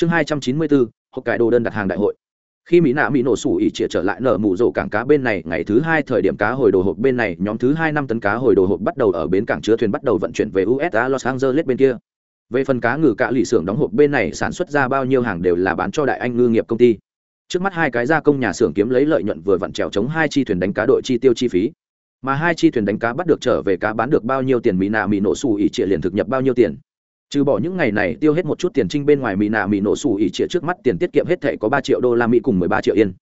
chương hai trăm chín mươi bốn hộp cải đồ đơn đặt hàng đại hội. Khi mỹ nạ mỹ nổ sủ ỉ chĩa trở lại nở mù rổ cảng cá bên này, ngày thứ hai thời điểm cá hồi đồ hộp bên này, nhóm thứ hai năm tấn cá hồi đồ hộp bắt đầu ở bến cảng chứa thuyền bắt đầu vận chuyển về usa los angeles bên kia. Về phần cá ngừ cạ lì xưởng đóng hộp bên này, sản xuất ra bao nhiêu hàng đều là bán cho đại anh ngư nghiệp công ty. Trước mắt hai cái gia công nhà xưởng kiếm lấy lợi nhuận vừa vặn trèo chống hai chi thuyền đánh cá đội chi tiêu chi phí. Mà hai chi thuyền đánh cá bắt được trở về cá bán được bao nhiêu tiền, mỹ nạ mỹ nổ xù ỉ trịa liền thực nhập bao nhiêu tiền trừ bỏ những ngày này tiêu hết một chút tiền trinh bên ngoài, mỹ nạ mỹ nổ sủ ỉ trịa trước mắt tiền tiết kiệm hết thệ có ba triệu đô la mỹ cùng mười ba triệu yên.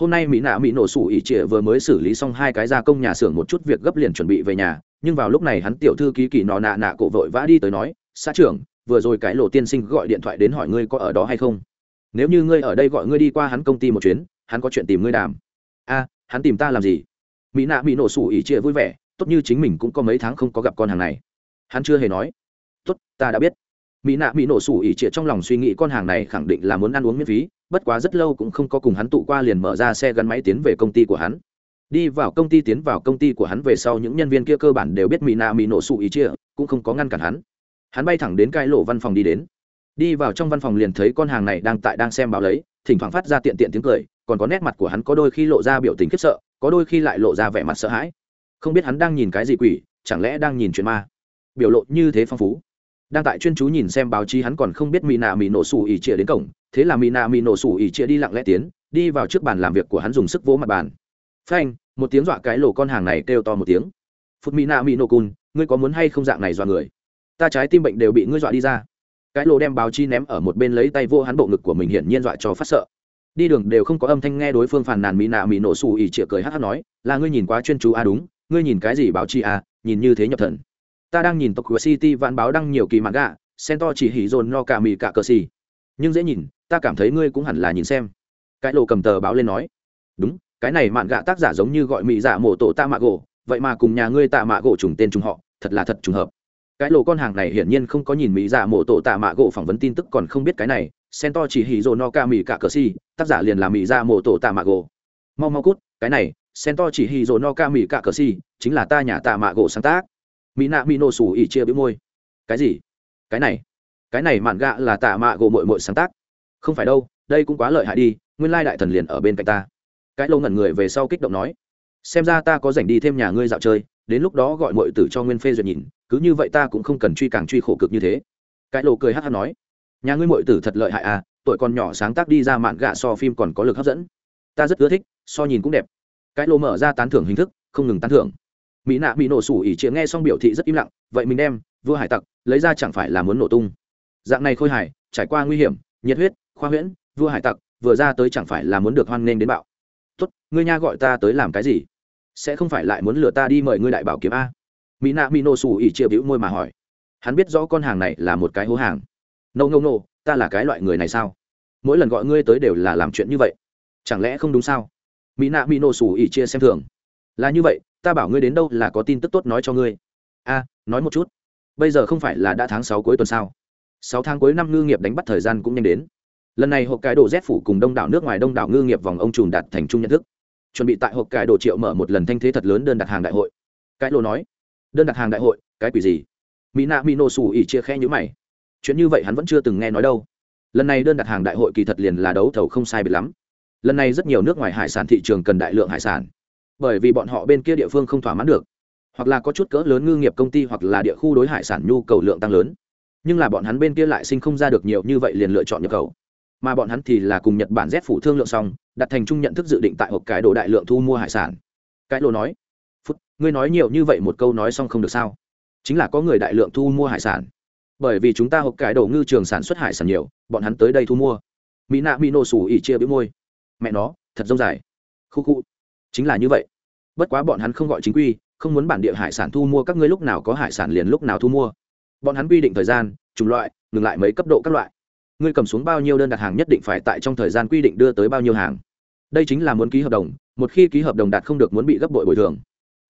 Hôm nay mỹ nạ mỹ nổ sủ ỉ trịa vừa mới xử lý xong hai cái gia công nhà xưởng một chút việc gấp liền chuẩn bị về nhà, nhưng vào lúc này hắn tiểu thư ký kỳ nọ nạ nạ cổ vội vã đi tới nói, xã trưởng, vừa rồi cái lộ tiên sinh gọi điện thoại đến hỏi ngươi có ở đó hay không? Nếu như ngươi ở đây gọi ngươi đi qua hắn công ty một chuyến, hắn có chuyện tìm ngươi đàm. A, hắn tìm ta làm gì? Mỹ nạ mỹ nổ sủ ỉ chia vui vẻ, tốt như chính mình cũng có mấy tháng không có gặp con hàng này. Hắn chưa hề nói tốt, ta đã biết. Mỹ nạ mỹ nổ sủ ỉ trịa trong lòng suy nghĩ con hàng này khẳng định là muốn ăn uống miễn phí, bất quá rất lâu cũng không có cùng hắn tụ qua liền mở ra xe gắn máy tiến về công ty của hắn. Đi vào công ty tiến vào công ty của hắn về sau những nhân viên kia cơ bản đều biết mỹ nạ mỹ nổ sủ ỉ trịa, cũng không có ngăn cản hắn. Hắn bay thẳng đến cái lộ văn phòng đi đến. Đi vào trong văn phòng liền thấy con hàng này đang tại đang xem báo lấy, thỉnh thoảng phát ra tiện tiện tiếng cười, còn có nét mặt của hắn có đôi khi lộ ra biểu tình khiếp sợ, có đôi khi lại lộ ra vẻ mặt sợ hãi. Không biết hắn đang nhìn cái gì quỷ, chẳng lẽ đang nhìn chuyện ma? Biểu lộ như thế phong phú đang tại chuyên chú nhìn xem báo chí hắn còn không biết mỹ nạ mỹ nổ sủ ỉ chia đến cổng thế là mỹ nạ mỹ nổ sủ ỉ chia đi lặng lẽ tiến đi vào trước bàn làm việc của hắn dùng sức vỗ mặt bàn. Phanh một tiếng dọa cái lỗ con hàng này kêu to một tiếng. Phút mỹ nạ mỹ nổ cùn ngươi có muốn hay không dạng này dọa người? Ta trái tim bệnh đều bị ngươi dọa đi ra. Cái lỗ đem báo chí ném ở một bên lấy tay vô hắn bộ ngực của mình hiển nhiên dọa cho phát sợ. Đi đường đều không có âm thanh nghe đối phương phàn nàn mỹ nạ mỹ nổ sủ ỉ chĩa cười hát hát nói là ngươi nhìn quá chuyên chú a à đúng ngươi nhìn cái gì báo chí a à, nhìn như thế nhập thần ta đang nhìn tộc của city vạn báo đăng nhiều kỳ mạng gạ sen to chỉ hỉ dồn no cả mì cả cờ xì. Nhưng dễ nhìn, ta cảm thấy ngươi cũng hẳn là nhìn xem. Cái lộ cầm tờ báo lên nói. Đúng, cái này mạn gạ tác giả giống như gọi mỹ giả dạ mổ tổ tạ mạ gỗ, vậy mà cùng nhà ngươi tạ mạ gỗ trùng tên trùng họ, thật là thật trùng hợp. Cái lộ con hàng này hiển nhiên không có nhìn mỹ giả dạ mổ tổ tạ mạ gỗ phỏng vấn tin tức còn không biết cái này sen to chỉ hỉ rồ no ca mỹ cả cờ si tác giả liền là mỹ giả dạ mổ tổ tạ mạ gỗ. Mau mau cút, cái này sen to chỉ hỉ rồ no ca mỹ cả cờ si chính là ta nhà tạ mạ gỗ sáng tác mỹ nạ mỹ nổ sủ ỉ chia bĩu môi. Cái gì? Cái này? Cái này mạn gạ là tạ mạ gỗ mội mội sáng tác. Không phải đâu, đây cũng quá lợi hại đi, nguyên lai đại thần liền ở bên cạnh ta. Cái lâu ngẩn người về sau kích động nói. Xem ra ta có dành đi thêm nhà ngươi dạo chơi, đến lúc đó gọi mội tử cho nguyên phê duyệt nhìn, cứ như vậy ta cũng không cần truy càng truy khổ cực như thế. Cái lô cười hát hát nói. Nhà ngươi mội tử thật lợi hại à tuổi còn nhỏ sáng tác đi ra mạn gạ so phim còn có lực hấp dẫn. Ta rất ưa thích, so nhìn cũng đẹp. Cái lô mở ra tán thưởng hình thức, không ngừng tán thưởng mỹ nạ bị nổ sủ ỉ chĩa nghe xong biểu thị rất im lặng, vậy mình đem, vua hải tặc, lấy ra chẳng phải là muốn nổ tung? Dạng này khôi hài, trải qua nguy hiểm, nhiệt huyết, khoa huyễn, vua hải tặc, vừa ra tới chẳng phải là muốn được hoan nghênh đến bạo. Tốt, ngươi nha gọi ta tới làm cái gì? Sẽ không phải lại muốn lừa ta đi mời ngươi đại bảo kiếm a? Mỹ nạ mỹ nổ sủ ỉ chia bĩu môi mà hỏi. Hắn biết rõ con hàng này là một cái hố hàng. Nâu nâu nâu ta là cái loại người này sao? Mỗi lần gọi ngươi tới đều là làm chuyện như vậy. Chẳng lẽ không đúng sao? Mỹ nạ mỹ nổ sủ ỉ chia xem thường. Là như vậy ta bảo ngươi đến đâu là có tin tức tốt nói cho ngươi. A, nói một chút. Bây giờ không phải là đã tháng sáu cuối tuần sao? Sáu tháng cuối năm ngư nghiệp đánh bắt thời gian cũng nhanh đến. Lần này hộp cái đồ rét phủ cùng đông đảo nước ngoài đông đảo ngư nghiệp vòng ông trùm đạt thành chung nhận thức. Chuẩn bị tại hộp cái đồ triệu mở một lần thanh thế thật lớn đơn đặt hàng đại hội. Cái lô nói, đơn đặt hàng đại hội, cái quỷ gì? Mỹ nạ mỹ nổ xù ỉ chia khe nhữ mày. Chuyện như vậy hắn vẫn chưa từng nghe nói đâu. Lần này đơn đặt hàng đại hội kỳ thật liền là đấu thầu không sai biệt lắm. Lần này rất nhiều nước ngoài hải sản thị trường cần đại lượng hải sản bởi vì bọn họ bên kia địa phương không thỏa mãn được, hoặc là có chút cỡ lớn ngư nghiệp công ty hoặc là địa khu đối hải sản nhu cầu lượng tăng lớn. Nhưng là bọn hắn bên kia lại sinh không ra được nhiều như vậy liền lựa chọn nhập khẩu. Mà bọn hắn thì là cùng nhật bản rét phủ thương lượng xong, đặt thành chung nhận thức dự định tại hộp cái đồ đại lượng thu mua hải sản. Cái lô nói, phút, ngươi nói nhiều như vậy một câu nói xong không được sao? Chính là có người đại lượng thu mua hải sản. Bởi vì chúng ta hộp cái đồ ngư trường sản xuất hải sản nhiều, bọn hắn tới đây thu mua. Mỹ nạ mỹ nổ sủ ỉ chia bĩu môi. Mẹ nó, thật dông dài. Khu khu chính là như vậy. Bất quá bọn hắn không gọi chính quy, không muốn bản địa hải sản thu mua, các ngươi lúc nào có hải sản liền lúc nào thu mua. Bọn hắn quy định thời gian, chủng loại, ngừng lại mấy cấp độ các loại. Ngươi cầm xuống bao nhiêu đơn đặt hàng nhất định phải tại trong thời gian quy định đưa tới bao nhiêu hàng. Đây chính là muốn ký hợp đồng, một khi ký hợp đồng đạt không được muốn bị gấp bội bồi thường.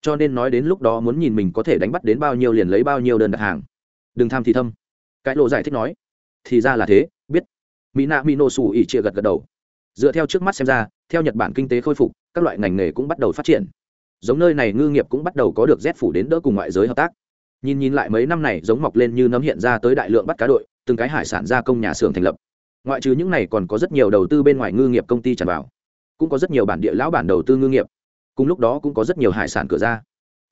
Cho nên nói đến lúc đó muốn nhìn mình có thể đánh bắt đến bao nhiêu liền lấy bao nhiêu đơn đặt hàng. Đừng tham thì thâm. Cái lộ giải thích nói. Thì ra là thế, biết. Mỹ nạ mỹ nổ xù ỉ chia gật gật đầu dựa theo trước mắt xem ra, theo nhật bản kinh tế khôi phục, các loại ngành nghề cũng bắt đầu phát triển. Giống nơi này ngư nghiệp cũng bắt đầu có được rét phủ đến đỡ cùng ngoại giới hợp tác. Nhìn nhìn lại mấy năm này giống mọc lên như nấm hiện ra tới đại lượng bắt cá đội, từng cái hải sản gia công nhà xưởng thành lập. Ngoại trừ những này còn có rất nhiều đầu tư bên ngoài ngư nghiệp công ty tràn vào. Cũng có rất nhiều bản địa lão bản đầu tư ngư nghiệp. Cùng lúc đó cũng có rất nhiều hải sản cửa ra.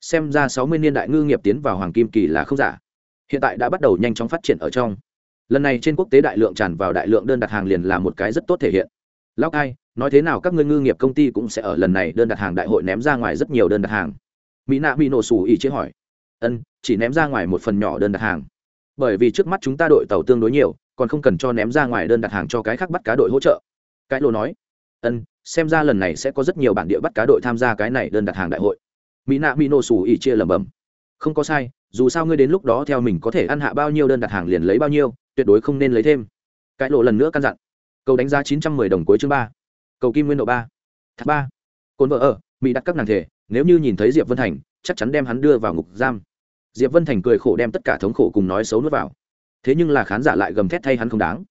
Xem ra sáu mươi niên đại ngư nghiệp tiến vào hoàng kim kỳ là không giả. Hiện tại đã bắt đầu nhanh chóng phát triển ở trong. Lần này trên quốc tế đại lượng tràn vào đại lượng đơn đặt hàng liền là một cái rất tốt thể hiện lão cai, nói thế nào các ngươi ngư nghiệp công ty cũng sẽ ở lần này đơn đặt hàng đại hội ném ra ngoài rất nhiều đơn đặt hàng. Mỹ nạ bị nổ sủ ỉ chế hỏi. Ân, chỉ ném ra ngoài một phần nhỏ đơn đặt hàng. Bởi vì trước mắt chúng ta đội tàu tương đối nhiều, còn không cần cho ném ra ngoài đơn đặt hàng cho cái khác bắt cá đội hỗ trợ. Cái lô nói. Ân, xem ra lần này sẽ có rất nhiều bản địa bắt cá đội tham gia cái này đơn đặt hàng đại hội. Mỹ nạ mỹ nổ sủ ỉ chia lẩm bẩm. Không có sai, dù sao ngươi đến lúc đó theo mình có thể ăn hạ bao nhiêu đơn đặt hàng liền lấy bao nhiêu, tuyệt đối không nên lấy thêm. Cái lộ lần nữa căn dặn cầu đánh giá chín trăm mười đồng cuối chương ba. Cầu kim nguyên độ ba. Thác ba. Cồn vợ ở, mỹ đặt các nàng thể, nếu như nhìn thấy diệp vân thành, chắc chắn đem hắn đưa vào ngục giam. Diệp vân thành cười khổ đem tất cả thống khổ cùng nói xấu nuốt vào. Thế nhưng là khán giả lại gầm thét thay hắn không đáng.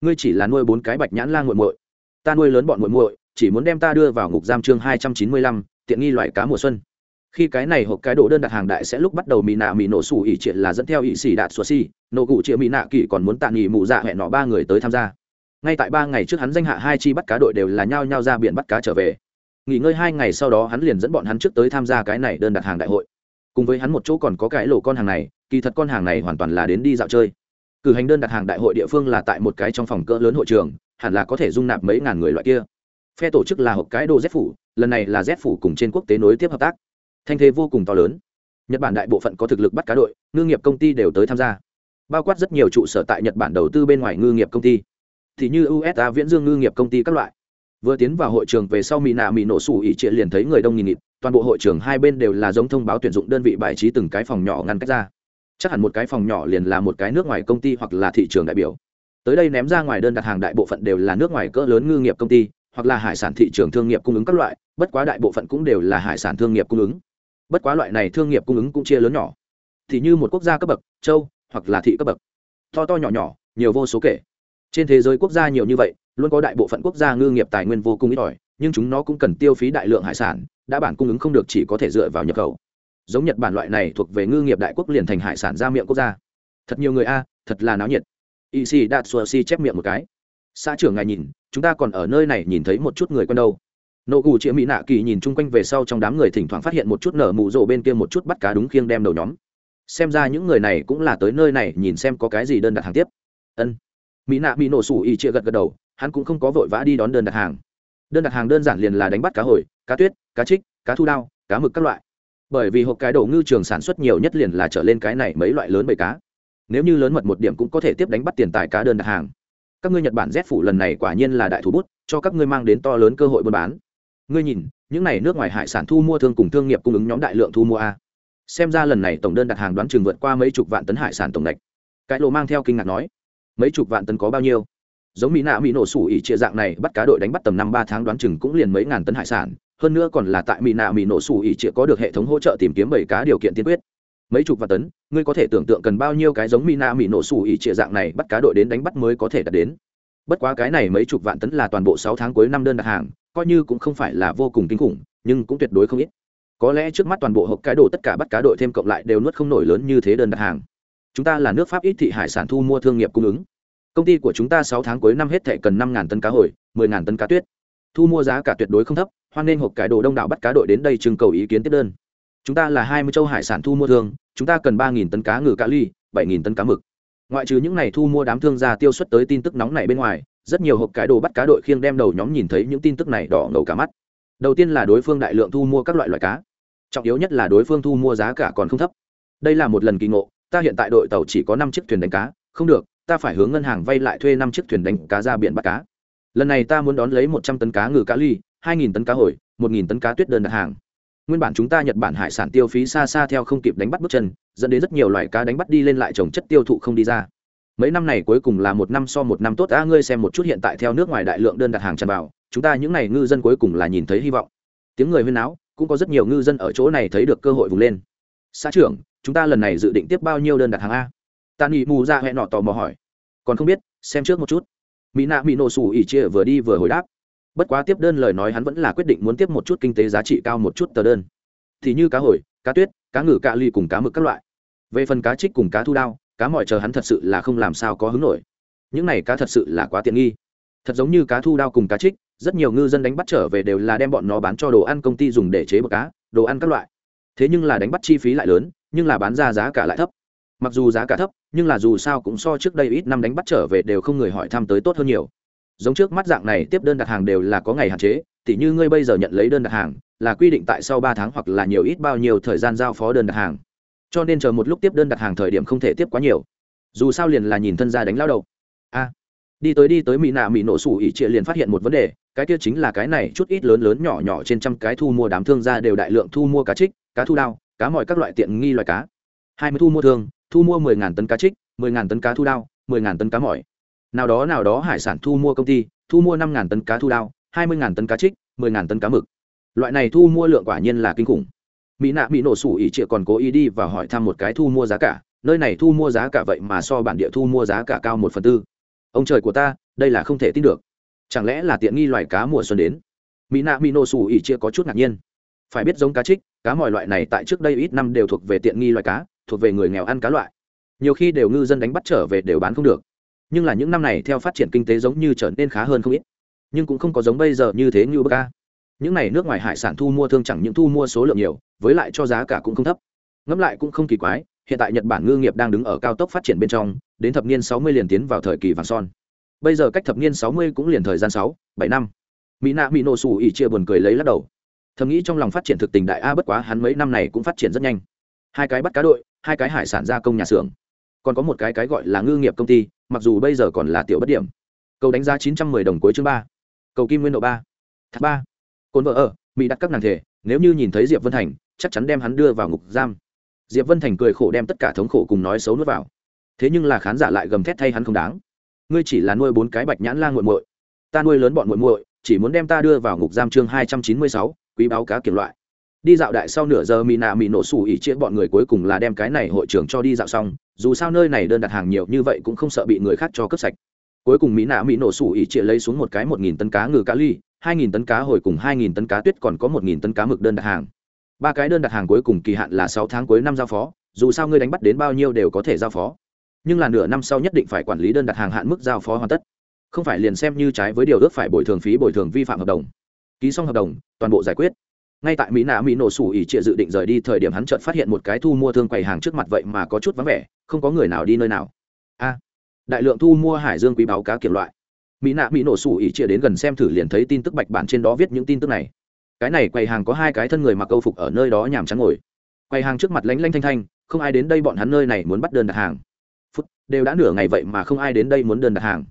Ngươi chỉ là nuôi bốn cái bạch nhãn la nguội muội. Ta nuôi lớn bọn nguội muội, chỉ muốn đem ta đưa vào ngục giam chương hai trăm chín mươi lăm, tiện nghi loại cá mùa xuân. Khi cái này hộp cái đồ đơn đặt hàng đại sẽ lúc bắt đầu mỹ nạ mỹ nổ sủ ỉ triệt là dẫn theo ỉ xỉ đạt xua xi, nổ cụ triệu mỹ nạ kỳ còn muốn tạ nghỉ mụ dạ hẹn nọ ba người tới tham gia ngay tại ba ngày trước hắn danh hạ hai chi bắt cá đội đều là nhao nhao ra biển bắt cá trở về. Nghỉ ngơi hai ngày sau đó hắn liền dẫn bọn hắn trước tới tham gia cái này đơn đặt hàng đại hội. Cùng với hắn một chỗ còn có cái lỗ con hàng này, kỳ thật con hàng này hoàn toàn là đến đi dạo chơi. Cử hành đơn đặt hàng đại hội địa phương là tại một cái trong phòng cỡ lớn hội trường, hẳn là có thể dung nạp mấy ngàn người loại kia. Phe tổ chức là hộp cái đồ z phủ, lần này là z phủ cùng trên quốc tế nối tiếp hợp tác. Thanh thế vô cùng to lớn. Nhật bản đại bộ phận có thực lực bắt cá đội, ngư nghiệp công ty đều tới tham gia. Bao quát rất nhiều trụ sở tại nhật bản đầu tư bên ngoài ngư nghiệp công ty thì như usa viễn dương ngư nghiệp công ty các loại. Vừa tiến vào hội trường về sau mỹ nạ mỹ nổ sủ ỉ trịa liền thấy người đông nghìn nghịt, toàn bộ hội trường hai bên đều là giống thông báo tuyển dụng đơn vị bài trí từng cái phòng nhỏ ngăn cách ra. Chắc hẳn một cái phòng nhỏ liền là một cái nước ngoài công ty hoặc là thị trường đại biểu. Tới đây ném ra ngoài đơn đặt hàng đại bộ phận đều là nước ngoài cỡ lớn ngư nghiệp công ty, hoặc là hải sản thị trường thương nghiệp cung ứng các loại, bất quá đại bộ phận cũng đều là hải sản thương nghiệp cung ứng. Bất quá loại này thương nghiệp cung ứng cũng chia lớn nhỏ. Thì như một quốc gia cấp bậc, châu, hoặc là thị cấp bậc. To to nhỏ nhỏ, nhiều vô số kể trên thế giới quốc gia nhiều như vậy, luôn có đại bộ phận quốc gia ngư nghiệp tài nguyên vô cùng ít ỏi, nhưng chúng nó cũng cần tiêu phí đại lượng hải sản, đã bản cung ứng không được chỉ có thể dựa vào nhập khẩu. Giống nhật bản loại này thuộc về ngư nghiệp đại quốc liền thành hải sản ra miệng quốc gia. Thật nhiều người a, thật là náo nhiệt. Y si đạt xua si chép miệng một cái. Xã trưởng ngài nhìn, chúng ta còn ở nơi này nhìn thấy một chút người quen đâu. Nô cù chĩa mỹ nạ kỳ nhìn chung quanh về sau trong đám người thỉnh thoảng phát hiện một chút nở mù rộ bên kia một chút bắt cá đúng khiêng đem đầu nhóm. Xem ra những người này cũng là tới nơi này nhìn xem có cái gì đơn đặt hàng tiếp. Ân mỹ nạ bị nổ sủ ỉ chia gật gật đầu, hắn cũng không có vội vã đi đón đơn đặt hàng. Đơn đặt hàng đơn giản liền là đánh bắt cá hồi, cá tuyết, cá trích, cá thu đao, cá mực các loại. Bởi vì hộp cái đồ ngư trường sản xuất nhiều nhất liền là trở lên cái này mấy loại lớn bầy cá. Nếu như lớn mật một điểm cũng có thể tiếp đánh bắt tiền tài cá đơn đặt hàng. Các ngươi nhật bản rét phủ lần này quả nhiên là đại thủ bút, cho các ngươi mang đến to lớn cơ hội buôn bán. Ngươi nhìn, những n à y nước ngoài hải sản thu mua thương cùng thương nghiệp cung ứng nhóm đại lượng thu mua a. Xem ra lần này tổng đơn đặt hàng đoán chừng vượt qua mấy chục vạn tấn hải sản tổng đạch. Cái lộ mang theo kinh ngạc nói mấy chục vạn tấn có bao nhiêu? Giống mỹ nạ mỹ nổ sủ ỉ trịa dạng này bắt cá đội đánh bắt tầm năm ba tháng đoán chừng cũng liền mấy ngàn tấn hải sản. Hơn nữa còn là tại mỹ nạ mỹ nổ sủ ỉ trịa có được hệ thống hỗ trợ tìm kiếm bảy cá điều kiện tiên quyết. Mấy chục vạn tấn, ngươi có thể tưởng tượng cần bao nhiêu cái giống mỹ nạ mỹ nổ sủ ỉ trịa dạng này bắt cá đội đến đánh bắt mới có thể đạt đến. Bất quá cái này mấy chục vạn tấn là toàn bộ sáu tháng cuối năm đơn đặt hàng, coi như cũng không phải là vô cùng kinh khủng, nhưng cũng tuyệt đối không ít. Có lẽ trước mắt toàn bộ hộp cái đồ tất cả bắt cá đội thêm cộng lại đều nuốt không nổi lớn như thế đơn đặt hàng chúng ta là nước pháp ít thị hải sản thu mua thương nghiệp cung ứng. Công ty của chúng ta sáu tháng cuối năm hết thệ cần năm tấn cá hồi, mười tấn cá tuyết. Thu mua giá cả tuyệt đối không thấp, hoan nên hộp cái đồ đông đảo bắt cá đội đến đây trưng cầu ý kiến tiếp đơn. Chúng ta là hai mươi châu hải sản thu mua thương, chúng ta cần ba tấn cá ngừ cá ly, bảy tấn cá mực. Ngoại trừ những n à y thu mua đám thương gia tiêu xuất tới tin tức nóng này bên ngoài, rất nhiều hộp cái đồ bắt cá đội khiêng đem đầu nhóm nhìn thấy những tin tức này đỏ ngầu cả mắt. Đầu tiên là đối phương đại lượng thu mua các loại loại cá. Trọng yếu nhất là đối phương thu mua giá cả còn không thấp. Đây là một lần kỳ ngộ ta hiện tại đội tàu chỉ có năm chiếc thuyền đánh cá, không được, ta phải hướng ngân hàng vay lại thuê năm chiếc thuyền đánh cá ra biển bắt cá. Lần này ta muốn đón lấy một trăm tấn cá ngừ cá ly, hai nghìn tấn cá hồi, một nghìn tấn cá tuyết đơn đặt hàng. Nguyên bản chúng ta nhật bản hải sản tiêu phí xa xa theo không kịp đánh bắt bước chân, dẫn đến rất nhiều loại cá đánh bắt đi lên lại trồng chất tiêu thụ không đi ra. Mấy năm này cuối cùng là một năm so một năm tốt, a, ngươi xem một chút hiện tại theo nước ngoài đại lượng đơn đặt hàng tràn vào, chúng ta những n à y ngư dân cuối cùng là nhìn thấy hy vọng. Tiếng người huyên áo cũng có rất nhiều ngư dân ở chỗ này thấy được cơ hội vùng lên. Xã trưởng chúng ta lần này dự định tiếp bao nhiêu đơn đặt hàng a? Ta nghĩ mù ra hẹn nọ tò mò hỏi. Còn không biết, xem trước một chút. Mỹ nạ mỹ nổ sủ ỉ chia vừa đi vừa hồi đáp. Bất quá tiếp đơn lời nói hắn vẫn là quyết định muốn tiếp một chút kinh tế giá trị cao một chút tờ đơn. Thì như cá hồi, cá tuyết, cá ngừ cạ ly cùng cá mực các loại. Về phần cá trích cùng cá thu đao, cá mọi chờ hắn thật sự là không làm sao có hứng nổi. Những này cá thật sự là quá tiện nghi. Thật giống như cá thu đao cùng cá trích, rất nhiều ngư dân đánh bắt trở về đều là đem bọn nó bán cho đồ ăn công ty dùng để chế bột cá, đồ ăn các loại. Thế nhưng là đánh bắt chi phí lại lớn nhưng là bán ra giá cả lại thấp. Mặc dù giá cả thấp, nhưng là dù sao cũng so trước đây ít năm đánh bắt trở về đều không người hỏi thăm tới tốt hơn nhiều. Giống trước mắt dạng này, tiếp đơn đặt hàng đều là có ngày hạn chế, tỉ như ngươi bây giờ nhận lấy đơn đặt hàng, là quy định tại sau ba tháng hoặc là nhiều ít bao nhiêu thời gian giao phó đơn đặt hàng. Cho nên chờ một lúc tiếp đơn đặt hàng thời điểm không thể tiếp quá nhiều. Dù sao liền là nhìn thân gia đánh lao đầu. A, đi tới đi tới mỹ nạ mỹ nổ sủ ỉ trịa liền phát hiện một vấn đề, cái kia chính là cái này chút ít lớn lớn nhỏ nhỏ trên trăm cái thu mua đám thương gia đều đại lượng thu mua cá trích, cá thu đao cá mọi các loại tiện nghi loại cá. Hai mươi thu mua thương thu mua mười ngàn tấn cá trích, mười ngàn tấn cá thu đao, mười ngàn tấn cá mỏi. Nào đó nào đó hải sản thu mua công ty, thu mua năm ngàn tấn cá thu đao, hai mươi ngàn tấn cá trích, mười ngàn tấn cá mực. Loại này thu mua lượng quả nhiên là kinh khủng. Mỹ nạ mỹ nổ sủ ỉ trịa còn cố ý đi và hỏi thăm một cái thu mua giá cả, nơi này thu mua giá cả vậy mà so bản địa thu mua giá cả cao một phần tư. Ông trời của ta, đây là không thể tin được. Chẳng lẽ là tiện nghi loài cá mùa xuân đến? Mỹ nạ mỹ nổ sủ ỉ trịa có chút ngạc nhiên phải biết giống cá trích, cá mọi loại này tại trước đây ít năm đều thuộc về tiện nghi loại cá, thuộc về người nghèo ăn cá loại. Nhiều khi đều ngư dân đánh bắt trở về đều bán không được. Nhưng là những năm này theo phát triển kinh tế giống như trở nên khá hơn không ít. Nhưng cũng không có giống bây giờ như thế như bơ ca những này nước ngoài hải sản thu mua thương chẳng những thu mua số lượng nhiều, với lại cho giá cả cũng không thấp. Ngẫm lại cũng không kỳ quái, hiện tại nhật bản ngư nghiệp đang đứng ở cao tốc phát triển bên trong, đến thập niên sáu mươi liền tiến vào thời kỳ vàng son. Bây giờ cách thập niên sáu mươi cũng liền thời gian sáu, bảy năm. Mỹ nạ mỹ nổ xù ỉ chia buồn cười lấy lắc đầu thầm nghĩ trong lòng phát triển thực tình đại a bất quá hắn mấy năm này cũng phát triển rất nhanh. Hai cái bắt cá đội, hai cái hải sản gia công nhà xưởng. Còn có một cái cái gọi là ngư nghiệp công ty, mặc dù bây giờ còn là tiểu bất điểm. Cầu đánh giá chín trăm mười đồng cuối chương ba. Cầu kim nguyên độ ba. Thác ba. Cồn vợ ở, mỹ đặt các nàng thể, nếu như nhìn thấy diệp vân thành, chắc chắn đem hắn đưa vào ngục giam. Diệp vân thành cười khổ đem tất cả thống khổ cùng nói xấu nuốt vào. Thế nhưng là khán giả lại gầm thét thay hắn không đáng. Ngươi chỉ là nuôi bốn cái bạch nhãn la nguội muội. Ta nuôi lớn bọn muội muội, chỉ muốn đem ta đưa vào ngục giam chương hai trăm chín mươi sáu quý báo cá kiểm loại. Đi dạo đại sau nửa giờ mì nạ mì nổ sủ ỉ chia bọn người cuối cùng là đem cái này hội trưởng cho đi dạo xong, dù sao nơi này đơn đặt hàng nhiều như vậy cũng không sợ bị người khác cho cướp sạch. Cuối cùng mỹ nạ mỹ nổ sủ ỉ chia lấy xuống một cái một nghìn tấn cá ngừ cá ly, hai nghìn tấn cá hồi cùng hai nghìn tấn cá tuyết còn có một nghìn tấn cá mực đơn đặt hàng. Ba cái đơn đặt hàng cuối cùng kỳ hạn là sáu tháng cuối năm giao phó, dù sao ngươi đánh bắt đến bao nhiêu đều có thể giao phó. Nhưng là nửa năm sau nhất định phải quản lý đơn đặt hàng hạn mức giao phó hoàn tất. Không phải liền xem như trái với điều ước phải bồi thường phí bồi thường vi phạm hợp đồng ký xong hợp đồng, toàn bộ giải quyết. Ngay tại mỹ nạ mỹ nổ sủ ỉ trịa dự định rời đi thời điểm hắn chợt phát hiện một cái thu mua thương quầy hàng trước mặt vậy mà có chút vắng vẻ, không có người nào đi nơi nào. A, đại lượng thu mua hải dương quý báo cá kiểm loại. Mỹ nạ mỹ nổ sủ ỉ trịa đến gần xem thử liền thấy tin tức bạch bản trên đó viết những tin tức này. Cái này quầy hàng có hai cái thân người mặc câu phục ở nơi đó nhàm chán ngồi. Quầy hàng trước mặt lánh lanh thanh thanh, không ai đến đây bọn hắn nơi này muốn bắt đơn đặt hàng. Phút, đều đã nửa ngày vậy mà không ai đến đây muốn đơn đặt hàng.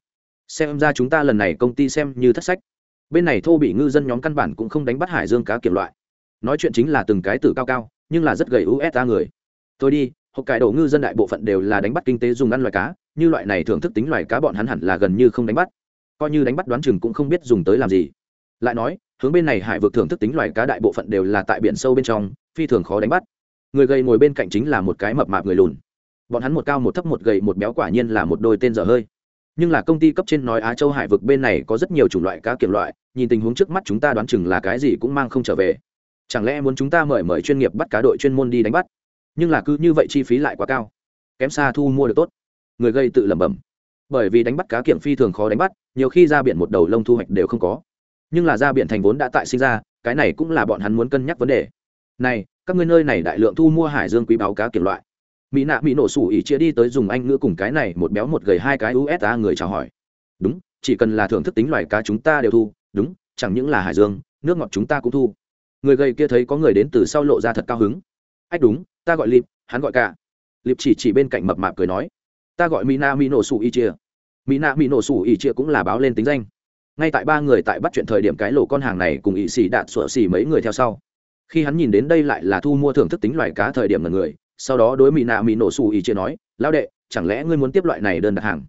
Xem ra chúng ta lần này công ty xem như thất sách bên này thô bị ngư dân nhóm căn bản cũng không đánh bắt hải dương cá kiểm loại. Nói chuyện chính là từng cái tử cao cao, nhưng là rất gầy usa người. Tôi đi, hộp cải đầu ngư dân đại bộ phận đều là đánh bắt kinh tế dùng ăn loài cá, như loại này thưởng thức tính loài cá bọn hắn hẳn là gần như không đánh bắt. Coi như đánh bắt đoán chừng cũng không biết dùng tới làm gì. Lại nói, hướng bên này hải vực thưởng thức tính loài cá đại bộ phận đều là tại biển sâu bên trong, phi thường khó đánh bắt. Người gầy ngồi bên cạnh chính là một cái mập mạp người lùn. Bọn hắn một cao một thấp một gầy một béo quả nhiên là một đôi tên dở hơi nhưng là công ty cấp trên nói á châu hải vực bên này có rất nhiều chủng loại cá kiểm loại, nhìn tình huống trước mắt chúng ta đoán chừng là cái gì cũng mang không trở về. Chẳng lẽ muốn chúng ta mời mời chuyên nghiệp bắt cá đội chuyên môn đi đánh bắt? Nhưng là cứ như vậy chi phí lại quá cao. Kém xa thu mua được tốt. Người gây tự lẩm bẩm. Bởi vì đánh bắt cá kiểm phi thường khó đánh bắt, nhiều khi ra biển một đầu lông thu hoạch đều không có. Nhưng là ra biển thành vốn đã tại sinh ra, cái này cũng là bọn hắn muốn cân nhắc vấn đề. Này, các ngươi nơi này đại lượng thu mua hải dương quý báo cá kiểm loại mỹ nạ mỹ nổ sủ ỉ chia đi tới dùng anh ngữ cùng cái này, một béo một gầy hai cái usa người chào hỏi. Đúng, chỉ cần là thưởng thức tính loài cá chúng ta đều thu, đúng, chẳng những là hải dương, nước ngọt chúng ta cũng thu. Người gầy kia thấy có người đến từ sau lộ ra thật cao hứng. Ách đúng, ta gọi lịp hắn gọi cả lịp chỉ chỉ bên cạnh mập mạp cười nói, ta gọi mỹ na mỹ nổ sủ ỉ chia. Mỹ na mỹ nổ sủ ỉ chia cũng là báo lên tính danh. Ngay tại ba người tại bắt chuyện thời điểm cái lỗ con hàng này cùng ỵ xì đạt sủa xì mấy người theo sau. Khi hắn nhìn đến đây lại là thu mua thưởng thức tính loài cá thời điểm là người sau đó đối mỹ nạ mỹ nổ xù ý chia nói, lão đệ, chẳng lẽ ngươi muốn tiếp loại này đơn đặt hàng?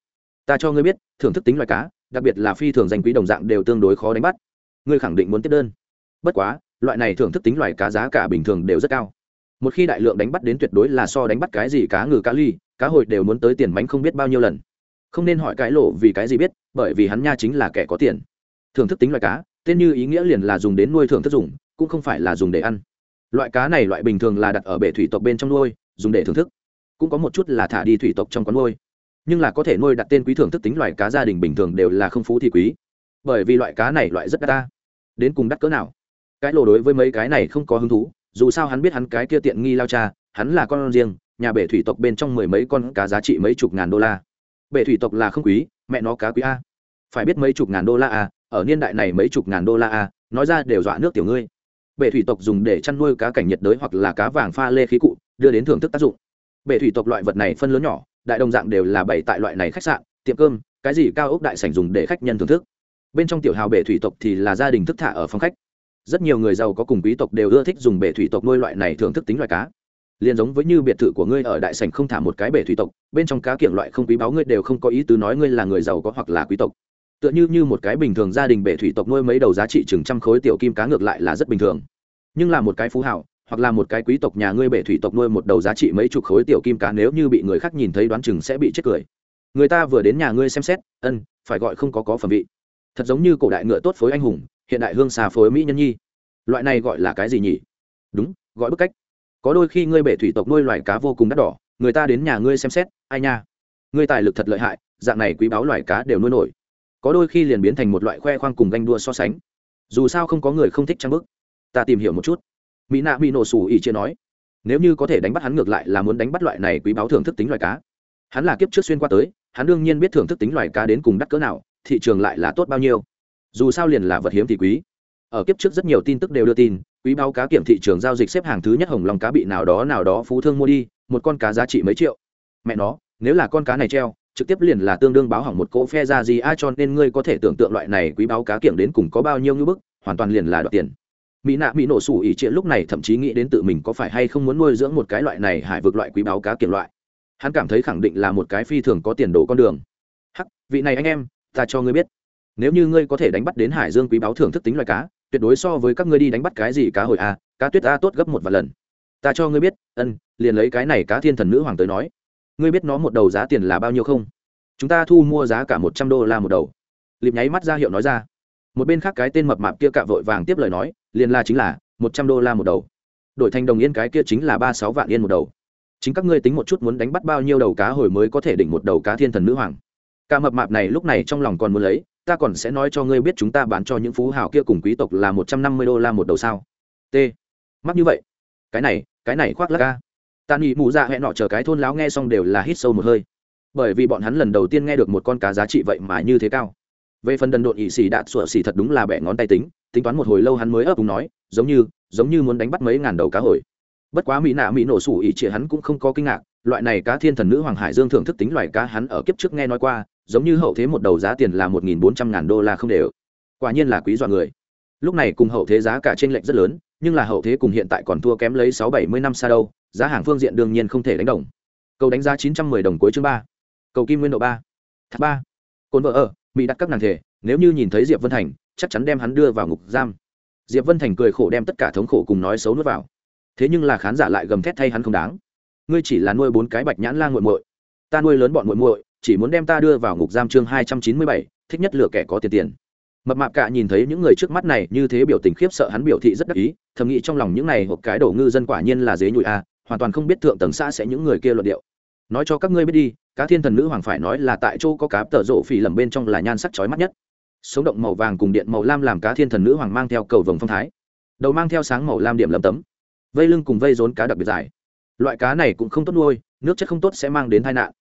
Ta cho ngươi biết, thưởng thức tính loài cá, đặc biệt là phi thường danh quý đồng dạng đều tương đối khó đánh bắt. Ngươi khẳng định muốn tiếp đơn. Bất quá, loại này thưởng thức tính loài cá giá cả bình thường đều rất cao. Một khi đại lượng đánh bắt đến tuyệt đối là so đánh bắt cái gì cá ngừ cá ly, cá hồi đều muốn tới tiền bánh không biết bao nhiêu lần. Không nên hỏi cái lộ vì cái gì biết, bởi vì hắn nha chính là kẻ có tiền. Thưởng thức tính loại cá, tên như ý nghĩa liền là dùng đến nuôi thưởng thức dùng, cũng không phải là dùng để ăn. Loại cá này loại bình thường là đặt ở bể thủy tộc bên trong nuôi dùng để thưởng thức. Cũng có một chút là thả đi thủy tộc trong quán nuôi, nhưng là có thể nuôi đặt tên quý thưởng thức tính loài cá gia đình bình thường đều là không phú thì quý. Bởi vì loại cá này loại rất đắt ta đến cùng đắt cỡ nào? Cái lộ đối với mấy cái này không có hứng thú, dù sao hắn biết hắn cái kia tiện nghi lao cha, hắn là con riêng, nhà bể thủy tộc bên trong mười mấy con cá giá trị mấy chục ngàn đô la. Bể thủy tộc là không quý, mẹ nó cá quý a. Phải biết mấy chục ngàn đô la a, ở niên đại này mấy chục ngàn đô la a, nói ra đều dọa nước tiểu ngươi. Bể thủy tộc dùng để chăn nuôi cá cảnh nhiệt đới hoặc là cá vàng pha lê khí cụ đưa đến thưởng thức tác dụng. Bể thủy tộc loại vật này phân lớn nhỏ, đại đồng dạng đều là bày tại loại này khách sạn, tiệm cơm, cái gì cao ốc đại sảnh dùng để khách nhân thưởng thức. Bên trong tiểu hào bể thủy tộc thì là gia đình thức thả ở phòng khách. Rất nhiều người giàu có cùng quý tộc đều ưa thích dùng bể thủy tộc nuôi loại này thưởng thức tính loại cá. Liền giống với như biệt thự của ngươi ở đại sảnh không thả một cái bể thủy tộc, bên trong cá kiểng loại không quý báu ngươi đều không có ý tứ nói ngươi là người giàu có hoặc là quý tộc. Tựa như như một cái bình thường gia đình bể thủy tộc nuôi mấy đầu giá trị chừng trăm khối tiểu kim cá ngược lại là rất bình thường. Nhưng là một cái phú hảo hoặc là một cái quý tộc nhà ngươi bể thủy tộc nuôi một đầu giá trị mấy chục khối tiểu kim cá nếu như bị người khác nhìn thấy đoán chừng sẽ bị chết cười. Người ta vừa đến nhà ngươi xem xét, ân, phải gọi không có có phẩm vị. Thật giống như cổ đại ngựa tốt phối anh hùng, hiện đại hương xà phối mỹ nhân nhi. Loại này gọi là cái gì nhỉ? Đúng, gọi bức cách. Có đôi khi ngươi bể thủy tộc nuôi loài cá vô cùng đắt đỏ, người ta đến nhà ngươi xem xét, ai nha? Ngươi tài lực thật lợi hại, dạng này quý báo loài cá đều nuôi nổi. Có đôi khi liền biến thành một loại khoe khoang cùng ganh đua so sánh. Dù sao không có người không thích trang bức. Ta tìm hiểu một chút mỹ nạ mỹ nổ sủ ỉ chia nói, nếu như có thể đánh bắt hắn ngược lại là muốn đánh bắt loại này quý báo thưởng thức tính loài cá. Hắn là kiếp trước xuyên qua tới, hắn đương nhiên biết thưởng thức tính loài cá đến cùng đắt cỡ nào, thị trường lại là tốt bao nhiêu. Dù sao liền là vật hiếm thì quý. Ở kiếp trước rất nhiều tin tức đều đưa tin, quý báo cá kiểm thị trường giao dịch xếp hàng thứ nhất hồng lòng cá bị nào đó nào đó phú thương mua đi, một con cá giá trị mấy triệu. Mẹ nó, nếu là con cá này treo, trực tiếp liền là tương đương báo hỏng một cỗ phe ra gì ai cho nên ngươi có thể tưởng tượng loại này quý báo cá kiểm đến cùng có bao nhiêu như bức, hoàn toàn liền là đoạt tiền mỹ nạ mỹ nổ sủ ỉ trịa lúc này thậm chí nghĩ đến tự mình có phải hay không muốn nuôi dưỡng một cái loại này hải vực loại quý báo cá kiểm loại. Hắn cảm thấy khẳng định là một cái phi thường có tiền đồ con đường. Hắc, vị này anh em, ta cho ngươi biết. Nếu như ngươi có thể đánh bắt đến hải dương quý báo thưởng thức tính loài cá, tuyệt đối so với các ngươi đi đánh bắt cái gì cá hồi a, cá tuyết a tốt gấp một vài lần. Ta cho ngươi biết, ân, liền lấy cái này cá thiên thần nữ hoàng tới nói. Ngươi biết nó một đầu giá tiền là bao nhiêu không? Chúng ta thu mua giá cả một trăm đô la một đầu. Lịp nháy mắt ra hiệu nói ra. Một bên khác cái tên mập mạp kia cạ vội vàng tiếp lời nói liền là chính là một trăm đô la một đầu. Đổi thành đồng yên cái kia chính là ba sáu vạn yên một đầu. Chính các ngươi tính một chút muốn đánh bắt bao nhiêu đầu cá hồi mới có thể đỉnh một đầu cá thiên thần nữ hoàng. Cả mập mạp này lúc này trong lòng còn muốn lấy, ta còn sẽ nói cho ngươi biết chúng ta bán cho những phú hào kia cùng quý tộc là một trăm năm mươi đô la một đầu sao? T. Mắc như vậy. Cái này cái này khoác lắc ca ta nghĩ mụ dạ hẹn nọ chờ cái thôn láo nghe xong đều là hít sâu một hơi. Bởi vì bọn hắn lần đầu tiên nghe được một con cá giá trị vậy mà như thế cao về phần đần độn ỵ xì đạt sủa xì thật đúng là bẻ ngón tay tính tính toán một hồi lâu hắn mới ấp úng nói, giống như giống như muốn đánh bắt mấy ngàn đầu cá hồi. Bất quá mỹ nạ mỹ nổ sủ ỵ chỉ hắn cũng không có kinh ngạc, loại này cá thiên thần nữ hoàng hải dương thưởng thức tính loài cá hắn ở kiếp trước nghe nói qua, giống như hậu thế một đầu giá tiền là một nghìn bốn trăm ngàn đô la không đều. Quả nhiên là quý dọa người. Lúc này cùng hậu thế giá cả trên lệnh rất lớn, nhưng là hậu thế cùng hiện tại còn thua kém lấy sáu bảy mươi năm xa đâu, giá hàng phương diện đương nhiên không thể đánh đồng. Cầu đánh giá chín trăm mười đồng cuối chương ba. Cầu kim nguyên độ ba. Thác ba. Cồn vợ ở mỹ đặt các nàng thể, nếu như nhìn thấy diệp vân thành, chắc chắn đem hắn đưa vào ngục giam. Diệp vân thành cười khổ đem tất cả thống khổ cùng nói xấu nuốt vào. Thế nhưng là khán giả lại gầm thét thay hắn không đáng. Ngươi chỉ là nuôi bốn cái bạch nhãn la muội muội. Ta nuôi lớn bọn muội muội, chỉ muốn đem ta đưa vào ngục giam chương hai trăm chín mươi bảy, thích nhất lựa kẻ có tiền tiền. Mập mạp cả nhìn thấy những người trước mắt này như thế biểu tình khiếp sợ hắn biểu thị rất đắc ý, thầm nghĩ trong lòng những này hộp cái đổ ngư dân quả nhiên là dế nhụy a à, hoàn toàn không biết thượng tầng xã sẽ những người kia luận điệu nói cho các ngươi biết đi, cá thiên thần nữ hoàng phải nói là tại chỗ có cá tở rộ phỉ lầm bên trong là nhan sắc chói mắt nhất. Sống động màu vàng cùng điện màu lam làm cá thiên thần nữ hoàng mang theo cầu vồng phong thái. Đầu mang theo sáng màu lam điểm lấm tấm. Vây lưng cùng vây rốn cá đặc biệt dài. Loại cá này cũng không tốt nuôi, nước chất không tốt sẽ mang đến tai nạn.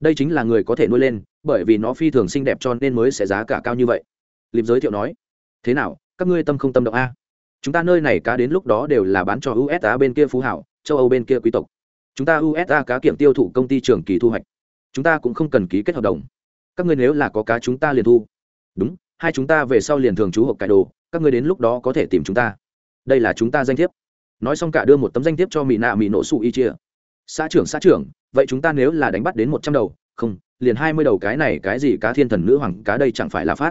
Đây chính là người có thể nuôi lên, bởi vì nó phi thường xinh đẹp cho nên mới sẽ giá cả cao như vậy. Lịp giới thiệu nói, thế nào, các ngươi tâm không tâm động a? Chúng ta nơi này cá đến lúc đó đều là bán cho usa bên kia phú hảo, châu âu bên kia quý tộc chúng ta usa cá kiểm tiêu thụ công ty trường kỳ thu hoạch. Chúng ta cũng không cần ký kết hợp đồng. Các ngươi nếu là có cá chúng ta liền thu. Đúng, hai chúng ta về sau liền thường trú hộp cải đồ, các ngươi đến lúc đó có thể tìm chúng ta. Đây là chúng ta danh thiếp. Nói xong cả đưa một tấm danh thiếp cho mỹ nạ mỹ nổ sụ y chia. Xã trưởng xã trưởng, vậy chúng ta nếu là đánh bắt đến một trăm đầu, không, liền hai mươi đầu cái này cái gì cá thiên thần nữ hoàng cá đây chẳng phải là phát.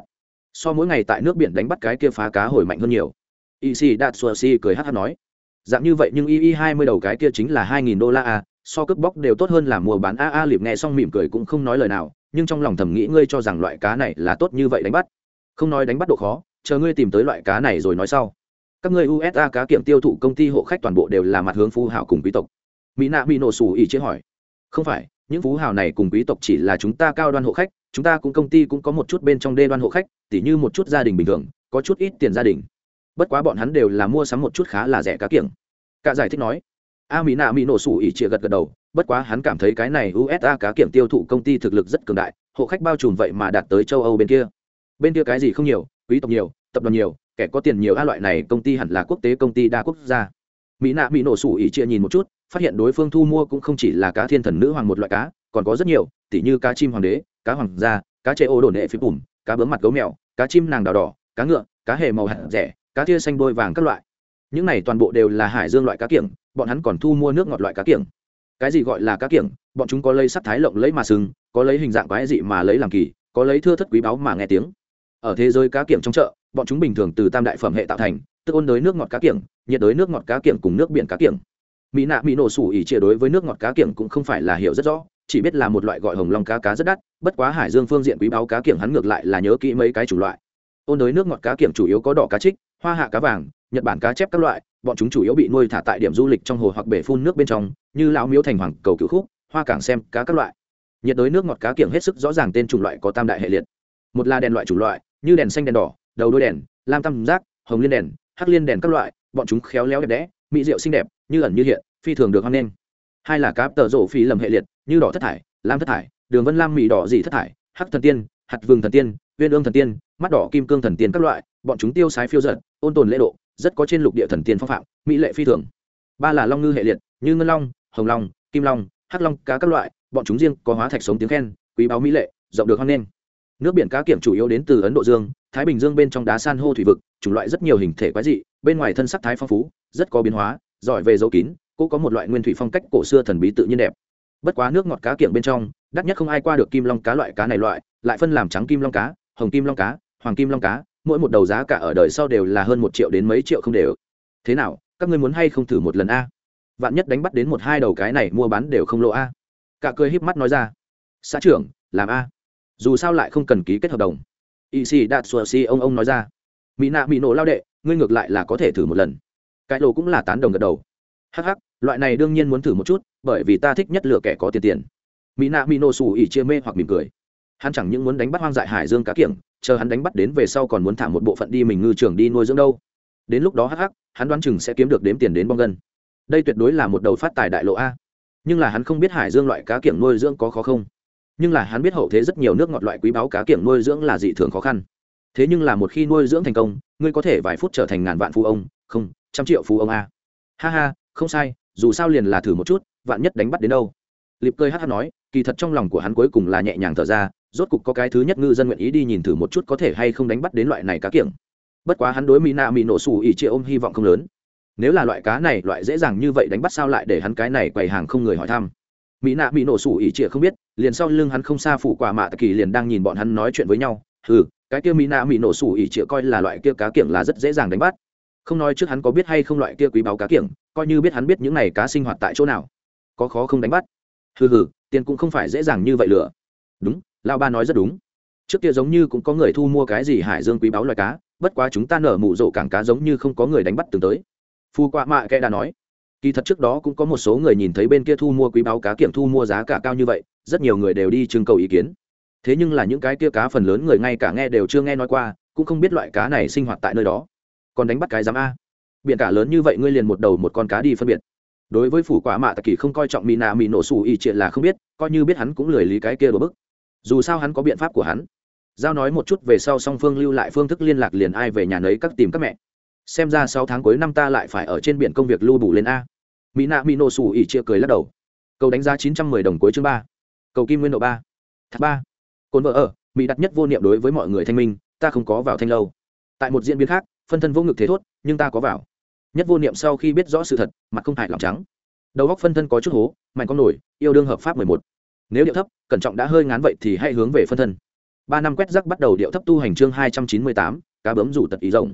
So mỗi ngày tại nước biển đánh bắt cái kia phá cá hồi mạnh hơn nhiều. Y si đạt sua si cười hát hát nói dạng như vậy nhưng y y hai mươi đầu cái kia chính là hai nghìn đô la a, so cướp bóc đều tốt hơn là mua bán. A a liệp nghe xong mỉm cười cũng không nói lời nào, nhưng trong lòng thầm nghĩ ngươi cho rằng loại cá này là tốt như vậy đánh bắt. Không nói đánh bắt độ khó, chờ ngươi tìm tới loại cá này rồi nói sau. Các ngươi usa cá kiệm tiêu thụ công ty hộ khách toàn bộ đều là mặt hướng phú hảo cùng quý tộc. Mỹ nạ bị nổ xù ỉ chế hỏi. Không phải, những phú hào này cùng quý tộc chỉ là chúng ta cao đoan hộ khách, chúng ta cũng công ty cũng có một chút bên trong đê đoan hộ khách, tỉ như một chút gia đình bình thường, có chút ít tiền gia đình bất quá bọn hắn đều là mua sắm một chút khá là rẻ cá kiểng. Cả giải thích nói, a mỹ nạ mỹ nổ sủ ỉ chia gật gật đầu, bất quá hắn cảm thấy cái này usa cá kiểng tiêu thụ công ty thực lực rất cường đại, hộ khách bao trùm vậy mà đạt tới châu âu bên kia. Bên kia cái gì không nhiều, quý tộc nhiều, tập đoàn nhiều, kẻ có tiền nhiều a loại này công ty hẳn là quốc tế công ty đa quốc gia. Mỹ nạ mỹ nổ sủ ỉ chia nhìn một chút, phát hiện đối phương thu mua cũng không chỉ là cá thiên thần nữ hoàng một loại cá, còn có rất nhiều, tỉ như cá chim hoàng đế, cá hoàng gia, cá chê ô đồn nệ phím bùm, cá bướm mặt gấu mèo, cá chim nàng đào đỏ, cá ngựa, cá hề màu hạt rẻ cá tia xanh đôi vàng các loại. Những này toàn bộ đều là hải dương loại cá kiểng, bọn hắn còn thu mua nước ngọt loại cá kiểng. Cái gì gọi là cá kiểng? Bọn chúng có lấy sắc thái lộng lấy mà sừng, có lấy hình dạng quái dị mà lấy làm kỳ, có lấy thưa thất quý báu mà nghe tiếng. Ở thế giới cá kiểng trong chợ, bọn chúng bình thường từ tam đại phẩm hệ tạo thành, tức ôn đới nước ngọt cá kiểng, nhiệt đới nước ngọt cá kiểng cùng nước biển cá kiểng. Mỹ nạ mỹ nổ sủ ỉ chia đối với nước ngọt cá kiểng cũng không phải là hiểu rất rõ, chỉ biết là một loại gọi hồng long cá cá rất đắt, bất quá hải dương phương diện quý báo cá kiểng hắn ngược lại là nhớ kỹ mấy cái chủng loại. Ôn đới nước ngọt cá kiểng chủ yếu có đỏ cá trích hoa hạ cá vàng, nhật bản cá chép các loại, bọn chúng chủ yếu bị nuôi thả tại điểm du lịch trong hồ hoặc bể phun nước bên trong, như lão miếu thành hoàng, cầu cựu khúc, hoa cảng xem cá các loại. Nhiệt đới nước ngọt cá kiểng hết sức rõ ràng tên chủng loại có tam đại hệ liệt. Một là đèn loại chủng loại, như đèn xanh, đèn đỏ, đầu đôi đèn, lam tam giác, hồng liên đèn, hắc liên đèn các loại, bọn chúng khéo léo đẹp đẽ, mỹ rượu xinh đẹp, như ẩn như hiện, phi thường được hoan nghênh. Hai là cá tờ rổ phi lầm hệ liệt, như đỏ thất thải, lam thất thải, đường vân lam mỹ đỏ dị thất thải, hắc thần tiên, hạt vừng thần tiên, viên ương thần tiên, mắt đỏ kim cương thần tiên các loại bọn chúng tiêu sái phiêu giật, ôn tồn lễ độ, rất có trên lục địa thần tiên phong phạm, mỹ lệ phi thường. Ba là long ngư hệ liệt, như ngân long, hồng long, kim long, hắc long, cá các loại, bọn chúng riêng có hóa thạch sống tiếng khen, quý báo mỹ lệ, rộng được hoang lên nước biển cá kiểm chủ yếu đến từ ấn độ dương, thái bình dương bên trong đá san hô thủy vực, chủng loại rất nhiều hình thể quái dị, bên ngoài thân sắc thái phong phú, rất có biến hóa, giỏi về dấu kín, cũng có một loại nguyên thủy phong cách cổ xưa thần bí tự nhiên đẹp. Bất quá nước ngọt cá kiểng bên trong, đắt nhất không ai qua được kim long cá loại cá này loại, lại phân làm trắng kim long cá, hồng kim long cá, hoàng kim long cá mỗi một đầu giá cả ở đời sau đều là hơn một triệu đến mấy triệu không đều. Thế nào, các ngươi muốn hay không thử một lần a? Vạn nhất đánh bắt đến một hai đầu cái này mua bán đều không lộ a. Cả cười híp mắt nói ra. Xã trưởng, làm a. Dù sao lại không cần ký kết hợp đồng. Y sĩ đạt sùa si ông ông nói ra. Mỹ nạ mỹ nổ lao đệ, ngươi ngược lại là có thể thử một lần. Cái lộ cũng là tán đồng gật đầu. Hắc hắc, loại này đương nhiên muốn thử một chút, bởi vì ta thích nhất lựa kẻ có tiền tiền. Mỹ nạ mỹ nổ xù ỉ chia mê hoặc mỉm cười hắn chẳng những muốn đánh bắt hoang dại hải dương cá kiểng, chờ hắn đánh bắt đến về sau còn muốn thả một bộ phận đi mình ngư trường đi nuôi dưỡng đâu. Đến lúc đó hắc hắc, hắn đoán chừng sẽ kiếm được đếm tiền đến bong gân đây tuyệt đối là một đầu phát tài đại lộ a. Nhưng là hắn không biết hải dương loại cá kiểng nuôi dưỡng có khó không. Nhưng là hắn biết hậu thế rất nhiều nước ngọt loại quý báu cá kiểng nuôi dưỡng là dị thường khó khăn. Thế nhưng là một khi nuôi dưỡng thành công, ngươi có thể vài phút trở thành ngàn vạn phú ông, không, trăm triệu phú ông a. Ha ha, không sai, dù sao liền là thử một chút, vạn nhất đánh bắt đến đâu liệp cơi hát hát nói, kỳ thật trong lòng của hắn cuối cùng là nhẹ nhàng thở ra, rốt cục có cái thứ nhất ngư dân nguyện ý đi nhìn thử một chút có thể hay không đánh bắt đến loại này cá kiểng. Bất quá hắn đối mỹ nạ mỹ nổ xù ỉ chia ôm hy vọng không lớn. Nếu là loại cá này loại dễ dàng như vậy đánh bắt sao lại để hắn cái này quầy hàng không người hỏi thăm? Mỹ nạ mỹ nổ sủ ỉ trịa không biết, liền sau lưng hắn không xa phủ quả mạ kỳ liền đang nhìn bọn hắn nói chuyện với nhau ừ cái kia mỹ nạ mỹ nổ sủ ỉ trịa coi là loại kia cá kiểng là rất dễ dàng đánh bắt. Không nói trước hắn có biết hay không loại kia quý báo cá kiểng, coi như biết hắn biết những này cá sinh hoạt tại chỗ nào, có khó không đánh bắt hừ hừ, tiền cũng không phải dễ dàng như vậy lựa đúng lao ba nói rất đúng. Trước kia giống như cũng có người thu mua cái gì hải dương quý báo loài cá, bất quá chúng ta nở mụ rộ cảng cá giống như không có người đánh bắt từng tới. Phu quạ mạ kẽ đã nói, kỳ thật trước đó cũng có một số người nhìn thấy bên kia thu mua quý báo cá kiểm thu mua giá cả cao như vậy, rất nhiều người đều đi trưng cầu ý kiến. Thế nhưng là những cái kia cá phần lớn người ngay cả nghe đều chưa nghe nói qua, cũng không biết loại cá này sinh hoạt tại nơi đó. Còn đánh bắt cái giám a. Biển cả lớn như vậy ngươi liền một đầu một con cá đi phân biệt đối với phủ quả mạ tạ kỳ không coi trọng mỹ nạ mỹ nổ xù y triệt là không biết, coi như biết hắn cũng lười lý cái kia đổ bức. Dù sao hắn có biện pháp của hắn. Giao nói một chút về sau song phương lưu lại phương thức liên lạc liền ai về nhà nấy các tìm các mẹ. Xem ra sáu tháng cuối năm ta lại phải ở trên biển công việc lưu bù lên a. Mỹ nạ mỹ nổ xù ỉ chia cười lắc đầu. Cầu đánh giá chín trăm mười đồng cuối chương ba. Cầu kim nguyên độ ba. Thác ba. Cồn vợ ở, mỹ đặt nhất vô niệm đối với mọi người thanh minh, ta không có vào thanh lâu. Tại một diễn biến khác, phân thân vô ngực thế thốt, nhưng ta có vào nhất vô niệm sau khi biết rõ sự thật, mặt không hại lòng trắng. Đầu góc phân thân có chút hố, mạnh con nổi, yêu đương hợp pháp mười một. Nếu điệu thấp, cẩn trọng đã hơi ngán vậy thì hãy hướng về phân thân. Ba năm quét rắc bắt đầu điệu thấp tu hành chương hai trăm chín mươi tám, cá bấm rủ tật ý rộng.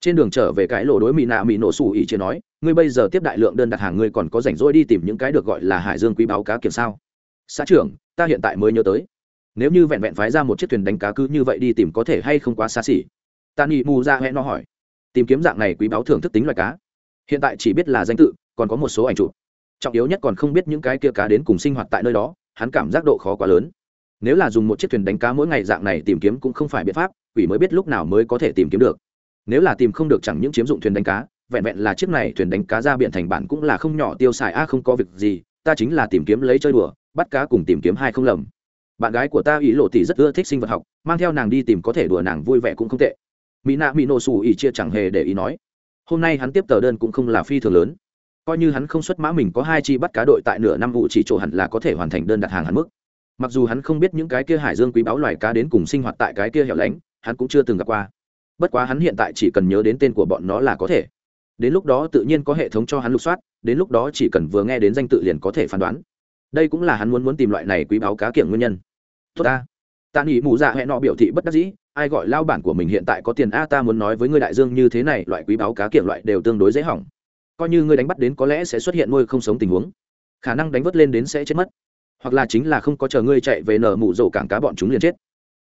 Trên đường trở về cái lộ đối mỹ nạ mỹ nổ sủ Ý chia nói, ngươi bây giờ tiếp đại lượng đơn đặt hàng, ngươi còn có rảnh rỗi đi tìm những cái được gọi là hải dương quý báo cá kiểm sao? Xã trưởng, ta hiện tại mới nhớ tới. Nếu như vẹn vẹn phái ra một chiếc thuyền đánh cá cứ như vậy đi tìm có thể hay không quá xa xỉ. Tạ nghị mù ra hẹn nó hỏi tìm kiếm dạng này quý báo thưởng thức tính loài cá. Hiện tại chỉ biết là danh tự, còn có một số ảnh chụp. Trọng yếu nhất còn không biết những cái kia cá đến cùng sinh hoạt tại nơi đó, hắn cảm giác độ khó quá lớn. Nếu là dùng một chiếc thuyền đánh cá mỗi ngày dạng này tìm kiếm cũng không phải biện pháp, quỷ mới biết lúc nào mới có thể tìm kiếm được. Nếu là tìm không được chẳng những chiếm dụng thuyền đánh cá, vẹn vẹn là chiếc này thuyền đánh cá ra biển thành bản cũng là không nhỏ tiêu xài, a, không có việc gì, ta chính là tìm kiếm lấy chơi đùa, bắt cá cùng tìm kiếm hai không lầm. Bạn gái của ta ý lộ tỷ rất ưa thích sinh vật học, mang theo nàng đi tìm có thể đùa nàng vui vẻ cũng không tệ mỹ nạ mỹ nổ sủ ỉ chia chẳng hề để ý nói. Hôm nay hắn tiếp tờ đơn cũng không là phi thường lớn. Coi như hắn không xuất mã mình có hai chi bắt cá đội tại nửa năm vụ chỉ chỗ hẳn là có thể hoàn thành đơn đặt hàng hắn mức. Mặc dù hắn không biết những cái kia hải dương quý báo loài cá đến cùng sinh hoạt tại cái kia hẻo lánh, hắn cũng chưa từng gặp qua. Bất quá hắn hiện tại chỉ cần nhớ đến tên của bọn nó là có thể. Đến lúc đó tự nhiên có hệ thống cho hắn lục soát, đến lúc đó chỉ cần vừa nghe đến danh tự liền có thể phán đoán. Đây cũng là hắn muốn muốn tìm loại này quý báo cá kiểng nguyên nhân. Tốt ta. Ta nghĩ mù dạ hẹn nọ biểu thị bất đắc dĩ ai gọi lao bản của mình hiện tại có tiền a, ta muốn nói với ngươi đại dương như thế này, loại quý báo cá kiểng loại đều tương đối dễ hỏng. Coi như ngươi đánh bắt đến có lẽ sẽ xuất hiện nuôi không sống tình huống. Khả năng đánh vớt lên đến sẽ chết mất. Hoặc là chính là không có chờ ngươi chạy về nở mụ rổ cảng cá bọn chúng liền chết.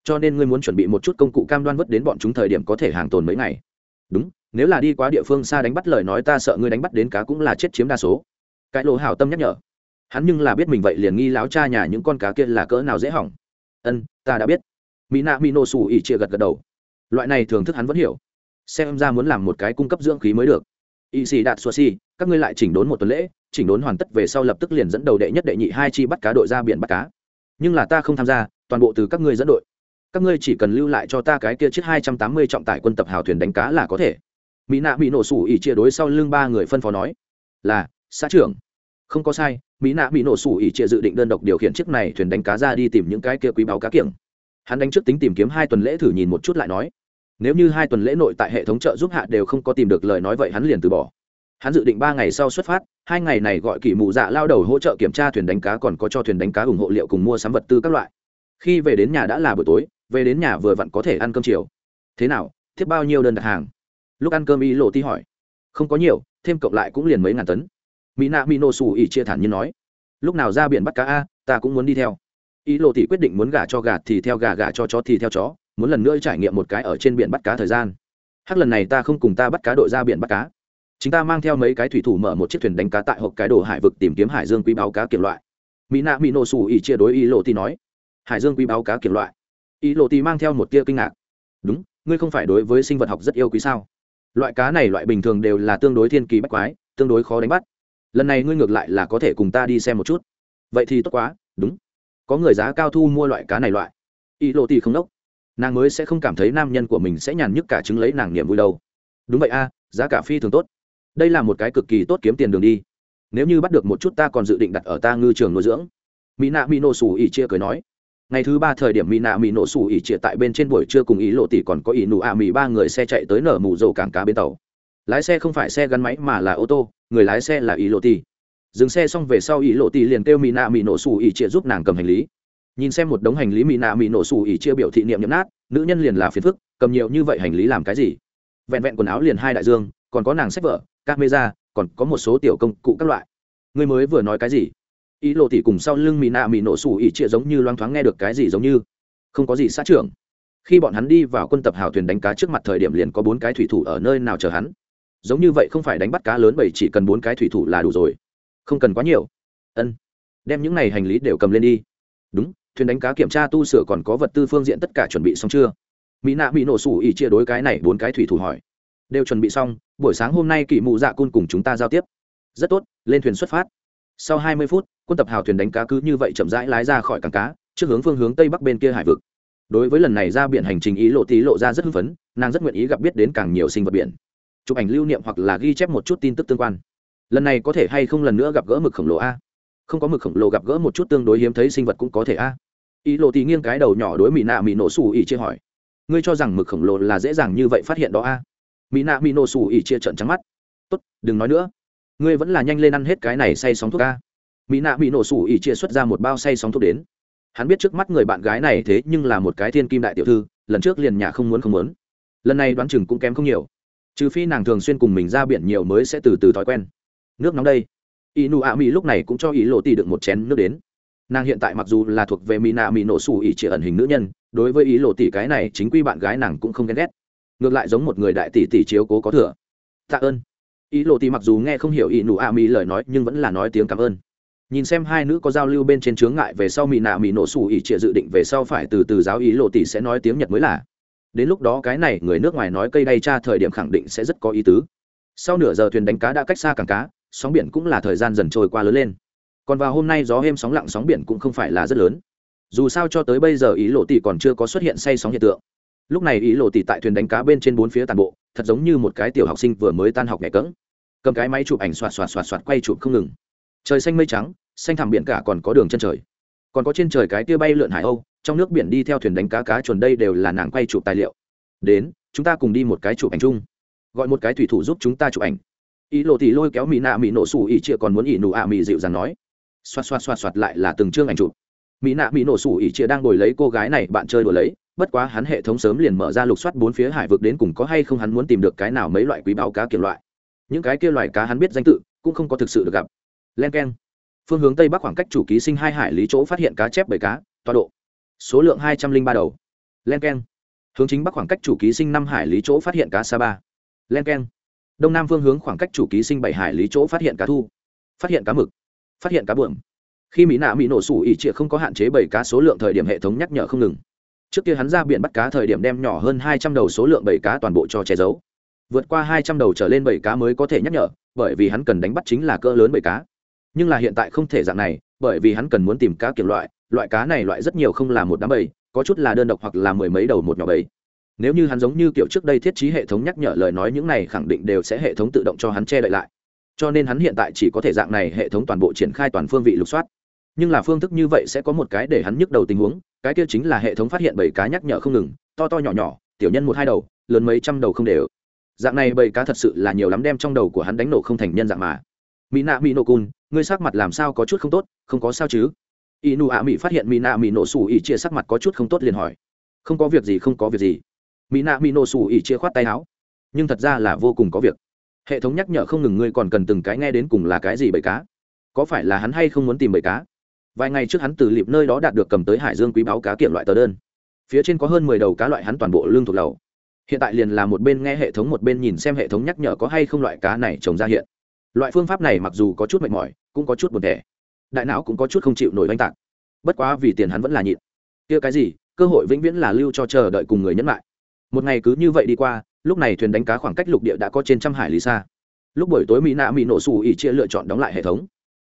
Cho nên ngươi muốn chuẩn bị một chút công cụ cam đoan vớt đến bọn chúng thời điểm có thể hàng tồn mấy ngày. Đúng, nếu là đi quá địa phương xa đánh bắt lời nói ta sợ ngươi đánh bắt đến cá cũng là chết chiếm đa số. Cái lỗ hảo tâm nhắc nhở. Hắn nhưng là biết mình vậy liền nghi láo cha nhà những con cá kia là cỡ nào dễ hỏng. Ân, ta đã biết mỹ nạ mỹ nổ xù ỉ chia gật gật đầu. Loại này thường thức hắn vẫn hiểu. Xem ra muốn làm một cái cung cấp dưỡng khí mới được. Y xì đạt xua xì, các ngươi lại chỉnh đốn một tuần lễ, chỉnh đốn hoàn tất về sau lập tức liền dẫn đầu đệ nhất đệ nhị hai chi bắt cá đội ra biển bắt cá. Nhưng là ta không tham gia, toàn bộ từ các ngươi dẫn đội. Các ngươi chỉ cần lưu lại cho ta cái kia chiếc hai trăm tám mươi trọng tải quân tập hào thuyền đánh cá là có thể. Mỹ nạ bị nổ sủ ỉ chia đối sau lưng ba người phân phó nói, là, xã trưởng. Không có sai, mỹ nạ bị nổ sủ ỉ chia dự định đơn độc điều khiển chiếc này thuyền đánh cá ra đi tìm những cái kia quý báo cá kiểng hắn đánh trước tính tìm kiếm hai tuần lễ thử nhìn một chút lại nói, nếu như hai tuần lễ nội tại hệ thống trợ giúp hạ đều không có tìm được lời nói vậy hắn liền từ bỏ. Hắn dự định ba ngày sau xuất phát, hai ngày này gọi kỷ mụ dạ lao đầu hỗ trợ kiểm tra thuyền đánh cá còn có cho thuyền đánh cá ủng hộ liệu cùng mua sắm vật tư các loại. Khi về đến nhà đã là buổi tối, về đến nhà vừa vặn có thể ăn cơm chiều. Thế nào, thiếp bao nhiêu đơn đặt hàng? Lúc ăn cơm y lộ ti hỏi. Không có nhiều, thêm cộng lại cũng liền mấy ngàn tấn. Mỹ nạ mỹ nô xù ỉ chia thản nhiên nói. Lúc nào ra biển bắt cá a, ta cũng muốn đi theo. Ý lộ tỷ quyết định muốn gả cho gà thì theo gà gà cho chó thì theo chó, muốn lần nữa trải nghiệm một cái ở trên biển bắt cá thời gian. Hắc lần này ta không cùng ta bắt cá đội ra biển bắt cá. Chúng ta mang theo mấy cái thủy thủ mở một chiếc thuyền đánh cá tại hộp cái đồ hải vực tìm kiếm hải dương quý báo cá kiểm loại. Mỹ nạ mỹ nổ xù ỉ chia đối ý lộ tỷ nói. Hải dương quý báo cá kiểm loại. Ý lộ tỷ mang theo một tia kinh ngạc. Đúng, ngươi không phải đối với sinh vật học rất yêu quý sao? Loại cá này loại bình thường đều là tương đối thiên kỳ bách quái, tương đối khó đánh bắt. Lần này ngươi ngược lại là có thể cùng ta đi xem một chút. Vậy thì tốt quá, đúng có người giá cao thu mua loại cá này loại. Y lộ tỷ không đốc. Nàng mới sẽ không cảm thấy nam nhân của mình sẽ nhàn nhức cả chứng lấy nàng niềm vui đâu. Đúng vậy a, giá cả phi thường tốt. Đây là một cái cực kỳ tốt kiếm tiền đường đi. Nếu như bắt được một chút ta còn dự định đặt ở ta ngư trường nuôi dưỡng. Mỹ nạ mỹ nổ xù ỉ chia cười nói. Ngày thứ ba thời điểm mỹ nạ mỹ nổ xù ỉ chia tại bên trên buổi trưa cùng ý lộ tỷ còn có ý nụ ạ mỹ ba người xe chạy tới nở mù dầu cảng cá bên tàu. Lái xe không phải xe gắn máy mà là ô tô, người lái xe là ý lộ tỷ dừng xe xong về sau ý lộ tỷ liền kêu mỹ nạ mỹ nổ xù ỉ chia giúp nàng cầm hành lý. Nhìn xem một đống hành lý mỹ nạ mỹ nổ xù ỉ chia biểu thị niệm nhấm nát, nữ nhân liền là phiền phức, cầm nhiều như vậy hành lý làm cái gì? Vẹn vẹn quần áo liền hai đại dương, còn có nàng sách vở, camera, còn có một số tiểu công cụ các loại. Người mới vừa nói cái gì? Ý lộ tỷ cùng sau lưng mỹ nạ mỹ nổ xù ỉ chia giống như loang thoáng nghe được cái gì giống như. Không có gì sát trưởng. Khi bọn hắn đi vào quân tập hào thuyền đánh cá trước mặt thời điểm liền có bốn cái thủy thủ ở nơi nào chờ hắn. Giống như vậy không phải đánh bắt cá lớn bởi chỉ cần bốn cái thủy thủ là đủ rồi không cần quá nhiều. Ân. Đem những này hành lý đều cầm lên đi. Đúng, thuyền đánh cá kiểm tra tu sửa còn có vật tư phương diện tất cả chuẩn bị xong chưa? Mỹ nạ bị nổ sủ ỉ chia đối cái này bốn cái thủy thủ hỏi. Đều chuẩn bị xong, buổi sáng hôm nay kỳ mụ dạ cun cùng chúng ta giao tiếp. Rất tốt, lên thuyền xuất phát. Sau hai mươi phút, quân tập hào thuyền đánh cá cứ như vậy chậm rãi lái ra khỏi cảng cá, trước hướng phương hướng tây bắc bên kia hải vực. Đối với lần này ra biển hành trình ý lộ tí lộ ra rất hưng phấn, nàng rất nguyện ý gặp biết đến càng nhiều sinh vật biển. Chụp ảnh lưu niệm hoặc là ghi chép một chút tin tức tương quan lần này có thể hay không lần nữa gặp gỡ mực khổng lồ a? Không có mực khổng lồ gặp gỡ một chút tương đối hiếm thấy sinh vật cũng có thể a. Ý lộ thì nghiêng cái đầu nhỏ đối mỹ nạ mỹ nổ xù ỉ chia hỏi. Ngươi cho rằng mực khổng lồ là dễ dàng như vậy phát hiện đó a? Mỹ nạ mỹ nổ xù ỉ chia trận trắng mắt. Tốt, đừng nói nữa. Ngươi vẫn là nhanh lên ăn hết cái này say sóng thuốc a. Mỹ nạ mỹ nổ xù ỉ chia xuất ra một bao say sóng thuốc đến. Hắn biết trước mắt người bạn gái này thế nhưng là một cái thiên kim đại tiểu thư, lần trước liền nhà không muốn không muốn. Lần này đoán chừng cũng kém không nhiều. Trừ phi nàng thường xuyên cùng mình ra biển nhiều mới sẽ từ từ thói quen nước nóng đây. Y nụ ạ mỹ lúc này cũng cho ý lộ tì được một chén nước đến. Nàng hiện tại mặc dù là thuộc về mỹ nạ mỹ nổ xù ỉ chỉ ẩn hình nữ nhân, đối với ý lộ tỷ cái này chính quy bạn gái nàng cũng không ghen ghét. Ngược lại giống một người đại tỷ tỷ chiếu cố có thừa. Tạ ơn. Ý lộ tỷ mặc dù nghe không hiểu ý nụ a mỹ lời nói, nhưng vẫn là nói tiếng cảm ơn. Nhìn xem hai nữ có giao lưu bên trên chướng ngại về sau mỹ nạ mỹ nổ xù ỉ trịa dự định về sau phải từ từ giáo ý lộ tỷ sẽ nói tiếng nhật mới là. Đến lúc đó cái này người nước ngoài nói cây đay cha thời điểm khẳng định sẽ rất có ý tứ. Sau nửa giờ thuyền đánh cá đã cách xa cảng cá sóng biển cũng là thời gian dần trôi qua lớn lên. Còn vào hôm nay gió êm sóng lặng, sóng biển cũng không phải là rất lớn. Dù sao cho tới bây giờ ý lộ tỷ còn chưa có xuất hiện say sóng hiện tượng. Lúc này ý lộ tỷ tại thuyền đánh cá bên trên bốn phía tàn bộ, thật giống như một cái tiểu học sinh vừa mới tan học nhẹ cỡng cầm cái máy chụp ảnh xoạt xoạt xoạt xoạt quay chụp không ngừng. Trời xanh mây trắng, xanh thẳm biển cả còn có đường chân trời. Còn có trên trời cái tia bay lượn hải âu, trong nước biển đi theo thuyền đánh cá cá chuồn đây đều là nàng quay chụp tài liệu. Đến, chúng ta cùng đi một cái chụp ảnh chung. Gọi một cái thủy thủ giúp chúng ta chụp ảnh ý lộ thì lôi kéo mỹ nạ mỹ nổ xù ý chia còn muốn ỉ nụ ạ à mỹ dịu dàng nói. Xoạt xoạt xoạt xoạt lại là từng chương ảnh chụp. Mỹ nạ mỹ nổ xù ỉ chia đang ngồi lấy cô gái này bạn chơi đổi lấy, bất quá hắn hệ thống sớm liền mở ra lục soát bốn phía hải vực đến cùng có hay không hắn muốn tìm được cái nào mấy loại quý báo cá kiểu loại. Những cái kia loài cá hắn biết danh tự, cũng không có thực sự được gặp. Len k e n phương hướng tây bắc khoảng cách chủ ký sinh hai hải lý chỗ phát hiện cá chép bảy cá tọa độ. Số lượng hai trăm linh ba đầu. Len k e n hướng chính bắc khoảng cách chủ ký sinh năm hải lý chỗ phát hiện cá sa ba. Len k e n đông nam phương hướng khoảng cách chủ ký sinh bảy hải lý chỗ phát hiện cá thu, phát hiện cá mực, phát hiện cá bượm. Khi mỹ nạ mỹ nổ sủ ỉ trịa không có hạn chế bảy cá số lượng thời điểm hệ thống nhắc nhở không ngừng. Trước kia hắn ra biển bắt cá thời điểm đem nhỏ hơn hai trăm đầu số lượng bảy cá toàn bộ cho che giấu. Vượt qua hai trăm đầu trở lên bảy cá mới có thể nhắc nhở, bởi vì hắn cần đánh bắt chính là cỡ lớn bảy cá. Nhưng là hiện tại không thể dạng này, bởi vì hắn cần muốn tìm cá kiểm loại loại cá này loại rất nhiều không là một đám bầy, có chút là đơn độc hoặc là mười mấy đầu một nhỏ bầy nếu như hắn giống như kiểu trước đây thiết trí hệ thống nhắc nhở lời nói những này khẳng định đều sẽ hệ thống tự động cho hắn che đậy lại. Cho nên hắn hiện tại chỉ có thể dạng này hệ thống toàn bộ triển khai toàn phương vị lục soát. Nhưng là phương thức như vậy sẽ có một cái để hắn nhức đầu tình huống, cái kia chính là hệ thống phát hiện bảy cá nhắc nhở không ngừng, to to nhỏ nhỏ, tiểu nhân một hai đầu, lớn mấy trăm đầu không đều. Dạng này bảy cá thật sự là nhiều lắm đem trong đầu của hắn đánh nổ không thành nhân dạng mà. Mỹ nạ mỹ nổ cun ngươi sắc mặt làm sao có chút không tốt, không có sao chứ? Y nụ ạ mỹ phát hiện mỹ nạ mỹ nổ xù ỉ chia sắc mặt có chút không tốt liền hỏi. Không có việc gì, không có việc gì mỹ nạ mỹ nổ sủ ỉ chia khoát tay áo. Nhưng thật ra là vô cùng có việc. Hệ thống nhắc nhở không ngừng ngươi còn cần từng cái nghe đến cùng là cái gì bầy cá. Có phải là hắn hay không muốn tìm bầy cá? Vài ngày trước hắn từ liệp nơi đó đạt được cầm tới hải dương quý báo cá kiện loại tờ đơn. Phía trên có hơn mười đầu cá loại hắn toàn bộ lương thuộc lầu. Hiện tại liền là một bên nghe hệ thống một bên nhìn xem hệ thống nhắc nhở có hay không loại cá này trồng ra hiện. Loại phương pháp này mặc dù có chút mệt mỏi, cũng có chút buồn thẻ đại não cũng có chút không chịu nổi oanh tạc. Bất quá vì tiền hắn vẫn là nhịn. Kia cái gì? Cơ hội vĩnh viễn là lưu cho chờ đợi cùng người nhẫn lại một ngày cứ như vậy đi qua, lúc này thuyền đánh cá khoảng cách lục địa đã có trên trăm hải lý xa. Lúc buổi tối mỹ nạ mỹ nổ xù ỉ chia lựa chọn đóng lại hệ thống.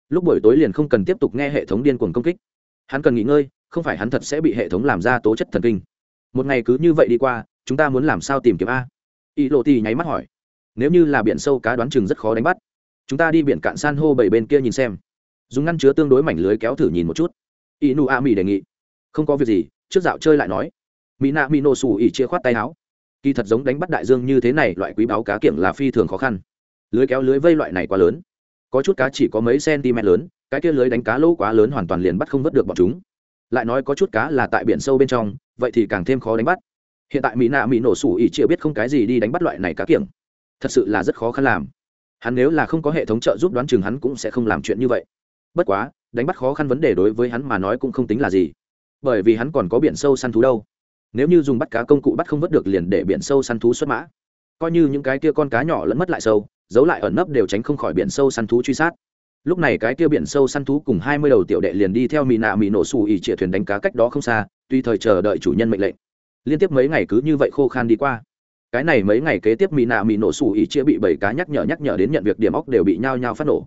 Lúc buổi tối liền không cần tiếp tục nghe hệ thống điên cuồng công kích. Hắn cần nghỉ ngơi, không phải hắn thật sẽ bị hệ thống làm ra tố chất thần kinh. Một ngày cứ như vậy đi qua, chúng ta muốn làm sao tìm kiếm a? Y lộ tì nháy mắt hỏi. Nếu như là biển sâu cá đoán chừng rất khó đánh bắt. Chúng ta đi biển cạn san hô bảy bên kia nhìn xem. Dùng ngăn chứa tương đối mảnh lưới kéo thử nhìn một chút. Y nu a mỹ đề nghị. Không có việc gì, trước dạo chơi lại nói mỹ nạ mỹ nổ xù ỉ chia khoát tay áo. Kỳ thật giống đánh bắt đại dương như thế này, loại quý báo cá kiểng là phi thường khó khăn. Lưới kéo lưới vây loại này quá lớn. Có chút cá chỉ có mấy cm lớn, cái kia lưới đánh cá lỗ quá lớn hoàn toàn liền bắt không vớt được bọn chúng. Lại nói có chút cá là tại biển sâu bên trong, vậy thì càng thêm khó đánh bắt. Hiện tại mỹ nạ mỹ nổ sủ ỉ chia biết không cái gì đi đánh bắt loại này cá kiểng. Thật sự là rất khó khăn làm. Hắn nếu là không có hệ thống trợ giúp đoán chừng hắn cũng sẽ không làm chuyện như vậy. Bất quá, đánh bắt khó khăn vấn đề đối với hắn mà nói cũng không tính là gì. Bởi vì hắn còn có biển sâu săn thú đâu nếu như dùng bắt cá công cụ bắt không vớt được liền để biển sâu săn thú xuất mã. Coi như những cái kia con cá nhỏ lẫn mất lại sâu, giấu lại ẩn nấp đều tránh không khỏi biển sâu săn thú truy sát. Lúc này cái kia biển sâu săn thú cùng hai mươi đầu tiểu đệ liền đi theo mì nạ mì nổ xù ỉ chĩa thuyền đánh cá cách đó không xa tuy thời chờ đợi chủ nhân mệnh lệnh. Liên tiếp mấy ngày cứ như vậy khô khan đi qua. Cái này mấy ngày kế tiếp mì nạ mì nổ xù ỉ chĩa bị bảy cá nhắc nhở nhắc nhở đến nhận việc điểm óc đều bị nhao nhao phát nổ.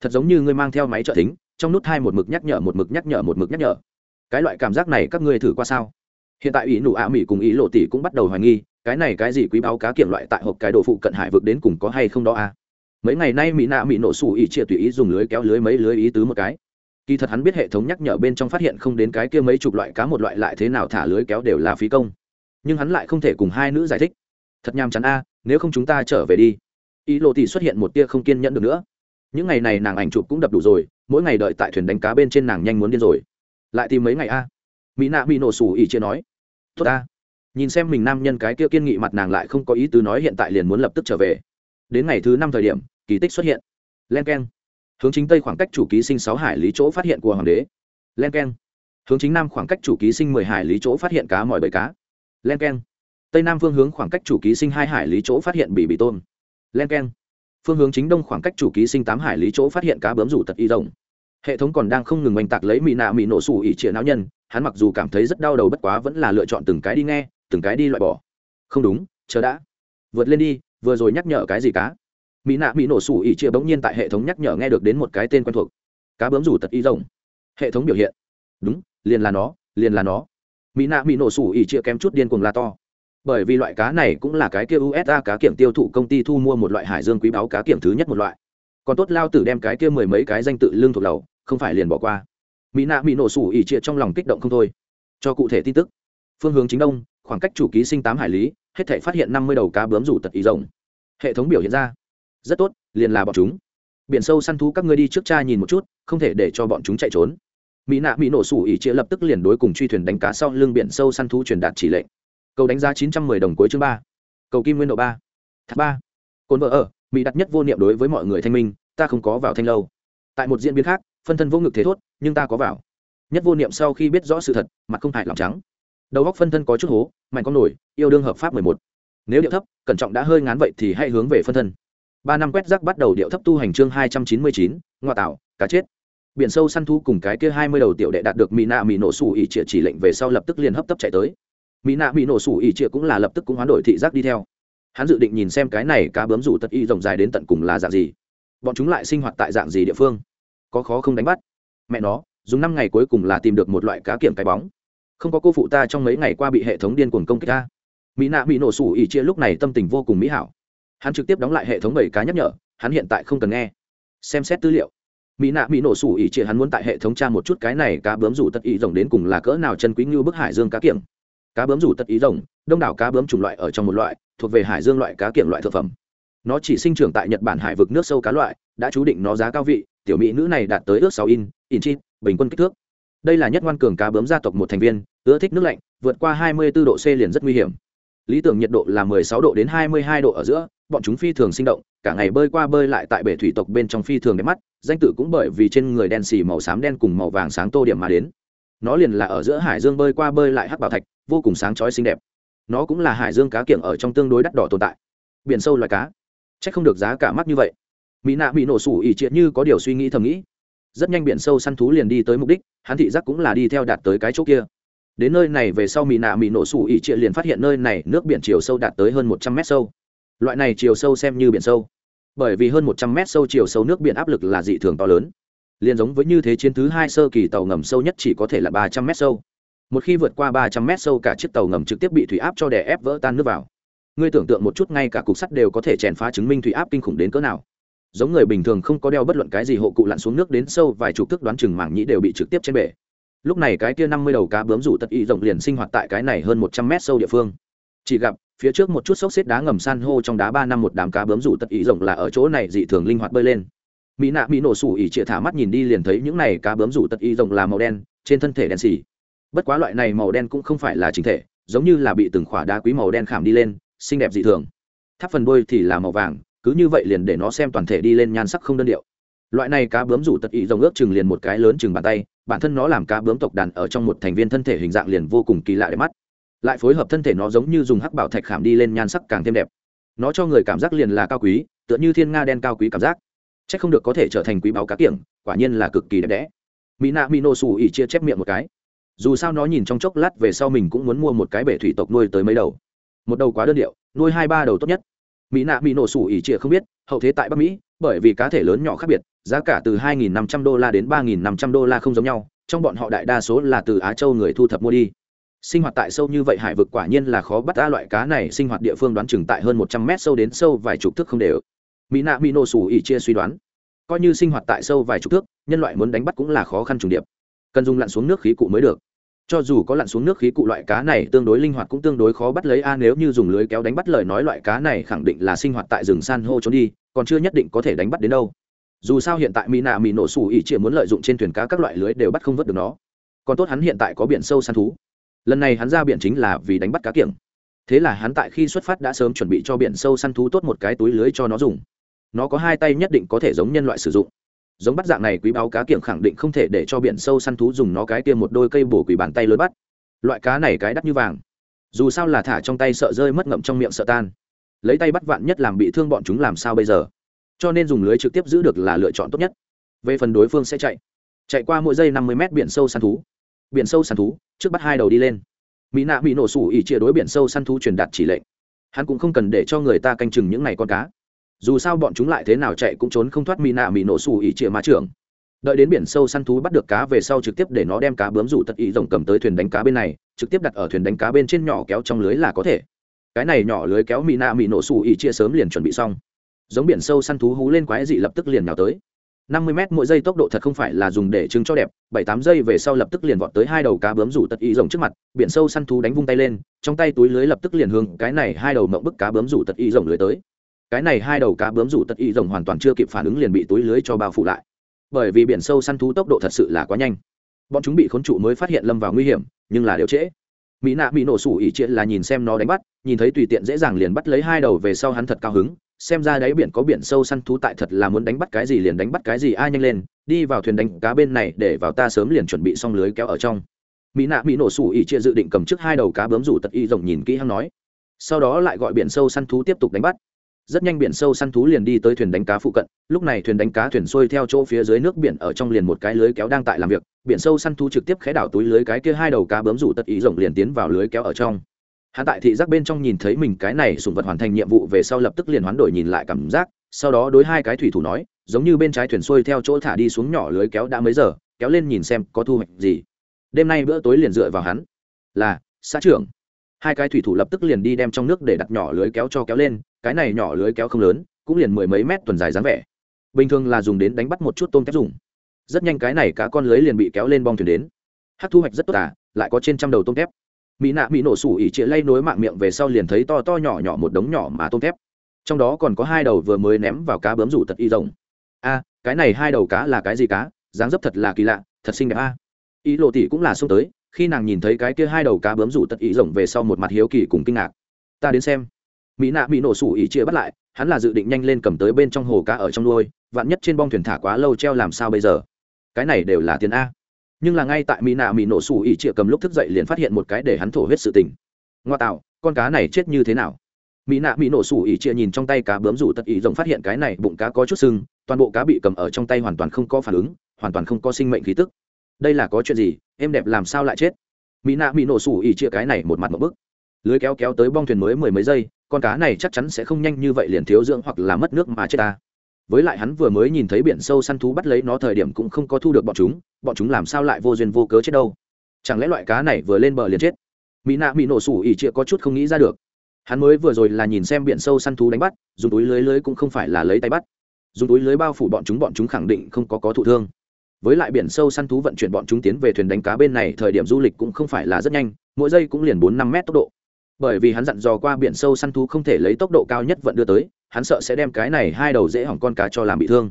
Thật giống như ngươi mang theo máy trợ thính, trong nút hai một mực nhắc nhở một mực nhắc nhở một mực nhắc nhở. Cái loại cảm giác này các ngươi thử qua sao? Hiện tại ý nụ ạ mỹ cùng ý lộ tỷ cũng bắt đầu hoài nghi, cái này cái gì quý báo cá kiểm loại tại hộp cái đồ phụ cận hải vực đến cùng có hay không đó à? Mấy ngày nay mỹ nạ mỹ nổ sủ ý chia tùy ý dùng lưới kéo lưới mấy lưới ý tứ một cái. Kỳ thật hắn biết hệ thống nhắc nhở bên trong phát hiện không đến cái kia mấy chục loại cá một loại lại thế nào thả lưới kéo đều là phí công. Nhưng hắn lại không thể cùng hai nữ giải thích. Thật nhàm chán a, nếu không chúng ta trở về đi. Ý lộ tỷ xuất hiện một tia không kiên nhẫn được nữa. Những ngày này nàng ảnh chụp cũng đập đủ rồi, mỗi ngày đợi tại thuyền đánh cá bên trên nàng nhanh muốn điên rồi. Lại tìm mấy ngày a. Mỹ nạ bị nổ sủ ỉ chia nói tốt ta. Nhìn xem mình nam nhân cái kia kiên nghị mặt nàng lại không có ý tứ nói hiện tại liền muốn lập tức trở về. Đến ngày thứ năm thời điểm, kỳ tích xuất hiện. Len k e n hướng chính tây khoảng cách chủ ký sinh sáu hải lý chỗ phát hiện của hoàng đế. Len k e n hướng chính nam khoảng cách chủ ký sinh mười hải lý chỗ phát hiện cá mỏi bầy cá. Len k e n tây nam phương hướng khoảng cách chủ ký sinh hai hải lý chỗ phát hiện bị bị tôm. Len k e n phương hướng chính đông khoảng cách chủ ký sinh tám hải lý chỗ phát hiện cá bướm rủ tật y rồng. Hệ thống còn đang không ngừng oanh tạc lấy mỹ nạ mỹ nổ sủ ỉ trịa não nhân hắn mặc dù cảm thấy rất đau đầu bất quá vẫn là lựa chọn từng cái đi nghe, từng cái đi loại bỏ. Không đúng, chờ đã. Vượt lên đi, vừa rồi nhắc nhở cái gì cá? Mỹ nạ mỹ nổ sủ ỉ chia bỗng nhiên tại hệ thống nhắc nhở nghe được đến một cái tên quen thuộc. Cá bướm rủ tật y rồng. Hệ thống biểu hiện. Đúng, liền là nó, liền là nó. Mỹ nạ mỹ nổ sủ ỉ chia kém chút điên cuồng la to. Bởi vì loại cá này cũng là cái kia usa cá kiểm tiêu thụ công ty thu mua một loại hải dương quý báu cá kiểm thứ nhất một loại. Còn tốt lao tử đem cái kia mười mấy cái danh tự lương thuộc lầu không phải liền bỏ qua mỹ nạ mỹ nổ sủ ỉ chia trong lòng kích động không thôi. Cho cụ thể tin tức, phương hướng chính đông, khoảng cách chủ ký sinh tám hải lý, hết thể phát hiện năm mươi đầu cá bướm rủ tật ý rồng. Hệ thống biểu hiện ra. Rất tốt, liền là bọn chúng. Biển sâu săn thú các ngươi đi trước cha nhìn một chút, không thể để cho bọn chúng chạy trốn. Mỹ nạ mỹ nổ sủ ỉ chia lập tức liền đối cùng truy thuyền đánh cá sau lưng biển sâu săn thú truyền đạt chỉ lệnh. Cầu đánh giá chín trăm mười đồng cuối chương ba. Cầu kim nguyên độ ba. Thác ba. Cồn vợ ở, mỹ đặt nhất vô niệm đối với mọi người thanh minh, ta không có vào thanh lâu. Tại một diễn biến khác, phân thân vô ngực thế thốt nhưng ta có vào. Nhất vô niệm sau khi biết rõ sự thật, mặt không hại lòng trắng. Đầu góc phân thân có chút hố, mạnh con nổi, yêu đương hợp pháp mười một. Nếu điệu thấp, cẩn trọng đã hơi ngán vậy thì hãy hướng về phân thân. Ba năm quét rác bắt đầu điệu thấp tu hành chương hai trăm chín mươi chín, ngoại tạo, cá chết. Biển sâu săn thu cùng cái kia hai mươi đầu tiểu đệ đạt được mỹ nạ mỹ nổ sủ ỉ trịa chỉ lệnh về sau lập tức liền hấp tấp chạy tới. Mỹ nạ mỹ nổ sủ ỉ trịa cũng là lập tức cũng hoán đổi thị giác đi theo. Hắn dự định nhìn xem cái này cá bướm rủ tật y rộng dài đến tận cùng là dạng gì. Bọn chúng lại sinh hoạt tại dạng gì địa phương? Có khó không đánh bắt? Mẹ nó, dùng năm ngày cuối cùng là tìm được một loại cá kiểm cái bóng. Không có cô phụ ta trong mấy ngày qua bị hệ thống điên cuồng công kích ta. Mỹ nạ bị nổ sủ ỉ chia lúc này tâm tình vô cùng mỹ hảo. Hắn trực tiếp đóng lại hệ thống bảy cá nhắc nhở, hắn hiện tại không cần nghe. Xem xét tư liệu. Mỹ nạ mỹ nổ sủ ỉ chia hắn muốn tại hệ thống tra một chút cái này cá bướm rủ tật ý rồng đến cùng là cỡ nào chân quý như bức hải dương cá kiểm. Cá bướm rủ tật ý rồng, đông đảo cá bướm chủng loại ở trong một loại, thuộc về hải dương loại cá kiểm loại thực phẩm. Nó chỉ sinh trưởng tại nhật bản hải vực nước sâu cá loại, đã chú định nó giá cao vị tiểu mỹ nữ này đạt tới ước sáu in in chi, bình quân kích thước. Đây là nhất ngoan cường cá bướm gia tộc một thành viên, ưa thích nước lạnh, vượt qua 24 độ c liền rất nguy hiểm. Lý tưởng nhiệt độ là 16 độ đến 22 độ ở giữa, bọn chúng phi thường sinh động, cả ngày bơi qua bơi lại tại bể thủy tộc bên trong phi thường đẹp mắt, danh tự cũng bởi vì trên người đen xì màu xám đen cùng màu vàng sáng tô điểm mà đến. Nó liền là ở giữa hải dương bơi qua bơi lại hắc bảo thạch, vô cùng sáng chói xinh đẹp. Nó cũng là hải dương cá kiểng ở trong tương đối đắt đỏ tồn tại. Biển sâu loài cá. Chắc không được giá cả mắc như vậy mỹ nạ bị nổ sủ ỉ triệt như có điều suy nghĩ thầm nghĩ. Rất nhanh biển sâu săn thú liền đi tới mục đích, hắn thị giác cũng là đi theo đạt tới cái chỗ kia. Đến nơi này về sau mỹ nạ mỹ nổ sủ ỉ triệt liền phát hiện nơi này nước biển chiều sâu đạt tới hơn một trăm mét sâu. Loại này chiều sâu xem như biển sâu. Bởi vì hơn một trăm mét sâu chiều sâu nước biển áp lực là dị thường to lớn. Liền giống với như thế chiến thứ hai sơ kỳ tàu ngầm sâu nhất chỉ có thể là ba trăm mét sâu. Một khi vượt qua ba trăm mét sâu, cả chiếc tàu ngầm trực tiếp bị thủy áp cho đè ép vỡ tan nước vào. Ngươi tưởng tượng một chút, ngay cả cục sắt đều có thể chèn phá chứng minh thủy áp kinh khủng đến cỡ nào giống người bình thường không có đeo bất luận cái gì hộ cụ lặn xuống nước đến sâu vài chục thước đoán chừng mảng nhĩ đều bị trực tiếp trên bể. Lúc này cái kia năm mươi đầu cá bướm rủ tật y rộng liền sinh hoạt tại cái này hơn một trăm mét sâu địa phương. Chỉ gặp, phía trước một chút xốc xếp đá ngầm san hô trong đá ba năm một đám cá bướm rủ tật y rộng là ở chỗ này dị thường linh hoạt bơi lên. Mỹ nạ mỹ nổ sủ ỉ chĩa thả mắt nhìn đi liền thấy những này cá bướm rủ tật y rộng là màu đen, trên thân thể đen xì. Bất quá loại này màu đen cũng không phải là chính thể, giống như là bị từng khỏa đá quý màu đen khảm đi lên, xinh đẹp dị thường. Tháp phần đôi thì là màu vàng cứ như vậy liền để nó xem toàn thể đi lên nhan sắc không đơn điệu. Loại này cá bướm rủ tật ý rồng ước chừng liền một cái lớn chừng bàn tay, bản thân nó làm cá bướm tộc đàn ở trong một thành viên thân thể hình dạng liền vô cùng kỳ lạ để mắt. Lại phối hợp thân thể nó giống như dùng hắc bảo thạch khảm đi lên nhan sắc càng thêm đẹp. Nó cho người cảm giác liền là cao quý, tựa như thiên nga đen cao quý cảm giác. C h ắ c không được có thể trở thành quý báo cá kiểng, quả nhiên là cực kỳ đẹp đẽ. Mỹ nạ mỹ nô xù ỉ chia chép miệng một cái. Dù sao nó nhìn trong chốc lát về sau mình cũng muốn mua một cái bể thủy tộc nuôi tới mấy đầu. Một đầu quá đơn điệu, nuôi hai ba đầu tốt nhất mỹ nạ mỹ nổ sủ ỉ trịa không biết, hậu thế tại bắc mỹ, bởi vì cá thể lớn nhỏ khác biệt, giá cả từ 2.500 đô la đến 3.500 đô la không giống nhau, trong bọn họ đại đa số là từ á châu người thu thập mua đi. Sinh hoạt tại sâu như vậy hải vực quả nhiên là khó bắt ra loại cá này, sinh hoạt địa phương đoán chừng tại hơn 100 mét sâu đến sâu vài chục thước không đều. Mỹ nạ mỹ nổ sủ ỉ chia suy đoán, coi như sinh hoạt tại sâu vài chục thước, nhân loại muốn đánh bắt cũng là khó khăn trùng điệp. Cần dùng lặn xuống nước khí cụ mới được cho dù có lặn xuống nước khí cụ loại cá này, tương đối linh hoạt cũng tương đối khó bắt lấy. A, nếu như dùng lưới kéo đánh bắt lời nói loại cá này khẳng định là sinh hoạt tại rừng san hô trốn đi, còn chưa nhất định có thể đánh bắt đến đâu. Dù sao hiện tại mỹ nạ mỹ nổ sủ ỉ chỉ muốn lợi dụng trên thuyền cá các loại lưới đều bắt không vớt được nó. Còn tốt hắn hiện tại có biển sâu săn thú. Lần này hắn ra biển chính là vì đánh bắt cá kiểng. Thế là hắn tại khi xuất phát đã sớm chuẩn bị cho biển sâu săn thú tốt một cái túi lưới cho nó dùng. Nó có hai tay nhất định có thể giống nhân loại sử dụng giống bắt dạng này quý báo cá kiểng khẳng định không thể để cho biển sâu săn thú dùng nó cái kia một đôi cây bổ quỷ bàn tay lớn bắt. Loại cá này cái đắt như vàng. Dù sao là thả trong tay sợ rơi mất ngậm trong miệng sợ tan. Lấy tay bắt vạn nhất làm bị thương bọn chúng làm sao bây giờ? Cho nên dùng lưới trực tiếp giữ được là lựa chọn tốt nhất. Về phần đối phương sẽ chạy. Chạy qua mỗi giây năm mươi mét biển sâu săn thú. Biển sâu săn thú, trước bắt hai đầu đi lên. Mỹ nạ bị nổ sủ ỉ chia đối biển sâu săn thú truyền đạt chỉ lệnh. Hắn cũng không cần để cho người ta canh chừng những ngày con cá dù sao bọn chúng lại thế nào chạy cũng trốn không thoát mỹ nạ mỹ nổ xù ỉ chia ma trưởng. Đợi đến biển sâu săn thú bắt được cá về sau trực tiếp để nó đem cá bướm rủ tật ý rồng cầm tới thuyền đánh cá bên này, trực tiếp đặt ở thuyền đánh cá bên trên nhỏ kéo trong lưới là có thể. Cái này nhỏ lưới kéo mỹ nạ mỹ nổ xù ỉ chia sớm liền chuẩn bị xong. Giống biển sâu săn thú hú lên quái dị lập tức liền nào tới. Năm mươi m mỗi giây tốc độ thật không phải là dùng để trưng cho đẹp, bảy tám giây về sau lập tức liền vọt tới hai đầu cá bướm rủ tật y rồng trước mặt, biển sâu săn thú đánh vung tay lên, trong tay túi lưới lập tức liền hướng cái này hai đầu mộng bức cá bướm rủ tật y rồng lưới tới cái này hai đầu cá bướm rủ tật y rồng hoàn toàn chưa kịp phản ứng liền bị túi lưới cho bao phủ lại. Bởi vì biển sâu săn thú tốc độ thật sự là quá nhanh. Bọn chúng bị khốn trụ mới phát hiện lâm vào nguy hiểm, nhưng là đều trễ. Mỹ nạ bị nổ sủ ỉ triệt là nhìn xem nó đánh bắt, nhìn thấy tùy tiện dễ dàng liền bắt lấy hai đầu về sau hắn thật cao hứng, xem ra đáy biển có biển sâu săn thú tại thật là muốn đánh bắt cái gì liền đánh bắt cái gì, ai nhanh lên, đi vào thuyền đánh cá bên này, để vào ta sớm liền chuẩn bị xong lưới kéo ở trong. Mỹ nạ bị nổ sủ ỉ chia dự định cầm trước hai đầu cá bướm rủ tật y rồng nhìn kỹ hăng nói, sau đó lại gọi biển sâu săn thú tiếp tục đánh bắt rất nhanh biển sâu săn thú liền đi tới thuyền đánh cá phụ cận, lúc này thuyền đánh cá thuyền xuôi theo chỗ phía dưới nước biển ở trong liền một cái lưới kéo đang tại làm việc, biển sâu săn thú trực tiếp khé đảo túi lưới cái kia hai đầu cá bướm rủ tật ý rồng liền tiến vào lưới kéo ở trong. Hắn tại thị giác bên trong nhìn thấy mình cái này sùng vật hoàn thành nhiệm vụ về sau lập tức liền hoán đổi nhìn lại cảm giác, sau đó đối hai cái thủy thủ nói, giống như bên trái thuyền xuôi theo chỗ thả đi xuống nhỏ lưới kéo đã mấy giờ, kéo lên nhìn xem có thu hoạch gì. Đêm nay bữa tối liền dựa vào hắn. Là, xã trưởng hai cái thủy thủ lập tức liền đi đem trong nước để đặt nhỏ lưới kéo cho kéo lên, cái này nhỏ lưới kéo không lớn, cũng liền mười mấy mét tuần dài dáng vẻ. Bình thường là dùng đến đánh bắt một chút tôm kép dùng. Rất nhanh cái này cá con lưới liền bị kéo lên bong thuyền đến. Hát thu hoạch rất tốt à lại có trên trăm đầu tôm kép mỹ nạ mỹ nổ sủ ỉ chĩa lay nối mạng miệng về sau liền thấy to to nhỏ nhỏ một đống nhỏ mà tôm thép trong đó còn có hai đầu vừa mới ném vào cá bướm rủ tật y rồng. A cái này hai đầu cá là cái gì cá? Dáng dấp thật là kỳ lạ, thật xinh đẹp a ý lộ tỷ cũng là xông tới khi nàng nhìn thấy cái kia hai đầu cá bướm rủ tật ý rồng về sau một mặt hiếu kỳ cùng kinh ngạc. Ta đến xem. Mỹ nạ bị nổ sủ ý chia bắt lại, hắn là dự định nhanh lên cầm tới bên trong hồ cá ở trong nuôi, vạn nhất trên bong thuyền thả quá lâu treo làm sao bây giờ? Cái này đều là tiền a. Nhưng là ngay tại mỹ nạ mỹ nổ sủ ý chia cầm lúc thức dậy liền phát hiện một cái để hắn thổ huyết sự tình. Ngoa tạo, con cá này chết như thế nào? Mỹ nạ mỹ nổ sủ ỉ chia nhìn trong tay cá bướm rủ tật ỉ rồng phát hiện cái này bụng cá có chút sưng, toàn bộ cá bị cầm ở trong tay hoàn toàn không có phản ứng, hoàn toàn không có sinh mệnh khí tức đây là có chuyện gì, em đẹp làm sao lại chết? Mỹ nạ mỹ nổ sủ ỉ chia cái này một mặt một bức. Lưới kéo kéo tới bong thuyền mới mười mấy giây, con cá này chắc chắn sẽ không nhanh như vậy liền thiếu dưỡng hoặc là mất nước mà chết ta. Với lại hắn vừa mới nhìn thấy biển sâu săn thú bắt lấy nó thời điểm cũng không có thu được bọn chúng bọn chúng làm sao lại vô duyên vô cớ chết đâu? Chẳng lẽ loại cá này vừa lên bờ liền chết? Mỹ nạ bị nổ sủ ỉ chia có chút không nghĩ ra được. Hắn mới vừa rồi là nhìn xem biển sâu săn thú đánh bắt, dùng túi lưới lưới cũng không phải là lấy tay bắt. Dùng túi lưới bao phủ bọn chúng bọn chúng khẳng định không có có thụ thương với lại biển sâu săn thú vận chuyển bọn chúng tiến về thuyền đánh cá bên này, thời điểm du lịch cũng không phải là rất nhanh, mỗi giây cũng liền bốn năm mét tốc độ. Bởi vì hắn dặn dò qua biển sâu săn thú không thể lấy tốc độ cao nhất vận đưa tới, hắn sợ sẽ đem cái này hai đầu dễ hỏng con cá cho làm bị thương.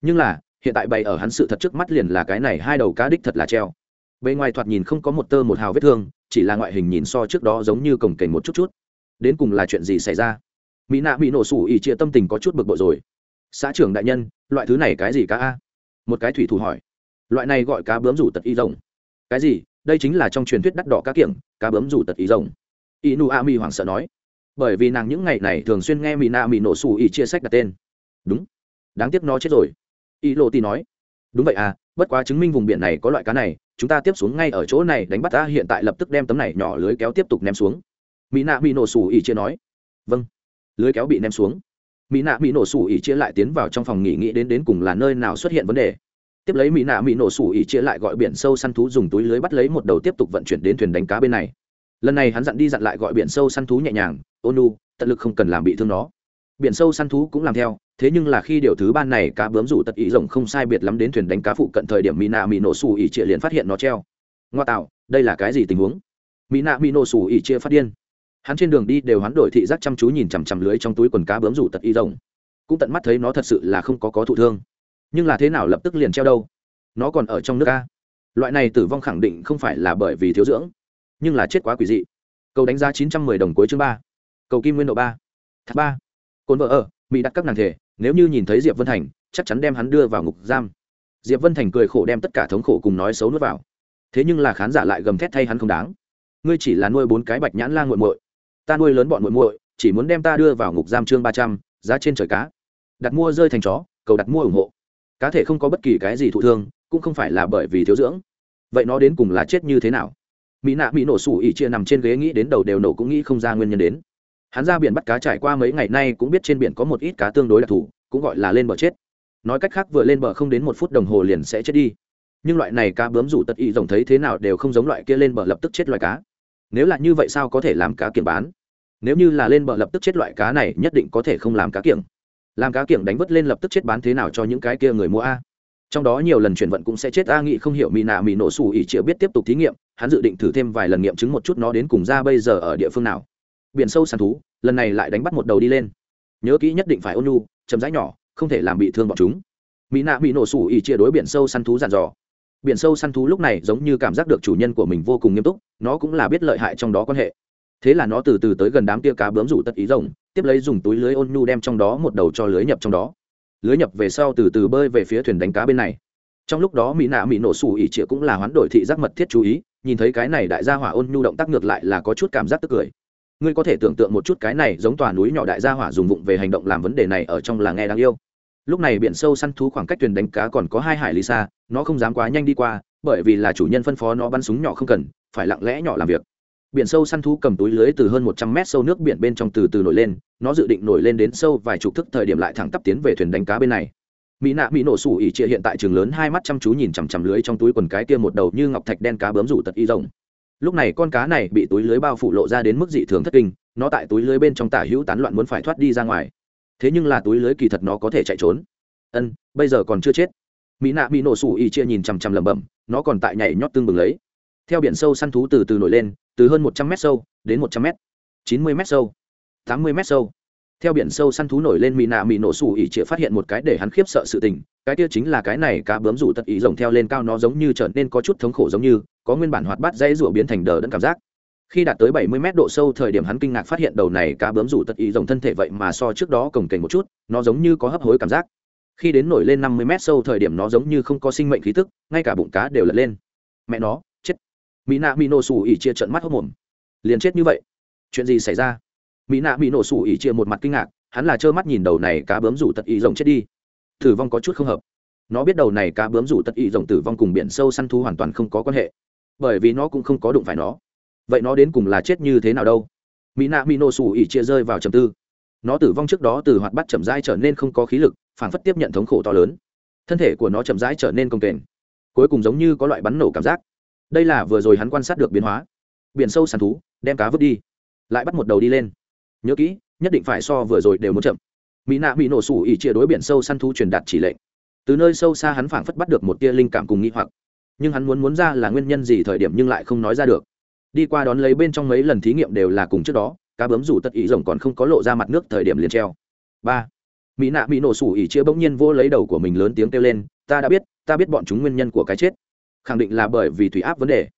Nhưng là, hiện tại bày ở hắn sự thật trước mắt liền là cái này hai đầu cá đích thật là treo. Bề ngoài thoạt nhìn không có một tơ một hào vết thương, chỉ là ngoại hình nhìn so trước đó giống như cổng kềnh một chút chút. Đến cùng là chuyện gì xảy ra? Mỹ nạ bị nổ sủ ỉ chia tâm tình có chút bực bội rồi. Xã trưởng đại nhân, loại thứ này cái gì cá a? Một cái thủy thủ hỏi loại này gọi cá bướm rủ tật y rồng. Cái gì? Đây chính là trong truyền thuyết đắt đỏ cá kiểng, cá bướm rủ tật y rồng. Inu a mi hoảng sợ nói. Bởi vì nàng những ngày này thường xuyên nghe mỹ na mỹ nổ xù y chia sách đặt tên. Đúng. Đáng tiếc nó chết rồi. Y lộ ti nói. Đúng vậy à bất quá chứng minh vùng biển này có loại cá này, chúng ta tiếp xuống ngay ở chỗ này đánh bắt ta, hiện tại lập tức đem tấm này nhỏ lưới kéo tiếp tục ném xuống. Mỹ nạ mỹ nổ xù ỉ chia nói. Vâng. Lưới kéo bị ném xuống. Mỹ nạ mỹ nổ xù ỉ chia lại tiến vào trong phòng nghỉ nghĩ đến đến cùng là nơi nào xuất hiện vấn đề tiếp lấy mỹ nạ mỹ nổ sủ ỉ chia lại gọi biển sâu săn thú dùng túi lưới bắt lấy một đầu tiếp tục vận chuyển đến thuyền đánh cá bên này. Lần này hắn dặn đi dặn lại gọi biển sâu săn thú nhẹ nhàng ôn nu, tận lực không cần làm bị thương nó. Biển sâu săn thú cũng làm theo, thế nhưng là khi điều thứ ban này cá bướm rủ tật ý rồng không sai biệt lắm đến thuyền đánh cá phụ cận thời điểm mỹ nạ mỹ nổ sủ ỉ chia liền phát hiện nó treo. Ngoa tạo, đây là cái gì tình huống? Mỹ nạ mỹ nổ sủ ỉ chia phát điên. Hắn trên đường đi đều hắn đổi thị giác chăm chú nhìn chằm chằm lưới trong túi quần cá bướm rủ tật y rồng. Cũng tận mắt thấy nó thật sự là không có có thụ thương nhưng là thế nào lập tức liền treo đâu? Nó còn ở trong nước a. Loại này tử vong khẳng định không phải là bởi vì thiếu dưỡng, nhưng là chết quá quỷ dị. Cầu đánh giá chín trăm mười đồng cuối chương ba. Cầu kim nguyên độ ba. Thác ba. Cồn vợ ở, mỹ đặt các nàng thể, nếu như nhìn thấy diệp vân thành, chắc chắn đem hắn đưa vào ngục giam. Diệp vân thành cười khổ đem tất cả thống khổ cùng nói xấu nuốt vào. Thế nhưng là khán giả lại gầm thét thay hắn không đáng. Ngươi chỉ là nuôi bốn cái bạch nhãn la nguội muội. Ta nuôi lớn bọn muội muội, chỉ muốn đem ta đưa vào ngục giam chương ba trăm, giá trên trời cá. Đặt mua rơi thành chó, cầu đặt mua ủng hộ cá thể không có bất kỳ cái gì thụ thương, cũng không phải là bởi vì thiếu dưỡng. Vậy nó đến cùng là chết như thế nào? Mỹ nạ bị nổ sủ ỉ chia nằm trên ghế nghĩ đến đầu đều nổ cũng nghĩ không ra nguyên nhân đến. Hắn ra biển bắt cá trải qua mấy ngày nay cũng biết trên biển có một ít cá tương đối đặc thù, cũng gọi là lên bờ chết. Nói cách khác vừa lên bờ không đến một phút đồng hồ liền sẽ chết đi. Nhưng loại này cá bướm rủ tật y rồng thấy thế nào đều không giống loại kia lên bờ lập tức chết loài cá. Nếu là như vậy sao có thể làm cá kiểng bán? Nếu như là lên bờ lập tức chết loại cá này, nhất định có thể không làm cá kiểng làm cá kiểng đánh vớt lên lập tức chết bán thế nào cho những cái kia người mua a. Trong đó nhiều lần chuyển vận cũng sẽ chết a nghị không hiểu mỹ nạ mỹ nổ xù ỉ chịa biết tiếp tục thí nghiệm, hắn dự định thử thêm vài lần nghiệm chứng một chút nó đến cùng ra bây giờ ở địa phương nào. Biển sâu săn thú, lần này lại đánh bắt một đầu đi lên. Nhớ kỹ nhất định phải ôn nhu chấm rãi nhỏ, không thể làm bị thương bọn chúng. Mỹ nạ bị nổ sủ ỉ chia đối biển sâu săn thú dàn dò. Biển sâu săn thú lúc này giống như cảm giác được chủ nhân của mình vô cùng nghiêm túc, nó cũng là biết lợi hại trong đó quan hệ. Thế là nó từ từ tới gần đám tia cá bướm rủ tất ý rồng tiếp lấy dùng túi lưới ôn nhu đem trong đó một đầu cho lưới nhập trong đó. Lưới nhập về sau từ từ bơi về phía thuyền đánh cá bên này. Trong lúc đó, mỹ nạ mỹ nổ sủ ỉ trịa cũng là hoán đổi thị giác mật thiết chú ý, nhìn thấy cái này đại gia hỏa ôn nhu động tác ngược lại là có chút cảm giác tức cười. Ngươi có thể tưởng tượng một chút cái này giống tòa núi nhỏ đại gia hỏa dùng vụng về hành động làm vấn đề này ở trong là nghe đáng yêu. Lúc này biển sâu săn thú khoảng cách thuyền đánh cá còn có hai hải lý xa, nó không dám quá nhanh đi qua, bởi vì là chủ nhân phân phó nó bắn súng nhỏ không cần, phải lặng lẽ nhỏ làm việc biển sâu săn thú cầm túi lưới từ hơn một trăm mét sâu nước biển bên trong từ từ nổi lên, nó dự định nổi lên đến sâu vài chục thức thời điểm lại thẳng tắp tiến về thuyền đánh cá bên này. Mỹ nạ mỹ nổ sủ ỉ chia hiện tại trường lớn, hai mắt chăm chú nhìn chằm chằm lưới trong túi quần cái kia một đầu như ngọc thạch đen cá bướm rủ tật y rồng. Lúc này con cá này bị túi lưới bao phủ lộ ra đến mức dị thường thất kinh, nó tại túi lưới bên trong tả hữu tán loạn muốn phải thoát đi ra ngoài. Thế nhưng là túi lưới kỳ thật nó có thể chạy trốn. Ân, bây giờ còn chưa chết. Mỹ nạ mỹ nổ sủ ỉ chia nhìn chằm chằm lẩm bẩm, nó còn tại nhảy nhót tương bừng lấy theo biển sâu săn thú từ từ nổi lên, từ hơn một trăm m sâu đến một trăm m chín mươi m sâu, tám mươi m sâu. Theo biển sâu săn thú nổi lên mỹ nạ mỹ nổ sủ ỉ chĩa phát hiện một cái để hắn khiếp sợ sự tình, cái kia chính là cái này cá bướm rủ tật ý rồng theo lên cao nó giống như trở nên có chút thống khổ giống như, có nguyên bản hoạt bát dây rủa biến thành đờ đẫn cảm giác. Khi đạt tới bảy mươi mét độ sâu thời điểm hắn kinh ngạc phát hiện đầu này cá bướm rủ tật ý rồng thân thể vậy mà so trước đó cồng kềnh một chút, nó giống như có hấp hối cảm giác. Khi đến nổi lên năm mươi mét sâu thời điểm nó giống như không có sinh mệnh khí tức, ngay cả bụng cá đều lật lên. Mẹ nó mỹ nạ mỹ nổ sủ ỉ chia trận mắt hốc mồm. Liền chết như vậy? Chuyện gì xảy ra? Mỹ nạ mỹ nổ sủ ỉ chia một mặt kinh ngạc, hắn là trơ mắt nhìn đầu này cá bướm rủ tật ý rồng chết đi. Tử vong có chút không hợp. Nó biết đầu này cá bướm rủ tật ý rồng tử vong cùng biển sâu săn thu hoàn toàn không có quan hệ. Bởi vì nó cũng không có đụng phải nó. Vậy nó đến cùng là chết như thế nào đâu? Mỹ nạ mỹ nổ sủ ỉ chia rơi vào trầm tư. Nó tử vong trước đó từ hoạt bắt chậm rãi trở nên không có khí lực phản phất tiếp nhận thống khổ to lớn. Thân thể của nó chậm rãi trở nên công kềnh. Cuối cùng giống như có loại bắn nổ cảm giác đây là vừa rồi hắn quan sát được biến hóa. Biển sâu sàn thú, đem cá vứt đi. Lại bắt một đầu đi lên. Nhớ kỹ, nhất định phải so vừa rồi đều muốn chậm. Mỹ nạ bị nổ sủ ỉ chia đối biển sâu săn thú truyền đạt chỉ lệnh. Từ nơi sâu xa hắn phảng phất bắt được một tia linh cảm cùng nghĩ hoặc. Nhưng hắn muốn muốn ra là nguyên nhân gì thời điểm nhưng lại không nói ra được. Đi qua đón lấy bên trong mấy lần thí nghiệm đều là cùng trước đó, cá bướm rủ tất ý rồng còn không có lộ ra mặt nước thời điểm liền treo. Ba. Mỹ nạ bị nổ sủ ỉ chia bỗng nhiên vô lấy đầu của mình lớn tiếng kêu lên, ta đã biết, ta biết bọn chúng nguyên nhân của cái chết khẳng định là bởi vì thủy áp vấn đề.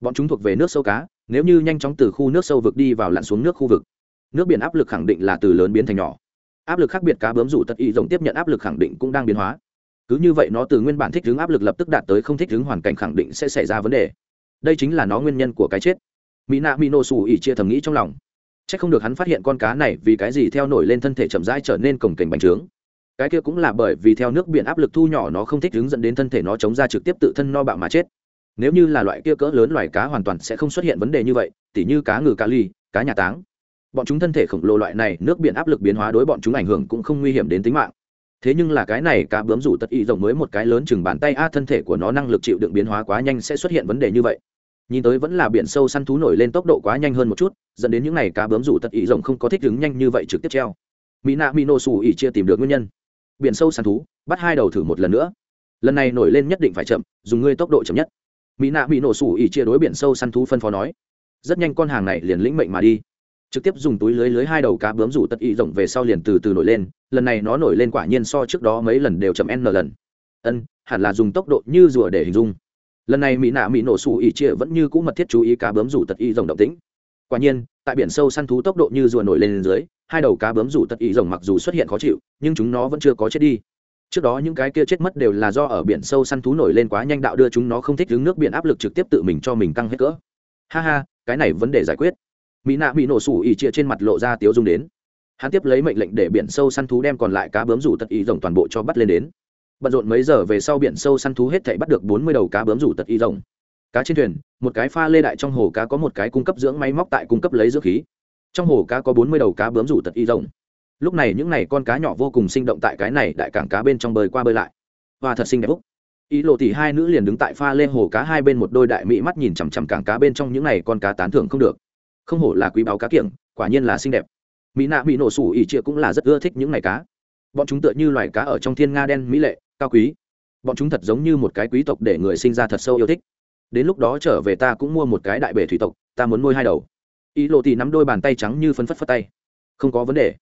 Bọn chúng thuộc về nước sâu cá, nếu như nhanh chóng từ khu nước sâu vực đi vào lặn xuống nước khu vực, nước biển áp lực khẳng định là từ lớn biến thành nhỏ. Áp lực khác biệt cá bướm rủ tật y rồng tiếp nhận áp lực khẳng định cũng đang biến hóa. Cứ như vậy nó từ nguyên bản thích ứng áp lực lập tức đạt tới không thích ứng hoàn cảnh khẳng định sẽ xảy ra vấn đề. Đây chính là nó nguyên nhân của cái chết. Mỹ nạ mỹ nổ xù ỉ chia thầm nghĩ trong lòng. C h ắ c không được hắn phát hiện con cá này vì cái gì theo nổi lên thân thể chậm rãi trở nên cồng kềnh bành trướng cái kia cũng là bởi vì theo nước biển áp lực thu nhỏ nó không thích ứng dẫn đến thân thể nó chống ra trực tiếp tự thân no bạo mà chết. Nếu như là loại kia cỡ lớn loài cá hoàn toàn sẽ không xuất hiện vấn đề như vậy, tỉ như cá ngừ, cá ly cá nhà táng. Bọn chúng thân thể khổng lồ loại này, nước biển áp lực biến hóa đối bọn chúng ảnh hưởng cũng không nguy hiểm đến tính mạng. Thế nhưng là cái này cá bướm rủ tật y rộng mới một cái lớn chừng bàn tay, a, thân thể của nó năng lực chịu đựng biến hóa quá nhanh sẽ xuất hiện vấn đề như vậy. Nhìn tới vẫn là biển sâu săn thú nổi lên tốc độ quá nhanh hơn một chút, dẫn đến những n à y cá bướm rủ tật y rộng không có thích ứng nhanh như vậy trực tiếp treo. Mỹ nạ mỹ nô xù ỉ chia tìm được nguyên nhân biển sâu săn thú, bắt hai đầu thử một lần nữa. Lần này nổi lên nhất định phải chậm, dùng ngươi tốc độ chậm nhất. Mỹ nạ mỹ nổ sủ ỉ chia đối biển sâu săn thú phân phó nói. Rất nhanh con hàng này liền lĩnh mệnh mà đi. Trực tiếp dùng túi lưới lưới hai đầu cá bướm rủ tật y rộng về sau liền từ từ nổi lên, lần này nó nổi lên quả nhiên so trước đó mấy lần đều chậm n lần. Ân, hẳn là dùng tốc độ như rùa để hình dung. Lần này mỹ nạ mỹ nổ sủ ỉ chia vẫn như cũ mật thiết chú ý cá bướm rủ tật y rộng động tĩnh. Quả nhiên tại biển sâu săn thú tốc độ như rùa nổi lên dưới, hai đầu cá bướm rủ tật y rộng mặc dù xuất hiện khó chịu, nhưng chúng nó vẫn chưa có chết đi. Trước đó những cái kia chết mất đều là do ở biển sâu săn thú nổi lên quá nhanh đạo đưa chúng nó không thích đứng nước biển áp lực trực tiếp tự mình cho mình tăng hết cỡ. Ha ha, cái này vấn đề giải quyết. Mỹ nạ bị nổ sủ ỉ chia trên mặt lộ ra tiếu dung đến. Hắn tiếp lấy mệnh lệnh để biển sâu săn thú đem còn lại cá bướm rủ tật ý rồng toàn bộ cho bắt lên đến. Bận rộn mấy giờ về sau biển sâu săn thú hết thảy bắt được bốn mươi đầu cá bướm rủ tật y rồng cá trên thuyền, một cái pha lê đại trong hồ cá có một cái cung cấp dưỡng máy móc tại cung cấp lấy dưỡng khí. Trong hồ cá có bốn mươi đầu cá bướm rủ tật y rồng. Lúc này những n à y con cá nhỏ vô cùng sinh động tại cái này đại cảng cá bên trong bơi qua bơi lại. Và thật xinh đẹp úc ý lộ tỷ hai nữ liền đứng tại pha lê hồ cá hai bên một đôi đại mỹ mắt nhìn chằm chằm cảng cá bên trong những n à y con cá tán thưởng không được. Không hổ là quý báo cá kiểng, quả nhiên là xinh đẹp. Mỹ nạ bị nổ sủ ỉ chia cũng là rất ưa thích những n à y cá. Bọn chúng tựa như loài cá ở trong thiên nga đen mỹ lệ, cao quý. Bọn chúng thật giống như một cái quý tộc để người sinh ra thật sâu yêu thích đến lúc đó trở về ta cũng mua một cái đại bể thủy tộc, ta muốn nuôi hai đầu. Ý lộ thì nắm đôi bàn tay trắng như phấn phất phất tay. Không có vấn đề.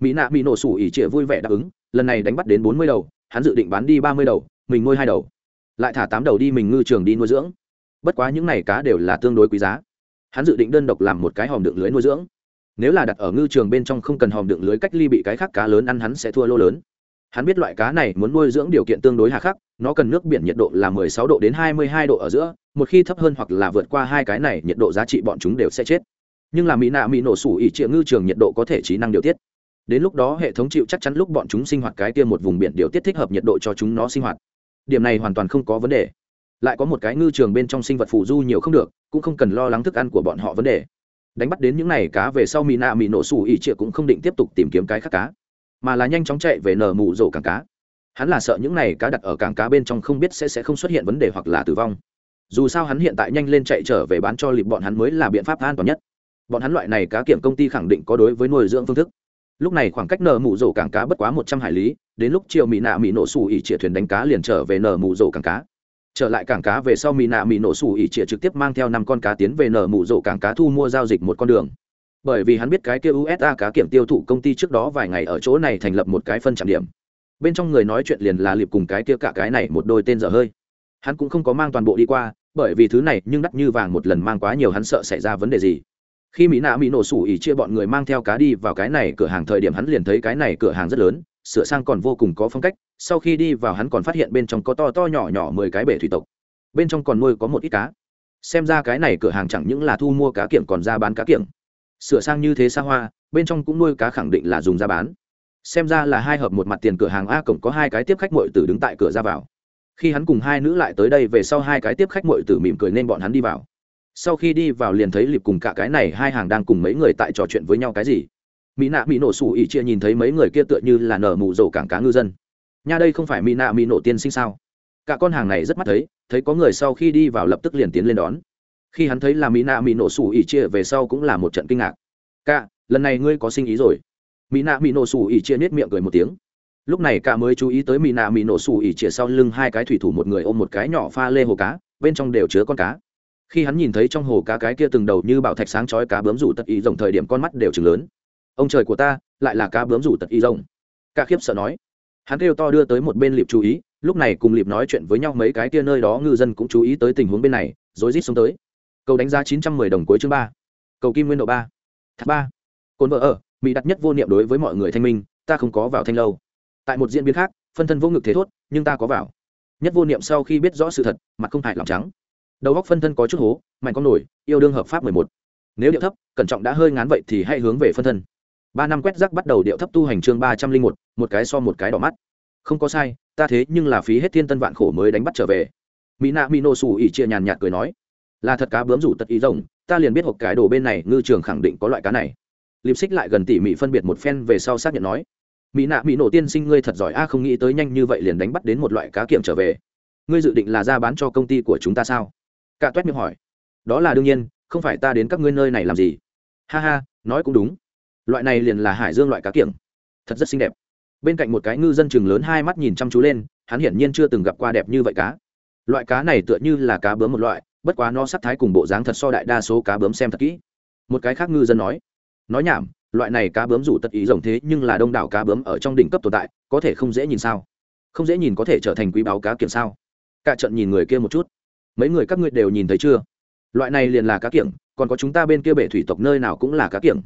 Mỹ nạ bị nổ sủ ỉ trịa vui vẻ đáp ứng, lần này đánh bắt đến bốn mươi đầu, hắn dự định bán đi ba mươi đầu, mình nuôi hai đầu. Lại thả tám đầu đi mình ngư trường đi nuôi dưỡng. Bất quá những n à y cá đều là tương đối quý giá. Hắn dự định đơn độc làm một cái hòm đựng lưới nuôi dưỡng. Nếu là đặt ở ngư trường bên trong không cần hòm đựng lưới, cách ly bị cái khác cá lớn ăn hắn sẽ thua lô lớn hắn biết loại cá này muốn nuôi dưỡng điều kiện tương đối hà khắc, nó cần nước biển nhiệt độ là 16 độ đến 22 độ ở giữa, một khi thấp hơn hoặc là vượt qua hai cái này, nhiệt độ giá trị bọn chúng đều sẽ chết. Nhưng là mỹ nạ mỹ nổ sủ ỉ triệu ngư trường nhiệt độ có thể trí năng điều tiết. Đến lúc đó hệ thống chịu chắc chắn lúc bọn chúng sinh hoạt cái kia một vùng biển điều tiết thích hợp nhiệt độ cho chúng nó sinh hoạt. Điểm này hoàn toàn không có vấn đề. Lại có một cái ngư trường bên trong sinh vật phụ du nhiều không được, cũng không cần lo lắng thức ăn của bọn họ vấn đề. Đánh bắt đến những này cá về sau mỹ nạ mỹ nổ sủ ỉ triệu cũng không định tiếp tục tìm kiếm cái khác cá mà là nhanh chóng chạy về nở mù rổ cảng cá. Hắn là sợ những này cá đặt ở cảng cá bên trong không biết sẽ sẽ không xuất hiện vấn đề hoặc là tử vong. Dù sao hắn hiện tại nhanh lên chạy trở về bán cho lịp bọn hắn mới là biện pháp an toàn nhất. Bọn hắn loại này cá kiểm công ty khẳng định có đối với nuôi dưỡng phương thức. Lúc này khoảng cách nở mù rổ cảng cá bất quá một trăm hải lý, đến lúc chiều mỹ nạ mỹ nổ xù ỉ chĩa thuyền đánh cá liền trở về nở mù rổ cảng cá. Trở lại cảng cá về sau mỹ nạ mỹ nổ xù ỉ chĩa trực tiếp mang theo năm con cá tiến về nở mù rổ cảng cá thu mua giao dịch một con đường bởi vì hắn biết cái kia usa cá kiểm tiêu thụ công ty trước đó vài ngày ở chỗ này thành lập một cái phân trạm điểm. Bên trong người nói chuyện liền là liệp cùng cái kia cả cái này một đôi tên dở hơi. Hắn cũng không có mang toàn bộ đi qua, bởi vì thứ này nhưng đắt như vàng một lần mang quá nhiều hắn sợ xảy ra vấn đề gì. Khi mỹ nạ mỹ nổ sủ ỉ chia bọn người mang theo cá đi vào cái này cửa hàng thời điểm hắn liền thấy cái này cửa hàng rất lớn, sửa sang còn vô cùng có phong cách, sau khi đi vào hắn còn phát hiện bên trong có to to nhỏ nhỏ mười cái bể thủy tộc. Bên trong còn nuôi có một ít cá. Xem ra cái này cửa hàng chẳng những là thu mua cá kiểng còn ra bán cá kiểng sửa sang như thế xa hoa, bên trong cũng nuôi cá khẳng định là dùng ra bán. Xem ra là hai hợp một mặt tiền cửa hàng a cổng có hai cái tiếp khách mội tử đứng tại cửa ra vào. Khi hắn cùng hai nữ lại tới đây về sau hai cái tiếp khách mội tử mỉm cười nên bọn hắn đi vào. Sau khi đi vào liền thấy liệp cùng cả cái này hai hàng đang cùng mấy người tại trò chuyện với nhau cái gì. Mỹ nạ mỹ nổ sủ ỉ chia nhìn thấy mấy người kia tựa như là nở mù rổ cảng cá ngư dân. Nha đây không phải mỹ nạ mỹ nổ tiên sinh sao? Cả con hàng này rất mắt thấy thấy có người sau khi đi vào lập tức liền tiến lên đón khi hắn thấy là mỹ nạ mỹ nổ sủ ỉ chia về sau cũng là một trận kinh ngạc. Cả, lần này ngươi có sinh ý rồi. Mỹ nạ mỹ nổ sủ ỉ chia nết miệng cười một tiếng. Lúc này cả mới chú ý tới mỹ nạ mỹ nổ sủ ỉ chia sau lưng hai cái thủy thủ một người ôm một cái nhỏ pha lê hồ cá, bên trong đều chứa con cá. Khi hắn nhìn thấy trong hồ cá cái kia từng đầu như bảo thạch sáng chói cá bướm rủ tật ý rồng thời điểm con mắt đều chừng lớn. Ông trời của ta, lại là cá bướm rủ tật ý rồng. Cả khiếp sợ nói. Hắn kêu to đưa tới một bên liệp chú ý, lúc này cùng liệp nói chuyện với nhau mấy cái kia nơi đó ngư dân cũng chú ý tới tình huống bên này, rối rít xuống tới cầu đánh giá chín trăm mười đồng cuối chương ba. Cầu kim nguyên độ ba. Tháp ba. Cồn vợ ở, mỹ đặt nhất vô niệm đối với mọi người thanh minh, ta không có vào thanh lâu. Tại một diễn biến khác, phân thân vô ngực thế thốt, nhưng ta có vào. Nhất vô niệm sau khi biết rõ sự thật, mặt không hại lòng trắng. Đầu góc phân thân có chút hố, mạnh con nổi, yêu đương hợp pháp mười một. Nếu điệu thấp, cẩn trọng đã hơi ngán vậy thì hãy hướng về phân thân. Ba năm quét rác bắt đầu điệu thấp tu hành chương ba trăm linh một một cái so một cái đỏ mắt. Không có sai, ta thế nhưng là phí hết thiên tân vạn khổ mới đánh bắt trở về. Mỹ nạ mỹ nô xù ỉ chia nhàn nhạt cười nói là thật cá bướm rủ tật ý rồng, ta liền biết hộp cái đồ bên này ngư trường khẳng định có loại cá này. Liệp xích lại gần tỉ mỉ phân biệt một phen về sau xác nhận nói mỹ nạ mỹ nổ tiên sinh ngươi thật giỏi a, không nghĩ tới nhanh như vậy liền đánh bắt đến một loại cá kiểm trở về. Ngươi dự định là ra bán cho công ty của chúng ta sao? Cả toét miệng hỏi. Đó là đương nhiên, không phải ta đến các ngươi nơi này làm gì. Ha ha, nói cũng đúng. Loại này liền là hải dương loại cá kiểng. Thật rất xinh đẹp. Bên cạnh một cái ngư dân chừng lớn hai mắt nhìn chăm chú lên, hắn hiển nhiên chưa từng gặp qua đẹp như vậy cá. Loại cá này tựa như là cá bướm một loại bất quá nó sắc thái cùng bộ dáng thật so đại đa số cá bướm xem thật kỹ. Một cái khác ngư dân nói nói nhảm, loại này cá bướm rủ tật ý rồng thế nhưng là đông đảo cá bướm ở trong đỉnh cấp tồn tại, có thể không dễ nhìn sao? Không dễ nhìn có thể trở thành quý báo cá kiểm sao? Cả trận nhìn người kia một chút. Mấy người các ngươi đều nhìn thấy chưa? Loại này liền là cá kiểng, còn có chúng ta bên kia bể thủy tộc nơi nào cũng là cá kiểng.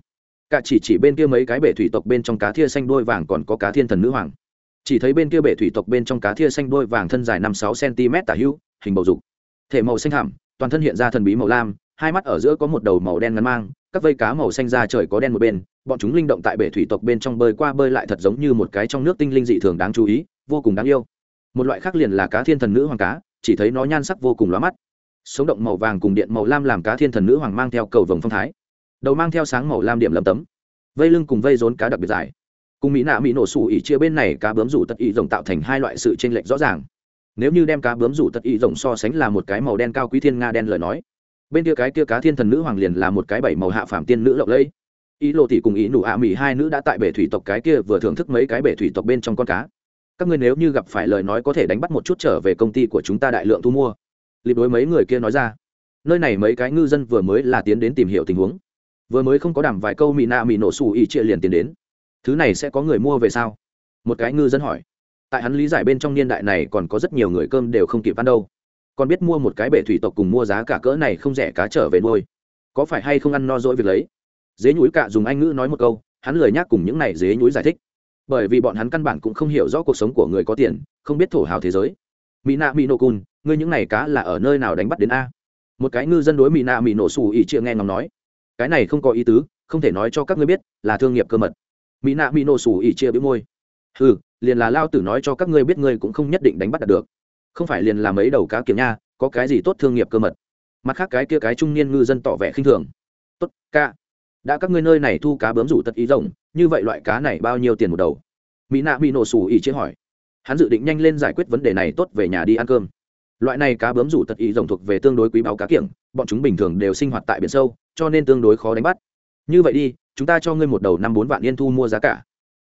Cả chỉ chỉ bên kia mấy cái bể thủy tộc bên trong cá thia xanh đôi vàng còn có cá thiên thần nữ hoàng. Chỉ thấy bên kia bể thủy tộc bên trong cá thia xanh đôi vàng thân dài năm sáu cm tả hữu, hình bầu dục, thể màu xanh hẳm toàn thân hiện ra thần bí màu lam, hai mắt ở giữa có một đầu màu đen ngắn mang, các vây cá màu xanh ra trời có đen một bên, bọn chúng linh động tại bể thủy tộc bên trong bơi qua bơi lại thật giống như một cái trong nước tinh linh dị thường đáng chú ý, vô cùng đáng yêu. Một loại khác liền là cá thiên thần nữ hoàng cá, chỉ thấy nó nhan sắc vô cùng lóa mắt. Sống động màu vàng cùng điện màu lam làm cá thiên thần nữ hoàng mang theo cầu vồng phong thái. Đầu mang theo sáng màu lam điểm lầm tấm. Vây lưng cùng vây rốn cá đặc biệt dài. Cùng mỹ nạ mỹ nổ sủ ỉ chia bên này cá bướm rủ tật ỉ rồng tạo thành hai loại sự t r ê n lệch rõ ràng nếu như đem cá bướm rủ tật y rồng so sánh là một cái màu đen cao quý thiên nga đen lời nói, bên kia cái kia cá thiên thần nữ hoàng liền là một cái bảy màu hạ phạm tiên nữ lộng lẫy. Ý lộ tỷ cùng ý nụ ạ mỹ hai nữ đã tại bể thủy tộc cái kia vừa thưởng thức mấy cái bể thủy tộc bên trong con cá. Các ngươi nếu như gặp phải lời nói có thể đánh bắt một chút trở về công ty của chúng ta đại lượng thu mua. Lịp đối mấy người kia nói ra. Nơi này mấy cái ngư dân vừa mới là tiến đến tìm hiểu tình huống. Vừa mới không có đảm vài câu mỹ nạ mỹ nổ xù ý chia liền tiến đến. Thứ này sẽ có người mua về sao? Một cái ngư dân hỏi tại hắn lý giải bên trong niên đại này còn có rất nhiều người cơm đều không kịp ăn đâu. Còn biết mua một cái bể thủy tộc cùng mua giá cả cỡ này không rẻ cá trở về nuôi. Có phải hay không ăn no dỗi việc lấy? Dế nhúi cạ dùng anh ngữ nói một câu, hắn lười nhác cùng những này dế nhúi giải thích. Bởi vì bọn hắn căn bản cũng không hiểu rõ cuộc sống của người có tiền, không biết thổ hào thế giới. Mỹ nạ mỹ nổ cùn, ngươi những này cá là ở nơi nào đánh bắt đến a? Một cái ngư dân đối mỹ nạ mỹ nổ xù ỉ chia nghe ngóng nói. Cái này không có ý tứ, không thể nói cho các ngươi biết là thương nghiệp cơ mật. Mỹ nạ mỹ nổ xù ỉ chia bĩu môi. Ừ liền là lao tử nói cho các ngươi biết ngươi cũng không nhất định đánh bắt được. Không phải liền là mấy đầu cá kiếm nha, có cái gì tốt thương nghiệp cơ mật. Mặt khác cái kia cái trung niên ngư dân tỏ vẻ khinh thường. Tốt, ca. Đã các ngươi nơi này thu cá bướm rủ tật ý rồng như vậy loại cá này bao nhiêu tiền một đầu? Mỹ nạ bị nổ xù ỉ chế hỏi. Hắn dự định nhanh lên giải quyết vấn đề này tốt về nhà đi ăn cơm. Loại này cá bướm rủ tật ý rồng thuộc về tương đối quý báo cá kiểng, bọn chúng bình thường đều sinh hoạt tại biển sâu, cho nên tương đối khó đánh bắt. Như vậy đi, chúng ta cho ngươi một đầu năm bốn vạn yên thu mua giá cả.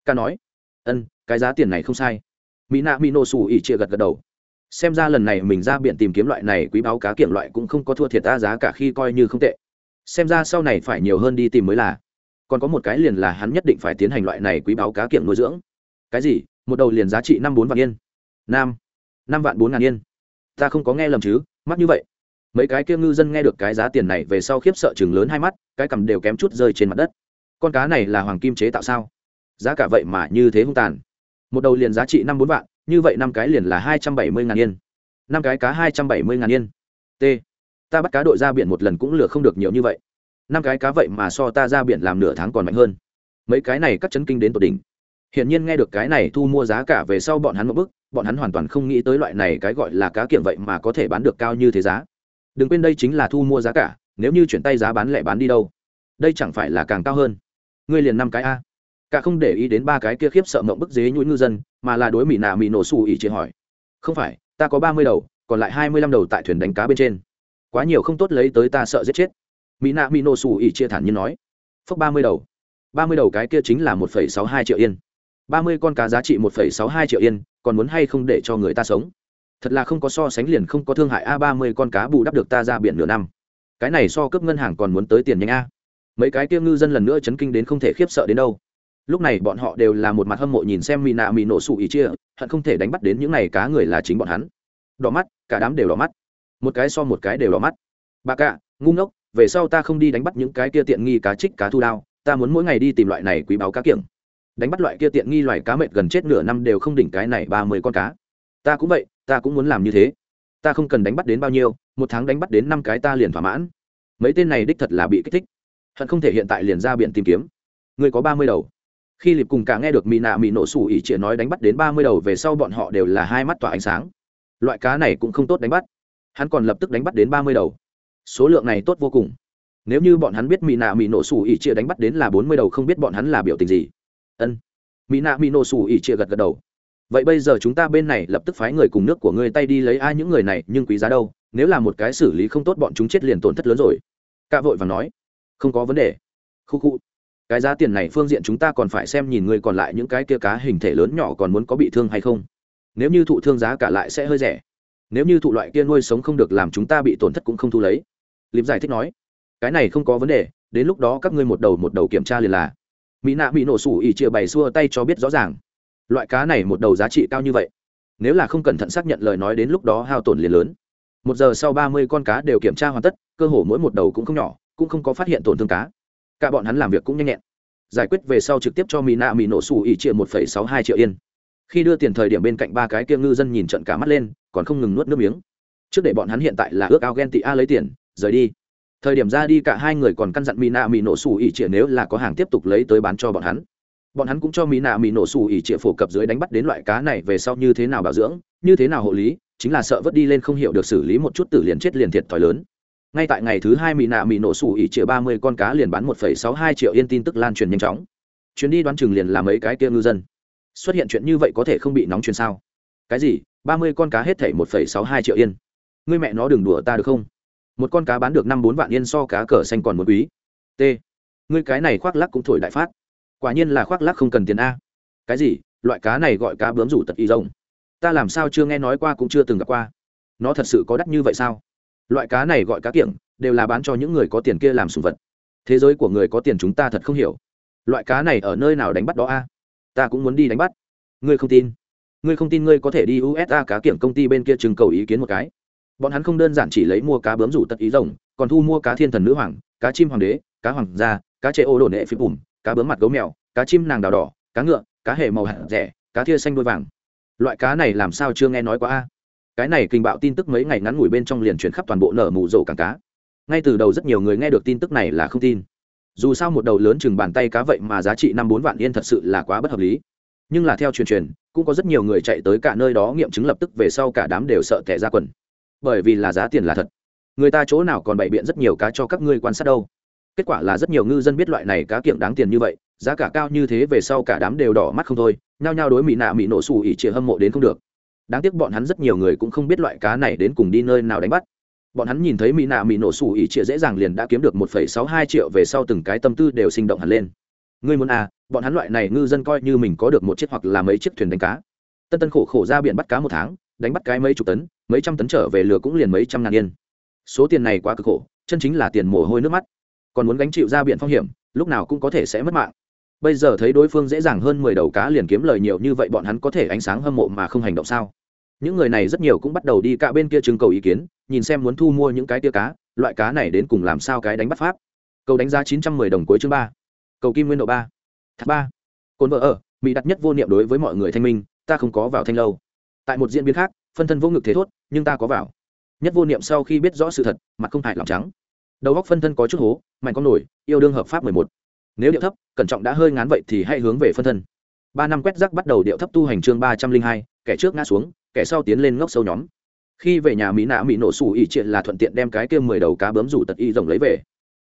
Ca nói. Ân cái giá tiền này không sai. Mỹ nạ mỹ nổ xù ỉ chia gật gật đầu. Xem ra lần này mình ra biển tìm kiếm loại này quý báo cá kiểng loại cũng không có thua thiệt ta giá cả khi coi như không tệ. Xem ra sau này phải nhiều hơn đi tìm mới là. Còn có một cái liền là hắn nhất định phải tiến hành loại này quý báo cá kiểng nuôi dưỡng. Cái gì? Một đầu liền giá trị năm bốn vạn yên. Năm năm vạn bốn ngàn yên. Ta không có nghe lầm chứ? Mắc như vậy. Mấy cái kia ngư dân nghe được cái giá tiền này về sau khiếp sợ chừng lớn hai mắt, cái cầm đều kém chút rơi trên mặt đất. Con cá này là hoàng kim chế tạo sao? Giá cả vậy mà như thế hung tàn một đầu liền giá trị năm bốn vạn, như vậy năm cái liền là hai trăm bảy mươi ngàn yên. Năm cái cá hai trăm bảy mươi ngàn yên. T. Ta bắt cá đội ra biển một lần cũng lừa không được nhiều như vậy. Năm cái cá vậy mà so ta ra biển làm nửa tháng còn mạnh hơn. Mấy cái này cắt chấn kinh đến tột đỉnh. Hiển nhiên nghe được cái này thu mua giá cả về sau bọn hắn một bức bọn hắn hoàn toàn không nghĩ tới loại này cái gọi là cá kiểng vậy mà có thể bán được cao như thế giá. Đừng quên đây chính là thu mua giá cả, nếu như chuyển tay giá bán lẻ bán đi đâu, đây chẳng phải là càng cao hơn. Ngươi liền năm cái a cả không để ý đến ba cái kia khiếp sợ mộng bức dế nhũi ngư dân, mà là đối mỹ nạ mỹ nổ xù ỉ chỉ hỏi. Không phải, ta có ba mươi đầu, còn lại hai mươi lăm đầu tại thuyền đánh cá bên trên. Quá nhiều không tốt lấy tới ta sợ giết chết. Mỹ nạ mỹ nổ xù ỉ chia thản nhiên nói. Phước ba mươi đầu. Ba mươi đầu cái kia chính là một phẩy sáu hai triệu yên. Ba mươi con cá giá trị một phẩy sáu hai triệu yên, còn muốn hay không để cho người ta sống? Thật là không có so sánh liền không có thương hại a, ba mươi con cá bù đắp được ta ra biển nửa năm. Cái này so cướp ngân hàng còn muốn tới tiền nhanh a. Mấy cái kia ngư dân lần nữa chấn kinh đến không thể khiếp sợ đến đâu lúc này bọn họ đều là một mặt hâm mộ nhìn xem mỹ nạ mỹ nổ sụ ý chia hận không thể đánh bắt đến những n à y cá người là chính bọn hắn. Đỏ mắt, cả đám đều đỏ mắt. Một cái so một cái đều đỏ mắt. Bà cạ ngu ngốc, về sau ta không đi đánh bắt những cái kia tiện nghi cá trích cá thu đao, ta muốn mỗi ngày đi tìm loại này quý báo cá kiểng. Đánh bắt loại kia tiện nghi loài cá mệt gần chết nửa năm đều không đỉnh cái này ba mươi con cá. Ta cũng vậy, ta cũng muốn làm như thế. Ta không cần đánh bắt đến bao nhiêu, một tháng đánh bắt đến năm cái ta liền thỏa mãn. Mấy tên này đích thật là bị kích thích. Hận không thể hiện tại liền ra biển tìm kiếm. Người có ba mươi đầu khi liệp cùng cả nghe được mỹ nạ mỹ nổ sủ ỉ chĩa nói đánh bắt đến ba mươi đầu về sau bọn họ đều là hai mắt tỏa ánh sáng. Loại cá này cũng không tốt đánh bắt. Hắn còn lập tức đánh bắt đến ba mươi đầu. Số lượng này tốt vô cùng. Nếu như bọn hắn biết mỹ nạ mỹ nổ sủ ỉ chĩa đánh bắt đến là bốn mươi đầu không biết bọn hắn là biểu tình gì. Ân. Mỹ nạ mỹ nổ sủ ỉ chĩa gật gật đầu. Vậy bây giờ chúng ta bên này lập tức phái người cùng nước của ngươi tay đi lấy ai những người này, nhưng quý giá đâu? Nếu là một cái xử lý không tốt bọn chúng chết liền tổn thất lớn rồi. Cả vội và nói. Không có vấn đề. Khu khu cái giá tiền này phương diện chúng ta còn phải xem nhìn người còn lại những cái kia cá hình thể lớn nhỏ còn muốn có bị thương hay không. Nếu như thụ thương giá cả lại sẽ hơi rẻ. Nếu như thụ loại kia nuôi sống không được làm chúng ta bị tổn thất cũng không thu lấy. Liệp giải thích nói, cái này không có vấn đề, đến lúc đó các ngươi một đầu một đầu kiểm tra liền là. Mỹ nạ bị nổ sủ ỉ chia bày xua tay cho biết rõ ràng. Loại cá này một đầu giá trị cao như vậy, nếu là không cẩn thận xác nhận lời nói đến lúc đó hao tổn liền lớn. Một giờ sau ba mươi con cá đều kiểm tra hoàn tất, cơ hồ mỗi một đầu cũng không nhỏ, cũng không có phát hiện tổn thương cá cả bọn hắn làm việc cũng nhanh nhẹn. Giải quyết về sau trực tiếp cho mỹ nạ mỹ nổ xù ỉ triệu một phẩy sáu hai triệu yên. Khi đưa tiền thời điểm bên cạnh ba cái kia ngư dân nhìn trận cả mắt lên, còn không ngừng nuốt nước miếng. Trước để bọn hắn hiện tại là ước ao ghen tị a lấy tiền, rời đi. Thời điểm ra đi cả hai người còn căn dặn mỹ nạ mỹ nổ xù ỉ triệu nếu là có hàng tiếp tục lấy tới bán cho bọn hắn. Bọn hắn cũng cho mỹ nạ mỹ nổ xù ỉ triệu phổ cập dưới đánh bắt đến loại cá này về sau như thế nào bảo dưỡng, như thế nào hộ lý, chính là sợ vớt đi lên không hiểu được xử lý một chút tử liền chết liền thiệt thòi lớn ngay tại ngày thứ hai mỹ nạ mỹ nổ sủ ỉ triệu ba mươi con cá liền bán một phẩy sáu hai triệu yên tin tức lan truyền nhanh chóng. Chuyến đi đoán chừng liền là mấy cái kia ngư dân. Xuất hiện chuyện như vậy có thể không bị nóng truyền sao? Cái gì? ba mươi con cá hết thảy một phẩy sáu hai triệu yên. Ngươi mẹ nó đừng đùa ta được không? Một con cá bán được năm bốn vạn yên so cá cờ xanh còn một quý. T. Ngươi cái này khoác lắc cũng thổi đại phát. Quả nhiên là khoác lắc không cần tiền a. Cái gì? Loại cá này gọi cá bướm rủ tật y rồng. Ta làm sao chưa nghe nói qua cũng chưa từng gặp qua. Nó thật sự có đắt như vậy sao? Loại cá này gọi cá kiểng, đều là bán cho những người có tiền kia làm sùng vật. Thế giới của người có tiền chúng ta thật không hiểu. Loại cá này ở nơi nào đánh bắt đó a? Ta cũng muốn đi đánh bắt. Ngươi không tin? Ngươi không tin ngươi có thể đi usa cá kiểng công ty bên kia trưng cầu ý kiến một cái. Bọn hắn không đơn giản chỉ lấy mua cá bướm rủ tật ý rồng, còn thu mua cá thiên thần nữ hoàng, cá chim hoàng đế, cá hoàng gia, cá chê ô đồn nệ phi bùm, cá bướm mặt gấu mèo, cá chim nàng đào đỏ, cá ngựa, cá hề màu hạt rẻ, cá thia xanh đôi vàng. Loại cá này làm sao chưa nghe nói qua a? Cái này kinh bạo tin tức mấy ngày ngắn ngủi bên trong liền chuyển khắp toàn bộ nở mù rổ cảng cá. Ngay từ đầu rất nhiều người nghe được tin tức này là không tin. Dù sao một đầu lớn chừng bàn tay cá vậy mà giá trị năm bốn vạn yên thật sự là quá bất hợp lý. Nhưng là theo truyền truyền, cũng có rất nhiều người chạy tới cả nơi đó nghiệm chứng lập tức về sau cả đám đều sợ tẻ ra quần. Bởi vì là giá tiền là thật. Người ta chỗ nào còn bày biện rất nhiều cá cho các ngươi quan sát đâu. Kết quả là rất nhiều ngư dân biết loại này cá kiệm đáng tiền như vậy, giá cả cao như thế về sau cả đám đều đỏ mắt không thôi, nhao nhao đối mỹ nạ mỹ nổ xù ỉ chĩa hâm mộ đến không được đáng tiếc bọn hắn rất nhiều người cũng không biết loại cá này đến cùng đi nơi nào đánh bắt. Bọn hắn nhìn thấy mỹ nạ mỹ nổ xù ỉ trịa dễ dàng liền đã kiếm được một phẩy sáu hai triệu về sau từng cái tâm tư đều sinh động hẳn lên. Ngươi muốn à bọn hắn loại này ngư dân coi như mình có được một chiếc hoặc là mấy chiếc thuyền đánh cá. Tân tân khổ khổ ra biển bắt cá một tháng, đánh bắt cái mấy chục tấn, mấy trăm tấn trở về lừa cũng liền mấy trăm ngàn yên. Số tiền này quá cực khổ, chân chính là tiền mồ hôi nước mắt. Còn muốn gánh chịu ra biển phong hiểm, lúc nào cũng có thể sẽ mất mạng. Bây giờ thấy đối phương dễ dàng hơn mười đầu cá liền kiếm lời nhiều như vậy, bọn hắn có thể ánh sáng hâm mộ mà không hành động sao? Những người này rất nhiều cũng bắt đầu đi cả bên kia trưng cầu ý kiến, nhìn xem muốn thu mua những cái tia cá, loại cá này đến cùng làm sao cái đánh bắt pháp. Cầu đánh giá chín trăm mười đồng cuối chương ba. Cầu kim nguyên độ ba. Thác ba. Cồn vợ ở, mỹ đặt nhất vô niệm đối với mọi người thanh minh, ta không có vào thanh lâu. Tại một diễn biến khác, phân thân vô ngực thế thốt, nhưng ta có vào. Nhất vô niệm sau khi biết rõ sự thật, mặt không hại lòng trắng. Đầu góc phân thân có chút hố, mạnh con nổi, yêu đương hợp pháp mười một. Nếu điệu thấp, cẩn trọng đã hơi ngán vậy thì hãy hướng về phân thân. Ba năm quét rác bắt đầu điệu thấp tu hành chương ba trăm linh hai, kẻ trước ngã xuống kẻ sau tiến lên ngốc sâu nhóm. Khi về nhà, mỹ nạ mỹ nổ xù ỉ triệt là thuận tiện đem cái kia mười đầu cá bướm rủ tật y rồng lấy về.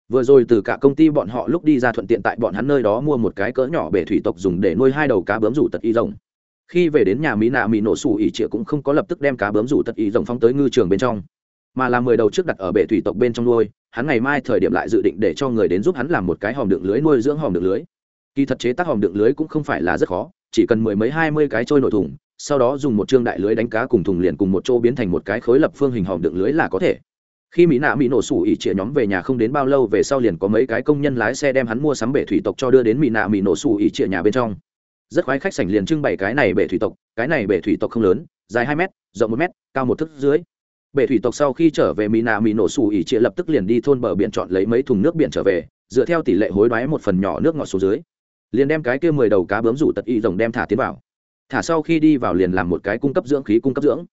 Vừa rồi từ cả công ty bọn họ lúc đi ra thuận tiện tại bọn hắn nơi đó mua một cái cỡ nhỏ bể thủy tộc dùng để nuôi hai đầu cá bướm rủ tật y rồng. Khi về đến nhà, mỹ nạ mỹ nổ xù ỉ triệt cũng không có lập tức đem cá bướm rủ tật y rồng phóng tới ngư trường bên trong, mà là mười đầu trước đặt ở bể thủy tộc bên trong nuôi. Hắn ngày mai thời điểm lại dự định để cho người đến giúp hắn làm một cái hòm đựng lưới nuôi dưỡng hòm đựng lưới. Kỳ thật chế tác hòm đựng lưới cũng không phải là rất khó chỉ cần mười mấy hai mươi cái trôi nổi thùng, sau đó dùng một chương đại lưới đánh cá cùng thùng liền cùng một chỗ biến thành một cái khối lập phương hình hòm đựng lưới là có thể. Khi mỹ nạ mỹ nổ sủ ỉ chĩa nhóm về nhà không đến bao lâu về sau liền có mấy cái công nhân lái xe đem hắn mua sắm bể thủy tộc cho đưa đến mỹ nạ mỹ nổ sủ ỉ chĩa nhà bên trong. Rất khoái khách sảnh liền trưng bày cái này bể thủy tộc, cái này bể thủy tộc không lớn, dài hai m rộng một m cao một thước dưới. Bể thủy tộc sau khi trở về mỹ nạ mỹ nổ sủ ỉ chĩa lập tức liền đi thôn bờ biển chọn lấy mấy thùng nước biển trở về, dựa theo tỷ lệ hối đoái một phần nhỏ nước ngọt xuống dưới liền đem cái kia mười đầu cá bướm rủ tật y rồng đem thả tiến vào. Thả sau khi đi vào liền làm một cái cung cấp dưỡng khí cung cấp dưỡng.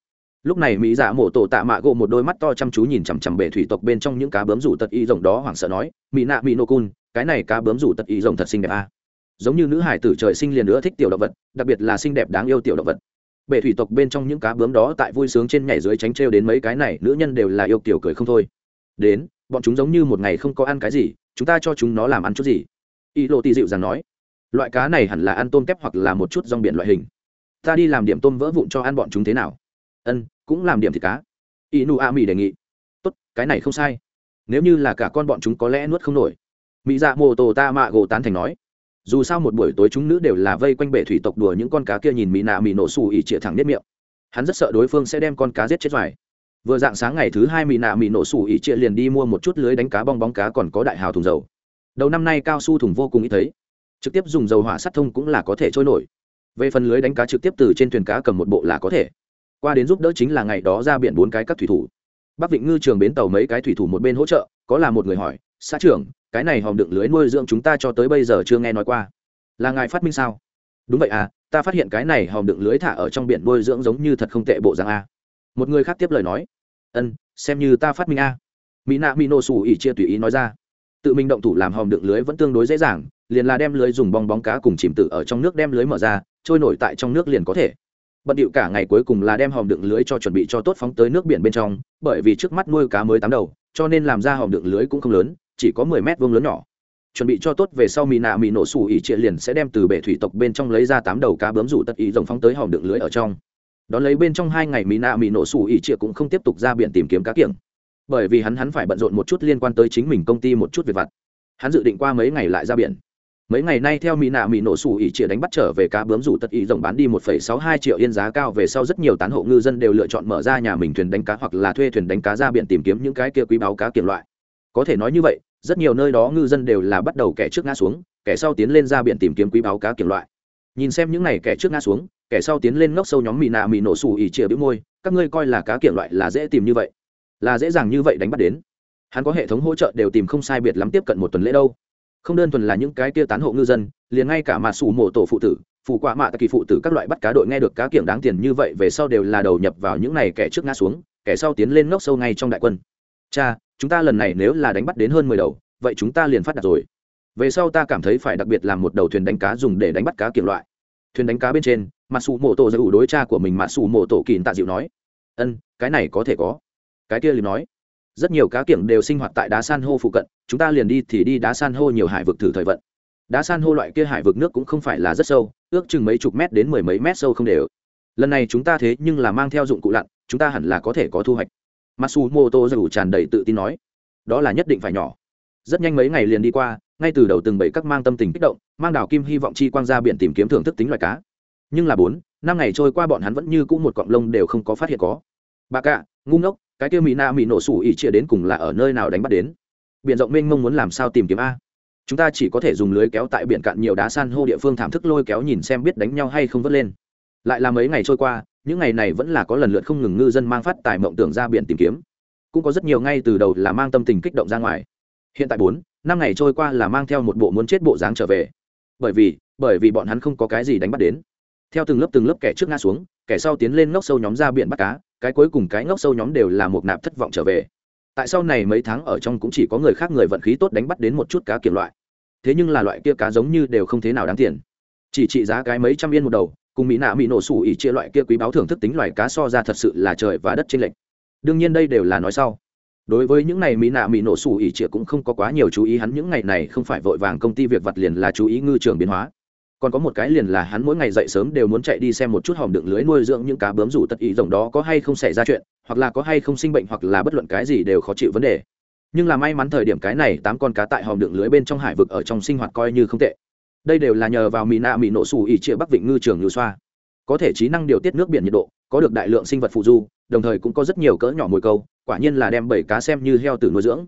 Lúc này mỹ dạ mổ tổ tạ mạ gỗ một đôi mắt to chăm chú nhìn chằm chằm bể thủy tộc bên trong những cá bướm rủ tật y rồng đó hoảng sợ nói, mỹ nạ mỹ nô cun, cái này cá bướm rủ tật y rồng thật xinh đẹp a à. giống như nữ hải tử trời sinh liền nữa thích tiểu động vật, đặc biệt là xinh đẹp đáng yêu tiểu động vật. Bể thủy tộc bên trong những cá bướm đó tại vui sướng trên nhảy dưới tránh trêu đến mấy cái này, nữ nhân đều là yêu tiểu cười không thôi. Đến, bọn chúng giống như một ngày không có ăn cái gì, chúng ta cho chúng nó làm ăn chút gì. Y lộ tì dịu rằng nói loại cá này hẳn là ăn tôm kép hoặc là một chút rong biển loại hình. Ta đi làm điểm tôm vỡ vụn cho ăn bọn chúng thế nào? Ân, cũng làm điểm thịt cá. Y nu a mỹ đề nghị. Tốt, cái này không sai. Nếu như là cả con bọn chúng có lẽ nuốt không nổi. Mỹ dạ mô tô ta mạ gỗ tán thành nói. Dù sao một buổi tối chúng nữ đều là vây quanh bể thủy tộc đùa những con cá kia nhìn mỹ nạ mỹ nổ xù ỉ chĩa thẳng nếp miệng. Hắn rất sợ đối phương sẽ đem con cá giết chết dài vừa dạng sáng ngày thứ hai mỹ nạ mỹ nổ xù ỉ chĩa liền đi mua một chút lưới đánh cá bong bóng cá còn có đại hào thùng dầu. Đầu năm nay cao su thùng vô cùng ít thấy trực tiếp dùng dầu hỏa sát thông cũng là có thể trôi nổi. Về phần lưới đánh cá trực tiếp từ trên thuyền cá cầm một bộ là có thể. Qua đến giúp đỡ chính là ngày đó ra biển bốn cái các thủy thủ. Bắc vịnh ngư trường bến tàu mấy cái thủy thủ một bên hỗ trợ, có là một người hỏi, xã trưởng, cái này hòm đựng lưới nuôi dưỡng chúng ta cho tới bây giờ chưa nghe nói qua. Là ngài phát minh sao? Đúng vậy à ta phát hiện cái này hòm đựng lưới thả ở trong biển nuôi dưỡng giống như thật không tệ bộ dạng a. Một người khác tiếp lời nói, ân, xem như ta phát minh a. Mỹ nạ mỹ nô xù ỉ chia tùy ý nói ra, tự mình động thủ làm hòm đựng lưới vẫn tương đối dễ dàng liền là đem lưới dùng bong bóng cá cùng chìm tự ở trong nước đem lưới mở ra, trôi nổi tại trong nước liền có thể. Bận điệu cả ngày cuối cùng là đem hòm đựng lưới cho chuẩn bị cho tốt phóng tới nước biển bên trong, bởi vì trước mắt nuôi cá mới tám đầu, cho nên làm ra hòm đựng lưới cũng không lớn, chỉ có mười mét vuông lớn nhỏ. Chuẩn bị cho tốt về sau mì nạ mì nổ sủ ỉ trịa liền sẽ đem từ bể thủy tộc bên trong lấy ra tám đầu cá bướm rủ tất ý rồng phóng tới hòm đựng lưới ở trong. Đón lấy bên trong hai ngày mì nạ mì nổ sủ ỉ trịa cũng không tiếp tục ra biển tìm kiếm cá kiểng. Bởi vì hắn hắn phải bận rộn một chút liên quan tới chính mình công ty một chút việc vặt. Hắn dự định qua mấy ngày lại ra biển mấy ngày nay theo mỹ nạ mỹ nổ sủ ỉ chĩa đánh bắt trở về cá bướm rủ tật ý rồng bán đi một phẩy sáu hai triệu yên giá cao về sau rất nhiều tán hộ ngư dân đều lựa chọn mở ra nhà mình thuyền đánh cá hoặc là thuê thuyền đánh cá ra biển tìm kiếm những cái kia quý báu cá kiểng loại. Có thể nói như vậy, rất nhiều nơi đó ngư dân đều là bắt đầu kẻ trước ngã xuống, kẻ sau tiến lên ra biển tìm kiếm quý báu cá kiểng loại. Nhìn xem những này kẻ trước ngã xuống, kẻ sau tiến lên ngóc sâu nhóm mỹ nạ mỹ nổ sủ ỉ chĩa bĩu môi, các ngươi coi là cá kiểng loại là dễ tìm như vậy, là dễ dàng như vậy đánh bắt đến. Hắn có hệ thống hỗ trợ đều tìm không sai biệt lắm tiếp cận một tuần lễ đâu không đơn thuần là những cái kia tán hộ ngư dân, liền ngay cả mà sủ mộ tổ phụ tử phụ quả mạ kỳ phụ tử các loại bắt cá đội nghe được cá kiểng đáng tiền như vậy về sau đều là đầu nhập vào những này kẻ trước ngã xuống, kẻ sau tiến lên ngốc sâu ngay trong đại quân. Cha, chúng ta lần này nếu là đánh bắt đến hơn mười đầu, vậy chúng ta liền phát đạt rồi. Về sau ta cảm thấy phải đặc biệt làm một đầu thuyền đánh cá dùng để đánh bắt cá kiểng loại. Thuyền đánh cá bên trên mạ sủ mộ tổ giải ủ đối cha của mình mạ sủ mộ tổ kỳ tạ dịu nói, ân, cái này có thể có. Cái kia liền nói, rất nhiều cá kiểng đều sinh hoạt tại đá san hô phụ cận chúng ta liền đi thì đi, đá san hô nhiều hải vực thử thời vận. Đá san hô loại kia hải vực nước cũng không phải là rất sâu, ước chừng mấy chục mét đến mười mấy mét sâu không đều. Lần này chúng ta thế nhưng là mang theo dụng cụ lặn, chúng ta hẳn là có thể có thu hoạch. Masu moto dù tràn đầy tự tin nói, đó là nhất định phải nhỏ. Rất nhanh mấy ngày liền đi qua, ngay từ đầu từng bảy các mang tâm tình kích động, mang đảo kim hy vọng chi quang ra biển tìm kiếm thưởng thức tính loài cá. Nhưng là bốn, năm ngày trôi qua bọn hắn vẫn như cũ một cọng lông đều không có phát hiện có. Bà cạ, ngu ngốc, cái kia mỹ na mỹ nổ sủ ỉ chia đến cùng là ở nơi nào đánh bắt đến? Biển rộng mênh mông muốn làm sao tìm kiếm a? Chúng ta chỉ có thể dùng lưới kéo tại biển cạn nhiều đá san hô địa phương thảm thức lôi kéo nhìn xem biết đánh nhau hay không vớt lên. Lại là mấy ngày trôi qua, những ngày này vẫn là có lần lượt không ngừng ngư dân mang phát tài mộng tưởng ra biển tìm kiếm. Cũng có rất nhiều ngay từ đầu là mang tâm tình kích động ra ngoài. Hiện tại bốn, năm ngày trôi qua là mang theo một bộ muốn chết bộ dáng trở về. Bởi vì bởi vì bọn hắn không có cái gì đánh bắt đến. Theo từng lớp từng lớp kẻ trước ngã xuống, kẻ sau tiến lên ngóc sâu nhóm ra biển bắt cá, cái cuối cùng cái ngóc sâu nhóm đều là một nạp thất vọng trở về tại sau này mấy tháng ở trong cũng chỉ có người khác người vận khí tốt đánh bắt đến một chút cá kiểm loại. Thế nhưng là loại kia cá giống như đều không thế nào đáng tiền. Chỉ trị giá cái mấy trăm yên một đầu, cùng mỹ nạ mỹ nổ sủ ỉ chia loại kia quý báo thưởng thức tính loài cá so ra thật sự là trời và đất trên lệnh đương nhiên đây đều là nói sau. Đối với những này mỹ nạ mỹ nổ sủ ỉ chia cũng không có quá nhiều chú ý, hắn những ngày này không phải vội vàng công ty việc vặt liền là chú ý ngư trường biến hóa còn có một cái liền là hắn mỗi ngày dậy sớm đều muốn chạy đi xem một chút hòm đựng lưới nuôi dưỡng những cá bướm rủ tật ý rồng đó có hay không xảy ra chuyện, hoặc là có hay không sinh bệnh hoặc là bất luận cái gì đều khó chịu vấn đề. Nhưng là may mắn thời điểm cái này tám con cá tại hòm đựng lưới bên trong hải vực ở trong sinh hoạt coi như không tệ. Đây đều là nhờ vào mì nạ mì nổ xù ỉ chia bắc vịnh ngư trường ngư xoa. Có thể trí năng điều tiết nước biển nhiệt độ, có được đại lượng sinh vật phụ du, đồng thời cũng có rất nhiều cỡ nhỏ mồi câu, quả nhiên là đem bảy cá xem như heo tử nuôi dưỡng.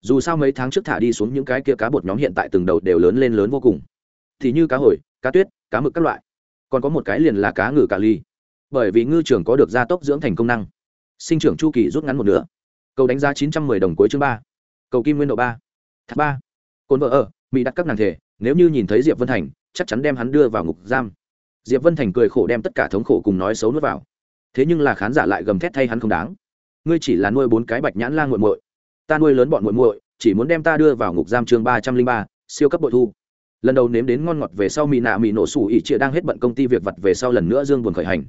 Dù sao mấy tháng trước thả đi xuống những cái kia cá bột nhóm hiện tại từng đầu đều lớn lên lớn vô cùng thì như cá hồi, cá tuyết, cá mực các loại. Còn có một cái liền là cá ngừ cà ly. Bởi vì ngư trường có được gia tốc dưỡng thành công năng. Sinh trưởng chu kỳ rút ngắn một nửa. Cầu đánh giá chín trăm mười đồng cuối chương ba. Cầu kim nguyên độ ba. Thác ba. Cồn vợ ở, mỹ đặt các nàng thể, nếu như nhìn thấy diệp vân thành, chắc chắn đem hắn đưa vào ngục giam. Diệp vân thành cười khổ đem tất cả thống khổ cùng nói xấu nuốt vào. Thế nhưng là khán giả lại gầm thét thay hắn không đáng. Ngươi chỉ là nuôi bốn cái bạch nhãn la nguội muội. Ta nuôi lớn bọn muội muội, chỉ muốn đem ta đưa vào ngục giam chương ba trăm linh ba, siêu cấp bội thu lần đầu nếm đến ngon ngọt về sau mỹ nạ mỹ nổ sủ ỉ chia đang hết bận công ty việc vặt về sau lần nữa dương buồn khởi hành.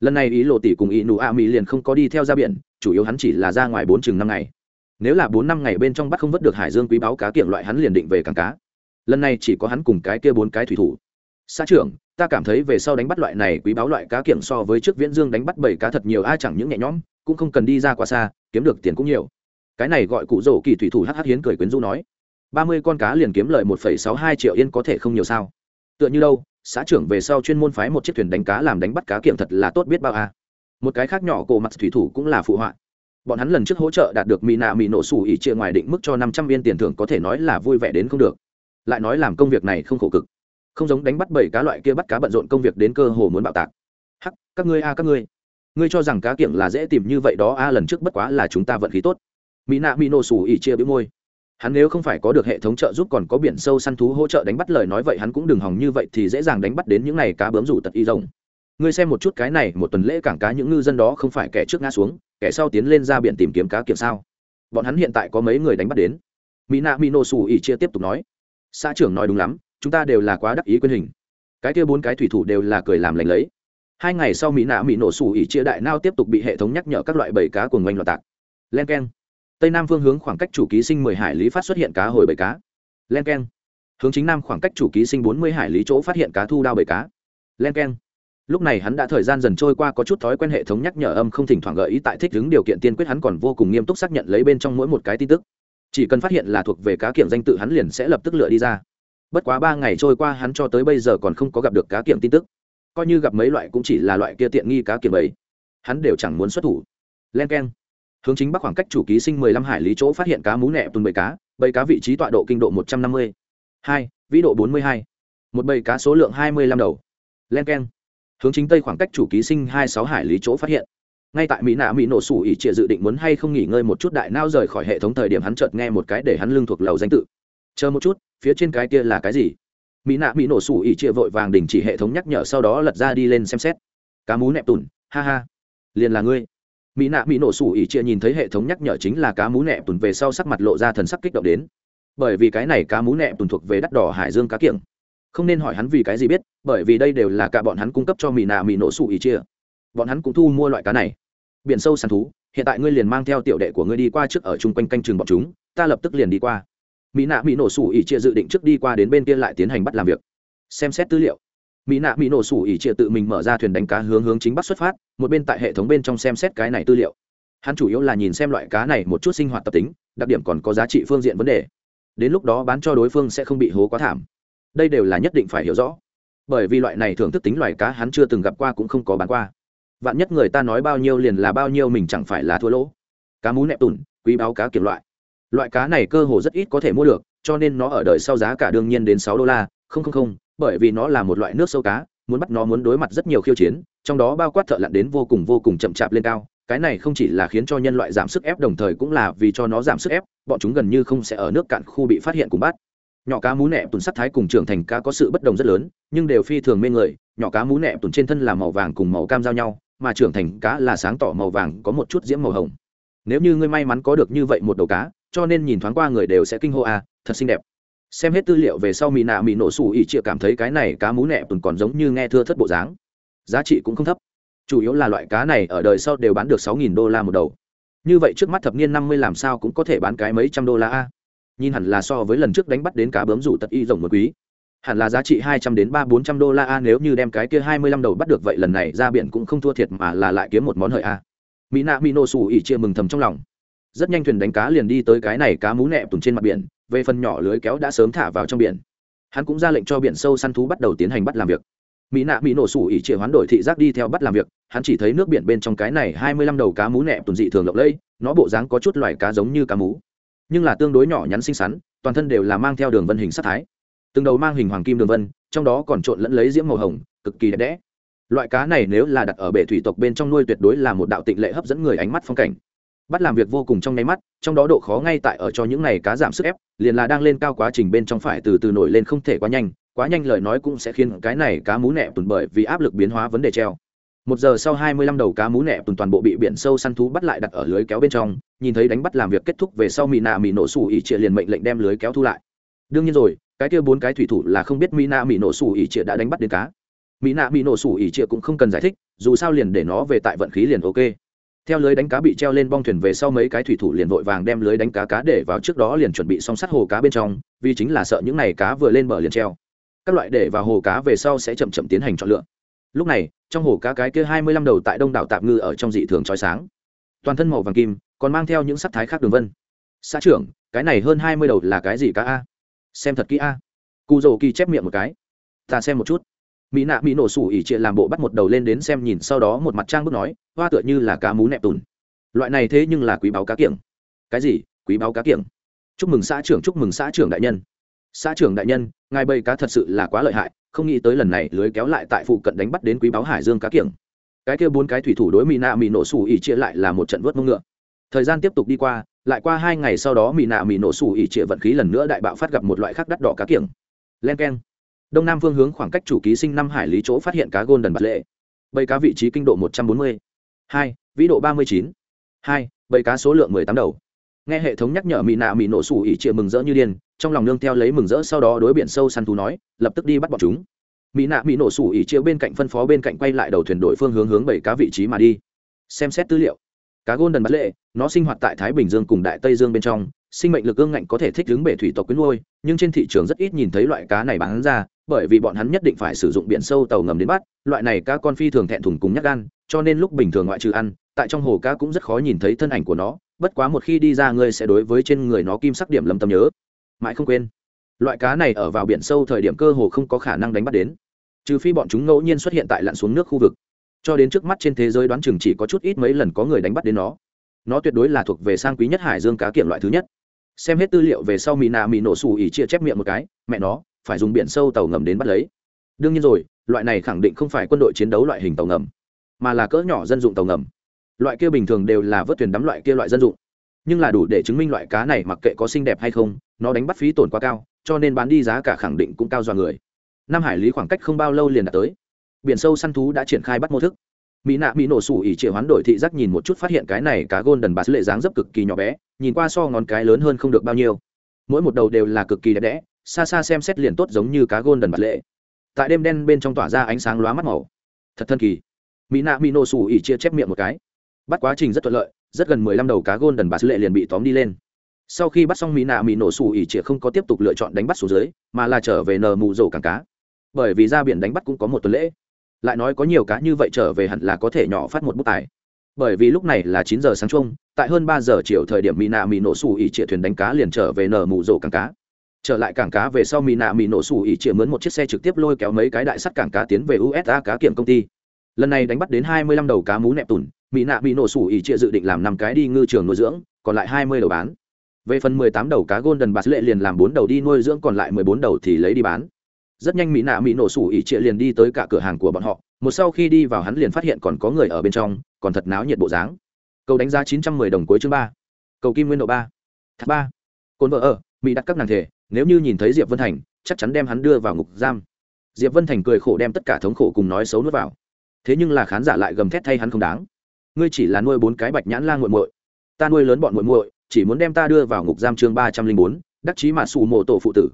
Lần này ý lộ tỷ cùng ý nụ a mỹ liền không có đi theo ra biển, chủ yếu hắn chỉ là ra ngoài bốn chừng năm ngày. Nếu là bốn năm ngày bên trong bắt không vớt được hải dương quý báo cá kiện loại hắn liền định về cảng cá. Lần này chỉ có hắn cùng cái kia bốn cái thủy thủ. Xã trưởng, ta cảm thấy về sau đánh bắt loại này quý báo loại cá kiện so với trước viễn dương đánh bắt bảy cá thật nhiều, ai chẳng những nhẹ nhõm, cũng không cần đi ra quá xa, kiếm được tiền cũng nhiều. Cái này gọi cụ rổ kỳ thủy thủ hh hiến cười quyến du nói ba mươi con cá liền kiếm lợi một phẩy sáu hai triệu yên có thể không nhiều sao. Tựa như đâu, xã trưởng về sau chuyên môn phái một chiếc thuyền đánh cá làm đánh bắt cá kiểm thật là tốt biết bao à. một cái khác nhỏ cổ mặt thủy thủ cũng là phụ họa. Bọn hắn lần trước hỗ trợ đạt được mỹ nạ mỹ nổ sủ ỉ chia ngoài định mức cho năm trăm viên tiền thưởng có thể nói là vui vẻ đến không được. Lại nói làm công việc này không khổ cực. Không giống đánh bắt bảy cá loại kia bắt cá bận rộn công việc đến cơ hồ muốn bạo tạc. Hắc, các ngươi a, các ngươi. Ngươi cho rằng cá kiểng là dễ tìm như vậy đó a, lần trước bất quá là chúng ta vận khí tốt. Mỹ nạ mỹ nổ sủ ỉ chia bĩu môi hắn nếu không phải có được hệ thống trợ giúp còn có biển sâu săn thú hỗ trợ đánh bắt lời nói vậy hắn cũng đừng hỏng như vậy thì dễ dàng đánh bắt đến những này cá bướm rủ tật y rồng. Ngươi xem một chút cái này, một tuần lễ cảng cá những ngư dân đó không phải kẻ trước ngã xuống, kẻ sau tiến lên ra biển tìm kiếm cá kiểm sao? Bọn hắn hiện tại có mấy người đánh bắt đến? Mỹ nạ mỹ nổ xù ỉ chia tiếp tục nói. Xã trưởng nói đúng lắm, chúng ta đều là quá đắc ý quyền hình. Cái kia bốn cái thủy thủ đều là cười làm lành lấy. Hai ngày sau mỹ nạ mỹ nổ sủ ỉ chia đại nao tiếp tục bị hệ thống nhắc nhở các loại bầy cá cùng ngoanh loạt tạc. Len k e n tây nam phương hướng khoảng cách chủ ký sinh mười hải lý phát xuất hiện cá hồi bầy cá. Len k e n hướng chính nam khoảng cách chủ ký sinh bốn mươi hải lý chỗ phát hiện cá thu đao bầy cá. Len k e n lúc này hắn đã thời gian dần trôi qua có chút thói quen hệ thống nhắc nhở âm không thỉnh thoảng gợi ý tại thích ứng điều kiện tiên quyết hắn còn vô cùng nghiêm túc xác nhận lấy bên trong mỗi một cái tin tức. Chỉ cần phát hiện là thuộc về cá kiểm danh tự hắn liền sẽ lập tức lựa đi ra. Bất quá ba ngày trôi qua hắn cho tới bây giờ còn không có gặp được cá kiểm tin tức. Coi như gặp mấy loại cũng chỉ là loại kia tiện nghi cá kiểm ấy hắn đều chẳng muốn xuất thủ. Len k e n hướng chính bắc khoảng cách chủ ký sinh mười lăm hải lý chỗ phát hiện cá mú nẹ tuần bầy cá bầy cá vị trí tọa độ kinh độ một trăm năm mươi. Hai, vĩ độ bốn mươi hai. Một bầy cá số lượng hai mươi lăm đầu. Len keng. Hướng chính tây khoảng cách chủ ký sinh hai sáu hải lý chỗ phát hiện. Ngay tại mỹ nạ mỹ nổ sủ ỉ trịa dự định muốn hay không nghỉ ngơi một chút đại nao rời khỏi hệ thống thời điểm hắn chợt nghe một cái để hắn lưng thuộc lầu danh tự. Chờ một chút, phía trên cái kia là cái gì? Mỹ nạ mỹ nổ sủ ỉ trịa vội vàng đình chỉ hệ thống nhắc nhở sau đó lật ra đi lên xem xét. Cá mú nẹp tùn ha ha. Liền là ngươi mỹ nạ mỹ nổ sủ ỉ chia nhìn thấy hệ thống nhắc nhở chính là cá mú nẹ tùn về sau sắc mặt lộ ra thần sắc kích động đến. Bởi vì cái này cá mú nẹ tùn thuộc về đắt đỏ hải dương cá kiểng. Không nên hỏi hắn vì cái gì biết, bởi vì đây đều là cả bọn hắn cung cấp cho mỹ nạ mỹ nổ sủ ỉ chia. Bọn hắn cũng thu mua loại cá này. Biển sâu săn thú, hiện tại ngươi liền mang theo tiểu đệ của ngươi đi qua trước ở chung quanh canh chừng bọn chúng, ta lập tức liền đi qua. Mỹ nạ mỹ nổ sủ ỉ chia dự định trước đi qua đến bên kia lại tiến hành bắt làm việc. Xem xét tư liệu mỹ nạ mỹ nổ sủ ỉ trịa tự mình mở ra thuyền đánh cá hướng hướng chính bắc xuất phát, một bên tại hệ thống bên trong xem xét cái này tư liệu. Hắn chủ yếu là nhìn xem loại cá này một chút sinh hoạt tập tính, đặc điểm còn có giá trị phương diện vấn đề. Đến lúc đó bán cho đối phương sẽ không bị hố quá thảm. Đây đều là nhất định phải hiểu rõ. Bởi vì loại này thường thức tính loài cá hắn chưa từng gặp qua cũng không có bán qua. Vạn nhất người ta nói bao nhiêu liền là bao nhiêu mình chẳng phải là thua lỗ. Cá mú nẹp tùn, quý báo cá kiểm loại. Loại cá này cơ hồ rất ít có thể mua được, cho nên nó ở đời sau giá cả đương nhiên đến sáu đô la, không không không bởi vì nó là một loại nước sâu cá, muốn bắt nó muốn đối mặt rất nhiều khiêu chiến, trong đó bao quát thợ lặn đến vô cùng vô cùng chậm chạp lên cao. Cái này không chỉ là khiến cho nhân loại giảm sức ép, đồng thời cũng là vì cho nó giảm sức ép, bọn chúng gần như không sẽ ở nước cạn khu bị phát hiện cùng bắt. Nhỏ cá mú nẹ tùn sắc thái cùng trưởng thành cá có sự bất đồng rất lớn, nhưng đều phi thường mê người. Nhỏ cá mú nẹ tùn trên thân là màu vàng cùng màu cam giao nhau, mà trưởng thành cá là sáng tỏ màu vàng có một chút diễm màu hồng. Nếu như ngươi may mắn có được như vậy một đầu cá, cho nên nhìn thoáng qua người đều sẽ kinh hô à thật xinh đẹp xem hết tư liệu về sau mỹ nạ mỹ nổ xù ỉ chịa cảm thấy cái này cá mú nẹ tuần còn giống như nghe thưa thất bộ dáng. Giá trị cũng không thấp. Chủ yếu là loại cá này ở đời sau đều bán được sáu nghìn đô la một đầu. Như vậy trước mắt thập niên năm mươi làm sao cũng có thể bán cái mấy trăm đô la a? Nhìn hẳn là so với lần trước đánh bắt đến cá bướm rủ tật y rồng một quý. Hẳn là giá trị hai trăm đến ba bốn trăm đô la a nếu như đem cái kia hai mươi lăm đầu bắt được vậy lần này ra biển cũng không thua thiệt mà là lại kiếm một món hời a. Mỹ nạ mỹ nổ xù ỉ chia mừng thầm trong lòng rất nhanh thuyền đánh cá liền đi tới cái này cá mú nẹ tùng trên mặt biển, về phần nhỏ lưới kéo đã sớm thả vào trong biển. Hắn cũng ra lệnh cho biển sâu săn thú bắt đầu tiến hành bắt làm việc. Mỹ nạ mỹ nổ sủ ỉ chia hoán đổi thị giác đi theo bắt làm việc, hắn chỉ thấy nước biển bên trong cái này hai mươi lăm đầu cá mú nẹ tùng dị thường lộng lẫy, nó bộ dáng có chút loài cá giống như cá mú. Nhưng là tương đối nhỏ nhắn xinh xắn, toàn thân đều là mang theo đường vân hình sắc thái. Từng đầu mang hình hoàng kim đường vân, trong đó còn trộn lẫn lấy diễm màu hồng, cực kỳ đẹp đẽ. Loại cá này nếu là đặt ở bể thủy tộc bên trong nuôi tuyệt đối là một đạo tịnh lệ hấp dẫn người ánh mắt phong cảnh bắt làm việc vô cùng trong nháy mắt, trong đó độ khó ngay tại ở cho những này cá giảm sức ép, liền là đang lên cao quá trình bên trong phải từ từ nổi lên không thể quá nhanh quá nhanh lời nói cũng sẽ khiến cái này cá mú nẹ tùn bởi vì áp lực biến hóa vấn đề treo. Một giờ sau hai mươi lăm đầu cá mú nẹ tùn toàn bộ bị biển sâu săn thú bắt lại đặt ở lưới kéo bên trong, nhìn thấy đánh bắt làm việc kết thúc về sau mỹ nạ mỹ nổ sủ ỉ trịa liền mệnh lệnh đem lưới kéo thu lại. Đương nhiên rồi, cái kia bốn cái thủy thủ là không biết mỹ nạ mỹ nổ sủ ỉ trịa đã đánh bắt đến cá. Mỹ nạ mỹ nổ sủ ỉ trịa cũng không cần giải thích, dù sao liền để nó về tại vận khí liền ok theo lưới đánh cá bị treo lên bong thuyền về sau mấy cái thủy thủ liền vội vàng đem lưới đánh cá cá để vào trước đó liền chuẩn bị xong sắt hồ cá bên trong, vì chính là sợ những n à y cá vừa lên bờ liền treo. Các loại để vào hồ cá về sau sẽ chậm chậm tiến hành chọn lựa. Lúc này, trong hồ cá cái kia hai mươi lăm đầu tại đông đảo tạm ngư ở trong dị thường trói sáng. Toàn thân màu vàng kim, còn mang theo những sắc thái khác đường vân. Xã trưởng, cái này hơn hai mươi đầu là cái gì cá a? Xem thật kỹ a. Cụ rồ kỳ chép miệng một cái. Ta xem một chút mỹ nạ mỹ nổ sủ ỉ trịa làm bộ bắt một đầu lên đến xem nhìn, sau đó một mặt trang bước nói, hoa tựa như là cá mú nẹp tùn. Loại này thế nhưng là quý báo cá kiểng. Cái gì? Quý báo cá kiểng? Chúc mừng xã trưởng, chúc mừng xã trưởng đại nhân. Xã trưởng đại nhân, ngài bầy cá thật sự là quá lợi hại, không nghĩ tới lần này lưới kéo lại tại phụ cận đánh bắt đến quý báo hải dương cá kiểng. Cái kia bốn cái thủy thủ đối mỹ nạ mỹ nổ sủ ỉ trịa lại là một trận vớt mông ngựa. Thời gian tiếp tục đi qua, lại qua hai ngày sau đó mỹ nạ mỹ nổ sủ ỉ trịa vận khí lần nữa đại bạo phát gặp một loại khác đắt đỏ cá kiểng. Len keng đông nam phương hướng khoảng cách chủ ký sinh năm hải lý chỗ phát hiện cá gôn đần bạc lệ. Bầy cá vị trí kinh độ một trăm bốn mươi. Hai, vĩ độ ba mươi chín. Hai, bầy cá số lượng mười tám đầu. Nghe hệ thống nhắc nhở mỹ nạ mỹ nổ sủ ỉ chịa mừng rỡ như điên, trong lòng nương theo lấy mừng rỡ sau đó đối biển sâu săn thú nói, lập tức đi bắt bọn chúng. Mỹ nạ mỹ nổ sủ ỉ chia bên cạnh phân phó bên cạnh quay lại đầu thuyền đội phương hướng hướng bảy cá vị trí mà đi. Xem xét tư liệu. Cá gôn đần bắt lệ, nó sinh hoạt tại thái bình dương cùng đại tây dương bên trong, sinh mệnh lực ương ngạnh có thể thích ứng bể thủy tộc quyến nuôi, nhưng trên thị trường rất ít nhìn thấy loại cá này bán ra bởi vì bọn hắn nhất định phải sử dụng biển sâu tàu ngầm đến bắt, loại này cá con phi thường thẹn thùng cùng nhắc gan, cho nên lúc bình thường ngoại trừ ăn, tại trong hồ cá cũng rất khó nhìn thấy thân ảnh của nó, bất quá một khi đi ra ngươi sẽ đối với trên người nó kim sắc điểm lầm tâm nhớ. Mãi không quên, loại cá này ở vào biển sâu thời điểm cơ hồ không có khả năng đánh bắt đến, trừ phi bọn chúng ngẫu nhiên xuất hiện tại lặn xuống nước khu vực. Cho đến trước mắt trên thế giới đoán chừng chỉ có chút ít mấy lần có người đánh bắt đến nó. Nó tuyệt đối là thuộc về sang quý nhất hải dương cá kiện loại thứ nhất. Xem hết tư liệu về sau mỹ nạ mỹ nổ xù ỉ chia chép miệng một cái, mẹ nó phải dùng biển sâu tàu ngầm đến bắt lấy. Đương nhiên rồi, loại này khẳng định không phải quân đội chiến đấu loại hình tàu ngầm, mà là cỡ nhỏ dân dụng tàu ngầm. Loại kia bình thường đều là vớt thuyền đắm loại kia loại dân dụng. Nhưng là đủ để chứng minh loại cá này mặc kệ có xinh đẹp hay không, nó đánh bắt phí tổn quá cao, cho nên bán đi giá cả khẳng định cũng cao dọa người. Năm hải lý khoảng cách không bao lâu liền đã tới. Biển sâu săn thú đã triển khai bắt mô thức. Mỹ nạ mỹ nổ sủ ỉ triệu hoán đổi thị giác nhìn một chút phát hiện cái này cá gôn đần bà sứ lệ dáng dấp cực kỳ nhỏ bé, nhìn qua so ngón cái lớn hơn không được bao nhiêu. Mỗi một đầu đều là cực kỳ đẹp đẽ xa xa xem xét liền tốt giống như cá gôn đần bạt lệ. Tại đêm đen bên trong tỏa ra ánh sáng lóa mắt màu. Thật thân kỳ. Mỹ nạ mỹ nổ sủ ỉ chia chép miệng một cái. Bắt quá trình rất thuận lợi, rất gần mười lăm đầu cá gôn đần bà sứ lệ liền bị tóm đi lên. Sau khi bắt xong mỹ nạ mỹ nổ sủ ỉ chia không có tiếp tục lựa chọn đánh bắt xuống dưới, mà là trở về nờ mù rổ cảng cá. Bởi vì ra biển đánh bắt cũng có một tuần lễ. Lại nói có nhiều cá như vậy trở về hẳn là có thể nhỏ phát một bức tài. Bởi vì lúc này là chín giờ sáng chung tại hơn ba giờ chiều thời điểm mỹ nạ mỹ nổ xù ỉ chia thuyền đánh cá liền trở về nờ mù rổ cảng cá trở lại cảng cá về sau mỹ nạ mỹ nổ Sủ ỉ chĩa mướn một chiếc xe trực tiếp lôi kéo mấy cái đại sắt cảng cá tiến về usa cá kiểm công ty. Lần này đánh bắt đến hai mươi lăm đầu cá mú nẹp tùn mỹ nạ mỹ nổ Sủ ỉ chĩa dự định làm năm cái đi ngư trường nuôi dưỡng, còn lại hai mươi đầu bán. Về phần mười tám đầu cá golden bạc lệ liền làm bốn đầu đi nuôi dưỡng, còn lại mười bốn đầu thì lấy đi bán. Rất nhanh mỹ nạ mỹ nổ sủ ỉ chĩa liền đi tới cả cửa hàng của bọn họ, một sau khi đi vào hắn liền phát hiện còn có người ở bên trong, còn thật náo nhiệt bộ dáng. Cầu đánh giá chín trăm mười đồng cuối chương ba, cầu kim nguyên độ ba, thác ba, cồn vợ ở, mỹ đặt các nàng thể nếu như nhìn thấy diệp vân thành, chắc chắn đem hắn đưa vào ngục giam. Diệp vân thành cười khổ đem tất cả thống khổ cùng nói xấu nuốt vào. Thế nhưng là khán giả lại gầm thét thay hắn không đáng. Ngươi chỉ là nuôi bốn cái bạch nhãn la nguội muội. Ta nuôi lớn bọn muội muội, chỉ muốn đem ta đưa vào ngục giam chương ba trăm linh bốn, đắc chí mà xù mộ tổ phụ tử.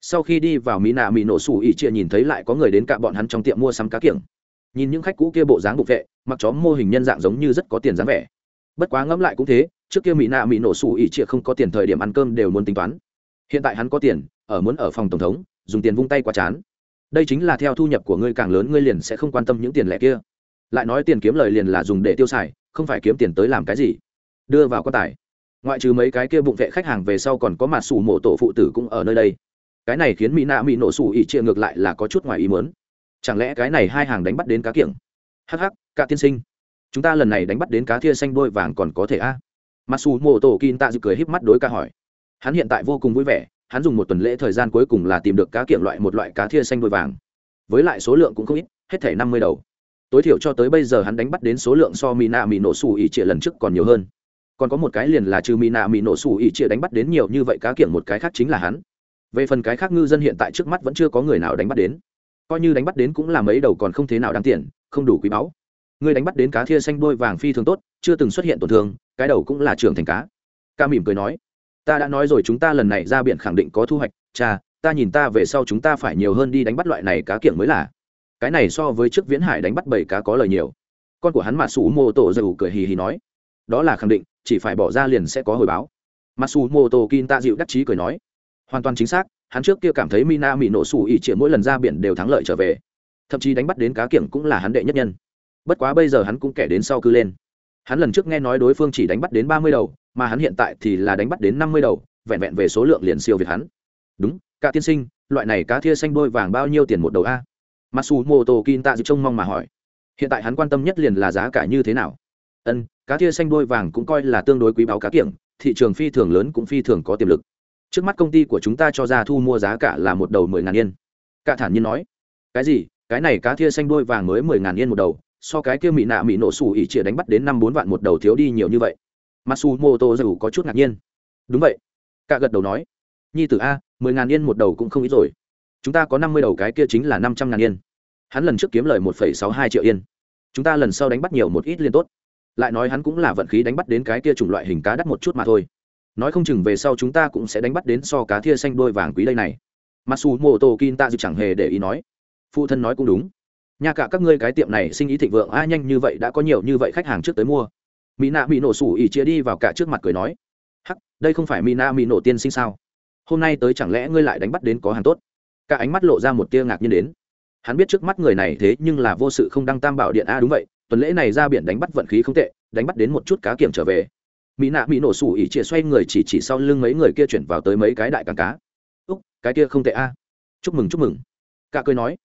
Sau khi đi vào mỹ nạ mỹ nổ sủ ỉ chia nhìn thấy lại có người đến cả bọn hắn trong tiệm mua sắm cá kiểng. Nhìn những khách cũ kia bộ dáng bục vệ, mặc chó mô hình nhân dạng giống như rất có tiền dáng vẻ. Bất quá ngẫm lại cũng thế, trước kia mỹ nạ mỹ nổ sủ ỉ chia không có tiền thời điểm ăn cơm đều muốn tính toán hiện tại hắn có tiền, ở muốn ở phòng tổng thống, dùng tiền vung tay quá chán. Đây chính là theo thu nhập của ngươi càng lớn, ngươi liền sẽ không quan tâm những tiền lẻ kia. Lại nói tiền kiếm lời liền là dùng để tiêu xài, không phải kiếm tiền tới làm cái gì. Đưa vào quan tài. Ngoại trừ mấy cái kia bụng vệ khách hàng về sau còn có mặt sủ mổ tổ phụ tử cũng ở nơi đây. Cái này khiến mỹ nạ mỹ nổ sủ ỉ chia ngược lại là có chút ngoài ý mớn chẳng lẽ cái này hai hàng đánh bắt đến cá kiểng? Hh cả tiên sinh. Chúng ta lần này đánh bắt đến cá thia xanh đôi vàng còn có thể a? Mặt mặc dù mô tổ kin tạ dự cười híp mắt đối ca hỏi hắn hiện tại vô cùng vui vẻ, hắn dùng một tuần lễ thời gian cuối cùng là tìm được cá kiểng loại một loại cá thia xanh đôi vàng. Với lại số lượng cũng không ít, hết thể năm mươi đầu. Tối thiểu cho tới bây giờ hắn đánh bắt đến số lượng so mỹ nạ mỹ nổ sủ ỉ trịa lần trước còn nhiều hơn. Còn có một cái liền là trừ mỹ nạ mỹ nổ sủ ỉ trịa đánh bắt đến nhiều như vậy cá kiểng một cái khác chính là hắn. Về phần cái khác ngư dân hiện tại trước mắt vẫn chưa có người nào đánh bắt đến. Coi như đánh bắt đến cũng là mấy đầu còn không thế nào đáng tiền, không đủ quý báu. Người đánh bắt đến cá thia xanh đôi vàng phi thường tốt, chưa từng xuất hiện tổn thương, cái đầu cũng là trưởng thành cá. Ca mỉm cười nói ta đã nói rồi chúng ta lần này ra biển khẳng định có thu hoạch. Cha, ta nhìn ta về sau chúng ta phải nhiều hơn đi đánh bắt loại này cá kiểng mới là. Cái này so với trước viễn hải đánh bắt bảy cá có lời nhiều. Con của hắn mà sủ mô tổ dầu cười hì hì nói. Đó là khẳng định, chỉ phải bỏ ra liền sẽ có hồi báo. Masu Moto mô kin ta dịu đắc chí cười nói. Hoàn toàn chính xác, hắn trước kia cảm thấy mina mỹ nổ sủ ỉ chĩa mỗi lần ra biển đều thắng lợi trở về. Thậm chí đánh bắt đến cá kiểng cũng là hắn đệ nhất nhân. Bất quá bây giờ hắn cũng kẻ đến sau cư lên. Hắn lần trước nghe nói đối phương chỉ đánh bắt đến ba mươi đầu mà hắn hiện tại thì là đánh bắt đến năm mươi đầu, vẹn vẹn về số lượng liền siêu việt hắn. Đúng, cả tiên sinh, loại này cá thia xanh đôi vàng bao nhiêu tiền một đầu a? Masu moto kin tạ dự trông mong mà hỏi. Hiện tại hắn quan tâm nhất liền là giá cả như thế nào? Ân, cá thia xanh đôi vàng cũng coi là tương đối quý báo cá kiểng, thị trường phi thường lớn cũng phi thường có tiềm lực. Trước mắt công ty của chúng ta cho ra thu mua giá cả là một đầu mười ngàn yên. Cả thản nhiên nói. Cái gì? Cái này cá thia xanh đôi vàng mới mười ngàn yên một đầu, so cái kia mỹ nạ mỹ nổ sủ ỉ chỉ đánh bắt đến năm bốn vạn một đầu thiếu đi nhiều như vậy masu moto dù có chút ngạc nhiên. Đúng vậy. Cả gật đầu nói, nhi tử a, mười ngàn yên một đầu cũng không ít rồi. Chúng ta có năm mươi đầu cái kia chính là năm trăm ngàn yên. Hắn lần trước kiếm lời một phẩy sáu hai triệu yên. Chúng ta lần sau đánh bắt nhiều một ít liên tốt. Lại nói hắn cũng là vận khí đánh bắt đến cái kia chủng loại hình cá đắt một chút mà thôi. Nói không chừng về sau chúng ta cũng sẽ đánh bắt đến so cá thia xanh đôi vàng quý đây này. Masu kinta dù kin ta chẳng hề để ý nói. Phụ thân nói cũng đúng. Nhà cả các ngươi cái tiệm này sinh ý thịnh vượng a nhanh như vậy đã có nhiều như vậy khách hàng trước tới mua mỹ nạ mỹ nổ sủ ỉ chia đi vào cả trước mặt cười nói, hắc, đây không phải mỹ nạ mỹ nổ tiên sinh sao? Hôm nay tới chẳng lẽ ngươi lại đánh bắt đến có hàng tốt? Cả ánh mắt lộ ra một tia ngạc nhiên đến. Hắn biết trước mắt người này thế nhưng là vô sự không đăng tam bảo điện a, đúng vậy, tuần lễ này ra biển đánh bắt vận khí không tệ, đánh bắt đến một chút cá kiểm trở về. Mỹ nạ mỹ nổ sủ ỉ chia xoay người chỉ chỉ sau lưng mấy người kia chuyển vào tới mấy cái đại càng cá. Úc, cái kia không tệ a. Chúc mừng chúc mừng. Cả cười nói.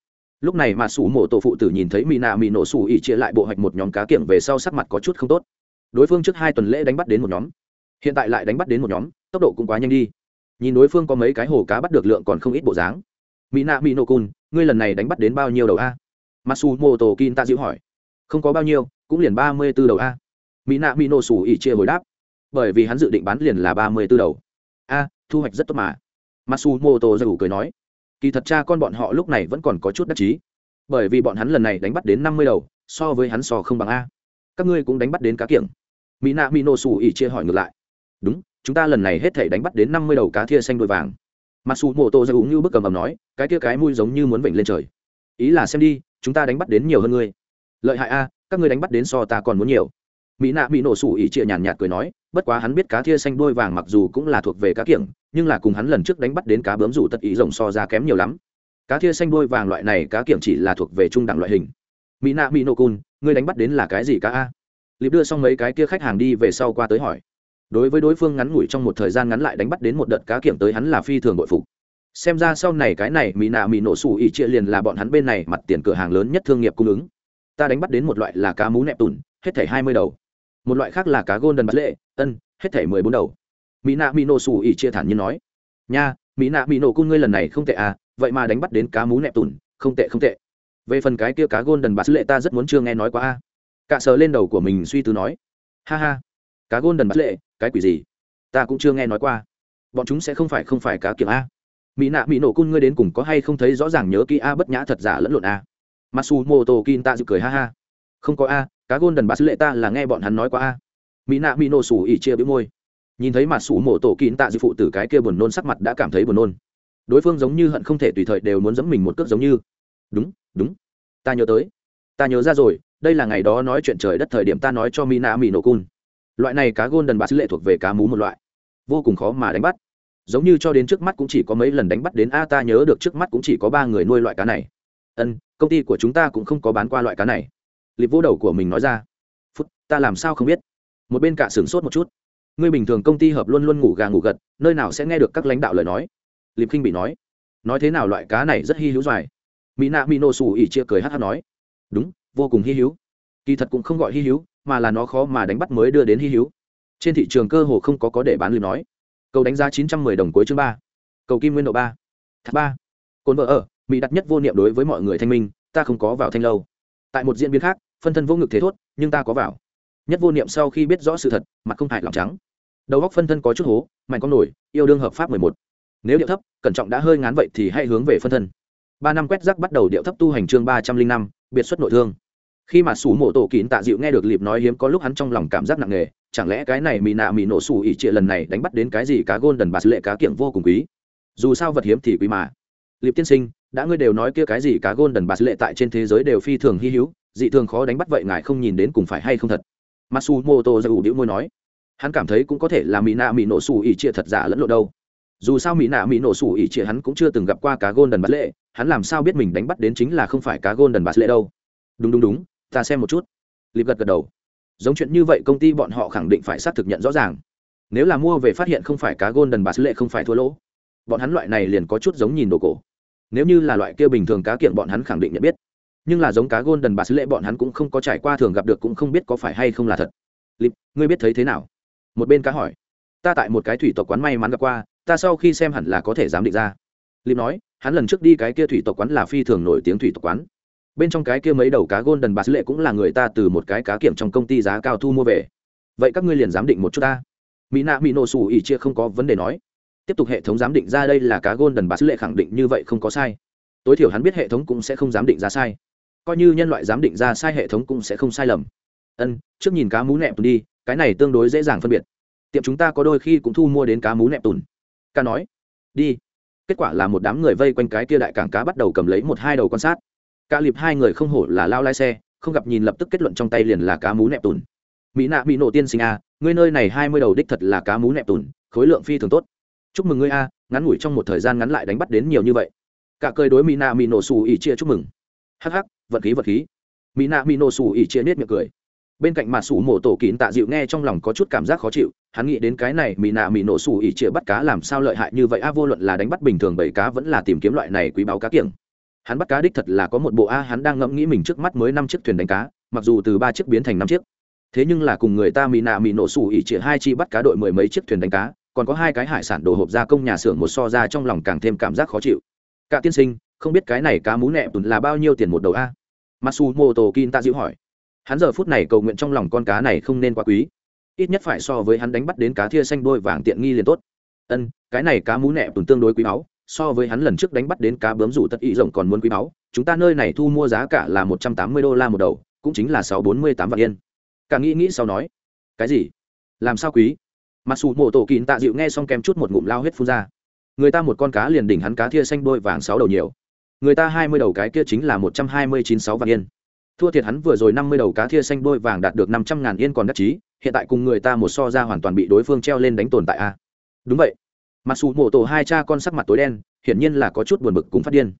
Lúc này mà sủ mộ tổ phụ tử nhìn thấy mỹ nạ mỹ nổ sủ ỉ chia lại bộ hạch một nhóm cá kiểm về sau sắc mặt có chút không tốt đối phương trước hai tuần lễ đánh bắt đến một nhóm. Hiện tại lại đánh bắt đến một nhóm, tốc độ cũng quá nhanh đi. Nhìn đối phương có mấy cái hồ cá bắt được lượng còn không ít bộ dáng. Mỹ nạ mỹ nô cun ngươi lần này đánh bắt đến bao nhiêu đầu a? Masu mô tô kin ta dịu hỏi. Không có bao nhiêu, cũng liền ba mươi b ố đầu a. Mỹ nạ mỹ nô sủ ỉ chia hồi đáp. Bởi vì hắn dự định bán liền là ba mươi b ố đầu. A, thu hoạch rất tốt mà. Masu mô tô dầu cười nói. Kỳ thật cha con bọn họ lúc này vẫn còn có chút đắc chí. Bởi vì bọn hắn lần này đánh bắt đến năm mươi đầu, so với hắn so không bằng a. Các ngươi cũng đánh bắt đến cá kiểng mỹ nạ mỹ nổ xù ỉ chia hỏi ngược lại. Đúng, chúng ta lần này hết thể đánh bắt đến năm mươi đầu cá thia xanh đôi vàng. Mặc dù mô tô ra uống như bức cầm ầm nói, cái kia cái mùi giống như muốn vểnh lên trời. Ý là xem đi, chúng ta đánh bắt đến nhiều hơn ngươi. Lợi hại a, các ngươi đánh bắt đến so ta còn muốn nhiều. Mỹ nạ bị nổ sủ ỉ trịa nhàn nhạt cười nói, bất quá hắn biết cá thia xanh đôi vàng mặc dù cũng là thuộc về cá kiểng, nhưng là cùng hắn lần trước đánh bắt đến cá bướm rủ tật ý rồng so ra kém nhiều lắm. Cá thia xanh đôi vàng loại này cá kiểng chỉ là thuộc về trung đẳng loại hình. Mỹ nạ mỹ nổ cun, ngươi đánh bắt đến là cái gì cá a? Liệp đưa xong mấy cái kia khách hàng đi về sau qua tới hỏi. Đối với đối phương ngắn ngủi trong một thời gian ngắn lại đánh bắt đến một đợt cá kiểm tới hắn là phi thường bội phục. Xem ra sau này cái này mỹ nạ mỹ nổ sủ ỉ chia liền là bọn hắn bên này mặt tiền cửa hàng lớn nhất thương nghiệp cung ứng. Ta đánh bắt đến một loại là cá mú nẹp tùn, hết thảy hai mươi đầu. Một loại khác là cá golden bắt lệ ân, hết thảy mười bốn đầu. Mỹ nạ mỹ nổ sủ ỉ chia thản nhiên nói. Nha, mỹ nạ mỹ nổ cung ngươi lần này không tệ à vậy mà đánh bắt đến cá mú nẹp tùn, không tệ không tệ. Về phần cái kia cá golden bắt lệ ta rất muốn chưa nghe nói qua a à cả sờ lên đầu của mình suy tư nói, ha ha, cá gôn đần bắt lệ, cái quỷ gì? Ta cũng chưa nghe nói qua. Bọn chúng sẽ không phải không phải cá kiếm a. Mỹ nạ, mỹ nổ cun ngươi đến cùng có hay không thấy rõ ràng nhớ kỹ a bất nhã thật giả lẫn lộn a. Masu moto kin ta dự cười, ha ha, không có a, cá gôn đần bà sứ lệ ta là nghe bọn hắn nói qua a. Mỹ nạ, mỹ nổ sủ ỉ chia bĩu môi. Nhìn thấy mặt sủ mổ tổ kín tạ dự phụ tử cái kia buồn nôn sắc mặt đã cảm thấy buồn nôn. Đối phương giống như hận không thể tùy thời đều muốn dẫm mình một cước giống như. Đúng đúng, ta nhớ tới ta nhớ ra rồi, đây là ngày đó nói chuyện trời đất thời điểm ta nói cho mina mỹ nổ cun loại này cá gôn đần bạc sứ lệ thuộc về cá mú một loại. Vô cùng khó mà đánh bắt. Giống như cho đến trước mắt cũng chỉ có mấy lần đánh bắt đến, a, ta nhớ được trước mắt cũng chỉ có ba người nuôi loại cá này. Ân, công ty của chúng ta cũng không có bán qua loại cá này. Lịp vô đầu của mình nói ra. Phút, ta làm sao không biết? Một bên cả sửng sốt một chút. Ngươi bình thường công ty hợp luôn luôn ngủ gà ngủ gật, nơi nào sẽ nghe được các lãnh đạo lời nói? Lịp khinh bị nói. Nói thế nào loại cá này rất hy hữu dài. Mỹ nạ mỹ nô xù ỉ chia cười hát hát nói đúng, vô cùng hy hữu. Kỳ thật cũng không gọi hy hữu, mà là nó khó mà đánh bắt mới đưa đến hy hữu. Trên thị trường cơ hồ không có có để bán lưu nói. Cầu đánh giá chín trăm mười đồng cuối chương ba. Cầu kim nguyên độ ba. Thác ba. Cồn vợ ở, mỹ đặt nhất vô niệm đối với mọi người thanh minh, ta không có vào thanh lâu. Tại một diễn biến khác, phân thân vô ngực thế thốt, nhưng ta có vào. Nhất vô niệm sau khi biết rõ sự thật, mặt không hại lòng trắng. Đầu góc phân thân có chút hố, mạnh con nổi, yêu đương hợp pháp mười một. Nếu điệu thấp, cẩn trọng đã hơi ngán vậy thì hãy hướng về phân thân. Ba năm quét rắc bắt đầu điệu thấp tu hành chương ba trăm linh năm biệt xuất nội thương. Khi mà sủ mộ tổ kín tạ dịu nghe được liệp nói hiếm có lúc hắn trong lòng cảm giác nặng nề, chẳng lẽ cái này mì nạ mì nổ sủ ỉ trịa lần này đánh bắt đến cái gì cá gôn đần bạt lệ cá kiểng vô cùng quý? Dù sao vật hiếm thì quý mà. Liệp tiên sinh, đã ngươi đều nói kia cái gì cá gôn đần bạt lệ tại trên thế giới đều phi thường hy hữu, dị thường khó đánh bắt vậy ngài không nhìn đến cùng phải hay không thật? Masu moto ra ủ đĩu môi nói, hắn cảm thấy cũng có thể là mỹ nạ mỹ nổ sủ ỉ trịa thật giả lẫn lộ đâu. Dù sao mỹ nạ mỹ nổ sủ ỉ trịa hắn cũng chưa từng gặp qua cá gôn đần bát lệ hắn làm sao biết mình đánh bắt đến chính là không phải cá gôn đần lệ đâu. Đúng đúng đúng, ta xem một chút. Lịp gật gật đầu. Giống chuyện như vậy công ty bọn họ khẳng định phải xác thực nhận rõ ràng. Nếu là mua về phát hiện không phải cá gôn đần bà sứ lệ không phải thua lỗ, bọn hắn loại này liền có chút giống nhìn đồ cổ. Nếu như là loại kia bình thường cá kiện bọn hắn khẳng định nhận biết. Nhưng là giống cá gôn đần bà sứ lệ bọn hắn cũng không có trải qua thường gặp được cũng không biết có phải hay không là thật. Lịp ngươi biết thấy thế nào? Một bên cá hỏi. Ta tại một cái thủy tộc quán may mắn gặp qua, ta sau khi xem hẳn là có thể dám định ra. Lịp nói hắn lần trước đi cái kia thủy tộc quán là phi thường nổi tiếng thủy tộc quán. Bên trong cái kia mấy đầu cá gôn đần bà sứ lệ cũng là người ta từ một cái cá kiểm trong công ty giá cao thu mua về. Vậy các ngươi liền giám định một chút ta. Mỹ nạ mỹ nổ xù ỉ chia không có vấn đề nói. Tiếp tục hệ thống giám định ra đây là cá gôn đần bà sứ lệ khẳng định như vậy không có sai. Tối thiểu hắn biết hệ thống cũng sẽ không giám định ra sai. Coi như nhân loại giám định ra sai hệ thống cũng sẽ không sai lầm. Ân, trước nhìn cá mú nẹp tùn đi, cái này tương đối dễ dàng phân biệt. Tiệm chúng ta có đôi khi cũng thu mua đến cá mú nẹp tùn. Ca nói, đi kết quả là một đám người vây quanh cái kia đại cảng cá bắt đầu cầm lấy một hai đầu quan sát. Cả liệp hai người không hổ là lao lai xe, không gặp nhìn lập tức kết luận trong tay liền là cá mú nẹp tùn. Mỹ nạ bị nổ tiên sinh a, ngươi nơi này hai mươi đầu đích thật là cá mú nẹp tùn, khối lượng phi thường tốt. Chúc mừng ngươi a, ngắn ngủi trong một thời gian ngắn lại đánh bắt đến nhiều như vậy. Cả cười đối mỹ nạ mỹ nổ xù ỉ chia chúc mừng. Hắc hắc vật khí vật khí. Mỹ nạ mỹ nổ xù ỉ chia nết miệng cười bên cạnh mà sủ mổ tổ kín tạ dịu nghe trong lòng có chút cảm giác khó chịu, hắn nghĩ đến cái này mỹ nạ mỹ nổ sủ ỉ chia bắt cá làm sao lợi hại như vậy? A, vô luận là đánh bắt bình thường bảy cá vẫn là tìm kiếm loại này quý báo cá kiểng. Hắn bắt cá đích thật là có một bộ a, hắn đang ngẫm nghĩ mình trước mắt mới năm chiếc thuyền đánh cá, mặc dù từ ba chiếc biến thành năm chiếc. Thế nhưng là cùng người ta mỹ nạ mỹ nổ sủ ỉ chia hai chi bắt cá đội mười mấy chiếc thuyền đánh cá, còn có hai cái hải sản đồ hộp gia công nhà xưởng một so ra trong lòng càng thêm cảm giác khó chịu. Cả tiên sinh, không biết cái này cá mú nẹ là bao nhiêu tiền một đầu a? Masu moto kin ta dịu hỏi hắn giờ phút này cầu nguyện trong lòng con cá này không nên quá quý. Ít nhất phải so với hắn đánh bắt đến cá thia xanh đôi vàng tiện nghi liền tốt. Ân, cái này cá mú nẹ tùn tương đối quý báu, so với hắn lần trước đánh bắt đến cá bướm rủ tất ý rộng còn muốn quý báu. Chúng ta nơi này thu mua giá cả là một trăm tám mươi đô la một đầu, cũng chính là sáu bốn mươi tám vạn yên. Cả nghĩ nghĩ sau nói, cái gì? Làm sao quý? Mặc dù mộ tổ kín tạ dịu nghe xong kèm chút một ngụm lao huyết phun ra. Người ta một con cá liền đỉnh hắn cá thia xanh đôi vàng sáu đầu nhiều. Người ta hai mươi đầu cái kia chính là một trăm hai mươi chín sáu vạn yên thua thiệt hắn vừa rồi năm mươi đầu cá thia xanh đôi vàng đạt được năm trăm ngàn yên còn đắc chí, hiện tại cùng người ta một so ra hoàn toàn bị đối phương treo lên đánh tồn tại a. Đúng vậy. Mặc dù mổ tổ hai cha con sắc mặt tối đen, hiển nhiên là có chút buồn bực cũng phát điên.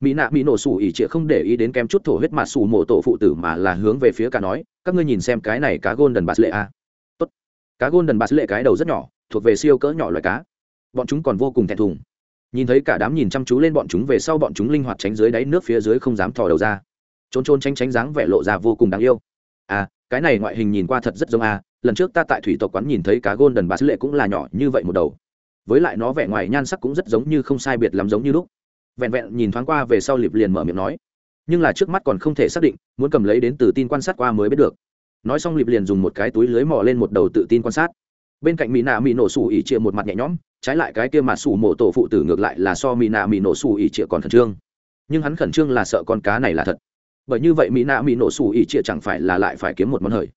Mỹ nạ mỹ nổ sủ ỉ trịa không để ý đến kém chút thổ huyết mặt sủ mổ tổ phụ tử mà là hướng về phía cá nói, các ngươi nhìn xem cái này cá gôn đần bạt lệ a. Tốt. Cá gôn đần bạt lệ cái đầu rất nhỏ, thuộc về siêu cỡ nhỏ loài cá. Bọn chúng còn vô cùng thẹn thùng. Nhìn thấy cả đám nhìn chăm chú lên bọn chúng về sau bọn chúng linh hoạt tránh dưới đáy nước phía dưới không dám thò đầu ra trốn trốn tránh tránh dáng vẻ lộ ra vô cùng đáng yêu. À cái này ngoại hình nhìn qua thật rất giống a lần trước ta tại thủy tộc quán nhìn thấy cá gôn đần bà sứ lệ cũng là nhỏ như vậy một đầu. Với lại nó vẻ ngoài nhan sắc cũng rất giống như không sai biệt lắm giống như lúc. Vẹn vẹn nhìn thoáng qua về sau liệp liền mở miệng nói. Nhưng là trước mắt còn không thể xác định, muốn cầm lấy đến từ tin quan sát qua mới biết được. Nói xong liệp liền dùng một cái túi lưới mò lên một đầu tự tin quan sát. Bên cạnh mỹ nạ mỹ nổ sủ ỉ trịa một mặt nhẹ nhõm, trái lại cái kia mà sủ mổ tổ phụ tử ngược lại là so mỹ nạ mỹ nổ sủ ỉ trịa còn khẩn trương. Nhưng hắn khẩn trương là sợ con cá này là thật bởi như vậy mỹ nạ mỹ nổ sủ ỉ trịa chẳng phải là lại phải kiếm một món hời.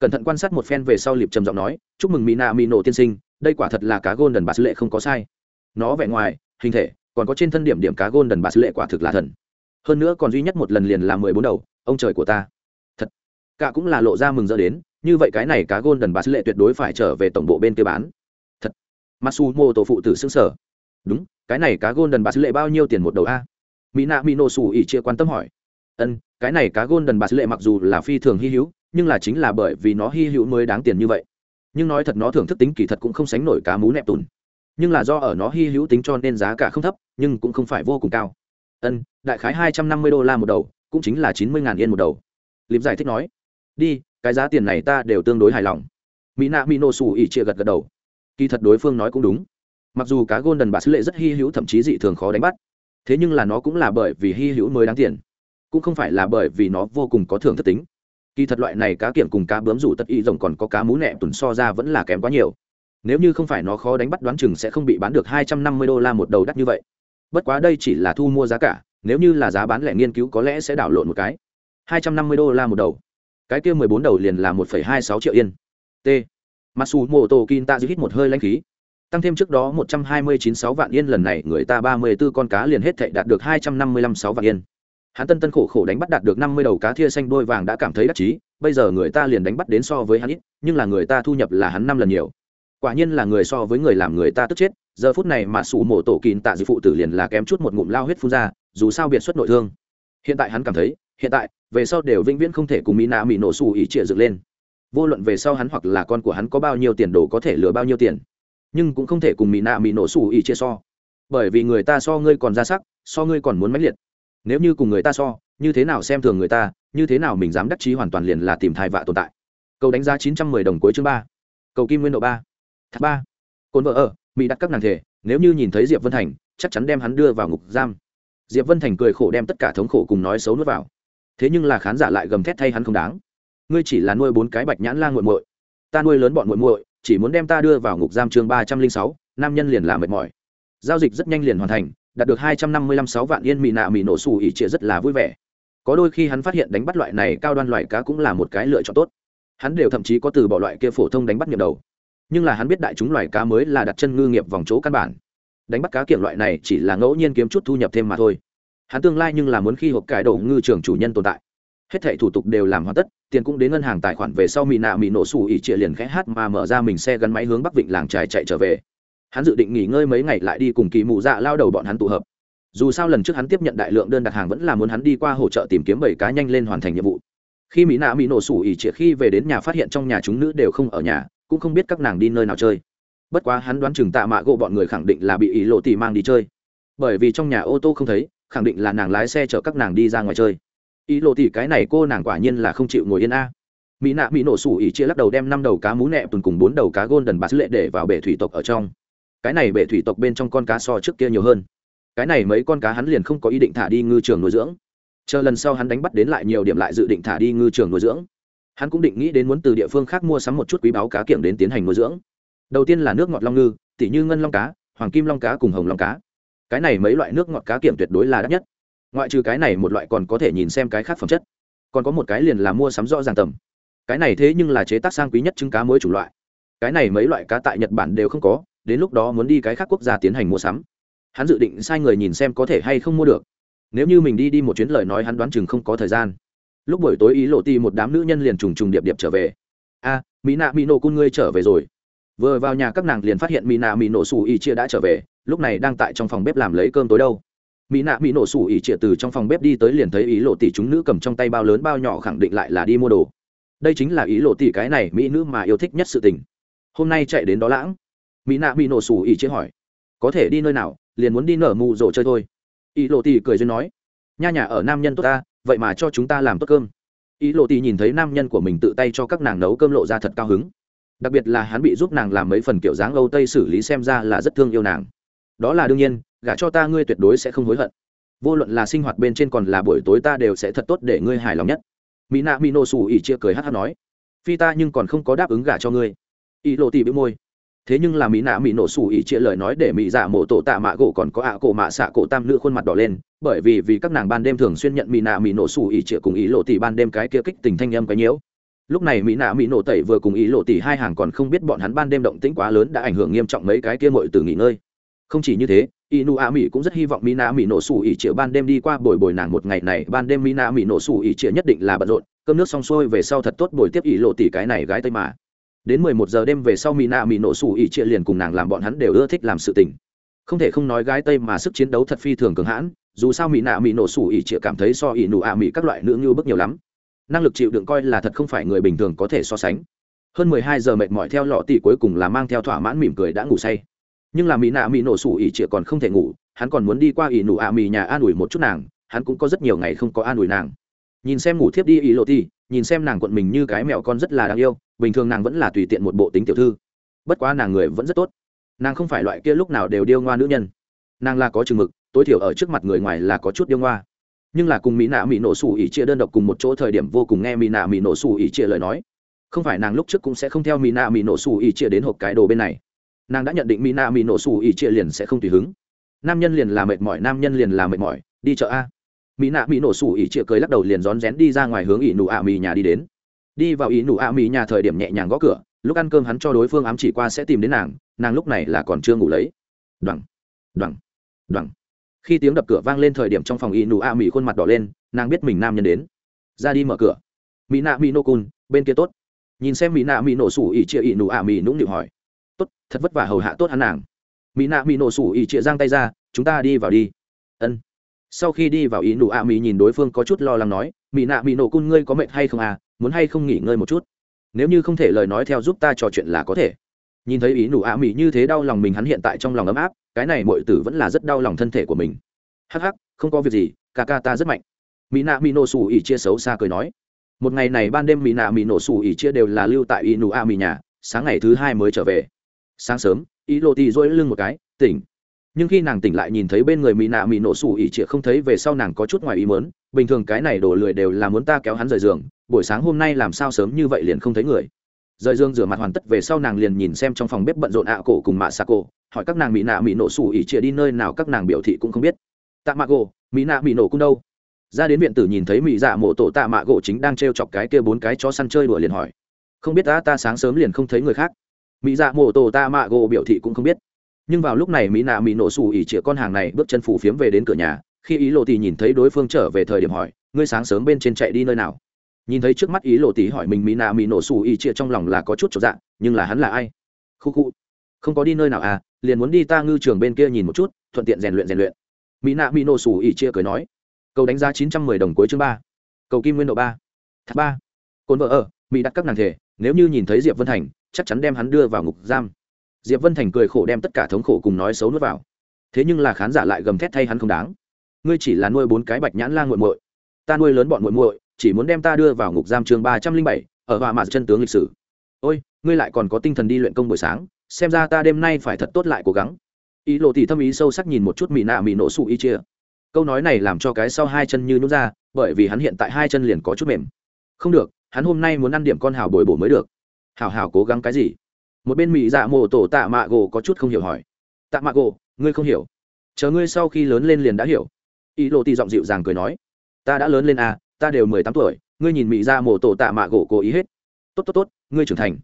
Cẩn thận quan sát một phen về sau liệp trầm giọng nói, chúc mừng mỹ nạ mỹ nổ tiên sinh, đây quả thật là cá gôn đần bà sứ lệ không có sai. Nó vẻ ngoài, hình thể, còn có trên thân điểm điểm cá gôn đần bà sứ lệ quả thực là thần. Hơn nữa còn duy nhất một lần liền là mười bốn đầu, ông trời của ta. Thật. Cả cũng là lộ ra mừng rỡ đến, như vậy cái này cá gôn đần bà sứ lệ tuyệt đối phải trở về tổng bộ bên kia bán. Thật. Masu mô tổ phụ tử xương sở đúng, cái này cá gôn đần bà sứ lệ bao nhiêu tiền một đầu a? Mỹ nạ mỹ nổ xù ỉ chia quan tâm hỏi. Ân cái này cá gôn đần bà sứ lệ mặc dù là phi thường hy hữu, nhưng là chính là bởi vì nó hy hữu mới đáng tiền như vậy. Nhưng nói thật nó thưởng thức tính kỳ thật cũng không sánh nổi cá mú nẹp tùn. Nhưng là do ở nó hy hữu tính cho nên giá cả không thấp, nhưng cũng không phải vô cùng cao. Ân, đại khái hai trăm năm mươi đô la một đầu, cũng chính là chín mươi ngàn yên một đầu. Liệp giải thích nói, đi, cái giá tiền này ta đều tương đối hài lòng. Mỹ nạ mỹ nổ xù ỉ chia gật gật đầu. Kỳ thật đối phương nói cũng đúng. Mặc dù cá gôn đần bà sứ lệ rất hy hữu thậm chí dị thường khó đánh bắt, thế nhưng là nó cũng là bởi vì hy hữu mới đáng tiền cũng không phải là bởi vì nó vô cùng có thưởng thất tính. Kỳ thật loại này cá kiểm cùng cá bướm rủ tất y rồng còn có cá mú nẹ tuần so ra vẫn là kém quá nhiều. Nếu như không phải nó khó đánh bắt đoán chừng sẽ không bị bán được hai trăm năm mươi đô la một đầu đắt như vậy. Bất quá đây chỉ là thu mua giá cả, nếu như là giá bán lẻ nghiên cứu có lẽ sẽ đảo lộn một cái. hai trăm năm mươi đô la một đầu. Cái kia mười bốn đầu liền là một phẩy hai sáu triệu yên. T. Masu mô tô kin ta giữ hít một hơi lãnh khí. Tăng thêm trước đó một trăm hai mươi chín sáu vạn yên lần này, người ta ba mươi b ố con cá liền hết thệ đạt được hai trăm năm mươi lăm sáu vạn yên hắn tân tân khổ khổ đánh bắt đạt được năm mươi đầu cá thia xanh đôi vàng đã cảm thấy đắc chí, bây giờ người ta liền đánh bắt đến so với hắn ít, nhưng là người ta thu nhập là hắn năm lần nhiều. Quả nhiên là người so với người làm người ta tức chết, giờ phút này mà sủ mổ tổ kín tạ dị phụ tử liền là kém chút một ngụm lao huyết phun ra, dù sao biệt xuất nội thương. Hiện tại hắn cảm thấy, hiện tại, về sau đều vĩnh viễn không thể cùng mỹ nạ mỹ nổ xù ý trịa dựng lên. Vô luận về sau hắn hoặc là con của hắn có bao nhiêu tiền đồ có thể lừa bao nhiêu tiền, nhưng cũng không thể cùng mỹ nạ mỹ nổ xù ý chia so. Bởi vì người ta so ngươi còn ra sắc, so ngươi còn muốn mãnh liệt nếu như cùng người ta so, như thế nào xem thường người ta, như thế nào mình dám đắc chí hoàn toàn liền là tìm thai vạ tồn tại. Cầu đánh giá chín trăm mười đồng cuối chương ba. Cầu kim nguyên độ ba. Thác ba. Cồn vợ ở, mỹ đặt các nàng thể, nếu như nhìn thấy diệp vân thành, chắc chắn đem hắn đưa vào ngục giam. Diệp vân thành cười khổ đem tất cả thống khổ cùng nói xấu nuốt vào. Thế nhưng là khán giả lại gầm thét thay hắn không đáng. Ngươi chỉ là nuôi bốn cái bạch nhãn la nguội muội. Ta nuôi lớn bọn muội muội, chỉ muốn đem ta đưa vào ngục giam chương ba trăm linh sáu, nam nhân liền làm mệt mỏi. Giao dịch rất nhanh liền hoàn thành đạt được hai trăm năm mươi lăm sáu vạn yên mị nạ mị nổ xù ỉ trịa rất là vui vẻ. Có đôi khi hắn phát hiện đánh bắt loại này cao đoan loại cá cũng là một cái lựa chọn tốt. Hắn đều thậm chí có từ bỏ loại kia phổ thông đánh bắt nghiệp đầu. Nhưng là hắn biết đại chúng loài cá mới là đặt chân ngư nghiệp vòng chỗ căn bản. Đánh bắt cá kiểm loại này chỉ là ngẫu nhiên kiếm chút thu nhập thêm mà thôi. Hắn tương lai nhưng là muốn khi hộp cải đổ ngư trường chủ nhân tồn tại. Hết thảy thủ tục đều làm hoàn tất, tiền cũng đến ngân hàng tài khoản về sau mỹ nạ mỹ nổ sủ ỉ trịa liền khẽ hát mà mở ra mình xe gắn máy hướng bắc vịnh làng trài chạy trở về hắn dự định nghỉ ngơi mấy ngày lại đi cùng kỳ mụ dạ lao đầu bọn hắn tụ hợp. Dù sao lần trước hắn tiếp nhận đại lượng đơn đặt hàng vẫn là muốn hắn đi qua hỗ trợ tìm kiếm bảy cá nhanh lên hoàn thành nhiệm vụ. Khi mỹ nạ mỹ nổ sủ ỉ trịa khi về đến nhà phát hiện trong nhà chúng nữ đều không ở nhà, cũng không biết các nàng đi nơi nào chơi. Bất quá hắn đoán chừng tạ mạ gỗ bọn người khẳng định là bị ý lộ tì mang đi chơi. Bởi vì trong nhà ô tô không thấy, khẳng định là nàng lái xe chở các nàng đi ra ngoài chơi. Ý lộ tì cái này cô nàng quả nhiên là không chịu ngồi yên a. Mỹ nạ mỹ nổ sủ ỉ chia lắc đầu đem năm đầu cá mú nẹ tuần cùng bốn đầu cá gôn đần bát lệ để vào bể thủy tộc ở trong cái này bể thủy tộc bên trong con cá so trước kia nhiều hơn. Cái này mấy con cá hắn liền không có ý định thả đi ngư trường nuôi dưỡng. Chờ lần sau hắn đánh bắt đến lại nhiều điểm lại dự định thả đi ngư trường nuôi dưỡng. Hắn cũng định nghĩ đến muốn từ địa phương khác mua sắm một chút quý báo cá kiểng đến tiến hành nuôi dưỡng. Đầu tiên là nước ngọt long ngư, tỉ như ngân long cá, hoàng kim long cá cùng hồng long cá. Cái này mấy loại nước ngọt cá kiểng tuyệt đối là đắt nhất. Ngoại trừ cái này một loại còn có thể nhìn xem cái khác phẩm chất. Còn có một cái liền là mua sắm rõ ràng tầm. Cái này thế nhưng là chế tác sang quý nhất trứng cá mới chủ loại. Cái này mấy loại cá tại nhật bản đều không có đến lúc đó muốn đi cái khác quốc gia tiến hành mua sắm. Hắn dự định sai người nhìn xem có thể hay không mua được. Nếu như mình đi đi một chuyến lời nói hắn đoán chừng không có thời gian. Lúc buổi tối ý lộ ti một đám nữ nhân liền trùng trùng điệp điệp trở về. A mỹ nạ mỹ nổ cun ngươi trở về rồi. Vừa vào nhà các nàng liền phát hiện mỹ nạ mỹ nổ xù ỉ chia đã trở về, lúc này đang tại trong phòng bếp làm lấy cơm tối đâu. Mỹ nạ mỹ nổ xù ỉ chia từ trong phòng bếp đi tới liền thấy ý lộ tỷ chúng nữ cầm trong tay bao lớn bao nhỏ khẳng định lại là đi mua đồ. Đây chính là ý lộ tỷ cái này mỹ nữ mà yêu thích nhất sự tình. Hôm nay chạy đến đó lãng mỹ nạ bị nổ sủ ỉ chia hỏi, có thể đi nơi nào, liền muốn đi nở mù rổ chơi thôi? Ý lộ tỷ cười duyên nói, nha nhà ở nam nhân tốt ta, vậy mà cho chúng ta làm tốt cơm. Ý lộ tỷ nhìn thấy nam nhân của mình tự tay cho các nàng nấu cơm lộ ra thật cao hứng. Đặc biệt là hắn bị giúp nàng làm mấy phần kiểu dáng âu tây xử lý xem ra là rất thương yêu nàng. Đó là đương nhiên, gả cho ta ngươi tuyệt đối sẽ không hối hận. Vô luận là sinh hoạt bên trên còn là buổi tối ta đều sẽ thật tốt để ngươi hài lòng nhất. Mỹ nạ mỹ nổ xù ỉ chia cười hát hát nói, phi ta nhưng còn không có đáp ứng gả cho ngươi. Ý lộ tỷ bĩu môi thế nhưng là mỹ nạ mỹ nổ xù ỉ chia lời nói để mỹ dạ mộ tổ tạ mạ gỗ còn có ạ cổ mạ xạ cổ tam nữ khuôn mặt đỏ lên, bởi vì vì các nàng ban đêm thường xuyên nhận mỹ nạ mỹ nổ xù ỉ chia cùng ý lộ tỷ ban đêm cái kia kích tình thanh âm cái nhiễu. Lúc này mỹ nạ mỹ nổ tẩy vừa cùng ý lộ tỷ hai hàng còn không biết bọn hắn ban đêm động tĩnh quá lớn đã ảnh hưởng nghiêm trọng mấy cái kia mội từ nghỉ ngơi. Không chỉ như thế, inu a mỹ cũng rất hy vọng mỹ nạ mỹ nổ xù ỉ chĩa ban đêm đi qua bồi bồi nàng một ngày này, ban đêm mỹ nạ mỹ nổ xù ỉ chĩa nhất định là bận rộn, cơm nước xong xuôi về sau thật tốt bồi tiếp ý lộ tỷ cái này gái tây mà đến mười một giờ đêm về sau mỹ nạ mỹ nổ sủ ỉ chia liền cùng nàng làm bọn hắn đều ưa thích làm sự tình. Không thể không nói gái tây mà sức chiến đấu thật phi thường cường hãn, dù sao mỹ nạ mỹ nổ sủ ỉ chia cảm thấy so ỉ nụ ạ mỹ các loại nữ như bức nhiều lắm. Năng lực chịu đựng coi là thật không phải người bình thường có thể so sánh. Hơn mười hai giờ mệt mỏi theo lọ tỷ cuối cùng là mang theo thỏa mãn mỉm cười đã ngủ say. Nhưng là mỹ nạ mỹ nổ sủ ỉ chia còn không thể ngủ, hắn còn muốn đi qua ỉ nụ ạ mỹ nhà an ủi một chút nàng, hắn cũng có rất nhiều ngày không có an ủi nàng. Nhìn xem ngủ thiếp đi ỉ lộ ti nhìn xem nàng quận mình như cái mèo con rất là đáng yêu, bình thường nàng vẫn là tùy tiện một bộ tính tiểu thư. Bất quá nàng người vẫn rất tốt. Nàng không phải loại kia lúc nào đều điêu ngoa nữ nhân. Nàng là có chừng mực, tối thiểu ở trước mặt người ngoài là có chút điêu ngoa. Nhưng là cùng mỹ nạ mỹ nổ xù ỉ chia đơn độc cùng một chỗ thời điểm vô cùng nghe mỹ nạ mỹ nổ xù ỉ chia lời nói. Không phải nàng lúc trước cũng sẽ không theo mỹ nạ mỹ nổ xù ỉ chia đến hộp cái đồ bên này. Nàng đã nhận định mỹ nạ mỹ nổ xù ỉ chia liền sẽ không tùy hứng. Nam nhân liền là mệt mỏi, nam nhân liền là mệt mỏi, đi chợ a mỹ nạ mỹ nổ sủ ỉ chia cười lắc đầu liền rón rén đi ra ngoài hướng ỉ nụ ạ mì nhà đi đến. Đi vào ỉ nụ ạ mì nhà thời điểm nhẹ nhàng gõ cửa, lúc ăn cơm hắn cho đối phương ám chỉ qua sẽ tìm đến nàng nàng lúc này là còn chưa ngủ lấy. Đoằng đoằng đoằng. Khi tiếng đập cửa vang lên thời điểm trong phòng ỉ nụ ạ mì khuôn mặt đỏ lên, nàng biết mình nam nhân đến. Ra đi mở cửa. Mỹ nạ mỹ nô cun bên kia tốt. Nhìn xem mỹ nạ mỹ nổ sủ ỉ chia ỉ nụ ạ mì nũng nịu hỏi. Tốt, thật vất vả hầu hạ tốt hắn nàng. Mỹ nạ mỹ nổ sủ ỉ chịa giang tay ra, chúng ta đi vào đi. Ân sau khi đi vào ý nụ ạ mỹ nhìn đối phương có chút lo lắng nói mỹ nạ mỹ nổ cun ngươi có mệt hay không à? Muốn hay không nghỉ ngơi một chút? Nếu như không thể lời nói theo giúp ta trò chuyện là có thể. Nhìn thấy ý nụ ạ mỹ như thế đau lòng mình, hắn hiện tại trong lòng ấm áp, cái này mọi tử vẫn là rất đau lòng thân thể của mình. Hắc hắc, không có việc gì, ca ca ta rất mạnh. Mỹ nạ mỹ nổ xù ỉ chia xấu xa cười nói. Một ngày này ban đêm mỹ nạ mỹ nổ xù ỉ chia đều là lưu tại ý nụ ạ mỹ nhà, sáng ngày thứ hai mới trở về. Sáng sớm, ý lộ tì dỗi lưng một cái, tỉnh nhưng khi nàng tỉnh lại nhìn thấy bên người mỹ nạ mỹ nổ sủ ỉ trịa không thấy về sau nàng có chút ngoài ý mớn bình thường cái này đổ lười đều là muốn ta kéo hắn rời giường, buổi sáng hôm nay làm sao sớm như vậy liền không thấy người. Rời giường rửa mặt hoàn tất về sau nàng liền nhìn xem trong phòng bếp bận rộn ạ cổ cùng mạ xà cổ, hỏi các nàng mỹ nạ mỹ nổ sủ ỉ trịa đi nơi nào các nàng biểu thị cũng không biết. Tạ mạ gỗ mỹ nạ mỹ nổ cũng đâu? Ra đến viện tử nhìn thấy mỹ dạ mộ tổ tạ mạ gỗ chính đang t r e o chọc cái kia bốn cái chó săn chơi đùa liền hỏi. Không biết ta ta sáng sớm liền không thấy người khác. Mỹ dạ mộ tổ tạ mạ gỗ biểu thị cũng không biết nhưng vào lúc này mỹ nạ mỹ nổ xù ỉ chĩa con hàng này bước chân phủ phiếm về đến cửa nhà, khi ý lộ tỷ nhìn thấy đối phương trở về thời điểm hỏi, ngươi sáng sớm bên trên chạy đi nơi nào? Nhìn thấy trước mắt ý lộ tỷ hỏi mình mỹ nạ mỹ nổ xù ỉ chia trong lòng là có chút trọn dạng nhưng là hắn là ai? Khu khu. Không có đi nơi nào à liền muốn đi ta ngư trường bên kia nhìn một chút, thuận tiện rèn luyện rèn luyện. Mỹ nạ mỹ nổ xù ỉ chia cười nói, cầu đánh giá chín trăm mười đồng cuối chương ba, cầu kim nguyên độ ba, thác ba, cồn vợ ở, mỹ đặt các nàng thể, nếu như nhìn thấy diệp vân thành, chắc chắn đem hắn đưa vào ngục giam diệp vân thành cười khổ đem tất cả thống khổ cùng nói xấu nuốt vào. Thế nhưng là khán giả lại gầm thét thay hắn không đáng. Ngươi chỉ là nuôi bốn cái bạch nhãn la nguội muội. Ta nuôi lớn bọn muội muội, chỉ muốn đem ta đưa vào ngục giam chương ba trăm linh bảy, ở hòa mạt chân tướng lịch sử. Ôi, ngươi lại còn có tinh thần đi luyện công buổi sáng, xem ra ta đêm nay phải thật tốt lại cố gắng. Ý lộ thì thâm ý sâu sắc nhìn một chút mỹ nạ mỹ nổ sụ y chia. Câu nói này làm cho cái sau hai chân như nhút ra, bởi vì hắn hiện tại hai chân liền có chút mềm. Không được, hắn hôm nay muốn ăn điểm con hào bồi bổ mới được. Hào hào cố gắng cái gì? Một bên mỹ dạ mộ tổ tạ mạ gỗ có chút không hiểu hỏi. Tạ mạ gỗ, ngươi không hiểu. Chờ ngươi sau khi lớn lên liền đã hiểu. Ý lộ tì giọng dịu dàng cười nói. Ta đã lớn lên à ta đều mười tám tuổi, ngươi nhìn mỹ dạ ra mộ tổ tạ mạ gỗ cố ý hết. Tốt tốt tốt, ngươi trưởng thành.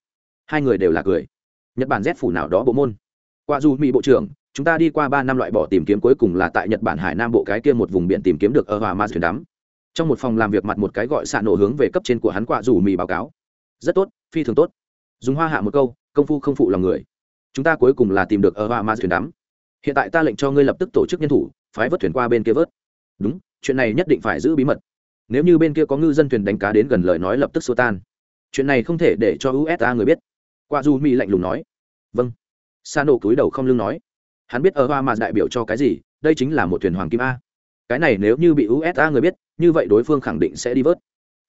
Hai người đều là cười. Nhật bản rét phủ nào đó bộ môn. Qua dù mỹ bộ trưởng, chúng ta đi qua ba năm loại bỏ tìm kiếm cuối cùng là tại nhật bản hải nam bộ cái kia một vùng biển tìm kiếm được ở hòa ma thuyền đắm. Trong một phòng làm việc mặt một cái gọi xạ nổ hướng về cấp trên của hắn quạ dù mì báo cáo. Rất tốt, phi thường tốt. Dùng hoa hạ một câu công phu không phụ lòng người. Chúng ta cuối cùng là tìm được ở hoa ma thuyền đắm. Hiện tại ta lệnh cho ngươi lập tức tổ chức nhân thủ, phái vớt thuyền qua bên kia vớt. Đúng, chuyện này nhất định phải giữ bí mật. Nếu như bên kia có ngư dân thuyền đánh cá đến gần lời nói lập tức xua tan. Chuyện này không thể để cho usa người biết. Qua du mỹ lạnh lùng nói. Vâng. Sa nổ cúi đầu không lưng nói. Hắn biết ở hoa mà đại biểu cho cái gì, đây chính là một thuyền hoàng kim a. Cái này nếu như bị usa người biết, như vậy đối phương khẳng định sẽ đi vớt.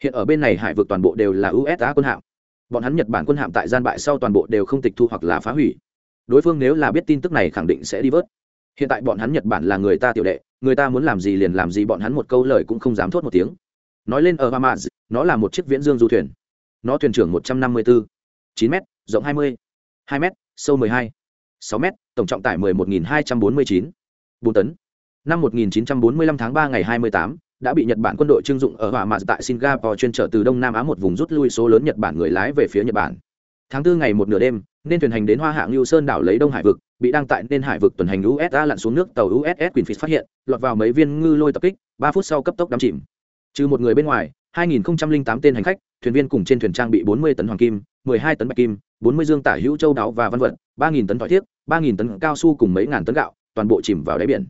Hiện ở bên này hải vực toàn bộ đều là usa quân hạm bọn hắn nhật bản quân hạm tại gian bại sau toàn bộ đều không tịch thu hoặc là phá hủy. Đối phương nếu là biết tin tức này khẳng định sẽ đi vớt. Hiện tại bọn hắn nhật bản là người ta tiểu đệ, người ta muốn làm gì liền làm gì, bọn hắn một câu lời cũng không dám thốt một tiếng. Nói lên ở hamas, nó là một chiếc viễn dương du thuyền. Nó thuyền trưởng một trăm năm mươi bốn chín m rộng hai mươi, hai m sâu mười hai, sáu m tổng trọng tải mười một nghìn hai trăm bốn mươi chín, bốn tấn. Năm một nghìn chín trăm bốn mươi lăm tháng ba ngày hai mươi tám đã bị Nhật Bản quân đội trưng dụng ở hỏa mạn tại Singapore chuyên trở từ Đông Nam Á một vùng rút lui số lớn Nhật Bản người lái về phía Nhật Bản. Tháng 4 ngày một nửa đêm, nên thuyền hành đến Hoa Hạ Lưu Sơn đảo lấy Đông Hải vực, bị đăng tại nên hải vực tuần hành USA lặn xuống nước tàu USS Quinfish phát hiện, lọt vào mấy viên ngư lôi tập kích, 3 phút sau cấp tốc đắm chìm. Trừ một người bên ngoài, 2008 tên hành khách, thuyền viên cùng trên thuyền trang bị 40 tấn hoàng kim, 12 tấn bạch kim, 40 dương tả hữu châu đáo và văn vật, 3000 tấn thỏi thiếc, 3000 tấn cao su cùng mấy ngàn tấn gạo, toàn bộ chìm vào đáy biển.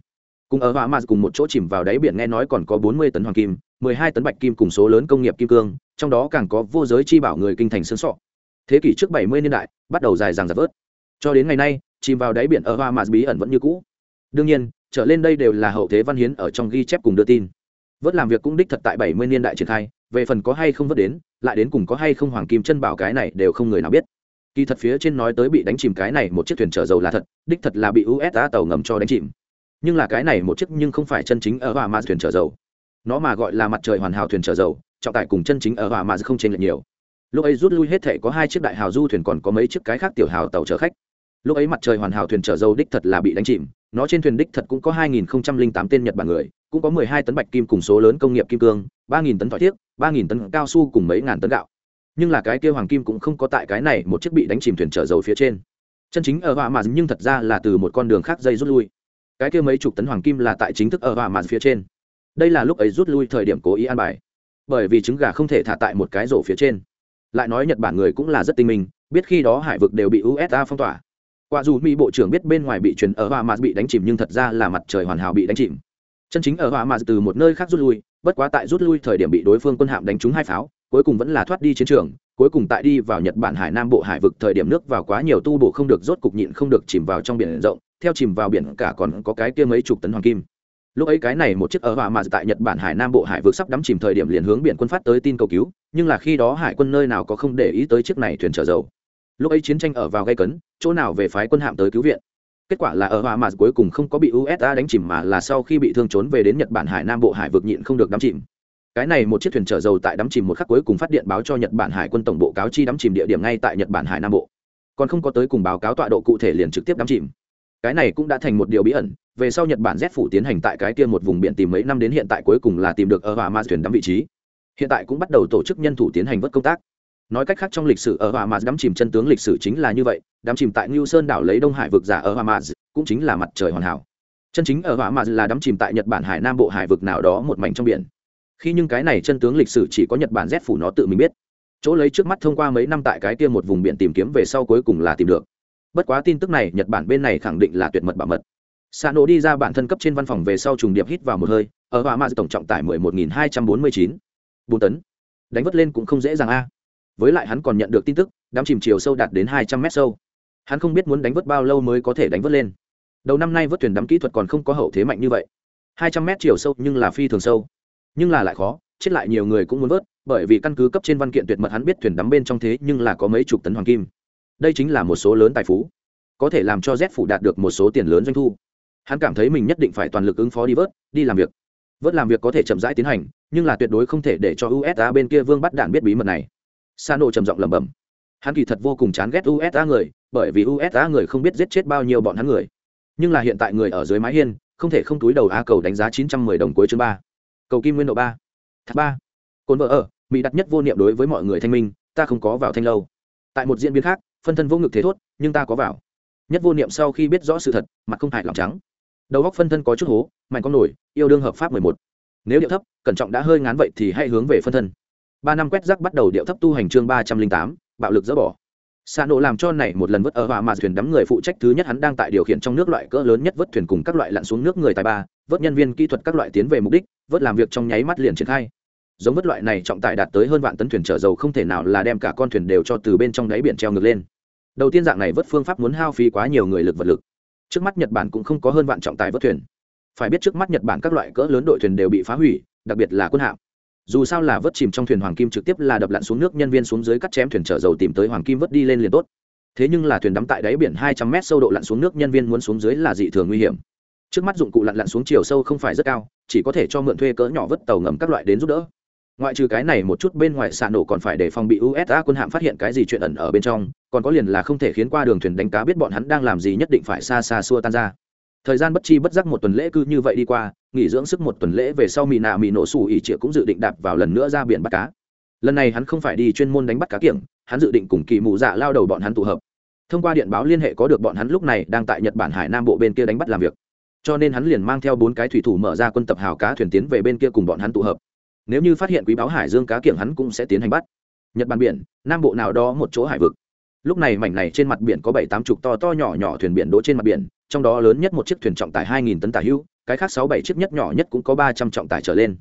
Cùng ở hòa Mars cùng một chỗ chìm vào đáy biển nghe nói còn có 40 tấn hoàng kim, 12 tấn bạch kim cùng số lớn công nghiệp kim cương, trong đó càng có vô giới chi bảo người kinh thành sơn sọ. Thế kỷ trước 70 niên đại, bắt đầu dài dằng dặc vớt. Cho đến ngày nay, chìm vào đáy biển ở hòa Mars bí ẩn vẫn như cũ. Đương nhiên, trở lên đây đều là hậu thế văn hiến ở trong ghi chép cùng đưa tin vớt làm việc cũng đích thật tại bảy mươi niên đại triển khai về phần có hay không vớt đến lại đến cùng có hay không hoàng kim chân bảo cái này đều không người nào biết kỳ thật phía trên nói tới bị đánh chìm cái này một chiếc thuyền chở dầu là thật đích thật là bị usa tàu ngầm cho đánh chìm nhưng là cái này một chiếc nhưng không phải chân chính ở hòa ma thuyền chở dầu nó mà gọi là mặt trời hoàn hảo thuyền chở dầu trọng tải cùng chân chính ở hòa ma không chênh lệch nhiều lúc ấy rút lui hết thể có hai chiếc đại hào du thuyền còn có mấy chiếc cái khác tiểu hào tàu chở khách lúc ấy mặt trời hoàn hảo thuyền chở dầu đích thật là bị đánh chìm nó trên thuyền đích thật cũng có 2008 tên Nhật Bản người, cũng có 12 tấn bạch kim cùng số lớn công nghiệp kim cương, 3000 tấn thỏi thiếc, 3000 tấn cao su cùng mấy ngàn tấn gạo. Nhưng là cái kia hoàng kim cũng không có tại cái này một chiếc bị đánh chìm thuyền chở dầu phía trên. Chân chính ở hỏa mà nhưng thật ra là từ một con đường khác dây rút lui. Cái kia mấy chục tấn hoàng kim là tại chính thức ở hòa mạn phía trên. Đây là lúc ấy rút lui thời điểm cố ý an bài. Bởi vì trứng gà không thể thả tại một cái rổ phía trên. Lại nói Nhật Bản người cũng là rất tinh minh, biết khi đó hải vực đều bị USA phong tỏa quả dù mỹ bộ trưởng biết bên ngoài bị truyền ở hòa mạn bị đánh chìm nhưng thật ra là mặt trời hoàn hảo bị đánh chìm chân chính ở hòa mạn từ một nơi khác rút lui bất quá tại rút lui thời điểm bị đối phương quân hạm đánh trúng hai pháo cuối cùng vẫn là thoát đi chiến trường cuối cùng tại đi vào nhật bản hải nam bộ hải vực thời điểm nước vào quá nhiều tu bổ không được rốt cục nhịn không được chìm vào trong biển rộng theo chìm vào biển cả còn có cái kia mấy chục tấn hoàng kim. Lúc ấy cái này một chiếc ở hòa mà tại nhật bản hải nam bộ hải vực sắp đắm chìm thời điểm liền hướng biển quân phát tới tin cầu cứu, nhưng là khi đó hải quân nơi nào có không để ý tới chiếc này thuyền chở dầu. Lúc ấy chiến tranh ở vào gây cấn, chỗ nào về phái quân hạm tới cứu viện. Kết quả là ở hòa mà cuối cùng không có bị usa đánh chìm mà là sau khi bị thương trốn về đến nhật bản hải nam bộ hải vực nhịn không được đắm chìm. Cái này một chiếc thuyền chở dầu tại đắm chìm một khắc cuối cùng phát điện báo cho nhật bản hải quân tổng bộ cáo chi đắm chìm địa điểm ngay tại nhật bản hải nam bộ. Còn không có tới cùng báo cáo tọa độ cụ thể liền trực tiếp đắm chìm cái này cũng đã thành một điều bí ẩn, về sau nhật bản z phủ tiến hành tại cái kia một vùng biển tìm mấy năm đến hiện tại cuối cùng là tìm được ở hòa ma thuyền đắm vị trí. Hiện tại cũng bắt đầu tổ chức nhân thủ tiến hành vớt công tác. Nói cách khác trong lịch sử ở hòa ma đắm chìm chân tướng lịch sử chính là như vậy, đắm chìm tại ngưu sơn đảo lấy đông hải vực giả ở hòa ma cũng chính là mặt trời hoàn hảo. Chân chính ở hòa ma là đắm chìm tại nhật bản hải nam bộ hải vực nào đó một mảnh trong biển. Khi nhưng cái này chân tướng lịch sử chỉ có nhật bản rét phủ nó tự mình biết. Chỗ lấy trước mắt thông qua mấy năm tại cái kia một vùng biển tìm kiếm về sau cuối cùng là tìm được bất quá tin tức này, nhật bản bên này khẳng định là tuyệt mật bảo mật. Xa nổ đi ra bản thân cấp trên văn phòng về sau trùng điệp hít vào một hơi, ở hòa mã tổng trọng tải 11.249 bốn mươi chín. Bốn tấn. Đánh vất lên cũng không dễ dàng a. Với lại hắn còn nhận được tin tức, đám chìm chiều sâu đạt đến hai trăm mét sâu. Hắn không biết muốn đánh vớt bao lâu mới có thể đánh vớt lên. Đầu năm nay vớt thuyền đắm kỹ thuật còn không có hậu thế mạnh như vậy. hai trăm mét chiều sâu nhưng là phi thường sâu. Nhưng là lại khó, chết lại nhiều người cũng muốn vớt, bởi vì căn cứ cấp trên văn kiện tuyệt mật hắn biết thuyền đắm bên trong thế nhưng là có mấy chục tấn hoàng kim đây chính là một số lớn tài phú, có thể làm cho z phủ đạt được một số tiền lớn doanh thu. Hắn cảm thấy mình nhất định phải toàn lực ứng phó đi vớt, đi làm việc. Vớt làm việc có thể chậm rãi tiến hành, nhưng là tuyệt đối không thể để cho usa bên kia vương bắt đạn biết bí mật này. Sa nổ trầm giọng lẩm bẩm. Hắn kỳ thật vô cùng chán ghét usa người, bởi vì usa người không biết giết chết bao nhiêu bọn hắn người. Nhưng là hiện tại người ở dưới mái hiên, không thể không túi đầu a cầu đánh giá chín trăm mười đồng cuối chương ba. Cầu kim nguyên độ ba. Thác ba. Cồn vợ ở, mỹ đặt nhất vô niệm đối với mọi người thanh minh, ta không có vào thanh lâu. Tại một diễn biến khác phân thân vô ngực thế thốt, nhưng ta có vào. Nhất vô niệm sau khi biết rõ sự thật, mặt không hại lòng trắng. Đầu góc phân thân có chút hố, mạnh con nổi, yêu đương hợp pháp mười một. Nếu điệu thấp, cẩn trọng đã hơi ngán vậy thì hãy hướng về phân thân. Ba năm quét rác bắt đầu điệu thấp tu hành chương ba trăm linh tám, bạo lực dỡ bỏ. Xa nổ làm cho này một lần vớt ở hòa mà thuyền đắm người phụ trách thứ nhất hắn đang tại điều khiển trong nước loại cỡ lớn nhất vớt thuyền cùng các loại lặn xuống nước người tài ba, vớt nhân viên kỹ thuật các loại tiến về mục đích, vớt làm việc trong nháy mắt liền triển khai giống vớt loại này trọng tải đạt tới hơn vạn tấn thuyền chở dầu không thể nào là đem cả con thuyền đều cho từ bên trong đáy biển treo ngược lên. Đầu tiên dạng này vớt phương pháp muốn hao phí quá nhiều người lực vật lực. Trước mắt nhật bản cũng không có hơn vạn trọng tài vớt thuyền. Phải biết trước mắt nhật bản các loại cỡ lớn đội thuyền đều bị phá hủy, đặc biệt là quân hạm. Dù sao là vớt chìm trong thuyền hoàng kim trực tiếp là đập lặn xuống nước, nhân viên xuống dưới cắt chém thuyền chở dầu tìm tới hoàng kim vớt đi lên liền tốt. Thế nhưng là thuyền đắm tại đáy biển hai trăm mét sâu độ lặn xuống nước, nhân viên muốn xuống dưới là dị thường nguy hiểm. Trước mắt dụng cụ lặn lặn xuống chiều sâu không phải rất cao, chỉ có thể cho mượn thuê cỡ nhỏ vớt tàu ngầm các loại đến giúp đỡ ngoại trừ cái này một chút bên ngoài xạ nổ còn phải để phòng bị usa quân hạm phát hiện cái gì chuyện ẩn ở bên trong, còn có liền là không thể khiến qua đường thuyền đánh cá biết bọn hắn đang làm gì nhất định phải xa xa xua tan ra. Thời gian bất chi bất giác một tuần lễ cứ như vậy đi qua, nghỉ dưỡng sức một tuần lễ về sau mì nạ mì nổ sủ ỉ trịa cũng dự định đạp vào lần nữa ra biển bắt cá. Lần này hắn không phải đi chuyên môn đánh bắt cá kiểng, hắn dự định cùng kỳ mù dạ lao đầu bọn hắn tụ hợp. Thông qua điện báo liên hệ có được bọn hắn lúc này đang tại nhật bản hải nam bộ bên kia đánh bắt làm việc. Cho nên hắn liền mang theo bốn cái thủy thủ mở ra quân tập hào cá thuyền tiến về bên kia cùng bọn hắn tụ hợp nếu như phát hiện quý báo hải dương cá kiểng hắn cũng sẽ tiến hành bắt. Nhật bản biển, nam bộ nào đó một chỗ hải vực. Lúc này mảnh này trên mặt biển có bảy tám chục to to nhỏ nhỏ thuyền biển đỗ trên mặt biển, trong đó lớn nhất một chiếc thuyền trọng tải hai nghìn tấn tải hữu cái khác sáu bảy chiếc nhất nhỏ nhất cũng có ba trăm trọng tải trở lên.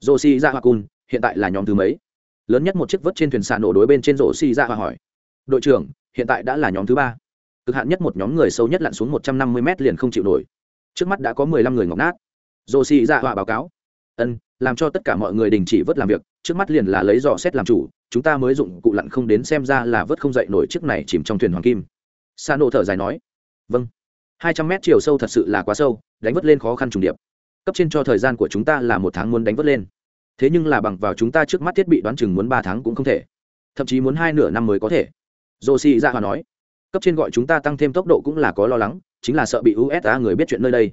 Rô si ra hoa cun hiện tại là nhóm thứ mấy? Lớn nhất một chiếc vớt trên thuyền xạ nổ đối bên trên rô si ra hoa hỏi. Đội trưởng, hiện tại đã là nhóm thứ ba. Cực hạn nhất một nhóm người sâu nhất lặn xuống một trăm năm mươi m liền không chịu nổi. Trước mắt đã có mười lăm người ngọc nát. Rô si ra hoa báo cáo. Ân làm cho tất cả mọi người đình chỉ vớt làm việc, trước mắt liền là lấy dò xét làm chủ, chúng ta mới dụng cụ lặn không đến xem ra là vớt không dậy nổi chiếc này chìm trong thuyền hoàng kim. Sa nổ thở dài nói vâng. Hai trăm mét chiều sâu thật sự là quá sâu, đánh vớt lên khó khăn trùng điệp. Cấp trên cho thời gian của chúng ta là một tháng muốn đánh vớt lên. Thế nhưng là bằng vào chúng ta trước mắt thiết bị đoán chừng muốn ba tháng cũng không thể. Thậm chí muốn hai nửa năm mới có thể. Dô xì ra hòa nói. Cấp trên gọi chúng ta tăng thêm tốc độ cũng là có lo lắng, chính là sợ bị usa người biết chuyện nơi đây.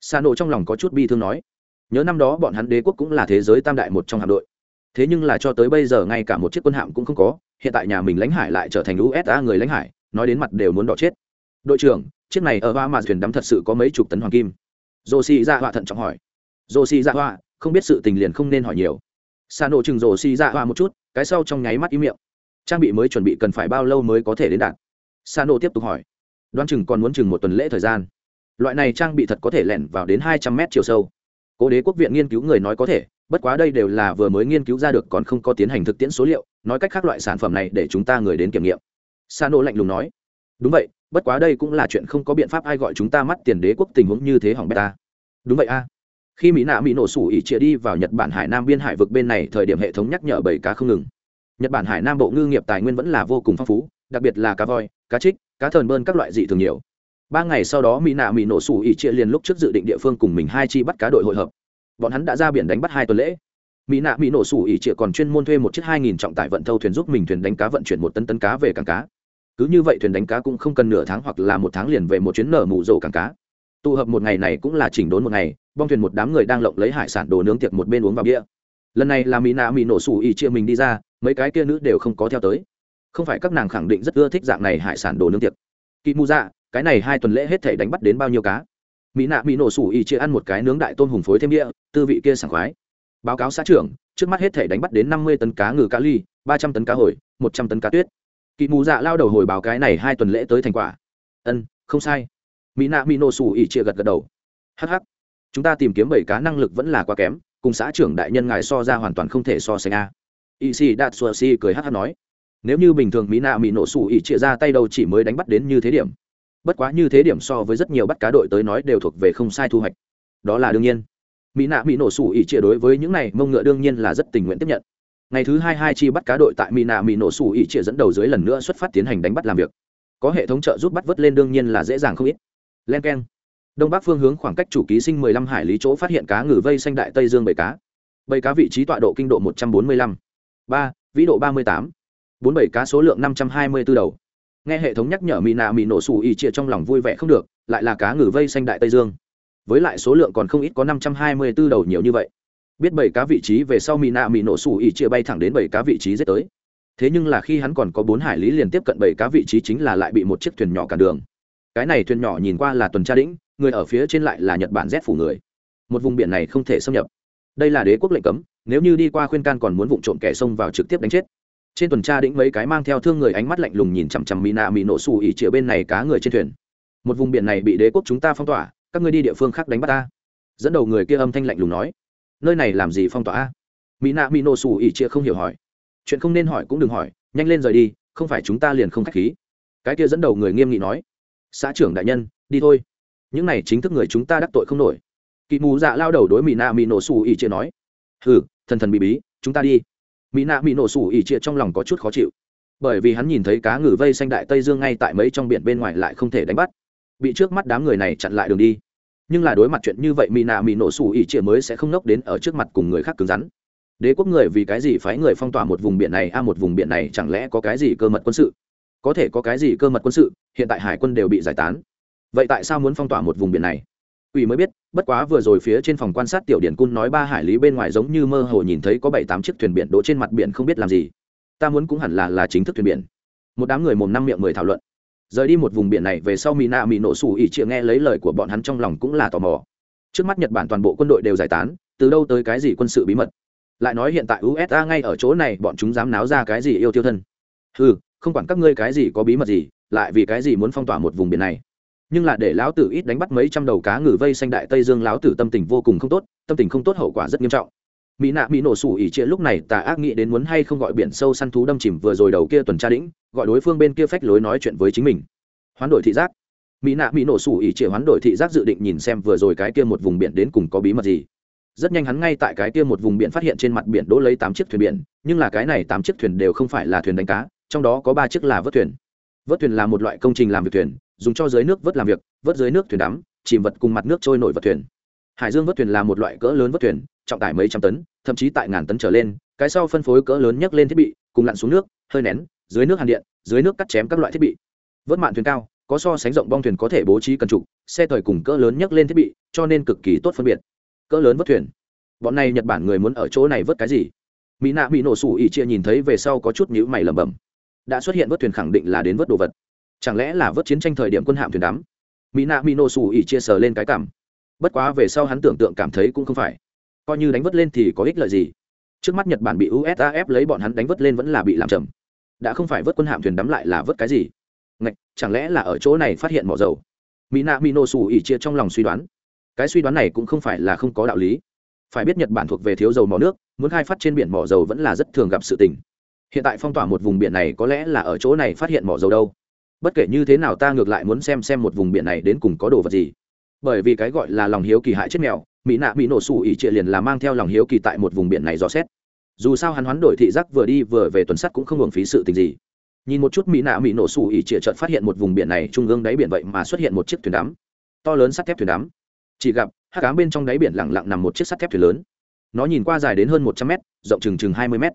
Sa nổ trong lòng có chút bi thương nói nhớ năm đó bọn hắn đế quốc cũng là thế giới tam đại một trong hạm đội. Thế nhưng là cho tới bây giờ ngay cả một chiếc quân hạm cũng không có, hiện tại nhà mình lãnh hải lại trở thành usa người lãnh hải, nói đến mặt đều muốn đỏ chết. Đội trưởng, chiếc này ở hoa mà thuyền đắm thật sự có mấy chục tấn hoàng kim? Dô si ra họa thận trọng hỏi. Dô si ra họa không biết sự tình liền không nên hỏi nhiều. Xa nổ chừng dô si ra họa một chút, cái sau trong nháy mắt ý miệng. Trang bị mới chuẩn bị cần phải bao lâu mới có thể đến đạt? Xa nổ tiếp tục hỏi. Đoán chừng còn muốn chừng một tuần lễ thời gian. Loại này trang bị thật có thể lẻn vào đến hai trăm mét chiều sâu cố đế quốc viện nghiên cứu người nói có thể, bất quá đây đều là vừa mới nghiên cứu ra được còn không có tiến hành thực tiễn số liệu, nói cách khác loại sản phẩm này để chúng ta người đến kiểm nghiệm. Sa nô lạnh lùng nói. Đúng vậy, bất quá đây cũng là chuyện không có biện pháp ai gọi chúng ta mắt tiền đế quốc tình huống như thế hỏng beta đúng vậy a. Khi mỹ nạ mỹ nổ sủ ỉ chia đi vào nhật bản hải nam biên hải vực bên này, thời điểm hệ thống nhắc nhở bảy cá không ngừng. Nhật bản hải nam bộ ngư nghiệp tài nguyên vẫn là vô cùng phong phú, đặc biệt là cá voi, cá trích cá thờn bơn các loại dị thường nhiều ba ngày sau đó, mỹ nạ mỹ nổ sủ ỉ chia liền lúc trước dự định địa phương cùng mình hai chi bắt cá đội hội hợp. Bọn hắn đã ra biển đánh bắt hai tuần lễ. Mỹ nạ mỹ nổ sủ ỉ chia còn chuyên môn thuê một chiếc hai nghìn trọng tải vận thâu thuyền giúp mình thuyền đánh cá vận chuyển một tấn tấn cá về cảng cá. Cứ như vậy thuyền đánh cá cũng không cần nửa tháng hoặc là một tháng liền về một chuyến nở mù rổ cảng cá. Tụ hợp một ngày này cũng là chỉnh đốn một ngày, bong thuyền một đám người đang lộng lấy hải sản đồ nướng tiệc một bên uống vào bia. Lần này là mỹ nạ mỹ nổ sủ ỉ chia mình đi ra, mấy cái kia nữ đều không có theo tới. Không phải các nàng khẳng định rất ưa thích dạng này hải sản đồ nướng tiệc. Kỳ mù dạ cái này hai tuần lễ hết thể đánh bắt đến bao nhiêu cá? Mỹ nạ, mỹ nổ sủ ỉ chia ăn một cái nướng đại tôm hùng phối thêm địa tư vị kia sảng khoái. Báo cáo xã trưởng, trước mắt hết thể đánh bắt đến năm mươi tấn cá ngừ cá ly, ba trăm tấn cá hồi, một trăm tấn cá tuyết. Kỵ mù dạ lao đầu hồi báo cái này hai tuần lễ tới thành quả. Ân, không sai. Mỹ nạ, mỹ nổ sủ ỉ chia gật gật đầu. Hh chúng ta tìm kiếm bảy cá năng lực vẫn là quá kém, cùng xã trưởng đại nhân ngài so ra hoàn toàn không thể so sánh a. Y si đạt sua si cười hh nói. Nếu như bình thường mỹ nạ, mỹ nổ sủ ỉ chia ra tay đầu chỉ mới đánh bắt đến như thế điểm bất quá như thế điểm so với rất nhiều bắt cá đội tới nói đều thuộc về không sai thu hoạch. Đó là đương nhiên. Mỹ nạ mỹ nổ sủ ỉ chia đối với những này, mông ngựa đương nhiên là rất tình nguyện tiếp nhận. Ngày thứ hai hai chi bắt cá đội tại mỹ nạ mỹ nổ sủ ỉ chia dẫn đầu dưới lần nữa xuất phát tiến hành đánh bắt làm việc. Có hệ thống trợ giúp bắt vớt lên đương nhiên là dễ dàng không ít. Len k e n đông bắc phương hướng khoảng cách chủ ký sinh mười lăm hải lý chỗ phát hiện cá ngừ vây xanh đại tây dương bảy cá. Bảy cá vị trí tọa độ kinh độ một trăm bốn mươi lăm. Ba, vĩ độ ba mươi tám. Bốn bảy cá số lượng năm trăm hai mươi b ố đầu nghe hệ thống nhắc nhở mỹ nạ mỹ nổ sủ ỉ chia trong lòng vui vẻ không được, lại là cá ngừ vây xanh đại tây dương. Với lại số lượng còn không ít có năm trăm hai mươi b ố đầu nhiều như vậy. Biết bảy cá vị trí về sau mỹ nạ mỹ nổ sủ ỉ chia bay thẳng đến bảy cá vị trí dễ tới. Thế nhưng là khi hắn còn có bốn hải lý liền tiếp cận bảy cá vị trí chính là lại bị một chiếc thuyền nhỏ cản đường. Cái này thuyền nhỏ nhìn qua là tuần tra đĩnh, người ở phía trên lại là nhật bản rét phủ người. Một vùng biển này không thể xâm nhập. Đây là đế quốc lệnh cấm, nếu như đi qua khuyên can còn muốn vụ trộm kẻ xông vào trực tiếp đánh chết trên tuần tra đĩnh mấy cái mang theo thương người ánh mắt lạnh lùng nhìn chằm chằm mỹ nạ mỹ nổ xù ỉ chĩa bên này cá người trên thuyền. Một vùng biển này bị đế quốc chúng ta phong tỏa, các ngươi đi địa phương khác đánh bắt ta. Dẫn đầu người kia âm thanh lạnh lùng nói, nơi này làm gì phong tỏa a? Mỹ nạ mỹ nổ xù ỉ chĩa không hiểu hỏi. Chuyện không nên hỏi cũng đừng hỏi, nhanh lên rời đi, không phải chúng ta liền không k h á c h khí. Cái kia dẫn đầu người nghiêm nghị nói, xã trưởng đại nhân, đi thôi. Những này chính thức người chúng ta đắc tội không nổi. Kỵ mù dạ lao đầu đối mỹ nạ mỹ nổ xù ỉ chĩa nói, hừ, thần thần bị bí, chúng ta đi mỹ nạ mỹ nổ sủ ỉ chia trong lòng có chút khó chịu. Bởi vì hắn nhìn thấy cá ngừ vây xanh đại tây dương ngay tại mấy trong biển bên ngoài lại không thể đánh bắt. Bị trước mắt đám người này chặn lại đường đi. Nhưng là đối mặt chuyện như vậy, mỹ nạ mỹ nổ sủ ỉ chia mới sẽ không nốc đến ở trước mặt cùng người khác cứng rắn. Đế quốc người vì cái gì phái người phong tỏa một vùng biển này? A, một vùng biển này chẳng lẽ có cái gì cơ mật quân sự? Có thể có cái gì cơ mật quân sự? Hiện tại hải quân đều bị giải tán. Vậy tại sao muốn phong tỏa một vùng biển này? Ủy mới biết bất quá vừa rồi phía trên phòng quan sát tiểu điển cun nói ba hải lý bên ngoài giống như mơ hồ nhìn thấy có bảy tám chiếc thuyền biển đỗ trên mặt biển không biết làm gì. Ta muốn cũng hẳn là là chính thức thuyền biển. Một đám người mồm năm miệng mười thảo luận. Rời đi một vùng biển này về sau Mina Mị nổ sủ ỉ chịa nghe lấy lời của bọn hắn trong lòng cũng là tò mò. Trước mắt nhật bản toàn bộ quân đội đều giải tán từ đâu tới cái gì quân sự bí mật? Lại nói hiện tại usa ngay ở chỗ này bọn chúng dám náo ra cái gì yêu tiêu thân? Hừ, không quản các ngươi cái gì có bí mật gì lại vì cái gì muốn phong tỏa một vùng biển này? Nhưng là để lão tử ít đánh bắt mấy trăm đầu cá ngừ vây xanh đại tây dương lão tử tâm tình vô cùng không tốt, tâm tình không tốt hậu quả rất nghiêm trọng. Mỹ nạ mỹ nổ sủ ỉ trịa lúc này tà ác nghĩ đến muốn hay không gọi biển sâu săn thú đâm chìm vừa rồi đầu kia tuần tra đĩnh, gọi đối phương bên kia phách lối nói chuyện với chính mình. Hoán đổi thị giác. Mỹ nạ mỹ nổ sủ ỉ trịa hoán đổi thị giác dự định nhìn xem vừa rồi cái kia một vùng biển đến cùng có bí mật gì. Rất nhanh hắn ngay tại cái kia một vùng biển phát hiện trên mặt biển đỗ lấy tám chiếc thuyền biển, nhưng là cái này tám chiếc thuyền đều không phải là thuyền đánh cá, trong đó có ba chiếc là vớt thuyền. Vớt thuyền là một loại công trình làm việc thuyền dùng cho dưới nước vớt làm việc, vớt dưới nước thuyền đắm, chìm vật cùng mặt nước trôi nổi vật thuyền. Hải dương vớt thuyền là một loại cỡ lớn vớt thuyền, trọng tải mấy trăm tấn, thậm chí tại ngàn tấn trở lên, cái sau phân phối cỡ lớn nhất lên thiết bị, cùng lặn xuống nước, hơi nén, dưới nước hàn điện, dưới nước cắt chém các loại thiết bị. Vớt mạn thuyền cao, có so sánh rộng bong thuyền có thể bố trí cần trục, xe thời cùng cỡ lớn nhất lên thiết bị, cho nên cực kỳ tốt phân biệt. Cỡ lớn vớt thuyền. Bọn này nhật bản người muốn ở chỗ này vớt cái gì? Mỹ nạ bị nổ sủ ỉ chia nhìn thấy về sau có chút nhữ mày lẩm bẩm. Đã xuất hiện vớt thuyền khẳng định là đến vớt đồ vật chẳng lẽ là vớt chiến tranh thời điểm quân hạm thuyền đắm? Mỹ nạ mỹ nổ xù ỉ chia sờ lên cái cảm. Bất quá về sau hắn tưởng tượng cảm thấy cũng không phải. Coi như đánh vớt lên thì có ích lợi gì? Trước mắt nhật bản bị usaf lấy bọn hắn đánh vớt lên vẫn là bị làm trầm đã không phải vớt quân hạm thuyền đắm lại là vớt cái gì? Ngạch, chẳng lẽ là ở chỗ này phát hiện mỏ dầu? Mỹ nạ mỹ nổ xù ỉ chia trong lòng suy đoán. Cái suy đoán này cũng không phải là không có đạo lý. Phải biết nhật bản thuộc về thiếu dầu mỏ nước muốn khai phát trên biển mỏ dầu vẫn là rất thường gặp sự tình. Hiện tại phong tỏa một vùng biển này có lẽ là ở chỗ này phát hiện mỏ dầu đâu? Bất kể như thế nào ta ngược lại muốn xem xem một vùng biển này đến cùng có đồ vật gì. Bởi vì cái gọi là lòng hiếu kỳ hại chết mèo, mỹ nạ bị nổ xù ỉ trịa liền là mang theo lòng hiếu kỳ tại một vùng biển này dò xét. Dù sao hắn hoán đổi thị giác vừa đi vừa về tuần sắt cũng không hưởng phí sự tình gì. Nhìn một chút mỹ nạ mỹ nổ xù ỉ trịa chợt phát hiện một vùng biển này trung ương đáy biển vậy mà xuất hiện một chiếc thuyền đắm. To lớn sắt thép thuyền đắm. Chỉ gặp hát cám bên trong đáy biển lẳng lặng nằm một chiếc sắt thép thuyền lớn. Nó nhìn qua dài đến hơn một trăm mét, rộng chừng chừng hai mươi mét.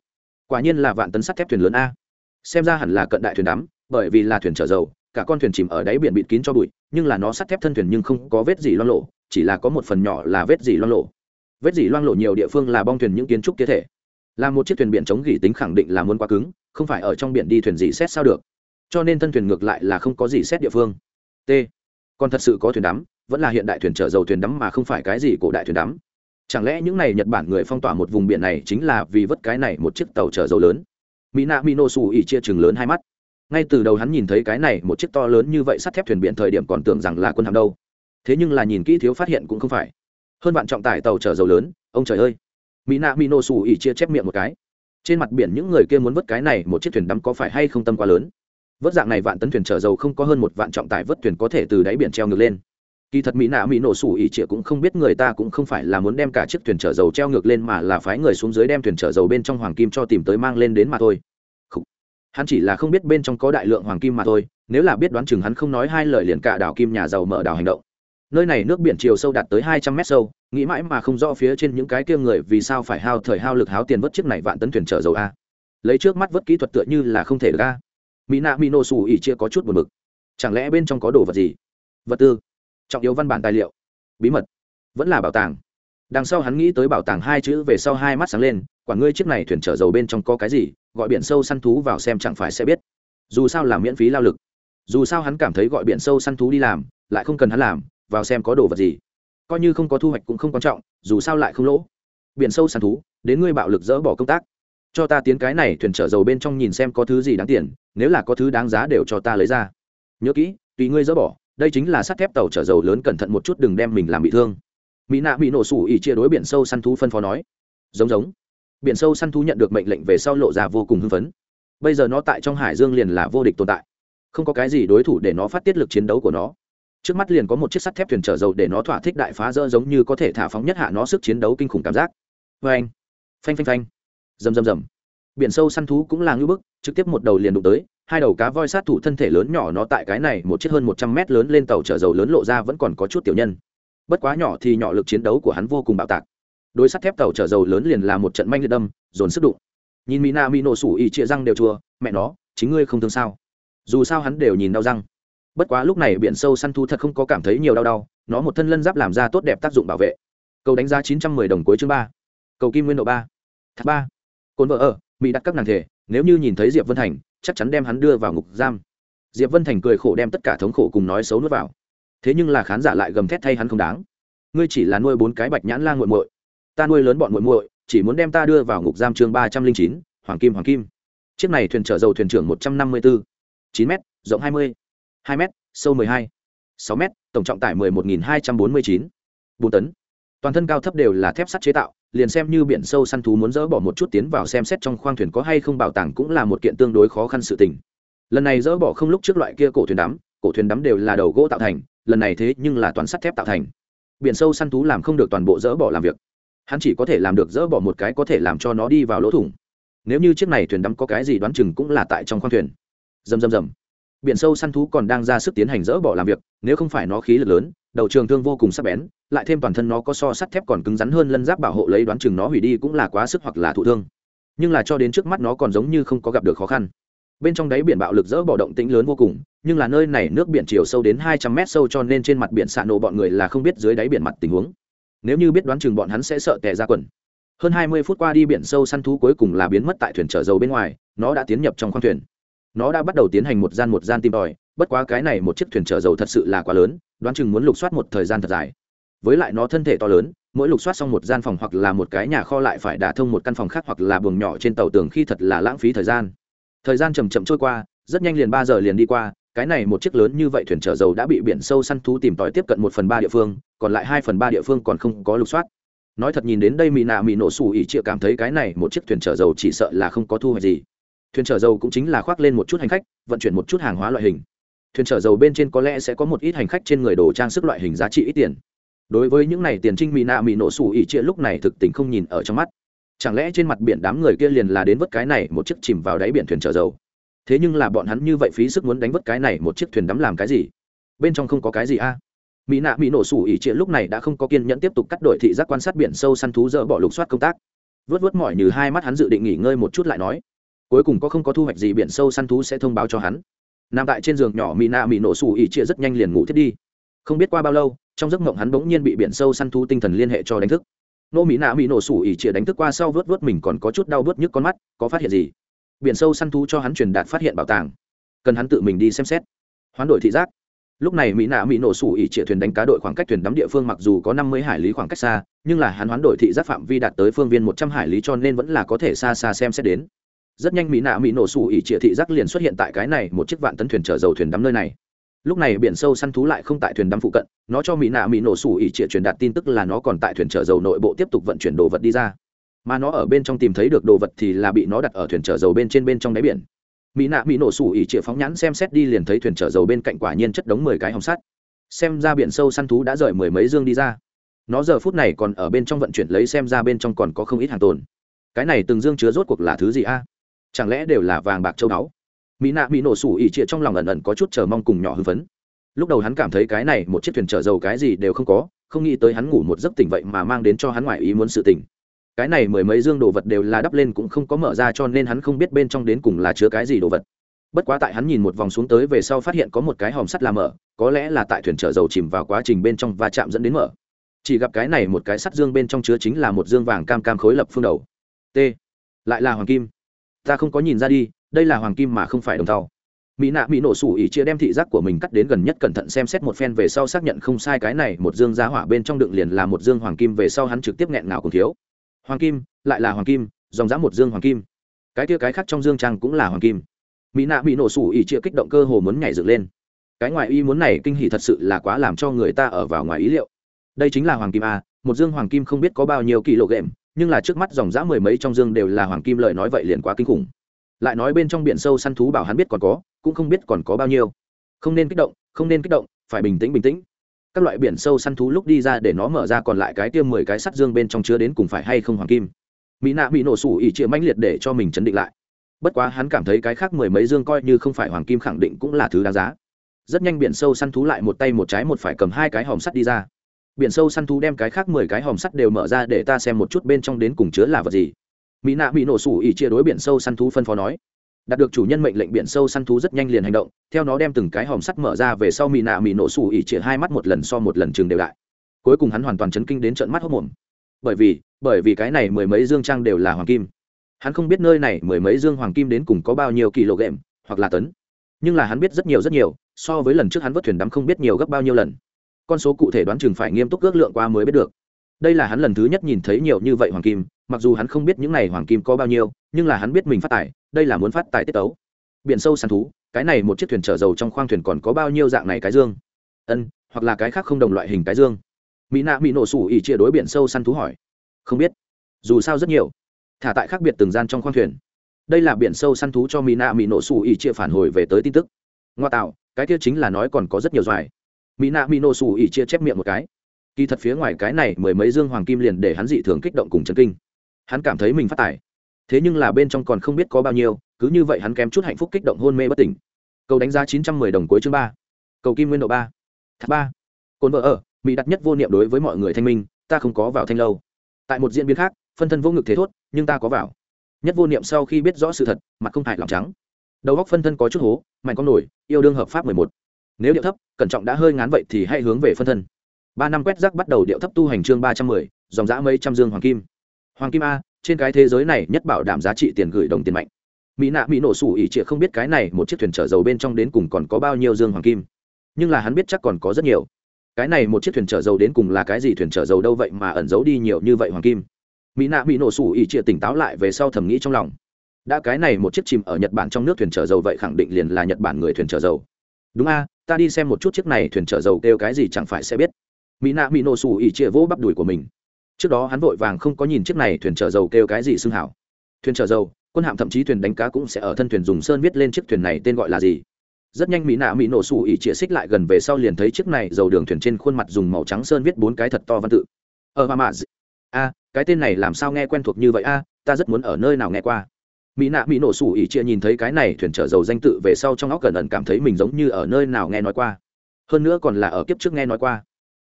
Quả nhiên là vạn tấn sắt thép thuyền lớn a. Xem ra hẳn là cận đại thuyền đắm bởi vì là thuyền chở dầu, cả con thuyền chìm ở đáy biển bịt kín cho bụi, nhưng là nó sắt thép thân thuyền nhưng không có vết gì loang lộ chỉ là có một phần nhỏ là vết gì loang lộ vết gì loang lộ nhiều địa phương là bong thuyền những kiến trúc kia thể. Là một chiếc thuyền biển chống gỉ tính khẳng định là muốn quá cứng, không phải ở trong biển đi thuyền gì xét sao được. Cho nên thân thuyền ngược lại là không có gì xét địa phương. T. Còn thật sự có thuyền đắm, vẫn là hiện đại thuyền chở dầu thuyền đắm mà không phải cái gì cổ đại thuyền đắm. Chẳng lẽ những này nhật bản người phong tỏa một vùng biển này chính là vì vớt cái này một chiếc tàu chở dầu lớn? Mỹ nạ mỹ nô xù ỉ chia chừng lớn hai mắt ngay từ đầu hắn nhìn thấy cái này, một chiếc to lớn như vậy sắt thép thuyền biển thời điểm còn tưởng rằng là quân hạm đâu. Thế nhưng là nhìn kỹ thiếu phát hiện cũng không phải. Hơn vạn trọng tải tàu chở dầu lớn, ông trời ơi. Mỹ nạ mỹ nổ xù ỉ chia chép miệng một cái. Trên mặt biển những người kia muốn vớt cái này, một chiếc thuyền đắm có phải hay không tâm quá lớn? Vớt dạng này vạn tấn thuyền chở dầu không có hơn một vạn trọng tải vớt thuyền có thể từ đáy biển treo ngược lên. Kỳ thật mỹ nạ mỹ nổ sủ ỉ trịa cũng không biết người ta cũng không phải là muốn đem cả chiếc thuyền chở dầu treo ngược lên mà là phái người xuống dưới đem thuyền chở dầu bên trong hoàng kim cho tìm tới mang lên đến mà thôi hắn chỉ là không biết bên trong có đại lượng hoàng kim mà thôi, nếu là biết đoán chừng hắn không nói hai lời liền cả đảo kim nhà giàu mở đảo hành động. Nơi này nước biển chiều sâu đạt tới hai trăm mét sâu, nghĩ mãi mà không rõ phía trên những cái kia người vì sao phải hao thời hao lực háo tiền vớt chiếc này vạn tấn thuyền chở dầu a. Lấy trước mắt vớt kỹ thuật tựa như là không thể được a. Mỹ nạ mỹ nổ xù ỉ chia có chút buồn bực. Chẳng lẽ bên trong có đồ vật gì? Vật tư, trọng yếu văn bản tài liệu, bí mật, vẫn là bảo tàng. Đằng sau hắn nghĩ tới bảo tàng hai chữ về sau hai mắt sáng lên quả ngươi chiếc này thuyền chở dầu bên trong có cái gì, gọi biển sâu săn thú vào xem chẳng phải sẽ biết. Dù sao làm miễn phí lao lực. Dù sao hắn cảm thấy gọi biển sâu săn thú đi làm, lại không cần hắn làm, vào xem có đồ vật gì. Coi như không có thu hoạch cũng không quan trọng, dù sao lại không lỗ. Biển sâu săn thú, đến ngươi bạo lực dỡ bỏ công tác. Cho ta tiến cái này thuyền chở dầu bên trong nhìn xem có thứ gì đáng tiền, nếu là có thứ đáng giá đều cho ta lấy ra. Nhớ kỹ, tùy ngươi dỡ bỏ, đây chính là sắt thép tàu chở dầu lớn cẩn thận một chút đừng đem mình làm bị thương. Mỹ nạ bị nổ sủ ỉ chia đối biển sâu săn thú phân phó nói. Giống giống biển sâu săn thú nhận được mệnh lệnh về sau lộ ra vô cùng hưng phấn. Bây giờ nó tại trong hải dương liền là vô địch tồn tại. Không có cái gì đối thủ để nó phát tiết lực chiến đấu của nó. Trước mắt liền có một chiếc sắt thép thuyền chở dầu để nó thỏa thích đại phá rỡ giống như có thể thả phóng nhất hạ nó sức chiến đấu kinh khủng cảm giác. Vê anh, phanh phanh phanh. Rầm rầm rầm. Biển sâu săn thú cũng là ngưỡng bức, trực tiếp một đầu liền đụng tới, hai đầu cá voi sát thủ thân thể lớn nhỏ nó tại cái này một chiếc hơn một trăm mét lớn lên tàu chở dầu lớn lộ ra vẫn còn có chút tiểu nhân. Bất quá nhỏ thì nhỏ lực chiến đấu của hắn vô cùng bạo tạc đối sắt thép tàu chở dầu lớn liền là một trận manh liệt đâm, dồn sức đụng. Nhìn mỹ na mỹ nổ sủ ỉ chia răng đều chua, mẹ nó, chính ngươi không thương sao? Dù sao hắn đều nhìn đau răng. Bất quá lúc này biển sâu săn thu thật không có cảm thấy nhiều đau đau, nó một thân lân giáp làm ra tốt đẹp tác dụng bảo vệ. Cầu đánh giá chín trăm mười đồng cuối chương ba. Cầu kim nguyên độ ba. Thác ba. Cồn vợ ở, mỹ đặt các nàng thể, nếu như nhìn thấy diệp vân thành, chắc chắn đem hắn đưa vào ngục giam. Diệp vân thành cười khổ đem tất cả thống khổ cùng nói xấu nuốt vào. Thế nhưng là khán giả lại gầm thét thay hắn không đáng. Ngươi chỉ là nuôi bốn cái bạch nhãn la g u muội ta nuôi lớn bọn muội muội, chỉ muốn đem ta đưa vào ngục giam chương ba trăm linh chín, hoàng kim hoàng kim. Chiếc này thuyền chở dầu thuyền trưởng một trăm năm mươi bốn chín m rộng hai mươi, hai m sâu mười hai, sáu m tổng trọng tải mười một nghìn hai trăm bốn mươi chín, bốn tấn. Toàn thân cao thấp đều là thép sắt chế tạo, liền xem như biển sâu săn thú muốn dỡ bỏ một chút tiến vào xem xét trong khoang thuyền có hay không bảo tàng cũng là một kiện tương đối khó khăn sự tình. Lần này dỡ bỏ không lúc trước loại kia cổ thuyền đắm, cổ thuyền đắm đều là đầu gỗ tạo thành, lần này thế nhưng là toàn sắt thép tạo thành. Biển sâu săn thú làm không được toàn bộ dỡ bỏ làm việc hắn chỉ có thể làm được dỡ bỏ một cái có thể làm cho nó đi vào lỗ thủng. Nếu như chiếc này thuyền đắm có cái gì đoán chừng cũng là tại trong khoang thuyền. Dầm dầm dầm biển sâu săn thú còn đang ra sức tiến hành dỡ bỏ làm việc, nếu không phải nó khí lực lớn, đầu trường thương vô cùng sắc bén, lại thêm toàn thân nó có so sắt thép còn cứng rắn hơn lân giáp bảo hộ lấy đoán chừng nó hủy đi cũng là quá sức hoặc là thụ thương. Nhưng là cho đến trước mắt nó còn giống như không có gặp được khó khăn. Bên trong đáy biển bạo lực dỡ bỏ động tĩnh lớn vô cùng, nhưng là nơi này nước biển chiều sâu đến hai trăm mét sâu cho nên trên mặt biển xạ nổ bọn người là không biết dưới đáy biển mặt tình huống nếu như biết đoán chừng bọn hắn sẽ sợ tè ra quần. Hơn hai mươi phút qua đi biển sâu săn thú cuối cùng là biến mất tại thuyền chở dầu bên ngoài, nó đã tiến nhập trong khoang thuyền. Nó đã bắt đầu tiến hành một gian một gian tìm tòi, bất quá cái này một chiếc thuyền chở dầu thật sự là quá lớn, đoán chừng muốn lục soát một thời gian thật dài. Với lại nó thân thể to lớn, mỗi lục soát xong một gian phòng hoặc là một cái nhà kho lại phải đả thông một căn phòng khác hoặc là buồng nhỏ trên tàu tường khi thật là lãng phí thời gian. Thời gian chầm chậm trôi qua, rất nhanh liền ba giờ liền đi qua cái này một chiếc lớn như vậy thuyền chở dầu đã bị biển sâu săn thú tìm tòi tiếp cận một phần ba địa phương, còn lại hai phần ba địa phương còn không có lục soát. Nói thật nhìn đến đây mỹ nạ mỹ nổ xù ỉ chịa cảm thấy cái này một chiếc thuyền chở dầu chỉ sợ là không có thu hoạch gì. Thuyền chở dầu cũng chính là khoác lên một chút hành khách, vận chuyển một chút hàng hóa loại hình. Thuyền chở dầu bên trên có lẽ sẽ có một ít hành khách trên người đồ trang sức loại hình giá trị ít tiền. Đối với những này tiền trinh mỹ nạ mỹ nổ xù ỉ chịa lúc này thực tình không nhìn ở trong mắt. Chẳng lẽ trên mặt biển đám người kia liền là đến vớt cái này một chiếc chìm vào đáy biển thuyền chở dầu? Thế nhưng là bọn hắn như vậy phí sức muốn đánh vớt cái này một chiếc thuyền đắm làm cái gì? Bên trong không có cái gì a? Mỹ nạ mỹ nổ sủ ỉ chia lúc này đã không có kiên nhẫn tiếp tục cắt đổi thị giác quan sát biển sâu săn thú dỡ bỏ lục soát công tác. Vớt vớt mỏi như hai mắt hắn dự định nghỉ ngơi một chút lại nói, cuối cùng có không có thu hoạch gì biển sâu săn thú sẽ thông báo cho hắn. Nằm tại trên giường nhỏ mỹ nạ mỹ nổ sủ ỉ chia rất nhanh liền ngủ thiết đi. Không biết qua bao lâu, trong giấc mộng hắn bỗng nhiên bị biển sâu săn thú tinh thần liên hệ cho đánh thức. Nô mỹ nạ mỹ nổ sủ ỉ chia đánh thức qua sau vớt vớt mình còn có chút đau vớt nhức con mắt, có phát hiện gì? Biển sâu săn thú cho hắn truyền đạt phát hiện bảo tàng. Cần hắn tự mình đi xem xét. Hoán đổi thị giác. Lúc này mỹ nạ mỹ nổ sủ ỉ trịa thuyền đánh cá đội khoảng cách thuyền đắm địa phương mặc dù có năm mươi hải lý khoảng cách xa, nhưng là hắn hoán đổi thị giác phạm vi đạt tới phương viên một trăm hải lý cho nên vẫn là có thể xa xa xem xét đến. Rất nhanh mỹ nạ mỹ nổ sủ ỉ trịa thị giác liền xuất hiện tại cái này một chiếc vạn tấn thuyền chở dầu thuyền đắm nơi này. Lúc này biển sâu săn thú lại không tại thuyền đắm phụ cận, nó cho mỹ nạ mỹ nổ sủ ỉ trịa truyền đạt tin tức là nó còn tại thuyền chở dầu nội bộ tiếp tục vận chuyển đồ vật đi ra mà nó ở bên trong tìm thấy được đồ vật thì là bị nó đặt ở thuyền chở dầu bên trên bên trong đáy biển. Mỹ nạ mỹ nổ sủ ỉ trịa phóng nhãn xem xét đi liền thấy thuyền chở dầu bên cạnh quả nhiên chất đống mười cái hồng sắt. Xem ra biển sâu săn thú đã rời mười mấy dương đi ra. Nó giờ phút này còn ở bên trong vận chuyển lấy xem ra bên trong còn có không ít hàng tồn. Cái này từng dương chứa rốt cuộc là thứ gì a? Chẳng lẽ đều là vàng bạc châu báu? Mỹ nạ mỹ nổ sủ ỉ trịa trong lòng ẩn ẩn có chút chờ mong cùng nhỏ hưng phấn. Lúc đầu hắn cảm thấy cái này một chiếc thuyền chở dầu cái gì đều không có, không nghĩ tới hắn ngủ một giấc tỉnh vậy mà mang đến cho hắn ngoại ý muốn sự tỉnh cái này mười mấy dương đồ vật đều là đắp lên cũng không có mở ra cho nên hắn không biết bên trong đến cùng là chứa cái gì đồ vật. Bất quá tại hắn nhìn một vòng xuống tới về sau phát hiện có một cái hòm sắt làm mở, có lẽ là tại thuyền chở dầu chìm vào quá trình bên trong và chạm dẫn đến mở. Chỉ gặp cái này một cái sắt dương bên trong chứa chính là một dương vàng cam cam khối lập phương đầu. T. Lại là hoàng kim. Ta không có nhìn ra đi, đây là hoàng kim mà không phải đồng tàu mỹ nạ mỹ nổ sủ ỉ chia đem thị giác của mình cắt đến gần nhất cẩn thận xem xét một phen về sau xác nhận không sai cái này một dương giá hỏa bên trong đựng liền là một dương hoàng kim về sau hắn trực tiếp nghẹn ngào cùng thiếu hoàng kim, lại là hoàng kim, dòng dã một dương hoàng kim. Cái kia cái khác trong dương trang cũng là hoàng kim. Mỹ nạ bị nổ sủ ỉ chia kích động cơ hồ muốn nhảy dựng lên. Cái ngoài ý muốn này kinh hỉ thật sự là quá làm cho người ta ở vào ngoài ý liệu. Đây chính là hoàng kim a, một dương hoàng kim không biết có bao nhiêu kg nhưng là trước mắt dòng dã mười mấy trong dương đều là hoàng kim lợi nói vậy liền quá kinh khủng. Lại nói bên trong biển sâu săn thú bảo hắn biết còn có, cũng không biết còn có bao nhiêu. Không nên kích động, không nên kích động, phải bình tĩnh bình tĩnh các loại biển sâu săn thú lúc đi ra để nó mở ra còn lại cái tiêm mười cái sắt dương bên trong chứa đến cùng phải hay không hoàng kim. Mỹ nạ bị nổ sủ ỉ chịa mãnh liệt để cho mình chấn định lại. Bất quá hắn cảm thấy cái khác mười mấy dương coi như không phải hoàng kim khẳng định cũng là thứ đáng giá. Rất nhanh biển sâu săn thú lại một tay một trái một phải cầm hai cái hòm sắt đi ra. Biển sâu săn thú đem cái khác mười cái hòm sắt đều mở ra để ta xem một chút bên trong đến cùng chứa là vật gì. Mỹ nạ bị nổ sủ ỉ chia đối biển sâu săn thú phân phó nói đạt được chủ nhân mệnh lệnh biển sâu săn thú rất nhanh liền hành động, theo nó đem từng cái hòm sắt mở ra về sau mì nạ mì nổ xù ỉ chĩa hai mắt một lần so một lần chừng đều đại cuối cùng hắn hoàn toàn chấn kinh đến trận mắt hốc mồm. Bởi vì bởi vì cái này mười mấy dương trang đều là hoàng kim. Hắn không biết nơi này mười mấy dương hoàng kim đến cùng có bao nhiêu kg hoặc là tấn. Nhưng là hắn biết rất nhiều rất nhiều, so với lần trước hắn vớt thuyền đắm không biết nhiều gấp bao nhiêu lần. Con số cụ thể đoán chừng phải nghiêm túc ước lượng qua mới biết được đây là hắn lần thứ nhất nhìn thấy nhiều như vậy hoàng kim, mặc dù hắn không biết những này hoàng kim có bao nhiêu, nhưng là hắn biết mình phát tài, đây là muốn phát tài tiết tấu. Biển sâu săn thú, cái này một chiếc thuyền chở dầu trong khoang thuyền còn có bao nhiêu dạng này cái dương? Ân, hoặc là cái khác không đồng loại hình cái dương? Mỹ nạ bị nổ sủ ỉ chia đối biển sâu săn thú hỏi. Không biết. Dù sao rất nhiều. Thả tại khác biệt từng gian trong khoang thuyền. Đây là biển sâu săn thú cho mỹ nạ mỹ nổ sủ ỉ chia phản hồi về tới tin tức. Ngoa tạo, cái kia chính là nói còn có rất nhiều doài. Mỹ nạ mỹ nổ sủ ỉ chia chép miệng một cái kỳ thật phía ngoài cái này mười mấy dương hoàng kim liền để hắn dị thường kích động cùng chân kinh. Hắn cảm thấy mình phát tài. Thế nhưng là bên trong còn không biết có bao nhiêu, cứ như vậy hắn kém chút hạnh phúc kích động hôn mê bất tỉnh. Cầu đánh giá chín trăm mười đồng cuối chương ba. Cầu kim nguyên độ ba. Thác ba. Cồn vợ ở, mỹ đặt nhất vô niệm đối với mọi người thanh minh, ta không có vào thanh lâu. Tại một diễn biến khác, phân thân vô ngực thế thốt, nhưng ta có vào. Nhất vô niệm sau khi biết rõ sự thật, mặt không hại lòng trắng. Đầu góc phân thân có chút hố, mạnh con nổi, yêu đương hợp pháp mười một. Nếu điệu thấp, cẩn trọng đã hơi ngán vậy thì hãy hướng về phân thân ba năm quét rác bắt đầu điệu thấp tu hành chương ba trăm mười, dòng giã mấy trăm dương hoàng kim. Hoàng kim a, trên cái thế giới này nhất bảo đảm giá trị tiền gửi đồng tiền mạnh. Mỹ nạ mỹ nổ sủ ỉ trịa không biết cái này một chiếc thuyền chở dầu bên trong đến cùng còn có bao nhiêu dương hoàng kim. Nhưng là hắn biết chắc còn có rất nhiều. Cái này một chiếc thuyền chở dầu đến cùng là cái gì thuyền chở dầu đâu vậy mà ẩn giấu đi nhiều như vậy hoàng kim. Mỹ nạ mỹ nổ sủ ỉ trịa tỉnh táo lại về sau thầm nghĩ trong lòng. Đã cái này một chiếc chìm ở nhật bản trong nước thuyền chở dầu vậy khẳng định liền là nhật bản người thuyền chở dầu. Đúng a, ta đi xem một chút chiếc này thuyền chở dầu kêu cái gì chẳng phải sẽ biết mỹ nạ mỹ nổ sủ ỉ trịa vỗ bắp đùi của mình. Trước đó hắn vội vàng không có nhìn chiếc này thuyền chở dầu kêu cái gì xưng hảo. Thuyền chở dầu, quân hạm thậm chí thuyền đánh cá cũng sẽ ở thân thuyền dùng sơn viết lên chiếc thuyền này tên gọi là gì. Rất nhanh mỹ nạ mỹ nổ sủ ỉ chĩa xích lại gần về sau liền thấy chiếc này dầu đường thuyền trên khuôn mặt dùng màu trắng sơn viết bốn cái thật to văn tự. Ờ mà mà a, cái tên này làm sao nghe quen thuộc như vậy a, ta rất muốn ở nơi nào nghe qua. Mỹ nạ mỹ nổ sủ ỉ chia nhìn thấy cái này thuyền chở dầu danh tự về sau trong óc cẩn ẩn cảm thấy mình giống như ở nơi nào nghe nói qua. Hơn nữa còn là ở kiếp trước nghe nói qua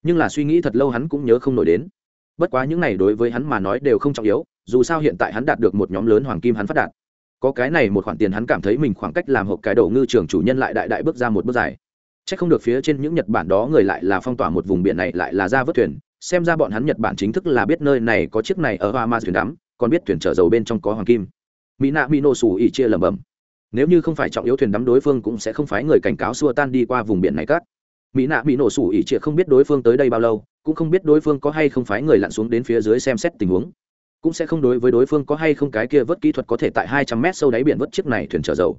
nhưng là suy nghĩ thật lâu hắn cũng nhớ không nổi đến. Bất quá những này đối với hắn mà nói đều không trọng yếu, dù sao hiện tại hắn đạt được một nhóm lớn hoàng kim hắn phát đạt. Có cái này một khoản tiền hắn cảm thấy mình khoảng cách làm hộp cái đầu ngư trường chủ nhân lại đại đại bước ra một bước dài. C h ắ c không được phía trên những nhật bản đó người lại là phong tỏa một vùng biển này lại là ra vớt thuyền, xem ra bọn hắn nhật bản chính thức là biết nơi này có chiếc này ở hoa ma thuyền đắm, còn biết thuyền chở dầu bên trong có hoàng kim. Mỹ nạ mỹ nô xù ỉ chia lầm bẩm. Nếu như không phải trọng yếu thuyền đắm đối phương cũng sẽ không phái người cảnh cáo xua tan đi qua vùng biển này cắt mỹ nạ mỹ nổ sủ ỉ trịa không biết đối phương tới đây bao lâu, cũng không biết đối phương có hay không phái người lặn xuống đến phía dưới xem xét tình huống. Cũng sẽ không đối với đối phương có hay không cái kia vớt kỹ thuật có thể tại hai trăm mét sâu đáy biển vớt chiếc này thuyền chở dầu.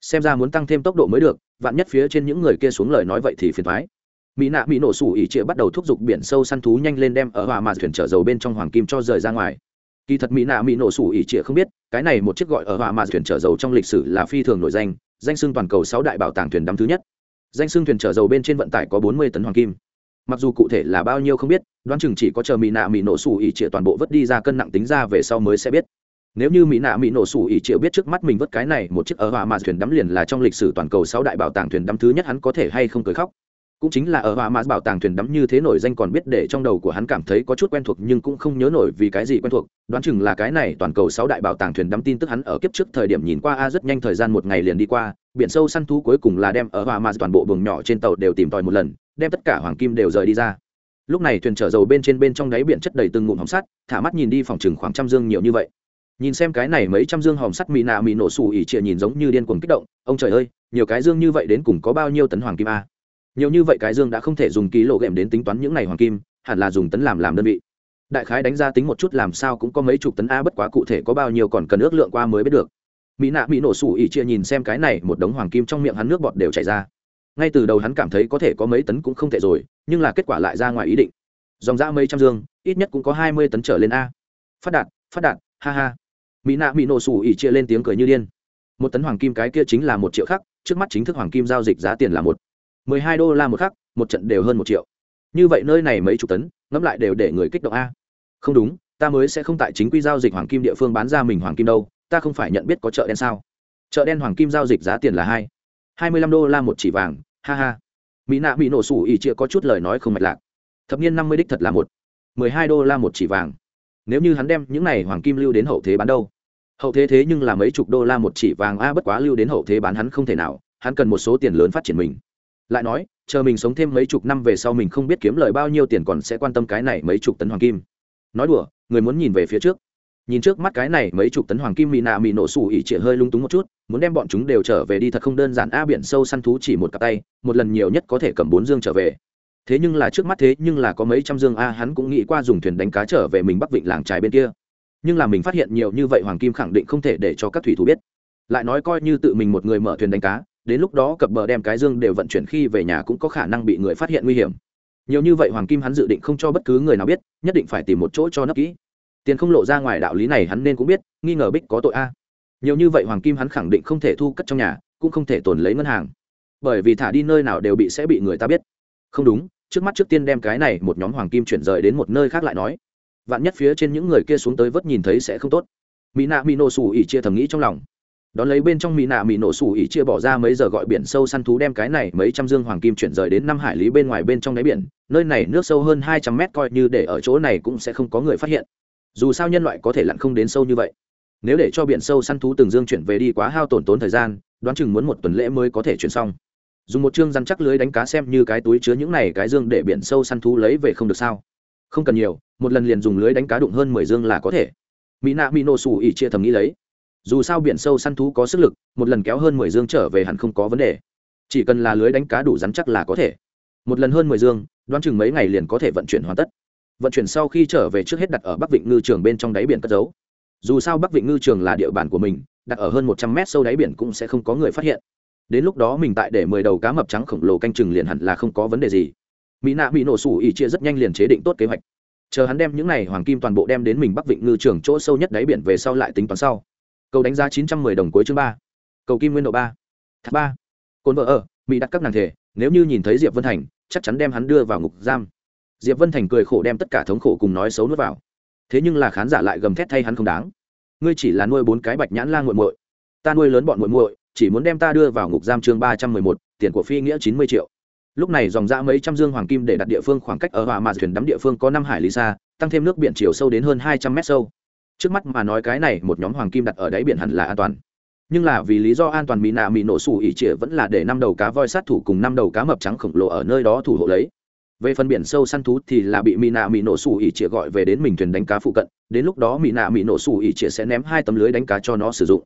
Xem ra muốn tăng thêm tốc độ mới được, vạn nhất phía trên những người kia xuống lời nói vậy thì phiền thoái mỹ nạ mỹ nổ sủ ỉ trịa bắt đầu thúc giục biển sâu săn thú nhanh lên đem ở hòa mà thuyền chở dầu bên trong hoàng kim cho rời ra ngoài. Kỳ thật mỹ nạ mỹ nổ sủ ỉ trịa không biết, cái này một chiếc gọi ở hòa mà thuyền chở dầu trong lịch sử là phi thường nổi danh danh xưng toàn cầu sáu đại bảo tàng thuyền đắm thứ nhất danh xương thuyền chở dầu bên trên vận tải có bốn mươi tấn hoàng kim. Mặc dù cụ thể là bao nhiêu không biết, đoán chừng chỉ có chờ mỹ nạ mỹ nổ sủ ỉ trịa toàn bộ vứt đi ra cân nặng tính ra về sau mới sẽ biết. Nếu như mỹ nạ mỹ nổ sủ ỉ triệu biết trước mắt mình vớt cái này, một chiếc ở hòa mà thuyền đắm liền là trong lịch sử toàn cầu sáu đại bảo tàng thuyền đắm thứ nhất hắn có thể hay không cười khóc cũng chính là ở hòa mã bảo tàng thuyền đắm như thế nổi danh còn biết để trong đầu của hắn cảm thấy có chút quen thuộc nhưng cũng không nhớ nổi vì cái gì quen thuộc. Đoán chừng là cái này toàn cầu sáu đại bảo tàng thuyền đắm tin tức hắn ở kiếp trước thời điểm nhìn qua, a, rất nhanh thời gian một ngày liền đi qua, biển sâu săn thú cuối cùng là đem ở hòa mã toàn bộ buồng nhỏ trên tàu đều tìm tòi một lần, đem tất cả hoàng kim đều rời đi ra. Lúc này thuyền chở dầu bên trên bên trong đáy biển chất đầy từng ngụm hồng sắt, thả mắt nhìn đi phòng chừng khoảng trăm dương nhiều như vậy. Nhìn xem cái này mấy trăm dương hòm sắt mì nạ mì nổ xù ỉ trịa nhìn giống như điên cuồng kích động, ông trời ơi, nhiều cái dương như vậy đến cùng có bao nhiêu tấn hoàng kim a? Nhiều như vậy cái dương đã không thể dùng ký lộ ghệm đến tính toán những này hoàng kim, hẳn là dùng tấn làm làm đơn vị. Đại khái đánh ra tính một chút làm sao cũng có mấy chục tấn a bất quá cụ thể có bao nhiêu còn cần ước lượng qua mới biết được. Mỹ nạ mỹ nổ sủ ỉ chia nhìn xem cái này, một đống hoàng kim trong miệng hắn nước bọt đều chảy ra. Ngay từ đầu hắn cảm thấy có thể có mấy tấn cũng không thể rồi, nhưng là kết quả lại ra ngoài ý định. Dòng ra mấy trăm dương, ít nhất cũng có hai mươi tấn trở lên a. Phát đạt phát đạt, ha ha. Mỹ nạ mỹ nổ sủ ỉ chia lên tiếng cười như điên. Một tấn hoàng kim cái kia chính là một triệu khắc, trước mắt chính thức hoàng kim giao dịch giá tiền là một mười hai đô la một khắc, một trận đều hơn một triệu. Như vậy nơi này mấy chục tấn, ngẫm lại đều để người kích động a. Không đúng, ta mới sẽ không tại chính quy giao dịch hoàng kim địa phương bán ra mình hoàng kim đâu, ta không phải nhận biết có chợ đen sao? Chợ đen hoàng kim giao dịch giá tiền là hai. hai mươi lăm đô la một chỉ vàng, ha ha. Mỹ nạ bị nổ sủ ỉ chia có chút lời nói không mạch lạc. Thập niên năm mươi đích thật là một. mười hai đô la một chỉ vàng. Nếu như hắn đem những này hoàng kim lưu đến hậu thế bán đâu? Hậu thế thế nhưng là mấy chục đô la một chỉ vàng a, bất quá lưu đến hậu thế bán hắn không thể nào, hắn cần một số tiền lớn phát triển mình lại nói, chờ mình sống thêm mấy chục năm về sau mình không biết kiếm lời bao nhiêu tiền còn sẽ quan tâm cái này mấy chục tấn hoàng kim. Nói đùa, người muốn nhìn về phía trước. Nhìn trước mắt cái này mấy chục tấn hoàng kim mì nạ mì nổ xù ỉ chỉ hơi lung túng một chút, muốn đem bọn chúng đều trở về đi thật không đơn giản. A biển sâu săn thú chỉ một cặp tay, một lần nhiều nhất có thể cầm bốn dương trở về. Thế nhưng là trước mắt thế nhưng là có mấy trăm dương. A, hắn cũng nghĩ qua dùng thuyền đánh cá trở về mình bắc vịnh làng trài bên kia. Nhưng là mình phát hiện nhiều như vậy, hoàng kim khẳng định không thể để cho các thủy thủ biết. Lại nói coi như tự mình một người mở thuyền đánh cá đến lúc đó cập bờ đem cái dương đều vận chuyển khi về nhà cũng có khả năng bị người phát hiện nguy hiểm. Nhiều như vậy hoàng kim hắn dự định không cho bất cứ người nào biết, nhất định phải tìm một chỗ cho nấp kỹ. Tiền không lộ ra ngoài đạo lý này hắn nên cũng biết, nghi ngờ bích có tội a. Nhiều như vậy hoàng kim hắn khẳng định không thể thu cất trong nhà, cũng không thể tồn lấy ngân hàng. Bởi vì thả đi nơi nào đều bị sẽ bị người ta biết. Không đúng, trước mắt trước tiên đem cái này một nhóm hoàng kim chuyển rời đến một nơi khác lại nói. Vạn nhất phía trên những người kia xuống tới vớt nhìn thấy sẽ không tốt. Mỹ nạ mỹ nô xù ỉ chia thầm nghĩ trong lòng đón lấy bên trong mỹ nạ mỹ nổ sủ ỉ chia bỏ ra mấy giờ gọi biển sâu săn thú đem cái này mấy trăm dương hoàng kim chuyển rời đến năm hải lý bên ngoài bên trong đáy biển, nơi này nước sâu hơn hai trăm mét coi như để ở chỗ này cũng sẽ không có người phát hiện. Dù sao nhân loại có thể lặn không đến sâu như vậy. Nếu để cho biển sâu săn thú từng dương chuyển về đi quá hao tổn tốn thời gian, đoán chừng muốn một tuần lễ mới có thể chuyển xong. Dùng một chương răn chắc lưới đánh cá xem như cái túi chứa những này cái dương để biển sâu săn thú lấy về không được sao? Không cần nhiều, một lần liền dùng lưới đánh cá đụng hơn mười dương là có thể. Mỹ nạ mỹ nổ sủ ỉ chia thầm nghĩ lấy dù sao biển sâu săn thú có sức lực, một lần kéo hơn mười dương trở về hẳn không có vấn đề. Chỉ cần là lưới đánh cá đủ rắn chắc là có thể. Một lần hơn mười dương, đoán chừng mấy ngày liền có thể vận chuyển hoàn tất. Vận chuyển sau khi trở về trước hết đặt ở bắc vịnh ngư trường bên trong đáy biển cất giấu. Dù sao bắc vịnh ngư trường là địa bàn của mình, đặt ở hơn một trăm mét sâu đáy biển cũng sẽ không có người phát hiện. Đến lúc đó mình tại để mười đầu cá mập trắng khổng lồ canh chừng liền hẳn là không có vấn đề gì. Mỹ nạ bị nổ sủ ỉ chia rất nhanh liền chế định tốt kế hoạch. Chờ hắn đem những này hoàng kim toàn bộ đem đến mình bắc vịnh ngư trường chỗ sâu nhất đáy biển về sau lại tính toán sau cầu đánh giá chín trăm mười đồng cuối chương ba. Cầu kim nguyên độ ba. Thác ba. Cồn vợ ở, mỹ đặt các nàng thể, nếu như nhìn thấy diệp vân thành, chắc chắn đem hắn đưa vào ngục giam. Diệp vân thành cười khổ đem tất cả thống khổ cùng nói xấu nuốt vào. Thế nhưng là khán giả lại gầm thét thay hắn không đáng. Ngươi chỉ là nuôi bốn cái bạch nhãn lan g u muội. Ta nuôi lớn bọn muội muội, chỉ muốn đem ta đưa vào ngục giam chương ba trăm mười một, tiền của phi nghĩa chín mươi triệu. Lúc này dòng ra mấy trăm dương hoàng kim để đặt địa phương khoảng cách ở hòa mà thuyền đắm địa phương có năm hải lý xa, tăng thêm nước biển chiều sâu đến hơn hai trăm mét sâu trước mắt mà nói cái này một nhóm hoàng kim đặt ở đáy biển hẳn là an toàn. Nhưng là vì lý do an toàn mỹ nạ mỹ nổ sủ ỉ trịa vẫn là để năm đầu cá voi sát thủ cùng năm đầu cá mập trắng khổng lồ ở nơi đó thủ hộ lấy. Về phần biển sâu săn thú thì là bị mỹ nạ mỹ nổ sủ ỉ trịa gọi về đến mình thuyền đánh cá phụ cận, đến lúc đó mỹ nạ mỹ nổ sủ ỉ trịa sẽ ném hai tấm lưới đánh cá cho nó sử dụng.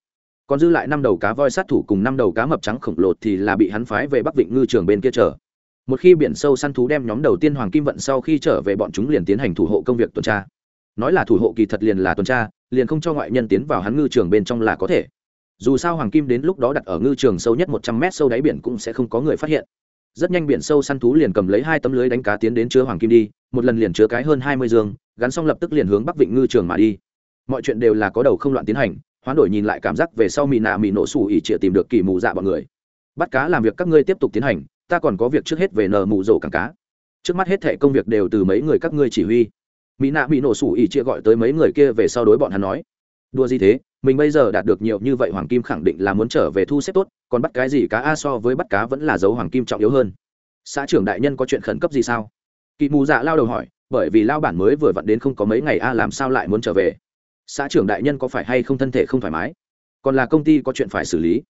Còn dư lại năm đầu cá voi sát thủ cùng năm đầu cá mập trắng khổng lồ thì là bị hắn phái về bắc vịnh ngư trường bên kia chờ. Một khi biển sâu săn thú đem nhóm đầu tiên hoàng kim vận sau khi trở về, bọn chúng liền tiến hành thủ hộ công việc tuần tra nói là thủ hộ kỳ thật liền là tuần tra, liền không cho ngoại nhân tiến vào hắn ngư trường bên trong là có thể. Dù sao hoàng kim đến lúc đó đặt ở ngư trường sâu nhất một trăm mét sâu đáy biển cũng sẽ không có người phát hiện. Rất nhanh biển sâu săn thú liền cầm lấy hai tấm lưới đánh cá tiến đến chứa hoàng kim đi, một lần liền chứa cái hơn hai mươi giường gắn xong lập tức liền hướng bắc vịnh ngư trường mà đi. Mọi chuyện đều là có đầu không loạn tiến hành, hoán đổi nhìn lại cảm giác về sau mì nạ mì nổ xù ỉ trịa tìm được kỳ mù dạ bọn người. Bắt cá làm việc các ngươi tiếp tục tiến hành, ta còn có việc trước hết về nờ mù rổ cảng cá. Trước mắt hết thệ công việc đều từ mấy người các ngươi chỉ huy mỹ nạ bị nổ sủ ỉ chia gọi tới mấy người kia về sau đối bọn hắn nói đua gì thế? Mình bây giờ đạt được nhiều như vậy hoàng kim khẳng định là muốn trở về thu xếp tốt, còn bắt cái gì cá a so với bắt cá vẫn là dấu hoàng kim trọng yếu hơn. Xã trưởng đại nhân có chuyện khẩn cấp gì sao? Kỳ mù dạ lao đầu hỏi, bởi vì lao bản mới vừa vặn đến không có mấy ngày a, làm sao lại muốn trở về? Xã trưởng đại nhân có phải hay không thân thể không thoải mái? Còn là công ty có chuyện phải xử lý?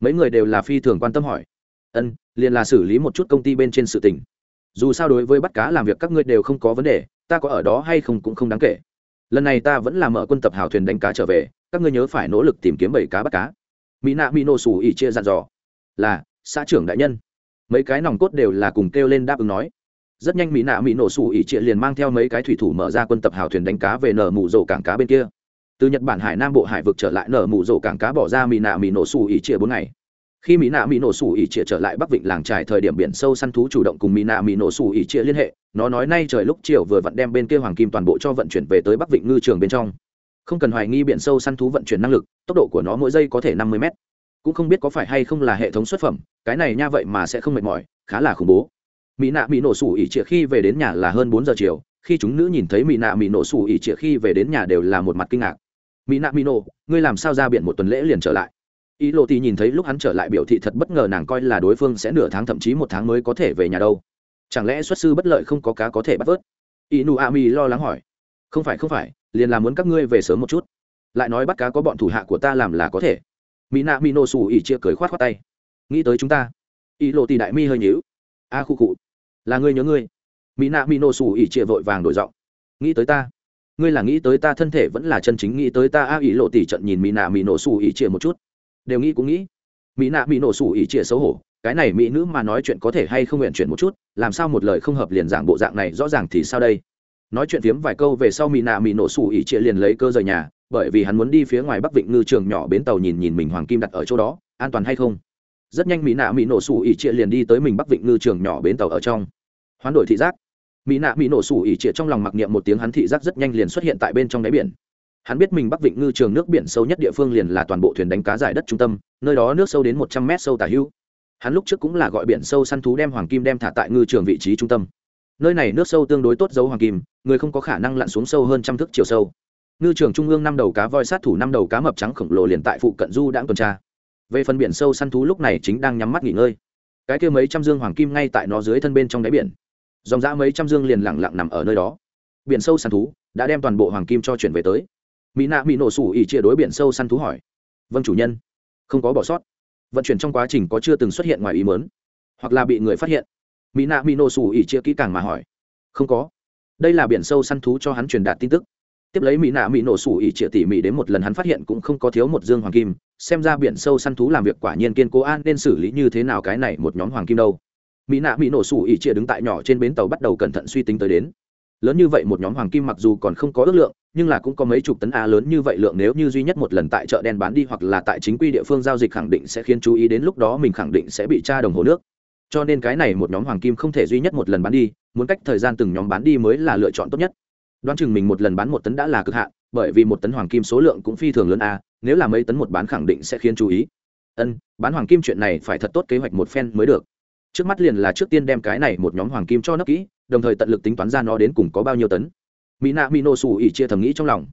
Mấy người đều là phi thường quan tâm hỏi. Ân, liền là xử lý một chút công ty bên trên sự tình. Dù sao đối với bắt cá làm việc các ngươi đều không có vấn đề ta có ở đó hay không cũng không đáng kể. Lần này ta vẫn là mở quân tập hào thuyền đánh cá trở về, các ngươi nhớ phải nỗ lực tìm kiếm bảy cá bắt cá. Mỹ nạ mỹ nổ xù ỉ chia dặn dò. Là, xã trưởng đại nhân. Mấy cái nòng cốt đều là cùng kêu lên đáp ứng nói. Rất nhanh mỹ nạ mỹ nổ xù ỉ chia liền mang theo mấy cái thủy thủ mở ra quân tập hào thuyền đánh cá về nở mù rổ cảng cá bên kia. Từ nhật bản hải nam bộ hải vực trở lại nở mù rổ cảng cá bỏ ra mỹ nạ mỹ nổ xù ỉ chia bốn ngày khi mỹ nạ mỹ nổ Sủ ỉ trịa trở lại bắc vịnh làng trài thời điểm biển sâu săn thú chủ động cùng mỹ nạ mỹ nổ Sủ ỉ trịa liên hệ, nó nói nay trời lúc chiều vừa vặn đem bên kia hoàng kim toàn bộ cho vận chuyển về tới bắc vịnh ngư trường bên trong. Không cần hoài nghi biển sâu săn thú vận chuyển năng lực, tốc độ của nó mỗi giây có thể năm mươi mét. Cũng không biết có phải hay không là hệ thống xuất phẩm, cái này nha vậy mà sẽ không mệt mỏi, khá là khủng bố. Mỹ nạ mỹ nổ Sủ ỉ trịa khi về đến nhà là hơn bốn giờ chiều, khi chúng nữ nhìn thấy mỹ nạ mỹ nổ Sủ ỉ trịa khi về đến nhà đều là một mặt kinh ngạc. Mỹ nạ mỹ nổ, ngươi làm sao ra biển một tuần lễ liền trở lại? Ý lộ thì nhìn thấy lúc hắn trở lại biểu thị thật bất ngờ nàng coi là đối phương sẽ nửa tháng thậm chí một tháng mới có thể về nhà đâu. Chẳng lẽ xuất sư bất lợi không có cá có thể bắt vớt? Ý nụ a mi lo lắng hỏi. Không phải không phải, liền là muốn các ngươi về sớm một chút. Lại nói bắt cá có bọn thủ hạ của ta làm là có thể. Mỹ nạ mỹ nô xù ỉ chia cười khoát khoát tay. Nghĩ tới chúng ta. Ý lộ thì đại mi hơi nhíu. A khu cụ là ngươi nhớ ngươi. Mỹ nạ mỹ nô xù ỉ chia vội vàng đổi giọng. Nghĩ tới ta. Ngươi là nghĩ tới ta thân thể vẫn là chân chính. Nghĩ tới ta, a ý lộ tỷ trận nhìn mỹ nạ mỹ nổ xù ỉ chia một chút đều nghĩ cũng nghĩ. Mỹ nạ mỹ nổ sủ ỉ trịa xấu hổ, cái này mỹ nữ mà nói chuyện có thể hay không nguyện chuyển một chút, làm sao một lời không hợp liền giảng bộ dạng này rõ ràng thì sao đây? Nói chuyện phiếm vài câu về sau mỹ nạ mỹ nổ sủ ỉ trịa liền lấy cơ rời nhà, bởi vì hắn muốn đi phía ngoài bắc vịnh ngư trường nhỏ bến tàu nhìn nhìn mình hoàng kim đặt ở chỗ đó, an toàn hay không? Rất nhanh mỹ nạ mỹ nổ sủ ỉ trịa liền đi tới mình bắc vịnh ngư trường nhỏ bến tàu ở trong. Hoán đổi thị giác. Mỹ nạ mỹ nổ sủ ỉ trịa trong lòng mặc niệm một tiếng hắn thị giác rất nhanh liền xuất hiện tại bên trong đáy biển hắn biết mình bắc vịnh ngư trường nước biển sâu nhất địa phương liền là toàn bộ thuyền đánh cá giải đất trung tâm, nơi đó nước sâu đến một trăm mét sâu tả hữu. Hắn lúc trước cũng là gọi biển sâu săn thú đem hoàng kim đem thả tại ngư trường vị trí trung tâm. Nơi này nước sâu tương đối tốt dấu hoàng kim, người không có khả năng lặn xuống sâu hơn trăm thước chiều sâu. Ngư trường trung ương năm đầu cá voi sát thủ năm đầu cá mập trắng khổng lồ liền tại phụ cận du đãng tuần tra. Về phần biển sâu săn thú lúc này chính đang nhắm mắt nghỉ ngơi. Cái kia mấy trăm dương hoàng kim ngay tại nó dưới thân bên trong đáy biển. Dòng dã mấy trăm dương liền lẳng lặng nằm ở nơi đó. Biển sâu săn thú đã đem toàn bộ hoàng kim cho chuyển về tới mỹ nạ mỹ nổ sủ ỉ chia đối biển sâu săn thú hỏi. Vâng chủ nhân. Không có bỏ sót. Vận chuyển trong quá trình có chưa từng xuất hiện ngoài ý mớn hoặc là bị người phát hiện. Mỹ nạ mỹ nổ sủ ỉ chia kỹ càng mà hỏi. Không có. Đây là biển sâu săn thú cho hắn truyền đạt tin tức. Tiếp lấy mỹ nạ mỹ nổ sủ ỉ chia tỉ mỉ đến một lần hắn phát hiện cũng không có thiếu một dương hoàng kim, xem ra biển sâu săn thú làm việc quả nhiên kiên cố an nên xử lý như thế nào cái này một nhóm hoàng kim đâu. Mỹ nạ mỹ nổ sủ ỉ chia đứng tại nhỏ trên bến tàu bắt đầu cẩn thận suy tính tới đến. Lớn như vậy một nhóm hoàng kim mặc dù còn không có ước lượng nhưng là cũng có mấy chục tấn a lớn như vậy lượng nếu như duy nhất một lần tại chợ đen bán đi hoặc là tại chính quy địa phương giao dịch khẳng định sẽ khiến chú ý đến lúc đó mình khẳng định sẽ bị tra đồng hồ nước. Cho nên cái này một nhóm hoàng kim không thể duy nhất một lần bán đi, muốn cách thời gian từng nhóm bán đi mới là lựa chọn tốt nhất. Đoán chừng mình một lần bán một tấn đã là cực hạn, bởi vì một tấn hoàng kim số lượng cũng phi thường lớn a, nếu là mấy tấn một bán khẳng định sẽ khiến chú ý. Ân, bán hoàng kim chuyện này phải thật tốt kế hoạch một phen mới được. Trước mắt liền là trước tiên đem cái này một nhóm hoàng kim cho nấp kỹ, đồng thời tận lực tính toán ra nó đến cùng có bao nhiêu tấn mỹ nạ mỹ nổ sủ ỉ chia thầm nghĩ trong lòng.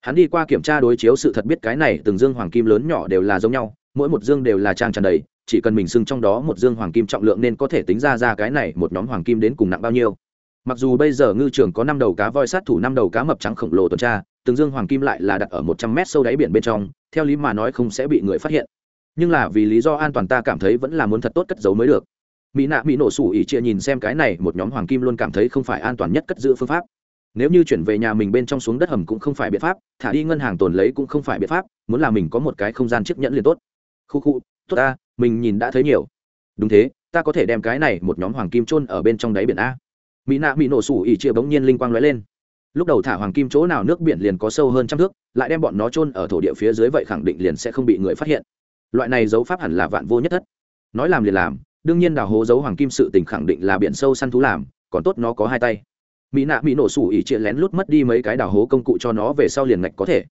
Hắn đi qua kiểm tra đối chiếu sự thật biết cái này từng dương hoàng kim lớn nhỏ đều là giống nhau, mỗi một dương đều là trang tràn đầy, chỉ cần mình xưng trong đó một dương hoàng kim trọng lượng nên có thể tính ra ra cái này một nhóm hoàng kim đến cùng nặng bao nhiêu. Mặc dù bây giờ ngư trường có năm đầu cá voi sát thủ, năm đầu cá mập trắng khổng lồ tuần tra, từng dương hoàng kim lại là đặt ở một trăm mét sâu đáy biển bên trong, theo lý mà nói không sẽ bị người phát hiện. Nhưng là vì lý do an toàn ta cảm thấy vẫn là muốn thật tốt cất giấu mới được. Mỹ nạ mỹ nổ sủ ỉ chia nhìn xem cái này một nhóm hoàng kim luôn cảm thấy không phải an toàn nhất cất giữ phương pháp nếu như chuyển về nhà mình bên trong xuống đất hầm cũng không phải biện pháp, thả đi ngân hàng tồn lấy cũng không phải biện pháp, muốn là mình có một cái không gian chiếc nhẫn liền tốt. Khu khu, tốt ta, mình nhìn đã thấy nhiều. Đúng thế, ta có thể đem cái này một nhóm hoàng kim trôn ở bên trong đáy biển a. Mỹ nạ bị nổ sủ ỉ chia bỗng nhiên linh quang lóe lên. Lúc đầu thả hoàng kim chỗ nào nước biển liền có sâu hơn trăm thước, lại đem bọn nó trôn ở thổ địa phía dưới vậy khẳng định liền sẽ không bị người phát hiện. Loại này dấu pháp hẳn là vạn vô nhất thất. Nói làm liền làm, đương nhiên đào hố dấu hoàng kim sự tình khẳng định là biển sâu săn thú làm, còn tốt nó có hai tay mỹ nạ bị nổ sủ ỉ chia lén lút mất đi mấy cái đào hố công cụ cho nó về sau liền ngạch có thể.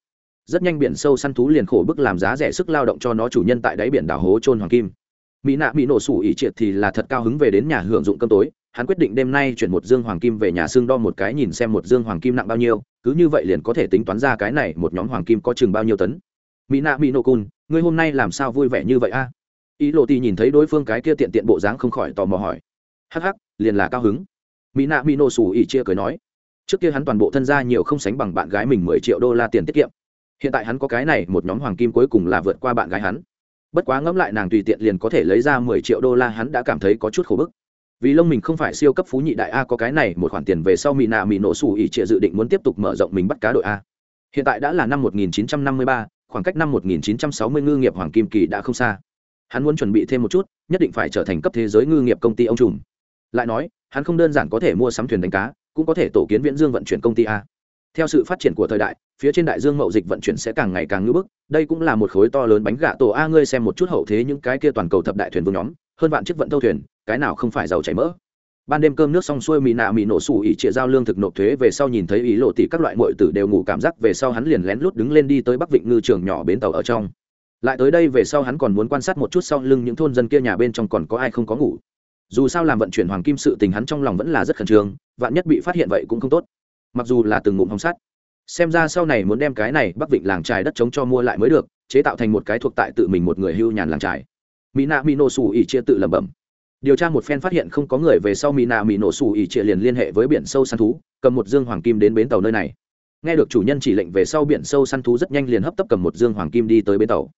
Rất nhanh biển sâu săn thú liền khổ bức làm giá rẻ sức lao động cho nó chủ nhân tại đáy biển đào hố trôn hoàng kim. Mỹ nạ bị nổ sủ ỉ triệt thì là thật cao hứng về đến nhà hưởng dụng cơm tối. Hắn quyết định đêm nay chuyển một dương hoàng kim về nhà xương đo một cái nhìn xem một dương hoàng kim nặng bao nhiêu, cứ như vậy liền có thể tính toán ra cái này một nhóm hoàng kim có chừng bao nhiêu tấn. Mỹ nạ mỹ nổ cun ngươi hôm nay làm sao vui vẻ như vậy a? Ý lộ ti nhìn thấy đối phương cái kia tiện tiện bộ dáng không khỏi tò mò hỏi. Hắc hắc, liền là cao hứng mỹ nạ mỹ nổ sủ ỉ chia cười nói trước kia hắn toàn bộ thân gia nhiều không sánh bằng bạn gái mình mười triệu đô la tiền tiết kiệm. Hiện tại hắn có cái này một nhóm hoàng kim cuối cùng là vượt qua bạn gái hắn. Bất quá ngẫm lại nàng tùy tiện liền có thể lấy ra mười triệu đô la hắn đã cảm thấy có chút khổ bức. Vì lông mình không phải siêu cấp phú nhị đại a có cái này một khoản tiền về sau mỹ nạ mỹ nổ sủ ỉ trịa dự định muốn tiếp tục mở rộng mình bắt cá đội a. Hiện tại đã là năm 1953, khoảng cách năm 1960 ngư nghiệp hoàng kim kỳ đã không xa. Hắn muốn chuẩn bị thêm một chút nhất định phải trở thành cấp thế giới ngư nghiệp công ty ông trùm. Lại nói hắn không đơn giản có thể mua sắm thuyền đánh cá, cũng có thể tổ kiến viễn dương vận chuyển công ty a. Theo sự phát triển của thời đại, phía trên đại dương mậu dịch vận chuyển sẽ càng ngày càng ngưỡng bức, đây cũng là một khối to lớn bánh gạ tổ a. Ngươi xem một chút hậu thế những cái kia toàn cầu thập đại thuyền vương nhóm, hơn vạn chiếc vận tâu thuyền, cái nào không phải giàu chảy mỡ. Ban đêm cơm nước xong xuôi, mì nạ mì nổ sủ ỉ trịa giao lương thực nộp thuế về sau nhìn thấy ý lộ tỷ các loại mọi tử đều ngủ cảm giác về sau hắn liền lén lút đứng lên đi tới bắc vịnh ngư trường nhỏ bến tàu ở trong. Lại tới đây về sau hắn còn muốn quan sát một chút sau lưng những thôn dân kia nhà bên trong còn có ai không có ngủ dù sao làm vận chuyển hoàng kim sự tình hắn trong lòng vẫn là rất khẩn trương, vạn nhất bị phát hiện vậy cũng không tốt. Mặc dù là từng ngụm hồng sắt. Xem ra sau này muốn đem cái này bắc vịnh làng trài đất chống cho mua lại mới được, chế tạo thành một cái thuộc tại tự mình một người hưu nhàn làng trài. Mỹ nạ mỹ nổ xù ỉ chia tự lẩm bẩm. Điều tra một phen phát hiện không có người về sau mỹ nạ mỹ nổ xù ỉ chia liền liên hệ với biển sâu săn thú, cầm một dương hoàng kim đến bến tàu nơi này. Nghe được chủ nhân chỉ lệnh về sau biển sâu săn thú rất nhanh liền hấp tấp cầm một dương hoàng kim đi tới bến tàu.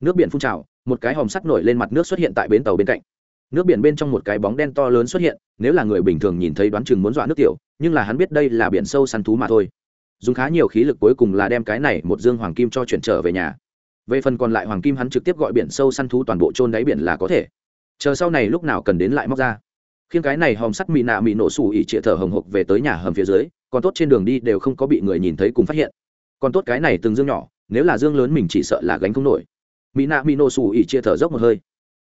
Nước biển phun trào, một cái hòm sắt nổi lên mặt nước xuất hiện tại bến tàu bên cạnh nước biển bên trong một cái bóng đen to lớn xuất hiện, nếu là người bình thường nhìn thấy đoán chừng muốn dọa nước tiểu, nhưng là hắn biết đây là biển sâu săn thú mà thôi. Dùng khá nhiều khí lực cuối cùng là đem cái này một dương hoàng kim cho chuyển trở về nhà. Về phần còn lại hoàng kim hắn trực tiếp gọi biển sâu săn thú toàn bộ trôn đáy biển là có thể. Chờ sau này lúc nào cần đến lại móc ra. Khiến cái này hòm sắt mị nạ mị nổ sủ ỉ trịa thở hồng hộc về tới nhà hầm phía dưới, còn tốt trên đường đi đều không có bị người nhìn thấy cùng phát hiện. Còn tốt cái này từng dương nhỏ, nếu là dương lớn mình chỉ sợ là gánh không nổi. Mỹ nạ mỹ nổ sủ ỉ chia thở dốc một hơi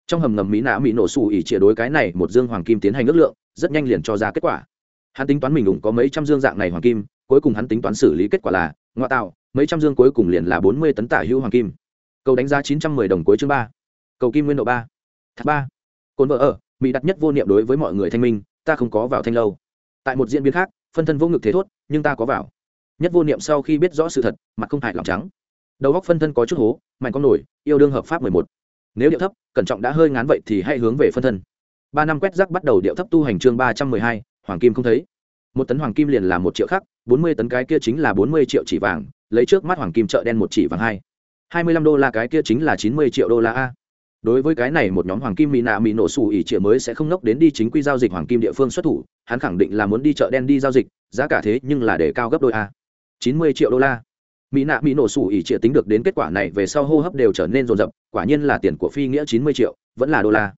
trong hầm ngầm mỹ nạ mỹ nổ xù ỉ chia đối cái này một dương hoàng kim tiến hành ước lượng, rất nhanh liền cho ra kết quả. Hắn tính toán mình đủng có mấy trăm dương dạng này hoàng kim, cuối cùng hắn tính toán xử lý kết quả là, ngoại tạo, mấy trăm dương cuối cùng liền là bốn mươi tấn tả hữu hoàng kim. Cầu đánh giá chín trăm mười đồng cuối chương ba. Cầu kim nguyên độ ba. Thác ba. Cồn vợ ở, mỹ đặt nhất vô niệm đối với mọi người thanh minh, ta không có vào thanh lâu. Tại một diễn biến khác, phân thân vô ngực thế thốt, nhưng ta có vào. Nhất vô niệm sau khi biết rõ sự thật, mặt không hại lòng trắng. Đầu góc phân thân có chút hố, mạnh con nổi, yêu đương hợp pháp mười một nếu điệu thấp, cẩn trọng đã hơi ngán vậy thì hãy hướng về phân thân. Ba năm quét rác bắt đầu điệu thấp tu hành chương ba trăm mười hai, hoàng kim không thấy. Một tấn hoàng kim liền là một triệu khắc, bốn mươi tấn cái kia chính là bốn mươi triệu chỉ vàng, lấy trước mắt hoàng kim chợ đen một chỉ vàng hai. hai mươi lăm đô la cái kia chính là chín mươi triệu đô la a. Đối với cái này một nhóm hoàng kim mỹ nạ mỹ nổ xù ỉ triệu mới sẽ không nốc đến đi chính quy giao dịch hoàng kim địa phương xuất thủ, hắn khẳng định là muốn đi chợ đen đi giao dịch, giá cả thế nhưng là để cao gấp đôi a. chín mươi triệu đô la mỹ nạ mỹ nổ sủ ỉ trịa tính được đến kết quả này về sau hô hấp đều trở nên rồn rập quả nhiên là tiền của phi nghĩa chín mươi triệu, vẫn là đô la.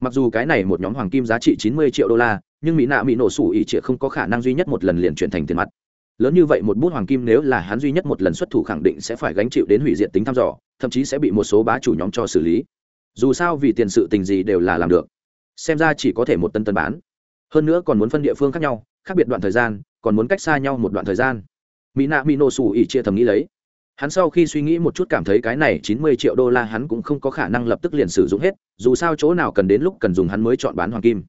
Mặc dù cái này một nhóm hoàng kim giá trị chín mươi triệu đô la, nhưng mỹ nạ mỹ nổ sủ ỉ trịa không có khả năng duy nhất một lần liền chuyển thành tiền mặt. Lớn như vậy một bút hoàng kim nếu là hắn duy nhất một lần xuất thủ khẳng định sẽ phải gánh chịu đến hủy diệt tính thăm dò, thậm chí sẽ bị một số bá chủ nhóm cho xử lý. Dù sao vì tiền sự tình gì đều là làm được. Xem ra chỉ có thể một tân tân bán. Hơn nữa còn muốn phân địa phương khác nhau, khác biệt đoạn thời gian, còn muốn cách xa nhau một đoạn thời gian mỹ nạ mỹ nổ sủ ỉ chia thầm nghĩ lấy. Hắn sau khi suy nghĩ một chút cảm thấy cái này chín mươi triệu đô la hắn cũng không có khả năng lập tức liền sử dụng hết, dù sao chỗ nào cần đến lúc cần dùng hắn mới chọn bán hoàng kim.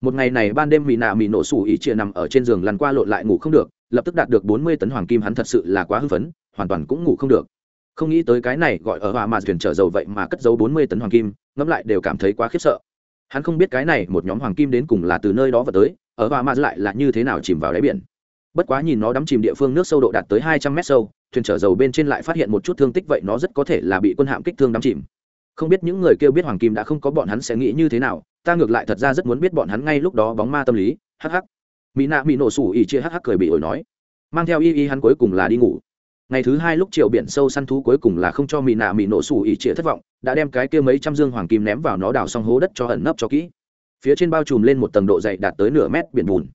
Một ngày này ban đêm mỹ nạ mỹ nổ sủ ỉ chia nằm ở trên giường lăn qua lộn lại ngủ không được, lập tức đạt được bốn mươi tấn hoàng kim hắn thật sự là quá hư phấn, hoàn toàn cũng ngủ không được. Không nghĩ tới cái này gọi ở hòa mà thuyền trở dầu vậy mà cất giấu bốn mươi tấn hoàng kim, ngẫm lại đều cảm thấy quá khiếp sợ. Hắn không biết cái này một nhóm hoàng kim đến cùng là từ nơi đó và tới, ở hòa mà lại là như thế nào chìm vào đáy biển bất quá nhìn nó đắm chìm địa phương nước sâu độ đạt tới hai trăm mét sâu, thuyền chở dầu bên trên lại phát hiện một chút thương tích vậy nó rất có thể là bị quân hạm kích thương đắm chìm. Không biết những người kêu biết hoàng kim đã không có bọn hắn sẽ nghĩ như thế nào, ta ngược lại thật ra rất muốn biết bọn hắn ngay lúc đó bóng ma tâm lý hh mỹ nạ mỹ nổ sủ ỉ chia hh cười bị ổi nói. Mang theo y y hắn cuối cùng là đi ngủ. Ngày thứ hai lúc chiều biển sâu săn thú cuối cùng là không cho mỹ nạ mỹ nổ sủ ỉ chia thất vọng, đã đem cái kia mấy trăm dương hoàng kim ném vào nó đào xong hố đất cho ẩn nấp cho kỹ. Phía trên bao trùm lên một tầng độ dày đạt tới nửa mét biển bùn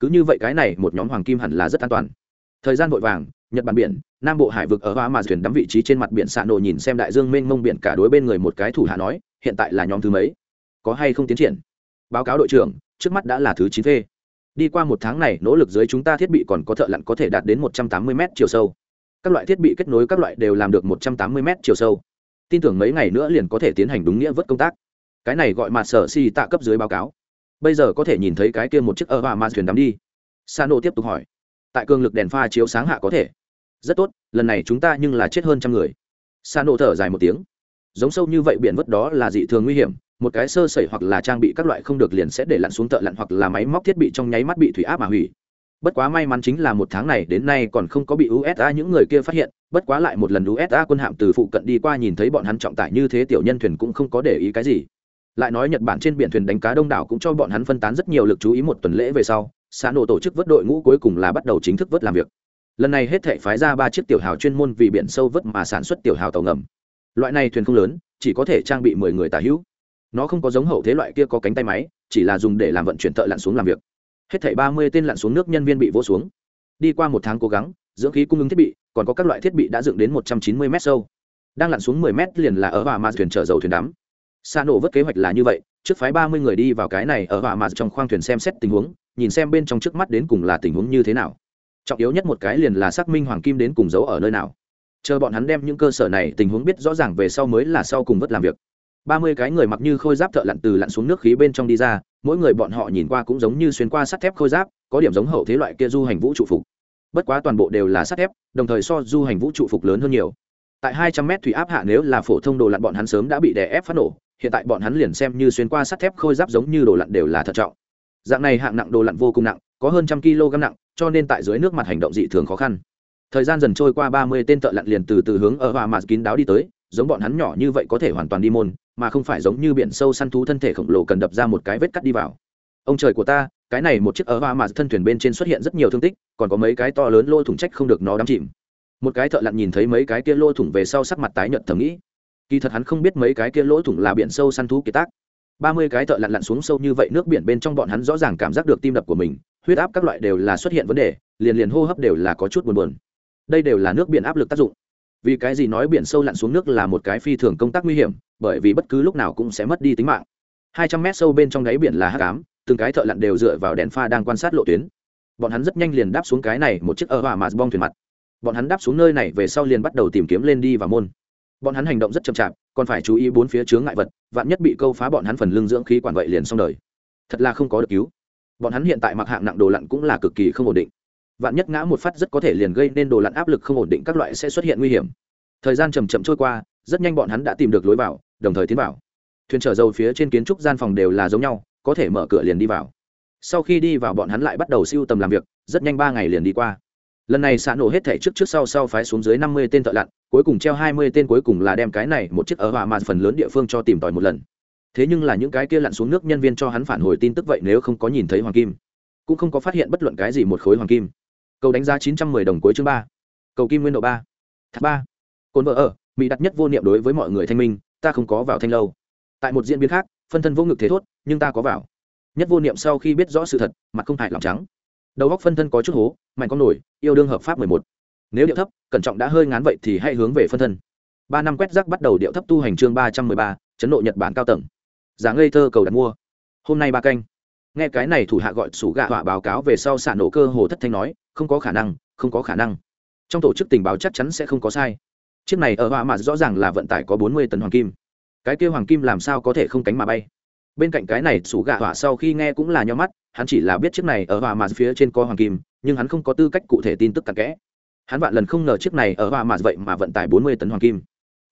cứ như vậy cái này một nhóm hoàng kim hẳn là rất an toàn. Thời gian vội vàng, nhật bản biển, nam bộ hải vực ở hoa mà thuyền đắm vị trí trên mặt biển xạ nổ nhìn xem đại dương mênh mông biển cả đối bên người một cái thủ hạ nói, hiện tại là nhóm thứ mấy? Có hay không tiến triển? Báo cáo đội trưởng, trước mắt đã là thứ chín phê. Đi qua một tháng này, nỗ lực dưới chúng ta thiết bị còn có thợ lặn có thể đạt đến một trăm tám mươi m chiều sâu. Các loại thiết bị kết nối các loại đều làm được một trăm tám mươi m chiều sâu. Tin tưởng mấy ngày nữa liền có thể tiến hành đúng nghĩa vớt công tác. Cái này gọi mặt sở si tạ cấp dưới báo cáo bây giờ có thể nhìn thấy cái kia một chiếc ơ và ma thuyền đắm đi. Sa nô tiếp tục hỏi. Tại cường lực đèn pha chiếu sáng hạ có thể. Rất tốt, lần này chúng ta nhưng là chết hơn trăm người. Sa nô thở dài một tiếng. Giống sâu như vậy biển vất đó là dị thường nguy hiểm, một cái sơ sẩy hoặc là trang bị các loại không được liền sẽ để lặn xuống tợ lặn hoặc là máy móc thiết bị trong nháy mắt bị thủy áp mà hủy. Bất quá may mắn chính là một tháng này đến nay còn không có bị usa những người kia phát hiện, bất quá lại một lần usa quân hạm từ phụ cận đi qua nhìn thấy bọn hắn trọng tải như thế tiểu nhân thuyền cũng không có để ý cái gì lại nói nhật bản trên biển thuyền đánh cá đông đảo cũng cho bọn hắn phân tán rất nhiều lực chú ý một tuần lễ về sau xã nổ tổ chức vớt đội ngũ cuối cùng là bắt đầu chính thức vớt làm việc. Lần này hết thể phái ra ba chiếc tiểu hào chuyên môn vì biển sâu vớt mà sản xuất tiểu hào tàu ngầm. Loại này thuyền không lớn, chỉ có thể trang bị mười người tà hữu. Nó không có giống hậu thế loại kia có cánh tay máy, chỉ là dùng để làm vận chuyển thợ lặn xuống làm việc. Hết thảy ba mươi tên lặn xuống nước nhân viên bị vỗ xuống. Đi qua một tháng cố gắng, dưỡng khí cung ứng thiết bị, còn có các loại thiết bị đã dựng đến một trăm chín mươi m sâu. Đang lặn xuống mười m liền là ở và ma thuyền chở dầu thuyền đắm sa nổ vất kế hoạch là như vậy, trước phái ba mươi người đi vào cái này ở hòa mà trong khoang thuyền xem xét tình huống, nhìn xem bên trong trước mắt đến cùng là tình huống như thế nào. Trọng yếu nhất một cái liền là xác minh hoàng kim đến cùng giấu ở nơi nào. Chờ bọn hắn đem những cơ sở này tình huống biết rõ ràng về sau mới là sau cùng vất làm việc. Ba mươi cái người mặc như khôi giáp thợ lặn từ lặn xuống nước khí bên trong đi ra, mỗi người bọn họ nhìn qua cũng giống như xuyên qua sắt thép khôi giáp, có điểm giống hậu thế loại kia du hành vũ trụ phục. Bất quá toàn bộ đều là sắt thép, đồng thời so du hành vũ trụ phục lớn hơn nhiều. Tại hai trăm mét thủy áp hạ nếu là phổ thông đồ lặn bọn hắn sớm đã bị đè ép phát nổ hiện tại bọn hắn liền xem như xuyên qua sắt thép khôi giáp giống như đồ lặn đều là thận trọng. Dạng này hạng nặng đồ lặn vô cùng nặng, có hơn trăm kg nặng, cho nên tại dưới nước mặt hành động dị thường khó khăn. Thời gian dần trôi qua ba mươi tên thợ lặn liền từ từ hướng ở hòa mạt kín đáo đi tới, giống bọn hắn nhỏ như vậy có thể hoàn toàn đi môn, mà không phải giống như biển sâu săn thú thân thể khổng lồ cần đập ra một cái vết cắt đi vào. Ông trời của ta, cái này một chiếc ở hoa mà thân thuyền bên trên xuất hiện rất nhiều thương tích, còn có mấy cái to lớn lôi thủng trách không được nó đắm chìm. Một cái thợ lặn nhìn thấy mấy cái kia lôi thủng về sau sắc mặt tái nhợt thầm nghĩ kỳ thật hắn không biết mấy cái kia lỗ thủng là biển sâu săn thú kiệt tác. Ba mươi cái thợ lặn lặn xuống sâu như vậy nước biển bên trong bọn hắn rõ ràng cảm giác được tim đập của mình, huyết áp các loại đều là xuất hiện vấn đề, liền liền hô hấp đều là có chút buồn buồn. Đây đều là nước biển áp lực tác dụng. Vì cái gì nói biển sâu lặn xuống nước là một cái phi thường công tác nguy hiểm, bởi vì bất cứ lúc nào cũng sẽ mất đi tính mạng. Hai trăm mét sâu bên trong đáy biển là hát cám từng cái thợ lặn đều dựa vào đèn pha đang quan sát lộ tuyến. Bọn hắn rất nhanh liền đáp xuống cái này một chiếc ơ hòa mà bong thuyền mặt. Bọn hắn đáp xuống nơi này về sau liền bắt đầu tìm kiếm lên đi và môn bọn hắn hành động rất chậm chạp, còn phải chú ý bốn phía chướng ngại vật, vạn nhất bị câu phá bọn hắn phần lưng dưỡng khí quản vậy liền xong đời. Thật là không có được cứu. Bọn hắn hiện tại mặc hạng nặng đồ lặn cũng là cực kỳ không ổn định. Vạn nhất ngã một phát rất có thể liền gây nên đồ lặn áp lực không ổn định các loại sẽ xuất hiện nguy hiểm. Thời gian chầm chậm trôi qua, rất nhanh bọn hắn đã tìm được lối vào, đồng thời tiến vào. Thuyền chở dầu phía trên kiến trúc gian phòng đều là giống nhau, có thể mở cửa liền đi vào. Sau khi đi vào bọn hắn lại bắt đầu siêu tầm làm việc, rất nhanh ba ngày liền đi qua lần này xạ nổ hết thẻ trước trước sau sau phái xuống dưới năm mươi tên thợ lặn, cuối cùng treo hai mươi tên cuối cùng là đem cái này một chiếc ở hòa mạn phần lớn địa phương cho tìm tòi một lần. Thế nhưng là những cái kia lặn xuống nước nhân viên cho hắn phản hồi tin tức vậy nếu không có nhìn thấy hoàng kim, cũng không có phát hiện bất luận cái gì một khối hoàng kim. Cầu đánh giá chín trăm mười đồng cuối chương ba, cầu kim nguyên độ ba tháp ba. Cồn vợ ở, mỹ đặt nhất vô niệm đối với mọi người thanh minh, ta không có vào thanh lâu. Tại một diễn biến khác, phân thân vô ngực thế thốt, nhưng ta có vào. Nhất vô niệm sau khi biết rõ sự thật, mặt không hại lòng trắng đầu góc phân thân có chút hố, mạnh con nổi, yêu đương hợp pháp mười một. Nếu điệu thấp, cẩn trọng đã hơi ngán vậy thì hãy hướng về phân thân. Ba năm quét rác bắt đầu điệu thấp tu hành chương ba trăm mười ba, chấn độ nhật bản cao tầng. Giá ngây thơ cầu đặt mua. Hôm nay ba canh. Nghe cái này thủ hạ gọi sủ gạ họa báo cáo về sau xả nổ cơ hồ thất thanh nói, không có khả năng, không có khả năng. Trong tổ chức tình báo chắc chắn sẽ không có sai. Chiếc này ở họa mà rõ ràng là vận tải có bốn mươi tấn hoàng kim. Cái kêu hoàng kim làm sao có thể không cánh mà bay? Bên cạnh cái này sủ gạ họa sau khi nghe cũng là nho mắt hắn chỉ là biết chiếc này ở hòa mà phía trên có hoàng kim, nhưng hắn không có tư cách cụ thể tin tức cặn kẽ. Hắn vạn lần không ngờ chiếc này ở hòa mà vậy mà vận tải bốn mươi tấn hoàng kim.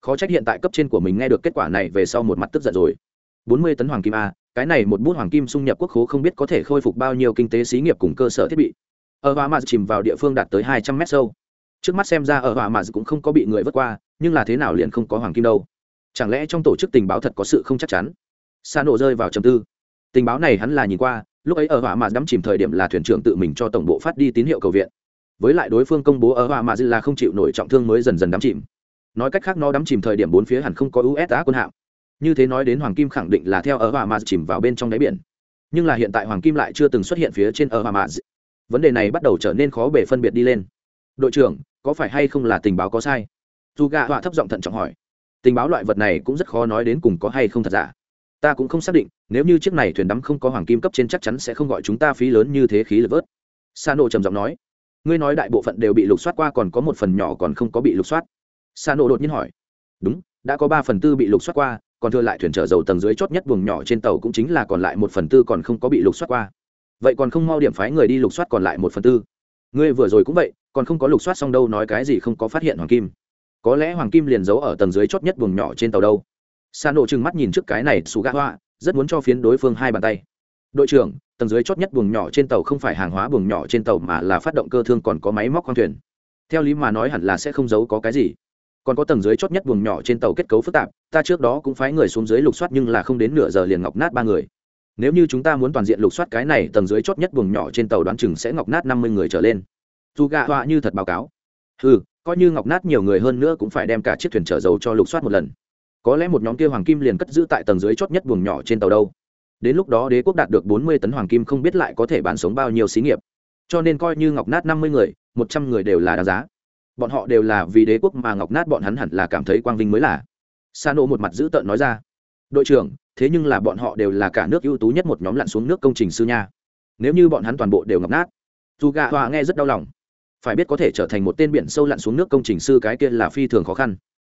Khó trách hiện tại cấp trên của mình nghe được kết quả này về sau một mặt tức giận rồi. bốn mươi tấn hoàng kim a cái này một bút hoàng kim xung nhập quốc khố không biết có thể khôi phục bao nhiêu kinh tế xí nghiệp cùng cơ sở thiết bị. Ở hòa mà chìm vào địa phương đạt tới hai trăm mét sâu. Trước mắt xem ra ở hòa mà cũng không có bị người vất qua, nhưng là thế nào liền không có hoàng kim đâu. Chẳng lẽ trong tổ chức tình báo thật có sự không chắc chắn? Sa nổ rơi vào trầm tư. Tình báo này hắn là nhìn qua lúc ấy ở hỏa mà đắm chìm thời điểm là thuyền trưởng tự mình cho tổng bộ phát đi tín hiệu cầu viện. Với lại đối phương công bố ở hỏa mà là không chịu nổi trọng thương mới dần dần đắm chìm. Nói cách khác, nó đắm chìm thời điểm bốn phía hẳn không có usa quân hạm. Như thế nói đến hoàng kim khẳng định là theo ở hỏa mà chìm vào bên trong đáy biển. Nhưng là hiện tại hoàng kim lại chưa từng xuất hiện phía trên ở hỏa mạ vấn đề này bắt đầu trở nên khó bể phân biệt đi lên. Đội trưởng, có phải hay không là tình báo có sai? Dù gạ họa thấp giọng thận trọng hỏi. Tình báo loại vật này cũng rất khó nói đến cùng có hay không thật giả ta cũng không xác định, nếu như chiếc này thuyền đắm không có hoàng kim cấp trên chắc chắn sẽ không gọi chúng ta phí lớn như thế khí lực vớt. Sa nổ trầm giọng nói. Ngươi nói đại bộ phận đều bị lục soát qua còn có một phần nhỏ còn không có bị lục soát. Sa nổ đột nhiên hỏi. Đúng, đã có ba phần tư bị lục soát qua, còn thừa lại thuyền chở dầu tầng dưới chót nhất buồng nhỏ trên tàu cũng chính là còn lại một phần tư còn không có bị lục soát qua. Vậy còn không mau điểm phái người đi lục soát còn lại một phần tư. Ngươi vừa rồi cũng vậy, còn không có lục soát xong đâu, nói cái gì không có phát hiện hoàng kim. Có lẽ hoàng kim liền giấu ở tầng dưới chót nhất buồng nhỏ trên tàu đâu xa nổ trừng mắt nhìn trước cái này xù gã hoa rất muốn cho phiến đối phương hai bàn tay. Đội trưởng, tầng dưới chót nhất buồng nhỏ trên tàu không phải hàng hóa buồng nhỏ trên tàu mà là phát động cơ thương còn có máy móc khoang thuyền. Theo lý mà nói hẳn là sẽ không giấu có cái gì. Còn có tầng dưới chót nhất buồng nhỏ trên tàu kết cấu phức tạp, ta trước đó cũng phái người xuống dưới lục soát nhưng là không đến nửa giờ liền ngọc nát ba người. Nếu như chúng ta muốn toàn diện lục soát cái này, tầng dưới chót nhất buồng nhỏ trên tàu đoán chừng sẽ ngọc nát năm mươi người trở lên. Dù gạ họa như thật báo cáo. Ừ coi như ngọc nát nhiều người hơn nữa cũng phải đem cả chiếc thuyền chở dầu cho lục soát một lần có lẽ một nhóm kia hoàng kim liền cất giữ tại tầng dưới chót nhất buồng nhỏ trên tàu đâu. Đến lúc đó đế quốc đạt được bốn mươi tấn hoàng kim không biết lại có thể bán sống bao nhiêu xí nghiệp. Cho nên coi như ngọc nát năm mươi người, một trăm người đều là đáng giá. Bọn họ đều là vì đế quốc mà ngọc nát bọn hắn hẳn là cảm thấy quang vinh mới là. Sa nô một mặt dữ tợn nói ra. Đội trưởng, thế nhưng là bọn họ đều là cả nước ưu tú nhất một nhóm lặn xuống nước công trình sư nha. Nếu như bọn hắn toàn bộ đều ngọc nát dù gạ hòa nghe rất đau lòng. Phải biết có thể trở thành một tên biển sâu lặn xuống nước công trình sư cái kia là phi thường khó khăn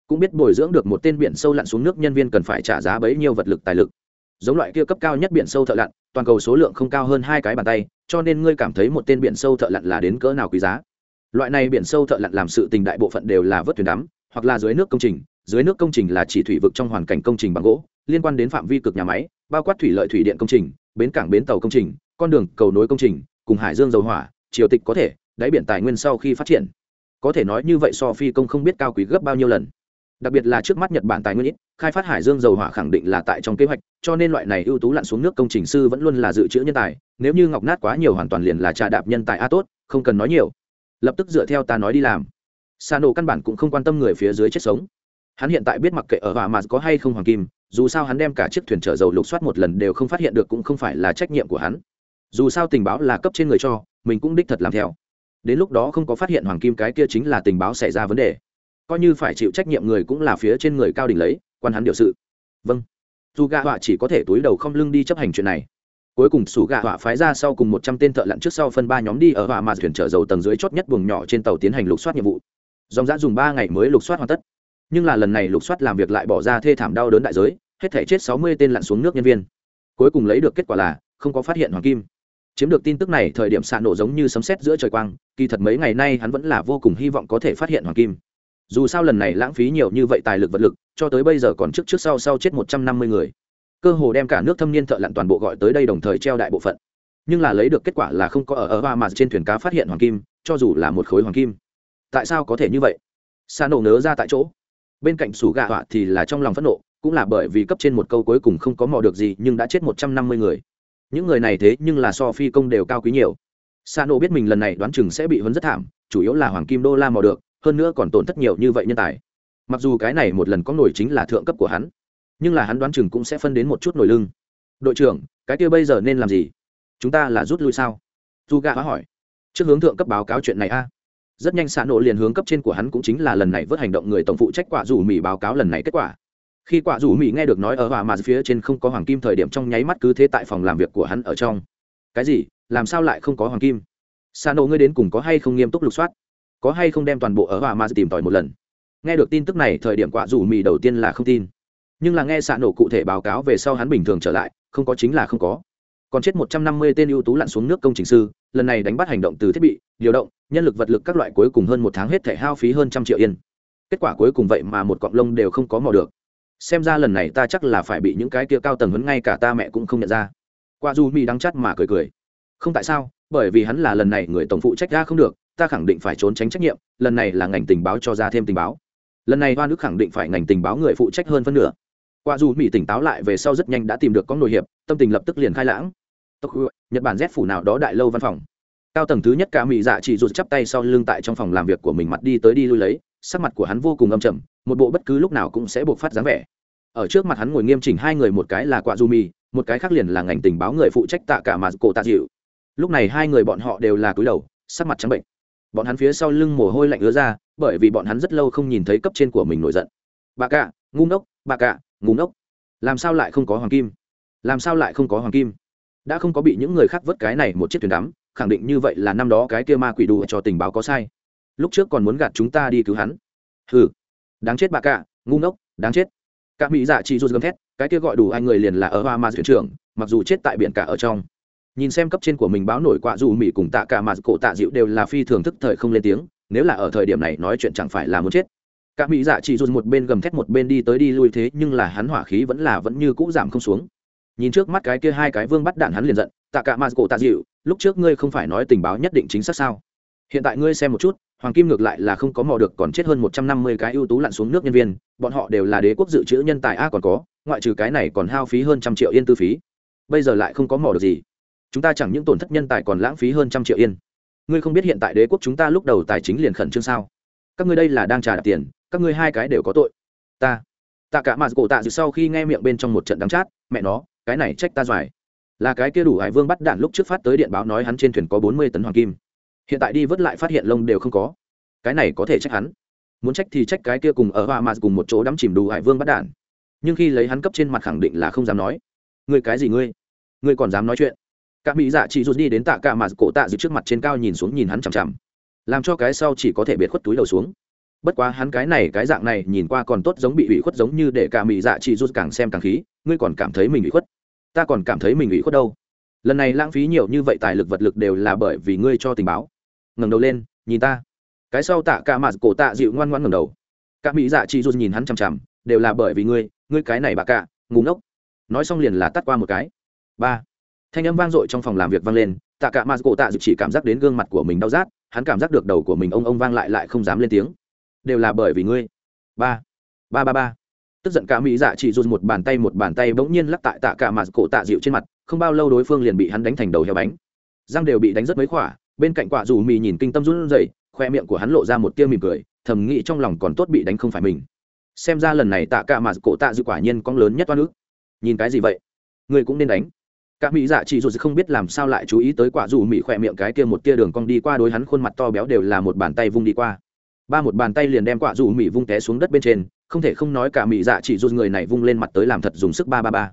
cũng biết bồi dưỡng được một tên biển sâu lặn xuống nước nhân viên cần phải trả giá bấy nhiêu vật lực tài lực. Giống loại kia cấp cao nhất biển sâu thợ lặn, toàn cầu số lượng không cao hơn hai cái bàn tay, cho nên ngươi cảm thấy một tên biển sâu thợ lặn là đến cỡ nào quý giá? Loại này biển sâu thợ lặn làm sự tình đại bộ phận đều là vớt thuyền đắm, hoặc là dưới nước công trình. Dưới nước công trình là chỉ thủy vực trong hoàn cảnh công trình bằng gỗ, liên quan đến phạm vi cực nhà máy, bao quát thủy lợi thủy điện công trình, bến cảng bến tàu công trình, con đường cầu nối công trình, cùng hải dương dầu hỏa, triều tịch có thể, đáy biển tài nguyên sau khi phát triển. Có thể nói như vậy so phi công không biết cao quý gấp bao nhiêu lần đặc biệt là trước mắt nhật bản tài nguyên ít, khai phát hải dương dầu hỏa khẳng định là tại trong kế hoạch, cho nên loại này ưu tú lặn xuống nước công trình sư vẫn luôn là dự trữ nhân tài, nếu như ngọc nát quá nhiều hoàn toàn liền là trà đạp nhân tài a tốt, không cần nói nhiều. Lập tức dựa theo ta nói đi làm. Xa nổ căn bản cũng không quan tâm người phía dưới chết sống. Hắn hiện tại biết mặc kệ ở hòa mà có hay không hoàng kim, dù sao hắn đem cả chiếc thuyền chở dầu lục soát một lần đều không phát hiện được cũng không phải là trách nhiệm của hắn. Dù sao tình báo là cấp trên người cho, mình cũng đích thật làm theo. Đến lúc đó không có phát hiện hoàng kim cái kia chính là tình báo xảy ra vấn đề coi như phải chịu trách nhiệm người cũng là phía trên người cao đỉnh lấy, quan hắn điều sự. Vâng. Dù gạ họa chỉ có thể túi đầu không lưng đi chấp hành chuyện này. Cuối cùng sủ gạ họa phái ra sau cùng một trăm tên thợ lặn trước sau phân ba nhóm đi ở họa mà thuyền chở dầu tầng dưới chót nhất buồng nhỏ trên tàu tiến hành lục soát nhiệm vụ. Dòng giã dùng ba ngày mới lục soát hoàn tất. Nhưng là lần này lục soát làm việc lại bỏ ra thê thảm đau đớn đại giới, hết thể chết sáu mươi tên lặn xuống nước nhân viên. Cuối cùng lấy được kết quả là, không có phát hiện hoàng kim. Chiếm được tin tức này, thời điểm xạ nổ giống như sấm sét giữa trời quang, kỳ thật mấy ngày nay hắn vẫn là vô cùng hy vọng có thể phát hiện hoàng kim dù sao lần này lãng phí nhiều như vậy tài lực vật lực, cho tới bây giờ còn trước trước sau sau chết một trăm năm mươi người. Cơ hồ đem cả nước thâm niên thợ lặn toàn bộ gọi tới đây đồng thời treo đại bộ phận. Nhưng là lấy được kết quả là không có ở ở ba mà trên thuyền cá phát hiện hoàng kim, cho dù là một khối hoàng kim. Tại sao có thể như vậy? Sa nổ nớ ra tại chỗ. Bên cạnh sủ gạ họa thì là trong lòng phẫn nộ, cũng là bởi vì cấp trên một câu cuối cùng không có mò được gì nhưng đã chết một trăm năm mươi người. Những người này thế nhưng là so phi công đều cao quý nhiều. Sa nổ biết mình lần này đoán chừng sẽ bị huấn rất thảm, chủ yếu là hoàng kim đô la mò được hơn nữa còn tổn thất nhiều như vậy nhân tài. Mặc dù cái này một lần có nổi chính là thượng cấp của hắn, nhưng là hắn đoán chừng cũng sẽ phân đến một chút nổi lưng. Đội trưởng, cái kia bây giờ nên làm gì? Chúng ta là rút lui sao? Dù gà hỏi. Trước hướng thượng cấp báo cáo chuyện này a. Rất nhanh xạ nổ liền hướng cấp trên của hắn cũng chính là lần này vớt hành động người tổng phụ trách quả rủ mỹ báo cáo lần này kết quả. Khi quả rủ mỹ nghe được nói ở hòa mà phía trên không có hoàng kim thời điểm trong nháy mắt cứ thế tại phòng làm việc của hắn ở trong. Cái gì? Làm sao lại không có hoàng kim? Xạ nổ ngươi đến cùng có hay không nghiêm túc lục soát? Có hay không đem toàn bộ ở hòa ma tìm tòi một lần? Nghe được tin tức này, thời điểm quả dù mì đầu tiên là không tin. Nhưng là nghe xạ nổ cụ thể báo cáo về sau hắn bình thường trở lại, không có chính là không có. Còn chết một trăm năm mươi tên ưu tú lặn xuống nước công trình sư, lần này đánh bắt hành động từ thiết bị, điều động, nhân lực vật lực các loại cuối cùng hơn một tháng hết thể hao phí hơn trăm triệu yên. Kết quả cuối cùng vậy mà một cọng lông đều không có mò được. Xem ra lần này ta chắc là phải bị những cái kia cao tầng hấn ngay cả ta mẹ cũng không nhận ra. Qua du mi đắng chắt mà cười cười. Không tại sao, bởi vì hắn là lần này người tổng phụ trách ra không được ta khẳng định phải trốn tránh trách nhiệm, lần này là ngành tình báo cho ra thêm tình báo. Lần này hoa nước khẳng định phải ngành tình báo người phụ trách hơn phân nửa. Qua dù mỹ tỉnh táo lại về sau rất nhanh đã tìm được có nội hiệp, tâm tình lập tức liền khai lãng. Nhật bản rét phủ nào đó đại lâu văn phòng. Cao tầng thứ nhất cả mỹ dạ chỉ rụt chắp tay sau lưng tại trong phòng làm việc của mình mặt đi tới đi lui lấy, sắc mặt của hắn vô cùng âm trầm, một bộ bất cứ lúc nào cũng sẽ buộc phát dáng vẻ. Ở trước mặt hắn ngồi nghiêm chỉnh hai người một cái là quạ du mì một cái khác liền là ngành tình báo người phụ trách tạ cả mà cổ tạ dịu lúc này hai người bọn họ đều là cúi đầu, sắc mặt trắng bệnh bọn hắn phía sau lưng mồ hôi lạnh ứa ra, bởi vì bọn hắn rất lâu không nhìn thấy cấp trên của mình nổi giận. Bà cạ ngu ngốc, bà cạ ngu ngốc. Làm sao lại không có hoàng kim? Làm sao lại không có hoàng kim? Đã không có bị những người khác vớt cái này một chiếc thuyền đắm, khẳng định như vậy là năm đó cái kia ma quỷ đủ cho tình báo có sai. Lúc trước còn muốn gạt chúng ta đi cứu hắn. Hừ. Đáng chết bà cạ ngu ngốc, đáng chết. Cả mỹ dạ chỉ rút gầm thét, cái kia gọi đủ anh người liền là ở hoa ma thuyền trưởng, mặc dù chết tại biển cả ở trong nhìn xem cấp trên của mình báo nổi quạ dù mỹ cùng tạ cả mà cổ tạ dịu đều là phi thường thức thời không lên tiếng, nếu là ở thời điểm này nói chuyện chẳng phải là muốn chết. Cả mỹ dạ chỉ run một bên gầm thét một bên đi tới đi lui thế, nhưng là hắn hỏa khí vẫn là vẫn như cũ giảm không xuống. Nhìn trước mắt cái kia hai cái vương bắt đạn hắn liền giận, tạ cả mà cổ tạ dịu, lúc trước ngươi không phải nói tình báo nhất định chính xác sao? Hiện tại ngươi xem một chút, hoàng kim ngược lại là không có mò được, còn chết hơn một trăm năm mươi cái ưu tú lặn xuống nước nhân viên, bọn họ đều là đế quốc dự trữ nhân tài a, còn có, ngoại trừ cái này còn hao phí hơn trăm triệu yên tư phí. Bây giờ lại không có mò được gì chúng ta chẳng những tổn thất nhân tài còn lãng phí hơn trăm triệu yên. Ngươi không biết hiện tại đế quốc chúng ta lúc đầu tài chính liền khẩn trương sao? Các ngươi đây là đang trả đạp tiền, các ngươi hai cái đều có tội. Ta tạ cả mặt cổ tạ dự sau khi nghe miệng bên trong một trận đắng chát, mẹ nó, cái này trách ta doài. Là cái kia đủ hải vương bắt đạn lúc trước phát tới điện báo nói hắn trên thuyền có bốn mươi tấn hoàng kim. Hiện tại đi vớt lại phát hiện lông đều không có. Cái này có thể trách hắn. Muốn trách thì trách cái kia cùng ở hoa mà cùng một chỗ đắm chìm đủ hải vương bắt đạn. Nhưng khi lấy hắn cấp trên mặt khẳng định là không dám nói. Ngươi cái gì ngươi? Ngươi còn dám nói chuyện? Các mỹ dạ chỉ rút đi đến tạ cả mà cổ tạ dịu trước mặt trên cao nhìn xuống nhìn hắn chằm chằm. Làm cho cái sau chỉ có thể biệt khuất túi đầu xuống. Bất quá hắn cái này, cái dạng này nhìn qua còn tốt giống bị ủy khuất giống như để cả mỹ dạ chỉ rút càng xem càng khí. Ngươi còn cảm thấy mình ủy khuất? Ta còn cảm thấy mình ủy khuất đâu? Lần này lãng phí nhiều như vậy tài lực vật lực đều là bởi vì ngươi cho tình báo. Ngẩng đầu lên, nhìn ta. Cái sau tạ cả mà cổ tạ dịu ngoan ngoan ngẩng đầu. Các mỹ dạ chỉ rút nhìn hắn chằm chằm, đều là bởi vì ngươi ngươi cái này bà cả ngủ ngốc. Nói xong liền là tắt qua một cái. Ba thanh âm vang dội trong phòng làm việc vang lên, tạ cả mặt cổ tạ dự chỉ cảm giác đến gương mặt của mình đau rát, hắn cảm giác được đầu của mình ông ông vang lại lại không dám lên tiếng. Đều là bởi vì ngươi. Ba ba ba ba. Tức giận cả mỹ dạ chỉ run một bàn tay, một bàn tay bỗng nhiên lắc tại tạ cả mặt cổ tạ dịu trên mặt, không bao lâu đối phương liền bị hắn đánh thành đầu heo bánh. Răng đều bị đánh rất mấy khỏa, bên cạnh quả dù mì nhìn kinh tâm run rẩy, khoe miệng của hắn lộ ra một tia mỉm cười, thầm nghĩ trong lòng còn tốt bị đánh không phải mình. Xem ra lần này tạ cả mặt cổ tạ dịu quả nhiên con lớn nhất oan ức. Nhìn cái gì vậy? Ngươi cũng nên đánh cả mỹ dạ chỉ dù không biết làm sao lại chú ý tới quả dù mỹ khỏe miệng cái kia một tia đường cong đi qua đối hắn khuôn mặt to béo đều là một bàn tay vung đi qua. Ba một bàn tay liền đem quả dù mỹ vung té xuống đất bên trên, không thể không nói cả mỹ dạ chỉ dù người này vung lên mặt tới làm thật dùng sức ba ba ba.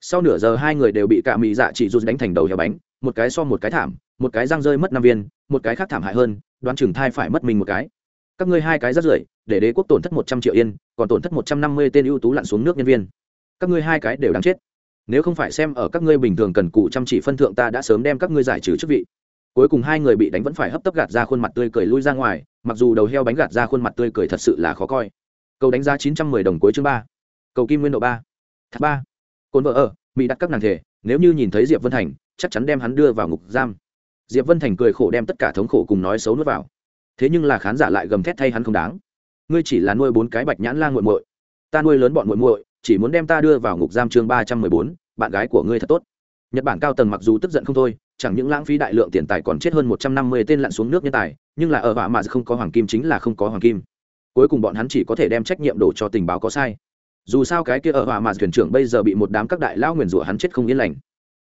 Sau nửa giờ hai người đều bị cả mỹ dạ chỉ dù đánh thành đầu heo bánh, một cái so một cái thảm, một cái răng rơi mất năm viên, một cái khác thảm hại hơn, đoán chừng thai phải mất mình một cái. Các ngươi hai cái rất rưởi, để đế quốc tổn thất một trăm triệu yên, còn tổn thất một trăm năm mươi tên ưu tú lặn xuống nước nhân viên. Các ngươi hai cái đều đáng chết nếu không phải xem ở các ngươi bình thường cần cụ chăm chỉ phân thượng ta đã sớm đem các ngươi giải trừ chức vị. Cuối cùng hai người bị đánh vẫn phải hấp tấp gạt ra khuôn mặt tươi cười lui ra ngoài, mặc dù đầu heo bánh gạt ra khuôn mặt tươi cười thật sự là khó coi. Cầu đánh giá chín trăm mười đồng cuối chương ba. Cầu kim nguyên độ ba. Thác ba. Cồn vợ ở, mỹ đặt các nàng thể, nếu như nhìn thấy diệp vân thành, chắc chắn đem hắn đưa vào ngục giam. Diệp vân thành cười khổ đem tất cả thống khổ cùng nói xấu nuốt vào. Thế nhưng là khán giả lại gầm thét thay hắn không đáng. Ngươi chỉ là nuôi bốn cái bạch nhãn lan g u muội. Ta nuôi lớn bọn muội muội chỉ muốn đem ta đưa vào ngục giam chương ba trăm mười bốn, bạn gái của ngươi thật tốt. Nhật bản cao tầng mặc dù tức giận không thôi, chẳng những lãng phí đại lượng tiền tài còn chết hơn một trăm năm mươi tên lặn xuống nước nhân tài, nhưng là ở vạ mà không có hoàng kim chính là không có hoàng kim. Cuối cùng bọn hắn chỉ có thể đem trách nhiệm đổ cho tình báo có sai. Dù sao cái kia ở vạ mà thuyền trưởng bây giờ bị một đám các đại lão nguyền rủa hắn chết không yên lành.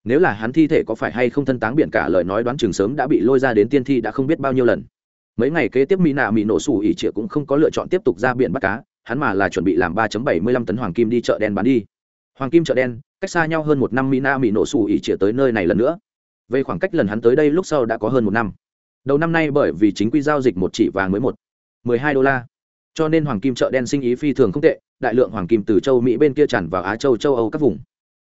Nếu là hắn thi thể có phải hay không thân táng biển cả lời nói đoán chừng sớm đã bị lôi ra đến tiên thi đã không biết bao nhiêu lần. Mấy ngày kế tiếp mỹ nạ mỹ nổ sủ ỉ trịa cũng không có lựa chọn tiếp tục ra biển bắt cá hắn mà là chuẩn bị làm ba bảy mươi lăm tấn hoàng kim đi chợ đen bán đi. Hoàng kim chợ đen, cách xa nhau hơn một năm mỹ na mỹ nổ sủ ỉ trịa tới nơi này lần nữa. Về khoảng cách lần hắn tới đây lúc sau đã có hơn một năm. Đầu năm nay bởi vì chính quy giao dịch một chỉ vàng mới một, mười hai đô la. Cho nên hoàng kim chợ đen sinh ý phi thường không tệ, đại lượng hoàng kim từ châu mỹ bên kia tràn vào á châu châu âu các vùng.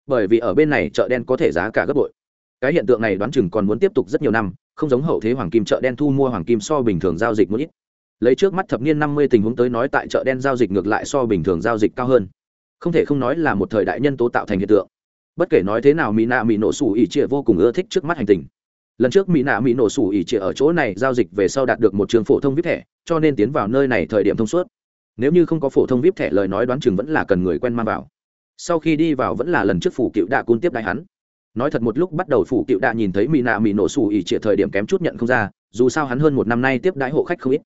Bởi vì ở bên này chợ đen có thể giá cả gấp bội. Cái hiện tượng này đoán chừng còn muốn tiếp tục rất nhiều năm, không giống hậu thế hoàng kim chợ đen thu mua hoàng kim so bình thường giao dịch một ít lấy trước mắt thập niên năm mươi tình huống tới nói tại chợ đen giao dịch ngược lại so bình thường giao dịch cao hơn. Không thể không nói là một thời đại nhân tố tạo thành hiện tượng. Bất kể nói thế nào, mỹ nạ mỹ nổ sủ ỉ trịa vô cùng ưa thích trước mắt hành tình. Lần trước mỹ nạ mỹ nổ sủ ỉ trịa ở chỗ này giao dịch về sau đạt được một trường phổ thông vip thẻ, cho nên tiến vào nơi này thời điểm thông suốt. Nếu như không có phổ thông vip thẻ, lời nói đoán chừng vẫn là cần người quen mang vào. Sau khi đi vào vẫn là lần trước phủ cựu đạ cun tiếp đại hắn. Nói thật một lúc bắt đầu phủ cựu đạ nhìn thấy mỹ nạ mỹ nổ sủ ỉ trịa thời điểm kém chút nhận không ra, dù sao hắn hơn một năm nay tiếp đãi hộ khách không ít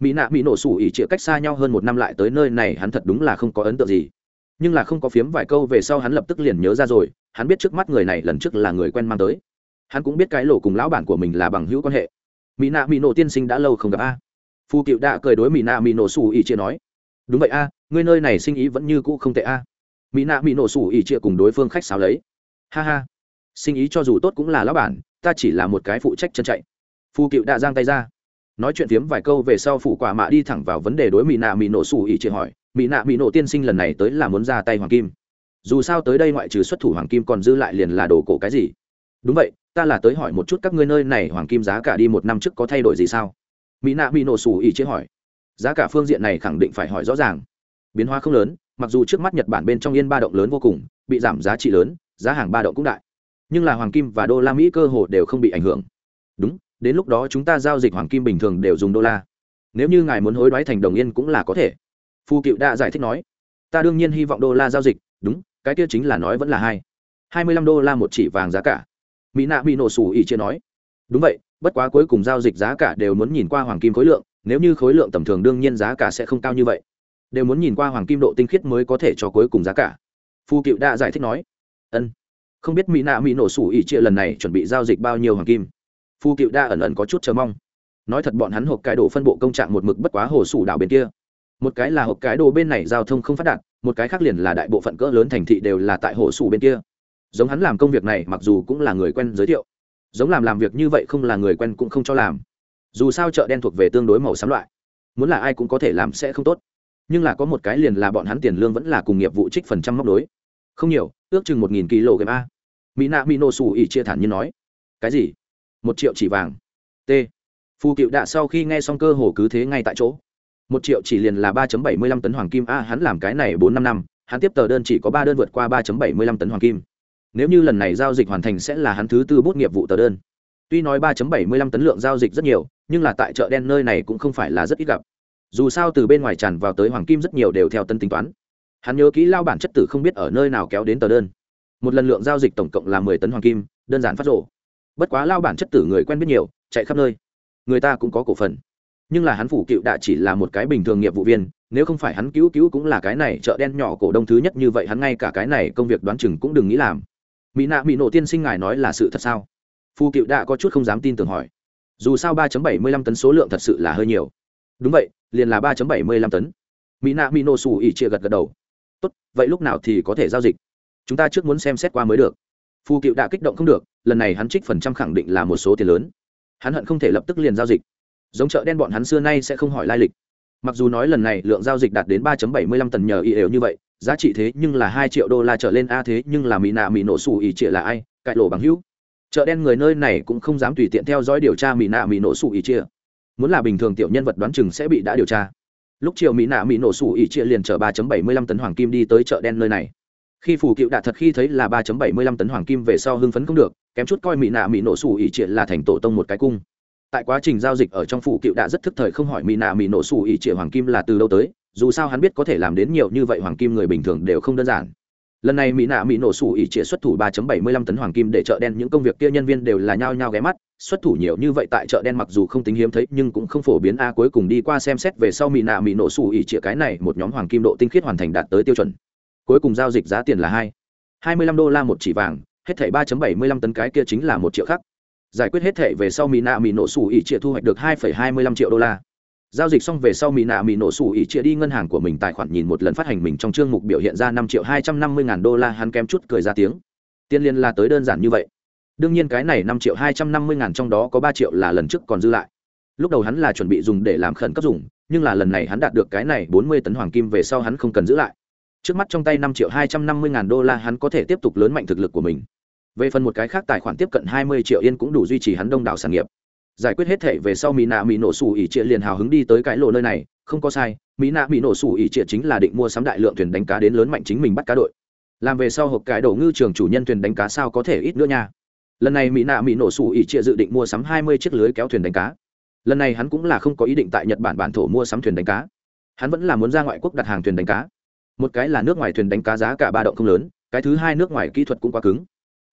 mỹ nạ mỹ nổ sủ ỉ chĩa cách xa nhau hơn một năm lại tới nơi này hắn thật đúng là không có ấn tượng gì. Nhưng là không có phiếm vài câu về sau hắn lập tức liền nhớ ra rồi, hắn biết trước mắt người này lần trước là người quen mang tới. Hắn cũng biết cái lộ cùng lão bản của mình là bằng hữu quan hệ. Mỹ nạ mỹ nổ tiên sinh đã lâu không gặp a. Phu cựu đã cười đối mỹ nạ mỹ nổ sủ ỉ chĩa nói, đúng vậy a, ngươi nơi này sinh ý vẫn như cũ không tệ a. Mỹ nạ mỹ nổ sủ ỉ chĩa cùng đối phương khách sáo lấy, ha ha, sinh ý cho dù tốt cũng là lão bản, ta chỉ là một cái phụ trách chân chạy. Phu cựu đã giang tay ra nói chuyện phiếm vài câu về sau phụ quả mạ đi thẳng vào vấn đề đối mỹ nạ mỹ nổ xù ỉ chị hỏi mỹ nạ mỹ nổ tiên sinh lần này tới là muốn ra tay hoàng kim? Dù sao tới đây ngoại trừ xuất thủ hoàng kim còn dư lại liền là đồ cổ cái gì? Đúng vậy, ta là tới hỏi một chút các ngươi nơi này hoàng kim giá cả đi một năm trước có thay đổi gì sao? Mỹ nạ mỹ nổ xù ỉ chị hỏi. Giá cả phương diện này khẳng định phải hỏi rõ ràng. Biến hóa không lớn, mặc dù trước mắt nhật bản bên trong yên ba động lớn vô cùng, bị giảm giá trị lớn, giá hàng ba động cũng đại. Nhưng là hoàng kim và đô la mỹ cơ hồ đều không bị ảnh hưởng. Đúng đến lúc đó chúng ta giao dịch hoàng kim bình thường đều dùng đô la. Nếu như ngài muốn hối đoái thành đồng yên cũng là có thể. Phu cựu đã giải thích nói, ta đương nhiên hy vọng đô la giao dịch, đúng, cái kia chính là nói vẫn là hai. Hai mươi lăm đô la một chỉ vàng giá cả. Mỹ nạ bị nổ sủ ỉ chia nói, đúng vậy, bất quá cuối cùng giao dịch giá cả đều muốn nhìn qua hoàng kim khối lượng, nếu như khối lượng tầm thường đương nhiên giá cả sẽ không cao như vậy. Đều muốn nhìn qua hoàng kim độ tinh khiết mới có thể cho cuối cùng giá cả. Phu cựu đã giải thích nói, ân, không biết mỹ nạ mỹ nổ sủ ỉ chia lần này chuẩn bị giao dịch bao nhiêu hoàng kim? Phu cựu đa ẩn ẩn có chút chờ mong. Nói thật bọn hắn hộp cái đồ phân bộ công trạng một mực bất quá hồ sủ đảo bên kia. Một cái là hộp cái đồ bên này giao thông không phát đạt, một cái khác liền là đại bộ phận cỡ lớn thành thị đều là tại hồ sủ bên kia. Giống hắn làm công việc này mặc dù cũng là người quen giới thiệu. Giống làm làm việc như vậy không là người quen cũng không cho làm. Dù sao chợ đen thuộc về tương đối màu xám loại. Muốn là ai cũng có thể làm sẽ không tốt. Nhưng là có một cái liền là bọn hắn tiền lương vẫn là cùng nghiệp vụ trích phần trăm móc đối. Không nhiều, ước chừng một nghìn kg a. Mỹ nạ mỹ nô xù ỉ chia thản như nói. Cái gì? Một triệu chỉ vàng. T. Phù cựu đạ sau khi nghe xong cơ hồ cứ thế ngay tại chỗ. Một triệu chỉ liền là ba bảy mươi lăm tấn hoàng kim. A, hắn làm cái này bốn năm năm, hắn tiếp tờ đơn chỉ có ba đơn vượt qua ba bảy mươi lăm tấn hoàng kim. Nếu như lần này giao dịch hoàn thành sẽ là hắn thứ tư bút nghiệp vụ tờ đơn. Tuy nói 3.75 tấn lượng giao dịch rất nhiều, nhưng là tại chợ đen nơi này cũng không phải là rất ít gặp. Dù sao từ bên ngoài tràn vào tới hoàng kim rất nhiều đều theo tân tính toán. Hắn nhớ kỹ lao bản chất tử không biết ở nơi nào kéo đến tờ đơn. Một lần lượng giao dịch tổng cộng là 10 tấn hoàng kim, đơn giản phát rộ bất quá lao bản chất tử người quen biết nhiều, chạy khắp nơi. Người ta cũng có cổ phần. Nhưng là hắn phủ cựu đã chỉ là một cái bình thường nghiệp vụ viên, nếu không phải hắn cứu cứu cũng là cái này chợ đen nhỏ cổ đông thứ nhất như vậy hắn ngay cả cái này công việc đoán chừng cũng đừng nghĩ làm. Mỹ nạ, mỹ nộ tiên sinh ngài nói là sự thật sao? Phu cựu đã có chút không dám tin tưởng hỏi. Dù sao ba bảy mươi lăm tấn số lượng thật sự là hơi nhiều. Đúng vậy, liền là ba bảy mươi lăm tấn. Mỹ nạ, mỹ nộ xù ỉ chia gật gật đầu. Tốt, vậy lúc nào thì có thể giao dịch? Chúng ta trước muốn xem xét qua mới được phu cựu đã kích động không được, lần này hắn trích phần trăm khẳng định là một số tiền lớn. Hắn hận không thể lập tức liền giao dịch. Giống chợ đen bọn hắn xưa nay sẽ không hỏi lai lịch. Mặc dù nói lần này lượng giao dịch đạt đến 3.75 tần nhờ y đều như vậy, giá trị thế nhưng là hai triệu đô la trở lên a, thế nhưng là mỹ nạ mỹ nổ xù ỉ trịa là ai, cãi lộ bằng hữu. Chợ đen người nơi này cũng không dám tùy tiện theo dõi điều tra mỹ nạ mỹ nổ xù ỉ trịa. Muốn là bình thường tiểu nhân vật đoán chừng sẽ bị đã điều tra. Lúc chiều mỹ nạ mỹ nổ xù ỉ trịa liền chở 3.75 tấn hoàng kim đi tới chợ đen nơi này khi phù cựu đạt thật khi thấy là 3.75 tấn hoàng kim về sau hưng phấn không được, kém chút coi mỹ nạ mỹ nổ xù ỉ triệt là thành tổ tông một cái cung. Tại quá trình giao dịch ở trong phủ cựu đã rất thức thời không hỏi mỹ nạ mỹ nổ xù ỉ triệt hoàng kim là từ đâu tới, dù sao hắn biết có thể làm đến nhiều như vậy hoàng kim người bình thường đều không đơn giản. Lần này mỹ nạ mỹ nổ sủ ỉ trịa xuất thủ ba bảy mươi lăm tấn hoàng kim để chợ đen những công việc kia nhân viên đều là nhao nhao ghé mắt, xuất thủ nhiều như vậy tại chợ đen mặc dù không tính hiếm thấy nhưng cũng không phổ biến a, cuối cùng đi qua xem xét về sau mỹ nạ mỹ nổ sủ ỉ trịa cái này một nhóm hoàng kim độ tinh khiết hoàn thành đạt tới tiêu chuẩn cuối cùng giao dịch giá tiền là hai. hai mươi lăm đô la một chỉ vàng, hết thảy ba bảy mươi lăm tấn cái kia chính là một triệu khắc. Giải quyết hết thảy về sau mỹ nạ mỹ nổ sủ ỉ trịa thu hoạch được hai hai mươi lăm triệu đô la. Giao dịch xong về sau mỹ nạ mỹ nổ sủ ỉ chia đi ngân hàng của mình tài khoản nhìn một lần phát hành mình trong chương mục biểu hiện ra năm triệu hai trăm năm mươi ngàn đô la, hắn kém chút cười ra tiếng. Tiên liên là tới đơn giản như vậy. Đương nhiên cái này năm triệu hai trăm năm mươi ngàn trong đó có ba triệu là lần trước còn dư lại. Lúc đầu hắn là chuẩn bị dùng để làm khẩn cấp dùng, nhưng là lần này hắn đạt được cái này bốn mươi tấn hoàng kim về sau hắn không cần giữ lại trước mắt trong tay năm triệu hai trăm năm mươi ngàn đô la hắn có thể tiếp tục lớn mạnh thực lực của mình. Về phần một cái khác tài khoản tiếp cận hai mươi triệu yên cũng đủ duy trì hắn đông đảo sản nghiệp. Giải quyết hết thể về sau mỹ nạ mỹ nổ sủ ỉ trịa liền hào hứng đi tới cái lộ nơi này, không có sai, mỹ nạ mỹ nổ sủ ỉ trịa chính là định mua sắm đại lượng thuyền đánh cá đến lớn mạnh chính mình bắt cá đội. Làm về sau hộp cái đổ ngư trường chủ nhân thuyền đánh cá sao có thể ít nữa nha. Lần này mỹ nạ mỹ nổ sủ ỉ trịa dự định mua sắm hai mươi chiếc lưới kéo thuyền đánh cá. Lần này hắn cũng là không có ý định tại nhật bản bản thổ mua sắm thuyền đánh cá. Hắn vẫn là muốn ra ngoại quốc đặt hàng thuyền đánh cá một cái là nước ngoài thuyền đánh cá giá cả ba động không lớn cái thứ hai nước ngoài kỹ thuật cũng quá cứng.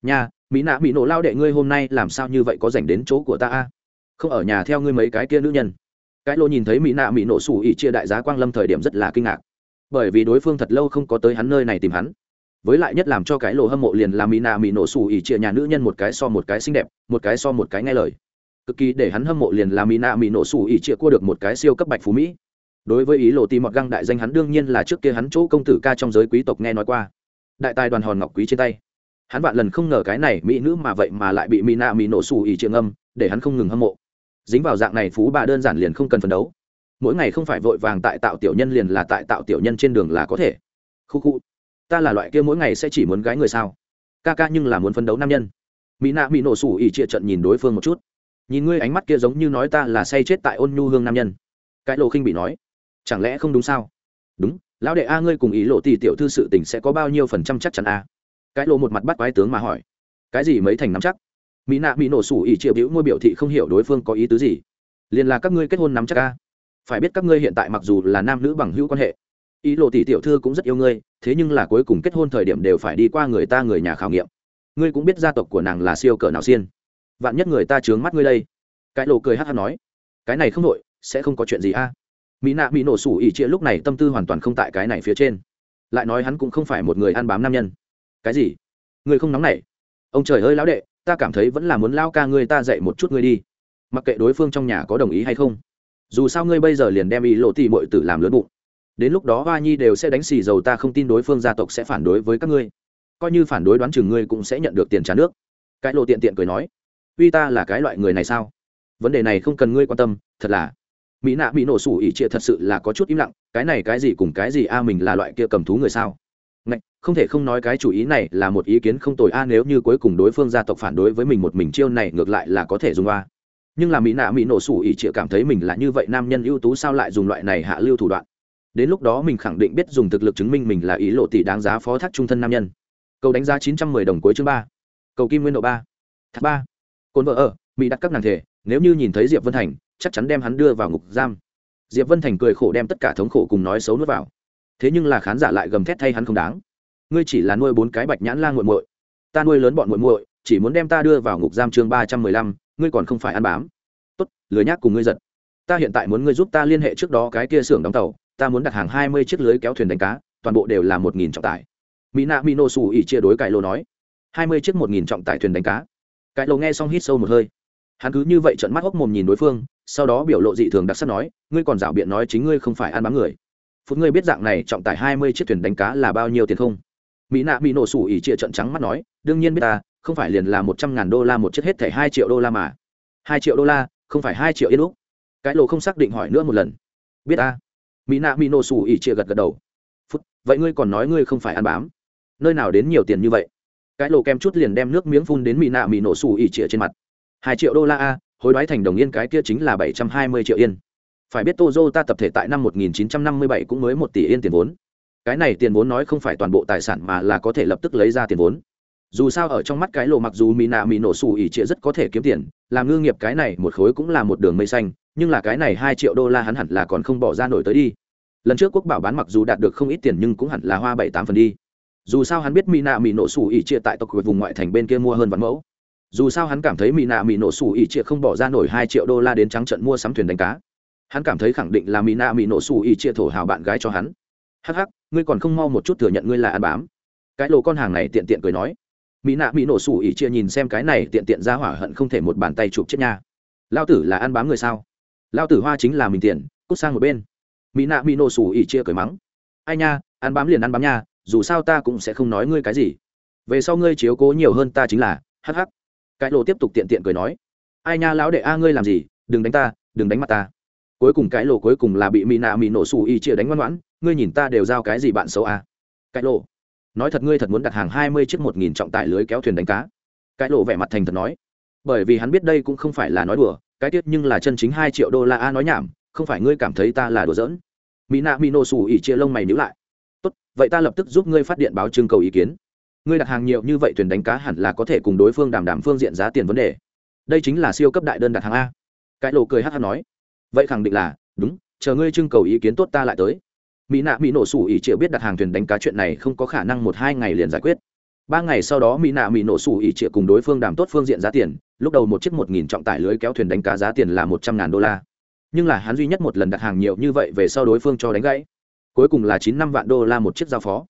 Nhà, mỹ nạ mỹ nổ lao đệ ngươi hôm nay làm sao như vậy có dành đến chỗ của ta a? Không ở nhà theo ngươi mấy cái kia nữ nhân. Cái lô nhìn thấy mỹ nạ mỹ nổ sủ ỉ chia đại giá quang lâm thời điểm rất là kinh ngạc. Bởi vì đối phương thật lâu không có tới hắn nơi này tìm hắn. Với lại nhất làm cho cái lô hâm mộ liền là mỹ nạ mỹ nổ xù ỉ chia nhà nữ nhân một cái so một cái xinh đẹp một cái so một cái nghe lời. Cực kỳ để hắn hâm mộ liền là mỹ nạ mỹ nổ xù ỉ chia cua được một cái siêu cấp bạch phú mỹ đối với ý lộ tìm mọt găng đại danh hắn đương nhiên là trước kia hắn chỗ công tử ca trong giới quý tộc nghe nói qua. Đại tài đoàn hòn ngọc quý trên tay. Hắn vạn lần không ngờ cái này mỹ nữ mà vậy mà lại bị mỹ nạ mỹ nổ xù ỉ trường âm, để hắn không ngừng hâm mộ. Dính vào dạng này phú bà đơn giản liền không cần phấn đấu. Mỗi ngày không phải vội vàng tại tạo tiểu nhân liền là tại tạo tiểu nhân trên đường là có thể. Khu khu, ta là loại kia mỗi ngày sẽ chỉ muốn gái người sao? Ca ca nhưng là muốn phấn đấu nam nhân. Mỹ nạ mỹ nổ xù ỉ trịa trận nhìn đối phương một chút. Nhìn ngươi ánh mắt kia giống như nói ta là say chết tại ôn nhu hương nam nhân. Cái lộ khinh bị nói chẳng lẽ không đúng sao? Đúng, lão đệ a, ngươi cùng ý lộ tỷ tiểu thư sự tình sẽ có bao nhiêu phần trăm chắc chắn a? Cái lộ một mặt bắt quái tướng mà hỏi. Cái gì mấy thành nắm chắc? Mỹ nạ mỹ nổ sủ ỉ triệu biểu môi biểu thị không hiểu đối phương có ý tứ gì. Liền là các ngươi kết hôn nắm chắc a. Phải biết các ngươi hiện tại mặc dù là nam nữ bằng hữu quan hệ, ý lộ tỷ tiểu thư cũng rất yêu ngươi, thế nhưng là cuối cùng kết hôn thời điểm đều phải đi qua người ta người nhà khảo nghiệm. Ngươi cũng biết gia tộc của nàng là siêu cỡ nào xiên. Vạn nhất người ta trướng mắt ngươi đây. Cái lộ cười hát hát nói. Cái này không nội sẽ không có chuyện gì a mỹ nạ mỹ nổ sủ ỉ chia lúc này tâm tư hoàn toàn không tại cái này phía trên. Lại nói hắn cũng không phải một người ăn bám nam nhân. Cái gì? Người không nóng này? ông trời ơi lão đệ, ta cảm thấy vẫn là muốn lao ca ngươi ta dạy một chút ngươi đi. Mặc kệ đối phương trong nhà có đồng ý hay không. Dù sao ngươi bây giờ liền đem ý lộ tì mội tử làm lớn bụng. Đến lúc đó hoa nhi đều sẽ đánh xì dầu ta không tin đối phương gia tộc sẽ phản đối với các ngươi. Coi như phản đối đoán chừng ngươi cũng sẽ nhận được tiền trả nước. Cái lộ tiện tiện cười nói. Uy ta là cái loại người này sao? Vấn đề này không cần ngươi quan tâm, thật là mỹ nạ bị nổ sủ ỉ trịa thật sự là có chút im lặng cái này cái gì cùng cái gì a mình là loại kia cầm thú người sao? Ngạch, không thể không nói cái chủ ý này là một ý kiến không tồi a nếu như cuối cùng đối phương gia tộc phản đối với mình một mình chiêu này ngược lại là có thể dùng a. Nhưng là mỹ nạ mỹ nổ sủ ỉ trịa cảm thấy mình là như vậy nam nhân ưu tú sao lại dùng loại này hạ lưu thủ đoạn? Đến lúc đó mình khẳng định biết dùng thực lực chứng minh mình là ý lộ tỷ đáng giá phó thác trung thân nam nhân. Cầu đánh giá chín trăm mười đồng cuối chương ba. Cầu kim nguyên độ ba. Thác ba. Cồn vợ ở mỹ đặt các nàng thể nếu như nhìn thấy diệp vân thành chắc chắn đem hắn đưa vào ngục giam. Diệp vân thành cười khổ đem tất cả thống khổ cùng nói xấu nuốt vào. Thế nhưng là khán giả lại gầm thét thay hắn không đáng. Ngươi chỉ là nuôi bốn cái bạch nhãn la nguội muội. Ta nuôi lớn bọn muội muội, chỉ muốn đem ta đưa vào ngục giam chương ba trăm mười lăm, ngươi còn không phải ăn bám. Tốt, lười nhác cùng ngươi giật ta hiện tại muốn ngươi giúp ta liên hệ trước đó cái kia xưởng đóng tàu, ta muốn đặt hàng hai mươi chiếc lưới kéo thuyền đánh cá, toàn bộ đều là một nghìn trọng tải. Mina nạ mỹ xù ỉ chia đối cải lô nói. hai mươi chiếc một nghìn trọng tải thuyền đánh cá. Cải lô nghe xong hít sâu một hơi hắn cứ như vậy trận mắt hốc mồm nhìn đối phương, sau đó biểu lộ dị thường đặc sắc nói, ngươi còn rảo biện nói chính ngươi không phải ăn bám người. Phút ngươi biết dạng này trọng tải hai mươi chiếc thuyền đánh cá là bao nhiêu tiền không? Mỹ nạ mỹ nổ sủ ỉ trịa trận trắng mắt nói, đương nhiên biết ta, không phải liền là một trăm ngàn đô la một chiếc hết thẻ hai triệu đô la mà. Hai triệu đô la, không phải hai triệu yên úc. Cái lộ không xác định hỏi nữa một lần. Biết ta. Mỹ nạ mỹ nổ sủ ỉ trịa gật gật đầu. Phút vậy ngươi còn nói ngươi không phải ăn bám? Nơi nào đến nhiều tiền như vậy? Cái lộ kem chút liền đem nước miếng phun đến mỹ nạ mỹ nổ sủ ỉ trịa trên mặt hai triệu đô la a, hối đoái thành đồng yên cái kia chính là bảy trăm hai mươi triệu yên. Phải biết tozo ta tập thể tại năm một nghìn chín trăm năm mươi bảy cũng mới một tỷ yên tiền vốn. Cái này tiền vốn nói không phải toàn bộ tài sản mà là có thể lập tức lấy ra tiền vốn. Dù sao ở trong mắt cái lộ mặc dù mỹ nạ mỹ nổ xù ỉ trịa rất có thể kiếm tiền, làm ngư nghiệp cái này một khối cũng là một đường mây xanh, nhưng là cái này hai triệu đô la hắn hẳn là còn không bỏ ra nổi tới đi. Lần trước quốc bảo bán mặc dù đạt được không ít tiền nhưng cũng hẳn là hoa bảy tám phần đi. Dù sao hắn biết mỹ nạ mỹ nổ xù ỉ trịa tại tộc vùng ngoại thành bên kia mua hơn vạn mẫu dù sao hắn cảm thấy mỹ nạ mỹ nổ xù ỉ trịa không bỏ ra nổi hai triệu đô la đến trắng trận mua sắm thuyền đánh cá. Hắn cảm thấy khẳng định là mỹ nạ mỹ nổ xù ỉ trịa thổ hào bạn gái cho hắn. Hắc hắc, ngươi còn không mau một chút thừa nhận ngươi là ăn bám. Cái lồ con hàng này tiện tiện cười nói. Mỹ nạ mỹ nổ xù ỉ chia nhìn xem cái này tiện tiện ra hỏa hận không thể một bàn tay chụp chết nha. Lao tử là ăn bám người sao? Lao tử hoa chính là mình tiền, cút sang một bên. Mỹ nạ mỹ nổ xù ỉ chia cười mắng. Ai nha, ăn bám liền ăn bám nha, dù sao ta cũng sẽ không nói ngươi cái gì. Về sau ngươi chiếu cố nhiều hơn ta chính là, hắc hắc cái lộ tiếp tục tiện tiện cười nói, ai nha lão đệ a, ngươi làm gì? Đừng đánh ta, đừng đánh mặt ta. Cuối cùng cái lộ cuối cùng là bị mỹ nạ mỹ nổ xù y chia đánh ngoan ngoãn, ngươi nhìn ta đều giao cái gì bạn xấu a? Cái lộ nói thật ngươi thật muốn đặt hàng hai mươi chiếc một nghìn trọng tải lưới kéo thuyền đánh cá. Cái lộ vẻ mặt thành thật nói, bởi vì hắn biết đây cũng không phải là nói đùa, cái tiết nhưng là chân chính hai triệu đô la a nói nhảm, không phải ngươi cảm thấy ta là đùa giỡn. Mỹ nạ mỹ nổ xù ỉ chia lông mày níu lại, tốt, vậy ta lập tức giúp ngươi phát điện báo trưng cầu ý kiến ngươi đặt hàng nhiều như vậy thuyền đánh cá hẳn là có thể cùng đối phương đàm đàm phương diện giá tiền vấn đề. Đây chính là siêu cấp đại đơn đặt hàng a. Cái lộ cười hát hát nói. Vậy khẳng định là, đúng, chờ ngươi trưng cầu ý kiến tốt ta lại tới. Mỹ nạ mỹ nổ sủ ỉ triệu biết đặt hàng thuyền đánh cá chuyện này không có khả năng một hai ngày liền giải quyết. Ba ngày sau đó mỹ nạ mỹ nổ sủ ỉ triệu cùng đối phương đàm tốt phương diện giá tiền, lúc đầu một chiếc một nghìn trọng tải lưới kéo thuyền đánh cá giá tiền là một trăm ngàn đô la. Nhưng là hắn duy nhất một lần đặt hàng nhiều như vậy về sau đối phương cho đánh gãy. Cuối cùng là chín năm vạn đô la một chiếc giao phó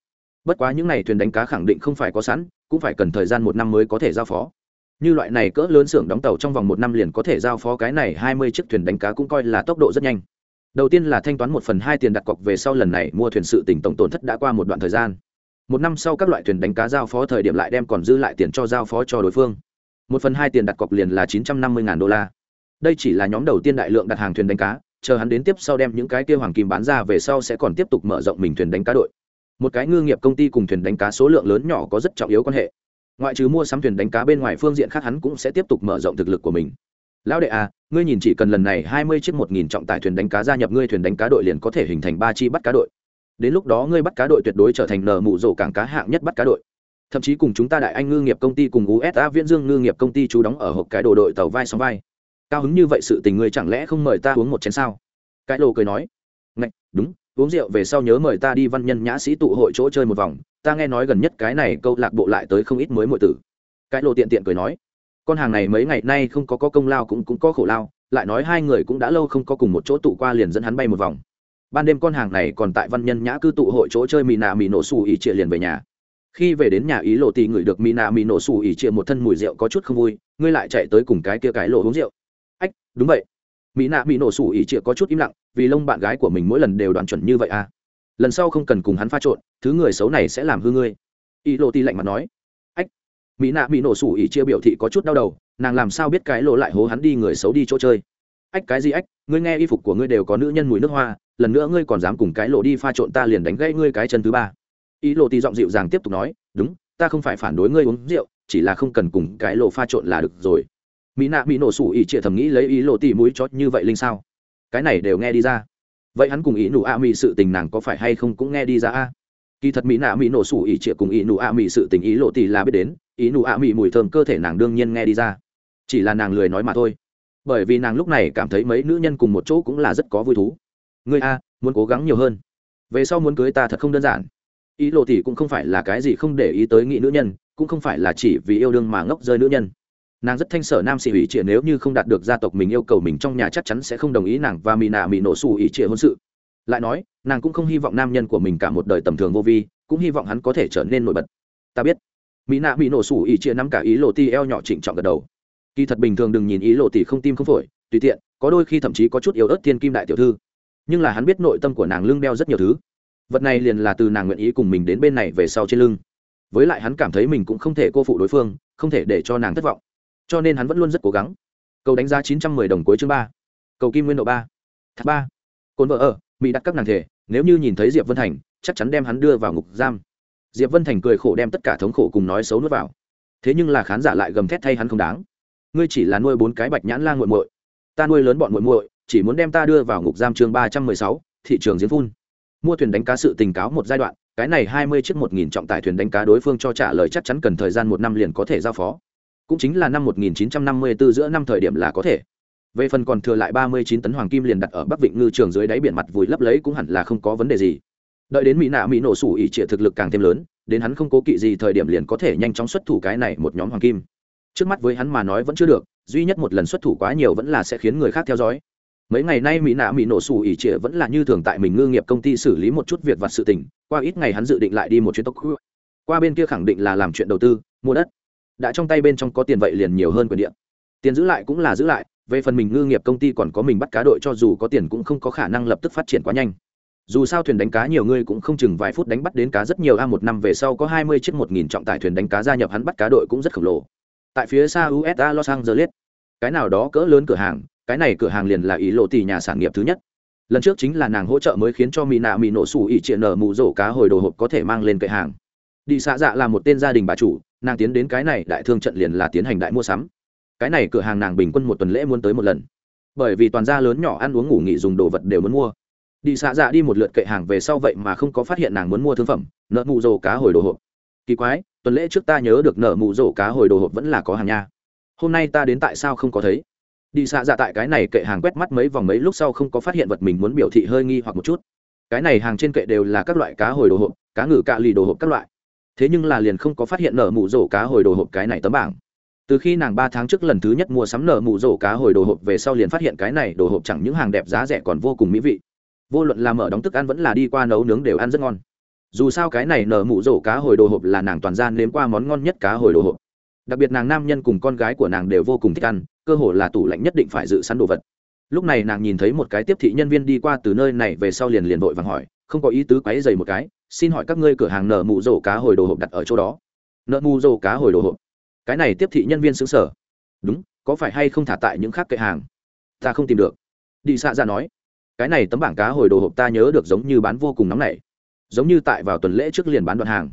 bất quá những n à y thuyền đánh cá khẳng định không phải có sẵn, cũng phải cần thời gian một năm mới có thể giao phó. Như loại này cỡ lớn xưởng đóng tàu trong vòng một năm liền có thể giao phó cái này hai mươi chiếc thuyền đánh cá cũng coi là tốc độ rất nhanh. Đầu tiên là thanh toán một phần hai tiền đặt cọc về sau lần này mua thuyền sự tỉnh tổng tổn thất đã qua một đoạn thời gian. Một năm sau các loại thuyền đánh cá giao phó thời điểm lại đem còn dư lại tiền cho giao phó cho đối phương. Một phần hai tiền đặt cọc liền là chín trăm năm mươi đô la. Đây chỉ là nhóm đầu tiên đại lượng đặt hàng thuyền đánh cá, chờ hắn đến tiếp sau đem những cái kia hoàng kim bán ra về sau sẽ còn tiếp tục mở rộng mình thuyền đánh cá đội một cái ngư nghiệp công ty cùng thuyền đánh cá số lượng lớn nhỏ có rất trọng yếu quan hệ. Ngoại trừ mua sắm thuyền đánh cá bên ngoài phương diện khác hắn cũng sẽ tiếp tục mở rộng thực lực của mình. Lão đệ à ngươi nhìn chỉ cần lần này hai mươi chiếc một nghìn trọng tải thuyền đánh cá gia nhập ngươi thuyền đánh cá đội liền có thể hình thành ba chi bắt cá đội. Đến lúc đó ngươi bắt cá đội tuyệt đối trở thành nở mụ rổ cảng cá hạng nhất bắt cá đội. Thậm chí cùng chúng ta đại anh ngư nghiệp công ty cùng usa viễn dương ngư nghiệp công ty chú đóng ở hộp cái đồ đội tàu vai sóng vai. Cao hứng như vậy sự tình ngươi chẳng lẽ không mời ta uống một chén sao? Cái lô cười nói. Ngạch, đúng uống rượu về sau nhớ mời ta đi văn nhân nhã sĩ tụ hội chỗ chơi một vòng ta nghe nói gần nhất cái này câu lạc bộ lại tới không ít mới mọi tử. Cái lộ tiện tiện cười nói con hàng này mấy ngày nay không có, có công lao cũng cũng có khổ lao lại nói hai người cũng đã lâu không có cùng một chỗ tụ qua liền dẫn hắn bay một vòng. Ban đêm con hàng này còn tại văn nhân nhã cư tụ hội chỗ chơi mì nạ mì nổ xù ỉ chia liền về nhà. Khi về đến nhà ý lộ tì ngửi được mì nạ mì nổ xù ỉ chia một thân mùi rượu có chút không vui ngươi lại chạy tới cùng cái kia cái lộ uống rượu. Ách đúng vậy mỹ nạ bị nổ sủ ỉ chia có chút im lặng, vì lông bạn gái của mình mỗi lần đều đoàn chuẩn như vậy à. Lần sau không cần cùng hắn pha trộn, thứ người xấu này sẽ làm hư ngươi. Ý lộ tì lạnh mặt nói. Ách, mỹ nạ bị nổ sủ ỉ chia biểu thị có chút đau đầu, nàng làm sao biết cái lộ lại hố hắn đi người xấu đi chỗ chơi. Ách, cái gì ách, ngươi nghe y phục của ngươi đều có nữ nhân mùi nước hoa, lần nữa ngươi còn dám cùng cái lộ đi pha trộn ta liền đánh gãy ngươi cái chân thứ ba. Ý lộ tì giọng dịu dàng tiếp tục nói. Đúng, ta không phải phản đối ngươi uống rượu, chỉ là không cần cùng cái lộ pha trộn là được rồi mỹ nạ mỹ nổ sủ ỉ trịa thầm nghĩ lấy ý lộ tỉ mũi chót như vậy linh sao? Cái này đều nghe đi ra. Vậy hắn cùng ý nụ a mỹ sự tình nàng có phải hay không cũng nghe đi ra a? Kỳ thật mỹ nạ mỹ nổ sủ ỉ trịa cùng ý nụ a mỹ sự tình ý lộ tỉ là biết đến, ý nụ a mỹ mùi thơm cơ thể nàng đương nhiên nghe đi ra. Chỉ là nàng lười nói mà thôi. Bởi vì nàng lúc này cảm thấy mấy nữ nhân cùng một chỗ cũng là rất có vui thú. Ngươi a, muốn cố gắng nhiều hơn. Về sau muốn cưới ta thật không đơn giản. Ý lộ tỷ cũng không phải là cái gì không để ý tới nghị nữ nhân, cũng không phải là chỉ vì yêu đương mà ngốc rơi nữ nhân nàng rất thanh sở nam sĩ ủy trịa nếu như không đạt được gia tộc mình yêu cầu mình trong nhà chắc chắn sẽ không đồng ý nàng và mỹ nạ mỹ nổ xù ủy trịa hôn sự. Lại nói, nàng cũng không hy vọng nam nhân của mình cả một đời tầm thường vô vi, cũng hy vọng hắn có thể trở nên nổi bật. Ta biết. Mỹ nạ mỹ nổ xù ủy trịa nắm cả ý lộ ti eo nhỏ trịnh trọng gật đầu. Kỳ thật bình thường đừng nhìn ý lộ tỷ không tim không phổi, tùy tiện, có đôi khi thậm chí có chút yếu ớt thiên kim đại tiểu thư. Nhưng là hắn biết nội tâm của nàng lưng đeo rất nhiều thứ. Vật này liền là từ nàng nguyện ý cùng mình đến bên này về sau trên lưng. Với lại hắn cảm thấy mình cũng không thể cô phụ đối phương, không thể để cho nàng thất vọng cho nên hắn vẫn luôn rất cố gắng. Cầu đánh giá chín trăm mười đồng cuối chương ba. Cầu kim nguyên độ ba. Thác ba. Cồn vợ ở, mỹ đặt các nàng thể, nếu như nhìn thấy diệp vân thành, chắc chắn đem hắn đưa vào ngục giam. Diệp vân thành cười khổ đem tất cả thống khổ cùng nói xấu nuốt vào. Thế nhưng là khán giả lại gầm thét thay hắn không đáng. Ngươi chỉ là nuôi bốn cái bạch nhãn lan g u muội. Ta nuôi lớn bọn muội muội, chỉ muốn đem ta đưa vào ngục giam chương ba trăm mười sáu, thị trường diễn phun. Mua thuyền đánh cá sự tình cáo một giai đoạn, cái này hai mươi chiếc một nghìn trọng tải thuyền đánh cá đối phương cho trả lời chắc chắn cần thời gian một năm liền có thể giao phó cũng chính là năm 1954 giữa năm thời điểm là có thể. Về phần còn thừa lại ba mươi chín tấn hoàng kim liền đặt ở bắc vịnh ngư trường dưới đáy biển mặt vùi lấp lấy cũng hẳn là không có vấn đề gì. Đợi đến mỹ nạ mỹ nổ sủ ỉ trịa thực lực càng thêm lớn, đến hắn không cố kỵ gì thời điểm liền có thể nhanh chóng xuất thủ cái này một nhóm hoàng kim. Trước mắt với hắn mà nói vẫn chưa được, duy nhất một lần xuất thủ quá nhiều vẫn là sẽ khiến người khác theo dõi. Mấy ngày nay mỹ nạ mỹ nổ sủ ỉ trịa vẫn là như thường tại mình ngư nghiệp công ty xử lý một chút việc vặt sự tình, qua ít ngày hắn dự định lại đi một chuyến tốc qua bên kia khẳng định là làm chuyện đầu tư, mua đất đã trong tay bên trong có tiền vậy liền nhiều hơn quyền điện tiền giữ lại cũng là giữ lại, về phần mình ngư nghiệp công ty còn có mình bắt cá đội cho dù có tiền cũng không có khả năng lập tức phát triển quá nhanh. Dù sao thuyền đánh cá nhiều người cũng không chừng vài phút đánh bắt đến cá rất nhiều, a, một năm về sau có hai mươi chiếc một nghìn trọng tải thuyền đánh cá gia nhập hắn bắt cá đội cũng rất khổng lồ. Tại phía xa usa los angeles, cái nào đó cỡ lớn cửa hàng, cái này cửa hàng liền là ý lộ tỷ nhà sản nghiệp thứ nhất. Lần trước chính là nàng hỗ trợ mới khiến cho mỹ nạ mỹ nổ sủ ỉ triện nở mù rổ cá hồi đồ hộp có thể mang lên kệ hàng. Đi xạ dạ là một tên gia đình bà chủ nàng tiến đến cái này đại thương trận liền là tiến hành đại mua sắm. Cái này cửa hàng nàng bình quân một tuần lễ muốn tới một lần. Bởi vì toàn gia lớn nhỏ ăn uống ngủ nghỉ dùng đồ vật đều muốn mua. Đi xạ dạ đi một lượt kệ hàng về sau vậy mà không có phát hiện nàng muốn mua thương phẩm, nợ mù rổ cá hồi đồ hộp. Kỳ quái, tuần lễ trước ta nhớ được nợ mù rổ cá hồi đồ hộp vẫn là có hàng nha. Hôm nay ta đến tại sao không có thấy? Đi xạ dạ tại cái này kệ hàng quét mắt mấy vòng mấy lúc sau không có phát hiện vật mình muốn biểu thị hơi nghi hoặc một chút. Cái này hàng trên kệ đều là các loại cá hồi đồ hộp, cá ngừ cạ lì đồ hộp các loại thế nhưng là liền không có phát hiện nở mụ rổ cá hồi đồ hộp cái này tấm bảng. Từ khi nàng ba tháng trước lần thứ nhất mua sắm nở mụ rổ cá hồi đồ hộp về sau liền phát hiện cái này đồ hộp chẳng những hàng đẹp giá rẻ còn vô cùng mỹ vị. Vô luận là mở đóng thức ăn vẫn là đi qua nấu nướng đều ăn rất ngon. Dù sao cái này nở mụ rổ cá hồi đồ hộp là nàng toàn gian nếm qua món ngon nhất cá hồi đồ hộp. Đặc biệt nàng nam nhân cùng con gái của nàng đều vô cùng thích ăn, cơ hồ là tủ lạnh nhất định phải dự sẵn đồ vật. Lúc này nàng nhìn thấy một cái tiếp thị nhân viên đi qua từ nơi này về sau liền liền vội vàng hỏi, không có ý tứ quáy dày một cái xin hỏi các ngươi cửa hàng nợ mù rổ cá hồi đồ hộp đặt ở chỗ đó. Nợ mù rổ cá hồi đồ hộp. Cái này tiếp thị nhân viên xứng sở. Đúng, có phải hay không thả tại những khác kệ hàng? Ta không tìm được. Đi xạ dạ ra nói. Cái này tấm bảng cá hồi đồ hộp ta nhớ được giống như bán vô cùng nóng nảy. Giống như tại vào tuần lễ trước liền bán đoạn hàng.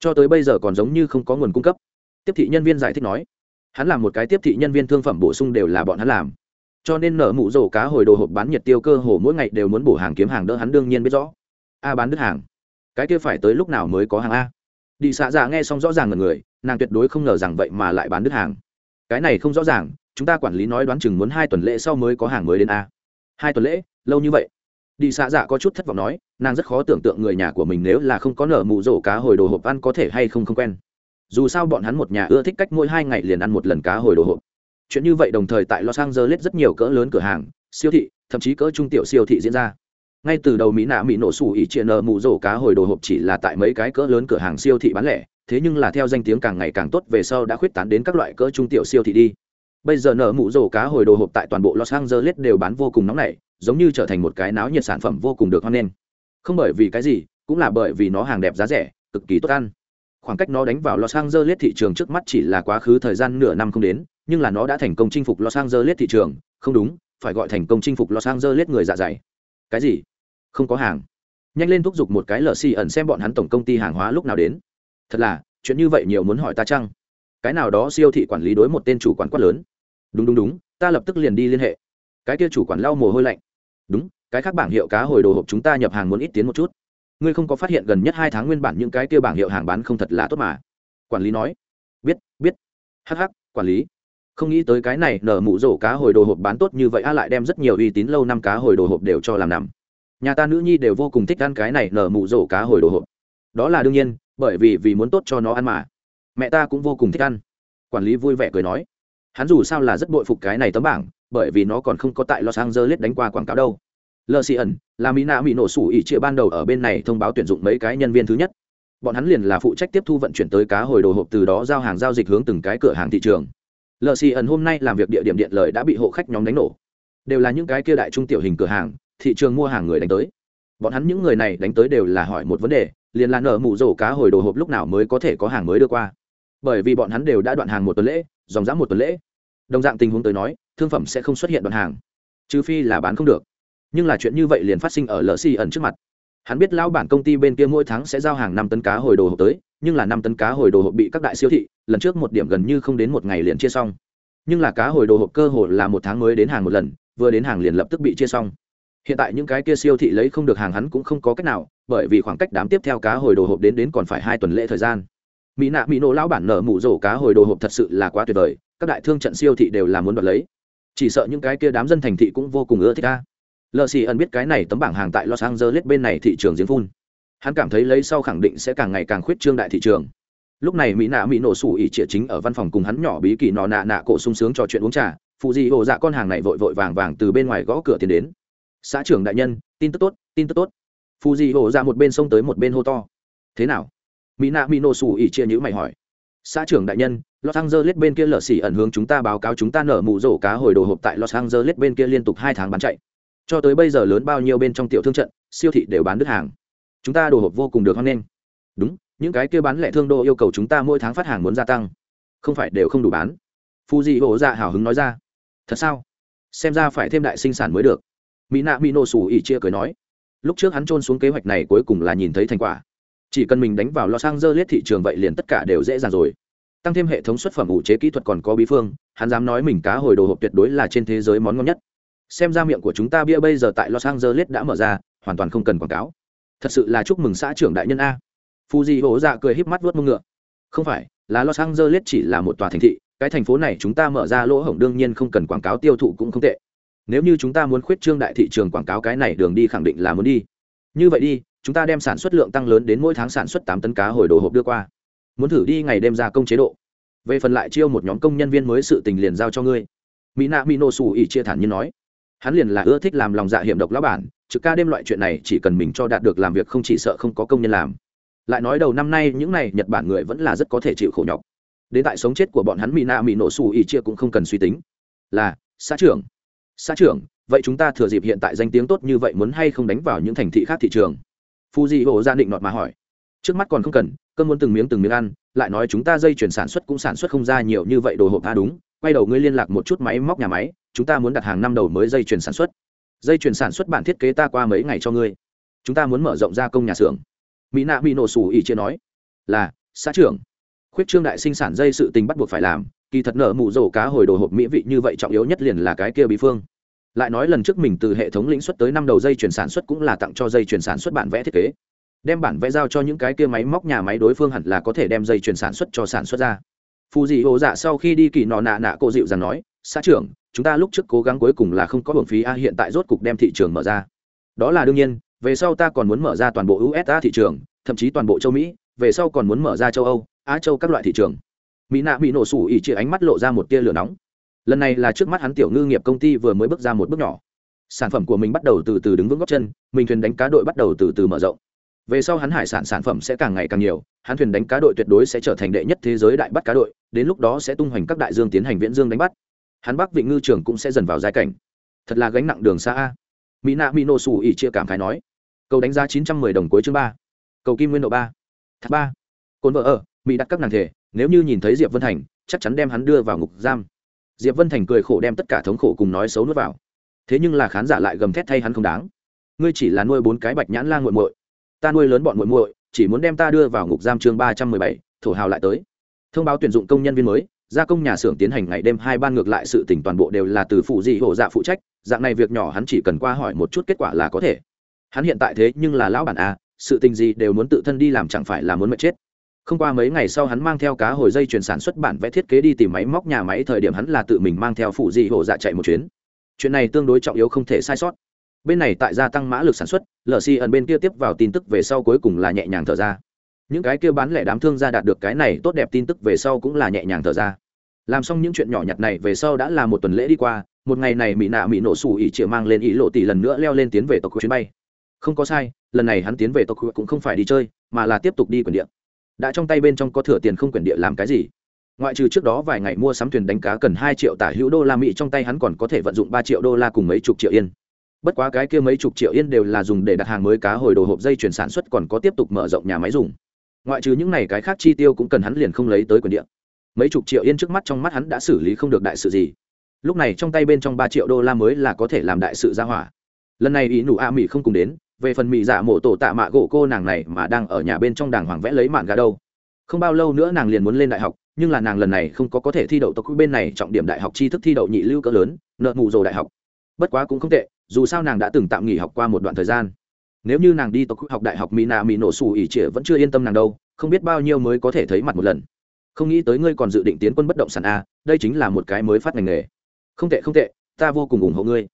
Cho tới bây giờ còn giống như không có nguồn cung cấp. Tiếp thị nhân viên giải thích nói. Hắn làm một cái tiếp thị nhân viên thương phẩm bổ sung đều là bọn hắn làm. Cho nên nở mụ rổ cá hồi đồ hộp bán nhiệt tiêu cơ hồ mỗi ngày đều muốn bổ hàng kiếm hàng đỡ hắn đương nhiên biết rõ. A bán đứt hàng cái kia phải tới lúc nào mới có hàng a? Đi xạ dạ nghe xong rõ ràng ngần người, nàng tuyệt đối không ngờ rằng vậy mà lại bán đứt hàng. Cái này không rõ ràng, chúng ta quản lý nói đoán chừng muốn hai tuần lễ sau mới có hàng mới đến a. Hai tuần lễ? Lâu như vậy. Đi xạ dạ có chút thất vọng nói, nàng rất khó tưởng tượng người nhà của mình nếu là không có nở mù rổ cá hồi đồ hộp ăn có thể hay không không quen. Dù sao bọn hắn một nhà ưa thích cách mỗi hai ngày liền ăn một lần cá hồi đồ hộp. Chuyện như vậy đồng thời tại los angeles rất nhiều cỡ lớn cửa hàng, siêu thị, thậm chí cỡ trung tiểu siêu thị diễn ra ngay từ đầu mỹ nạ mỹ nổ sủ ỉ triệt nở mụ rổ cá hồi đồ hộp chỉ là tại mấy cái cỡ lớn cửa hàng siêu thị bán lẻ, thế nhưng là theo danh tiếng càng ngày càng tốt về sau đã khuyết tán đến các loại cỡ trung tiểu siêu thị đi. Bây giờ nở mụ rổ cá hồi đồ hộp tại toàn bộ los angeles đều bán vô cùng nóng nảy, giống như trở thành một cái náo nhiệt sản phẩm vô cùng được hoan nghênh. Không bởi vì cái gì, cũng là bởi vì nó hàng đẹp giá rẻ, cực kỳ tốt ăn. Khoảng cách nó đánh vào los angeles thị trường trước mắt chỉ là quá khứ thời gian nửa năm không đến, nhưng là nó đã thành công chinh phục los angeles thị trường. Không đúng, phải gọi thành công chinh phục los angeles người dạ dày. Cái gì? Không có hàng. Nhanh lên thúc giục một cái lờ xì ẩn xem bọn hắn tổng công ty hàng hóa lúc nào đến. Thật là, chuyện như vậy nhiều muốn hỏi ta chăng? Cái nào đó siêu thị quản lý đối một tên chủ quản quát lớn. Đúng đúng đúng, ta lập tức liền đi liên hệ. Cái kia chủ quản lau mồ hôi lạnh. Đúng, cái khác bảng hiệu cá hồi đồ hộp chúng ta nhập hàng muốn ít tiến một chút. Ngươi không có phát hiện gần nhất hai tháng nguyên bản những cái kia bảng hiệu hàng bán không thật là tốt mà. Quản lý nói. Biết biết. Hh quản lý. Không nghĩ tới cái này nở mụ rổ cá hồi đồ hộp bán tốt như vậy a lại đem rất nhiều uy tín lâu năm cá hồi đồ hộp đều cho làm nằm nhà ta nữ nhi đều vô cùng thích ăn cái này nở mụ rổ cá hồi đồ hộp. Đó là đương nhiên, bởi vì vì muốn tốt cho nó ăn mà. Mẹ ta cũng vô cùng thích ăn. Quản lý vui vẻ cười nói. Hắn dù sao là rất bội phục cái này tấm bảng, bởi vì nó còn không có tại los angeles đánh qua quảng cáo đâu. Lờ xì ẩn, là mỹ nạ mỹ nổ sủ ỉ chia ban đầu ở bên này thông báo tuyển dụng mấy cái nhân viên thứ nhất. Bọn hắn liền là phụ trách tiếp thu vận chuyển tới cá hồi đồ hộp từ đó giao hàng giao dịch hướng từng cái cửa hàng thị trường. Lờ xì ẩn hôm nay làm việc địa điểm điện lời đã bị hộ khách nhóm đánh nổ. Đều là những cái kia đại trung tiểu hình cửa hàng thị trường mua hàng người đánh tới. Bọn hắn những người này đánh tới đều là hỏi một vấn đề, liền là nợ mụ rổ cá hồi đồ hộp lúc nào mới có thể có hàng mới đưa qua. Bởi vì bọn hắn đều đã đoạn hàng một tuần lễ, dòng dã một tuần lễ. Đồng dạng tình huống tới nói, thương phẩm sẽ không xuất hiện đoạn hàng, trừ phi là bán không được. Nhưng là chuyện như vậy liền phát sinh ở lỡ xì ẩn trước mặt. Hắn biết lão bản công ty bên kia mỗi tháng sẽ giao hàng năm tấn cá hồi đồ hộp tới, nhưng là năm tấn cá hồi đồ hộp bị các đại siêu thị, lần trước một điểm gần như không đến một ngày liền chia xong. Nhưng là cá hồi đồ hộp cơ hồ là một tháng mới đến hàng một lần, vừa đến hàng liền lập tức bị chia xong hiện tại những cái kia siêu thị lấy không được hàng hắn cũng không có cách nào, bởi vì khoảng cách đám tiếp theo cá hồi đồ hộp đến đến còn phải hai tuần lễ thời gian. Mỹ nạ, mỹ nổ lão bản nở mụ rổ cá hồi đồ hộp thật sự là quá tuyệt vời, các đại thương trận siêu thị đều là muốn đoạt lấy. Chỉ sợ những cái kia đám dân thành thị cũng vô cùng ưa thích ca lờ xì ẩn biết cái này tấm bảng hàng tại los angeles bên này thị trường diễn phun. Hắn cảm thấy lấy sau khẳng định sẽ càng ngày càng khuyết trương đại thị trường. Lúc này mỹ nạ, mỹ nổ sủ ỉ trịa chính ở văn phòng cùng hắn nhỏ bí kỳ nọ nạ nạ cổ sung sướng trò chuyện uống trà. Phụ di ổ dạ con hàng này vội vội vàng vàng từ bên ngoài gõ cửa tiến đến xã trưởng đại nhân, tin tức tốt, tin tức tốt. Phù dị hổ ra một bên sông tới một bên hô to. Thế nào? Mỹ nạ mỹ nổ xù ỉ chia nhữ mày hỏi. Xã trưởng đại nhân, los angeles bên kia lở xỉ ẩn hướng chúng ta báo cáo chúng ta nở mụ rổ cá hồi đồ hộp tại los angeles bên kia liên tục hai tháng bán chạy. Cho tới bây giờ lớn bao nhiêu bên trong tiểu thương trận, siêu thị đều bán đứt hàng. Chúng ta đồ hộp vô cùng được hoan nghênh. Đúng, những cái kia bán lẻ thương đô yêu cầu chúng ta mỗi tháng phát hàng muốn gia tăng. Không phải đều không đủ bán. Phù dị hổ dạ hào hứng nói ra. Thật sao? Xem ra phải thêm đại sinh sản mới được mỹ nạ mỹ nổ sủ ỉ chia cười nói, lúc trước hắn trôn xuống kế hoạch này cuối cùng là nhìn thấy thành quả. Chỉ cần mình đánh vào lo sang dơ liết thị trường vậy liền tất cả đều dễ dàng rồi. Tăng thêm hệ thống xuất phẩm ủ chế kỹ thuật còn có bí phương, hắn dám nói mình cá hồi đồ hộp tuyệt đối là trên thế giới món ngon nhất. Xem ra miệng của chúng ta bia bây giờ tại los angeles đã mở ra, hoàn toàn không cần quảng cáo. Thật sự là chúc mừng xã trưởng đại nhân a. Fuji hổ dạ cười híp mắt vuốt mông ngựa. Không phải, là los angeles chỉ là một tòa thành thị, cái thành phố này chúng ta mở ra lỗ hổng đương nhiên không cần quảng cáo tiêu thụ cũng không tệ nếu như chúng ta muốn khuyết trương đại thị trường quảng cáo cái này, đường đi khẳng định là muốn đi. Như vậy đi, chúng ta đem sản xuất lượng tăng lớn đến mỗi tháng sản xuất tám tấn cá hồi đồ hộp đưa qua. Muốn thử đi ngày đêm ra công chế độ. Về phần lại chiêu một nhóm công nhân viên mới sự tình liền giao cho ngươi. Mỹ nạ mỹ nổ xù ỉ chia thản như nói. Hắn liền là ưa thích làm lòng dạ hiểm độc lão bản, trực ca đêm loại chuyện này chỉ cần mình cho đạt được làm việc không chỉ sợ không có công nhân làm. Lại nói đầu năm nay những này nhật bản người vẫn là rất có thể chịu khổ nhọc. Đến tại sống chết của bọn hắn mỹ nạ mỹ nổ xù ỉ chia cũng không cần suy tính. Là, xã trưởng xã trưởng, vậy chúng ta thừa dịp hiện tại danh tiếng tốt như vậy muốn hay không đánh vào những thành thị khác thị trường? Phu di hộ gia định nọt mà hỏi. Trước mắt còn không cần, cơn muốn từng miếng từng miếng ăn, lại nói chúng ta dây chuyển sản xuất cũng sản xuất không ra nhiều như vậy đồ hộp. A đúng, quay đầu ngươi liên lạc một chút máy móc, nhà máy, chúng ta muốn đặt hàng năm đầu mới dây chuyển sản xuất. Dây chuyển sản xuất bản thiết kế ta qua mấy ngày cho ngươi. Chúng ta muốn mở rộng gia công nhà xưởng. Mỹ nạ bị nổ sủ ỉ chia nói. Là, xã trưởng khuyết trương đại sinh sản dây sự tình bắt buộc phải làm, kỳ thật nở mụ rổ cá hồi đồ hộp mỹ vị như vậy trọng yếu nhất liền là cái kia bí phương. Lại nói lần trước mình từ hệ thống lĩnh xuất tới năm đầu dây chuyển sản xuất cũng là tặng cho dây chuyển sản xuất bản vẽ thiết kế. Đem bản vẽ giao cho những cái kia máy móc nhà máy đối phương hẳn là có thể đem dây chuyển sản xuất cho sản xuất ra. Phù dị hồ dạ sau khi đi kỳ nọ nạ nạ cô dịu rằng nói, xã trưởng, chúng ta lúc trước cố gắng cuối cùng là không có hưởng phí a, hiện tại rốt cục đem thị trường mở ra. Đó là đương nhiên, về sau ta còn muốn mở ra toàn bộ usa thị trường, thậm chí toàn bộ châu mỹ, về sau còn muốn mở ra châu âu á châu các loại thị trường. Mỹ nạ bị nổ sủ ỉ chỉ ánh mắt lộ ra một tia lửa nóng. Lần này là trước mắt hắn tiểu ngư nghiệp công ty vừa mới bước ra một bước nhỏ. Sản phẩm của mình bắt đầu từ từ đứng vững góc chân, mình thuyền đánh cá đội bắt đầu từ từ mở rộng. Về sau hắn hải sản sản phẩm sẽ càng ngày càng nhiều, hắn thuyền đánh cá đội tuyệt đối sẽ trở thành đệ nhất thế giới đại bắt cá đội, đến lúc đó sẽ tung hoành các đại dương tiến hành viễn dương đánh bắt. Hắn bắc vịnh ngư trường cũng sẽ dần vào giai cảnh. Thật là gánh nặng đường xa a. Mỹ nạ mỹ nổ xù ỉ chia cảm khái nói. Cầu đánh giá chín trăm mười đồng cuối chương ba. Cầu kim nguyên độ ba. Thác ba. Cồn vợ ở mỹ đặt các nàng thể, nếu như nhìn thấy diệp vân thành, chắc chắn đem hắn đưa vào ngục giam. Diệp vân thành cười khổ đem tất cả thống khổ cùng nói xấu nuốt vào. Thế nhưng là khán giả lại gầm thét thay hắn không đáng. Ngươi chỉ là nuôi bốn cái bạch nhãn lan g u muội. Ta nuôi lớn bọn muội muội, chỉ muốn đem ta đưa vào ngục giam chương ba trăm mười bảy, thổ hào lại tới. Thông báo tuyển dụng công nhân viên mới, gia công nhà xưởng tiến hành ngày đêm hai ban ngược lại sự tỉnh toàn bộ đều là từ phụ dị hộ dạ phụ trách, dạng này việc nhỏ hắn chỉ cần qua hỏi một chút kết quả là có thể. Hắn hiện tại thế nhưng là lão bản a, sự tình gì đều muốn tự thân đi làm chẳng phải là muốn mệt chết không qua mấy ngày sau hắn mang theo cá hồi dây chuyển sản xuất bản vẽ thiết kế đi tìm máy móc nhà máy, thời điểm hắn là tự mình mang theo phụ dị hộ dạ chạy một chuyến. Chuyện này tương đối trọng yếu không thể sai sót. Bên này tại gia tăng mã lực sản xuất lờ xi ẩn bên kia tiếp vào tin tức về sau cuối cùng là nhẹ nhàng thở ra. Những cái kia bán lẻ đám thương gia đạt được cái này tốt đẹp tin tức về sau cũng là nhẹ nhàng thở ra. Làm xong những chuyện nhỏ nhặt này về sau đã là một tuần lễ đi qua, một ngày này mỹ nạ mỹ nổ sủ ỉ chĩa mang lên ý lộ tỷ lần nữa leo lên tiến về tộc chuyến bay. Không có sai, lần này hắn tiến về tộc cũng không phải đi chơi, mà là tiếp tục đi quyển điện đã trong tay bên trong có thừa tiền không quyển địa làm cái gì? Ngoại trừ trước đó vài ngày mua sắm thuyền đánh cá cần hai triệu tả hữu đô la mỹ, trong tay hắn còn có thể vận dụng ba triệu đô la cùng mấy chục triệu yên. Bất quá cái kia mấy chục triệu yên đều là dùng để đặt hàng mới cá hồi đồ hộp dây chuyển sản xuất còn có tiếp tục mở rộng nhà máy dùng. Ngoại trừ những này cái khác chi tiêu cũng cần hắn liền không lấy tới quyền địa. Mấy chục triệu yên trước mắt trong mắt hắn đã xử lý không được đại sự gì. Lúc này trong tay bên trong ba triệu đô la mới là có thể làm đại sự ra hỏa. Lần này ý nụ a mỹ không cùng đến về phần mỹ giả dạ mộ tổ tạ mạ gỗ cô nàng này mà đang ở nhà bên trong đàng hoàng vẽ lấy mạn gà đâu. Không bao lâu nữa nàng liền muốn lên đại học, nhưng là nàng lần này không có có thể thi đậu tộc bên này trọng điểm đại học tri thức thi đậu nhị lưu cỡ lớn, nợ mù rồ đại học. Bất quá cũng không tệ, dù sao nàng đã từng tạm nghỉ học qua một đoạn thời gian. Nếu như nàng đi tộc học đại học mỹ nạ mỹ nổ xù ỉ trịa vẫn chưa yên tâm nàng đâu, không biết bao nhiêu mới có thể thấy mặt một lần. Không nghĩ tới ngươi còn dự định tiến quân bất động sản a, đây chính là một cái mới phát ngành nghề. Không tệ không tệ, ta vô cùng ủng hộ ngươi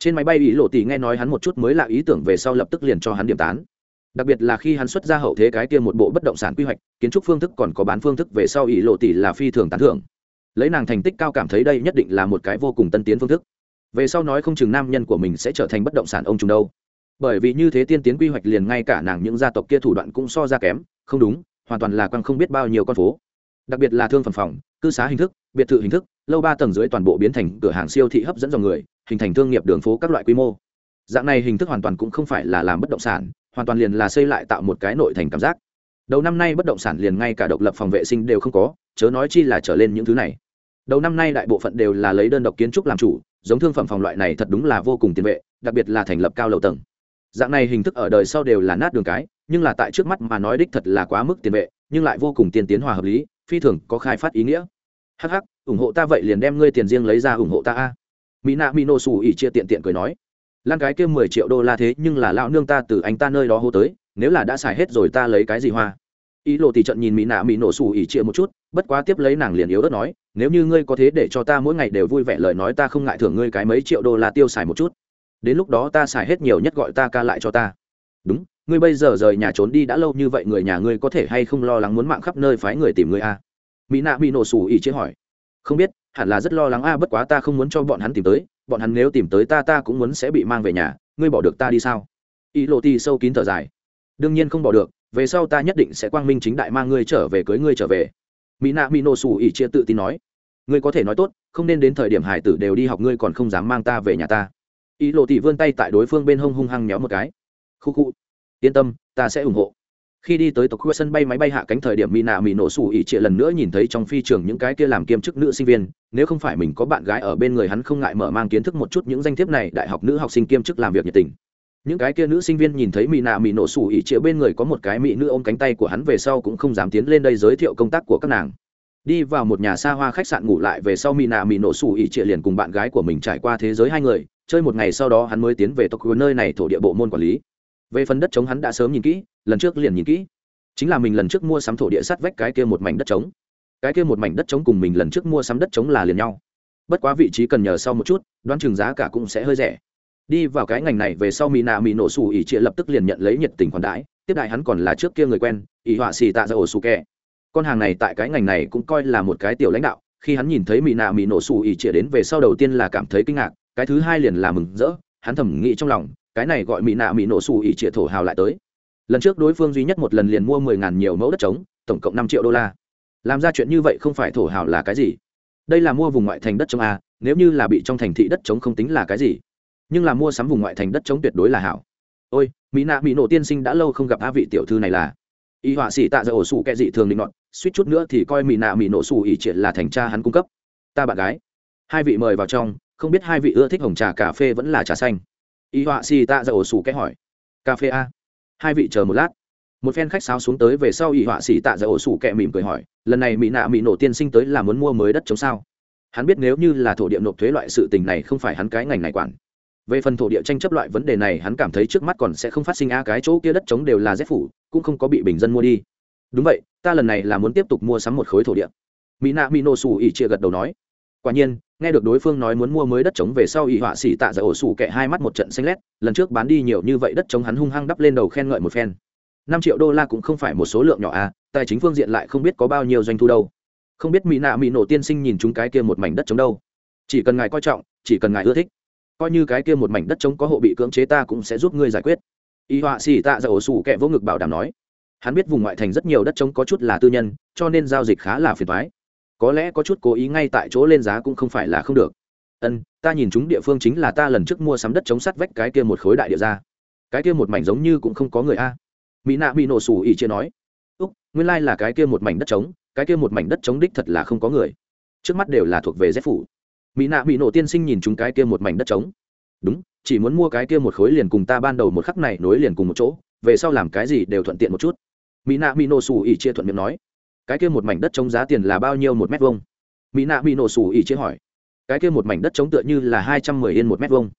trên máy bay ý lộ tỷ nghe nói hắn một chút mới là ý tưởng về sau lập tức liền cho hắn điểm tán. Đặc biệt là khi hắn xuất ra hậu thế cái kia một bộ bất động sản quy hoạch, kiến trúc phương thức còn có bán phương thức về sau ý lộ tỷ là phi thường tán thưởng. Lấy nàng thành tích cao cảm thấy đây nhất định là một cái vô cùng tân tiến phương thức. Về sau nói không chừng nam nhân của mình sẽ trở thành bất động sản ông trùng đâu. Bởi vì như thế tiên tiến quy hoạch liền ngay cả nàng những gia tộc kia thủ đoạn cũng so ra kém, không đúng, hoàn toàn là quang không biết bao nhiêu con phố. Đặc biệt là thương phẩm phòng, cư xá hình thức, biệt thự hình thức lâu ba tầng dưới toàn bộ biến thành cửa hàng siêu thị hấp dẫn dòng người, hình thành thương nghiệp đường phố các loại quy mô. Dạng này hình thức hoàn toàn cũng không phải là làm bất động sản, hoàn toàn liền là xây lại tạo một cái nội thành cảm giác. Đầu năm nay bất động sản liền ngay cả độc lập phòng vệ sinh đều không có, chớ nói chi là trở lên những thứ này. Đầu năm nay đại bộ phận đều là lấy đơn độc kiến trúc làm chủ, giống thương phẩm phòng loại này thật đúng là vô cùng tiền vệ, đặc biệt là thành lập cao lầu tầng. Dạng này hình thức ở đời sau đều là nát đường cái, nhưng là tại trước mắt mà nói đích thật là quá mức tiền vệ, nhưng lại vô cùng tiên tiến hòa hợp lý, phi thường có khai phát ý nghĩa hh ủng hộ ta vậy liền đem ngươi tiền riêng lấy ra ủng hộ ta a. Mỹ nạ mỹ nô xù ỉ chia tiện tiện cười nói. Lan cái kia mười triệu đô la thế nhưng là lão nương ta từ anh ta nơi đó hô tới, nếu là đã xài hết rồi ta lấy cái gì hoa? Ý lộ thì trận nhìn mỹ nạ mỹ nổ xù ỉ chia một chút, bất quá tiếp lấy nàng liền yếu ớt nói, nếu như ngươi có thế để cho ta mỗi ngày đều vui vẻ lời nói ta không ngại thưởng ngươi cái mấy triệu đô la tiêu xài một chút. Đến lúc đó ta xài hết nhiều nhất gọi ta ca lại cho ta. Đúng, ngươi bây giờ rời nhà trốn đi đã lâu như vậy người nhà ngươi có thể hay không lo lắng muốn mạng khắp nơi phái người tìm ngươi a? à? Mỹ nạ mỹ nổ sủ ỉ chế hỏi. Không biết, hẳn là rất lo lắng a, bất quá ta không muốn cho bọn hắn tìm tới, bọn hắn nếu tìm tới ta ta cũng muốn sẽ bị mang về nhà, ngươi bỏ được ta đi sao? Ý lộ ti sâu kín thở dài. Đương nhiên không bỏ được, về sau ta nhất định sẽ quang minh chính đại mang ngươi trở về cưới ngươi trở về. Mỹ nạ mỹ nổ sủ ỉ chia tự tin nói. Ngươi có thể nói tốt, không nên đến thời điểm hải tử đều đi học, ngươi còn không dám mang ta về nhà ta. Ý lộ tỷ vươn tay tại đối phương bên hông hung hăng nhéo một cái. Khu khu. Yên tâm, ta sẽ ủng hộ khi đi tới tộc khu sân bay máy bay hạ cánh thời điểm mina mỹ nổ xù ỉ trịa lần nữa nhìn thấy trong phi trường những cái kia làm kiêm chức nữ sinh viên, nếu không phải mình có bạn gái ở bên người hắn không ngại mở mang kiến thức một chút những danh thiếp này, đại học nữ học sinh kiêm chức làm việc nhiệt tình. Những cái kia nữ sinh viên nhìn thấy mỹ nạ mỹ nổ Sủ ỉ chĩa bên người có một cái mỹ nữ ôm cánh tay của hắn về sau cũng không dám tiến lên đây giới thiệu công tác của các nàng. Đi vào một nhà xa hoa khách sạn ngủ lại về sau mỹ nạ mỹ nổ Sủ ỉ chĩa liền cùng bạn gái của mình trải qua thế giới hai người, chơi một ngày sau đó hắn mới tiến về tộc nơi này thổ địa bộ môn quản lý. Về phần đất chống hắn đã sớm nhìn kỹ lần trước liền nhìn kỹ. Chính là mình lần trước mua sắm thổ địa sắt vách cái kia một mảnh đất trống. Cái kia một mảnh đất trống cùng mình lần trước mua sắm đất trống là liền nhau. Bất quá vị trí cần nhờ sau một chút, đoán chừng giá cả cũng sẽ hơi rẻ. Đi vào cái ngành này về sau mỹ nạ mỹ nổ xù ỉ chia lập tức liền nhận lấy nhiệt tình khoản đãi, tiếp đại hắn còn là trước kia người quen, ỉ họa xì tạ ra ổ xù kẹ. Con hàng này tại cái ngành này cũng coi là một cái tiểu lãnh đạo, khi hắn nhìn thấy mỹ nạ mỹ nổ xù ỉ chia đến về sau đầu tiên là cảm thấy kinh ngạc, cái thứ hai liền là mừng rỡ, hắn thầm nghĩ trong lòng, cái này gọi mỹ nạ mỹ nổ xù ỉ chia thổ hào lại tới lần trước đối phương duy nhất một lần liền mua mười ngàn nhiều mẫu đất trống, tổng cộng năm triệu đô la. Làm ra chuyện như vậy không phải thổ hào là cái gì? Đây là mua vùng ngoại thành đất trống a nếu như là bị trong thành thị đất trống không tính là cái gì. Nhưng là mua sắm vùng ngoại thành đất trống tuyệt đối là hảo. Ôi, mỹ nạ mỹ nổ tiên sinh đã lâu không gặp a vị tiểu thư này là. Y họa sĩ tạ ra ổ sủ kẹ dị thường định luận suýt chút nữa thì coi mỹ nạ mỹ nổ sủ ỉ triệt là thành cha hắn cung cấp. Ta bạn gái. Hai vị mời vào trong, không biết hai vị ưa thích hồng trà cà phê vẫn là trà xanh. Y họa sĩ tạ ra ổ sủ kẹ hỏi. Cà phê a hai vị chờ một lát. Một phen khách sáo xuống tới về sau ỷ họa sĩ tạ ra ổ sủ kẹ mỉm cười hỏi, lần này mỹ nạ mỹ nổ tiên sinh tới là muốn mua mới đất chống sao? Hắn biết nếu như là thổ địa nộp thuế loại sự tình này không phải hắn cái ngành này quản. Về phần thổ địa tranh chấp loại vấn đề này hắn cảm thấy trước mắt còn sẽ không phát sinh a, cái chỗ kia đất chống đều là rét phủ, cũng không có bị bình dân mua đi. Đúng vậy, ta lần này là muốn tiếp tục mua sắm một khối thổ địa. Mỹ nạ mỹ nổ sủ ỉ chia gật đầu nói quả nhiên, nghe được đối phương nói muốn mua mới đất trống về sau Y họa xỉ tạ ra ổ Sủ kẹ hai mắt một trận xanh lét, lần trước bán đi nhiều như vậy đất trống hắn hung hăng đắp lên đầu khen ngợi một phen. Năm triệu đô la cũng không phải một số lượng nhỏ à tài chính phương diện lại không biết có bao nhiêu doanh thu đâu. Không biết mỹ nạ mỹ nổ tiên sinh nhìn chúng cái kia một mảnh đất trống đâu. Chỉ cần ngài coi trọng, chỉ cần ngài ưa thích. Coi như cái kia một mảnh đất trống có hộ bị cưỡng chế ta cũng sẽ giúp ngươi giải quyết. Y họa xỉ tạ ra ổ sủ kẹ vỗ ngực bảo đảm nói. Hắn biết vùng ngoại thành rất nhiều đất trống có chút là tư nhân, cho nên giao dịch khá là phiền thoái có lẽ có chút cố ý ngay tại chỗ lên giá cũng không phải là không được. Ân, ta nhìn chúng địa phương chính là ta lần trước mua sắm đất chống sắt vách cái kia một khối đại địa ra. Cái kia một mảnh giống như cũng không có người a. Mỹ nạ bị nổ sủ ỉ chia nói. Úc, nguyên lai、like、là cái kia một mảnh đất trống, cái kia một mảnh đất trống đích thật là không có người. Trước mắt đều là thuộc về dép phủ. Mỹ nạ bị nổ tiên sinh nhìn chúng cái kia một mảnh đất trống. Đúng, chỉ muốn mua cái kia một khối liền cùng ta ban đầu một khắc này nối liền cùng một chỗ, về sau làm cái gì đều thuận tiện một chút. Mỹ nạ mỹ nổ sủ ỉ chia thuận miệng nói cái kia một mảnh đất trống giá tiền là bao nhiêu một mét vuông? Mỹ nạ bị nổ sủ ỉ chế hỏi. Cái kia một mảnh đất trống tựa như là hai trăm mười yên một mét vuông.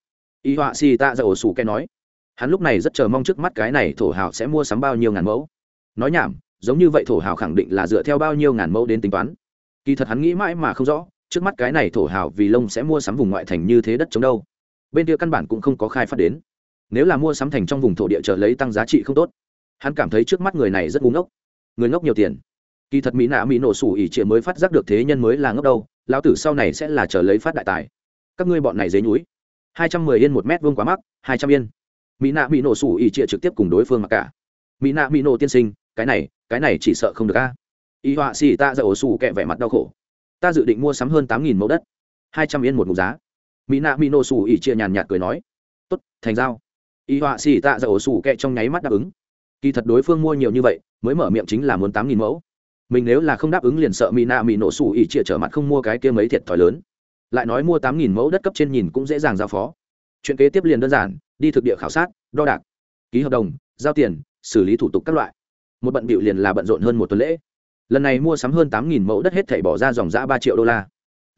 Y họa xì tạ ra ổ sủ cái nói. Hắn lúc này rất chờ mong trước mắt cái này thổ hào sẽ mua sắm bao nhiêu ngàn mẫu. Nói nhảm, giống như vậy thổ hào khẳng định là dựa theo bao nhiêu ngàn mẫu đến tính toán. Kỳ thật hắn nghĩ mãi mà không rõ, trước mắt cái này thổ hào vì lông sẽ mua sắm vùng ngoại thành như thế đất chống đâu. Bên kia căn bản cũng không có khai phát đến. Nếu là mua sắm thành trong vùng thổ địa trở lấy tăng giá trị không tốt. Hắn cảm thấy trước mắt người này rất ngu ngốc. Người ngốc nhiều tiền kỳ thật mỹ nạ mỹ nổ sủ ỉ trịa mới phát giác được thế nhân mới là ngốc đâu, lão tử sau này sẽ là trở lấy phát đại tài. Các ngươi bọn này dế núi hai trăm mười yên một mét vuông quá mắc, hai trăm yên. Mỹ nạ mỹ nổ sủ ỉ trịa trực tiếp cùng đối phương mặc cả. Mỹ nạ mỹ nổ tiên sinh, cái này cái này chỉ sợ không được a. Y họa xì ta ra ổ sủ kẹ vẻ mặt đau khổ. Ta dự định mua sắm hơn tám nghìn mẫu đất. Hai trăm yên một mục giá. Mỹ nạ mỹ nổ sủ ỉ chia nhàn nhạt cười nói. Tốt, thành giao. Y họa xì tạ ra ổ sủ kẹ trong nháy mắt đáp ứng. Kỳ thật đối phương mua nhiều như vậy, mới mở miệng chính là muốn tám nghìn mẫu mình nếu là không đáp ứng liền sợ mỹ nạ mỹ nổ sủ ỉ chia trở mặt không mua cái kia mấy thiệt thòi lớn. Lại nói mua tám nghìn mẫu đất cấp trên nhìn cũng dễ dàng giao phó. Chuyện kế tiếp liền đơn giản, đi thực địa khảo sát, đo đạc, ký hợp đồng, giao tiền, xử lý thủ tục các loại. Một bận bịu liền là bận rộn hơn một tuần lễ. Lần này mua sắm hơn tám nghìn mẫu đất hết thảy bỏ ra dòng giã ba triệu đô la.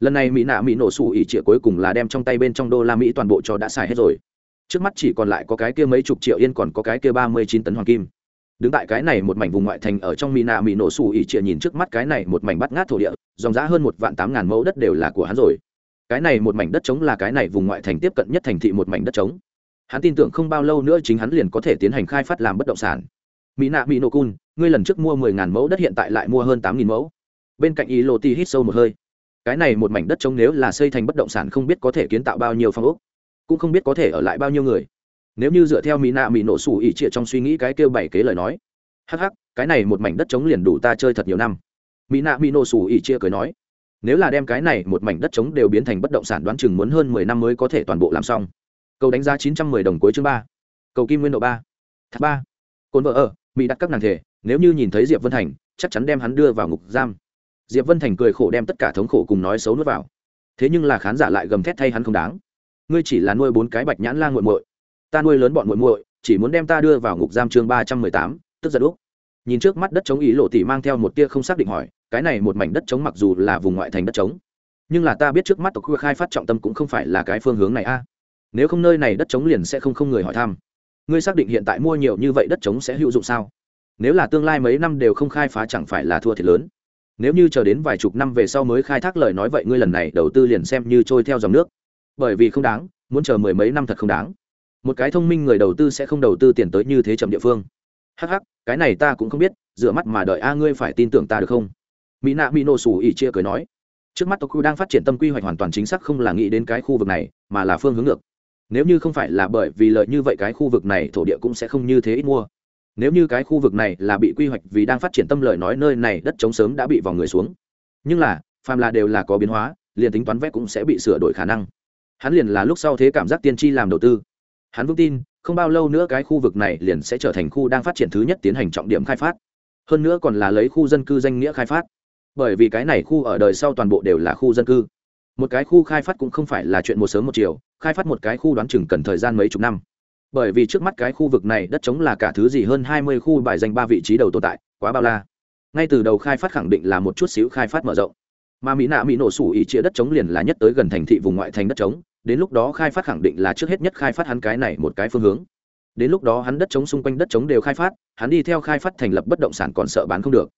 Lần này mỹ nạ mỹ nổ sủ ỉ trịa cuối cùng là đem trong tay bên trong đô la mỹ toàn bộ cho đã xài hết rồi. Trước mắt chỉ còn lại có cái kia mấy chục triệu yên còn có cái kia ba mươi chín tấn hoàng kim đứng tại cái này một mảnh vùng ngoại thành ở trong Mina mỹ nổ sủ ỉ trịa nhìn trước mắt cái này một mảnh bắt ngát thổ địa, dòng giá hơn một vạn tám ngàn mẫu đất đều là của hắn rồi. Cái này một mảnh đất trống là cái này vùng ngoại thành tiếp cận nhất thành thị một mảnh đất trống. Hắn tin tưởng không bao lâu nữa chính hắn liền có thể tiến hành khai phát làm bất động sản. Mỹ nạ mỹ nổ cun, ngươi lần trước mua mười ngàn mẫu đất hiện tại lại mua hơn tám nghìn mẫu. Bên cạnh ý lô ti hít sâu một hơi. Cái này một mảnh đất trống nếu là xây thành bất động sản không biết có thể kiến tạo bao nhiêu phong ốc, cũng không biết có thể ở lại bao nhiêu người nếu như dựa theo mỹ nạ mỹ nổ sủ ỉ trịa trong suy nghĩ cái kêu bảy kế lời nói. Hắc hắc, cái này một mảnh đất trống liền đủ ta chơi thật nhiều năm. Mỹ nạ mỹ nổ sủ ỉ trịa cười nói, nếu là đem cái này một mảnh đất trống đều biến thành bất động sản đoán chừng muốn hơn mười năm mới có thể toàn bộ làm xong. Cầu đánh giá chín trăm mười đồng cuối chương ba. Cầu kim nguyên độ ba. Thác ba. Cồn vợ ở mỹ đặt các nàng thể, nếu như nhìn thấy diệp vân thành, chắc chắn đem hắn đưa vào ngục giam. Diệp vân thành cười khổ đem tất cả thống khổ cùng nói xấu nuốt vào. Thế nhưng là khán giả lại gầm thét thay hắn không đáng. Ngươi chỉ là nuôi bốn cái bạch nhãn la g u muội ta nuôi lớn bọn muội muội, chỉ muốn đem ta đưa vào ngục giam chương ba trăm mười tám, tức giận úc. Nhìn trước mắt đất chống ý lộ tỷ mang theo một tia không xác định hỏi, cái này một mảnh đất chống mặc dù là vùng ngoại thành đất chống nhưng là ta biết trước mắt tộc khuya khai phát trọng tâm cũng không phải là cái phương hướng này a. À. Nếu không nơi này đất chống liền sẽ không không người hỏi thăm. Ngươi xác định hiện tại mua nhiều như vậy đất chống sẽ hữu dụng sao? Nếu là tương lai mấy năm đều không khai phá chẳng phải là thua thiệt lớn. Nếu như chờ đến vài chục năm về sau mới khai thác lời nói vậy ngươi lần này đầu tư liền xem như trôi theo dòng nước. Bởi vì không đáng, muốn chờ mười mấy năm thật không đáng một cái thông minh người đầu tư sẽ không đầu tư tiền tới như thế chậm địa phương. Hắc hắc, cái này ta cũng không biết, dựa mắt mà đợi a, ngươi phải tin tưởng ta được không? Mỹ nạ mỹ nổ sủ ỉ chia cười nói. Trước mắt toku đang phát triển tâm quy hoạch hoàn toàn chính xác không là nghĩ đến cái khu vực này, mà là phương hướng ngược. Nếu như không phải là bởi vì lợi như vậy cái khu vực này, thổ địa cũng sẽ không như thế ít mua. Nếu như cái khu vực này là bị quy hoạch vì đang phát triển tâm lợi nói nơi này, đất trống sớm đã bị vào người xuống. Nhưng là, phàm là đều là có biến hóa, liền tính toán vẽ cũng sẽ bị sửa đổi khả năng. Hắn liền là lúc sau thế cảm giác tiên tri làm đầu tư hắn vững tin, không bao lâu nữa cái khu vực này liền sẽ trở thành khu đang phát triển thứ nhất tiến hành trọng điểm khai phát. Hơn nữa còn là lấy khu dân cư danh nghĩa khai phát. Bởi vì cái này khu ở đời sau toàn bộ đều là khu dân cư. Một cái khu khai phát cũng không phải là chuyện một sớm một chiều, khai phát một cái khu đoán chừng cần thời gian mấy chục năm. Bởi vì trước mắt cái khu vực này đất trống là cả thứ gì hơn hai mươi khu bài danh ba vị trí đầu tồn tại, quá bao la. Ngay từ đầu khai phát khẳng định là một chút xíu khai phát mở rộng. Mà mỹ nạ mỹ nổ sủ ỉ chia đất trống liền là nhất tới gần thành thị vùng ngoại thành đất trống đến lúc đó khai phát khẳng định là trước hết nhất khai phát hắn cái này một cái phương hướng. Đến lúc đó hắn đất trống xung quanh đất trống đều khai phát, hắn đi theo khai phát thành lập bất động sản còn sợ bán không được.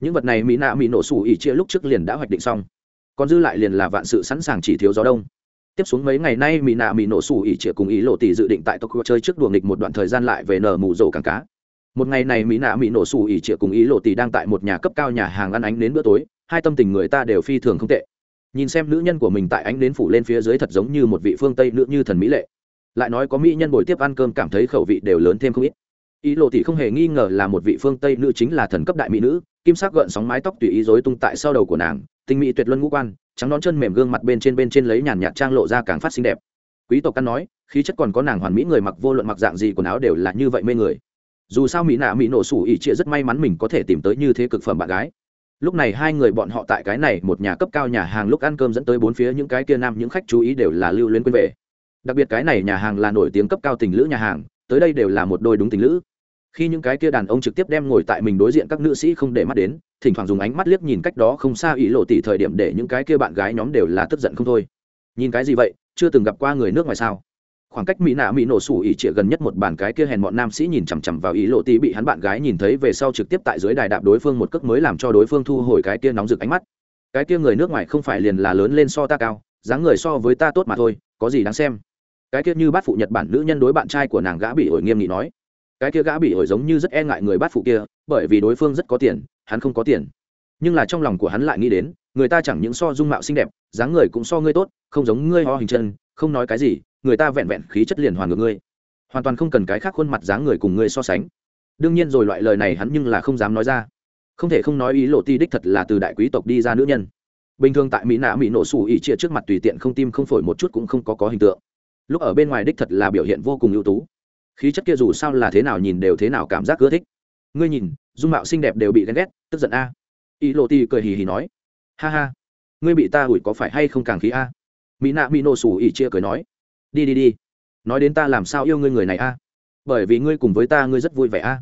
Những vật này mỹ nạ mỹ nổ sủ ỉ chia lúc trước liền đã hoạch định xong. Còn dư lại liền là vạn sự sẵn sàng chỉ thiếu gió đông. Tiếp xuống mấy ngày nay mỹ nạ mỹ nổ sủ ỉ chia cùng ý lộ tỷ dự định tại tokyo chơi trước đùa nghịch một đoạn thời gian lại về nở mù rổ cảng cá. Một ngày này mỹ nạ mỹ nổ sủ ỉ chia cùng ý lộ tỷ đang tại một nhà cấp cao nhà hàng ăn ánh đến bữa tối, hai tâm tình người ta đều phi thường không tệ nhìn xem nữ nhân của mình tại ánh đến phủ lên phía dưới thật giống như một vị phương tây nữ như thần mỹ lệ. Lại nói có mỹ nhân bồi tiếp ăn cơm cảm thấy khẩu vị đều lớn thêm không ít. Ý lộ thì không hề nghi ngờ là một vị phương tây nữ chính là thần cấp đại mỹ nữ, kim sắc gợn sóng mái tóc tùy ý rối tung tại sau đầu của nàng, tinh mỹ tuyệt luân ngũ quan, trắng đón chân mềm gương mặt bên trên bên trên lấy nhàn nhạt trang lộ ra càng phát xinh đẹp. Quý tộc căn nói, khí chất còn có nàng hoàn mỹ người mặc vô luận mặc dạng gì quần áo đều là như vậy mê người. Dù sao mỹ nạ mỹ nổ sủ ỉ trịa rất may mắn mình có thể tìm tới như thế cực phẩm bạn gái lúc này hai người bọn họ tại cái này một nhà cấp cao nhà hàng lúc ăn cơm dẫn tới bốn phía những cái kia nam, những khách chú ý đều là lưu luyến quên về. Đặc biệt cái này nhà hàng là nổi tiếng cấp cao tình lữ nhà hàng, tới đây đều là một đôi đúng tình lữ. Khi những cái kia đàn ông trực tiếp đem ngồi tại mình đối diện các nữ sĩ không để mắt đến, thỉnh thoảng dùng ánh mắt liếc nhìn cách đó không xa ý lộ tỷ thời điểm để những cái kia bạn gái nhóm đều là tức giận không thôi. Nhìn cái gì vậy? Chưa từng gặp qua người nước ngoài sao? Khoảng cách mỹ nạ mỹ nổ sủ ỉ trịa gần nhất một bàn cái kia hèn bọn nam sĩ nhìn chằm chằm vào ý lộ tí bị hắn bạn gái nhìn thấy về sau trực tiếp tại dưới đài đạp đối phương một cước mới làm cho đối phương thu hồi cái kia nóng rực ánh mắt. Cái kia người nước ngoài không phải liền là lớn lên so ta cao, dáng người so với ta tốt mà thôi, có gì đáng xem? Cái kia như bát phụ nhật bản nữ nhân đối bạn trai của nàng gã bị ổi nghiêm nghị nói. Cái kia gã bị ổi giống như rất e ngại người bát phụ kia, bởi vì đối phương rất có tiền, hắn không có tiền. Nhưng là trong lòng của hắn lại nghĩ đến, người ta chẳng những so dung mạo xinh đẹp, dáng người cũng so ngươi tốt, không giống ngươi ho hình chân, không nói cái gì người ta vẹn vẹn khí chất liền hoàn ngược ngươi. Hoàn toàn không cần cái khác khuôn mặt dáng người cùng ngươi so sánh. Đương nhiên rồi, loại lời này hắn nhưng là không dám nói ra. Không thể không nói ý lộ ti đích thật là từ đại quý tộc đi ra nữ nhân. Bình thường tại mỹ nạ mỹ nổ xù ỉ chia trước mặt tùy tiện không tim không phổi một chút cũng không có có hình tượng. Lúc ở bên ngoài đích thật là biểu hiện vô cùng ưu tú. Khí chất kia dù sao là thế nào nhìn đều thế nào cảm giác ưa thích. Ngươi nhìn, dung mạo xinh đẹp đều bị ghen ghét, tức giận a. Ý lộ ti cười hì hì nói. Ha ha, ngươi bị ta ủi có phải hay không càng khí a? Mỹ nạ mỹ nổ xù ỉ chia cười nói đi đi đi. Nói đến ta làm sao yêu ngươi người này a? Bởi vì ngươi cùng với ta ngươi rất vui vẻ a.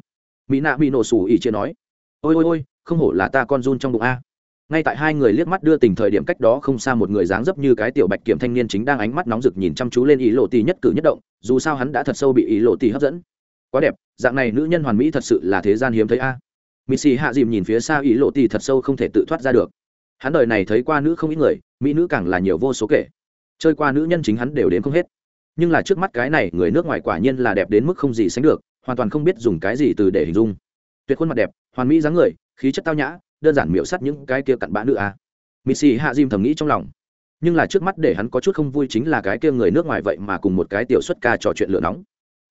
Mỹ nạ bị nổ sủ ỉ chia nói. Ôi ôi ôi, không hổ là ta con run trong bụng a. Ngay tại hai người liếc mắt đưa tình thời điểm cách đó không xa một người dáng dấp như cái tiểu bạch kiểm thanh niên chính đang ánh mắt nóng rực nhìn chăm chú lên ý lộ tì nhất cử nhất động, dù sao hắn đã thật sâu bị ý lộ tì hấp dẫn. Quá đẹp, dạng này nữ nhân hoàn mỹ thật sự là thế gian hiếm thấy a. Mỹ xì hạ dìm nhìn phía xa ý lộ tì thật sâu không thể tự thoát ra được. Hắn đời này thấy qua nữ không ít người, mỹ nữ càng là nhiều vô số kể. Chơi qua nữ nhân chính hắn đều đến không hết nhưng là trước mắt cái này người nước ngoài quả nhiên là đẹp đến mức không gì sánh được, hoàn toàn không biết dùng cái gì từ để hình dung. Tuyệt khuôn mặt đẹp, hoàn mỹ dáng người, khí chất tao nhã, đơn giản miễu sắt những cái kia cặn bã nữ a. Missy hạ dìm thầm nghĩ trong lòng. Nhưng là trước mắt để hắn có chút không vui chính là cái kia người nước ngoài vậy mà cùng một cái tiểu xuất ca trò chuyện lửa nóng.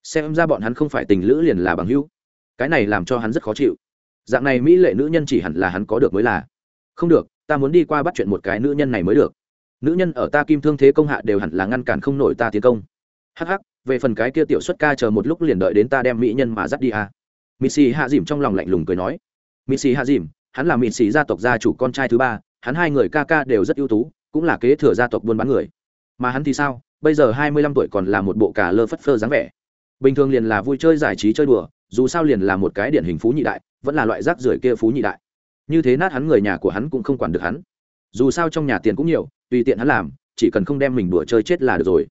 Xem ra bọn hắn không phải tình lữ liền là bằng hữu. Cái này làm cho hắn rất khó chịu. Dạng này mỹ lệ nữ nhân chỉ hẳn là hắn có được mới là. Không được, ta muốn đi qua bắt chuyện một cái nữ nhân này mới được. Nữ nhân ở ta kim thương thế công hạ đều hẳn là ngăn cản không nổi ta tiến công hắc hắc, về phần cái kia tiểu xuất ca chờ một lúc liền đợi đến ta đem mỹ nhân mà dắt đi à. missy hạ dìm trong lòng lạnh lùng cười nói. Missy hạ dìm, hắn là missy gia tộc gia chủ con trai thứ ba, hắn hai người ca ca đều rất ưu tú, cũng là kế thừa gia tộc buôn bán người. Mà hắn thì sao? Bây giờ hai mươi lăm tuổi còn là một bộ cả lơ phất phơ dáng vẻ. Bình thường liền là vui chơi giải trí chơi đùa, dù sao liền là một cái điển hình phú nhị đại, vẫn là loại rác rưởi kia phú nhị đại. Như thế nát hắn người nhà của hắn cũng không quản được hắn. Dù sao trong nhà tiền cũng nhiều, tùy tiện hắn làm, chỉ cần không đem mình đùa chơi chết là được rồi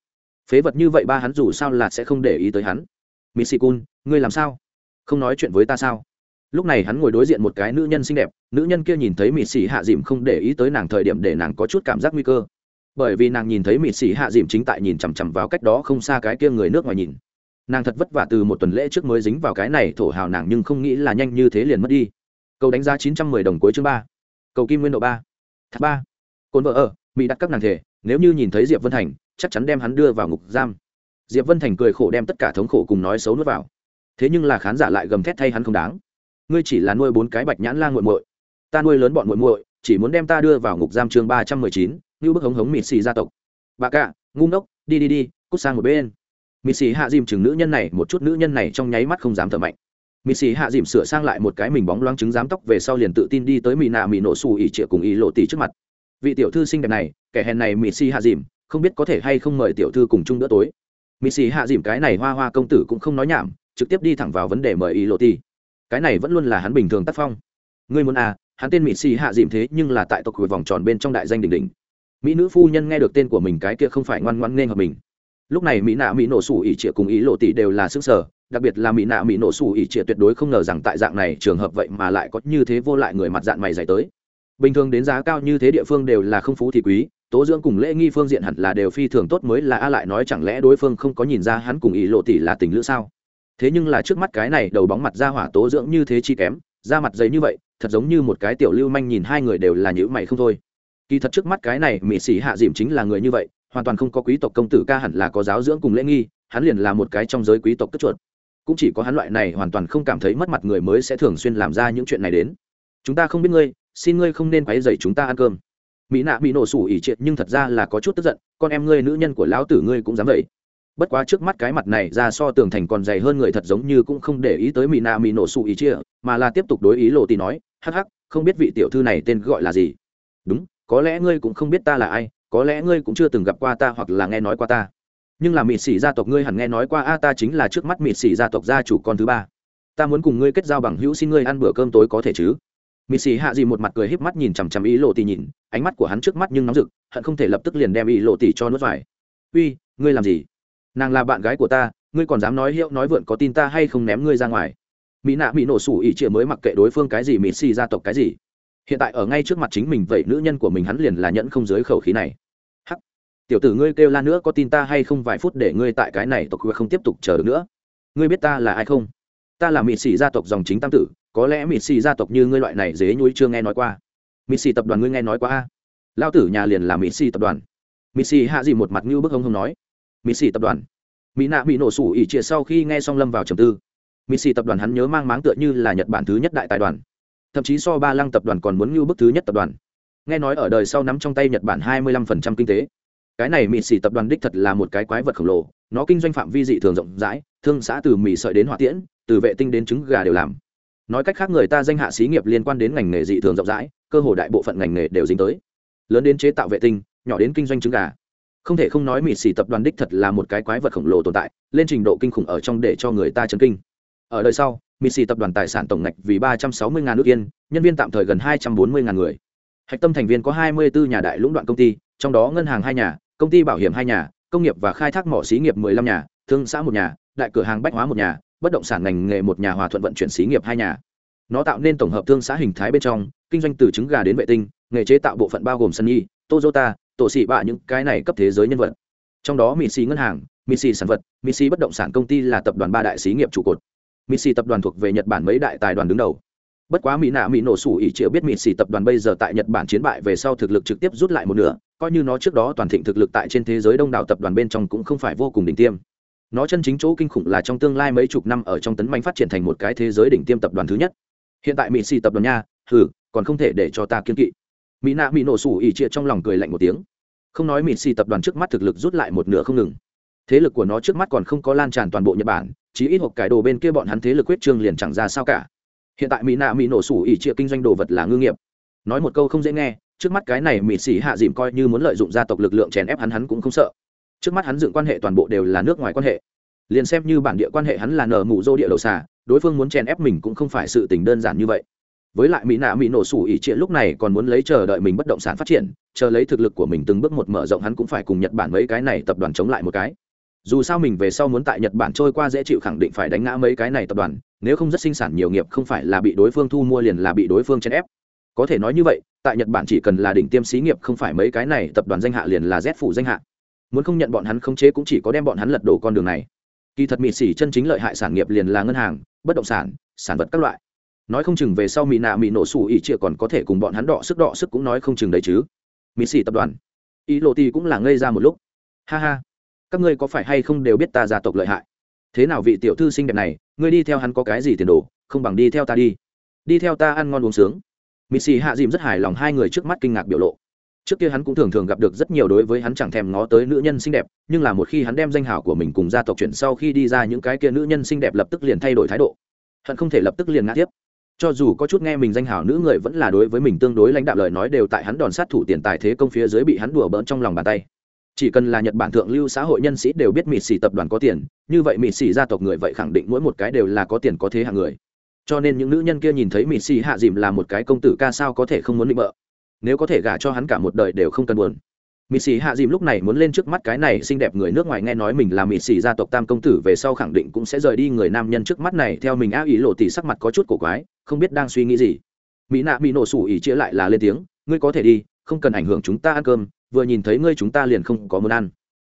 phế vật như vậy ba hắn dù sao là sẽ không để ý tới hắn. Missy cun ngươi làm sao? Không nói chuyện với ta sao? Lúc này hắn ngồi đối diện một cái nữ nhân xinh đẹp, nữ nhân kia nhìn thấy mịt xì hạ dìm không để ý tới nàng thời điểm để nàng có chút cảm giác nguy cơ. Bởi vì nàng nhìn thấy mịt xì hạ dìm chính tại nhìn chằm chằm vào cách đó không xa cái kia người nước ngoài nhìn. Nàng thật vất vả từ một tuần lễ trước mới dính vào cái này thổ hào nàng nhưng không nghĩ là nhanh như thế liền mất đi. Cầu đánh giá chín trăm mười đồng cuối chương ba. Cầu kim nguyên độ ba. Thác ba. Cồn vợ ở mỹ đặt các nàng thể, nếu như nhìn thấy diệp vân thành chắc chắn đem hắn đưa vào ngục giam. Diệp vân thành cười khổ đem tất cả thống khổ cùng nói xấu nuốt vào. Thế nhưng là khán giả lại gầm thét thay hắn không đáng. Ngươi chỉ là nuôi bốn cái bạch nhãn lan muội muội. Ta nuôi lớn bọn muội muội, chỉ muốn đem ta đưa vào ngục giam chương ba trăm mười chín, như bức hống hống mịt xì gia tộc. Bà cả, ngu ngốc, đi đi đi, cút sang một bên. Mịt xì hạ dìm chừng nữ nhân này, một chút nữ nhân này trong nháy mắt không dám thở mạnh. Mịt xì hạ dìm sửa sang lại một cái mình bóng loáng trứng dám tóc về sau liền tự tin đi tới mị nạ mị nổ xù ỉ trịa cùng ý lộ tỷ trước mặt. Vị tiểu thư xinh đẹp này, kẻ hèn này mịt xì hạ dìm không biết có thể hay không mời tiểu thư cùng chung bữa tối. Mỹ xì hạ dìm cái này hoa hoa công tử cũng không nói nhảm, trực tiếp đi thẳng vào vấn đề mời ý lộ ti cái này vẫn luôn là hắn bình thường tác phong. Ngươi muốn à hắn tên mỹ xì hạ dìm thế nhưng là tại tộc hồi vòng tròn bên trong đại danh đỉnh đỉnh. Mỹ nữ phu nhân nghe được tên của mình cái kia không phải ngoan ngoan nên hợp mình. Lúc này mỹ nạ mỹ nổ sủ ỉ trịa cùng ý lộ tỷ đều là xương sở đặc biệt là mỹ nạ mỹ nổ sủ ỉ trịa tuyệt đối không ngờ rằng tại dạng này trường hợp vậy mà lại có như thế vô lại người mặt dạng mày dày tới. Bình thường đến giá cao như thế địa phương đều là không phú thì quý tố dưỡng cùng lễ nghi phương diện hẳn là đều phi thường tốt mới là a lại nói chẳng lẽ đối phương không có nhìn ra hắn cùng ý lộ tỷ là tình lữ sao? Thế nhưng là trước mắt cái này đầu bóng mặt ra hỏa tố dưỡng như thế chi kém, da mặt giấy như vậy, thật giống như một cái tiểu lưu manh nhìn hai người đều là nhữ mày không thôi. Kỳ thật trước mắt cái này mỹ sĩ hạ dìm chính là người như vậy, hoàn toàn không có quý tộc công tử ca hẳn là có giáo dưỡng cùng lễ nghi, hắn liền là một cái trong giới quý tộc cất chuột. Cũng chỉ có hắn loại này hoàn toàn không cảm thấy mất mặt người mới sẽ thường xuyên làm ra những chuyện này đến. Chúng ta không biết ngươi, xin ngươi không nên quấy dậy chúng ta ăn cơm mỹ nạ bị nổ sủ ỉ triệt nhưng thật ra là có chút tức giận, con em ngươi nữ nhân của lão tử ngươi cũng dám vậy. Bất quá trước mắt cái mặt này ra so tường thành còn dày hơn người thật giống như cũng không để ý tới mỹ nạ mỹ nổ sủ ỉ chia mà là tiếp tục đối ý lộ tì nói, hắc hắc, không biết vị tiểu thư này tên gọi là gì? Đúng, có lẽ ngươi cũng không biết ta là ai, có lẽ ngươi cũng chưa từng gặp qua ta hoặc là nghe nói qua ta. Nhưng là mịt xỉ gia tộc ngươi hẳn nghe nói qua, a, ta chính là trước mắt mịt xỉ gia tộc gia chủ con thứ ba. Ta muốn cùng ngươi kết giao bằng hữu xin ngươi ăn bữa cơm tối có thể chứ? Mị xỉ hạ gì một mặt cười híp mắt nhìn chằm chằm ý lộ tì nhìn, ánh mắt của hắn trước mắt nhưng nóng rực hận không thể lập tức liền đem ý lộ tì cho nuốt vải uy, ngươi làm gì? Nàng là bạn gái của ta, ngươi còn dám nói hiệu nói vượn có tin ta hay không ném ngươi ra ngoài? Mỹ nạ mỹ nổ sủ ỉ chĩa mới mặc kệ đối phương cái gì, Mị xì gia tộc cái gì. Hiện tại ở ngay trước mặt chính mình vậy nữ nhân của mình hắn liền là nhẫn không dưới khẩu khí này. Hắc, tiểu tử ngươi kêu la nữa có tin ta hay không vài phút để ngươi tại cái này tộc không tiếp tục chờ được nữa. Ngươi biết ta là ai không? Ta là Mị xì gia tộc dòng chính tam tử có lẽ mịt xì gia tộc như ngươi loại này dế nhuối chưa nghe nói qua. Mịt xì tập đoàn ngươi nghe nói qua a? Lao tử nhà liền là mịt xì tập đoàn. Mịt xì hạ gì một mặt như bức hông hông nói. Mịt xì tập đoàn. Mỹ nạ bị nổ sủ ỉ chia sau khi nghe xong lâm vào trầm tư. Mịt xì tập đoàn hắn nhớ mang máng tựa như là nhật bản thứ nhất đại tài đoàn. Thậm chí so ba lăng tập đoàn còn muốn như bức thứ nhất tập đoàn. Nghe nói ở đời sau nắm trong tay nhật bản hai mươi lăm phần trăm kinh tế. Cái này mịt xì tập đoàn đích thật là một cái quái vật khổng lồ. Nó kinh doanh phạm vi dị thường rộng rãi, thương xã từ mì sợi đến hỏa tiễn, từ vệ tinh đến trứng gà đều làm nói cách khác người ta danh hạ xí nghiệp liên quan đến ngành nghề dị thường rộng rãi, cơ hồ đại bộ phận ngành nghề đều dính tới. Lớn đến chế tạo vệ tinh, nhỏ đến kinh doanh trứng gà. Không thể không nói mịt xì tập đoàn đích thật là một cái quái vật khổng lồ tồn tại, lên trình độ kinh khủng ở trong để cho người ta chấn kinh. Ở đời sau, mịt xì tập đoàn tài sản tổng ngạch vì ba trăm sáu mươi ngàn nước yên, nhân viên tạm thời gần hai trăm bốn mươi ngàn người. Hạch tâm thành viên có hai mươi bốn nhà đại lũng đoạn công ty, trong đó ngân hàng hai nhà, công ty bảo hiểm hai nhà, công nghiệp và khai thác mỏ xí nghiệp mười lăm nhà, thương xã một nhà, đại cửa hàng bách hóa một nhà bất động sản ngành nghề một nhà hòa thuận vận chuyển xí nghiệp hai nhà. Nó tạo nên tổng hợp thương xã hình thái bên trong, kinh doanh từ trứng gà đến vệ tinh, nghề chế tạo bộ phận bao gồm sân y tozota tổ xị bạ những cái này cấp thế giới nhân vật. Trong đó mỹ xì ngân hàng mỹ xì sản vật mỹ xì bất động sản công ty là tập đoàn ba đại xí nghiệp trụ cột. Mỹ xì tập đoàn thuộc về nhật bản mấy đại tài đoàn đứng đầu. Bất quá mỹ nạ mỹ nổ sủ ỉ chịu biết mỹ xì tập đoàn bây giờ tại nhật bản chiến bại về sau thực lực trực tiếp rút lại một nửa, coi như nó trước đó toàn thịnh thực lực tại trên thế giới đông đảo tập đoàn bên trong cũng không phải vô cùng đỉnh tiêm nó chân chính chỗ kinh khủng là trong tương lai mấy chục năm ở trong tấn bánh phát triển thành một cái thế giới đỉnh tiêm tập đoàn thứ nhất. Hiện tại mỹ xì tập đoàn nha, hừ, còn không thể để cho ta kiên kỵ. Mỹ nạ mỹ nổ sủ ỉ trịa trong lòng cười lạnh một tiếng. Không nói mỹ xì tập đoàn trước mắt thực lực rút lại một nửa không ngừng. Thế lực của nó trước mắt còn không có lan tràn toàn bộ nhật bản chỉ ít hộp cải đồ bên kia bọn hắn thế lực quyết trương liền chẳng ra sao cả. Hiện tại mỹ nạ mỹ nổ sủ ỉ trịa kinh doanh đồ vật là ngư nghiệp. Nói một câu không dễ nghe, trước mắt cái này mỹ xì hạ dìm coi như muốn lợi dụng gia tộc lực lượng chèn ép hắn hắn cũng không sợ trước mắt hắn dựng quan hệ toàn bộ đều là nước ngoài quan hệ. Liền xem như bản địa quan hệ hắn là nở mù dô địa đầu xà, đối phương muốn chèn ép mình cũng không phải sự tình đơn giản như vậy. Với lại mỹ nạ mỹ nổ sủ ỉ trịa lúc này còn muốn lấy chờ đợi mình bất động sản phát triển, chờ lấy thực lực của mình từng bước một mở rộng hắn cũng phải cùng nhật bản mấy cái này tập đoàn chống lại một cái. Dù sao mình về sau muốn tại nhật bản trôi qua dễ chịu khẳng định phải đánh ngã mấy cái này tập đoàn, nếu không rất sinh sản nhiều nghiệp không phải là bị đối phương thu mua liền là bị đối phương chèn ép. Có thể nói như vậy, tại nhật bản chỉ cần là đỉnh tiêm xí nghiệp không phải mấy cái này tập đoàn danh hạ liền là z phủ danh hạ muốn không nhận bọn hắn khống chế cũng chỉ có đem bọn hắn lật đổ con đường này. Kỳ thật mị xỉ chân chính lợi hại sản nghiệp liền là ngân hàng, bất động sản sản vật các loại. Nói không chừng về sau mỹ nạ mỹ nổ xù ỉ chia còn có thể cùng bọn hắn đọ sức đọ sức cũng nói không chừng đấy chứ. Mị xỉ tập đoàn. Ý lộ ti cũng là ngây ra một lúc. Ha ha. Các ngươi có phải hay không đều biết ta gia tộc lợi hại? Thế nào vị tiểu thư xinh đẹp này, ngươi đi theo hắn có cái gì tiền đồ, không bằng đi theo ta đi. Đi theo ta ăn ngon uống sướng. Mị xì hạ dìm rất hài lòng hai người trước mắt kinh ngạc biểu lộ trước kia hắn cũng thường thường gặp được rất nhiều đối với hắn chẳng thèm ngó tới nữ nhân xinh đẹp, nhưng là một khi hắn đem danh hảo của mình cùng gia tộc chuyển sau khi đi ra những cái kia nữ nhân xinh đẹp lập tức liền thay đổi thái độ. Hận không thể lập tức liền ngã tiếp cho dù có chút nghe mình danh hảo nữ người vẫn là đối với mình tương đối lãnh đạo lời nói đều tại hắn đòn sát thủ tiền tài thế công phía dưới bị hắn đùa bỡn trong lòng bàn tay. Chỉ cần là nhật bản thượng lưu xã hội nhân sĩ đều biết mịt xỉ tập đoàn có tiền, như vậy mịt xỉ gia tộc người vậy khẳng định mỗi một cái đều là có tiền có thế hạng người. Cho nên những nữ nhân kia nhìn thấy mịt xỉ hạ dìm là một cái công tử ca sao có thể không muốn định bợ nếu có thể gả cho hắn cả một đời đều không cần buồn. Mỹ sĩ hạ dìm lúc này muốn lên trước mắt cái này xinh đẹp người nước ngoài nghe nói mình là mỹ sĩ gia tộc tam công tử, về sau khẳng định cũng sẽ rời đi người nam nhân trước mắt này. Theo mình áo ý lộ tỉ sắc mặt có chút cổ quái, không biết đang suy nghĩ gì. Mỹ nạ mỹ nổ sủ ý chia lại là lên tiếng, ngươi có thể đi, không cần ảnh hưởng chúng ta ăn cơm, vừa nhìn thấy ngươi chúng ta liền không có muốn ăn.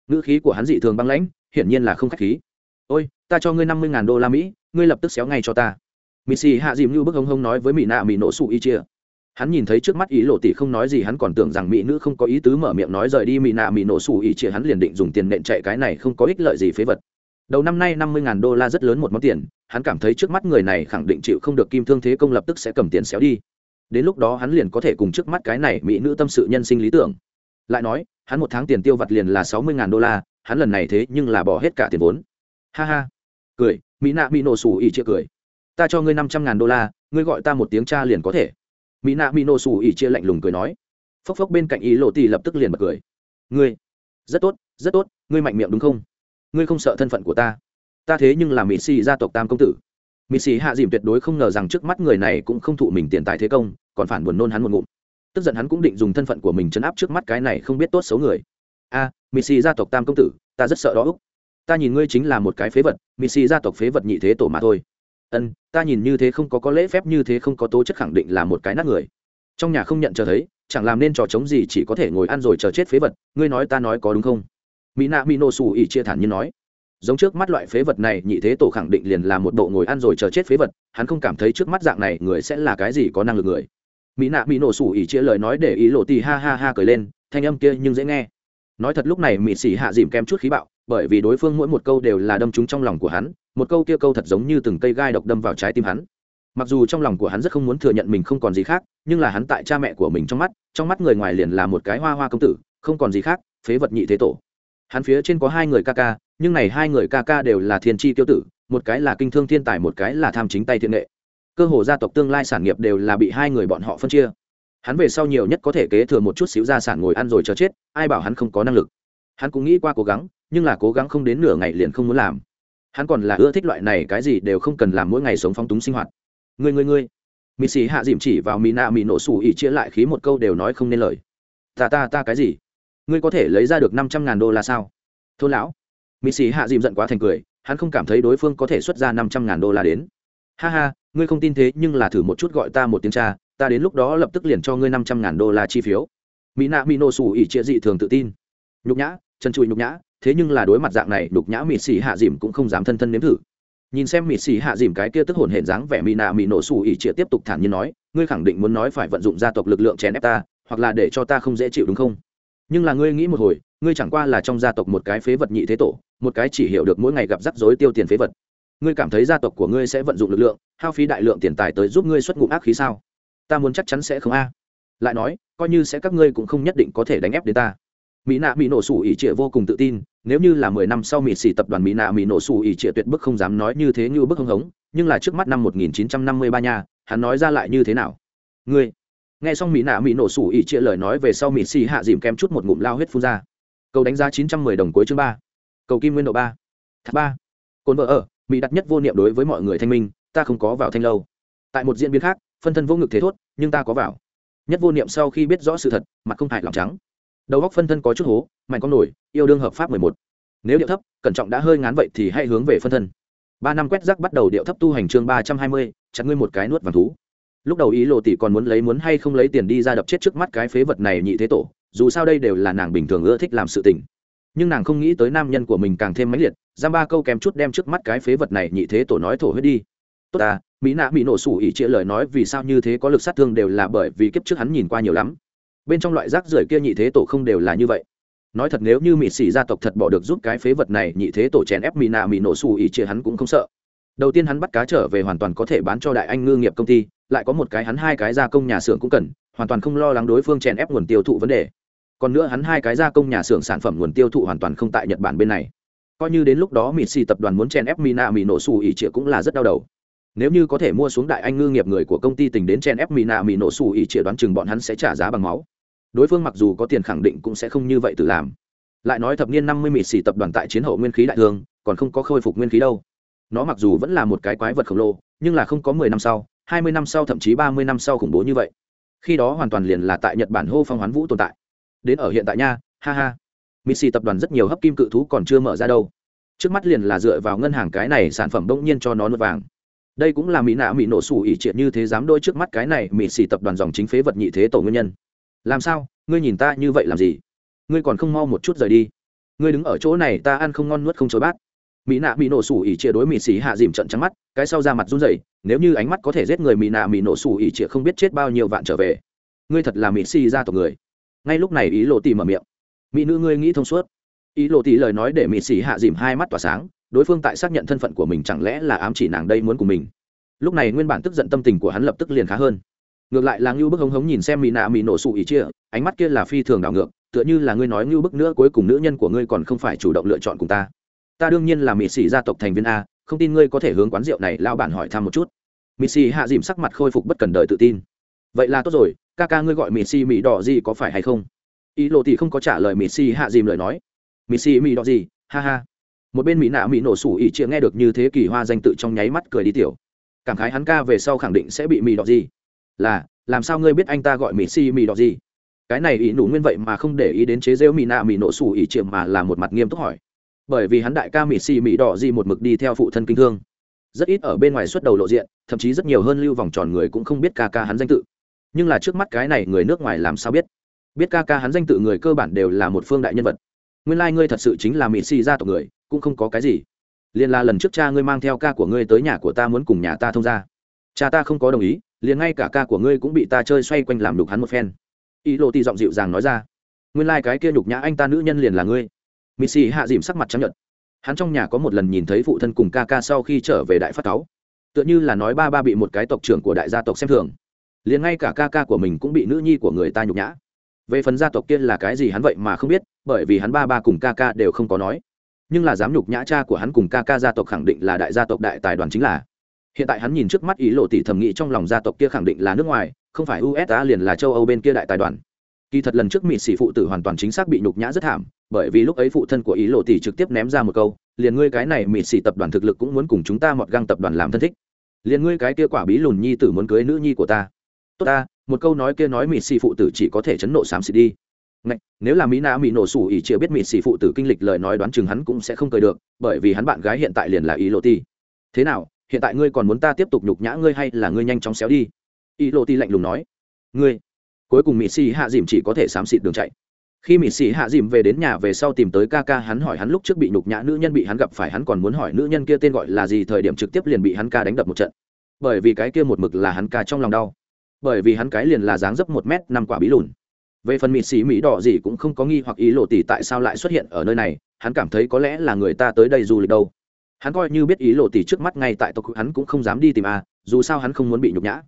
Ngữ khí của hắn dị thường băng lãnh, hiển nhiên là không khách khí. Ôi, ta cho ngươi năm mươi ngàn đô la mỹ, ngươi lập tức xéo ngay cho ta. Mỹ sĩ hạ dìm như bức hông hông nói với mỹ nạ mỹ nổ sủ ý chia hắn nhìn thấy trước mắt ý lộ tỷ không nói gì, hắn còn tưởng rằng mỹ nữ không có ý tứ mở miệng nói rời đi mỹ nạ mỹ nổ xù ỉ chia hắn liền định dùng tiền nện chạy cái này không có ích lợi gì phế vật. Đầu năm nay năm mươi ngàn đô la rất lớn một món tiền, hắn cảm thấy trước mắt người này khẳng định chịu không được kim thương thế công lập tức sẽ cầm tiền xéo đi. Đến lúc đó hắn liền có thể cùng trước mắt cái này mỹ nữ tâm sự nhân sinh lý tưởng. Lại nói, hắn một tháng tiền tiêu vặt liền là sáu mươi ngàn đô la, hắn lần này thế nhưng là bỏ hết cả tiền vốn. Ha ha. Cười mỹ nạ mỹ nổ xù ỉ chia cười. Ta cho ngươi năm trăm ngàn đô la, ngươi gọi ta một tiếng cha liền có thể mỹ nạ mỹ nổ xù ỉ chia lạnh lùng cười nói. Phốc phốc bên cạnh ý lộ tì lập tức liền bật cười. Ngươi rất tốt rất tốt ngươi mạnh miệng đúng không? Ngươi không sợ thân phận của ta. Ta thế nhưng là mỹ xì gia tộc tam công tử. Mỹ xì hạ dìm tuyệt đối không ngờ rằng trước mắt người này cũng không thụ mình tiền tài thế công còn phản buồn nôn hắn một ngụm. Tức giận hắn cũng định dùng thân phận của mình chấn áp trước mắt cái này không biết tốt xấu người. A à, mỹ xì gia tộc tam công tử ta rất sợ đó úc. Ta nhìn ngươi chính là một cái phế vật mỹ xì gia tộc phế vật nhị thế tổ mà thôi ân, ta nhìn như thế không có có lễ phép, như thế không có tố chất khẳng định là một cái nát người. Trong nhà không nhận chờ thấy, chẳng làm nên trò chống gì chỉ có thể ngồi ăn rồi chờ chết phế vật, ngươi nói ta nói có đúng không? Mỹ nạ mỹ nổ xù ỉ chia thản như nói. Giống trước mắt loại phế vật này, nhị thế tổ khẳng định liền là một bộ ngồi ăn rồi chờ chết phế vật, hắn không cảm thấy trước mắt dạng này người sẽ là cái gì có năng lực người. Mỹ nạ mỹ nổ xù ỉ chia lời nói để ý lộ tì ha ha ha cười lên, thanh âm kia nhưng dễ nghe nói thật lúc này mị xỉ hạ dìm kem chút khí bạo, bởi vì đối phương mỗi một câu đều là đâm trúng trong lòng của hắn, một câu kia câu thật giống như từng cây gai độc đâm vào trái tim hắn. Mặc dù trong lòng của hắn rất không muốn thừa nhận mình không còn gì khác, nhưng là hắn tại cha mẹ của mình trong mắt trong mắt người ngoài liền là một cái hoa hoa công tử, không còn gì khác, phế vật nhị thế tổ. Hắn phía trên có hai người ca ca, nhưng này hai người ca ca đều là thiên tri tiêu tử, một cái là kinh thương thiên tài, một cái là tham chính tay thiện nghệ. Cơ hồ gia tộc tương lai sản nghiệp đều là bị hai người bọn họ phân chia hắn về sau nhiều nhất có thể kế thừa một chút xíu gia sản ngồi ăn rồi chờ chết, ai bảo hắn không có năng lực. Hắn cũng nghĩ qua cố gắng, nhưng là cố gắng không đến nửa ngày liền không muốn làm. Hắn còn là ưa thích loại này cái gì đều không cần làm mỗi ngày sống phong túng sinh hoạt. Người người người mị xì hạ dìm chỉ vào mị nạ mị nổ sủ ỉ chia lại khí một câu đều nói không nên lời. Ta ta ta cái gì? Ngươi có thể lấy ra được năm trăm ngàn đô la sao? Thôn lão. Mị xì hạ dìm giận quá thành cười, hắn không cảm thấy đối phương có thể xuất ra năm trăm ngàn đô la đến. Ha ha, ngươi không tin thế nhưng là thử một chút gọi ta một tiếng cha ta đến lúc đó lập tức liền cho ngươi năm trăm ngàn đô la chi phiếu. Mỹ nạ mỹ nổ xù ỉ trịa dị thường tự tin. Nhục nhã, chân trụi nhục nhã, thế nhưng là đối mặt dạng này đục nhã mịt xì hạ dìm cũng không dám thân thân nếm thử. Nhìn xem mịt xì hạ dìm cái kia tức hồn hển dáng vẻ mỹ nạ mỹ nổ xù ỉ trịa tiếp tục thản nhiên nói, ngươi khẳng định muốn nói phải vận dụng gia tộc lực lượng chèn ép ta, hoặc là để cho ta không dễ chịu đúng không? Nhưng là ngươi nghĩ một hồi, ngươi chẳng qua là trong gia tộc một cái phế vật nhị thế tổ, một cái chỉ hiểu được mỗi ngày gặp rắc rối tiêu tiền phế vật. Ngươi cảm thấy gia tộc của ngươi sẽ vận dụng lực lượng, hao phí đại lượng tiền tài tới giúp ngươi xuất ngụm ác khí sao? Ta muốn chắc chắn sẽ không a. Lại nói, coi như sẽ các ngươi cũng không nhất định có thể đánh ép đến ta. Mỹ nạ mỹ nổ sủ ỉ trịa vô cùng tự tin, nếu như là mười năm sau mỹ xỉ tập đoàn mỹ nạ mỹ nổ sủ ỉ trịa tuyệt bức không dám nói như thế như bức hưng hống, nhưng là trước mắt năm 1953 nha, hắn nói ra lại như thế nào? Ngươi, nghe xong mỹ nạ mỹ nổ sủ ỉ trịa lời nói về sau mỹ xỉ hạ dìm kem chút một ngụm lao huyết phun ra. Cầu đánh giá 910 đồng cuối chương ba. Cầu kim nguyên độ ba. Thác ba. Cồn vợ ở, mỹ đặt nhất vô niệm đối với mọi người thanh minh, ta không có vào thanh lâu. Tại một diễn biến khác phân thân vô ngực thế thốt, nhưng ta có vào. Nhất vô niệm sau khi biết rõ sự thật, mặt không hại lòng trắng. Đầu góc phân thân có chút hố, mạnh con nổi, yêu đương hợp pháp mười một. Nếu điệu thấp, cẩn trọng đã hơi ngán vậy thì hãy hướng về phân thân. Ba năm quét rác bắt đầu điệu thấp tu hành chương ba trăm hai mươi, chặt ngươi một cái nuốt vàng thú. Lúc đầu ý lộ tỷ còn muốn lấy muốn hay không lấy tiền đi ra đập chết trước mắt cái phế vật này nhị thế tổ, dù sao đây đều là nàng bình thường ưa thích làm sự tình. Nhưng nàng không nghĩ tới nam nhân của mình càng thêm mãnh liệt, giam ba câu kèm chút đem trước mắt cái phế vật này nhị thế tổ nói thổ huyết đi. Tốt à mỹ nạ bị nổ sủ ỉ trịa lời nói vì sao như thế có lực sát thương đều là bởi vì kiếp trước hắn nhìn qua nhiều lắm. Bên trong loại rác rưởi kia nhị thế tổ không đều là như vậy. Nói thật nếu như mỹ sĩ gia tộc thật bỏ được giúp cái phế vật này, nhị thế tổ chèn ép mỹ nạ mỹ nổ sủ ỉ chia hắn cũng không sợ. Đầu tiên hắn bắt cá trở về hoàn toàn có thể bán cho đại anh ngư nghiệp công ty, lại có một cái hắn hai cái gia công nhà xưởng cũng cần, hoàn toàn không lo lắng đối phương chèn ép nguồn tiêu thụ vấn đề. Còn nữa hắn hai cái gia công nhà xưởng sản phẩm nguồn tiêu thụ hoàn toàn không tại nhật bản bên này. Coi như đến lúc đó mỹ xì tập đoàn muốn chèn ép mỹ nạ mỹ nổ xù ỉ trịa cũng là rất đau đầu nếu như có thể mua xuống đại anh ngư nghiệp người của công ty tình đến chen ép mỹ nạ mỹ nổ xù ỉ chĩa đoán chừng bọn hắn sẽ trả giá bằng máu. Đối phương mặc dù có tiền khẳng định cũng sẽ không như vậy tự làm. Lại nói thập niên năm mươi mịt xì tập đoàn tại chiến hậu nguyên khí đại thương, còn không có khôi phục nguyên khí đâu. Nó mặc dù vẫn là một cái quái vật khổng lồ, nhưng là không có mười năm sau, hai mươi năm sau thậm chí ba mươi năm sau khủng bố như vậy. Khi đó hoàn toàn liền là tại nhật bản hô phong hoán vũ tồn tại. Đến ở hiện tại nha, ha ha. Mịt xì tập đoàn rất nhiều hấp kim cự thú còn chưa mở ra đâu. Trước mắt liền là dựa vào ngân hàng cái này sản phẩm bỗng nhiên cho nó nuốt vàng đây cũng là mỹ nạ mỹ nổ sủ ỉ triệt như thế dám đôi trước mắt cái này mỹ xì tập đoàn dòng chính phế vật nhị thế tổ nguyên nhân. Làm sao? Ngươi nhìn ta như vậy làm gì? Ngươi còn không mau một chút rời đi. Ngươi đứng ở chỗ này ta ăn không ngon nuốt không chối bát. Mỹ nạ mỹ nổ sủ ỉ chia đối mỹ xì hạ dìm trận trắng mắt, cái sau ra mặt run rẩy, nếu như ánh mắt có thể giết người mỹ nạ mỹ nổ sủ ỉ chia không biết chết bao nhiêu vạn trở về. Ngươi thật là mỹ xì ra tộc người. Ngay lúc này ý lộ tì mở miệng. Mỹ nữ ngươi nghĩ thông suốt. Ý lộ tì lời nói để mỹ xì hạ dìm hai mắt tỏa sáng đối phương tại xác nhận thân phận của mình chẳng lẽ là ám chỉ nàng đây muốn của mình. Lúc này nguyên bản tức giận tâm tình của hắn lập tức liền khá hơn. Ngược lại là ngưu bức hống hống nhìn xem mỹ nạ mỹ nổ sụ ý chia, ánh mắt kia là phi thường đảo ngược, tựa như là ngươi nói ngưu bức nữa cuối cùng nữ nhân của ngươi còn không phải chủ động lựa chọn cùng ta. Ta đương nhiên là mỹ sĩ gia tộc thành viên a, không tin ngươi có thể hướng quán rượu này lao bản hỏi thăm một chút. Mỹ sĩ hạ dìm sắc mặt khôi phục bất cần đời tự tin. Vậy là tốt rồi, ca ca ngươi gọi mỹ sĩ mỹ đỏ gì có phải hay không? Ý lộ thì không có trả lời mỹ sĩ hạ dìm lời nói. Mỹ sĩ mỹ đỏ gì, ha ha một bên mỹ nạ mỹ nổ sủ ỉ chia nghe được như thế kỳ hoa danh tự trong nháy mắt cười đi tiểu. Cảm khái hắn ca về sau khẳng định sẽ bị mỹ đỏ gì. Là, làm sao ngươi biết anh ta gọi mỹ si mỹ đỏ gì? Cái này ý nụ nguyên vậy mà không để ý đến chế rêu mỹ nạ mỹ nổ sủ ỉ chia mà là một mặt nghiêm túc hỏi. Bởi vì hắn đại ca mỹ si mỹ đỏ gì một mực đi theo phụ thân kinh thương. Rất ít ở bên ngoài xuất đầu lộ diện, thậm chí rất nhiều hơn lưu vòng tròn người cũng không biết ca ca hắn danh tự. Nhưng là trước mắt cái này người nước ngoài làm sao biết? Biết ca ca hắn danh tự người cơ bản đều là một phương đại nhân vật. Nguyên lai、like、ngươi thật sự chính là mỹ si gia tộc người cũng không có cái gì. Liền là lần trước cha ngươi mang theo ca của ngươi tới nhà của ta muốn cùng nhà ta thông ra cha ta không có đồng ý, liền ngay cả ca của ngươi cũng bị ta chơi xoay quanh làm đục hắn một phen. Ý lộ tì giọng dịu dàng nói ra, nguyên lai、like、cái kia nhục nhã anh ta nữ nhân liền là ngươi. Missy hạ dìm sắc mặt chấp nhận hắn trong nhà có một lần nhìn thấy phụ thân cùng ca ca sau khi trở về đại phát cáu tựa như là nói ba ba bị một cái tộc trưởng của đại gia tộc xem thường. Liền ngay cả ca ca của mình cũng bị nữ nhi của người ta nhục nhã. Về phần gia tộc kia là cái gì hắn vậy mà không biết, bởi vì hắn ba ba cùng ca ca đều không có nói nhưng là dám nhục nhã cha của hắn cùng ca ca gia tộc khẳng định là đại gia tộc đại tài đoàn chính là. Hiện tại hắn nhìn trước mắt ý lộ tỷ thẩm nghĩ trong lòng gia tộc kia khẳng định là nước ngoài, không phải usa liền là châu âu bên kia đại tài đoàn. Kỳ thật lần trước mỹ sĩ phụ tử hoàn toàn chính xác bị nhục nhã rất thảm, bởi vì lúc ấy phụ thân của ý lộ tỷ trực tiếp ném ra một câu, liền ngươi cái này mỹ sĩ tập đoàn thực lực cũng muốn cùng chúng ta mọt găng tập đoàn làm thân thích. Liền ngươi cái kia quả bí lùn nhi tử muốn cưới nữ nhi của ta. Tốt ta, một câu nói kia nói mỹ sĩ phụ tử chỉ có thể chấn nộ xám xịt đi. Ngạch, nếu là mỹ Na mỹ nổ sủ ỷ chưa biết mỹ sĩ phụ tử kinh lịch lời nói đoán chừng hắn cũng sẽ không cười được bởi vì hắn bạn gái hiện tại liền là ý lộ ti. Thế nào hiện tại ngươi còn muốn ta tiếp tục nhục nhã ngươi hay là ngươi nhanh chóng xéo đi? Ý lộ ti lạnh lùng nói. Ngươi cuối cùng mỹ xì hạ dìm chỉ có thể xám xịt đường chạy. Khi mỹ xì hạ dìm về đến nhà về sau tìm tới ca ca hắn hỏi hắn lúc trước bị nhục nhã nữ nhân bị hắn gặp phải hắn còn muốn hỏi nữ nhân kia tên gọi là gì thời điểm trực tiếp liền bị hắn ca đánh đập một trận. Bởi vì cái kia một mực là hắn ca trong lòng đau. Bởi vì hắn cái liền là dáng dấp một mét năm quả bí lùn về phần mịt xì mỹ đỏ gì cũng không có nghi hoặc ý lộ tỷ tại sao lại xuất hiện ở nơi này, hắn cảm thấy có lẽ là người ta tới đây du lịch đâu. Hắn coi như biết ý lộ tỷ trước mắt ngay tại tộc hắn cũng không dám đi tìm a dù sao hắn không muốn bị nhục nhã.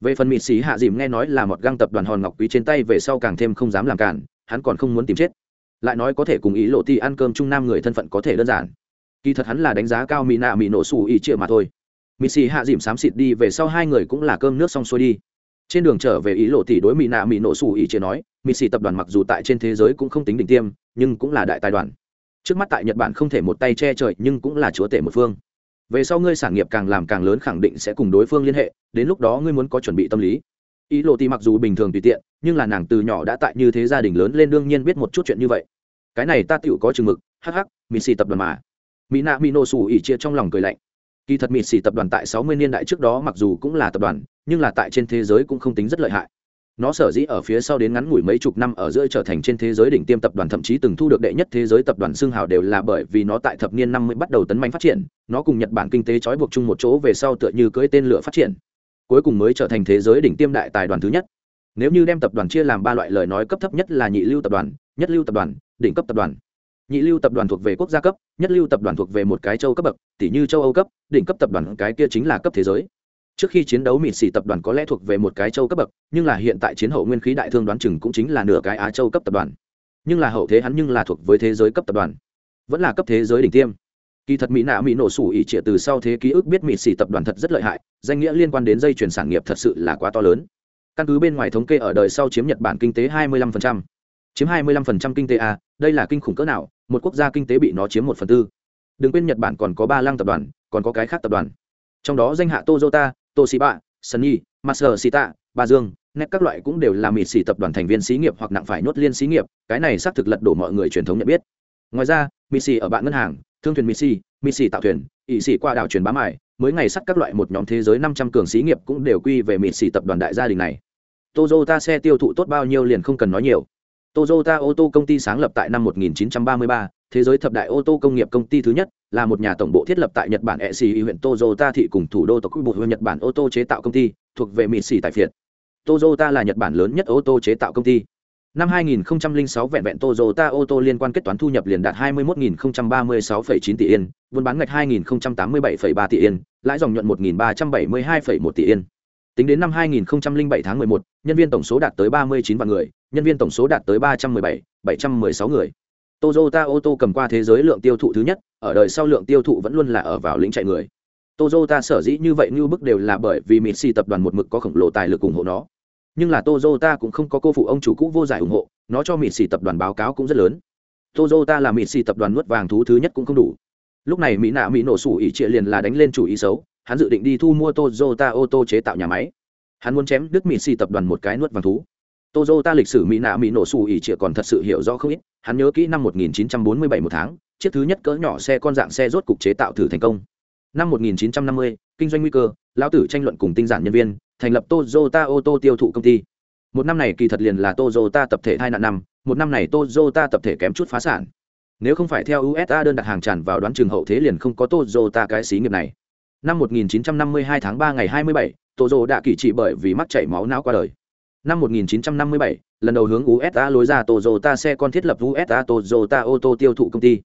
Về phần mịt xí hạ dìm nghe nói là một găng tập đoàn hòn ngọc quý trên tay về sau càng thêm không dám làm cản, hắn còn không muốn tìm chết. Lại nói có thể cùng ý lộ tỷ ăn cơm chung nam người thân phận có thể đơn giản. Kỳ thật hắn là đánh giá cao mỹ nạ mỹ nổ xù ý triệu mà thôi. Mịt xì hạ dìm xám xịt đi về sau hai người cũng là cơm nước xong xuôi đi trên đường trở về ý lộ tỷ đối mỹ nạ mỹ nổ xù ý chịa nói mỹ xì tập đoàn mặc dù tại trên thế giới cũng không tính đỉnh tiêm nhưng cũng là đại tài đoàn. Trước mắt tại nhật bản không thể một tay che trời nhưng cũng là chúa tể một phương. Về sau ngươi sản nghiệp càng làm càng lớn khẳng định sẽ cùng đối phương liên hệ đến lúc đó ngươi muốn có chuẩn bị tâm lý. Ý lộ tỷ mặc dù bình thường tùy tiện nhưng là nàng từ nhỏ đã tại như thế gia đình lớn lên đương nhiên biết một chút chuyện như vậy. Cái này ta tựu có chừng mực hắc hắc, mỹ xì tập đoàn mà. Mỹ nạ mỹ nổ xù ỉ chia trong lòng cười lạnh kỳ thật mịt xỉ tập đoàn tại sáu mươi niên đại trước đó mặc dù cũng là tập đoàn, nhưng là tại trên thế giới cũng không tính rất lợi hại. Nó sở dĩ ở phía sau đến ngắn ngủi mấy chục năm ở giữa trở thành trên thế giới đỉnh tiêm tập đoàn, thậm chí từng thu được đệ nhất thế giới tập đoàn xương hào đều là bởi vì nó tại thập niên năm mươi bắt đầu tấn mạnh phát triển, nó cùng nhật bản kinh tế trói buộc chung một chỗ về sau tựa như cưỡi tên lửa phát triển. Cuối cùng mới trở thành thế giới đỉnh tiêm đại tài đoàn thứ nhất. Nếu như đem tập đoàn chia làm ba loại lời nói cấp thấp nhất là nhị lưu tập đoàn, nhất lưu tập đoàn, đỉnh cấp tập đoàn nhị lưu tập đoàn thuộc về quốc gia cấp, nhất lưu tập đoàn thuộc về một cái châu cấp bậc tỷ như châu âu cấp, đỉnh cấp tập đoàn cái kia chính là cấp thế giới. Trước khi chiến đấu mịt xỉ tập đoàn có lẽ thuộc về một cái châu cấp bậc, nhưng là hiện tại chiến hậu nguyên khí đại thương đoán chừng cũng chính là nửa cái á châu cấp tập đoàn. Nhưng là hậu thế hắn nhưng là thuộc với thế giới cấp tập đoàn. Vẫn là cấp thế giới đỉnh tiêm. Kỳ thật mỹ nạ mỹ nổ sủ ỉ trịa từ sau thế ký ức biết mịt xỉ tập đoàn thật rất lợi hại, danh nghĩa liên quan đến dây chuyển sản nghiệp thật sự là quá to lớn. Căn cứ bên ngoài thống kê ở đời sau chiếm nhật bản kinh tế 25% chiếm 25% kinh tế a đây là kinh khủng cỡ nào một quốc gia kinh tế bị nó chiếm một phần tư đừng quên nhật bản còn có ba lăng tập đoàn còn có cái khác tập đoàn trong đó danh hạ Toyota, Toshiba, Sunny, Matsushita, Ba Dương, nét các loại cũng đều là mịt xỉ tập đoàn thành viên xí nghiệp hoặc nặng phải nhốt liên xí nghiệp, cái này xác thực lật đổ mọi người truyền thống nhận biết. Ngoài ra, mịt xỉ ở bạn ngân hàng, thương thuyền mịt xỉ, mịt xỉ tạo thuyền, ỷ xỉ qua đảo truyền bá mại, mới ngày sắt các loại một nhóm thế giới năm trăm cường xí nghiệp cũng đều quy về mịt xỉ tập đoàn đại gia đình này. Toyota xe tiêu thụ tốt bao nhiêu liền không cần nói nhiều. Toyota ô tô công ty sáng lập tại năm 1933, thế giới thập đại ô tô công nghiệp công ty thứ nhất, là một nhà tổng bộ thiết lập tại Nhật Bản Esi huyện Toyota thị cùng thủ đô Tokyo huyện Nhật Bản ô tô chế tạo công ty, thuộc về Mitsubishi tại Việt. Toyota là Nhật Bản lớn nhất ô tô chế tạo công ty. Năm 2006 vẹn vẹn Toyota ô tô liên quan kết toán thu nhập liền đạt 21.036,9 tỷ yên, buôn bán ngạch 2.087,3 tỷ yên, lãi dòng nhuận 1.372,1 tỷ yên. Tính đến năm 2007 tháng 11, nhân viên tổng số đạt tới 39 vạn người, nhân viên tổng số đạt tới 317, 716 người. Toyota ô tô cầm qua thế giới lượng tiêu thụ thứ nhất, ở đời sau lượng tiêu thụ vẫn luôn là ở vào lĩnh chạy người. Toyota sở dĩ như vậy như bức đều là bởi vì Mitsubishi tập đoàn một mực có khổng lồ tài lực ủng hộ nó. Nhưng là Toyota cũng không có cô phụ ông chủ cũ vô giải ủng hộ, nó cho Mitsubishi tập đoàn báo cáo cũng rất lớn. Toyota là Mitsubishi tập đoàn nuốt vàng thú thứ nhất cũng không đủ. Lúc này Mỹ nạ Mỹ nổ sủ ý triệt liền là đánh lên chủ ý xấu, hắn dự định đi thu mua Toyota ô tô chế tạo nhà máy. Hắn muốn chém đứt Mitsubishi tập đoàn một cái nuốt vàng thú. Toyota lịch sử Mỹ nạ Mỹ nổ sủ ỉ chỉ còn thật sự hiểu rõ không ít, hắn nhớ kỹ năm 1947 một tháng, chiếc thứ nhất cỡ nhỏ xe con dạng xe rốt cục chế tạo thử thành công. Năm 1950, kinh doanh nguy cơ, lão tử tranh luận cùng tinh giản nhân viên, thành lập Toyota ô tô tiêu thụ công ty. Một năm này kỳ thật liền là Toyota tập thể thai nạn năm, một năm này Toyota tập thể kém chút phá sản. Nếu không phải theo USA đơn đặt hàng tràn vào đoán trường hậu thế liền không có Toyota cái xí nghiệp này. Năm 1952 tháng 3 ngày 27, Toyota đã kỳ trị bởi vì mắc chảy máu não qua đời. Năm 1957, lần đầu hướng USA lối ra Toyota xe con thiết lập USA Toyota ô tô tiêu thụ công ty.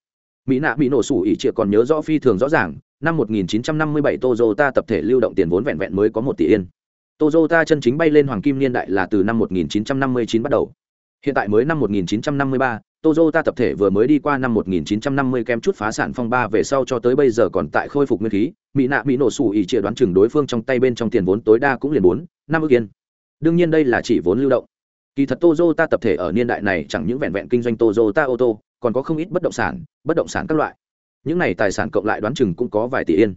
Mỹ nạ bị nổ sủ ý trịa còn nhớ rõ phi thường rõ ràng, năm 1957 Toyota tập thể lưu động tiền vốn vẹn vẹn mới có 1 tỷ yên. Toyota chân chính bay lên hoàng kim niên đại là từ năm 1959 bắt đầu. Hiện tại mới năm 1953, Toyota tập thể vừa mới đi qua năm 1950 kem chút phá sản phong ba về sau cho tới bây giờ còn tại khôi phục nguyên khí, Mỹ nạ bị nổ sủ ý trịa đoán chừng đối phương trong tay bên trong tiền vốn tối đa cũng liền 4, năm ức yên. Đương nhiên đây là chỉ vốn lưu động. Kỳ thật tozota tập thể ở niên đại này chẳng những vẹn vẹn kinh doanh tozota ô tô, còn có không ít bất động sản, bất động sản các loại. Những này tài sản cộng lại đoán chừng cũng có vài tỷ yên.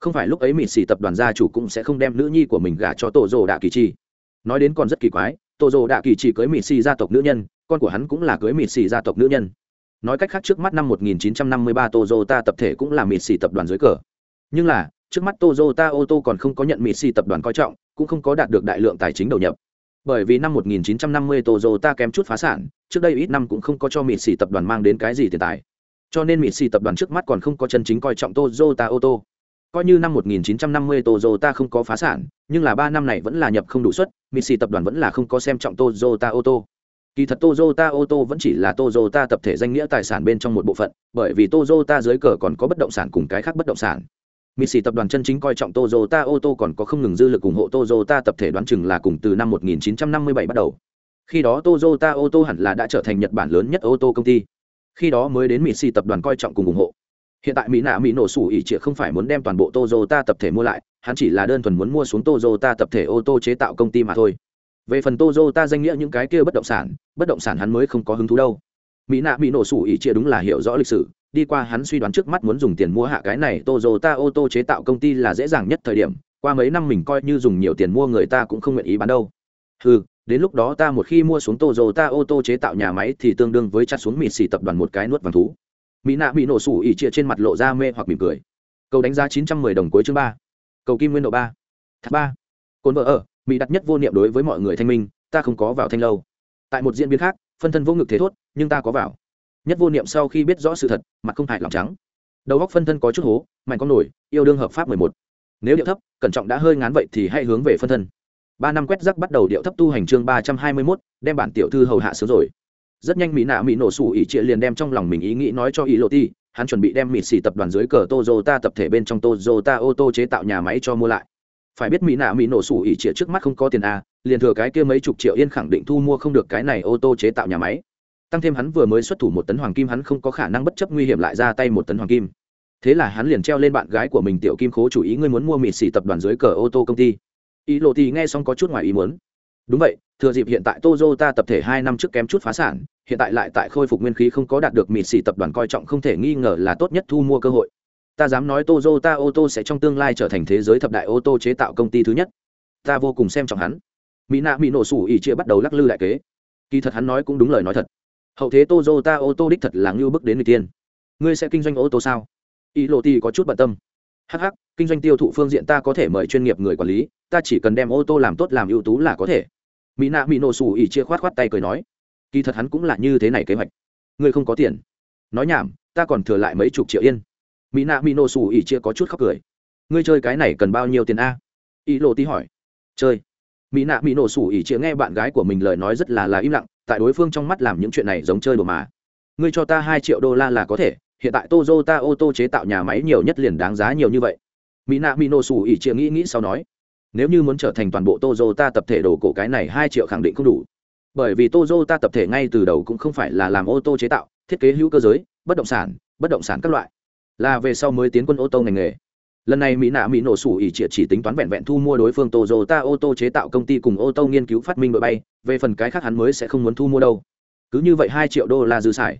Không phải lúc ấy mịt xì tập đoàn gia chủ cũng sẽ không đem nữ nhi của mình gả cho Tô Đạ Kỳ Chi. Nói đến còn rất kỳ quái, Tô Đạ Kỳ Chi cưới mịt xì gia tộc nữ nhân, con của hắn cũng là cưới mịt xì gia tộc nữ nhân. Nói cách khác trước mắt năm 1953 Toyota tập thể cũng là mịt xì tập đoàn dưới cờ. Nhưng là, trước mắt Toyota ô tô còn không có nhận Mitsubishi tập đoàn coi trọng, cũng không có đạt được đại lượng tài chính đầu nhập. Bởi vì năm 1950 Toyota kém chút phá sản, trước đây ít năm cũng không có cho Mitsubishi tập đoàn mang đến cái gì tiền tài. Cho nên Mitsubishi tập đoàn trước mắt còn không có chân chính coi trọng Toyota ô tô. Coi như năm 1950 Toyota không có phá sản, nhưng là 3 năm này vẫn là nhập không đủ suất, Mitsubishi tập đoàn vẫn là không có xem trọng Toyota ô tô. Kỳ thật Toyota ô tô vẫn chỉ là Toyota tập thể danh nghĩa tài sản bên trong một bộ phận, bởi vì Toyota dưới cờ còn có bất động sản cùng cái khác bất động sản. Mitsubishi tập đoàn chân chính coi trọng Toyota ô tô còn có không ngừng dư lực ủng hộ Toyota tập thể đoán chừng là cùng từ năm 1957 bắt đầu. Khi đó Toyota ô tô hẳn là đã trở thành Nhật Bản lớn nhất ô tô công ty. Khi đó mới đến Mitsubishi tập đoàn coi trọng cùng ủng hộ. Hiện tại Mỹ nạ Mỹ nổ sủ ỉ trịa không phải muốn đem toàn bộ Toyota tập thể mua lại, hắn chỉ là đơn thuần muốn mua xuống Toyota tập thể ô tô chế tạo công ty mà thôi về phần Toyota danh nghĩa những cái kia bất động sản bất động sản hắn mới không có hứng thú đâu mỹ nạ mỹ nổ sủ ỉ chia đúng là hiểu rõ lịch sử đi qua hắn suy đoán trước mắt muốn dùng tiền mua hạ cái này Toyota ô tô chế tạo công ty là dễ dàng nhất thời điểm, qua mấy năm mình coi như dùng nhiều tiền mua người ta cũng không nguyện ý bán đâu. Ừ đến lúc đó ta một khi mua xuống Toyota ô tô chế tạo nhà máy thì tương đương với chặt xuống mịt xì tập đoàn một cái nuốt vàng thú. Mỹ nạ bị nổ sủ ỉ chia trên mặt lộ ra mê hoặc mỉm cười. Cầu đánh giá chín trăm mười đồng cuối chương ba. Cầu kim nguyên độ ba. Ba. Cồn vợ ở, mỹ đặt nhất vô niệm đối với mọi người thanh minh, ta không có vào thanh lâu. Tại một diễn biến khác, phân thân vô ngực thế thốt, nhưng ta có vào nhất vô niệm sau khi biết rõ sự thật, mặt không hại lòng trắng. Đầu góc phân thân có chút hố, mạnh con nổi, yêu đương hợp pháp mười một. Nếu điệu thấp, cẩn trọng đã hơi ngán vậy thì hãy hướng về phân thân. Ba năm quét rắc bắt đầu điệu thấp tu hành chương ba trăm hai mươi mốt, đem bản tiểu thư hầu hạ sớm rồi. Rất nhanh mỹ nạ mỹ nổ sủ ỉ trịa liền đem trong lòng mình ý nghĩ nói cho ý lộ ti hắn chuẩn bị đem mỹ xì tập đoàn dưới cờ tozota tập thể bên trong tozota ô tô chế tạo nhà máy cho mua lại. Phải biết mỹ nạ mỹ nổ sủ ỉ trịa trước mắt không có tiền a liền thừa cái kia mấy chục triệu yên khẳng định thu mua không được cái này ô tô chế tạo nhà máy tăng thêm hắn vừa mới xuất thủ một tấn hoàng kim, hắn không có khả năng bất chấp nguy hiểm lại ra tay một tấn hoàng kim. Thế là hắn liền treo lên bạn gái của mình tiểu kim khố chủ ý, ngươi muốn mua mịt xỉ tập đoàn dưới cờ ô tô công ty? Ý lộ thì nghe xong có chút ngoài ý muốn. Đúng vậy, thừa dịp hiện tại tozota tập thể hai năm trước kém chút phá sản, hiện tại lại tại khôi phục nguyên khí không có đạt được mịt xỉ tập đoàn coi trọng, không thể nghi ngờ là tốt nhất thu mua cơ hội. Ta dám nói tozota ô tô sẽ trong tương lai trở thành thế giới thập đại ô tô chế tạo công ty thứ nhất. Ta vô cùng xem trọng hắn. Mỹ nạ mỹ nổ sủ ỉ chia bắt đầu lắc lư lại kế. Kỳ thật hắn nói cũng đúng lời nói thật hậu thế tozota ô tô đích thật là ngưu bức đến người tiên. Ngươi sẽ kinh doanh ô tô sao? Ý lộ ti có chút bận tâm. Hh kinh doanh tiêu thụ phương diện ta có thể mời chuyên nghiệp người quản lý, ta chỉ cần đem ô tô làm tốt làm ưu tú là có thể. Mỹ nạ mỹ nổ sủ ỉ chia khoát khoát tay cười nói. Kỳ thật hắn cũng là như thế này kế hoạch. Ngươi không có tiền. Nói nhảm, ta còn thừa lại mấy chục triệu yên. Mỹ nạ mỹ nổ sủ ỉ chia có chút khóc cười. Ngươi chơi cái này cần bao nhiêu tiền a? Ý lộ ti hỏi. Chơi. Mỹ nạ mỹ nổ sủ ỉ chia nghe bạn gái của mình lời nói rất là là im lặng tại đối phương trong mắt làm những chuyện này giống chơi đồ mà. Ngươi cho ta hai triệu đô la là có thể, hiện tại Toyota ô tô chế tạo nhà máy nhiều nhất liền đáng giá nhiều như vậy. Mina minosu mỹ nổ ỉ chia nghĩ nghĩ sau nói, nếu như muốn trở thành toàn bộ Toyota tập thể đồ cổ cái này hai triệu khẳng định không đủ. Bởi vì Toyota tập thể ngay từ đầu cũng không phải là làm ô tô chế tạo, thiết kế hữu cơ giới, bất động sản, bất động sản các loại. Là về sau mới tiến quân ô tô ngành nghề. Lần này mỹ nạ mỹ nổ sủ ỉ triệt chỉ tính toán vẹn vẹn thu mua đối phương toyota ô tô chế tạo công ty cùng ô tô nghiên cứu phát minh đội bay về phần cái khác hắn mới sẽ không muốn thu mua đâu. Cứ như vậy hai triệu đô la dư xài.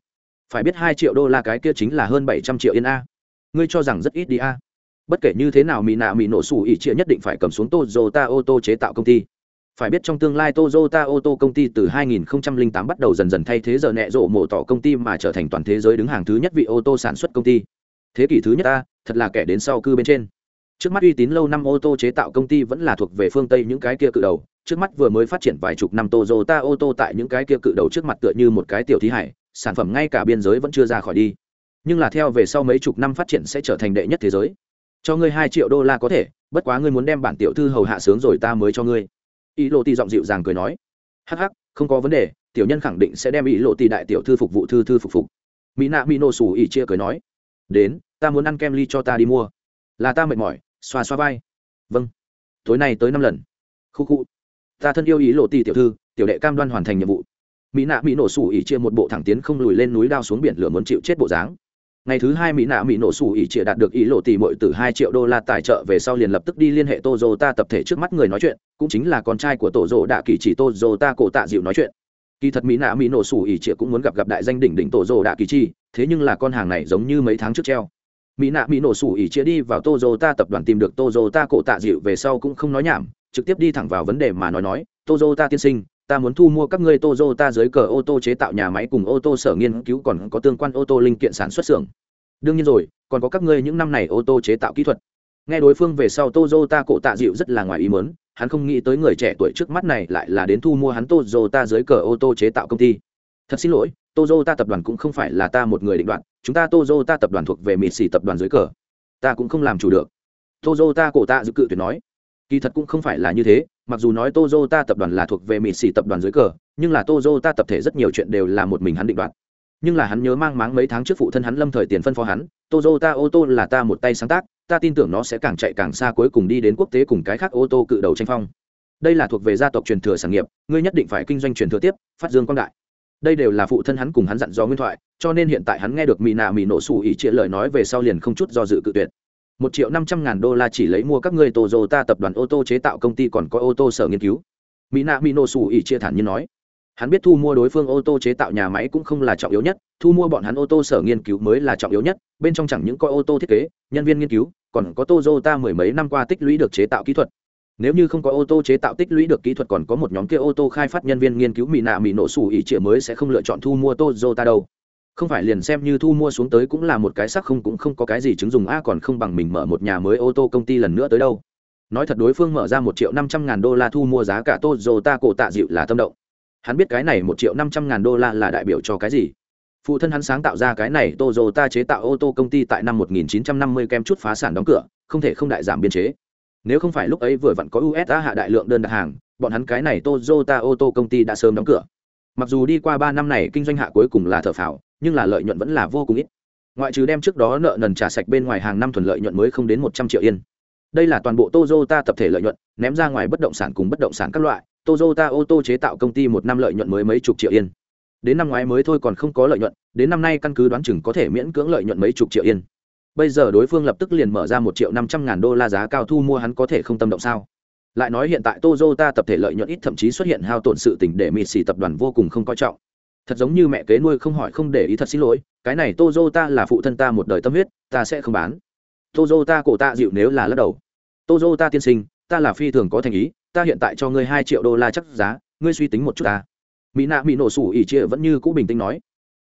Phải biết hai triệu đô la cái kia chính là hơn bảy trăm triệu yên a. Ngươi cho rằng rất ít đi a. Bất kể như thế nào mỹ nạ mỹ nổ sủ ỉ triệt nhất định phải cầm xuống toyota ô tô chế tạo công ty. Phải biết trong tương lai Toyota ô tô công ty từ 2008 bắt đầu dần dần thay thế giờ nẹ rộ mổ tỏ công ty mà trở thành toàn thế giới đứng hàng thứ nhất vị ô tô sản xuất công ty. Thế kỷ thứ nhất ta thật là kẻ đến sau cư bên trên. Trước mắt uy tín lâu năm ô tô chế tạo công ty vẫn là thuộc về phương tây những cái kia cự đầu trước mắt vừa mới phát triển vài chục năm Toyota ô tô tại những cái kia cự đầu trước mặt tựa như một cái tiểu thí hải, sản phẩm ngay cả biên giới vẫn chưa ra khỏi đi. Nhưng là theo về sau mấy chục năm phát triển sẽ trở thành đệ nhất thế giới. Cho ngươi hai triệu đô la có thể, bất quá ngươi muốn đem bản tiểu thư hầu hạ sướng rồi ta mới cho ngươi. Ý lộ Tỷ giọng dịu dàng cười nói. Hắc hắc, không có vấn đề, tiểu nhân khẳng định sẽ đem ý lộ Tỷ đại tiểu thư phục vụ thư thư phục phục. Mỹ nạ mỹ nổ ỉ chia cười nói. Đến, ta muốn ăn kem ly cho ta đi mua. Là ta mệt mỏi, xoa xoa vai. Vâng. Tối nay tới năm lần. Khu khu ta thân yêu ý lộ ti tiểu thư, tiểu đệ cam đoan hoàn thành nhiệm vụ. Mỹ nạ mỹ nổ sủ ỉ chia một bộ thẳng tiến không lùi lên núi đao xuống biển lửa muốn chịu chết bộ dáng. Ngày thứ hai mỹ nạ mỹ nổ sủ ỉ chia đạt được ý lộ tỷ mội từ hai triệu đô la tài trợ về sau liền lập tức đi liên hệ tô dô ta tập thể trước mắt người nói chuyện, cũng chính là con trai của tổ dô đạ kỳ chỉ tô dô ta cổ tạ dịu nói chuyện. Kỳ thật mỹ nạ mỹ nổ sủ ỉ chia cũng muốn gặp gặp đại danh đỉnh đỉnh tổ dô đạ kỳ chi, thế nhưng là con hàng này giống như mấy tháng trước treo mỹ nạ mỹ nổ sủ ỉ chia đi vào Toyota tập đoàn tìm được Toyota cổ tạ dịu về sau cũng không nói nhảm, trực tiếp đi thẳng vào vấn đề mà nói nói Toyota tiên sinh, ta muốn thu mua các ngươi Toyota dưới cờ ô tô chế tạo nhà máy cùng ô tô sở nghiên cứu còn có tương quan ô tô linh kiện sản xuất xưởng. Đương nhiên rồi, còn có các ngươi những năm này ô tô chế tạo kỹ thuật. Nghe đối phương về sau Toyota cổ tạ dịu rất là ngoài ý muốn, hắn không nghĩ tới người trẻ tuổi trước mắt này lại là đến thu mua hắn Toyota dưới cờ ô tô chế tạo công ty. Thật xin lỗi Toyota tập đoàn cũng không phải là ta một người định đoạt, chúng ta Toyota tập đoàn thuộc về mịt xỉ tập đoàn dưới cờ. Ta cũng không làm chủ được. Toyota cổ tạ dự cự tuyệt nói. Kỳ thật cũng không phải là như thế, mặc dù nói Toyota tập đoàn là thuộc về Mỹ xỉ tập đoàn dưới cờ, nhưng là Toyota tập thể rất nhiều chuyện đều là một mình hắn định đoạt. Nhưng là hắn nhớ mang máng mấy tháng trước phụ thân hắn Lâm thời tiền phân phó hắn, Toyota ô tô là ta một tay sáng tác, ta tin tưởng nó sẽ càng chạy càng xa cuối cùng đi đến quốc tế cùng cái khác ô tô cự đầu tranh phong. Đây là thuộc về gia tộc truyền thừa sản nghiệp, ngươi nhất định phải kinh doanh truyền thừa tiếp, phát dương quang đại. Đây đều là phụ thân hắn cùng hắn dặn dò nguyên thoại, cho nên hiện tại hắn nghe được Mỹ nạ Mỹ nổ xù ỉ chia lời nói về sau liền không chút do dự cự tuyệt một triệu năm trăm ngàn đô la chỉ lấy mua các ngươi Toyota tập đoàn ô tô chế tạo công ty còn có ô tô sở nghiên cứu. mỹ nạ mỹ nổ xù ỉ chia thản nhiên nói. Hắn biết thu mua đối phương ô tô chế tạo nhà máy cũng không là trọng yếu nhất, thu mua bọn hắn ô tô sở nghiên cứu mới là trọng yếu nhất, bên trong chẳng những coi ô tô thiết kế, nhân viên nghiên cứu, còn có Toyota mười mấy năm qua tích lũy được chế tạo kỹ thuật. Nếu như không có ô tô chế tạo tích lũy được kỹ thuật còn có một nhóm kia ô tô khai phát nhân viên nghiên cứu mỹ nạ mỹ nổ sủ ỉ chia mới sẽ không lựa chọn thu mua Toyota đâu. Không phải liền xem như thu mua xuống tới cũng là một cái sắc không cũng không có cái gì chứng dùng a, còn không bằng mình mở một nhà mới ô tô công ty lần nữa tới đâu. Nói thật đối phương mở ra một triệu năm trăm ngàn đô la thu mua giá cả Toyota cổ tạ dịu là tâm động. Hắn biết cái này một triệu năm trăm ngàn đô la là đại biểu cho cái gì? Phụ thân hắn sáng tạo ra cái này Toyota chế tạo ô tô công ty tại năm 1950 kem chút phá sản đóng cửa, không thể không đại giảm biên chế nếu không phải lúc ấy vừa vặn có USA hạ đại lượng đơn đặt hàng, bọn hắn cái này Toyota ô tô công ty đã sớm đóng cửa. Mặc dù đi qua ba năm này kinh doanh hạ cuối cùng là thợ phào, nhưng là lợi nhuận vẫn là vô cùng ít. Ngoại trừ đem trước đó nợ nần trả sạch bên ngoài hàng năm thuần lợi nhuận mới không đến một trăm triệu yên. Đây là toàn bộ Toyota tập thể lợi nhuận, ném ra ngoài bất động sản cùng bất động sản các loại, Toyota ô tô chế tạo công ty một năm lợi nhuận mới mấy chục triệu yên. Đến năm ngoái mới thôi còn không có lợi nhuận, đến năm nay căn cứ đoán chừng có thể miễn cưỡng lợi nhuận mấy chục triệu yên bây giờ đối phương lập tức liền mở ra một triệu năm trăm ngàn đô la giá cao thu mua hắn có thể không tâm động sao? Lại nói hiện tại Toyota tập thể lợi nhuận ít thậm chí xuất hiện hao tổn sự tình để mịt xì tập đoàn vô cùng không coi trọng. Thật giống như mẹ kế nuôi không hỏi không để ý thật xin lỗi, cái này Toyota là phụ thân ta một đời tâm huyết, ta sẽ không bán. Toyota cổ ta dịu nếu là lắc đầu. Toyota tiên sinh, ta là phi thường có thành ý, ta hiện tại cho ngươi hai triệu đô la chắc giá, ngươi suy tính một chút ta. Mỹ nạ Mỹ nổ sủ ỉ chia vẫn như cũ bình tĩnh nói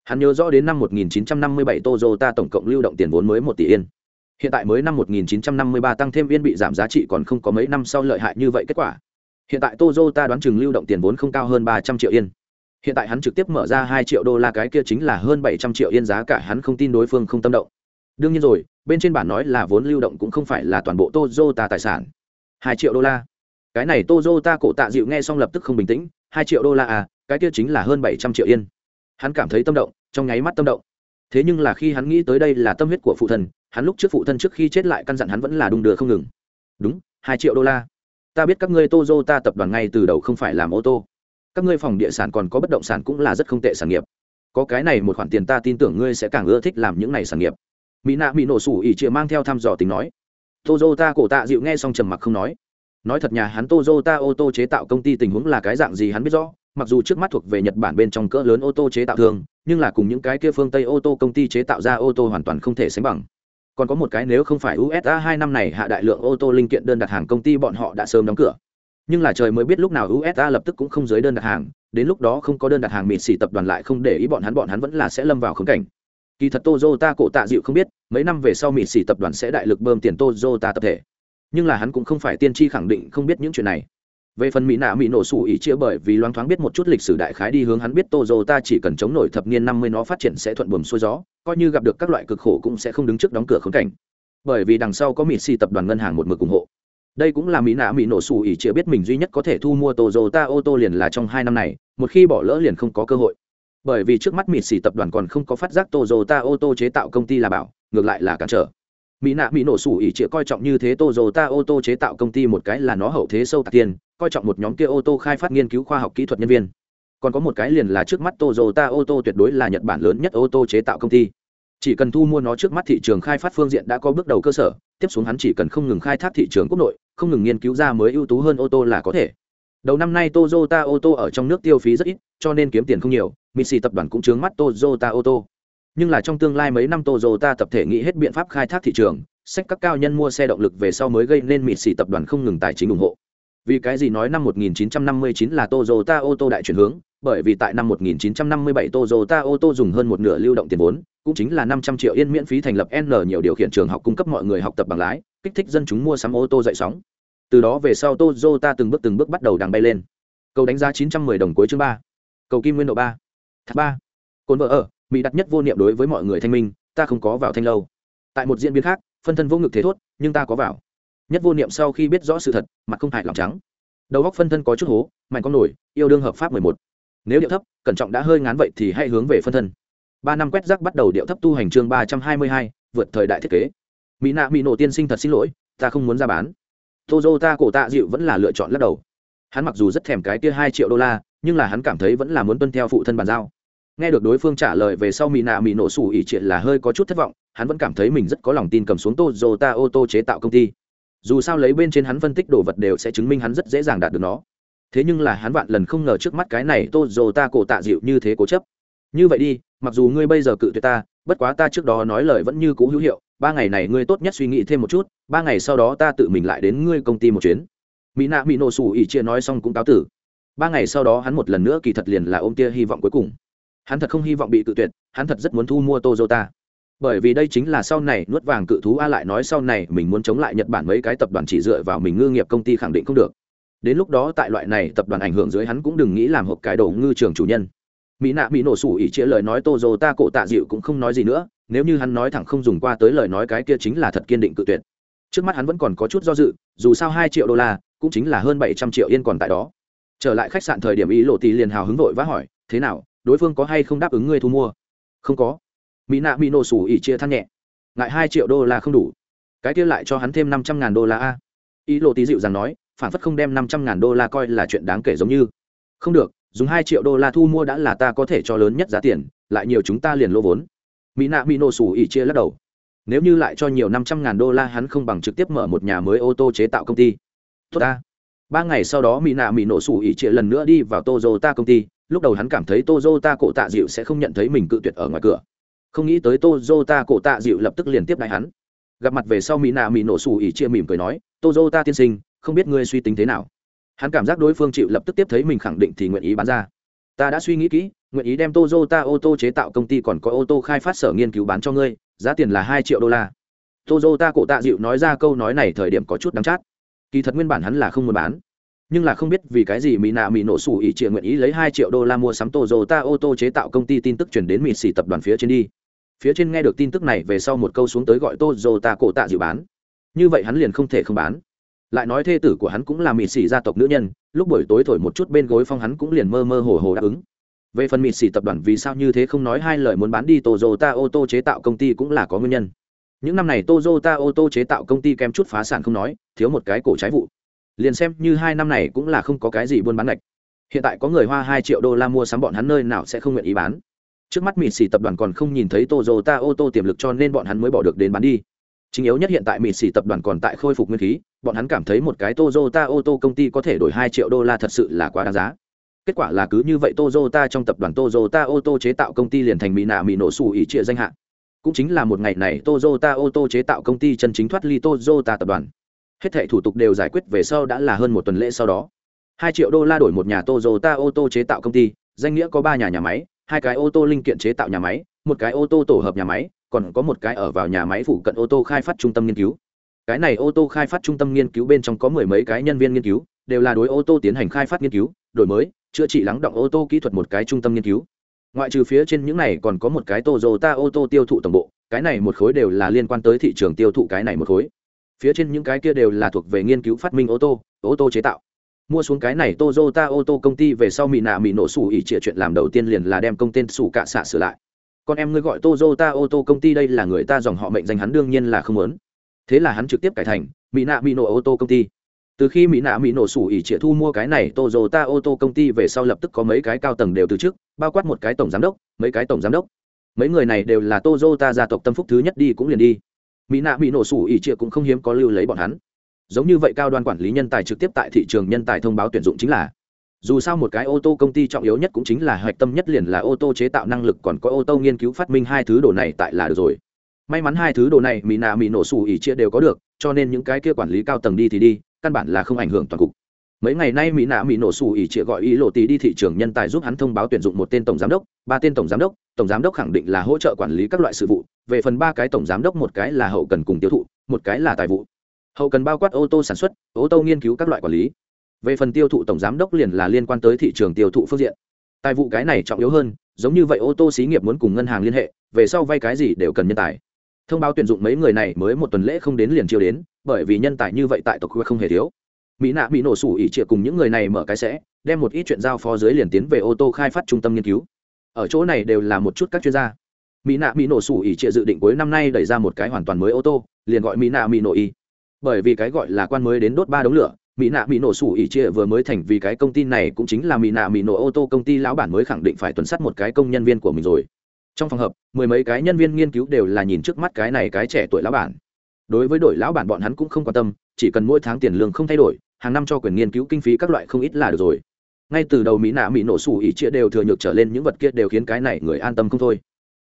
hắn nhớ rõ đến năm 1957 Toyota tổng cộng lưu động tiền vốn mới một tỷ yên. Hiện tại mới năm 1953 tăng thêm yên bị giảm giá trị còn không có mấy năm sau lợi hại như vậy kết quả. Hiện tại Toyota đoán chừng lưu động tiền vốn không cao hơn 300 triệu yên. Hiện tại hắn trực tiếp mở ra hai triệu đô la cái kia chính là hơn bảy trăm triệu yên giá cả hắn không tin đối phương không tâm động. Đương nhiên rồi, bên trên bản nói là vốn lưu động cũng không phải là toàn bộ Toyota tài sản. Hai triệu đô la. Cái này Toyota cổ tạ dịu nghe xong lập tức không bình tĩnh, hai triệu đô la à cái kia chính là hơn bảy trăm triệu yên. Hắn cảm thấy tâm động trong nháy mắt tâm động. Thế nhưng là khi hắn nghĩ tới đây là tâm huyết của phụ thân, hắn lúc trước phụ thân trước khi chết lại căn dặn hắn vẫn là đung đưa không ngừng. Đúng, hai triệu đô la. Ta biết các ngươi Toyota tập đoàn ngay từ đầu không phải làm ô tô. Các ngươi phòng địa sản còn có bất động sản cũng là rất không tệ sản nghiệp. Có cái này một khoản tiền ta tin tưởng ngươi sẽ càng ưa thích làm những này sản nghiệp. Mỹ nạ mỹ nổ sủ ỉ chịa mang theo thăm dò tính nói. Tozota cổ tạ dịu nghe xong trầm mặc không nói. Nói thật nhà hắn tozota ô tô chế tạo công ty tình huống là cái dạng gì hắn biết rõ mặc dù trước mắt thuộc về nhật bản bên trong cỡ lớn ô tô chế tạo thường nhưng là cùng những cái kia phương tây ô tô công ty chế tạo ra ô tô hoàn toàn không thể sánh bằng. Còn có một cái nếu không phải usa hai năm này hạ đại lượng ô tô linh kiện đơn đặt hàng công ty bọn họ đã sớm đóng cửa. Nhưng là trời mới biết lúc nào usa lập tức cũng không dưới đơn đặt hàng, đến lúc đó không có đơn đặt hàng mịt xỉ tập đoàn lại không để ý bọn hắn bọn hắn vẫn là sẽ lâm vào khống cảnh. Kỳ thật Toyota cổ tạ dịu không biết, mấy năm về sau mịt xỉ tập đoàn sẽ đại lực bơm tiền Toyota tập thể. Nhưng là hắn cũng không phải tiên tri khẳng định không biết những chuyện này về phần mỹ nạ mỹ nổ sủ ý chia bởi vì loáng thoáng biết một chút lịch sử đại khái đi hướng hắn biết Toyota chỉ cần chống nổi thập niên năm mươi nó phát triển sẽ thuận buồm xuôi gió, coi như gặp được các loại cực khổ cũng sẽ không đứng trước đóng cửa khống cảnh. Bởi vì đằng sau có mỹ si tập đoàn ngân hàng một mực ủng hộ. Đây cũng là mỹ nạ mỹ nổ sủ ỉ chia biết mình duy nhất có thể thu mua Toyota ô tô liền là trong hai năm này, một khi bỏ lỡ liền không có cơ hội. Bởi vì trước mắt mỹ si tập đoàn còn không có phát giác Toyota ô tô chế tạo công ty là bảo, ngược lại là cản trở mỹ nạ mỹ nổ sủ ỉ chĩa coi trọng như thế Toyota ô tô chế tạo công ty một cái là nó hậu thế sâu tạc tiền, coi trọng một nhóm kia ô tô khai phát nghiên cứu khoa học kỹ thuật nhân viên. Còn có một cái liền là trước mắt Toyota ô tô tuyệt đối là Nhật Bản lớn nhất ô tô chế tạo công ty. Chỉ cần thu mua nó trước mắt thị trường khai phát phương diện đã có bước đầu cơ sở, tiếp xuống hắn chỉ cần không ngừng khai thác thị trường quốc nội, không ngừng nghiên cứu ra mới ưu tú hơn ô tô là có thể. Đầu năm nay tozota ô tô ở trong nước tiêu phí rất ít, cho nên kiếm tiền không nhiều mỹ xì tập đoàn cũng chướng mắt tozota ô tô nhưng là trong tương lai mấy năm Toyota tập thể nghĩ hết biện pháp khai thác thị trường sách các cao nhân mua xe động lực về sau mới gây nên mịt xỉ tập đoàn không ngừng tài chính ủng hộ vì cái gì nói năm 1959 là Toyota ô tô đại chuyển hướng bởi vì tại năm 1957 Toyota ô tô dùng hơn một nửa lưu động tiền vốn cũng chính là 500 triệu yên miễn phí thành lập N nhiều điều khiển trường học cung cấp mọi người học tập bằng lái, kích thích dân chúng mua sắm ô tô dậy sóng. Từ đó về sau Toyota từng bước từng bước bắt đầu đang bay lên. Cầu đánh giá 910 đồng cuối chương 3. Cầu kim nguyên độ 3. Thật 3. Côn vợ ở, mỹ đặt nhất vô niệm đối với mọi người thanh minh, ta không có vào thanh lâu. Tại một diễn biến khác, phân thân vô ngực thế thốt, nhưng ta có vào. Nhất vô niệm sau khi biết rõ sự thật, mặt không hại lòng trắng. đầu góc phân thân có chút hố mạnh con nổi yêu đương hợp pháp mười một nếu điệu thấp cẩn trọng đã hơi ngán vậy thì hãy hướng về phân thân ba năm quét rác bắt đầu điệu thấp tu hành chương ba trăm hai mươi hai vượt thời đại thiết kế mỹ nạ mỹ nổ tiên sinh thật xin lỗi ta không muốn ra bán tozo ta cổ tạ dịu vẫn là lựa chọn lắc đầu hắn mặc dù rất thèm cái kia hai triệu đô la nhưng là hắn cảm thấy vẫn là muốn tuân theo phụ thân bàn giao nghe được đối phương trả lời về sau mỹ nạ mỹ nổ sủ ỉ triệt là hơi có chút thất vọng, hắn vẫn cảm thấy mình rất có lòng tin cầm xuống tozo ô tô chế tạo công ty. Dù sao lấy bên trên hắn phân tích đồ vật đều sẽ chứng minh hắn rất dễ dàng đạt được nó. Thế nhưng là hắn vạn lần không ngờ trước mắt cái này tozo cổ tạ dịu như thế cố chấp. Như vậy đi, mặc dù ngươi bây giờ cự tuyệt ta, bất quá ta trước đó nói lời vẫn như cũ hữu hiệu, ba ngày này ngươi tốt nhất suy nghĩ thêm một chút, ba ngày sau đó ta tự mình lại đến ngươi công ty một chuyến. Mỹ nạ mỹ nổ sủ ỉ chia nói xong cũng cáo tử. Ba ngày sau đó hắn một lần nữa kỳ thật liền là ôm tia hy vọng cuối cùng hắn thật không hy vọng bị cự tuyệt, hắn thật rất muốn thu mua tozota bởi vì đây chính là sau này nuốt vàng cự thú a lại nói sau này mình muốn chống lại nhật bản mấy cái tập đoàn chỉ dựa vào mình ngư nghiệp công ty khẳng định không được. Đến lúc đó tại loại này tập đoàn ảnh hưởng dưới hắn cũng đừng nghĩ làm hộp cái đồ ngư trường chủ nhân. Mỹ nạ bị nổ sủ ỉ chĩa lời nói tô ta cổ tạ dịu cũng không nói gì nữa, nếu như hắn nói thẳng không dùng qua tới lời nói cái kia chính là thật kiên định cự tuyệt. Trước mắt hắn vẫn còn có chút do dự, dù sao hai triệu đô la, cũng chính là hơn bảy trăm triệu yên còn tại đó. Trở lại khách sạn thời điểm ý lộ tì liền hào hứng vội vã hỏi, thế nào đối phương có hay không đáp ứng ngươi thu mua? Không có. Mỹ nạ mỹ nổ sủ ỉ chia than nhẹ. Ngại hai triệu đô là không đủ. Cái kia lại cho hắn thêm năm trăm ngàn đô la a. Ý lộ tí dịu rằng nói, phản phất không đem năm trăm ngàn đô la coi là chuyện đáng kể giống như. Không được, dùng hai triệu đô la thu mua đã là ta có thể cho lớn nhất giá tiền, lại nhiều chúng ta liền lô vốn. Mỹ nạ mỹ nổ sủ ỉ chia lắc đầu. Nếu như lại cho nhiều năm trăm ngàn đô la hắn không bằng trực tiếp mở một nhà mới ô tô chế tạo công ty. Tốt ta. Ba ngày sau đó mỹ nạ mỹ nổ sủ ỉ chia lần nữa đi vào tozota công ty lúc đầu hắn cảm thấy Toyota cổ tạ dịu sẽ không nhận thấy mình cự tuyệt ở ngoài cửa. Không nghĩ tới Toyota cổ tạ dịu lập tức liền tiếp đại hắn. Gặp mặt về sau mỹ nạ mỹ nổ sủ ỉ chia mỉm cười nói "Toyota tiên sinh, không biết ngươi suy tính thế nào. Hắn cảm giác đối phương chịu lập tức tiếp thấy mình khẳng định thì nguyện ý bán ra. Ta đã suy nghĩ kỹ, nguyện ý đem Toyota ô tô chế tạo công ty còn có ô tô khai phát sở nghiên cứu bán cho ngươi, giá tiền là hai triệu đô la. Toyota cổ tạ dịu nói ra câu nói này thời điểm có chút đắng chát. Kỳ thật nguyên bản hắn là không muốn bán nhưng là không biết vì cái gì mỹ nạ mỹ nổ sủ ỉ triệu nguyện ý lấy hai triệu đô la mua sắm tozota ô tô chế tạo công ty tin tức chuyển đến mỹ xỉ tập đoàn phía trên đi. Phía trên nghe được tin tức này về sau một câu xuống tới gọi tozota cổ tạ dự bán. Như vậy hắn liền không thể không bán. Lại nói thê tử của hắn cũng là mỹ xỉ gia tộc nữ nhân, lúc buổi tối thổi một chút bên gối phong hắn cũng liền mơ mơ hồ hồ đáp ứng. Về phần mỹ xỉ tập đoàn vì sao như thế không nói hai lời muốn bán đi Toyota ô tô chế tạo công ty cũng là có nguyên nhân. Những năm này Toyota ô tô chế tạo công ty kem chút phá sản không nói, thiếu một cái cổ trái vụ liền xem như hai năm này cũng là không có cái gì buôn bán lệch hiện tại có người hoa hai triệu đô la mua sắm bọn hắn nơi nào sẽ không nguyện ý bán. Trước mắt mỹ xì tập đoàn còn không nhìn thấy tozota ô tô tiềm lực cho nên bọn hắn mới bỏ được đến bán đi. Chính yếu nhất hiện tại mỹ xì tập đoàn còn tại khôi phục nguyên khí, bọn hắn cảm thấy một cái tozota ô tô công ty có thể đổi hai triệu đô la thật sự là quá đáng giá. Kết quả là cứ như vậy tozota trong tập đoàn tozota ô tô chế tạo công ty liền thành mỹ nạ mỹ nổ xù ý trịa danh hạ. Cũng chính là một ngày này tozota ô tô chế tạo công ty chân chính thoát ly tozota tập đoàn hết thảy thủ tục đều giải quyết về sau đã là hơn một tuần lễ sau đó. Hai triệu đô la đổi một nhà Toyota ô tô chế tạo công ty, danh nghĩa có ba nhà nhà máy, hai cái ô tô linh kiện chế tạo nhà máy, một cái ô tô tổ hợp nhà máy, còn có một cái ở vào nhà máy phụ cận ô tô khai phát trung tâm nghiên cứu. Cái này ô tô khai phát trung tâm nghiên cứu bên trong có mười mấy cái nhân viên nghiên cứu, đều là đối ô tô tiến hành khai phát nghiên cứu, đổi mới, chữa trị lắng động ô tô kỹ thuật một cái trung tâm nghiên cứu. Ngoại trừ phía trên những này còn có một cái Toyota ô tô tiêu thụ tổng bộ, cái này một khối đều là liên quan tới thị trường tiêu thụ cái này một khối phía trên những cái kia đều là thuộc về nghiên cứu phát minh ô tô ô tô chế tạo. Mua xuống cái này Toyota ô tô công ty về sau mỹ nạ mỹ nổ sủ ỉ trịa chuyện làm đầu tiên liền là đem công tên sủ cạ xạ sửa lại. Con em ngươi gọi Toyota ô tô công ty đây là người ta dòng họ mệnh danh hắn đương nhiên là không muốn. Thế là hắn trực tiếp cải thành mỹ nạ mỹ nổ ô tô công ty. Từ khi mỹ nạ mỹ nổ sủ ỉ trịa thu mua cái này Toyota ô tô công ty về sau lập tức có mấy cái cao tầng đều từ chức bao quát một cái tổng giám đốc, mấy cái tổng giám đốc. Mấy người này đều là Toyota gia tộc tâm phúc thứ nhất đi cũng liền đi mỹ nạ bị nổ sủ ỉ chia cũng không hiếm có lưu lấy bọn hắn. Giống như vậy cao đoàn quản lý nhân tài trực tiếp tại thị trường nhân tài thông báo tuyển dụng chính là. Dù sao một cái ô tô công ty trọng yếu nhất cũng chính là hạch tâm nhất liền là ô tô chế tạo năng lực, còn có ô tô nghiên cứu phát minh hai thứ đồ này tại là được rồi. May mắn hai thứ đồ này mỹ nạ mỹ nổ sủ ỉ chia đều có được, cho nên những cái kia quản lý cao tầng đi thì đi, căn bản là không ảnh hưởng toàn cục mấy ngày nay mỹ nạ mỹ nổ xù ỉ chia gọi ý lộ tí đi thị trường nhân tài giúp hắn thông báo tuyển dụng một tên tổng giám đốc, ba tên tổng giám đốc, tổng giám đốc khẳng định là hỗ trợ quản lý các loại sự vụ, về phần ba cái tổng giám đốc một cái là hậu cần cùng tiêu thụ, một cái là tài vụ. Hậu cần bao quát ô tô sản xuất, ô tô nghiên cứu các loại quản lý. Về phần tiêu thụ tổng giám đốc liền là liên quan tới thị trường tiêu thụ phương diện. Tài vụ cái này trọng yếu hơn, giống như vậy ô tô xí nghiệp muốn cùng ngân hàng liên hệ, về sau vay cái gì đều cần nhân tài. Thông báo tuyển dụng mấy người này mới một tuần lễ không đến liền chiêu đến, bởi vì nhân tài như vậy tại tộc khuya không hề thiếu mỹ nạ Bị nổ sủ ỉ trịa cùng những người này mở cái sẽ, đem một ít chuyện giao phó dưới liền tiến về ô tô khai phát trung tâm nghiên cứu. Ở chỗ này đều là một chút các chuyên gia. Mỹ nạ mỹ nổ sủ ỉ trịa dự định cuối năm nay đẩy ra một cái hoàn toàn mới ô tô, liền gọi mỹ nạ mỹ nổ y bởi vì cái gọi là quan mới đến đốt ba đống lửa, mỹ nạ mỹ nổ sủ ỉ chia vừa mới thành vì cái công ty này cũng chính là mỹ nạ mỹ nổ ô tô công ty lão bản mới khẳng định phải tuần sắt một cái công nhân viên của mình rồi. Trong phòng hợp mười mấy cái nhân viên nghiên cứu đều là nhìn trước mắt cái này cái trẻ tuổi lão bản. Đối với đội lão bản bọn hắn cũng không quan tâm, chỉ cần mỗi tháng tiền lương không thay đổi hàng năm cho quyền nghiên cứu kinh phí các loại không ít là được rồi. Ngay từ đầu mỹ nạ mỹ nổ sủ ỉ chia đều thừa nhược trở lên những vật kia đều khiến cái này người an tâm không thôi.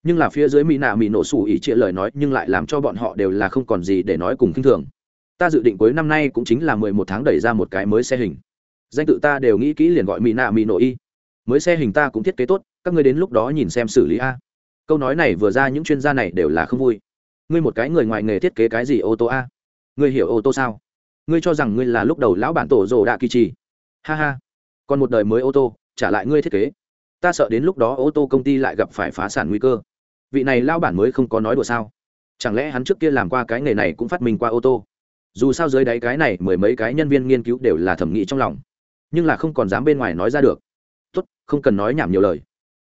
Nhưng là phía dưới mỹ nạ mỹ nổ sủ ỉ chia lời nói nhưng lại làm cho bọn họ đều là không còn gì để nói cùng kinh thường. Ta dự định cuối năm nay cũng chính là mười một tháng đẩy ra một cái mới xe hình. Danh tự ta đều nghĩ kỹ liền gọi mỹ nạ mỹ nổ y. Mới xe hình ta cũng thiết kế tốt, các ngươi đến lúc đó nhìn xem xử lý a. Câu nói này vừa ra những chuyên gia này đều là không vui. Ngươi một cái người ngoài nghề thiết kế cái gì ô tô a? Ngươi hiểu ô tô sao? Ngươi cho rằng ngươi là lúc đầu lão bản tổ rồ đạ kỳ trì. Ha ha. Còn một đời mới ô tô, trả lại ngươi thiết kế. Ta sợ đến lúc đó ô tô công ty lại gặp phải phá sản nguy cơ. Vị này lao bản mới không có nói đùa sao? Chẳng lẽ hắn trước kia làm qua cái nghề này cũng phát minh qua ô tô? Dù sao dưới đáy cái này mười mấy cái nhân viên nghiên cứu đều là thẩm nghĩ trong lòng. Nhưng là không còn dám bên ngoài nói ra được. Tốt, không cần nói nhảm nhiều lời.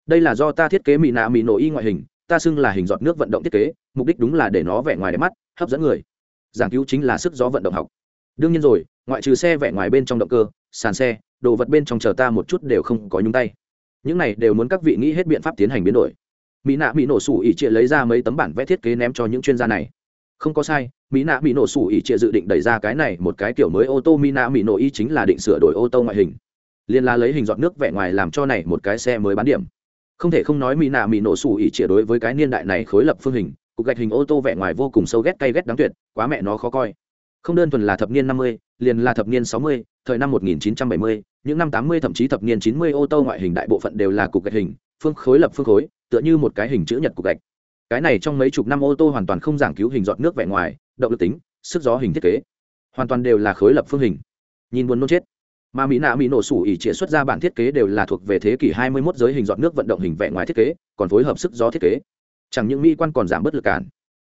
Đây là do ta thiết kế mỹ nạ mỹ nổ y ngoại hình, ta xưng là hình giọt nước vận động thiết kế, mục đích đúng là để nó vẻ ngoài đẹp mắt, hấp dẫn người. Giảng cứu chính là sức gió vận động học đương nhiên rồi, ngoại trừ xe vẽ ngoài bên trong động cơ, sàn xe, đồ vật bên trong chờ ta một chút đều không có nhúng tay. Những này đều muốn các vị nghĩ hết biện pháp tiến hành biến đổi. Mỹ nạ mỹ nổ sủ ỉ trịa lấy ra mấy tấm bản vẽ thiết kế ném cho những chuyên gia này. Không có sai, mỹ nạ mỹ nổ sủ ỉ trịa dự định đẩy ra cái này một cái kiểu mới ô tô mỹ nạ mỹ nổ y chính là định sửa đổi ô tô ngoại hình. Liên la lấy hình dọn nước vẽ ngoài làm cho này một cái xe mới bán điểm. Không thể không nói mỹ nạ mỹ nổ sủ ỉ trịa đối với cái niên đại này khối lập phương hình, cục gạch hình ô tô vẽ ngoài vô cùng sâu ghét cay ghét đáng tuyệt, quá mẹ nó khó coi không đơn thuần là thập niên năm mươi, liền là thập niên sáu mươi, thời năm một nghìn chín trăm bảy mươi, những năm tám mươi thậm chí thập niên chín mươi ô tô ngoại hình đại bộ phận đều là cục gạch hình, phương khối lập phương khối, tựa như một cái hình chữ nhật cục gạch. Cái này trong mấy chục năm ô tô hoàn toàn không giảng cứu hình giọt nước vẻ ngoài, động lực tính, sức gió hình thiết kế, hoàn toàn đều là khối lập phương hình. Nhìn buồn nôn chết. Mà mỹ nạ mỹ nổ sủ ỉ trịa xuất ra bản thiết kế đều là thuộc về thế kỷ 21 giới hình dọn nước vận động hình vẽ ngoài thiết kế, còn phối hợp sức gió thiết kế. Chẳng những mỹ quan còn giảm bớt lực cản.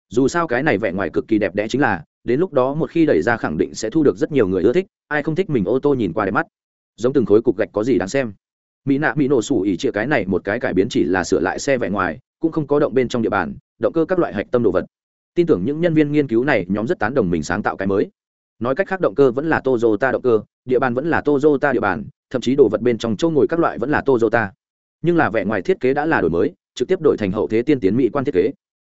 Dù sao cái này vẽ ngoài cực kỳ đẹp đẽ chính là đến lúc đó một khi đẩy ra khẳng định sẽ thu được rất nhiều người ưa thích, ai không thích mình ô tô nhìn qua đẹp mắt. Giống từng khối cục gạch có gì đáng xem. Mỹ nạ mỹ nổ sủ ỉ chia cái này một cái cải biến chỉ là sửa lại xe vẻ ngoài, cũng không có động bên trong địa bàn, động cơ các loại hạch tâm đồ vật. Tin tưởng những nhân viên nghiên cứu này, nhóm rất tán đồng mình sáng tạo cái mới. Nói cách khác động cơ vẫn là Toyota động cơ, địa bàn vẫn là Toyota địa bàn, thậm chí đồ vật bên trong châu ngồi các loại vẫn là Toyota. Nhưng là vẻ ngoài thiết kế đã là đổi mới, trực tiếp đổi thành hậu thế tiên tiến mỹ quan thiết kế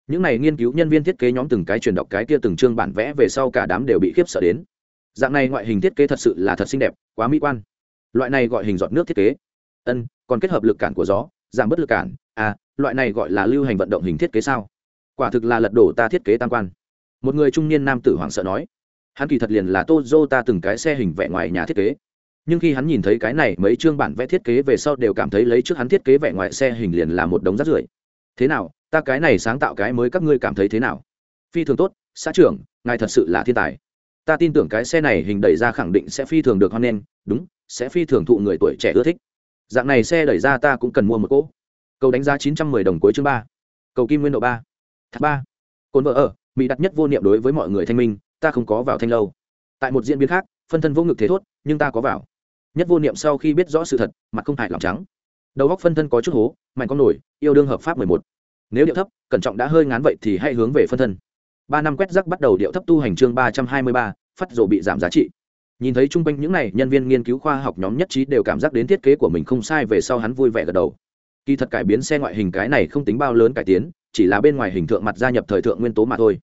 những này nghiên cứu nhân viên thiết kế nhóm từng cái truyền đọc cái kia từng chương bản vẽ về sau cả đám đều bị khiếp sợ đến. Dạng này ngoại hình thiết kế thật sự là thật xinh đẹp, quá mỹ quan. Loại này gọi hình giọt nước thiết kế. Ân, còn kết hợp lực cản của gió, giảm bớt lực cản. À loại này gọi là lưu hành vận động hình thiết kế sao? Quả thực là lật đổ ta thiết kế tam quan. Một người trung niên nam tử hoảng sợ nói. Hắn kỳ thật liền là ta từng cái xe hình vẽ ngoài nhà thiết kế. Nhưng khi hắn nhìn thấy cái này mấy chương bản vẽ thiết kế về sau đều cảm thấy lấy trước hắn thiết kế vẽ ngoài xe hình liền là một đống rác rưởi. Thế nào ta cái này sáng tạo cái mới các ngươi cảm thấy thế nào? Phi thường tốt, xã trưởng, ngài thật sự là thiên tài. Ta tin tưởng cái xe này hình đẩy ra khẳng định sẽ phi thường được hoan nghênh, đúng, sẽ phi thường thụ người tuổi trẻ ưa thích. Dạng này xe đẩy ra ta cũng cần mua một cỗ. Cầu đánh giá chín trăm mười đồng cuối chương ba. Cầu kim nguyên độ ba. Tháp ba. Cồn vợ ở, mỹ đặt nhất vô niệm đối với mọi người thanh minh, ta không có vào thanh lâu. Tại một diễn biến khác, phân thân vô ngực thế thốt, nhưng ta có vào. Nhất vô niệm sau khi biết rõ sự thật, mặt không hại lòng trắng. Đầu góc phân thân có chút hố, mạnh con nổi, yêu đương hợp pháp mười một nếu điệu thấp, cẩn trọng đã hơi ngán vậy thì hãy hướng về phân thân. Ba năm quét rắc bắt đầu điệu thấp tu hành chương ba trăm hai mươi ba, phát rộ bị giảm giá trị. Nhìn thấy chung quanh những n à y nhân viên nghiên cứu khoa học nhóm nhất trí đều cảm giác đến thiết kế của mình không sai về sau hắn vui vẻ gật đầu. Kỳ thật cải biến xe ngoại hình cái này không tính bao lớn cải tiến, chỉ là bên ngoài hình tượng mặt gia nhập thời thượng nguyên tố mà thôi.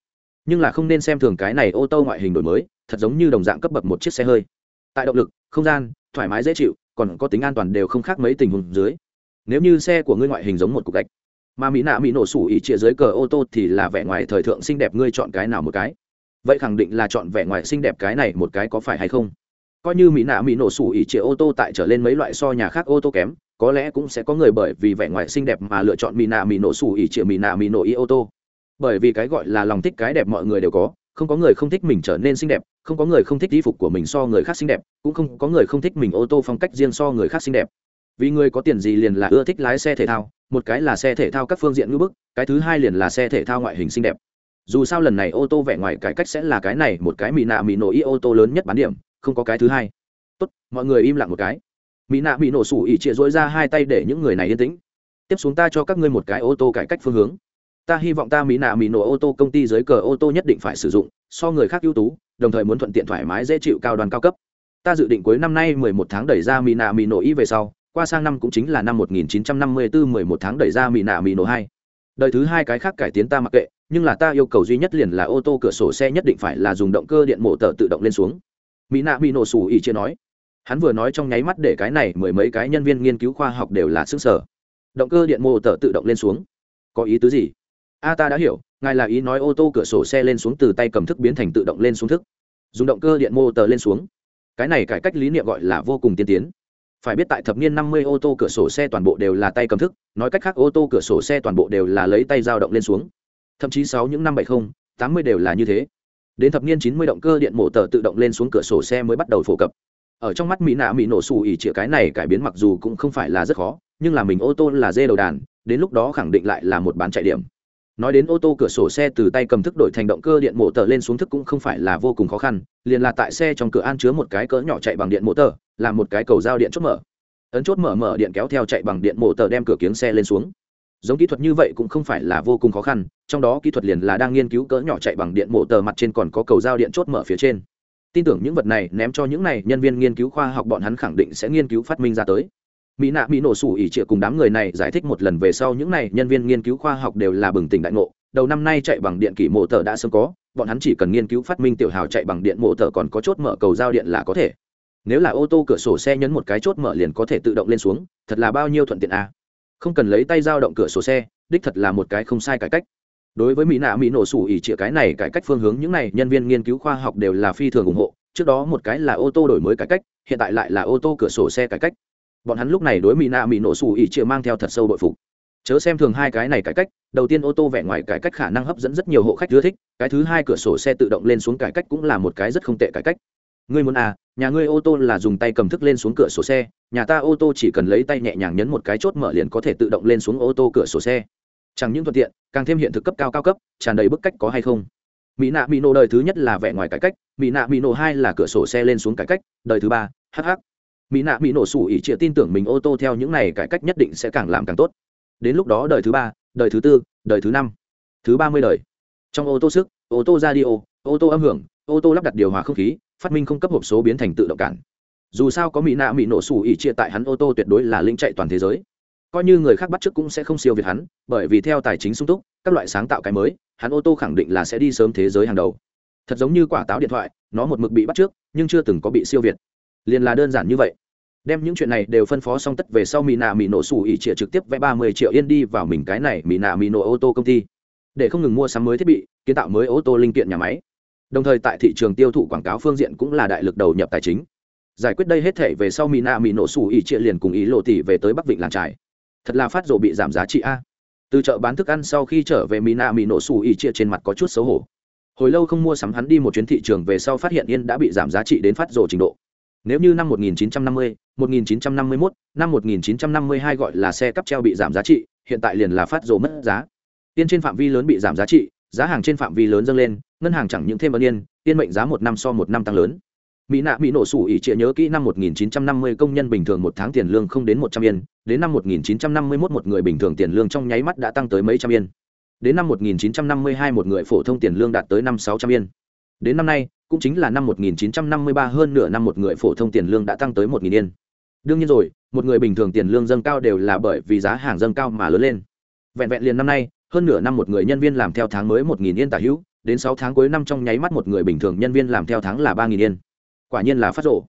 Nhưng là không nên xem thường cái này ô tô ngoại hình đổi mới, thật giống như đồng dạng cấp bậc một chiếc xe hơi. Tại động lực, không gian, thoải mái dễ chịu, còn có tính an toàn đều không khác mấy tình huống dưới. Nếu như xe của ngươi ngoại hình giống một cục gạch mà mỹ nạ mỹ nổ sủ ỉ chia dưới cờ ô tô thì là vẻ ngoài thời thượng xinh đẹp, ngươi chọn cái nào một cái? Vậy khẳng định là chọn vẻ ngoài xinh đẹp cái này một cái có phải hay không? Coi như mỹ nạ mỹ nổ sủ ỉ chia ô tô tại trở lên mấy loại so nhà khác ô tô kém, có lẽ cũng sẽ có người bởi vì vẻ ngoài xinh đẹp mà lựa chọn mỹ nạ mỹ nổ sủ ỉ chia mỹ nạ mỹ nổ y ô tô. Bởi vì cái gọi là lòng thích cái đẹp mọi người đều có, không có người không thích mình trở nên xinh đẹp, không có người không thích y phục của mình so người khác xinh đẹp, cũng không có người không thích mình ô tô phong cách riêng so người khác xinh đẹp. Vì người có tiền gì liền là ưa thích lái xe thể thao một cái là xe thể thao các phương diện ngữ bức, cái thứ hai liền là xe thể thao ngoại hình xinh đẹp. Dù sao lần này ô tô vẻ ngoài cải cách sẽ là cái này, một cái mỹ nạ mỹ nổ y ô tô lớn nhất bán điểm, không có cái thứ hai. Tốt, mọi người im lặng một cái. Mỹ nạ bị nổ sủ ỉ trịa dối ra hai tay để những người này yên tĩnh. Tiếp xuống ta cho các ngươi một cái ô tô cải cách phương hướng. Ta hy vọng ta mỹ nạ mỹ nổ ô tô công ty dưới cờ ô tô nhất định phải sử dụng, so người khác ưu tú, đồng thời muốn thuận tiện thoải mái dễ chịu cao đoàn cao cấp. Ta dự định cuối năm nay 11 tháng đẩy ra mỹ nạ mỹ nổ y về sau qua sang năm cũng chính là năm 1954 11 tháng đẩy ra mỹ nạ mỹ nổ hai. Đời thứ hai cái khác cải tiến ta mặc kệ, nhưng là ta yêu cầu duy nhất liền là ô tô cửa sổ xe nhất định phải là dùng động cơ điện mổ tờ tự động lên xuống. Mỹ nạ bị nổ sủ ỉ chia nói. Hắn vừa nói trong nháy mắt để cái này mười mấy cái nhân viên nghiên cứu khoa học đều là sức sở động cơ điện mô tờ tự động lên xuống. Có ý tứ gì? A, ta đã hiểu, ngài là ý nói ô tô cửa sổ xe lên xuống từ tay cầm thức biến thành tự động lên xuống thức. Dùng động cơ điện mô tờ lên xuống. Cái này cải cách lý niệm gọi là vô cùng tiên tiến phải biết tại thập niên năm mươi ô tô cửa sổ xe toàn bộ đều là tay cầm thức, nói cách khác ô tô cửa sổ xe toàn bộ đều là lấy tay dao động lên xuống. Thậm chí sáu những năm bảy mươi tám mươi đều là như thế. Đến thập niên chín mươi động cơ điện mổ tờ tự động lên xuống cửa sổ xe mới bắt đầu phổ cập. Ở trong mắt mỹ nạ mỹ nổ xù ỉ chĩa cái này cải biến mặc dù cũng không phải là rất khó, nhưng là mình ô tô là dê đầu đàn, đến lúc đó khẳng định lại là một bán chạy điểm. Nói đến ô tô cửa sổ xe từ tay cầm thức đổi thành động cơ điện mổ tờ lên xuống thức cũng không phải là vô cùng khó khăn, liền là tại xe trong cửa an chứa một cái cỡ nhỏ chạy bằng điện mổ tờ là một cái cầu giao điện chốt mở. Ấn chốt mở mở điện kéo theo chạy bằng điện mổ tờ đem cửa kiếng xe lên xuống. Giống kỹ thuật như vậy cũng không phải là vô cùng khó khăn, trong đó kỹ thuật liền là đang nghiên cứu cỡ nhỏ chạy bằng điện mổ tờ mặt trên còn có cầu giao điện chốt mở phía trên. Tin tưởng những vật này ném cho những này nhân viên nghiên cứu khoa học bọn hắn khẳng định sẽ nghiên cứu phát minh ra tới. Mỹ nạ mỹ nổ sủ ỉ trịa cùng đám người này giải thích một lần về sau những này nhân viên nghiên cứu khoa học đều là bừng tỉnh đại ngộ. Đầu năm nay chạy bằng điện kỷ mộ tờ đã sớm có, bọn hắn chỉ cần nghiên cứu phát minh tiểu hào chạy bằng điện mộ tờ còn có chốt mở cầu giao điện là có thể nếu là ô tô cửa sổ xe nhấn một cái chốt mở liền có thể tự động lên xuống, thật là bao nhiêu thuận tiện à. không cần lấy tay giao động cửa sổ xe, đích thật là một cái không sai cải cách. Đối với mỹ nạ mỹ nổ sủ ỉ trịa cái này cải cách phương hướng, những này nhân viên nghiên cứu khoa học đều là phi thường ủng hộ. Trước đó một cái là ô tô đổi mới cải cách, hiện tại lại là ô tô cửa sổ xe cải cách. Bọn hắn lúc này đối mỹ nạ mỹ nổ sủ ỉ trịa mang theo thật sâu bội phục. Chớ xem thường hai cái này cải cách, đầu tiên ô tô vẻ ngoài cải cách khả năng hấp dẫn rất nhiều hộ khách ưa thích, cái thứ hai cửa sổ xe tự động lên xuống cải cách cũng là một cái rất không tệ cải cách ngươi muốn à nhà ngươi ô tô là dùng tay cầm thức lên xuống cửa sổ xe, nhà ta ô tô chỉ cần lấy tay nhẹ nhàng nhấn một cái chốt mở liền có thể tự động lên xuống ô tô cửa sổ xe. Chẳng những thuận tiện, càng thêm hiện thực cấp cao cao cấp, tràn đầy bức cách có hay không? Mỹ nạ mỹ nổ đời thứ nhất là vẻ ngoài cải cách, mỹ nạ mỹ nổ hai là cửa sổ xe lên xuống cải cách, đời thứ ba hh mỹ nạ mỹ nổ sủ ỉ chịa tin tưởng mình ô tô theo những này cải cách nhất định sẽ càng làm càng tốt. Đến lúc đó đời thứ ba, đời thứ tư, đời thứ năm, thứ ba mươi đời. Trong ô tô sức, ô tô radio, ô tô âm hưởng ô tô lắp đặt điều hòa không khí, phát minh không cấp hộp số biến thành tự động cản. Dù sao có mỹ nạ mỹ nổ xù ỉ chia tại hắn ô tô tuyệt đối là linh chạy toàn thế giới. Coi như người khác bắt chước cũng sẽ không siêu việt hắn, bởi vì theo tài chính sung túc, các loại sáng tạo cái mới, hắn ô tô khẳng định là sẽ đi sớm thế giới hàng đầu. Thật giống như quả táo điện thoại, nó một mực bị bắt trước nhưng chưa từng có bị siêu việt. Liền là đơn giản như vậy. Đem những chuyện này đều phân phó xong tất về sau mỹ nạ mỹ nổ xù ỉ trịa trực tiếp vẽ ba mươi triệu yên đi vào mình cái này mỹ nạ mỹ nổ ô tô công ty. Để không ngừng mua sắm mới thiết bị, kiến tạo mới ô tô linh kiện nhà máy đồng thời tại thị trường tiêu thụ quảng cáo phương diện cũng là đại lực đầu nhập tài chính. Giải quyết đây hết thể về sau mina mỹ nổ sủ ỉ trịa liền cùng ý lộ tỷ về tới bắc vịnh làng trải thật là phát rộ bị giảm giá trị a. Từ chợ bán thức ăn sau khi trở về mina mỹ nổ sủ ỉ trịa trên mặt có chút xấu hổ. Hồi lâu không mua sắm hắn đi một chuyến thị trường về sau phát hiện yên đã bị giảm giá trị đến phát rộ trình độ. Nếu như năm 1950, 1951, năm 1952 gọi là xe cắp treo bị giảm giá trị hiện tại liền là phát rộ mất giá. Yên trên phạm vi lớn bị giảm giá trị giá hàng trên phạm vi lớn dâng lên, ngân hàng chẳng những thêm ân yên yên mệnh giá một năm so một năm tăng lớn. Mỹ nạ mỹ nổ sủ ỉ trịa nhớ kỹ năm 1950 công nhân bình thường một tháng tiền lương không đến một trăm yên, đến năm 1951 một người bình thường tiền lương trong nháy mắt đã tăng tới mấy trăm yên. Đến năm 1952 một người phổ thông tiền lương đạt tới năm sáu trăm yên. Đến năm nay, cũng chính là năm 1953 hơn nửa năm một người phổ thông tiền lương đã tăng tới một nghìn yên. Đương nhiên rồi, một người bình thường tiền lương dâng cao đều là bởi vì giá hàng dâng cao mà lớn lên. Vẹn vẹn liền năm nay hơn nửa năm một người nhân viên làm theo tháng mới một nghìn yên tả hữu đến sáu tháng cuối năm trong nháy mắt một người bình thường nhân viên làm theo tháng là ba nghìn yên. Quả nhiên là phát rộ.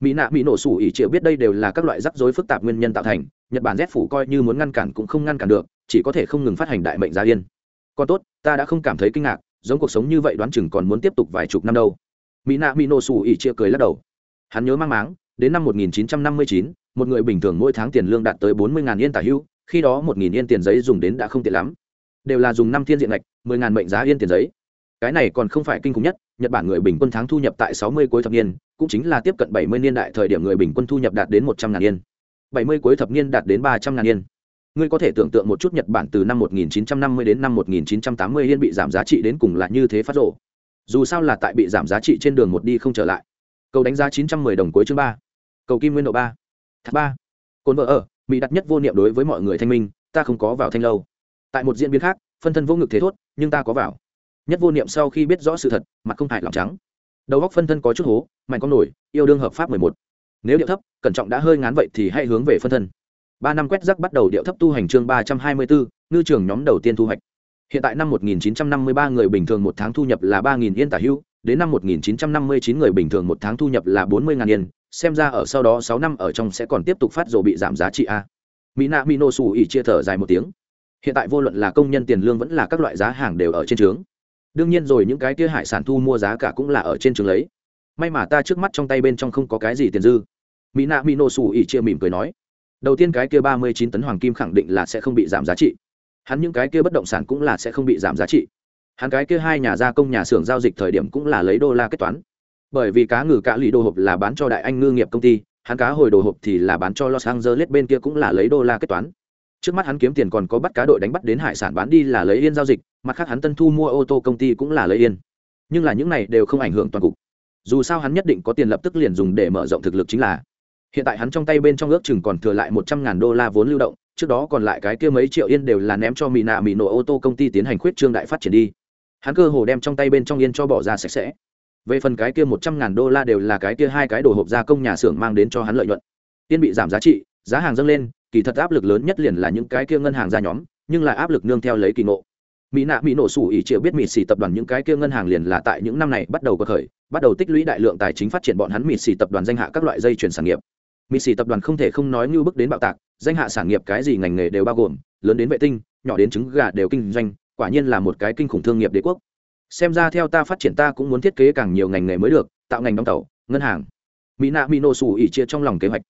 Mỹ nạ mỹ nổ sủ ỉ triệu biết đây đều là các loại rắc rối phức tạp nguyên nhân tạo thành nhật bản rét phủ coi như muốn ngăn cản cũng không ngăn cản được chỉ có thể không ngừng phát hành đại mệnh giá yên. Còn tốt ta đã không cảm thấy kinh ngạc giống cuộc sống như vậy đoán chừng còn muốn tiếp tục vài chục năm đâu. Mỹ nạ mỹ nổ sủ ỉ triệu cười lắc đầu. Hắn nhớ mang máng đến năm 1959, một người bình thường mỗi tháng tiền lương đạt tới 40.000 yên tả hữu. khi đó 1.000 yên tiền giấy dùng đến đã không tiện lắm đều là dùng năm thiên diện ngạch, mười ngàn mệnh giá yên tiền giấy. Cái này còn không phải kinh khủng nhất, nhật bản người bình quân tháng thu nhập tại 60 cuối thập niên, cũng chính là tiếp cận 70 niên đại thời điểm người bình quân thu nhập đạt đến một trăm ngàn yên. 70 cuối thập niên đạt đến ba trăm ngàn yên. Ngươi có thể tưởng tượng một chút nhật bản từ năm 1950 đến năm 1980 yên bị giảm giá trị đến cùng là như thế phát rộ. Dù sao là tại bị giảm giá trị trên đường một đi không trở lại. Cầu đánh giá chín trăm mười đồng cuối chương ba. Cầu kim nguyên độ ba. Thác ba. Cồn vợ ở, mỹ đặt nhất vô niệm đối với mọi người thanh minh, ta không có vào thanh lâu tại một diễn biến khác phân thân vô ngực thế thốt nhưng ta có vào. Nhất vô niệm sau khi biết rõ sự thật mặt không hại lòng trắng. Đầu góc phân thân có chút hố mạnh con nổi yêu đương hợp pháp mười một. Nếu điệu thấp cẩn trọng đã hơi ngán vậy thì hãy hướng về phân thân. Ba năm quét rắc bắt đầu điệu thấp tu hành chương ba trăm hai mươi bốn ngư trường nhóm đầu tiên thu hoạch. Hiện tại năm 1953 người bình thường một tháng thu nhập là ba nghìn yên tả hưu, đến năm 1959 người bình thường một tháng thu nhập là 40.000 yên xem ra ở sau đó sáu năm ở trong sẽ còn tiếp tục phát rồi bị giảm giá trị a. Mỹ nạ mỹ nô xù ỉ chia thở dài một tiếng hiện tại vô luận là công nhân tiền lương vẫn là các loại giá hàng đều ở trên trướng. Đương nhiên rồi, những cái kia hải sản thu mua giá cả cũng là ở trên trường lấy. May mà ta trước mắt trong tay bên trong không có cái gì tiền dư. Mỹ nạ mỹ nổ xù ỉ chia mỉm cười nói. Đầu tiên cái kia ba mươi chín tấn hoàng kim khẳng định là sẽ không bị giảm giá trị. Hắn những cái kia bất động sản cũng là sẽ không bị giảm giá trị. Hắn cái kia hai nhà gia công nhà xưởng giao dịch thời điểm cũng là lấy đô la kết toán. Bởi vì cá ngừ cá lì đồ hộp là bán cho đại anh ngư nghiệp công ty, hắn cá hồi đồ hộp thì là bán cho los angeles bên kia cũng là lấy đô la kết toán trước mắt hắn kiếm tiền còn có bắt cá đội đánh bắt đến hải sản bán đi là lấy yên giao dịch, mặt khác hắn tân thu mua ô tô công ty cũng là lấy yên. Nhưng là những này đều không ảnh hưởng toàn cục. Dù sao hắn nhất định có tiền lập tức liền dùng để mở rộng thực lực chính là. Hiện tại hắn trong tay bên trong ước chừng còn thừa lại một trăm ngàn đô la vốn lưu động, trước đó còn lại cái kia mấy triệu yên đều là ném cho mỹ nạ mỹ nổ ô tô công ty tiến hành khuyết trương đại phát triển đi. Hắn cơ hồ đem trong tay bên trong yên cho bỏ ra sạch sẽ. Về phần cái kia một trăm ngàn đô la đều là cái kia hai cái đồ hộp gia công nhà xưởng mang đến cho hắn lợi nhuận. Yên bị giảm giá trị, giá hàng dâng lên kỳ thật áp lực lớn nhất liền là những cái kia ngân hàng ra nhóm, nhưng lại áp lực nương theo lấy kỳ ngộ. Mỹ nạ mỹ nổ sủ ỉ triệu biết mỹ xì tập đoàn những cái kia ngân hàng liền là tại những năm này bắt đầu có khởi, bắt đầu tích lũy đại lượng tài chính phát triển bọn hắn mỹ xì tập đoàn danh hạ các loại dây chuyển sản nghiệp. Mỹ xì tập đoàn không thể không nói như bước đến bạo tạc, danh hạ sản nghiệp cái gì ngành nghề đều bao gồm, lớn đến vệ tinh, nhỏ đến trứng gà đều kinh doanh, quả nhiên là một cái kinh khủng thương nghiệp đế quốc. Xem ra theo ta phát triển ta cũng muốn thiết kế càng nhiều ngành nghề mới được, tạo ngành đóng tàu, ngân hàng. Mỹ nạ mỹ nổ sủ ỉ chia trong lòng kế hoạch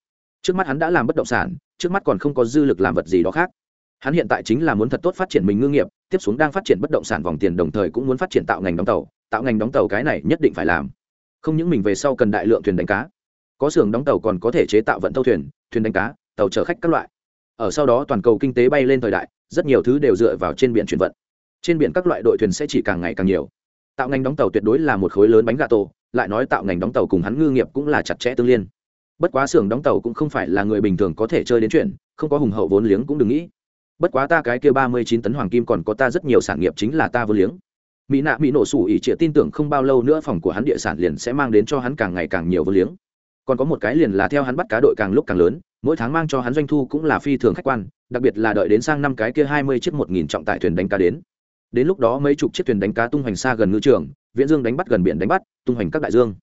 trước mắt hắn đã làm bất động sản, trước mắt còn không có dư lực làm vật gì đó khác. Hắn hiện tại chính là muốn thật tốt phát triển mình ngư nghiệp, tiếp xuống đang phát triển bất động sản vòng tiền đồng thời cũng muốn phát triển tạo ngành đóng tàu, tạo ngành đóng tàu cái này nhất định phải làm. Không những mình về sau cần đại lượng thuyền đánh cá, có xưởng đóng tàu còn có thể chế tạo vận tàu thuyền thuyền đánh cá, tàu chở khách các loại. Ở sau đó toàn cầu kinh tế bay lên thời đại, rất nhiều thứ đều dựa vào trên biển chuyển vận. Trên biển các loại đội thuyền sẽ chỉ càng ngày càng nhiều. Tạo ngành đóng tàu tuyệt đối là một khối lớn bánh gà tổ, lại nói tạo ngành đóng tàu cùng hắn ngư nghiệp cũng là chặt chẽ tương liên bất quá xưởng đóng tàu cũng không phải là người bình thường có thể chơi đến chuyện, không có hùng hậu vốn liếng cũng đừng nghĩ. Bất quá ta cái kia ba mươi chín tấn hoàng kim còn có ta rất nhiều sản nghiệp chính là ta vốn liếng. Mỹ nạ mỹ nổ sủ ỉ trịa tin tưởng không bao lâu nữa phòng của hắn địa sản liền sẽ mang đến cho hắn càng ngày càng nhiều vốn liếng. Còn có một cái liền là theo hắn bắt cá đội càng lúc càng lớn, mỗi tháng mang cho hắn doanh thu cũng là phi thường khách quan, đặc biệt là đợi đến sang năm cái kia hai mươi chiếc một nghìn trọng tải thuyền đánh cá đến. Đến lúc đó mấy chục chiếc thuyền đánh cá tung hoành xa gần ngư trường, viễn dương đánh bắt gần biển đánh bắt, tung hoành các đại dương.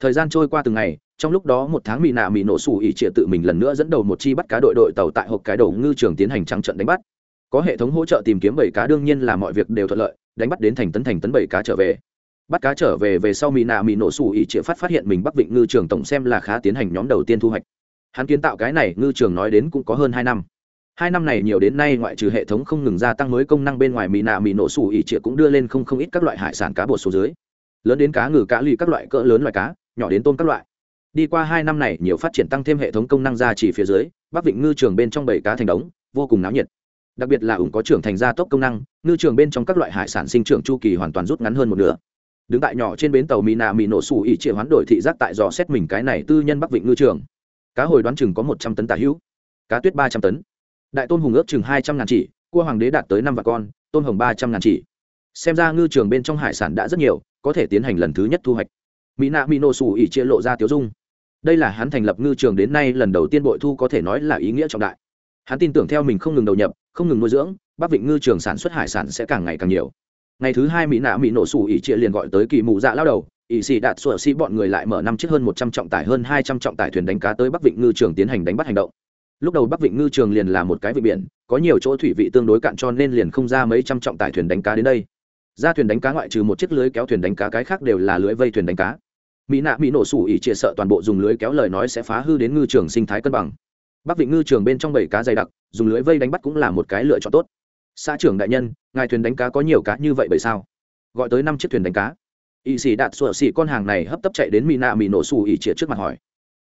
Thời gian trôi qua từng ngày trong lúc đó một tháng mỹ nạ mỹ nổ sủ ỉ trịa tự mình lần nữa dẫn đầu một chi bắt cá đội đội tàu tại hộp cái đầu ngư trường tiến hành trắng trận đánh bắt. Có hệ thống hỗ trợ tìm kiếm bảy cá, đương nhiên là mọi việc đều thuận lợi, đánh bắt đến thành tấn thành tấn bảy cá trở về. Bắt cá trở về về sau mỹ nạ mỹ nổ sủ ỉ trịa phát phát hiện mình bắc vịnh ngư trường tổng xem là khá tiến hành nhóm đầu tiên thu hoạch. Hắn kiến tạo cái này ngư trường nói đến cũng có hơn hai năm. Hai năm này nhiều đến nay ngoại trừ hệ thống không ngừng gia tăng mới công năng bên ngoài mỹ nạ mỹ nổ sủ ỉ trịa cũng đưa lên không không ít các loại hải sản cá bột số dưới. Lớn đến cá ngừ, cá lì các loại cỡ lớn loại cá, nhỏ đến tôm các loại đi qua hai năm này nhiều phát triển tăng thêm hệ thống công năng ra chỉ phía dưới, bắc vịnh ngư trường bên trong bảy cá thành đống, vô cùng náo nhiệt. Đặc biệt là ủng có trưởng thành gia tốc công năng, ngư trường bên trong các loại hải sản sinh trưởng chu kỳ hoàn toàn rút ngắn hơn một nửa. Đứng tại nhỏ trên bến tàu mỹ nạ mỹ nổ xù ỉ chịa hoán đổi thị giác tại dò xét mình cái này tư nhân bắc vịnh ngư trường. Cá hồi đoán chừng có một trăm tấn tả hữu, cá tuyết ba trăm tấn. Đại tôn hùng ước chừng hai trăm ngàn chỉ, cua hoàng đế đạt tới năm vạn con tôn hồng ba trăm ngàn chỉ. Xem ra ngư trường bên trong hải sản đã rất nhiều, có thể tiến hành lần thứ nhất thu hoạch. Mỹ nạ mỹ nổ xù ỉ chia lộ ra tiếu dung đây là hắn thành lập ngư trường đến nay lần đầu tiên bội thu có thể nói là ý nghĩa trọng đại. Hắn tin tưởng theo mình không ngừng đầu nhập, không ngừng nuôi dưỡng, bắc vịnh ngư trường sản xuất hải sản sẽ càng ngày càng nhiều. Ngày thứ hai mỹ nạ mỹ nổ sủ ỉ trịa liền gọi tới kỳ mù dạ lao đầu, ỉ xì đạt sủa sĩ bọn người lại mở năm chiếc hơn một trăm trọng tải hơn hai trăm trọng tải thuyền đánh cá tới bắc vịnh ngư trường tiến hành đánh bắt hành động. Lúc đầu bắc vịnh ngư trường liền là một cái vịnh biển, có nhiều chỗ thủy vị tương đối cạn cho nên liền không ra mấy trăm trọng tải thuyền đánh cá đến đây. Ra thuyền đánh cá ngoại trừ một chiếc lưới kéo thuyền đánh cá, cái khác đều là lưới vây thuyền đánh cá mỹ nạ mỹ nổ sủ ỉ chia sợ toàn bộ dùng lưới kéo lời nói sẽ phá hư đến ngư trường sinh thái cân bằng. Bắc vịnh ngư trường bên trong bảy cá dày đặc, dùng lưới vây đánh bắt cũng là một cái lựa chọn tốt. Xã trưởng đại nhân, ngài thuyền đánh cá có nhiều cá như vậy bởi sao? Gọi tới năm chiếc thuyền đánh cá. Ỵ sĩ đạt sủa xỉ con hàng này hấp tấp chạy đến mỹ nạ mỹ nổ sủ ỉ chia trước mặt hỏi.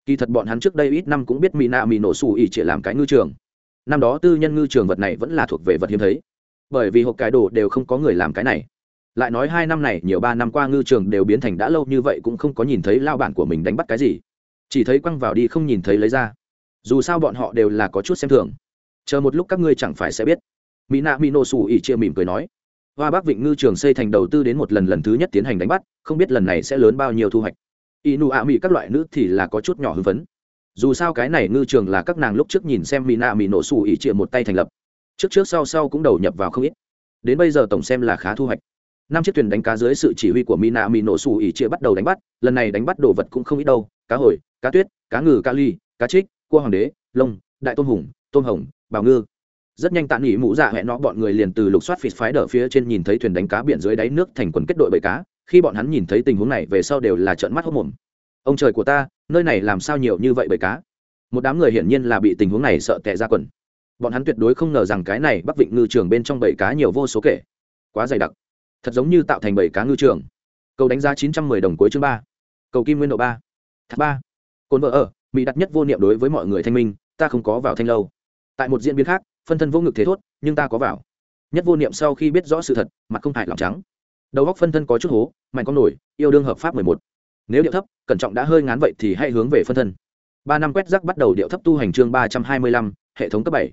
Kỳ thật bọn hắn trước đây ít năm cũng biết mỹ nạ mỹ nổ sủ ỉ chia làm cái ngư trường. Năm đó tư nhân ngư trường vật này vẫn là thuộc về vật hiếm thấy. Bởi vì hộp cái đồ đều không có người làm cái này lại nói hai năm này nhiều ba năm qua ngư trường đều biến thành đã lâu như vậy cũng không có nhìn thấy lao bản của mình đánh bắt cái gì. Chỉ thấy quăng vào đi không nhìn thấy lấy ra. Dù sao bọn họ đều là có chút xem thường. Chờ một lúc các ngươi chẳng phải sẽ biết. Mỹ nạ mỹ nổ xù ỉ chia mỉm cười nói. Hoa bắc vịnh ngư trường xây thành đầu tư đến một lần lần thứ nhất tiến hành đánh bắt, không biết lần này sẽ lớn bao nhiêu thu hoạch. Y nụ ạ mỹ các loại nữ thì là có chút nhỏ hưng phấn. Dù sao cái này ngư trường là các nàng lúc trước nhìn xem mỹ nạ mỹ nổ xù ỉ chia một tay thành lập. Trước trước sau sau cũng đầu nhập vào không ít. Đến bây giờ tổng xem là khá thu hoạch năm chiếc thuyền đánh cá dưới sự chỉ huy của mina mỹ nổ xù ỉ chia bắt đầu đánh bắt, lần này đánh bắt đồ vật cũng không ít đâu, cá hồi, cá tuyết, cá ngừ, cá ly, cá trích, cua hoàng đế, lông, đại tôm hùng, tôm hồng, bào ngư. Rất nhanh tạm nghỉ mũ dạ hẹn nó bọn người liền từ lục soát phịt phái đỡ phía trên nhìn thấy thuyền đánh cá biển dưới đáy nước thành quần kết đội bầy cá, khi bọn hắn nhìn thấy tình huống này về sau đều là trợn mắt hốc mồm. Ông trời của ta, nơi này làm sao nhiều như vậy bầy cá? Một đám người hiển nhiên là bị tình huống này sợ tệ ra quần. Bọn hắn tuyệt đối không ngờ rằng cái này bắc vịnh ngư trường bên trong bầy cá nhiều vô số kể. Quá dày đặc thật giống như tạo thành bảy cá ngư trường. Cầu đánh giá chín trăm mười đồng cuối chương ba. Cầu kim nguyên độ ba. Thật ba. Cồn vợ ở, mỹ đặt nhất vô niệm đối với mọi người thanh minh, ta không có vào thanh lâu. Tại một diễn biến khác, phân thân vô ngực thế thốt, nhưng ta có vào. Nhất vô niệm sau khi biết rõ sự thật, mặt không hại lòng trắng. Đầu góc phân thân có chút hố, mạnh con nổi, yêu đương hợp pháp mười một. Nếu điệu thấp, cẩn trọng đã hơi ngán vậy thì hãy hướng về phân thân. Ba năm quét rác bắt đầu điệu thấp tu hành chương ba trăm hai mươi lăm, hệ thống cấp bảy.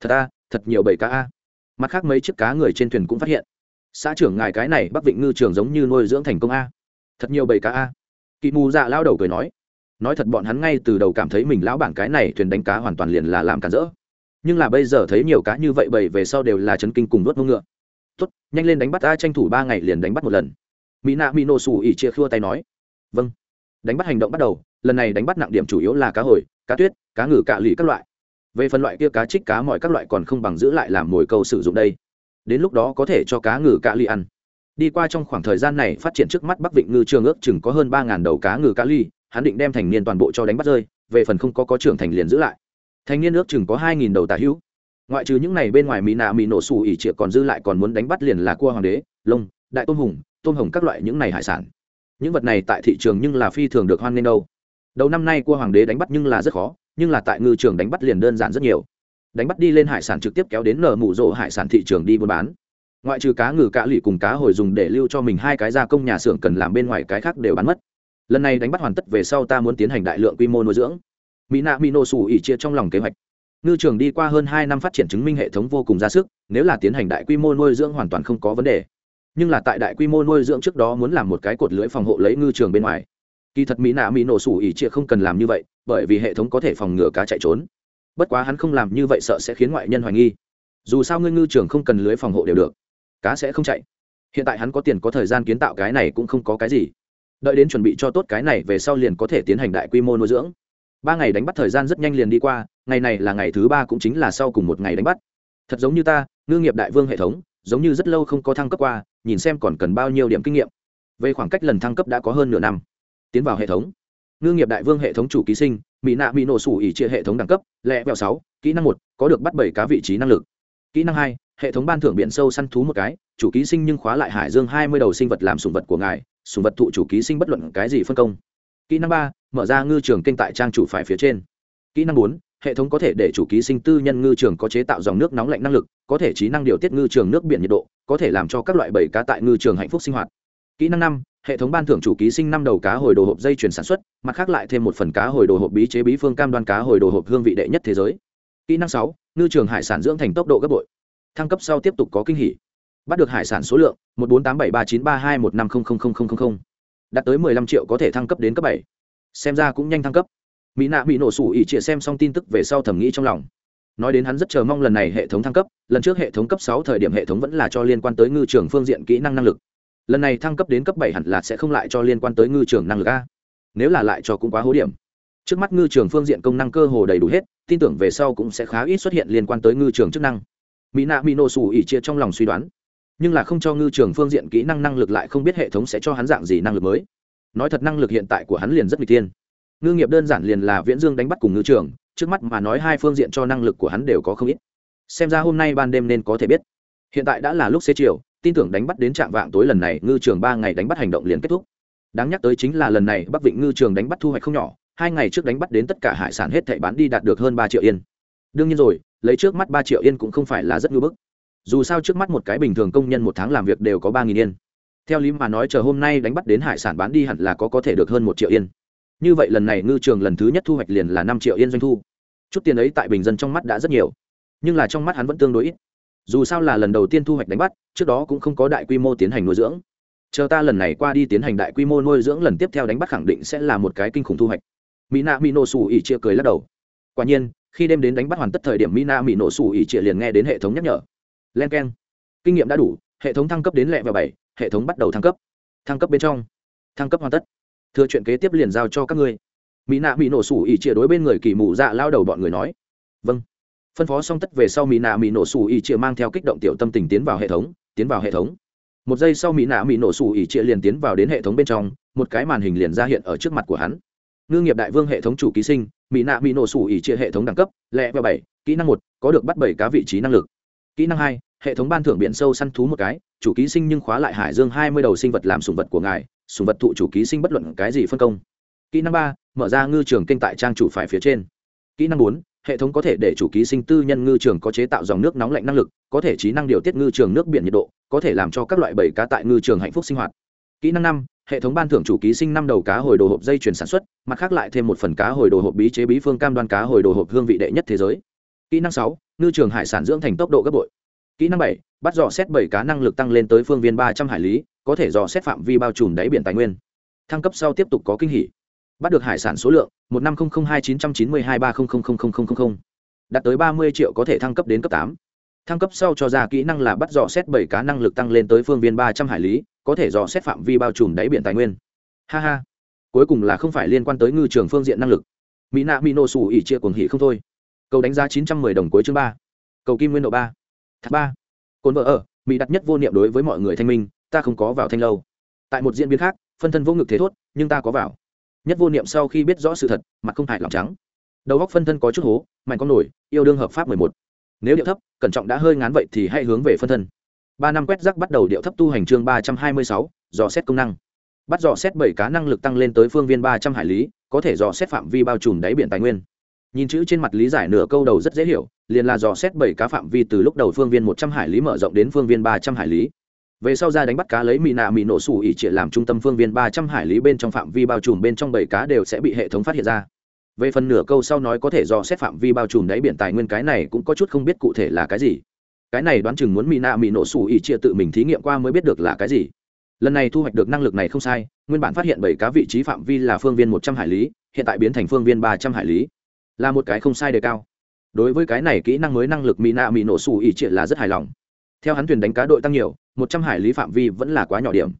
Thật a, thật nhiều bảy cá a. Mặt khác mấy chiếc cá người trên thuyền cũng phát hiện xã trưởng ngài cái này bắc vịnh ngư trường giống như nuôi dưỡng thành công a. Thật nhiều bầy cá a. Kỵ mù dạ lao đầu cười nói. Nói thật bọn hắn ngay từ đầu cảm thấy mình lão bản cái này thuyền đánh cá hoàn toàn liền là làm cản rỡ. Nhưng là bây giờ thấy nhiều cá như vậy bầy về sau đều là chấn kinh cùng đốt ngông ngựa. Tốt, nhanh lên đánh bắt ta tranh thủ ba ngày liền đánh bắt một lần. Mỹ nạ mỹ nổ xù ỉ chia khua tay nói. Vâng. Đánh bắt hành động bắt đầu, lần này đánh bắt nặng điểm chủ yếu là cá hồi, cá tuyết, cá ngừ cạ lì các loại. Về phần loại kia cá trích, cá mọi các loại còn không bằng giữ lại làm mồi câu sử dụng đây đến lúc đó có thể cho cá ngừ cạ ly ăn. Đi qua trong khoảng thời gian này phát triển trước mắt bắc vịnh ngư trường ước chừng có hơn ba đầu cá ngừ cá ly, hắn định đem thành niên toàn bộ cho đánh bắt rơi, về phần không có có trưởng thành liền giữ lại. Thành niên ước chừng có hai đầu tà hữu. Ngoại trừ những này bên ngoài mỹ nạ mỹ nổ xù ỉ trịa còn dư lại còn muốn đánh bắt liền là cua hoàng đế, lông, đại tôm hùng, tôm hồng các loại những này hải sản. Những vật này tại thị trường nhưng là phi thường được hoan nghênh đâu. Đầu năm nay cua hoàng đế đánh bắt nhưng là rất khó, nhưng là tại ngư trường đánh bắt liền đơn giản rất nhiều đánh bắt đi lên hải sản trực tiếp kéo đến nở mù rộ hải sản thị trường đi buôn bán. Ngoại trừ cá ngừ cá lì cùng cá hồi dùng để lưu cho mình hai cái gia công nhà xưởng cần làm bên ngoài cái khác đều bán mất. Lần này đánh bắt hoàn tất về sau ta muốn tiến hành đại lượng quy mô nuôi dưỡng. Mỹ nạ mỹ nổ xù ỉ chia trong lòng kế hoạch. Ngư trường đi qua hơn hai năm phát triển chứng minh hệ thống vô cùng ra sức, nếu là tiến hành đại quy mô nuôi dưỡng hoàn toàn không có vấn đề. Nhưng là tại đại quy mô nuôi dưỡng trước đó muốn làm một cái cột lưới phòng hộ lấy ngư trường bên ngoài. Kỳ thật mỹ nạ mỹ nổ sủ ỉ chia không cần làm như vậy, bởi vì hệ thống có thể phòng ngừa cá chạy trốn bất quá hắn không làm như vậy sợ sẽ khiến ngoại nhân hoài nghi. Dù sao ngươi ngư trường không cần lưới phòng hộ đều được, cá sẽ không chạy. Hiện tại hắn có tiền có thời gian kiến tạo cái này cũng không có cái gì. Đợi đến chuẩn bị cho tốt cái này về sau liền có thể tiến hành đại quy mô nuôi dưỡng. Ba ngày đánh bắt thời gian rất nhanh liền đi qua, ngày này là ngày thứ ba cũng chính là sau cùng một ngày đánh bắt. Thật giống như ta, ngư nghiệp đại vương hệ thống, giống như rất lâu không có thăng cấp qua, nhìn xem còn cần bao nhiêu điểm kinh nghiệm. Về khoảng cách lần thăng cấp đã có hơn nửa năm. Tiến vào hệ thống. Ngư nghiệp đại vương hệ thống chủ ký sinh mỹ nạ mỹ nổ sủ ỉ chia hệ thống đẳng cấp, lẹ vẹo sáu, kỹ năng một, có được bắt bảy cá vị trí năng lực. Kỹ năng hai, hệ thống ban thưởng biển sâu săn thú một cái, chủ ký sinh nhưng khóa lại hải dương hai mươi đầu sinh vật làm sùng vật của ngài sùng vật thụ chủ ký sinh bất luận cái gì phân công. Kỹ năng ba, mở ra ngư trường kênh tại trang chủ phải phía trên. Kỹ năng bốn, hệ thống có thể để chủ ký sinh tư nhân ngư trường có chế tạo dòng nước nóng lạnh năng lực, có thể trí năng điều tiết ngư trường nước biển nhiệt độ, có thể làm cho các loại bầy cá tại ngư trường hạnh phúc sinh hoạt kỹ năng năm, hệ thống ban thưởng chủ ký sinh năm đầu cá hồi đồ hộp dây chuyển sản xuất, mặt khác lại thêm một phần cá hồi đồ hộp bí chế bí phương cam đoan cá hồi đồ hộp hương vị đệ nhất thế giới. Kỹ năng sáu, ngư trường hải sản dưỡng thành tốc độ gấp bội. Thăng cấp sau tiếp tục có kinh hỉ. Bắt được hải sản số lượng, một bốn tám bảy ba chín ba hai một năm không không không không không đạt tới mười lăm triệu có thể thăng cấp đến cấp bảy. Xem ra cũng nhanh thăng cấp. Mỹ nạ bị nổ sủ ỉ chia xem xong tin tức về sau thẩm nghĩ trong lòng. Nói đến hắn rất chờ mong lần này hệ thống thăng cấp, lần trước hệ thống cấp sáu thời điểm hệ thống vẫn là cho liên quan tới ngư trường phương diện kỹ năng năng lực lần này thăng cấp đến cấp bảy hẳn là sẽ không lại cho liên quan tới ngư trường năng lực a. Nếu là lại cho cũng quá hố điểm. Trước mắt ngư trường phương diện công năng cơ hồ đầy đủ hết, tin tưởng về sau cũng sẽ khá ít xuất hiện liên quan tới ngư trường chức năng. Mỹ nạ mỹ nổ xù ỉ chia trong lòng suy đoán. Nhưng là không cho ngư trường phương diện kỹ năng năng lực lại không biết hệ thống sẽ cho hắn dạng gì năng lực mới. Nói thật năng lực hiện tại của hắn liền rất n g tiên ngư nghiệp đơn giản liền là viễn dương đánh bắt cùng ngư trường, trước mắt mà nói hai phương diện cho năng lực của hắn đều có không ít. Xem ra hôm nay ban đêm nên có thể biết. Hiện tại đã là lúc xế chiều tin tưởng đánh bắt đến trạm vạng tối lần này ngư trường ba ngày đánh bắt hành động liền kết thúc. Đáng nhắc tới chính là lần này bắc vịnh ngư trường đánh bắt thu hoạch không nhỏ, hai ngày trước đánh bắt đến tất cả hải sản hết thảy bán đi đạt được hơn ba triệu yên. Đương nhiên rồi, lấy trước mắt ba triệu yên cũng không phải là rất ngư bức. Dù sao trước mắt một cái bình thường công nhân một tháng làm việc đều có ba nghìn yên. Theo lý mà nói chờ hôm nay đánh bắt đến hải sản bán đi hẳn là có có thể được hơn một triệu yên. Như vậy lần này ngư trường lần thứ nhất thu hoạch liền là năm triệu yên doanh thu. Chút tiền ấy tại bình dân trong mắt đã rất nhiều, nhưng là trong mắt hắn vẫn tương đối ít dù sao là lần đầu tiên thu hoạch đánh bắt, trước đó cũng không có đại quy mô tiến hành nuôi dưỡng. Chờ ta lần này qua đi tiến hành đại quy mô nuôi dưỡng lần tiếp theo đánh bắt khẳng định sẽ là một cái kinh khủng thu hoạch. Mina Mino mỹ nổ xù ỉ chia cười lắc đầu. Quả nhiên, khi đêm đến đánh bắt hoàn tất thời điểm Mina Mino mỹ nổ xù ỉ chia liền nghe đến hệ thống nhắc nhở. Len k e n kinh nghiệm đã đủ, hệ thống thăng cấp đến lẹ và bảy, hệ thống bắt đầu thăng cấp. Thăng cấp bên trong. Thăng cấp hoàn tất. Thừa chuyện kế tiếp liền giao cho các ngươi. Mỹ nạ mỹ nổ sủ ỉ chia đối bên người kỳ mù dạ lao đầu bọn người nói. Vâng phân phó xong tất về sau mỹ nạ mỹ nổ xù ỉ chia mang theo kích động tiểu tâm tình tiến vào hệ thống, tiến vào hệ thống. Một giây sau mỹ nạ mỹ nổ xù ỉ chia liền tiến vào đến hệ thống bên trong, một cái màn hình liền ra hiện ở trước mặt của hắn. Ngư nghiệp đại vương hệ thống chủ ký sinh, mỹ nạ mỹ nổ xù ỉ chia hệ thống đẳng cấp, lẹ và bảy, kỹ năng một, có được bắt bảy cá vị trí năng lực. Kỹ năng hai, hệ thống ban thưởng biển sâu săn thú một cái, chủ ký sinh nhưng khóa lại hải dương hai mươi đầu sinh vật làm sùng vật của ngài, sùng vật thụ chủ ký sinh bất luận cái gì phân công. Kỹ năng ba, mở ra ngư trường kênh tại trang chủ phải phía trên. Kỹ năng bốn hệ thống có thể để chủ ký sinh tư nhân ngư trường có chế tạo dòng nước nóng lạnh năng lực, có thể trí năng điều tiết ngư trường nước biển nhiệt độ, có thể làm cho các loại bầy cá tại ngư trường hạnh phúc sinh hoạt. Kỹ năng năm, hệ thống ban thưởng chủ ký sinh năm đầu cá hồi đồ hộp dây chuyển sản xuất, mặt khác lại thêm một phần cá hồi đồ hộp bí chế bí phương cam đoan cá hồi đồ hộp hương vị đệ nhất thế giới. Kỹ năng sáu, ngư trường hải sản dưỡng thành tốc độ gấp bội. Kỹ năng bảy, bắt dò xét bảy cá năng lực tăng lên tới phương viên ba trăm hải lý, có thể dò xét phạm vi bao trùm đáy biển tài nguyên. Thăng cấp sau tiếp tục có kinh hỉ bắt được hải sản số lượng, một năm không không hai chín trăm chín mươi hai ba không không không không không không đạt tới ba mươi triệu có thể thăng cấp đến cấp tám. Thăng cấp sau cho ra kỹ năng là bắt dò xét bảy cá năng lực tăng lên tới phương viên ba trăm hải lý, có thể dò xét phạm vi bao trùm đáy biển tài nguyên. Ha ha. Cuối cùng là không phải liên quan tới ngư trường phương diện năng lực. Mỹ nạ mỹ nổ xù ỉ chia cuồng hỉ không thôi. Cầu đánh giá chín trăm mười đồng cuối chương ba. Cầu kim nguyên độ ba. Thác ba. Cồn vợ ở, mỹ đặt nhất vô niệm đối với mọi người thanh minh, ta không có vào thanh lâu. Tại một diễn biến khác, phân thân vô ngực thế thốt, nhưng ta có vào nhất vô niệm sau khi biết rõ sự thật, mặt không hại lòng trắng. Đầu góc phân thân có chút hố, mạnh con nổi, yêu đương hợp pháp mười một. Nếu điệu thấp, cẩn trọng đã hơi ngán vậy thì hãy hướng về phân thân. Ba năm quét rác bắt đầu điệu thấp tu hành chương ba trăm hai mươi sáu, dò xét công năng. Bắt dò xét bảy cá năng lực tăng lên tới phương viên ba trăm hải lý, có thể dò xét phạm vi bao trùm đáy biển tài nguyên. Nhìn chữ trên mặt lý giải nửa câu đầu rất dễ hiểu, liền là dò xét bảy cá phạm vi từ lúc đầu phương viên một trăm hải lý mở rộng đến phương viên ba trăm hải lý về sau ra đánh bắt cá lấy mì nạ mì nổ sủ ỉ trịa làm trung tâm phương viên ba trăm hải lý bên trong phạm vi bao trùm bên trong bảy cá đều sẽ bị hệ thống phát hiện ra. Về phần nửa câu sau nói có thể do xét phạm vi bao trùm đáy biển tài nguyên cái này cũng có chút không biết cụ thể là cái gì. Cái này đoán chừng muốn mì nạ mì nổ sủ ỉ trịa tự mình thí nghiệm qua mới biết được là cái gì. Lần này thu hoạch được năng lực này không sai, nguyên bản phát hiện bảy cá vị trí phạm vi là phương viên một trăm hải lý, hiện tại biến thành phương viên ba trăm hải lý. Là một cái không sai đề cao. Đối với cái này kỹ năng mới năng lực mỹ nạ mỹ nổ xù ỉ triệt là rất hài lòng theo hắn thuyền đánh cá đội tăng nhiều, một trăm hải lý phạm vi vẫn là quá nhỏ điểm.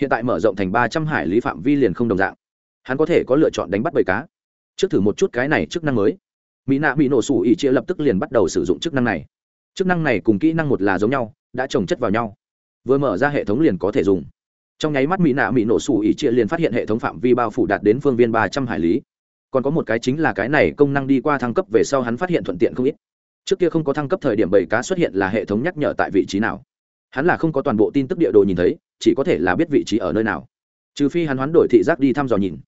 Hiện tại mở rộng thành ba trăm hải lý phạm vi liền không đồng dạng. Hắn có thể có lựa chọn đánh bắt bầy cá. Trước thử một chút cái này chức năng mới. Mỹ nạ mỹ nổ sủ ỉ chia lập tức liền bắt đầu sử dụng chức năng này. Chức năng này cùng kỹ năng một là giống nhau, đã trồng chất vào nhau. Vừa mở ra hệ thống liền có thể dùng. Trong nháy mắt mỹ nạ mỹ nổ sủ ỉ chia liền phát hiện hệ thống phạm vi bao phủ đạt đến phương viên ba trăm hải lý. Còn có một cái chính là cái này công năng đi qua thăng cấp về sau hắn phát hiện thuận tiện không ít trước kia không có thăng cấp thời điểm bảy cá xuất hiện là hệ thống nhắc nhở tại vị trí nào. Hắn là không có toàn bộ tin tức địa đồ nhìn thấy, chỉ có thể là biết vị trí ở nơi nào. Trừ phi hắn hoán đổi thị giác đi thăm dò nhìn.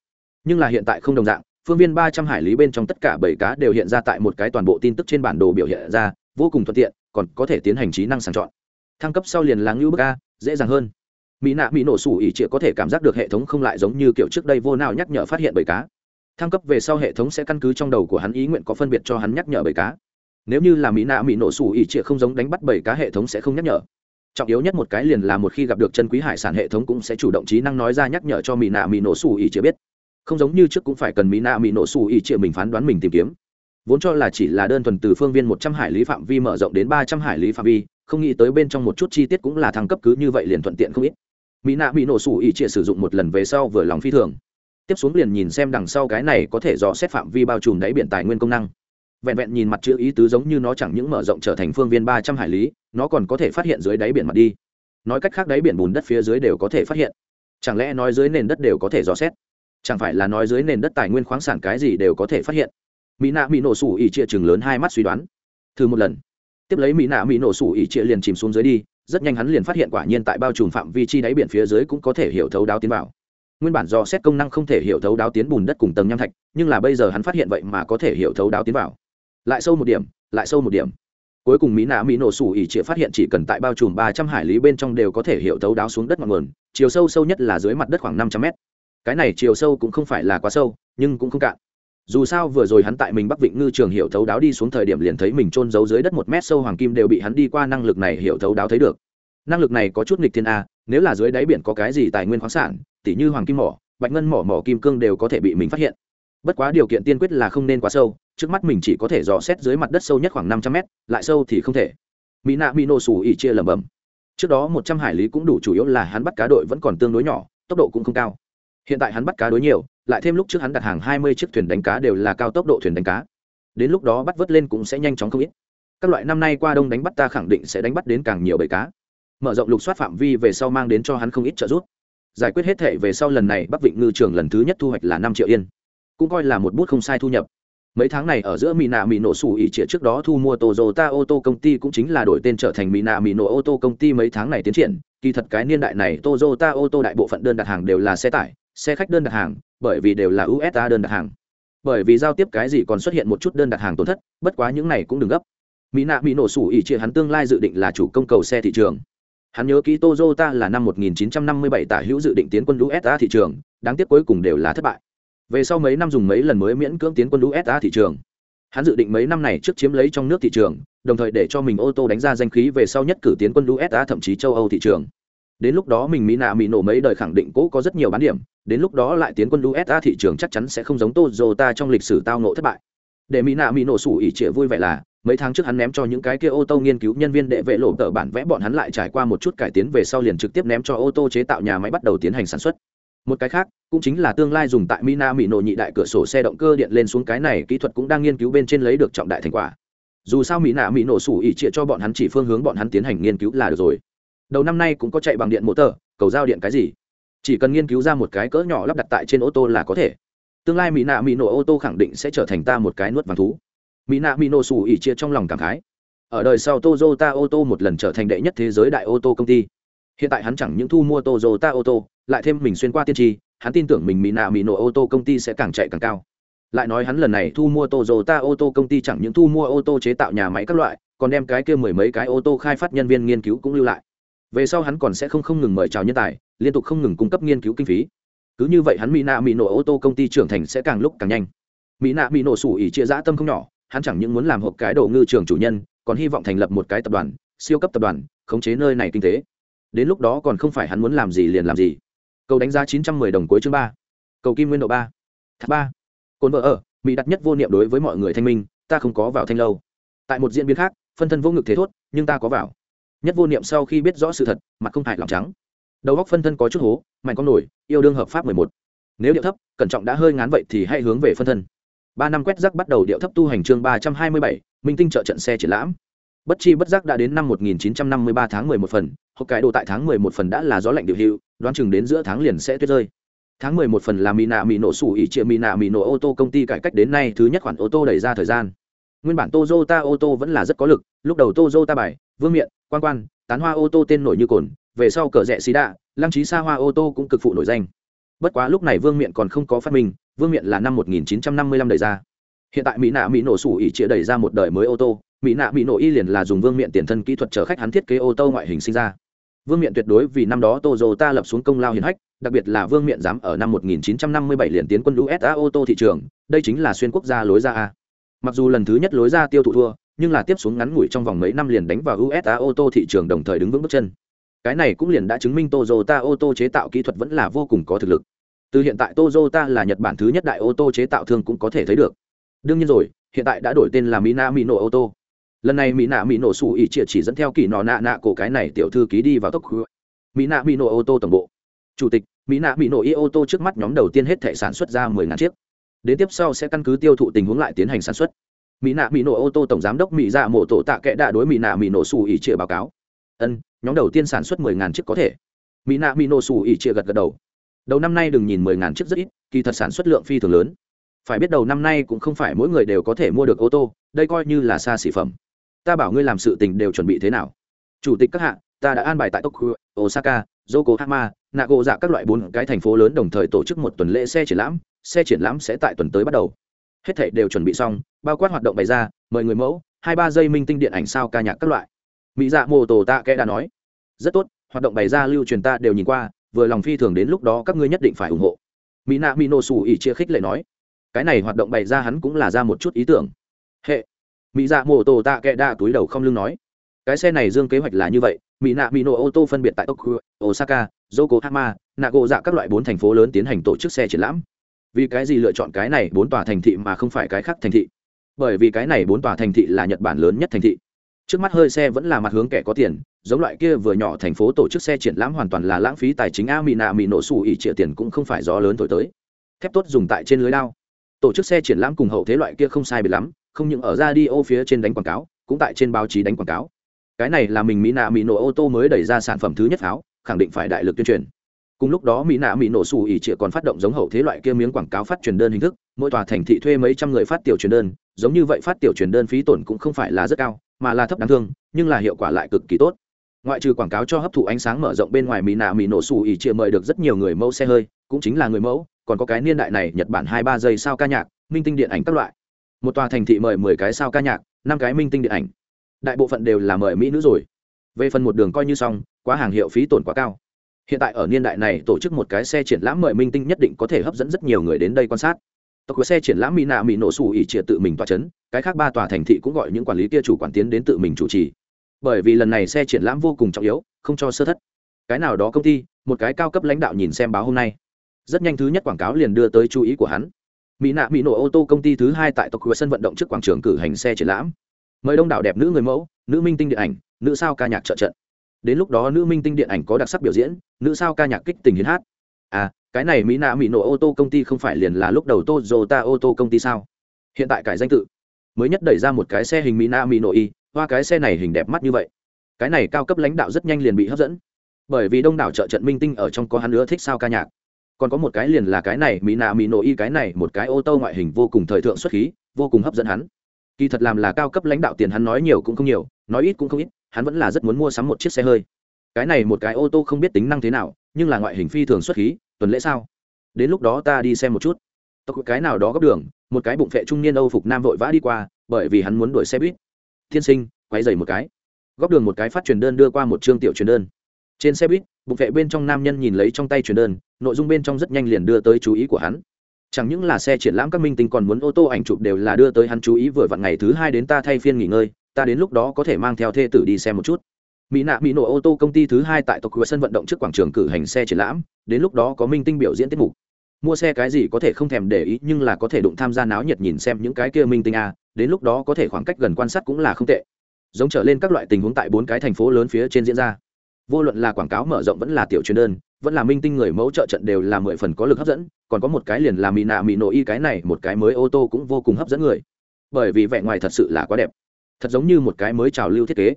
Nhưng là hiện tại không đồng dạng, phương viên ba trăm hải lý bên trong tất cả bảy cá đều hiện ra tại một cái toàn bộ tin tức trên bản đồ biểu hiện ra, vô cùng thuận tiện, còn có thể tiến hành trí năng sàng chọn. Thăng cấp sau liền là ngưu bức a, dễ dàng hơn. Mỹ nạ mỹ nổ sủ ỉ chĩa có thể cảm giác được hệ thống không lại giống như kiểu trước đây vô nào nhắc nhở phát hiện bầy cá. Thăng cấp về sau hệ thống sẽ căn cứ trong đầu của hắn ý nguyện có phân biệt cho hắn nhắc nhở bầy cá nếu như là mỹ nạ mỹ nổ sủ ỉ trịa không giống đánh bắt bảy cá hệ thống sẽ không nhắc nhở. Trọng yếu nhất một cái liền là một khi gặp được chân quý hải sản hệ thống cũng sẽ chủ động trí năng nói ra nhắc nhở cho mỹ nạ mỹ nổ sủ ỉ trịa biết. Không giống như trước cũng phải cần mỹ nạ mỹ nổ sủ ỉ trịa mình phán đoán mình tìm kiếm. Vốn cho là chỉ là đơn thuần từ phương viên một trăm hải lý phạm vi mở rộng đến ba trăm hải lý phạm vi, không nghĩ tới bên trong một chút chi tiết cũng là thăng cấp cứ như vậy liền thuận tiện không ít. Mỹ nạ mỹ nổ sủ ỉ trịa sử dụng một lần về sau vừa lòng phi thường. Tiếp xuống liền nhìn xem đằng sau cái này có thể dò xét phạm vi bao trùm đáy biển tài nguyên công năng vẹn vẹn nhìn mặt chữ ý tứ giống như nó chẳng những mở rộng trở thành phương viên ba trăm hải lý, nó còn có thể phát hiện dưới đáy biển mặt đi. Nói cách khác đáy biển bùn đất phía dưới đều có thể phát hiện. Chẳng lẽ nói dưới nền đất đều có thể dò xét? Chẳng phải là nói dưới nền đất tài nguyên khoáng sản cái gì đều có thể phát hiện? Mỹ nạ mỹ nổ sủ ỉ trịa chừng lớn hai mắt suy đoán. Thử một lần. Tiếp lấy mỹ nạ mỹ nổ sủ ỉ trịa liền chìm xuống dưới đi, rất nhanh hắn liền phát hiện quả nhiên tại bao trùm phạm vi chi đáy biển phía dưới cũng có thể hiểu thấu đáo tiến vào. Nguyên bản do xét công năng không thể hiểu thấu đáo tiến bùn đất cùng tầng nham thạch, nhưng là bây giờ hắn phát hiện vậy mà có thể hiểu thấu đáo tiến vào lại sâu một điểm, lại sâu một điểm. Cuối cùng mỹ nạ mỹ nổ sủ ỉ chĩa phát hiện chỉ cần tại bao trùm ba trăm hải lý bên trong đều có thể hiệu thấu đáo xuống đất ngọn nguồn, chiều sâu sâu nhất là dưới mặt đất khoảng năm trăm mét. Cái này chiều sâu cũng không phải là quá sâu, nhưng cũng không cạn. Dù sao vừa rồi hắn tại mình bắc vịnh ngư trường hiệu thấu đáo đi xuống thời điểm liền thấy mình trôn giấu dưới đất một mét sâu hoàng kim đều bị hắn đi qua năng lực này hiệu thấu đáo thấy được. Năng lực này có chút nghịch thiên a, nếu là dưới đáy biển có cái gì tài nguyên khoáng sản, tỉ như hoàng kim mỏ, bạch ngân mỏ mỏ kim cương đều có thể bị mình phát hiện bất quá điều kiện tiên quyết là không nên quá sâu, trước mắt mình chỉ có thể dò xét dưới mặt đất sâu nhất khoảng năm trăm mét, lại sâu thì không thể. Mỹ nạ mỹ nổ xù ỉ chia lầm bầm. trước đó một trăm hải lý cũng đủ chủ yếu là hắn bắt cá đội vẫn còn tương đối nhỏ, tốc độ cũng không cao. Hiện tại hắn bắt cá đối nhiều, lại thêm lúc trước hắn đặt hàng hai mươi chiếc thuyền đánh cá đều là cao tốc độ thuyền đánh cá. Đến lúc đó bắt vớt lên cũng sẽ nhanh chóng không ít. Các loại năm nay qua đông đánh bắt ta khẳng định sẽ đánh bắt đến càng nhiều bầy cá. Mở rộng lục soát phạm vi về sau mang đến cho hắn không ít trợ giúp. Giải quyết hết thệ về sau lần này, bắc vịnh ngư trường lần thứ nhất thu hoạch là năm triệu yên cũng coi là một bút không sai thu nhập. Mấy tháng này ở giữa mỹ nạ mỹ nổ sủ ỉ trịa trước đó thu mua Toyota ô tô công ty cũng chính là đổi tên trở thành mỹ nạ mỹ nổ ô tô công ty mấy tháng này tiến triển. Kỳ thật cái niên đại này Toyota ô tô đại bộ phận đơn đặt hàng đều là xe tải, xe khách đơn đặt hàng, bởi vì đều là usa đơn đặt hàng. Bởi vì giao tiếp cái gì còn xuất hiện một chút đơn đặt hàng tổn thất, bất quá những này cũng đừng gấp. Mỹ nạ mỹ nổ sủ ỉ trịa hắn tương lai dự định là chủ công cầu xe thị trường. Hắn nhớ ký Toyota là năm 1957 tả hữu dự định tiến quân usa thị trường, đáng tiếc cuối cùng đều là thất bại về sau mấy năm dùng mấy lần mới miễn cưỡng tiến quân usa thị trường. Hắn dự định mấy năm này trước chiếm lấy trong nước thị trường, đồng thời để cho mình ô tô đánh ra danh khí về sau nhất cử tiến quân usa thậm chí châu âu thị trường. Đến lúc đó mình mỹ nạ mỹ nổ mấy đời khẳng định cũ có rất nhiều bán điểm, đến lúc đó lại tiến quân usa thị trường chắc chắn sẽ không giống toyota trong lịch sử tao nộ thất bại. Để mỹ nạ mỹ nổ sủ ỉ trịa vui vẻ là, mấy tháng trước hắn ném cho những cái kia ô tô nghiên cứu nhân viên đệ vệ lộ tờ bản vẽ bọn hắn lại trải qua một chút cải tiến về sau liền trực tiếp ném cho ô tô chế tạo nhà máy bắt đầu tiến hành sản xuất một cái khác, cũng chính là tương lai dùng tại mina mỹ nổ nhị đại cửa sổ xe động cơ điện lên xuống cái này kỹ thuật cũng đang nghiên cứu bên trên lấy được trọng đại thành quả. Dù sao mỹ nạ mỹ nổ sủ ỉ trịa cho bọn hắn chỉ phương hướng bọn hắn tiến hành nghiên cứu là được rồi. Đầu năm nay cũng có chạy bằng điện motor cầu giao điện cái gì? Chỉ cần nghiên cứu ra một cái cỡ nhỏ lắp đặt tại trên ô tô là có thể. Tương lai mỹ nạ mỹ nổ ô tô khẳng định sẽ trở thành ta một cái nuốt vàng thú. Mỹ nạ mỹ nổ sủ ỉ chia trong lòng cảm khái. Ở đời sau tozota ô tô một lần trở thành đệ nhất thế giới đại ô tô công ty. Hiện tại hắn chẳng những thu mua tozota ô tô lại thêm mình xuyên qua tiên tri, hắn tin tưởng mình mỹ nạ mỹ nổ ô tô công ty sẽ càng chạy càng cao. Lại nói hắn lần này thu mua Toyota ô tô công ty chẳng những thu mua ô tô chế tạo nhà máy các loại, còn đem cái kia mười mấy cái ô tô khai phát nhân viên nghiên cứu cũng lưu lại. Về sau hắn còn sẽ không không ngừng mời chào nhân tài, liên tục không ngừng cung cấp nghiên cứu kinh phí. Cứ như vậy hắn mỹ nạ mỹ nổ ô tô công ty trưởng thành sẽ càng lúc càng nhanh. Mỹ nạ mỹ nổ sủ ỉ chia dã tâm không nhỏ, hắn chẳng những muốn làm hộp cái đồ ngư trường chủ nhân, còn hy vọng thành lập một cái tập đoàn, siêu cấp tập đoàn, khống chế nơi này kinh tế. Đến lúc đó còn không phải hắn muốn làm gì liền làm gì cầu đánh giá chín trăm mười đồng cuối chương ba. Cầu kim nguyên độ ba. Thác ba. Cồn vợ ở, mỹ đặt nhất vô niệm đối với mọi người thanh minh, ta không có vào thanh lâu. Tại một diễn biến khác, phân thân vô ngực thế thốt, nhưng ta có vào. Nhất vô niệm sau khi biết rõ sự thật, mặt không hại lòng trắng. Đầu góc phân thân có chút hố, mạnh con nổi, yêu đương hợp pháp mười một. Nếu điệu thấp, cẩn trọng đã hơi ngán vậy thì hãy hướng về phân thân. Ba năm quét rác bắt đầu điệu thấp tu hành chương ba trăm hai mươi bảy, minh tinh trợ trận xe triển lãm. Bất chi bất giác đã đến năm một nghìn chín trăm năm mươi ba tháng mười một phần, hộp cái đồ tại tháng mười một phần đã là gió lạnh điều hưu đoán chừng đến giữa tháng liền sẽ tuyết rơi. Tháng mười một phần là mỹ nạ mỹ nổ sủ ỉ triệu mỹ nạ mỹ nổ ô tô công ty cải cách đến nay thứ nhất khoản ô tô đẩy ra thời gian. Nguyên bản Toyota ô tô vẫn là rất có lực, lúc đầu Toyota bài, vương miện, quan quan, tán hoa ô tô tên nổi như cồn, về sau cờ rẽ xí đạ lăng trí xa hoa ô tô cũng cực phụ nổi danh. Bất quá lúc này vương miện còn không có phát minh, vương miện là năm 1955 đẩy ra. Hiện tại mỹ nạ mỹ nổ sủ ỉ chĩa đẩy ra một đời mới ô tô mỹ nạ mỹ nổ y liền là dùng vương miện tiền thân kỹ thuật chở khách hắn thiết kế ô tô ngoại hình sinh ra vương miện tuyệt đối vì năm đó Toyota lập xuống công lao hiển hách, đặc biệt là vương miện dám ở năm 1957 liền tiến quân usa ô tô thị trường, đây chính là xuyên quốc gia lối ra a. Mặc dù lần thứ nhất lối ra tiêu thụ thua, nhưng là tiếp xuống ngắn ngủi trong vòng mấy năm liền đánh vào usa ô tô thị trường đồng thời đứng vững bước chân. Cái này cũng liền đã chứng minh Toyota ô tô chế tạo kỹ thuật vẫn là vô cùng có thực lực. Từ hiện tại Toyota là nhật bản thứ nhất đại ô tô chế tạo thương cũng có thể thấy được. Đương nhiên rồi, hiện tại đã đổi tên là Minamino ô tô lần này mỹ nạ mỹ nổ sủ ỉ triệt chỉ dẫn theo kỳ nọ nạ nạ cổ cái này tiểu thư ký đi vào tốc mỹ nạ mỹ nổ ô tô tổng bộ. Chủ tịch, mỹ nạ mỹ nổ y ô tô trước mắt nhóm đầu tiên hết thể sản xuất ra mười ngàn chiếc. Đến tiếp sau sẽ căn cứ tiêu thụ tình huống lại tiến hành sản xuất. Mỹ nạ mỹ nổ ô tô tổng giám đốc mỹ dạ mổ tổ tạ kẽ đạ đối mỹ nạ mỹ nổ sủ ỉ triệt báo cáo. Ân, nhóm đầu tiên sản xuất mười ngàn chiếc có thể. Mỹ nạ mỹ nổ sủ ỉ triệt gật gật đầu. Đầu năm nay đừng nhìn mười ngàn chiếc rất ít, kỳ thật sản xuất lượng phi thường lớn. Phải biết đầu năm nay cũng không phải mỗi người đều có thể mua được ô tô, đây coi như là xa xỉ phẩm ta bảo ngươi làm sự tình đều chuẩn bị thế nào? Chủ tịch các hạ, ta đã an bài tại tokyo, osaka, yokohama nago dạ các loại bốn cái thành phố lớn đồng thời tổ chức một tuần lễ xe triển lãm. Xe triển lãm sẽ tại tuần tới bắt đầu. Hết thảy đều chuẩn bị xong, bao quát hoạt động bày ra, mời người mẫu, hai ba giây minh tinh điện ảnh sao ca nhạc các loại. Mỹ dạ mô tổ tạ kẽ đã nói. Rất tốt, hoạt động bày ra lưu truyền ta đều nhìn qua, vừa lòng phi thường đến lúc đó các ngươi nhất định phải ủng hộ. Mỹ nạ mỹ Nô xù ỉ chia khích lệ nói. Cái này hoạt động bày ra hắn cũng là ra một chút ý tưởng. Hệ mỹ dạ mô tô tạ kẽ đa túi đầu không lưng nói, cái xe này dương kế hoạch là như vậy, mỹ nạ mỹ nổ ô tô phân biệt tại tokyo, osaka, yokohama nago dạ các loại bốn thành phố lớn tiến hành tổ chức xe triển lãm. Vì cái gì lựa chọn cái này bốn tòa thành thị mà không phải cái khác thành thị? Bởi vì cái này bốn tòa thành thị là nhật bản lớn nhất thành thị. Trước mắt hơi xe vẫn là mặt hướng kẻ có tiền, giống loại kia vừa nhỏ thành phố tổ chức xe triển lãm hoàn toàn là lãng phí tài chính, a mỹ nạ mỹ nổ xù ỉ trịa tiền cũng không phải gió lớn thổi tới. Thép tốt dùng tại trên lưới lao tổ chức xe triển lãm cùng hậu thế loại kia không sai biệt lắm không những ở ra đi ô phía trên đánh quảng cáo, cũng tại trên báo chí đánh quảng cáo. Cái này là mình mỹ nạ mỹ nổ ô tô mới đẩy ra sản phẩm thứ nhất pháo, khẳng định phải đại lực tuyên truyền. Cùng lúc đó mỹ nạ mỹ nổ xù ỉ trịa còn phát động giống hậu thế loại kia miếng quảng cáo phát truyền đơn hình thức, mỗi tòa thành thị thuê mấy trăm người phát tiểu truyền đơn, giống như vậy phát tiểu truyền đơn phí tổn cũng không phải là rất cao, mà là thấp đáng thương, nhưng là hiệu quả lại cực kỳ tốt. Ngoại trừ quảng cáo cho hấp thụ ánh sáng mở rộng bên ngoài mỹ nạ mỹ nổ xù ỉ trịa mời được rất nhiều người mẫu xe hơi, cũng chính là người mẫu, còn có cái niên đại này nhật bản hai ba giây sao ca nhạc, minh tinh điện ảnh các loại một tòa thành thị mời mười cái sao ca nhạc, năm cái minh tinh điện ảnh. Đại bộ phận đều là mời mỹ nữ rồi. Về phần một đường coi như xong, quá hàng hiệu phí tổn quá cao. Hiện tại ở niên đại này tổ chức một cái xe triển lãm mời minh tinh nhất định có thể hấp dẫn rất nhiều người đến đây quan sát. Tộc của xe triển lãm mỹ nạ mỹ nổ xù ỉ triệt tự mình tòa c h ấ n cái khác ba tòa thành thị cũng gọi những quản lý kia chủ quản tiến đến tự mình chủ trì. Bởi vì lần này xe triển lãm vô cùng trọng yếu, không cho sơ thất. Cái nào đó công ty, một cái cao cấp lãnh đạo nhìn xem báo hôm nay. Rất nhanh thứ nhất quảng cáo liền đưa tới chú ý của hắn mỹ nạ mỹ nổ ô tô công ty thứ hai tại tộc của sân vận động trước quảng trường cử hành xe triển lãm. Mời đông đảo đẹp nữ người mẫu, nữ minh tinh điện ảnh, nữ sao ca nhạc trợ trận. Đến lúc đó nữ minh tinh điện ảnh có đặc sắc biểu diễn, nữ sao ca nhạc kích tình hiến hát. À cái này mỹ nạ mỹ nổ ô tô công ty không phải liền là lúc đầu tozota ô tô công ty sao? Hiện tại cải danh tự. Mới nhất đẩy ra một cái xe hình mỹ nạ mỹ nổ y, hoa cái xe này hình đẹp mắt như vậy. Cái này cao cấp lãnh đạo rất nhanh liền bị hấp dẫn. Bởi vì đông đảo trợ trận minh tinh ở trong có hắn nữa thích sao ca nhạc còn có một cái liền là cái này mỹ nạ mỹ nổ y cái này, một cái ô tô ngoại hình vô cùng thời thượng xuất khí, vô cùng hấp dẫn hắn. Kỳ thật làm là cao cấp lãnh đạo tiền hắn nói nhiều cũng không nhiều, nói ít cũng không ít, hắn vẫn là rất muốn mua sắm một chiếc xe hơi. Cái này một cái ô tô không biết tính năng thế nào, nhưng là ngoại hình phi thường xuất khí, tuần lễ sao? Đến lúc đó ta đi xem một chút. Tộc cái nào đó góc đường, một cái bụng phệ trung niên âu phục nam vội vã đi qua, bởi vì hắn muốn đuổi xe buýt. Thiên sinh quay dày một cái. Góc đường một cái phát truyền đơn đưa qua một chương tiểu truyền đơn trên xe buýt bụng vệ bên trong nam nhân nhìn lấy trong tay truyền đơn, nội dung bên trong rất nhanh liền đưa tới chú ý của hắn. Chẳng những là xe triển lãm các minh tinh còn muốn ô tô ảnh chụp đều là đưa tới hắn chú ý vừa vặn ngày thứ hai đến ta thay phiên nghỉ ngơi, ta đến lúc đó có thể mang theo thê tử đi xem một chút. Mỹ nạ mỹ nổ ô tô công ty thứ hai tại tokyo sân vận động trước quảng trường cử hành xe triển lãm, đến lúc đó có minh tinh biểu diễn tiết mục. Mua xe cái gì có thể không thèm để ý, nhưng là có thể đụng tham gia náo nhiệt nhìn xem những cái kia minh tinh a đến lúc đó có thể khoảng cách gần quan sát cũng là không tệ. Giống trở lên các loại tình huống tại bốn cái thành phố lớn phía trên diễn ra vô luận là quảng cáo mở rộng vẫn là tiểu truyền đơn, vẫn là minh tinh người mẫu trợ trận đều là mười phần có lực hấp dẫn, còn có một cái liền là mỹ nạ mỹ nội y cái này, một cái mới ô tô cũng vô cùng hấp dẫn người. Bởi vì vẻ ngoài thật sự là quá đẹp. Thật giống như một cái mới trào lưu thiết kế.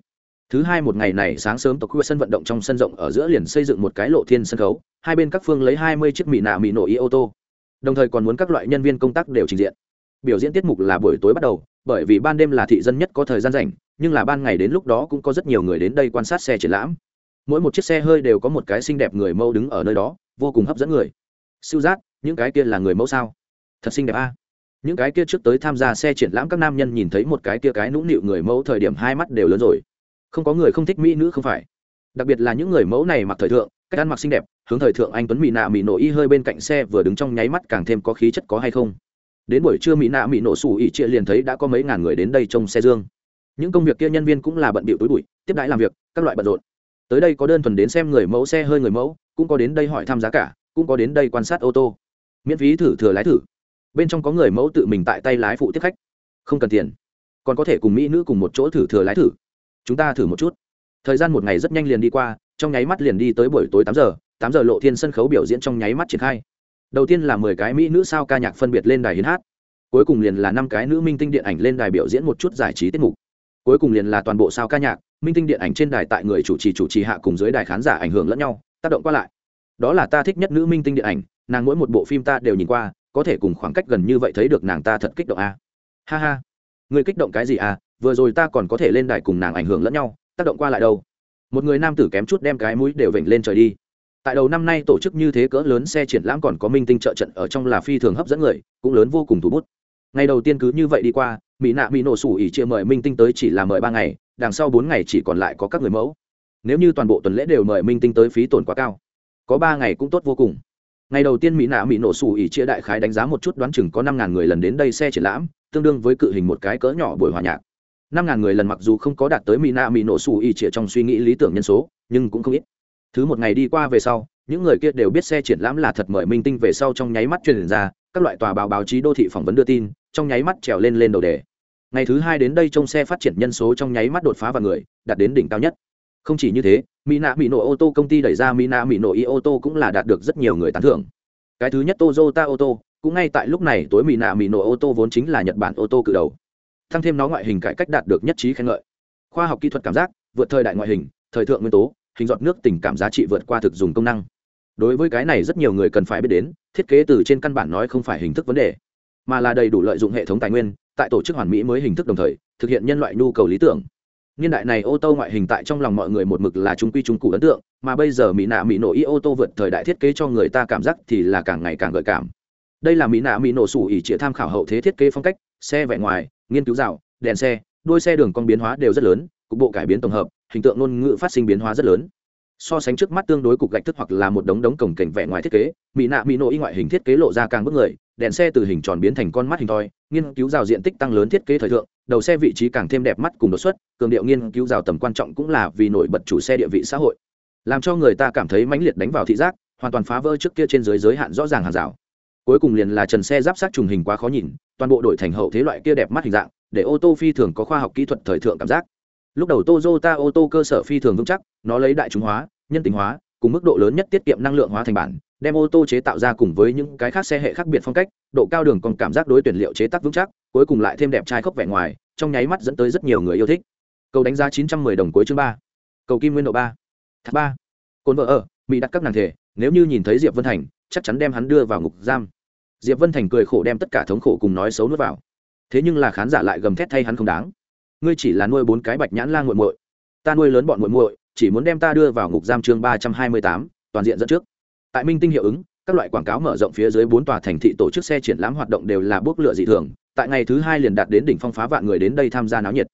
Thứ hai một ngày này sáng sớm tộc khu sân vận động trong sân rộng ở giữa liền xây dựng một cái lộ thiên sân khấu, hai bên các phương lấy hai mươi chiếc mỹ nạ mỹ nội y ô tô. Đồng thời còn muốn các loại nhân viên công tác đều trình diện. Biểu diễn tiết mục là buổi tối bắt đầu, bởi vì ban đêm là thị dân nhất có thời gian rảnh, nhưng là ban ngày đến lúc đó cũng có rất nhiều người đến đây quan sát xe triển lãm mỗi một chiếc xe hơi đều có một cái xinh đẹp người mẫu đứng ở nơi đó, vô cùng hấp dẫn người. Siêu giác, những cái kia là người mẫu sao? Thật xinh đẹp a. Những cái kia trước tới tham gia xe triển lãm các nam nhân nhìn thấy một cái kia cái nũng nịu người mẫu thời điểm hai mắt đều lớn rồi. Không có người không thích mỹ nữ không phải. Đặc biệt là những người mẫu này mặc thời thượng, cách ăn mặc xinh đẹp, hướng thời thượng anh tuấn mỹ nạ mỹ nổ y hơi bên cạnh xe vừa đứng trong nháy mắt càng thêm có khí chất có hay không. Đến buổi trưa mỹ nạ mỹ nổ sủ ỉ chia liền thấy đã có mấy ngàn người đến đây trông xe dương. Những công việc kia nhân viên cũng là bận bịu túi bụi, tiếp đãi làm việc, các loại bận rộn tới đây có đơn thuần đến xem người mẫu xe hơi người mẫu, cũng có đến đây hỏi thăm giá cả, cũng có đến đây quan sát ô tô. Miễn phí thử thừa lái thử. Bên trong có người mẫu tự mình tại tay lái phụ tiếp khách. Không cần tiền. Còn có thể cùng mỹ nữ cùng một chỗ thử thừa lái thử. Chúng ta thử một chút. Thời gian một ngày rất nhanh liền đi qua, trong nháy mắt liền đi tới buổi tối tám giờ tám giờ lộ thiên sân khấu biểu diễn trong nháy mắt triển khai. Đầu tiên là mười cái mỹ nữ sao ca nhạc phân biệt lên đài hiến hát. Cuối cùng liền là năm cái nữ minh tinh điện ảnh lên đài biểu diễn một chút giải trí tiết mục. Cuối cùng liền là toàn bộ sao ca nhạc minh tinh điện ảnh trên đài tại người chủ trì chủ trì hạ cùng dưới đài khán giả ảnh hưởng lẫn nhau, tác động qua lại. Đó là ta thích nhất nữ minh tinh điện ảnh, nàng mỗi một bộ phim ta đều nhìn qua, có thể cùng khoảng cách gần như vậy thấy được nàng ta thật kích động à. ha ha. Người kích động cái gì à vừa rồi ta còn có thể lên đài cùng nàng ảnh hưởng lẫn nhau, tác động qua lại đâu. Một người nam tử kém chút đem cái mũi đều vểnh lên trời đi. Tại đầu năm nay tổ chức như thế cỡ lớn xe triển lãm còn có minh tinh trợ trận ở trong là phi thường hấp dẫn người, cũng lớn vô cùng thu bút ngày đầu tiên cứ như vậy đi qua, mỹ nạ mỹ nổ sủ ỉ chia mời minh tinh tới chỉ là mời ba ngày, đằng sau bốn ngày chỉ còn lại có các người mẫu. Nếu như toàn bộ tuần lễ đều mời minh tinh tới phí tổn quá cao, có ba ngày cũng tốt vô cùng. Ngày đầu tiên mỹ nạ mỹ nổ sủ ỉ chia đại khái đánh giá một chút đoán chừng có năm ngàn người lần đến đây xe triển lãm, tương đương với cự hình một cái cỡ nhỏ buổi hòa nhạc. Năm ngàn người lần mặc dù không có đạt tới mỹ nạ mỹ nổ sủ ỉ chia trong suy nghĩ lý tưởng nhân số, nhưng cũng không ít. Thứ một ngày đi qua về sau, những người kia đều biết xe triển lãm là thật mời minh tinh về sau trong nháy mắt truyền ra các loại tòa báo báo chí đô thị phỏng vấn đưa tin, trong nháy mắt trèo lên lên đầu đề. Ngày thứ hai đến đây trông xe phát triển nhân số trong nháy mắt đột phá vào người, đạt đến đỉnh cao nhất. Không chỉ như thế mỹ nạ mỹ nổ ô tô công ty đẩy ra mỹ nạ mỹ nổ y ô tô cũng là đạt được rất nhiều người tán thưởng. Cái thứ nhất tozota ô tô cũng ngay tại lúc này tối mỹ nạ mỹ nổ ô tô vốn chính là nhật bản ô tô cự đầu. Thăng thêm nó ngoại hình cải cách đạt được nhất trí khen ngợi. Khoa học kỹ thuật cảm giác, vượt thời đại ngoại hình, thời thượng nguyên tố, hình giọt nước tình cảm giá trị vượt qua thực dùng công năng. Đối với cái này rất nhiều người cần phải biết đến thiết kế từ trên căn bản nói không phải hình thức vấn đề, mà là đầy đủ lợi dụng hệ thống tài nguyên, tại tổ chức hoàn mỹ mới hình thức đồng thời, thực hiện nhân loại nhu cầu lý tưởng. Niên đại này ô tô ngoại hình tại trong lòng mọi người một mực là trung quy trung cụ ấn tượng, mà bây giờ mỹ nạ mỹ nổ y ô tô vượt thời đại thiết kế cho người ta cảm giác thì là càng ngày càng gợi cảm. Đây là mỹ nạ mỹ nổ sủ ỉ trịa tham khảo hậu thế thiết kế phong cách, xe vẻ ngoài, nghiên cứu rào, đèn xe, đuôi xe đường con biến hóa đều rất lớn, cục bộ cải biến tổng hợp, hình tượng ngôn ngữ phát sinh biến hóa rất lớn so sánh trước mắt tương đối cục gạch thức hoặc là một đống đống cổng cảnh vẻ ngoài thiết kế mỹ nạ mỹ nội y ngoại hình thiết kế lộ ra càng bức người, đèn xe từ hình tròn biến thành con mắt hình thoi, nghiên cứu rào diện tích tăng lớn thiết kế thời thượng, đầu xe vị trí càng thêm đẹp mắt cùng đột xuất, cường điệu nghiên cứu rào tầm quan trọng cũng là vì nổi bật chủ xe địa vị xã hội. Làm cho người ta cảm thấy mãnh liệt đánh vào thị giác, hoàn toàn phá vỡ trước kia trên dưới giới hạn rõ ràng hàng rào. Cuối cùng liền là trần xe giáp sát trùng hình quá khó nhìn, toàn bộ đổi thành hậu thế loại kia đẹp mắt hình dạng, để ô tô phi thường có khoa học kỹ thuật thời thượng cảm giác. Lúc đầu Toyota ô tô cơ sở phi thường vững chắc, nó lấy đại chúng hóa nhân tính hóa, cùng mức độ lớn nhất tiết kiệm năng lượng hóa thành bản, đem ô tô chế tạo ra cùng với những cái khác xe hệ khác biệt phong cách, độ cao đường còn cảm giác đối tuyển liệu chế tác vững chắc, cuối cùng lại thêm đẹp trai khóc vẻ ngoài, trong nháy mắt dẫn tới rất nhiều người yêu thích. Cầu đánh giá 910 đồng cuối chương ba. Cầu kim nguyên độ ba. Thác ba. Cồn vợ ở, mỹ đặt các nàng thể, nếu như nhìn thấy diệp vân thành, chắc chắn đem hắn đưa vào ngục giam. Diệp vân thành cười khổ đem tất cả thống khổ cùng nói xấu nuốt vào. Thế nhưng là khán giả lại gầm thét thay hắn không đáng. Ngươi chỉ là nuôi bốn cái bạch nhãn la nguội muội. Ta nuôi lớn bọn nguội muội chỉ muốn đem ta đưa vào ngục giam chương ba trăm hai mươi tám, toàn diện dẫn trước. Tại minh tinh hiệu ứng, các loại quảng cáo mở rộng phía dưới bốn tòa thành thị tổ chức xe triển lãm hoạt động đều là bước lựa dị thường, tại ngày thứ hai liền đạt đến đỉnh phong phá vạn người đến đây tham gia náo nhiệt.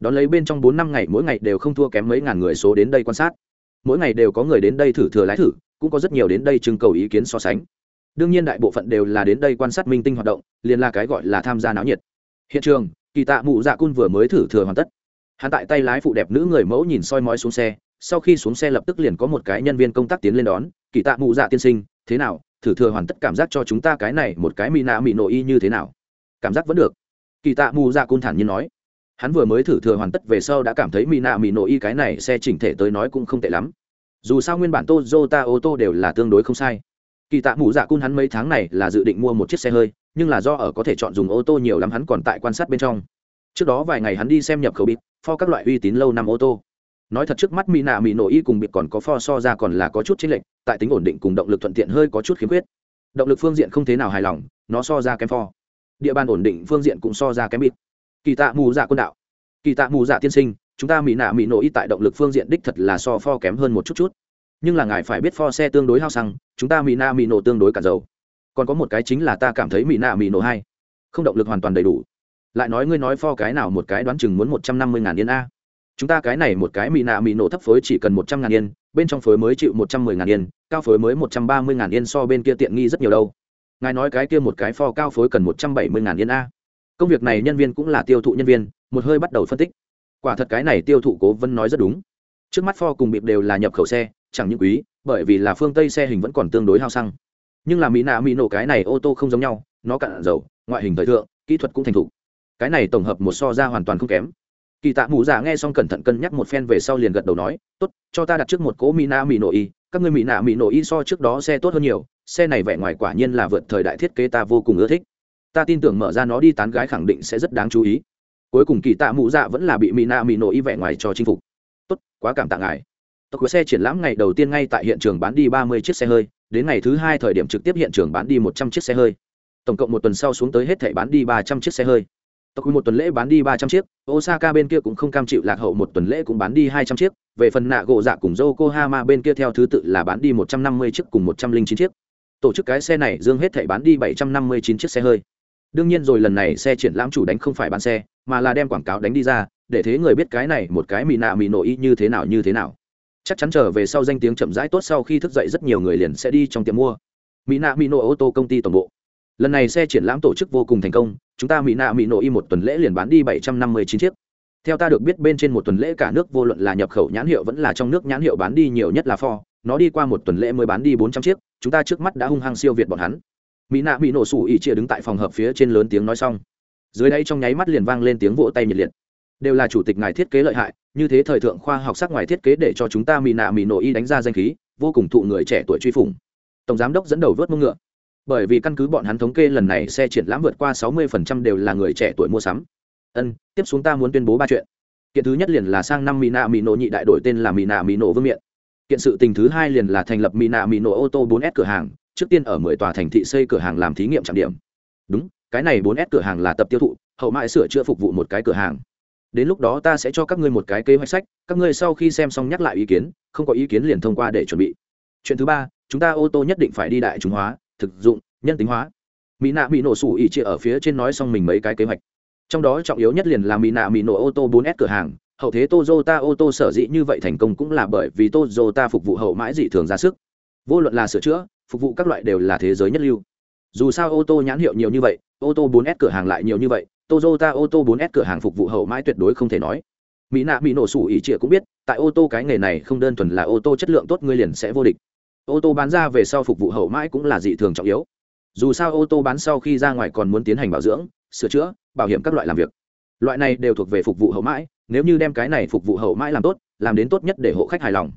Đón lấy bên trong bốn năm ngày, mỗi ngày đều không thua kém mấy ngàn người số đến đây quan sát. Mỗi ngày đều có người đến đây thử thừa lái thử, cũng có rất nhiều đến đây trưng cầu ý kiến so sánh. Đương nhiên đại bộ phận đều là đến đây quan sát minh tinh hoạt động, liền là cái gọi là tham gia náo nhiệt. Hiện trường, kỳ tạ mụ dạ cun vừa mới thử thừa hoàn tất. Hắn tại tay lái phụ đẹp nữ người mẫu nhìn soi mói xuống xe sau khi xuống xe lập tức liền có một cái nhân viên công tác tiến lên đón, kỳ tạ mụ dạ tiên sinh, thế nào? Thử thừa hoàn tất cảm giác cho chúng ta cái này một cái mỹ nạ mỹ nội y như thế nào? Cảm giác vẫn được. Kỳ tạ mù dạ côn thản nhiên nói. Hắn vừa mới thử thừa hoàn tất về sau đã cảm thấy mỹ nạ mỹ nội y cái này xe chỉnh thể tới nói cũng không tệ lắm. Dù sao nguyên bản Toyota ô tô đều là tương đối không sai. Kỳ tạ mù dạ côn hắn mấy tháng này là dự định mua một chiếc xe hơi, nhưng là do ở có thể chọn dùng ô tô nhiều lắm hắn còn tại quan sát bên trong. Trước đó vài ngày hắn đi xem nhập khẩu bịp pho các loại uy tín lâu năm ô tô nói thật trước mắt mỹ nạ mỹ nổ y cùng bịt còn có pho so ra còn là có chút chênh lệch tại tính ổn định cùng động lực thuận tiện hơi có chút khiếm khuyết. Động lực phương diện không thế nào hài lòng nó so ra kém pho. Địa bàn ổn định phương diện cũng so ra kém bịt. Kỳ tạ mù dạ quân đạo. Kỳ tạ mù dạ tiên sinh chúng ta mỹ nạ mỹ nổ y tại động lực phương diện đích thật là so pho kém hơn một chút chút. Nhưng là ngài phải biết pho xe tương đối hao xăng chúng ta mỹ nạ mỹ nổ tương đối cả dầu. Còn có một cái chính là ta cảm thấy mỹ nạ mỹ nổ hay, không động lực hoàn toàn đầy đủ. Lại nói ngươi nói pho cái nào một cái đoán chừng muốn một trăm năm mươi ngàn yên a chúng ta cái này một cái mỹ nạ mỹ nổ thấp phối chỉ cần một trăm ngàn yên, bên trong phối mới chịu một trăm mười ngàn yên, cao phối mới một trăm ba mươi ngàn yên so bên kia tiện nghi rất nhiều đâu. Ngài nói cái kia một cái pho cao phối cần một trăm bảy mươi ngàn yên a. Công việc này nhân viên cũng là tiêu thụ nhân viên, một hơi bắt đầu phân tích. Quả thật cái này tiêu thụ cố vân nói rất đúng. Trước mắt pho cùng bịp đều là nhập khẩu xe, chẳng những quý, bởi vì là phương tây xe hình vẫn còn tương đối hao xăng. Nhưng là mỹ nạ mỹ nổ cái này ô tô không giống nhau, nó cạn dầu, ngoại hình thời thượng, kỹ thuật cũng thành thục. Cái này tổng hợp một so ra hoàn toàn không kém kỳ tạ mù giả nghe xong cẩn thận cân nhắc một phen về sau liền gật đầu nói, tốt, cho ta đặt trước một cỗ mỹ nạ mỹ y các người mỹ nạ mỹ nội y so trước đó xe tốt hơn nhiều, xe này vẻ ngoài quả nhiên là vượt thời đại thiết kế ta vô cùng ưa thích. Ta tin tưởng mở ra nó đi tán gái khẳng định sẽ rất đáng chú ý. Cuối cùng kỳ tạ mù dạ vẫn là bị mỹ nạ mỹ nội y vẻ ngoài cho chinh phục. Tốt, quá cảm tạ ngài. Tộc của xe triển lãm ngày đầu tiên ngay tại hiện trường bán đi ba mươi chiếc xe hơi, đến ngày thứ hai thời điểm trực tiếp hiện trường bán đi một trăm chiếc xe hơi. Tổng cộng một tuần sau xuống tới hết thể bán đi ba trăm chiếc xe hơi tộc một tuần lễ bán đi ba trăm chiếc, osaka bên kia cũng không cam chịu lạc hậu một tuần lễ cũng bán đi hai trăm chiếc, về phần nạ gỗ dạ cùng yokohama bên kia theo thứ tự là bán đi một trăm năm mươi chiếc cùng một trăm linh chín chiếc. Tổ chức cái xe này dương hết thể bán đi bảy trăm năm mươi chín chiếc xe hơi. Đương nhiên rồi lần này xe triển lãm chủ đánh không phải bán xe, mà là đem quảng cáo đánh đi ra, để thế người biết cái này một cái mì nạ mì nổ y như thế nào như thế nào. Chắc chắn trở về sau danh tiếng chậm rãi tốt sau khi thức dậy rất nhiều người liền sẽ đi trong tiệm mua. Mỹ nạ mỹ nộ ô tô công ty tổng bộ lần này xe triển lãm tổ chức vô cùng thành công chúng ta mỹ nạ mỹ nổ y một tuần lễ liền bán đi bảy trăm năm mươi chín chiếc. Theo ta được biết bên trên một tuần lễ cả nước vô luận là nhập khẩu nhãn hiệu vẫn là trong nước nhãn hiệu bán đi nhiều nhất là Ford, nó đi qua một tuần lễ mới bán đi bốn trăm chiếc chúng ta trước mắt đã hung hăng siêu việt bọn hắn. Mỹ nạ mỹ nổ sủ ỉ chia đứng tại phòng hợp phía trên lớn tiếng nói xong. Dưới đây trong nháy mắt liền vang lên tiếng vỗ tay nhiệt liệt. Đều là chủ tịch ngài thiết kế lợi hại như thế thời thượng khoa học sắc ngoài thiết kế để cho chúng ta mỹ nạ mỹ nổ y đánh ra danh khí vô cùng thụ người trẻ tuổi truy phủng. Tổng giám đốc dẫn đầu vớt mông ngựa bởi vì căn cứ bọn hắn thống kê lần này xe triển lãm vượt qua 60% đều là người trẻ tuổi mua sắm. Ân, tiếp xuống ta muốn tuyên bố ba chuyện. Kiện thứ nhất liền là sang năm mina mino nhị đại đổi tên là Mina Mino vương miện. Kiện sự tình thứ hai liền là thành lập Mina Mino ô tô 4S cửa hàng, trước tiên ở 10 tòa thành thị xây cửa hàng làm thí nghiệm trọng điểm. Đúng, cái này 4S cửa hàng là tập tiêu thụ, hậu mãi sửa chữa phục vụ một cái cửa hàng. Đến lúc đó ta sẽ cho các ngươi một cái kế hoạch sách, các ngươi sau khi xem xong nhắc lại ý kiến, không có ý kiến liền thông qua để chuẩn bị. Chuyện thứ ba, chúng ta ô tô nhất định phải đi đại chúng hóa thực dụng, nhân tính hóa. Mỹ nạ bị nổ sủ ỉ chia ở phía trên nói xong mình mấy cái kế hoạch. Trong đó trọng yếu nhất liền là mỹ nạ mỹ nổ ô tô 4S cửa hàng. Hậu thế Toyota ô tô sở dĩ như vậy thành công cũng là bởi vì Toyota phục vụ hậu mãi dị thường ra sức. Vô luận là sửa chữa, phục vụ các loại đều là thế giới nhất lưu. Dù sao ô tô nhãn hiệu nhiều như vậy, ô tô 4S cửa hàng lại nhiều như vậy, Toyota ô tô 4S cửa hàng phục vụ hậu mãi tuyệt đối không thể nói. Mỹ nạ mỹ nổ sủ ỉ trịa cũng biết, tại ô tô cái nghề này không đơn thuần là ô tô chất lượng tốt ngươi liền sẽ vô địch ô tô bán ra về sau phục vụ hậu mãi cũng là dị thường trọng yếu dù sao ô tô bán sau khi ra ngoài còn muốn tiến hành bảo dưỡng sửa chữa bảo hiểm các loại làm việc loại này đều thuộc về phục vụ hậu mãi nếu như đem cái này phục vụ hậu mãi làm tốt làm đến tốt nhất để hộ khách hài lòng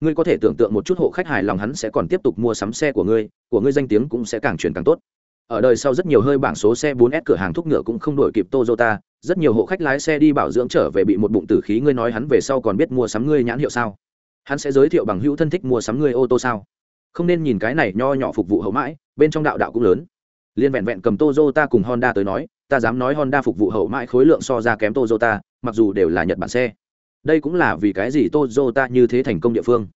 ngươi có thể tưởng tượng một chút hộ khách hài lòng hắn sẽ còn tiếp tục mua sắm xe của ngươi của ngươi danh tiếng cũng sẽ càng chuyển càng tốt ở đời sau rất nhiều hơi bảng số xe 4S cửa hàng thuốc ngựa cũng không đổi kịp Toyota, rất nhiều hộ khách lái xe đi bảo dưỡng trở về bị một bụng tử khí ngươi nói hắn về sau còn biết mua sắm ngươi nhãn hiệu sao? Hắn sẽ giới thiệu bằng hữu thân thích mua sắm ngươi ô tô sao? Không nên nhìn cái này nho nhỏ phục vụ hậu mãi, bên trong đạo đạo cũng lớn. Liên vẹn vẹn cầm Toyota cùng Honda tới nói, ta dám nói Honda phục vụ hậu mãi khối lượng so ra kém Toyota, mặc dù đều là Nhật Bản xe. Đây cũng là vì cái gì Toyota như thế thành công địa phương.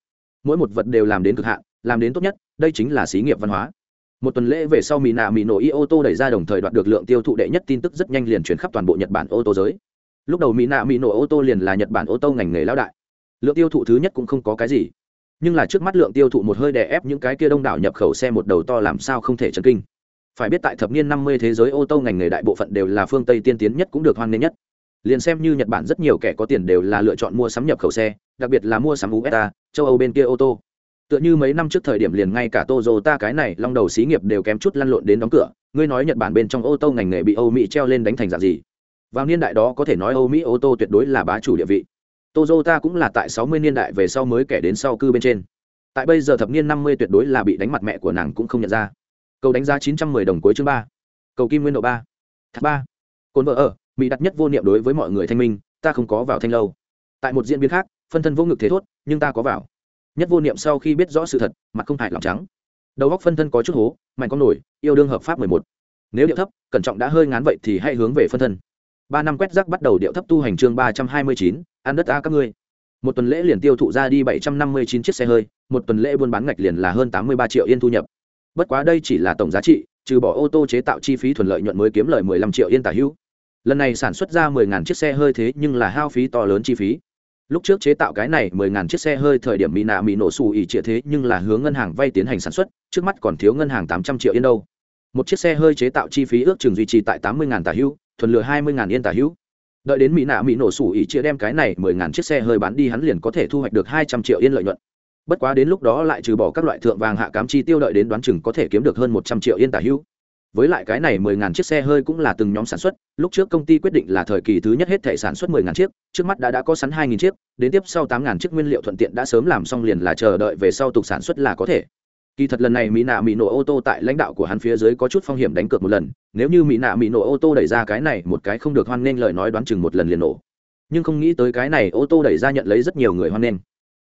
Mỗi một vật đều làm đến cực hạn, làm đến tốt nhất, đây chính là xí nghiệp văn hóa một tuần lễ về sau mỹ nạ mỹ nổ y ô tô đẩy ra đồng thời đoạt được lượng tiêu thụ đệ nhất tin tức rất nhanh liền chuyển khắp toàn bộ nhật bản ô tô giới lúc đầu mỹ nạ mỹ nổ ô tô liền là nhật bản ô tô ngành nghề lao đại lượng tiêu thụ thứ nhất cũng không có cái gì nhưng là trước mắt lượng tiêu thụ một hơi đè ép những cái kia đông đảo nhập khẩu xe một đầu to làm sao không thể chấn kinh. Phải biết tại thập niên năm mươi thế giới ô tô ngành nghề đại bộ phận đều là phương tây tiên tiến nhất cũng được hoan nghênh nhất. Liền xem như nhật bản rất nhiều kẻ có tiền đều là lựa chọn mua sắm nhập khẩu xe, đặc biệt là mua sắm usa châu âu bên kia ô tô. Tựa như mấy năm trước thời điểm liền ngay cả Toyota cái này long đầu xí nghiệp đều kém chút lăn lộn đến đóng cửa, ngươi nói nhật bản bên trong ô tô ngành nghề bị âu mỹ treo lên đánh thành dạng gì? Vào niên đại đó có thể nói âu mỹ ô tô tuyệt đối là bá chủ địa vị. Toyota cũng là tại 60 niên đại về sau mới kể đến sau cư bên trên. Tại bây giờ thập niên 50 tuyệt đối là bị đánh mặt mẹ của nàng cũng không nhận ra. Cầu đánh giá 910 đồng cuối chương ba. Cầu kim nguyên độ ba. Thật ba. Cốn vợ ở, mỹ đặt nhất vô niệm đối với mọi người thanh minh, ta không có vào thanh lâu. Tại một diễn biến khác, phân thân vô ngực thế thốt, nhưng ta có vào. Nhất vô niệm sau khi biết rõ sự thật, mặt không hại lỏng trắng. Đầu góc phân thân có chút hố, mạnh con nổi, yêu đương hợp pháp mười một. Nếu điệu thấp, cẩn trọng đã hơi ngán vậy thì hãy hướng về phân thân ba năm quét rác bắt đầu điệu thấp tu hành chương ba trăm hai mươi chín, ăn đất a các ngươi. Một tuần lễ liền tiêu thụ ra đi bảy trăm năm mươi chín chiếc xe hơi, một tuần lễ buôn bán ngạch liền là hơn tám mươi ba triệu yên thu nhập. Bất quá đây chỉ là tổng giá trị, trừ bỏ ô tô chế tạo chi phí thuận lợi nhuận mới kiếm lời mười lăm triệu yên tả hữu. Lần này sản xuất ra mười ngàn chiếc xe hơi thế nhưng là hao phí to lớn chi phí. Lúc trước chế tạo cái này mười ngàn chiếc xe hơi thời điểm mỹ nạ mỹ nổ xù ỉ trịa thế nhưng là hướng ngân hàng vay tiến hành sản xuất, trước mắt còn thiếu ngân hàng tám trăm triệu yên đâu. Một chiếc xe hơi chế tạo chi phí ước chừng duy trì tại tám mươi ngàn tả hữu thuần lừa hai mươi ngàn yên tả hữu. Đợi đến mỹ nạ mỹ nổ sủ ỉ chia đem cái này mười ngàn chiếc xe hơi bán đi, hắn liền có thể thu hoạch được hai trăm triệu yên lợi nhuận. Bất quá đến lúc đó lại trừ bỏ các loại thượng vàng hạ cám chi tiêu đợi đến đoán chừng có thể kiếm được hơn một trăm triệu yên tả hữu. Với lại cái này mười ngàn chiếc xe hơi cũng là từng nhóm sản xuất, lúc trước công ty quyết định là thời kỳ thứ nhất hết thể sản xuất mười ngàn chiếc, trước mắt đã đã có sẵn hai nghìn chiếc, đến tiếp sau tám ngàn chiếc nguyên liệu thuận tiện đã sớm làm xong liền là chờ đợi về sau tục sản xuất là có thể kỳ thật lần này mỹ nạ mỹ nổ ô tô tại lãnh đạo của hắn phía dưới có chút phong hiểm đánh cược một lần, nếu như mỹ nạ mỹ nổ ô tô đẩy ra cái này, một cái không được hoan nghênh lời nói đoán chừng một lần liền nổ. Nhưng không nghĩ tới cái này ô tô đẩy ra nhận lấy rất nhiều người hoan nghênh.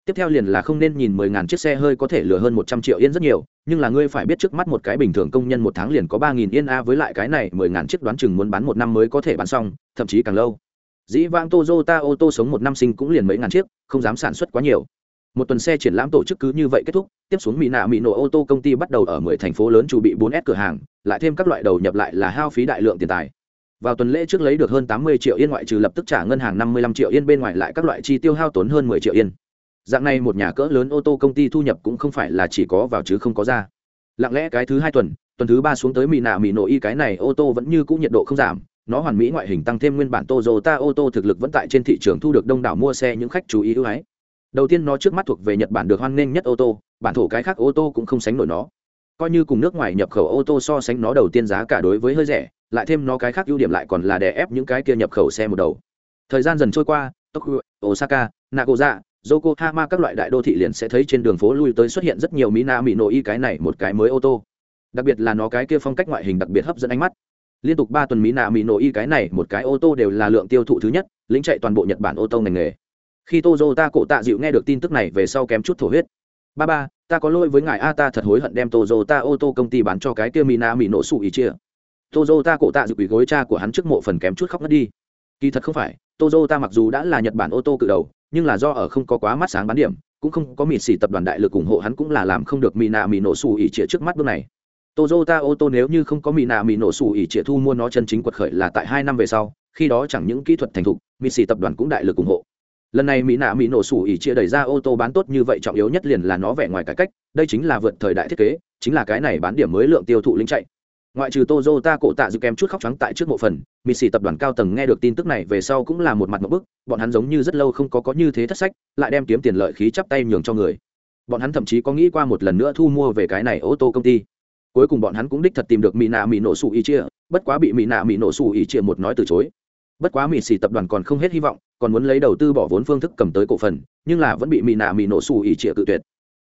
Tiếp theo liền là không nên nhìn mười ngàn chiếc xe hơi có thể lừa hơn một trăm triệu yên rất nhiều, nhưng là ngươi phải biết trước mắt một cái bình thường công nhân một tháng liền có ba nghìn yên a, với lại cái này mười ngàn chiếc đoán chừng muốn bán một năm mới có thể bán xong, thậm chí càng lâu. Dĩ vãng Toyota ô tô sống một năm sinh cũng liền mấy ngàn chiếc, không dám sản xuất quá nhiều một tuần xe triển lãm tổ chức cứ như vậy kết thúc, tiếp xuống mỹ nạ mỹ nổ ô tô công ty bắt đầu ở mười thành phố lớn chuẩn bị 4S cửa hàng, lại thêm các loại đầu nhập lại là hao phí đại lượng tiền tài. Vào tuần lễ trước lấy được hơn tám mươi triệu yên ngoại trừ lập tức trả ngân hàng năm mươi lăm triệu yên bên ngoài lại các loại chi tiêu hao tốn hơn mười triệu yên. Dạng này một nhà cỡ lớn ô tô công ty thu nhập cũng không phải là chỉ có vào chứ không có ra. Lặng lẽ cái thứ hai tuần tuần thứ ba xuống tới mỹ nạ mỹ nội y cái này ô tô vẫn như cũ nhiệt độ không giảm, nó hoàn mỹ ngoại hình tăng thêm nguyên bản Toyota ô tô thực lực vẫn tại trên thị trường thu được đông đảo mua xe những khách chú ý ưu ái. Đầu tiên nó trước mắt thuộc về Nhật Bản được hoan nghênh nhất ô tô, bản thổ cái khác ô tô cũng không sánh nổi nó. Coi như cùng nước ngoài nhập khẩu ô tô so sánh nó đầu tiên giá cả đối với hơi rẻ, lại thêm nó cái khác ưu điểm lại còn là đè ép những cái kia nhập khẩu xe một đầu. Thời gian dần trôi qua, Tokyo, Osaka, Nagoya, Yokohama các loại đại đô thị liền sẽ thấy trên đường phố lui tới xuất hiện rất nhiều Mina Mino y cái này một cái mới ô tô. Đặc biệt là nó cái kia phong cách ngoại hình đặc biệt hấp dẫn ánh mắt liên tục ba tuần mỹ nạ mỹ nội y cái này một cái ô tô đều là lượng tiêu thụ thứ nhất lính chạy toàn bộ nhật bản ô tô ngành nghề khi tozota cổ tạ dịu nghe được tin tức này về sau kém chút thổ huyết. Ba ba ta có lỗi với ngài a ta thật hối hận đem tozota ô tô công ty bán cho cái kia Mina mỹ nổ sụ ý chia. Tozota cổ tạ dịu quỷ gối cha của hắn trước mộ phần kém chút khóc ngất đi. Kỳ thật không phải tozota mặc dù đã là nhật bản ô tô cự đầu nhưng là do ở không có quá mắt sáng bán điểm cũng không có mịt xỉ tập đoàn đại lực ủng hộ hắn cũng là làm không được mỹ nạ mỹ nổ sụ ý chia trước mắt bước này. Toyota ô tô nếu như không có mỹ nạ mỹ nổ sủ ỉ trịa thu mua nó chân chính quật khởi là tại hai năm về sau, khi đó chẳng những kỹ thuật thành thục, Mitsubishi tập đoàn cũng đại lực ủng hộ. Lần này mỹ nạ mỹ nổ sủ ỉ chia đẩy ra ô tô bán tốt như vậy trọng yếu nhất liền là nó vẻ ngoài cải cách, đây chính là vượt thời đại thiết kế, chính là cái này bán điểm mới lượng tiêu thụ linh chạy. Ngoại trừ Toyota cổ tạ dự kém chút khóc trắng tại trước mộ phần, mỹ Mitsubishi tập đoàn cao tầng nghe được tin tức này về sau cũng là một mặt một bức, bọn hắn giống như rất lâu không có có như thế thất sách, lại đem kiếm tiền lợi khí chắp tay nhường cho người. Bọn hắn thậm chí có nghĩ qua một lần nữa thu mua về cái này ô tô công ty cuối cùng bọn hắn cũng đích thật tìm được mỹ nạ mỹ nổ sủ ý chia bất quá bị mỹ nạ mỹ nổ sủ ý chia một nói từ chối bất quá mỹ xì tập đoàn còn không hết hy vọng, còn muốn lấy đầu tư bỏ vốn phương thức cầm tới cổ phần, nhưng là vẫn bị mỹ nạ mỹ nổ xù ỉ trịa cự tuyệt.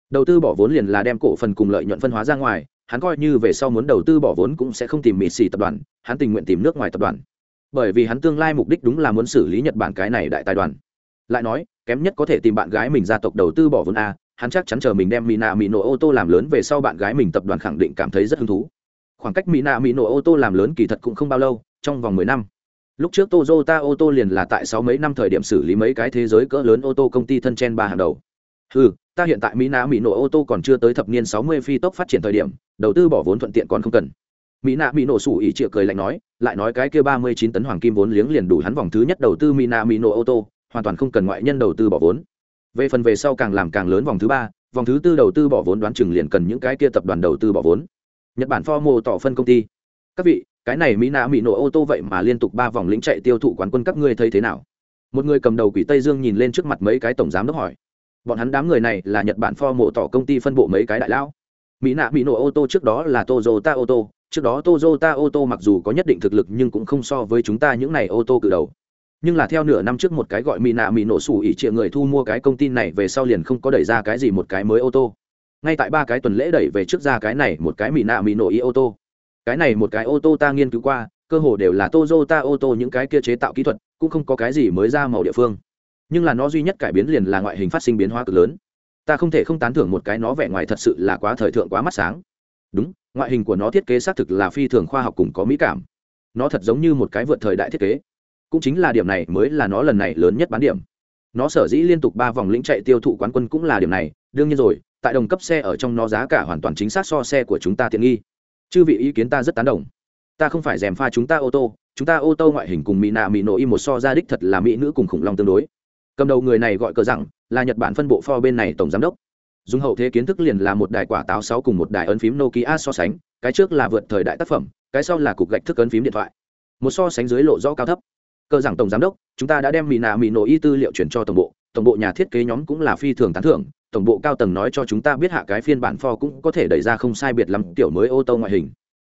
Đầu tư bỏ vốn liền là đem cổ phần cùng lợi nhuận phân hóa ra ngoài, hắn coi như về sau muốn đầu tư bỏ vốn cũng sẽ không tìm mỹ xì tập đoàn, hắn tình nguyện tìm nước ngoài tập đoàn. Bởi vì hắn tương lai mục đích đúng là muốn xử lý nhật bản cái này đại tài đoàn. Lại nói, kém nhất có thể tìm bạn gái mình gia tộc đầu tư bỏ vốn a, hắn chắc chắn chờ mình đem mỹ nạ mỹ nổ ô tô làm lớn về sau bạn gái mình tập đoàn khẳng định cảm thấy rất hứng thú. Khoảng cách mỹ nạ mỹ nổ ô tô làm lớn kỳ thật cũng không bao lâu, trong vòng mười năm lúc trước Toyota ô tô liền là tại sáu mấy năm thời điểm xử lý mấy cái thế giới cỡ lớn ô tô công ty thân trên ba hàng đầu. Ừ ta hiện tại mỹ nạ mỹ nổ ô tô còn chưa tới thập niên sáu mươi phi tốc phát triển thời điểm, đầu tư bỏ vốn thuận tiện còn không cần. Mỹ nạ mỹ nổ sủ ỉ chịa cười lạnh nói, lại nói cái kia ba mươi chín tấn hoàng kim vốn liếng liền đủ hắn vòng thứ nhất đầu tư mỹ nạ mỹ nổ ô tô, hoàn toàn không cần ngoại nhân đầu tư bỏ vốn. Về phần về sau càng làm càng lớn vòng thứ ba, vòng thứ tư đầu tư bỏ vốn đoán chừng liền cần những cái kia tập đoàn đầu tư bỏ vốn. Nhật bản formo tỏ phân công ty. Các vị cái này mỹ nạ mỹ nổ ô tô vậy mà liên tục ba vòng lĩnh chạy tiêu thụ quán quân các ngươi thấy thế nào? Một người cầm đầu quỷ tây dương nhìn lên trước mặt mấy cái tổng giám đốc hỏi. Bọn hắn đám người này là nhật bản formo tỏ công ty phân bộ mấy cái đại lão. Mỹ nạ mỹ nổ ô tô trước đó là toyota ô tô trước đó toyota ô tô mặc dù có nhất định thực lực nhưng cũng không so với chúng ta những này ô tô cự đầu. Nhưng là theo nửa năm trước một cái gọi mỹ nạ mỹ nổ sủ ỉ trịa người thu mua cái công ty này về sau liền không có đẩy ra cái gì một cái mới ô tô. Ngay tại ba cái tuần lễ đẩy về trước ra cái này một cái mỹ nạ mỹ nổ ý ô tô cái này một cái ô tô ta nghiên cứu qua, cơ hồ đều là Toyota ô tô những cái kia chế tạo kỹ thuật, cũng không có cái gì mới ra màu địa phương. Nhưng là nó duy nhất cải biến liền là ngoại hình phát sinh biến hóa cực lớn. Ta không thể không tán thưởng một cái nó vẻ ngoài thật sự là quá thời thượng quá mắt sáng. Đúng, ngoại hình của nó thiết kế xác thực là phi thường khoa học cùng có mỹ cảm. Nó thật giống như một cái vượt thời đại thiết kế. Cũng chính là điểm này mới là nó lần này lớn nhất bán điểm. Nó sở dĩ liên tục ba vòng lĩnh chạy tiêu thụ quán quân cũng là điểm này. Đương nhiên rồi, tại đồng cấp xe ở trong nó giá cả hoàn toàn chính xác so xe của chúng ta tiện nghi chư vị ý kiến ta rất tán đồng. Ta không phải dèm pha chúng ta ô tô, chúng ta ô tô ngoại hình cùng mỹ nạ mỹ nổ y một so ra đích thật là mỹ nữ cùng khủng long tương đối. Cầm đầu người này gọi cờ rằng, là nhật bản phân bộ for bên này tổng giám đốc. Dùng hậu thế kiến thức liền là một đài quả táo sáu cùng một đài ấn phím nokia so sánh, cái trước là vượt thời đại tác phẩm, cái sau là cục gạch thức ấn phím điện thoại. Một so sánh dưới lộ rõ cao thấp. Cơ rằng tổng giám đốc, chúng ta đã đem mỹ nạ mỹ nổ y tư liệu chuyển cho tổng bộ tổng bộ nhà thiết kế nhóm cũng là phi thường tán thưởng, tổng bộ cao tầng nói cho chúng ta biết hạ cái phiên bản pho cũng có thể đẩy ra không sai biệt lắm tiểu mới ô tô ngoại hình.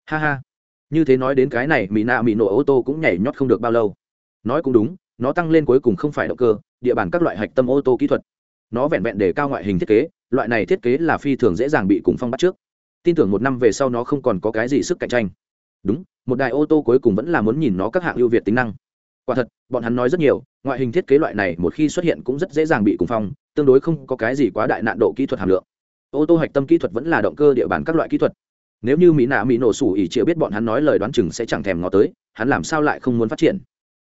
Ha ha. Như thế nói đến cái này mỹ nạ mỹ nổ ô tô cũng nhảy nhót không được bao lâu. Nói cũng đúng, nó tăng lên cuối cùng không phải động cơ, địa bàn các loại hạch tâm ô tô kỹ thuật. Nó vẹn vẹn để cao ngoại hình thiết kế, loại này thiết kế là phi thường dễ dàng bị cùng phong bắt trước. Tin tưởng một năm về sau nó không còn có cái gì sức cạnh tranh. Đúng, một đài ô tô cuối cùng vẫn là muốn nhìn nó các hạng ưu việt tính năng quả thật, bọn hắn nói rất nhiều, ngoại hình thiết kế loại này một khi xuất hiện cũng rất dễ dàng bị cùng phong, tương đối không có cái gì quá đại nạn độ kỹ thuật hàm lượng. Ô tô hạch tâm kỹ thuật vẫn là động cơ địa bàn các loại kỹ thuật. Nếu như mỹ nạ mỹ nổ sủ ỉ chịa biết bọn hắn nói lời đoán chừng sẽ chẳng thèm ngó tới, hắn làm sao lại không muốn phát triển?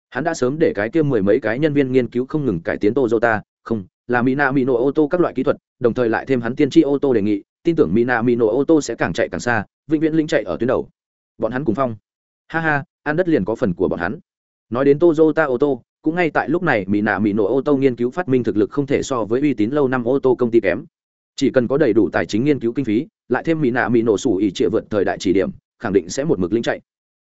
Hắn đã sớm để cái kia mười mấy cái nhân viên nghiên cứu không ngừng cải tiến tozota không, là mỹ nạ mỹ nổ ô tô các loại kỹ thuật, đồng thời lại thêm hắn tiên tri ô tô đề nghị, tin tưởng mỹ nạ mỹ nổ ô tô sẽ càng chạy càng xa, vĩnh viễn linh chạy ở tuyến đầu. Bọn hắn cùng phong. Ha ha, ăn đất liền có phần của bọn hắn nói đến Toyota ô tô, cũng ngay tại lúc này mỹ nạ mỹ nổ ô tô nghiên cứu phát minh thực lực không thể so với uy tín lâu năm ô tô công ty kém. Chỉ cần có đầy đủ tài chính nghiên cứu kinh phí, lại thêm mỹ nạ mỹ nổ sủ ỉ trịa vượt thời đại chỉ điểm, khẳng định sẽ một mực linh chạy.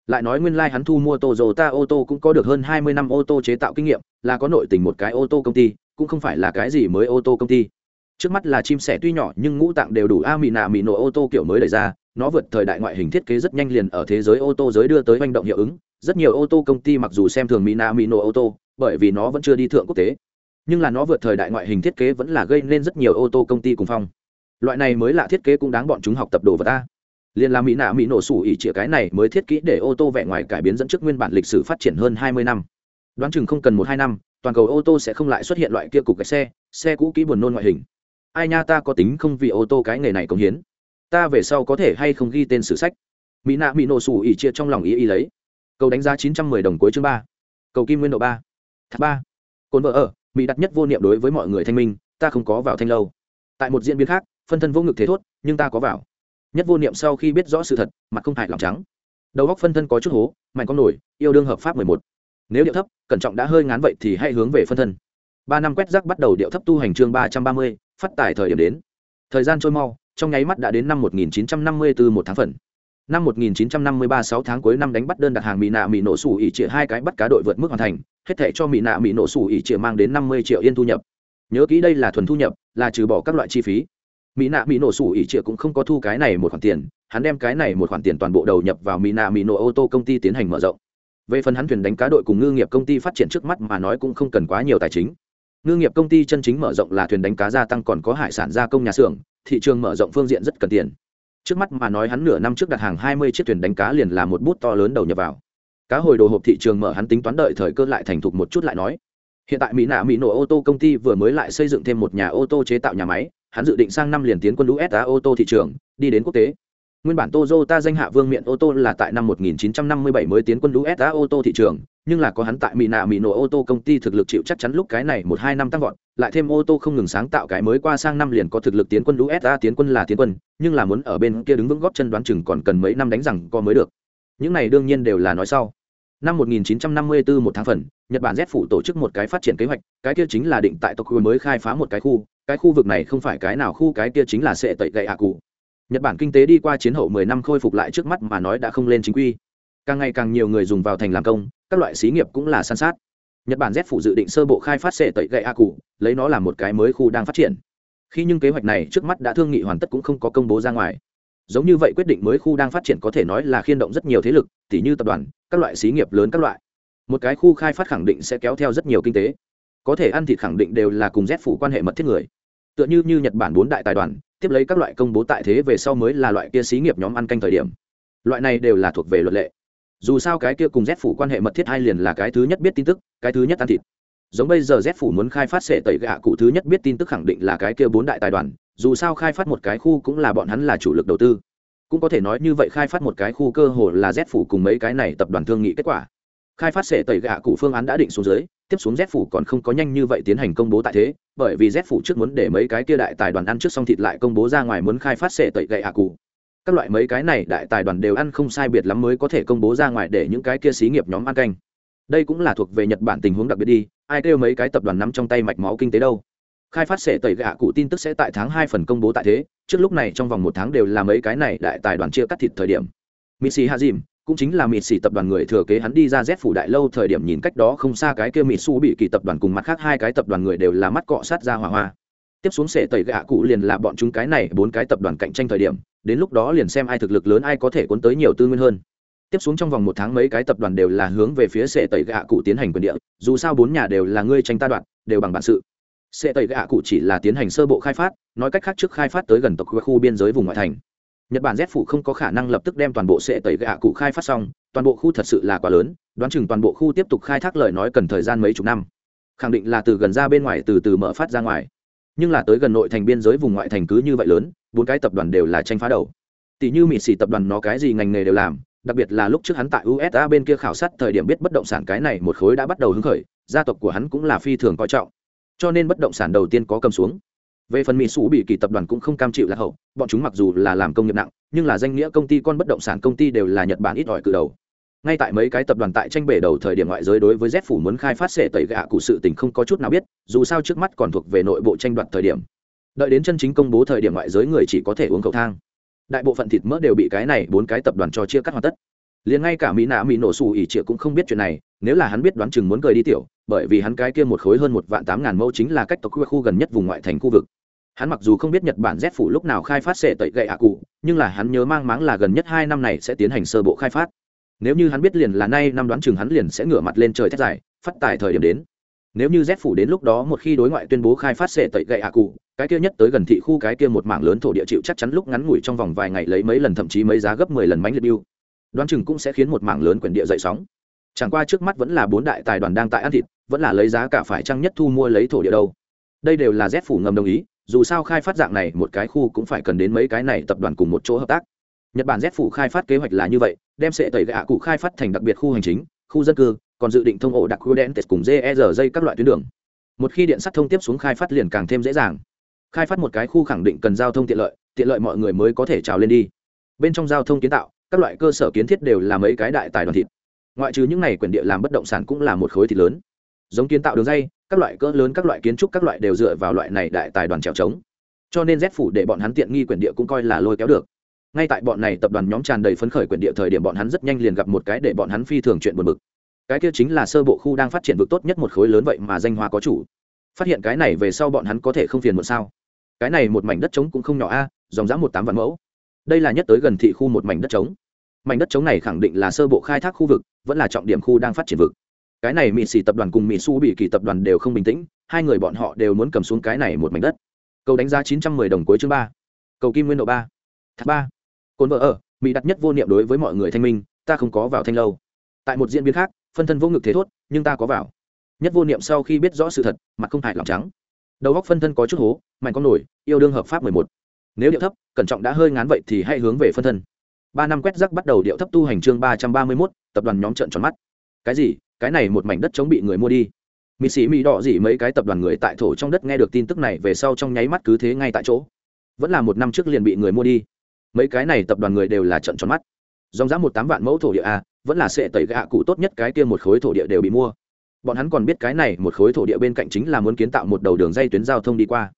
Lại nói nguyên lai hắn thu mua Toyota ô tô cũng có được hơn hai mươi năm ô tô chế tạo kinh nghiệm, là có nội tình một cái ô tô công ty, cũng không phải là cái gì mới ô tô công ty. Trước mắt là chim sẻ tuy nhỏ nhưng ngũ tạng đều đủ. A mỹ nạ mỹ nổ ô tô kiểu mới đẩy ra, nó vượt thời đại ngoại hình thiết kế rất nhanh liền ở thế giới ô tô giới đưa tới hành động hiệu ứng rất nhiều ô tô công ty mặc dù xem thường mỹ nạ ô tô, bởi vì nó vẫn chưa đi thượng quốc tế. Nhưng là nó vượt thời đại ngoại hình thiết kế vẫn là gây nên rất nhiều ô tô công ty cùng phong. Loại này mới là thiết kế cũng đáng bọn chúng học tập đồ vật ta liền là mỹ nạ mỹ nổ sủ ỉ chĩa cái này mới thiết kỹ để ô tô vẻ ngoài cải biến dẫn trước nguyên bản lịch sử phát triển hơn hai mươi năm. Đoán chừng không cần một hai năm, toàn cầu ô tô sẽ không lại xuất hiện loại kia cục cái xe xe cũ kỹ buồn nôn ngoại hình. Ai nha ta có tính không vì ô tô cái nghề này công hiến. Ta về sau có thể hay không ghi tên sử sách. Mỹ nạ mỹ nổ sủ ỉ chia trong lòng ý ý lấy cầu đánh giá chín trăm mười đồng cuối chương ba. Cầu kim nguyên độ ba. Thác ba. Cồn vợ ở, mỹ đặt nhất vô niệm đối với mọi người thanh minh, ta không có vào thanh lâu. Tại một diễn biến khác, phân thân vô ngực thế thốt, nhưng ta có vào. Nhất vô niệm sau khi biết rõ sự thật, mặt không hại lòng trắng. Đầu góc phân thân có chút hố, mạnh con nổi, yêu đương hợp pháp mười một. Nếu điệu thấp, cẩn trọng đã hơi ngán vậy thì hãy hướng về phân thân. Ba năm quét rác bắt đầu điệu thấp tu hành chương ba trăm ba mươi, phát tải thời điểm đến. Thời gian trôi mau, trong nháy mắt đã đến năm 1954 một tháng phần năm 1953 6 tháng cuối năm đánh bắt đơn đặt hàng mỹ nạ mỹ nổ sủ ỉ trịa hai cái bắt cá đội vượt mức hoàn thành, hết thể cho mỹ nạ mỹ nổ sủ ỉ trịa mang đến 50 triệu yên thu nhập. Nhớ kỹ đây là thuần thu nhập, là trừ bỏ các loại chi phí. Mỹ nạ mỹ nổ sủ ỉ trịa cũng không có thu cái này một khoản tiền, hắn đem cái này một khoản tiền toàn bộ đầu nhập vào mỹ nạ mỹ nổ ô tô công ty tiến hành mở rộng. Về phần hắn thuyền đánh cá đội cùng ngư nghiệp công ty phát triển trước mắt mà nói cũng không cần quá nhiều tài chính. Ngư nghiệp công ty chân chính mở rộng là thuyền đánh cá gia tăng còn có hải sản gia công nhà xưởng, thị trường mở rộng phương diện rất cần tiền trước mắt mà nói hắn nửa năm trước đặt hàng hai mươi chiếc thuyền đánh cá liền là một bút to lớn đầu nhập vào. Cá hồi đồ hộp thị trường mở hắn tính toán đợi thời cơ lại thành thục một chút lại nói. Hiện tại mỹ nạ mỹ nổ ô tô công ty vừa mới lại xây dựng thêm một nhà ô tô chế tạo nhà máy, hắn dự định sang năm liền tiến quân usa ô tô thị trường, đi đến quốc tế. Nguyên bản toyota danh hạ vương miện ô tô là tại năm 1957 mới tiến quân usa ô tô thị trường nhưng là có hắn tại mỹ nạ mỹ nổ ô tô công ty thực lực chịu chắc chắn lúc cái này một hai năm tăng vọt, lại thêm ô tô không ngừng sáng tạo cái mới qua sang năm liền có thực lực tiến quân usa tiến quân là tiến quân, nhưng là muốn ở bên kia đứng vững góp chân đoán chừng còn cần mấy năm đánh rằng có mới được. Những này đương nhiên đều là nói sau. Năm 1954 một tháng phần, nhật bản z phủ tổ chức một cái phát triển kế hoạch, cái kia chính là định tại tokyo mới khai phá một cái khu cái khu vực này không phải cái nào khu, cái kia chính là sẽ tẩy gậy hạ cụ. Nhật bản kinh tế đi qua chiến hậu 10 năm khôi phục lại trước mắt mà nói đã không lên chính quy. Càng ngày càng nhiều người dùng vào thành làm công các loại xí nghiệp cũng là san sát. Nhật bản z phụ dự định sơ bộ khai phát sẽ tẩy gậy a cụ lấy nó làm một cái mới khu đang phát triển. Khi nhưng kế hoạch này trước mắt đã thương nghị hoàn tất cũng không có công bố ra ngoài. Giống như vậy quyết định mới khu đang phát triển có thể nói là khiên động rất nhiều thế lực, tỉ như tập đoàn, các loại xí nghiệp lớn các loại. Một cái khu khai phát khẳng định sẽ kéo theo rất nhiều kinh tế. Có thể ăn thịt khẳng định đều là cùng z phủ quan hệ mật thiết người. Tựa như như nhật bản bốn đại tài đoàn, tiếp lấy các loại công bố tại thế về sau mới là loại kia xí nghiệp nhóm ăn canh thời điểm. Loại này đều là thuộc về luật lệ dù sao cái kia cùng z phủ quan hệ mật thiết hai liền là cái thứ nhất biết tin tức, cái thứ nhất ăn thịt. Giống bây giờ z phủ muốn khai phát sệ tẩy gạ cụ thứ nhất biết tin tức khẳng định là cái kia bốn đại tài đoàn, dù sao khai phát một cái khu cũng là bọn hắn là chủ lực đầu tư. Cũng có thể nói như vậy khai phát một cái khu cơ hồ là z phủ cùng mấy cái này tập đoàn thương nghị kết quả. Khai phát sệ tẩy gạ cụ phương án đã định xuống dưới, tiếp xuống z phủ còn không có nhanh như vậy tiến hành công bố tại thế, bởi vì z phủ trước muốn để mấy cái kia đại tài đoàn ăn trước xong thịt lại công bố ra ngoài muốn khai phát sệ tẩy gạ cụ các loại mấy cái này đại tài đoàn đều ăn không sai biệt lắm mới có thể công bố ra ngoài để những cái kia xí nghiệp nhóm ăn canh. Đây cũng là thuộc về nhật bản tình huống đặc biệt đi, ai kêu mấy cái tập đoàn nắm trong tay mạch máu kinh tế đâu. Khai phát sẽ tẩy gạ cụ tin tức sẽ tại tháng hai phần công bố tại thế, trước lúc này trong vòng một tháng đều là mấy cái này đại tài đoàn chia cắt thịt thời điểm. Mitsi hazim cũng chính là mitsi tập đoàn người thừa kế hắn đi ra z phủ đại lâu thời điểm nhìn cách đó không xa cái kia mitsu bị kỳ tập đoàn cùng mặt khác hai cái tập đoàn người đều là mắt cọ sát ra hỏa hoa tiếp xuống sẽ tẩy gạ cụ liền là bọn chúng cái này, bốn cái tập đoàn cạnh tranh thời điểm, đến lúc đó liền xem ai thực lực lớn, ai có thể cuốn tới nhiều tư nguyên hơn. Tiếp xuống trong vòng một tháng mấy cái tập đoàn đều là hướng về phía sệ tẩy gạ cụ tiến hành quyền địa, dù sao bốn nhà đều là ngươi tranh ta đoạn đều bằng bản sự. Sệ tẩy gạ cụ chỉ là tiến hành sơ bộ khai phát, nói cách khác trước khai phát tới gần tộc khu biên giới vùng ngoại thành. Nhật bản z phụ không có khả năng lập tức đem toàn bộ sệ tẩy gạ cụ khai phát xong, toàn bộ khu thật sự là quá lớn, đoán chừng toàn bộ khu tiếp tục khai thác lời nói cần thời gian mấy chục năm. Khẳng định là từ gần ra bên ngoài từ từ mở phát ra ngoài nhưng là tới gần nội thành biên giới vùng ngoại thành cứ như vậy lớn, bốn cái tập đoàn đều là tranh phá đầu. Tỷ như mỹ xì tập đoàn nó cái gì ngành nghề đều làm, đặc biệt là lúc trước hắn tại usa bên kia khảo sát thời điểm biết bất động sản cái này một khối đã bắt đầu hứng khởi, gia tộc của hắn cũng là phi thường coi trọng. Cho nên bất động sản đầu tiên có cầm xuống. Về phần mỹ sủ bị kỳ tập đoàn cũng không cam chịu lạc hậu, bọn chúng mặc dù là làm công nghiệp nặng, nhưng là danh nghĩa công ty con bất động sản công ty đều là nhật bản ít ỏi cự đầu ngay tại mấy cái tập đoàn tại tranh bể đầu thời điểm ngoại giới đối với z phủ muốn khai phát sệ tẩy gạ cụ sự tình không có chút nào biết, dù sao trước mắt còn thuộc về nội bộ tranh đoạt thời điểm. Đợi đến chân chính công bố thời điểm ngoại giới người chỉ có thể uống cầu thang. Đại bộ phận thịt mỡ đều bị cái này bốn cái tập đoàn cho chia cắt hoàn tất. Liền ngay cả mỹ nạ mỹ nổ xù ỉ trịa cũng không biết chuyện này, nếu là hắn biết đoán chừng muốn cười đi tiểu, bởi vì hắn cái kia một khối hơn một vạn tám ngàn mẫu chính là cách tộc khu gần nhất vùng ngoại thành khu vực. Hắn mặc dù không biết nhật bản z phủ lúc nào khai phát sệ tẩy gậy ạ cụ, nhưng là hắn nhớ mang máng là gần nhất hai năm này sẽ tiến hành sơ bộ khai phát nếu như hắn biết liền là nay năm đoán chừng hắn liền sẽ ngửa mặt lên trời thét dài, phát tài thời điểm đến. Nếu như z phủ đến lúc đó một khi đối ngoại tuyên bố khai phát sệ tẩy gậy ạ cụ, cái kia nhất tới gần thị khu cái kia một mảng lớn thổ địa chịu chắc chắn lúc ngắn ngủi trong vòng vài ngày lấy mấy lần thậm chí mấy giá gấp mười lần mánh liệt biêu đoán chừng cũng sẽ khiến một mảng lớn quyển địa dậy sóng. Chẳng qua trước mắt vẫn là bốn đại tài đoàn đang tại ăn thịt, vẫn là lấy giá cả phải chăng nhất thu mua lấy thổ địa đâu. Đây đều là z phủ ngầm đồng ý, dù sao khai phát dạng này một cái khu cũng phải cần đến mấy cái này tập đoàn cùng một chỗ hợp tác nhật bản z phủ khai phát kế hoạch là như vậy, đem sệ tẩy gạ cụ khai phát thành đặc biệt khu hành chính, khu dân cư, còn dự định thông ổ đặc khu đen tết cùng ger các loại tuyến đường. Một khi điện sắt thông tiếp xuống khai phát liền càng thêm dễ dàng. Khai phát một cái khu khẳng định cần giao thông tiện lợi tiện lợi mọi người mới có thể trào lên đi. Bên trong giao thông kiến tạo, các loại cơ sở kiến thiết đều là mấy cái đại tài đoàn thịt. Ngoại trừ những này quyền địa làm bất động sản cũng là một khối thịt lớn. Giống kiến tạo đường dây, các loại cỡ lớn các loại kiến trúc các loại đều dựa vào loại này đại tài đoàn trèo trống. Cho nên z phủ để bọn hắn tiện nghi quyền địa cũng coi là lôi kéo được ngay tại bọn này tập đoàn nhóm tràn đầy phấn khởi quyền địa thời điểm bọn hắn rất nhanh liền gặp một cái để bọn hắn phi thường chuyện buồn bực. Cái kia chính là sơ bộ khu đang phát triển vực tốt nhất một khối lớn vậy mà danh hoa có chủ. Phát hiện cái này về sau bọn hắn có thể không phiền một sao? Cái này một mảnh đất trống cũng không nhỏ a, dòng dã một tám vạn mẫu. Đây là nhất tới gần thị khu một mảnh đất trống. Mảnh đất trống này khẳng định là sơ bộ khai thác khu vực, vẫn là trọng điểm khu đang phát triển vực. Cái này mỹ xì tập đoàn cùng mỹ su bị kỳ tập đoàn đều không bình tĩnh, hai người bọn họ đều muốn cầm xuống cái này một mảnh đất. Cầu đánh giá chín trăm mười đồng cuối chương ba. Cầu kim nguyên độ ba. Thác ba cồn vợ ở, mỹ đặt nhất vô niệm đối với mọi người thanh minh, ta không có vào thanh lâu. Tại một diễn biến khác, phân thân vô ngực thế thốt, nhưng ta có vào. Nhất vô niệm sau khi biết rõ sự thật, mặt không hại lòng trắng. Đầu góc phân thân có chút hố, mạnh con nổi, yêu đương hợp pháp mười một. Nếu điệu thấp, cẩn trọng đã hơi ngán vậy thì hãy hướng về phân thân. Ba năm quét rắc bắt đầu điệu thấp tu hành chương ba trăm ba mươi mốt, tập đoàn nhóm trận tròn mắt. Cái gì? Cái này một mảnh đất chống bị người mua đi. Mỹ sĩ mỹ đỏ gì mấy cái tập đoàn người tại thổ trong đất nghe được tin tức này về sau trong nháy mắt cứ thế ngay tại chỗ. Vẫn là một năm trước liền bị người mua đi mấy cái này tập đoàn người đều là trận tròn mắt. Dòng giá một tám vạn mẫu thổ địa a, vẫn là sệ tẩy gạ cụ tốt nhất cái kia một khối thổ địa đều bị mua. Bọn hắn còn biết cái này một khối thổ địa bên cạnh chính là muốn kiến tạo một đầu đường dây tuyến giao thông đi qua.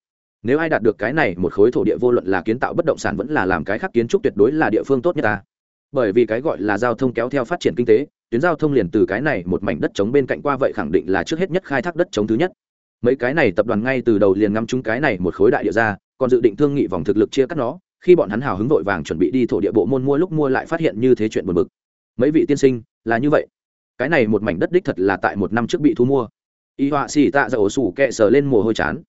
Nếu ai đạt được cái này một khối thổ địa vô luận là kiến tạo bất động sản vẫn là làm cái khác kiến trúc tuyệt đối là địa phương tốt nhất ta bởi vì cái gọi là giao thông kéo theo phát triển kinh tế, tuyến giao thông liền từ cái này một mảnh đất trống bên cạnh qua vậy khẳng định là trước hết nhất khai thác đất trống thứ nhất. Mấy cái này tập đoàn ngay từ đầu liền ngắm chúng cái này một khối đại địa ra, còn dự định thương nghị vòng thực lực chia cắt nó khi bọn hắn hào hứng vội vàng chuẩn bị đi thổ địa bộ môn mua lúc mua lại phát hiện như thế chuyện buồn bực. Mấy vị tiên sinh, là như vậy. Cái này một mảnh đất đích thật là tại một năm trước bị thu mua. Y họa xì tạ ra ổ sủ kẹ sờ lên mồ hôi chán.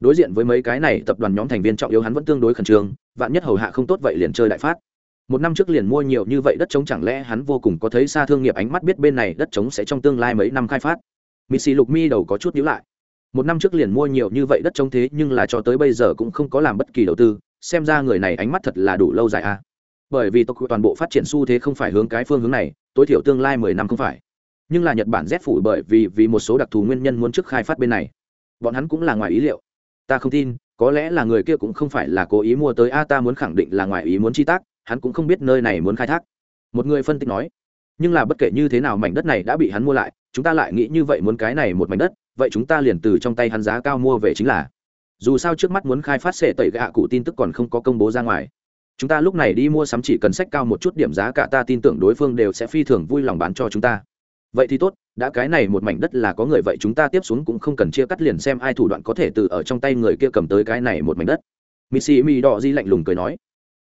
Đối diện với mấy cái này tập đoàn nhóm thành viên trọng yếu hắn vẫn tương đối khẩn trương, vạn nhất hầu hạ không tốt vậy liền chơi đại phát. Một năm trước liền mua nhiều như vậy đất trống chẳng lẽ hắn vô cùng có thấy xa thương nghiệp ánh mắt biết bên này đất trống sẽ trong tương lai mấy năm khai phát. Missy lục mi đầu có chút nhíu lại. Một năm trước liền mua nhiều như vậy đất trống thế nhưng là cho tới bây giờ cũng không có làm bất kỳ đầu tư xem ra người này ánh mắt thật là đủ lâu dài a à. bởi vì tộc toàn bộ phát triển xu thế không phải hướng cái phương hướng này, tối thiểu tương lai mười năm không phải. Nhưng là nhật bản rét phủ bởi vì vì một số đặc thù nguyên nhân muốn trước khai phát bên này. Bọn hắn cũng là ngoài ý liệu. Ta không tin, có lẽ là người kia cũng không phải là cố ý mua tới, a, ta muốn khẳng định là ngoài ý muốn chi tác, hắn cũng không biết nơi này muốn khai thác. Một người phân tích nói, nhưng là bất kể như thế nào mảnh đất này đã bị hắn mua lại, chúng ta lại nghĩ như vậy muốn cái này một mảnh đất, vậy chúng ta liền từ trong tay hắn giá cao mua về chính là dù sao trước mắt muốn khai phát sệ tẩy gạ cụ tin tức còn không có công bố ra ngoài. Chúng ta lúc này đi mua sắm chỉ cần sách cao một chút điểm giá cả ta tin tưởng đối phương đều sẽ phi thường vui lòng bán cho chúng ta. Vậy thì tốt, đã cái này một mảnh đất là có người vậy chúng ta tiếp xuống cũng không cần chia cắt liền xem ai thủ đoạn có thể từ ở trong tay người kia cầm tới cái này một mảnh đất. Missy mi đỏ di lạnh lùng cười nói.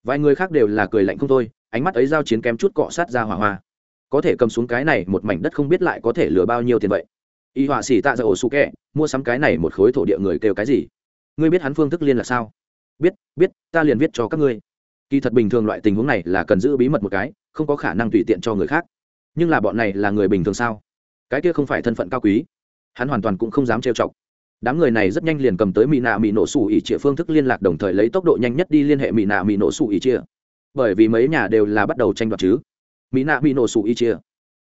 Vài người khác đều là cười lạnh không thôi, ánh mắt ấy giao chiến kém chút cọ sát ra hỏa hoa. Có thể cầm xuống cái này một mảnh đất không biết lại có thể lừa bao nhiêu tiền vậy. Y họa xỉ tạ ra ổ su kẹ, mua sắm cái này một khối thổ địa người kêu cái gì? Ngươi biết hắn phương thức liên là sao? Biết biết, ta liền viết cho các ngươi. Kỳ thật bình thường loại tình huống này là cần giữ bí mật một cái, không có khả năng tùy tiện cho người khác. Nhưng là bọn này là người bình thường sao? Cái kia không phải thân phận cao quý. Hắn hoàn toàn cũng không dám trêu chọc. Đám người này rất nhanh liền cầm tới mỹ nạ mỹ nổ sủ ỉ trịa phương thức liên lạc đồng thời lấy tốc độ nhanh nhất đi liên hệ mỹ nạ mỹ nổ sủ ỉ chia bởi vì mấy nhà đều là bắt đầu tranh đoạt chứ. Mỹ nạ mỹ nổ sủ ỉ chia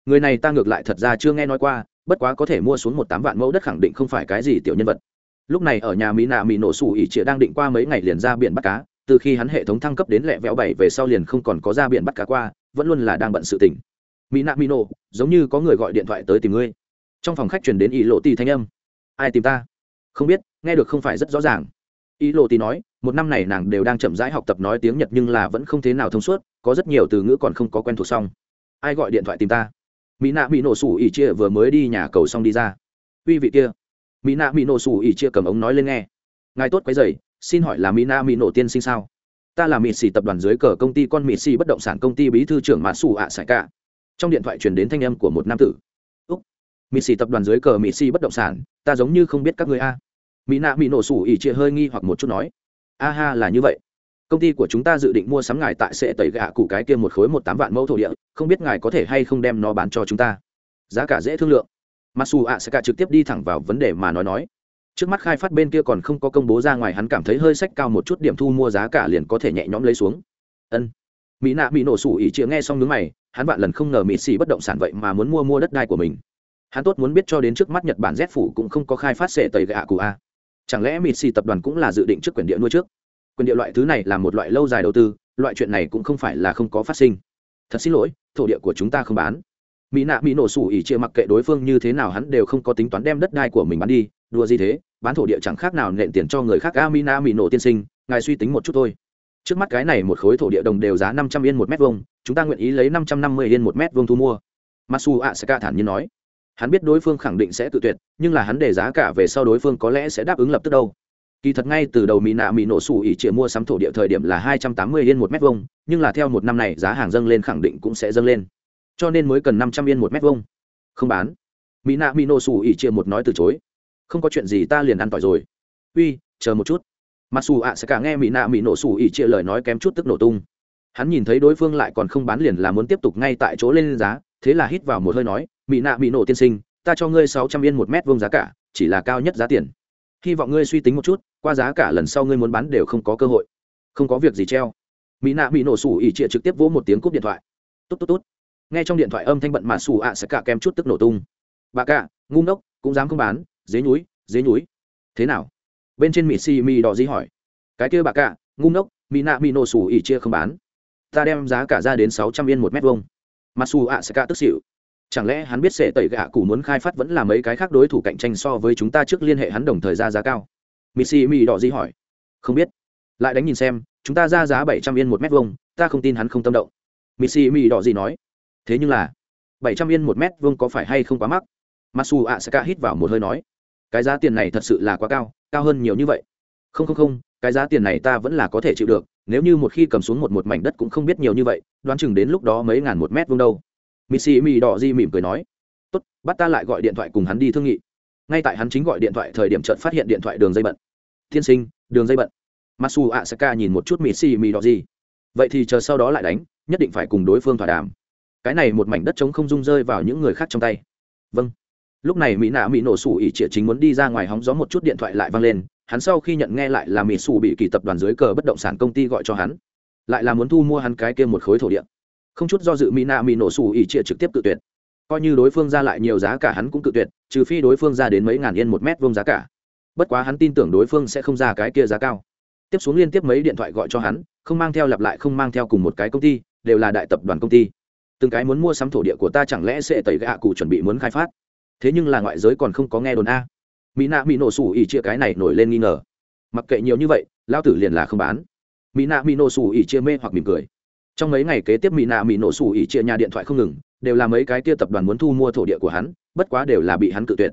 người này ta ngược lại thật ra chưa nghe nói qua, bất quá có thể mua xuống một tám vạn mẫu đất khẳng định không phải cái gì tiểu nhân vật lúc này ở nhà mỹ nạ mỹ nổ sủ ỉ chĩa đang định qua mấy ngày liền ra biển bắt cá, từ khi hắn hệ thống thăng cấp đến lẹ vẹo bảy về sau liền không còn có ra biển bắt cá qua, vẫn luôn là đang bận sự tỉnh mỹ nạ mỹ nổ giống như có người gọi điện thoại tới tìm ngươi. Trong phòng khách truyền đến ý lộ tì thanh âm. Ai tìm ta? Không biết, nghe được không phải rất rõ ràng. Ý lộ tì nói, một năm này nàng đều đang chậm rãi học tập nói tiếng nhật nhưng là vẫn không thế nào thông suốt, có rất nhiều từ ngữ còn không có quen thuộc xong. Ai gọi điện thoại tìm ta? Mỹ nạ mỹ nổ sủ ỉ chia vừa mới đi nhà cầu xong đi ra. Uy vị kia mỹ nạ mỹ nổ xù ỉ chia cầm ống nói lên nghe. Ngài tốt quấy dày xin hỏi là mỹ nạ mỹ nổ tiên sinh sao? Ta là mỹ xì tập đoàn dưới cờ công ty con mỹ xì bất động sản công ty bí thư trưởng mã xù ạ sải cả. Trong điện thoại truyền đến thanh âm của một nam tử. Úc, mỹ xì tập đoàn dưới cờ mỹ xì bất động sản, ta giống như không biết các người a. Mỹ nạ mỹ nổ xù ỉ chia hơi nghi hoặc một chút nói. A ha, là như vậy. Công ty của chúng ta dự định mua sắm ngài tại sệ tẩy gạ củ cái kia một khối một tám vạn mẫu thổ địa, không biết ngài có thể hay không đem nó bán cho chúng ta. Giá cả dễ thương lượng. Masu dù sẽ cả trực tiếp đi thẳng vào vấn đề mà nói nói. Trước mắt khai phát bên kia còn không có công bố ra ngoài, hắn cảm thấy hơi sách cao một chút, điểm thu mua giá cả liền có thể nhẹ nhõm lấy xuống. Ân. Mỹ nạ bị nổ sủ ỉ chĩa nghe xong nướng mày, hắn vạn lần không ngờ mỹ xì bất động sản vậy mà muốn mua mua đất đai của mình. Hắn tốt muốn biết cho đến trước mắt nhật bản z phủ cũng không có khai phát sệ tẩy gạ cụ a. Chẳng lẽ mỹ xì tập đoàn cũng là dự định trước quyền địa nuôi trước? Quyền địa loại thứ này là một loại lâu dài đầu tư, loại chuyện này cũng không phải là không có phát sinh. Thật xin lỗi, thổ địa của chúng ta không bán mỹ nạ mỹ nổ sủ ỉ chia mặc kệ đối phương như thế nào hắn đều không có tính toán đem đất đai của mình bán đi, đùa gì thế, bán thổ địa chẳng khác nào nện tiền cho người khác, a, mỹ nạ mỹ nổ tiên sinh, ngài suy tính một chút thôi. Trước mắt cái này một khối thổ địa đồng đều giá năm trăm yên một mét vuông, chúng ta nguyện ý lấy năm trăm năm mươi yên một mét vuông thu mua. Masu a saka thản nhiên nói. Hắn biết đối phương khẳng định sẽ tự tuyệt, nhưng là hắn để giá cả về sau đối phương có lẽ sẽ đáp ứng lập tức đâu. Kỳ thật ngay từ đầu mỹ nạ mỹ nổ sủ ỉ chĩa mua sắm thổ địa thời điểm là hai trăm tám mươi yên một mét vuông, nhưng là theo một năm này giá hàng dâng lên khẳng định cũng sẽ dâng lên cho nên mới cần năm trăm yên một mét vuông. Không bán. Mỹ nạ mỹ nổ sủ ỉ chĩa một nói từ chối. Không có chuyện gì ta liền ăn tỏi rồi. Uy, chờ một chút. Mặc dù ạ sẽ cả nghe mỹ nạ mỹ nổ sủ ỉ chĩa lời nói kém chút tức nổ tung. Hắn nhìn thấy đối phương lại còn không bán liền là muốn tiếp tục ngay tại chỗ lên giá, thế là hít vào một hơi nói, mỹ nạ mỹ nổ tiên sinh, ta cho ngươi sáu trăm yên một mét vuông giá cả, chỉ là cao nhất giá tiền. Hy vọng ngươi suy tính một chút, qua giá cả lần sau ngươi muốn bán đều không có cơ hội. Không có việc gì treo. Mỹ nạ bị nổ sủ ỉ trịa trực tiếp vỗ một tiếng cúp điện thoại. Tốt tốt tốt nghe trong điện thoại âm thanh bận mà xù ạ sẽ cả kem chút tức nổ tung. Bà cả, ngu ngốc, cũng dám không bán, dế núi dế núi thế nào? Bên trên mỹ Si mỹ đỏ dí hỏi. Cái kia bà cả, ngu ngốc mỹ nạ mỹ nổ xù ỉ chia không bán. Ta đem giá cả ra đến sáu trăm yên một mét vuông. Mà xù ạ sẽ cả tức xỉu. Chẳng lẽ hắn biết sẽ tẩy gạ cụ muốn khai phát vẫn là mấy cái khác đối thủ cạnh tranh so với chúng ta trước liên hệ hắn đồng thời ra giá cao? Mỹ Si mỹ đỏ dí hỏi. Không biết. Lại đánh nhìn xem, chúng ta ra giá bảy trăm yên một mét vuông, ta không tin hắn không tâm động. Mỹ Si mỹ đỏ gì nói thế nhưng là bảy trăm yên một mét vuông có phải hay không quá mắc? Masu a sẽ hít vào một hơi nói, cái giá tiền này thật sự là quá cao cao hơn nhiều như vậy. Không không không, cái giá tiền này ta vẫn là có thể chịu được, nếu như một khi cầm xuống một một mảnh đất cũng không biết nhiều như vậy, đoán chừng đến lúc đó mấy ngàn một mét vuông đâu. Missy mỹ đỏ di mỉm cười nói, tốt, bắt ta lại gọi điện thoại cùng hắn đi thương nghị. Ngay tại hắn chính gọi điện thoại thời điểm chợt phát hiện điện thoại đường dây bận. Tiên sinh, đường dây bận. Masu asaka nhìn một chút missy mỹ đỏ di. Vậy thì chờ sau đó lại đánh, nhất định phải cùng đối phương thỏa đàm cái này một mảnh đất trống không dung rơi vào những người khác trong tay. Vâng. Lúc này mỹ nạ mỹ nổ sủ ỉ trịa chính muốn đi ra ngoài hóng gió một chút điện thoại lại vang lên, hắn sau khi nhận nghe lại là mỹ sủ bị kỳ tập đoàn dưới cờ bất động sản công ty gọi cho hắn. Lại là muốn thu mua hắn cái kia một khối thổ địa. Không chút do dự mỹ nạ mỹ nổ sủ ỉ trịa trực tiếp tự tuyệt. Coi như đối phương ra lại nhiều giá cả hắn cũng tự tuyệt, trừ phi đối phương ra đến mấy ngàn yên một mét vuông giá cả. Bất quá hắn tin tưởng đối phương sẽ không ra cái kia giá cao. Tiếp xuống liên tiếp mấy điện thoại gọi cho hắn, không mang theo lặp lại không mang theo cùng một cái công ty, đều là đại tập đoàn công ty từng cái muốn mua sắm thổ địa của ta chẳng lẽ sẽ tẩy gạ cụ chuẩn bị muốn khai phát? Thế nhưng là ngoại giới còn không có nghe đồn a. Mỹ nạ mỹ nổ sủ ỉ chia cái này nổi lên nghi ngờ. Mặc kệ nhiều như vậy lao tử liền là không bán. Mỹ nạ mỹ nổ sủ ỉ chia mê hoặc mỉm cười. Trong mấy ngày kế tiếp mỹ nạ mỹ nổ sủ ỉ chia nhà điện thoại không ngừng, đều là mấy cái kia tập đoàn muốn thu mua thổ địa của hắn, bất quá đều là bị hắn cự tuyệt.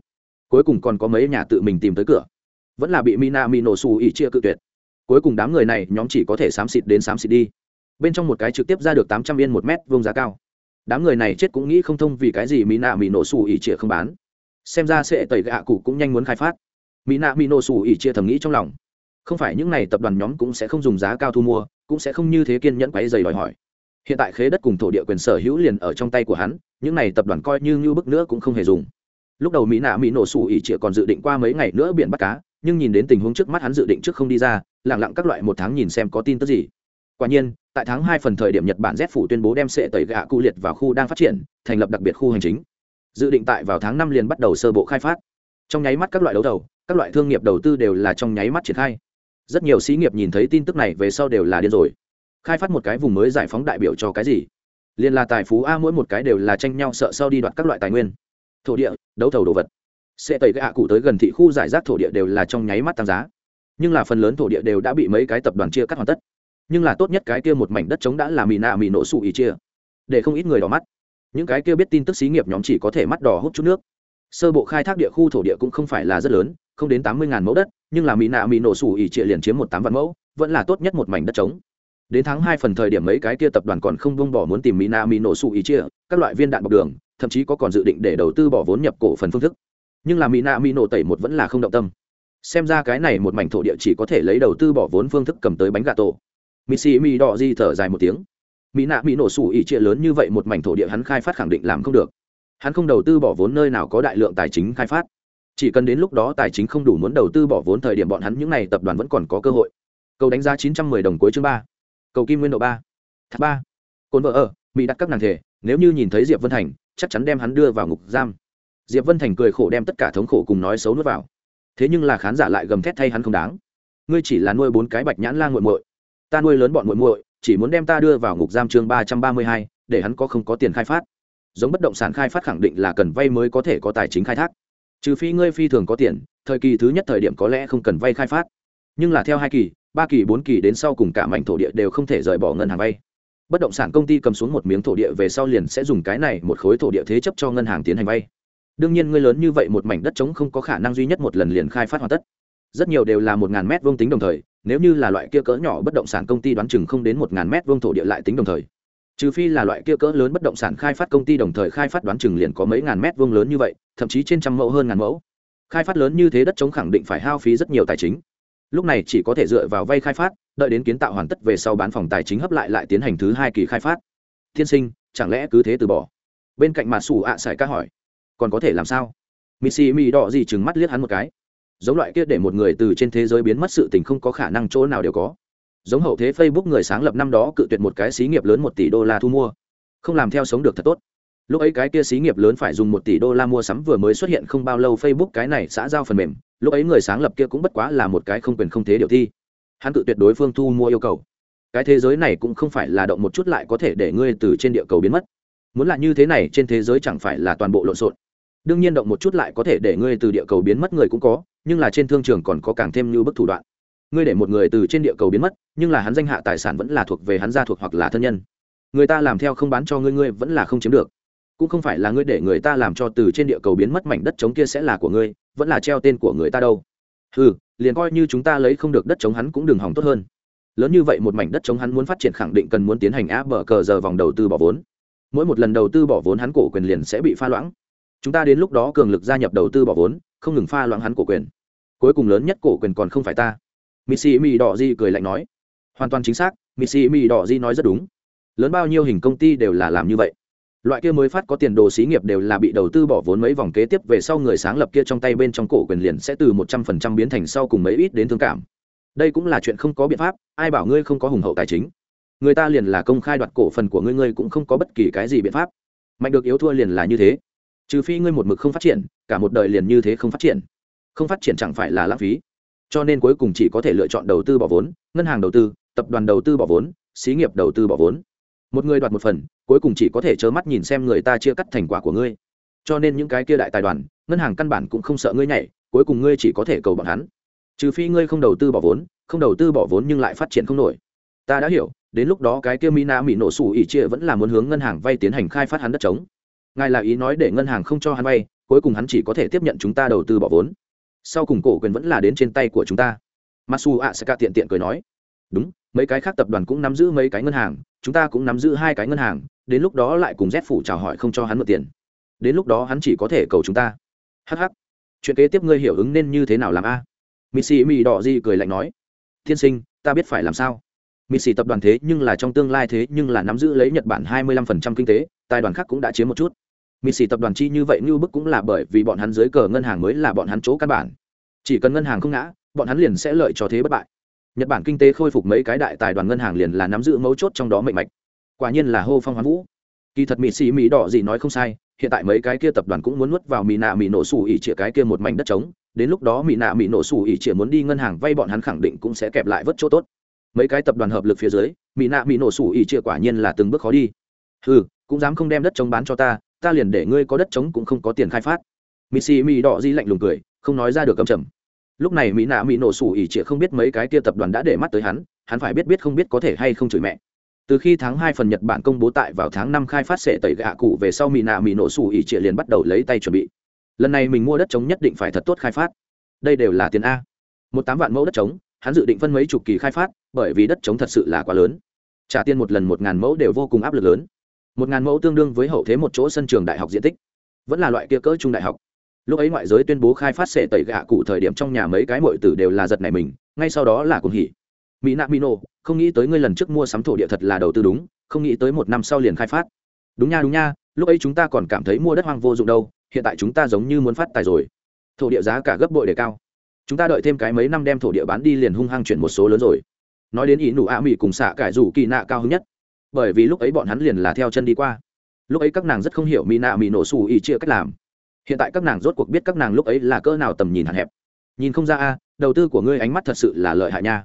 Cuối cùng còn có mấy nhà tự mình tìm tới cửa. Vẫn là bị mina mỹ nổ sủ ỉ chia cự tuyệt. Cuối cùng đám người này nhóm chỉ có thể xám xịt đến xám xịt đi. Bên trong một cái trực tiếp ra được tám trăm yên một mét vông giá cao đám người này chết cũng nghĩ không thông vì cái gì mỹ nạ mỹ nổ xù ỉ chia không bán. Xem ra sẽ tẩy gạ cụ cũng nhanh muốn khai phát. Mỹ nạ mỹ nổ xù ỉ chia thầm nghĩ trong lòng. Không phải những n à y tập đoàn nhóm cũng sẽ không dùng giá cao thu mua, cũng sẽ không như thế kiên nhẫn quáy dày đòi hỏi. Hiện tại khế đất cùng thổ địa quyền sở hữu liền ở trong tay của hắn, những n à y tập đoàn coi như như bức nữa cũng không hề dùng. Lúc đầu mỹ nạ mỹ nổ xù ỉ chĩa còn dự định qua mấy ngày nữa biển bắt cá, nhưng nhìn đến tình huống trước mắt hắn dự định trước không đi ra lẳng lặng các loại một tháng nhìn xem có tin tức gì quả nhiên, tại tháng hai phần thời điểm nhật bản z phủ tuyên bố đem sệ tẩy gạ cụ liệt vào khu đang phát triển, thành lập đặc biệt khu hành chính. Dự định tại vào tháng năm liền bắt đầu sơ bộ khai phát. Trong nháy mắt các loại đấu đầu các loại thương nghiệp đầu tư đều là trong nháy mắt triển khai. Rất nhiều xí nghiệp nhìn thấy tin tức này về sau đều là điên rồi. Khai phát một cái vùng mới giải phóng đại biểu cho cái gì? Liền là tài phú a mỗi một cái đều là tranh nhau sợ sau đi đoạt các loại tài nguyên. Thổ địa, đấu thầu đồ vật. Sẽ tẩy gạ cụ tới gần thị khu giải rác thổ địa đều là trong nháy mắt tăng giá. Nhưng là phần lớn thổ địa đều đã bị mấy cái tập đoàn chia cắt hoàn tất nhưng là tốt nhất cái kia một mảnh đất trống đã là mì nạ mì nổ sụ ý chia. Để không ít người đỏ mắt. Những cái kia biết tin tức xí nghiệp nhóm chỉ có thể mắt đỏ hút chút nước. Sơ bộ khai thác địa khu thổ địa cũng không phải là rất lớn, không đến tám mươi mẫu đất, nhưng là mỹ nạ mỹ nổ sủ ỉ trịa liền chiếm một tám vạn mẫu, vẫn là tốt nhất một mảnh đất trống. Đến tháng hai phần thời điểm mấy cái kia tập đoàn còn không buông bỏ muốn tìm mỹ nạ mỹ nổ sủ ỉ trịa các loại viên đạn bọc đường, thậm chí có còn dự định để đầu tư bỏ vốn nhập cổ phần phương thức. Nhưng là mỹ nạ mỹ nổ tẩy một vẫn là không động tâm. Xem ra cái này một mảnh thổ địa chỉ có thể lấy đầu tư bỏ vốn phương thức cầm tới bánh gà tổ mỹ sĩ mỹ đỏ di thở dài một tiếng. Mỹ nạ mỹ nổ sủ ỉ trịa lớn như vậy một mảnh thổ địa hắn khai phát khẳng định làm không được. Hắn không đầu tư bỏ vốn nơi nào có đại lượng tài chính khai phát. Chỉ cần đến lúc đó tài chính không đủ muốn đầu tư bỏ vốn thời điểm bọn hắn những n à y tập đoàn vẫn còn có cơ hội. Cầu đánh giá chín trăm mười đồng cuối chương ba. Cầu kim nguyên độ ba. Thác ba. Cồn vợ ở mỹ đặt các nàng thể, nếu như nhìn thấy diệp vân thành, chắc chắn đem hắn đưa vào ngục giam. Diệp vân thành cười khổ đem tất cả thống khổ cùng nói xấu nuốt vào. Thế nhưng là khán giả lại gầm thét thay hắn không đáng. Ngươi chỉ là nuôi bốn cái bạch nhãn la g u ta nuôi lớn bọn muội muội, chỉ muốn đem ta đưa vào ngục giam chương ba trăm ba mươi hai, để hắn có không có tiền khai phát. Giống bất động sản khai phát khẳng định là cần vay mới có thể có tài chính khai thác. Trừ phi ngươi phi thường có tiền, thời kỳ thứ nhất thời điểm có lẽ không cần vay khai phát. Nhưng là theo hai kỳ, ba kỳ, bốn kỳ đến sau cùng cả mảnh thổ địa đều không thể rời bỏ ngân hàng vay. Bất động sản công ty cầm xuống một miếng thổ địa về sau liền sẽ dùng cái này một khối thổ địa thế chấp cho ngân hàng tiến hành vay. Đương nhiên ngươi lớn như vậy một mảnh đất trống không có khả năng duy nhất một lần liền khai phát hoàn tất rất nhiều đều là một ngàn mét vuông tính đồng thời, nếu như là loại kia cỡ nhỏ bất động sản công ty đoán chừng không đến một ngàn mét vuông thổ địa lại tính đồng thời. Trừ phi là loại kia cỡ lớn bất động sản khai phát công ty đồng thời khai phát đoán chừng liền có mấy ngàn mét vuông lớn như vậy, thậm chí trên trăm mẫu hơn ngàn mẫu. Khai phát lớn như thế đất chống khẳng định phải hao phí rất nhiều tài chính. Lúc này chỉ có thể dựa vào vay khai phát, đợi đến kiến tạo hoàn tất về sau bán phòng tài chính hấp lại lại tiến hành thứ hai kỳ khai phát. Tiên sinh, chẳng lẽ cứ thế từ bỏ? Bên cạnh mà xù ạ à sải ca hỏi. Còn có thể làm sao? Missy mì đỏ gì chừng mắt liếc hắn một cái giống loại kia để một người từ trên thế giới biến mất sự tình không có khả năng chỗ nào đều có. Giống hậu thế facebook người sáng lập năm đó cự tuyệt một cái xí nghiệp lớn một tỷ đô la thu mua. Không làm theo sống được thật tốt. Lúc ấy cái kia xí nghiệp lớn phải dùng một tỷ đô la mua sắm vừa mới xuất hiện không bao lâu facebook cái này xã giao phần mềm, lúc ấy người sáng lập kia cũng bất quá là một cái không quyền không thế điều thi. Hắn cự tuyệt đối phương thu mua yêu cầu. Cái thế giới này cũng không phải là động một chút lại có thể để ngươi từ trên địa cầu biến mất. Muốn là như thế này, trên thế giới chẳng phải là toàn bộ lộn xộn. Đương nhiên động một chút lại có thể để ngươi từ địa cầu biến mất người cũng có nhưng là trên thương trường còn có càng thêm như bức thủ đoạn. Ngươi để một người từ trên địa cầu biến mất, nhưng là hắn danh hạ tài sản vẫn là thuộc về hắn gia thuộc hoặc là thân nhân. Người ta làm theo không bán cho ngươi ngươi vẫn là không chiếm được. Cũng không phải là ngươi để người ta làm cho từ trên địa cầu biến mất mảnh đất trống kia sẽ là của ngươi, vẫn là treo tên của người ta đâu. Ừ liền coi như chúng ta lấy không được đất chống hắn cũng đừng hỏng tốt hơn. Lớn như vậy một mảnh đất chống hắn muốn phát triển khẳng định cần muốn tiến hành áp bờ cờ giờ vòng đầu tư bỏ vốn. Mỗi một lần đầu tư bỏ vốn hắn cổ quyền liền sẽ bị pha loãng. Chúng ta đến lúc đó cường lực gia nhập đầu tư bỏ vốn không ngừng pha loãng hắn cổ quyền. Cuối cùng lớn nhất cổ quyền còn không phải ta. Missy mi đỏ di cười lạnh nói. Hoàn toàn chính xác missy mi đỏ di nói rất đúng. Lớn bao nhiêu hình công ty đều là làm như vậy. Loại kia mới phát có tiền đồ xí nghiệp đều là bị đầu tư bỏ vốn mấy vòng kế tiếp về sau người sáng lập kia trong tay bên trong cổ quyền liền sẽ từ một trăm phần trăm biến thành sau cùng mấy ít đến thương cảm. Đây cũng là chuyện không có biện pháp, ai bảo ngươi không có hùng hậu tài chính. Người ta liền là công khai đoạt cổ phần của ngươi ngươi cũng không có bất kỳ cái gì biện pháp. Mạnh được yếu thua liền là như thế trừ phi ngươi một mực không phát triển, cả một đời liền như thế không phát triển. Không phát triển chẳng phải là lãng phí. Cho nên cuối cùng chỉ có thể lựa chọn đầu tư bỏ vốn, ngân hàng đầu tư, tập đoàn đầu tư bỏ vốn, xí nghiệp đầu tư bỏ vốn. Một người đoạt một phần, cuối cùng chỉ có thể trơ mắt nhìn xem người ta chia cắt thành quả của ngươi. Cho nên những cái kia đại tài đoàn, ngân hàng căn bản cũng không sợ ngươi nhảy, cuối cùng ngươi chỉ có thể cầu bọn hắn. Trừ phi ngươi không đầu tư bỏ vốn, không đầu tư bỏ vốn nhưng lại phát triển không nổi. Ta đã hiểu, đến lúc đó cái kia mina mỹ nổ sủ ỉ chia vẫn là muốn hướng ngân hàng vay tiến hành khai phát hắn đất trống ngài là ý nói để ngân hàng không cho hắn vay, cuối cùng hắn chỉ có thể tiếp nhận chúng ta đầu tư bỏ vốn. Sau cùng cổ quyền vẫn là đến trên tay của chúng ta. Masu a sẽ tiện tiện cười nói, đúng, mấy cái khác tập đoàn cũng nắm giữ mấy cái ngân hàng, chúng ta cũng nắm giữ hai cái ngân hàng, đến lúc đó lại cùng z phủ chào hỏi không cho hắn mượn tiền. Đến lúc đó hắn chỉ có thể cầu chúng ta. Hh chuyện kế tiếp ngươi hiểu ứng nên như thế nào làm a? Missy mỹ đỏ di cười lạnh nói, tiên sinh, ta biết phải làm sao. Missy tập đoàn thế nhưng là trong tương lai thế nhưng là nắm giữ lấy nhật bản hai mươi lăm phần trăm kinh tế, tài đoàn khác cũng đã chiếm một chút missy tập đoàn chi như vậy như bức cũng là bởi vì bọn hắn dưới cờ ngân hàng mới là bọn hắn chỗ căn bản. Chỉ cần ngân hàng không ngã, bọn hắn liền sẽ lợi cho thế bất bại. Nhật bản kinh tế khôi phục mấy cái đại tài đoàn ngân hàng liền là nắm giữ mấu chốt trong đó mệnh mạch. Quả nhiên là hô phong hoán vũ. Kỳ thật mỹ xì mỹ đỏ gì nói không sai, hiện tại mấy cái kia tập đoàn cũng muốn nuốt vào mỹ nạ mỹ nổ xù ỉ chĩa cái kia một mảnh đất trống, đến lúc đó mỹ nạ mỹ nổ xù ỉ chĩa muốn đi ngân hàng vay bọn hắn khẳng định cũng sẽ kẹp lại vớt chỗ tốt. Mấy cái tập đoàn hợp lực phía dưới, mỹ nạ mỹ nổ xù ỉ chĩa quả nhiên là từng bước khó đi. Ừ cũng dám không đem đất trống bán cho ta ta liền để ngươi có đất trống cũng không có tiền khai phát. Mỹ xì mỹ đỏ di lạnh lùng cười, không nói ra được cầm trầm. Lúc này mỹ nạ mỹ nổ Sủ ỉ chia không biết mấy cái kia tập đoàn đã để mắt tới hắn hắn phải biết biết không biết có thể hay không chửi mẹ. Từ khi tháng hai phần nhật bản công bố tại vào tháng năm khai phát sệ tẩy gạ cụ về sau mỹ nạ mỹ nổ Sủ ỉ chia liền bắt đầu lấy tay chuẩn bị. Lần này mình mua đất trống nhất định phải thật tốt khai phát. Đây đều là tiền a. Một tám vạn mẫu đất trống, hắn dự định phân mấy chục kỳ khai phát, bởi vì đất trống thật sự là quá lớn. Trả tiền một lần một ngàn mẫu đều vô cùng áp lực lớn một ngàn mẫu tương đương với hậu thế một chỗ sân trường đại học diện tích. Vẫn là loại kia cỡ trung đại học. Lúc ấy ngoại giới tuyên bố khai phát sệ tẩy gạ cụ thời điểm trong nhà mấy cái mọi tử đều là giật này mình, ngay sau đó là cùng hỉ. Mỹ nạ mino, không nghĩ tới ngươi lần trước mua sắm thổ địa thật là đầu tư đúng, không nghĩ tới một năm sau liền khai phát. Đúng nha đúng nha, lúc ấy chúng ta còn cảm thấy mua đất hoang vô dụng đâu, hiện tại chúng ta giống như muốn phát tài rồi. Thổ địa giá cả gấp bội đề cao. Chúng ta đợi thêm cái mấy năm đem thổ địa bán đi liền hung hăng chuyển một số lớn rồi. Nói đến ý nụ a mỹ cùng xạ cải rủ kỳ nạ cao hơn nhất bởi vì lúc ấy bọn hắn liền là theo chân đi qua. Lúc ấy các nàng rất không hiểu mỹ nạ mỹ nổ xù ý chia cách làm. Hiện tại các nàng rốt cuộc biết các nàng lúc ấy là cỡ nào tầm nhìn hạn hẹp. Nhìn không ra a, đầu tư của ngươi ánh mắt thật sự là lợi hại nha.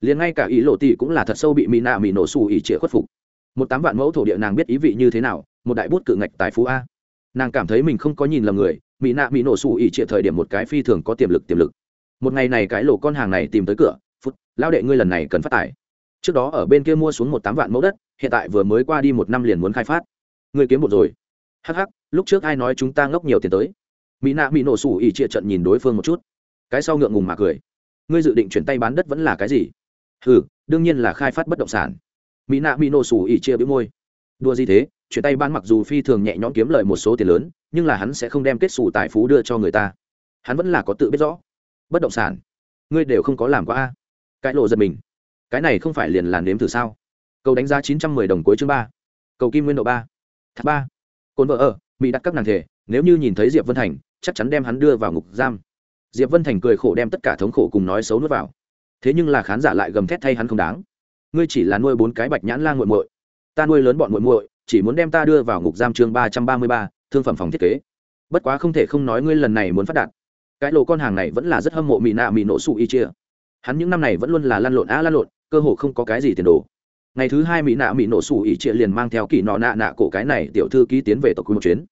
Liền ngay cả ý lộ tỷ cũng là thật sâu bị mỹ nạ mỹ nổ xù ý chia khuất phục. Một tám vạn mẫu thổ địa nàng biết ý vị như thế nào, một đại bút cự ngạch tài phú a. Nàng cảm thấy mình không có nhìn lầm người mỹ nạ mỹ nổ xù ý chia thời điểm một cái phi thường có tiềm lực tiềm lực. Một ngày này cái lỗ con hàng này tìm tới cửa, phút lao đệ ngươi lần này cần phát tài. Trước đó ở bên kia mua xuống một tám vạn mẫu đất hiện tại vừa mới qua đi một năm liền muốn khai phát. Người kiếm một rồi. Hắc hắc, lúc trước ai nói chúng ta ngốc nhiều tiền tới? Mỹ nạ mỹ nổ sủ ỉ chia trận nhìn đối phương một chút. Cái sau ngượng ngùng mà cười. Ngươi dự định chuyển tay bán đất vẫn là cái gì? Ừ đương nhiên là khai phát bất động sản. Mỹ nạ mỹ nổ sủ ỉ chia bĩu môi. Đua gì thế? Chuyển tay bán mặc dù phi thường nhẹ nhõm kiếm lời một số tiền lớn, nhưng là hắn sẽ không đem kết xù tài phú đưa cho người ta. Hắn vẫn là có tự biết rõ. Bất động sản. Ngươi đều không có làm qua a. Cái lộ giật mình. Cái này không phải liền làn nếm thử sao? Cầu đánh giá chín trăm mười đồng cuối chương ba. Cầu kim nguyên độ ba. Thác ba. Cồn vợ ở, mỹ đặt các nàng thể, nếu như nhìn thấy diệp vân thành, chắc chắn đem hắn đưa vào ngục giam. Diệp vân thành cười khổ đem tất cả thống khổ cùng nói xấu nuốt vào. Thế nhưng là khán giả lại gầm thét thay hắn không đáng. Ngươi chỉ là nuôi bốn cái bạch nhãn lan g u muội. Ta nuôi lớn bọn muội muội, chỉ muốn đem ta đưa vào ngục giam chương ba trăm ba mươi ba, thương phẩm phòng thiết kế. Bất quá không thể không nói ngươi lần này muốn phát đạt. Cái lộ con hàng này vẫn là rất hâm mộ mỹ nạ mỹ nổ sụ y chia. Hắn những năm này vẫn luôn là lăn lộn a lăn lộn, cơ hồ không có cái gì tiền đồ ngày thứ hai mỹ nạ mỹ nổ sủ ỉ trịa liền mang theo kỳ nọ nạ nạ cổ cái này tiểu thư ký tiến về tộc quy một chuyến.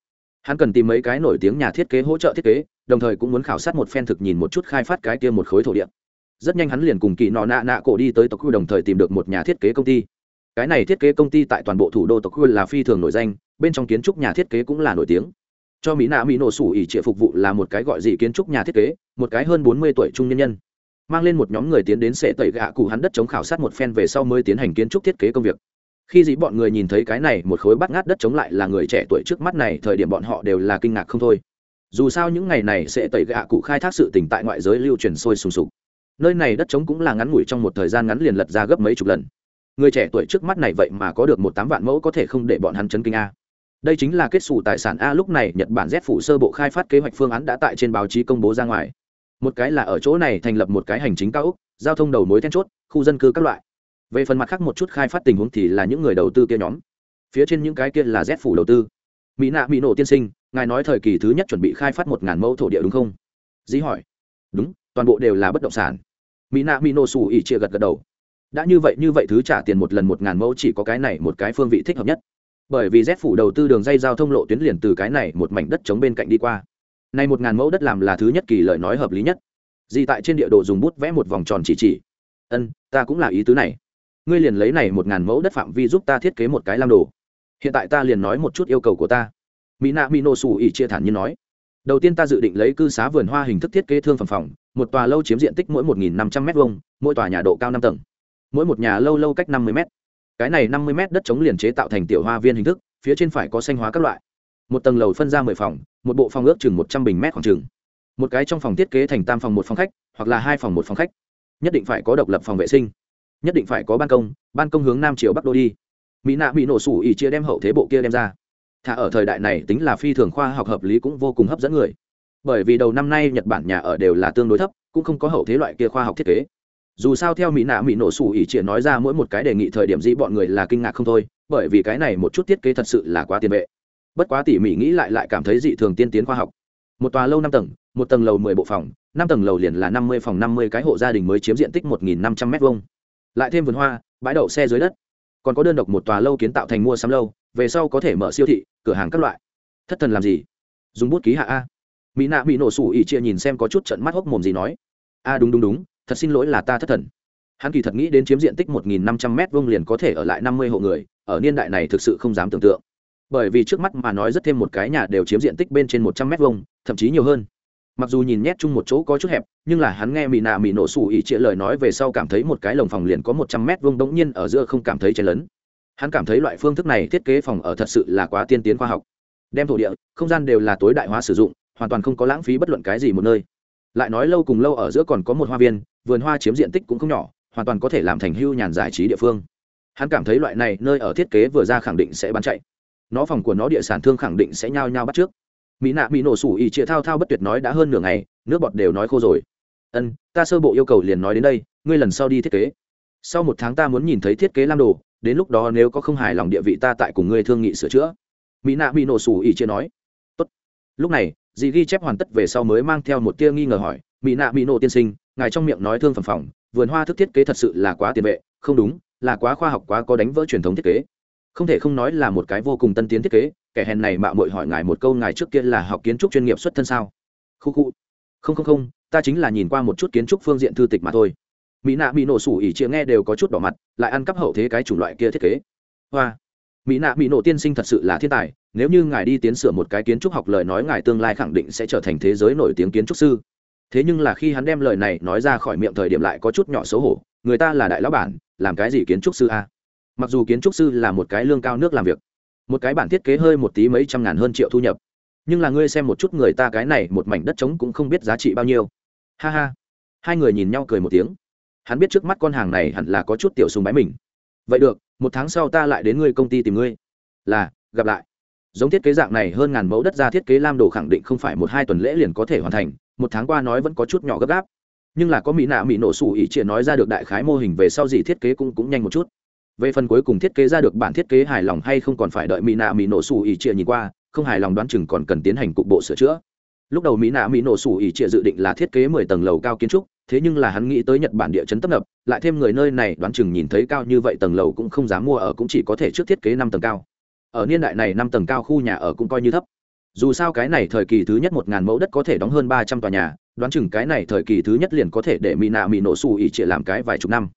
Hắn cần tìm mấy cái nổi tiếng nhà thiết kế hỗ trợ thiết kế, đồng thời cũng muốn khảo sát một phen thực nhìn một chút khai phát cái kia một khối thổ địa. Rất nhanh hắn liền cùng kỳ nọ nạ nạ cổ đi tới tộc quy đồng thời tìm được một nhà thiết kế công ty. Cái này thiết kế công ty tại toàn bộ thủ đô tộc quy là phi thường nổi danh, bên trong kiến trúc nhà thiết kế cũng là nổi tiếng. Cho mỹ nạ mỹ nổ sủ ỉ trịa phục vụ là một cái gọi gì kiến trúc nhà thiết kế, một cái hơn bốn mươi tuổi trung nhân nhân mang lên một nhóm người tiến đến sẽ tẩy gạ cụ hắn đất chống khảo sát một phen về sau mới tiến hành kiến trúc thiết kế công việc. Khi dĩ bọn người nhìn thấy cái này một khối bắt ngát đất chống lại là người trẻ tuổi trước mắt này, thời điểm bọn họ đều là kinh ngạc không thôi. Dù sao những ngày này sẽ tẩy gạ cụ khai thác sự tỉnh tại ngoại giới lưu truyền sôi sùng sục. Nơi này đất chống cũng là ngắn ngủi trong một thời gian ngắn liền lật ra gấp mấy chục lần. Người trẻ tuổi trước mắt này vậy mà có được một tám vạn mẫu có thể không để bọn hắn chấn kinh a. Đây chính là kết xù tài sản a, lúc này nhật bản z phủ sơ bộ khai phát kế hoạch phương án đã tại trên báo chí công bố ra ngoài một cái là ở chỗ này thành lập một cái hành chính cao ốc giao thông đầu mối then chốt, khu dân cư các loại. Về phần mặt khác một chút khai phát tình huống thì là những người đầu tư kia nhóm. Phía trên những cái kia là z phủ đầu tư. Mỹ nạ mỹ nổ tiên sinh, ngài nói thời kỳ thứ nhất chuẩn bị khai phát một ngàn mẫu thổ địa đúng không? Dĩ hỏi. Đúng, toàn bộ đều là bất động sản. Mỹ nạ mỹ nổ xù ỉ chia gật gật đầu. Đã như vậy như vậy thứ trả tiền một lần một ngàn mẫu chỉ có cái này một cái phương vị thích hợp nhất. Bởi vì z phủ đầu tư đường dây giao thông lộ tuyến liền từ cái này một mảnh đất chống bên cạnh đi qua nay một ngàn mẫu đất làm là thứ nhất kỳ lời nói hợp lý nhất. Gì tại trên địa đồ dùng bút vẽ một vòng tròn chỉ chỉ. Ân, ta cũng là ý tứ này. Ngươi liền lấy này một ngàn mẫu đất phạm vi giúp ta thiết kế một cái lam đồ. Hiện tại ta liền nói một chút yêu cầu của ta. Mỹ nạ mỹ nổ xù ỉ chia thản như nói. Đầu tiên ta dự định lấy cư xá vườn hoa hình thức thiết kế thương phẩm phòng, một tòa lâu chiếm diện tích mỗi một nghìn năm trăm m hai mỗi tòa nhà độ cao năm tầng. Mỗi một nhà lâu lâu cách năm mươi m cái này năm mươi m đất chống liền chế tạo thành tiểu hoa viên hình thức, phía trên phải có xanh hóa các loại một tầng lầu phân ra mười phòng, một bộ phòng ước chừng một trăm bình mét khoảng chừng. Một cái trong phòng thiết kế thành tam phòng một phòng khách, hoặc là hai phòng một phòng khách. Nhất định phải có độc lập phòng vệ sinh. Nhất định phải có ban công ban công hướng nam chiều bắc đô đi. Mỹ nạ bị nổ sủ ỉ chia đem hậu thế bộ kia đem ra. Thả ở thời đại này tính là phi thường khoa học hợp lý cũng vô cùng hấp dẫn người. Bởi vì đầu năm nay nhật bản nhà ở đều là tương đối thấp, cũng không có hậu thế loại kia khoa học thiết kế. Dù sao theo mỹ nạ mỹ nổ sủ ỉ chia nói ra mỗi một cái đề nghị thời điểm dĩ bọn người là kinh ngạc không thôi, bởi vì cái này một chút thiết kế thật sự là quá tiền vệ bất quá tỉ mỉ nghĩ lại lại cảm thấy dị thường tiên tiến khoa học. Một tòa lâu năm tầng, một tầng lầu mười bộ phòng, năm tầng lầu liền là năm mươi phòng, năm mươi cái hộ gia đình mới chiếm diện tích một nghìn năm trăm m hai lại thêm vườn hoa, bãi đậu xe dưới đất. Còn có đơn độc một tòa lâu kiến tạo thành mua sắm lâu, về sau có thể mở siêu thị, cửa hàng các loại. Thất thần làm gì? Dùng bút ký hạ a. Mỹ nạ bị nổ sủ ỉ chia nhìn xem có chút trận mắt hốc mồm gì nói. A, đúng đúng đúng, thật xin lỗi là ta thất thần. Hắn kỳ thật nghĩ đến chiếm diện tích một nghìn năm trăm m hai liền có thể ở lại năm mươi hộ người, ở niên đại này thực sự không dám tưởng tượng bởi vì trước mắt mà nói rất thêm một cái nhà đều chiếm diện tích bên trên một trăm mét vuông, thậm chí nhiều hơn. Mặc dù nhìn nhét chung một chỗ có chút hẹp nhưng là hắn nghe mỹ nạ mỹ nổ xù ỉ trịa lời nói về sau cảm thấy một cái lồng phòng liền có một trăm mét vuông đống nhiên ở giữa không cảm thấy chen lấn hắn cảm thấy loại phương thức này thiết kế phòng ở thật sự là quá tiên tiến khoa học. Đem thổ địa không gian đều là tối đại hóa sử dụng hoàn toàn không có lãng phí bất luận cái gì một nơi. Lại nói lâu cùng lâu ở giữa còn có một hoa viên vườn hoa chiếm diện tích cũng không nhỏ hoàn toàn có thể làm thành hưu nhàn giải trí địa phương. Hắn cảm thấy loại này nơi ở thiết kế vừa ra khẳng định sẽ bán chạy nó phòng của nó địa sản thương khẳng định sẽ nhao nhao bắt trước. Mỹ nạ, mỹ nổ sủ ỉ chia thao thao bất tuyệt nói đã hơn nửa ngày, nước bọt đều nói khô rồi. Ân, ta sơ bộ yêu cầu liền nói đến đây, ngươi lần sau đi thiết kế. Sau một tháng ta muốn nhìn thấy thiết kế lam đồ, đến lúc đó nếu có không hài lòng địa vị ta tại cùng ngươi thương nghị sửa chữa. Mỹ nạ bị nổ sủ ỉ chia nói. Tốt. lúc này, dì ghi chép hoàn tất về sau mới mang theo một tia nghi ngờ hỏi, mỹ nạ bị nổ tiên sinh, ngài trong miệng nói thương phẩm phòng, vườn hoa thức thiết kế thật sự là quá tiền vệ, không đúng, là quá khoa học, quá có đánh vỡ truyền thống thiết kế không thể không nói là một cái vô cùng tân tiến thiết kế, kẻ hèn này mạo muội hỏi ngài một câu ngài trước kia là học kiến trúc chuyên nghiệp xuất thân sao? Khu khu. Không không không, ta chính là nhìn qua một chút kiến trúc phương diện thư tịch mà thôi. Mỹ nạ bị nổ sủ ỉ chĩa nghe đều có chút đỏ mặt, lại ăn cắp hậu thế cái chủng loại kia thiết kế. Hoa. Mỹ nạ bị nổ tiên sinh thật sự là thiên tài, nếu như ngài đi tiến sửa một cái kiến trúc học lời nói ngài tương lai khẳng định sẽ trở thành thế giới nổi tiếng kiến trúc sư. Thế nhưng là khi hắn đem lời này nói ra khỏi miệng thời điểm lại có chút nhỏ xấu hổ, người ta là đại lão bản, làm cái gì kiến trúc sư a? Mặc dù kiến trúc sư là một cái lương cao nước làm việc, một cái bản thiết kế hơi một tí mấy trăm ngàn hơn triệu thu nhập, nhưng là ngươi xem một chút người ta cái này một mảnh đất trống cũng không biết giá trị bao nhiêu. Ha ha. Hai người nhìn nhau cười một tiếng. Hắn biết trước mắt con hàng này hẳn là có chút tiểu sùng bái mình. Vậy được, một tháng sau ta lại đến ngươi công ty tìm ngươi. Là, gặp lại. Giống thiết kế dạng này hơn ngàn mẫu đất ra thiết kế lam đồ khẳng định không phải một hai tuần lễ liền có thể hoàn thành, một tháng qua nói vẫn có chút nhỏ gấp gáp. Nhưng là có mỹ nạ mỹ nổ sủ ý triệt nói ra được đại khái mô hình về sau gì thiết kế cũng cũng nhanh một chút về phần cuối cùng thiết kế ra được bản thiết kế hài lòng hay không còn phải đợi mỹ nạ mỹ nổ xù ỉ trịa nhìn qua, không hài lòng đoán chừng còn cần tiến hành cục bộ sửa chữa. Lúc đầu mỹ nạ mỹ nổ xù ỉ trịa dự định là thiết kế mười tầng lầu cao kiến trúc, thế nhưng là hắn nghĩ tới nhật bản địa chấn tấp nập, lại thêm người nơi này đoán chừng nhìn thấy cao như vậy tầng lầu cũng không dám mua ở, cũng chỉ có thể trước thiết kế năm tầng cao. Ở niên đại này năm tầng cao khu nhà ở cũng coi như thấp. Dù sao cái này thời kỳ thứ nhất một ngàn mẫu đất có thể đóng hơn ba trăm tòa nhà, đoán chừng cái này thời kỳ thứ nhất liền có thể để mỹ nạ mỹ nổ xù ỉ trịa làm cái vài chục năm.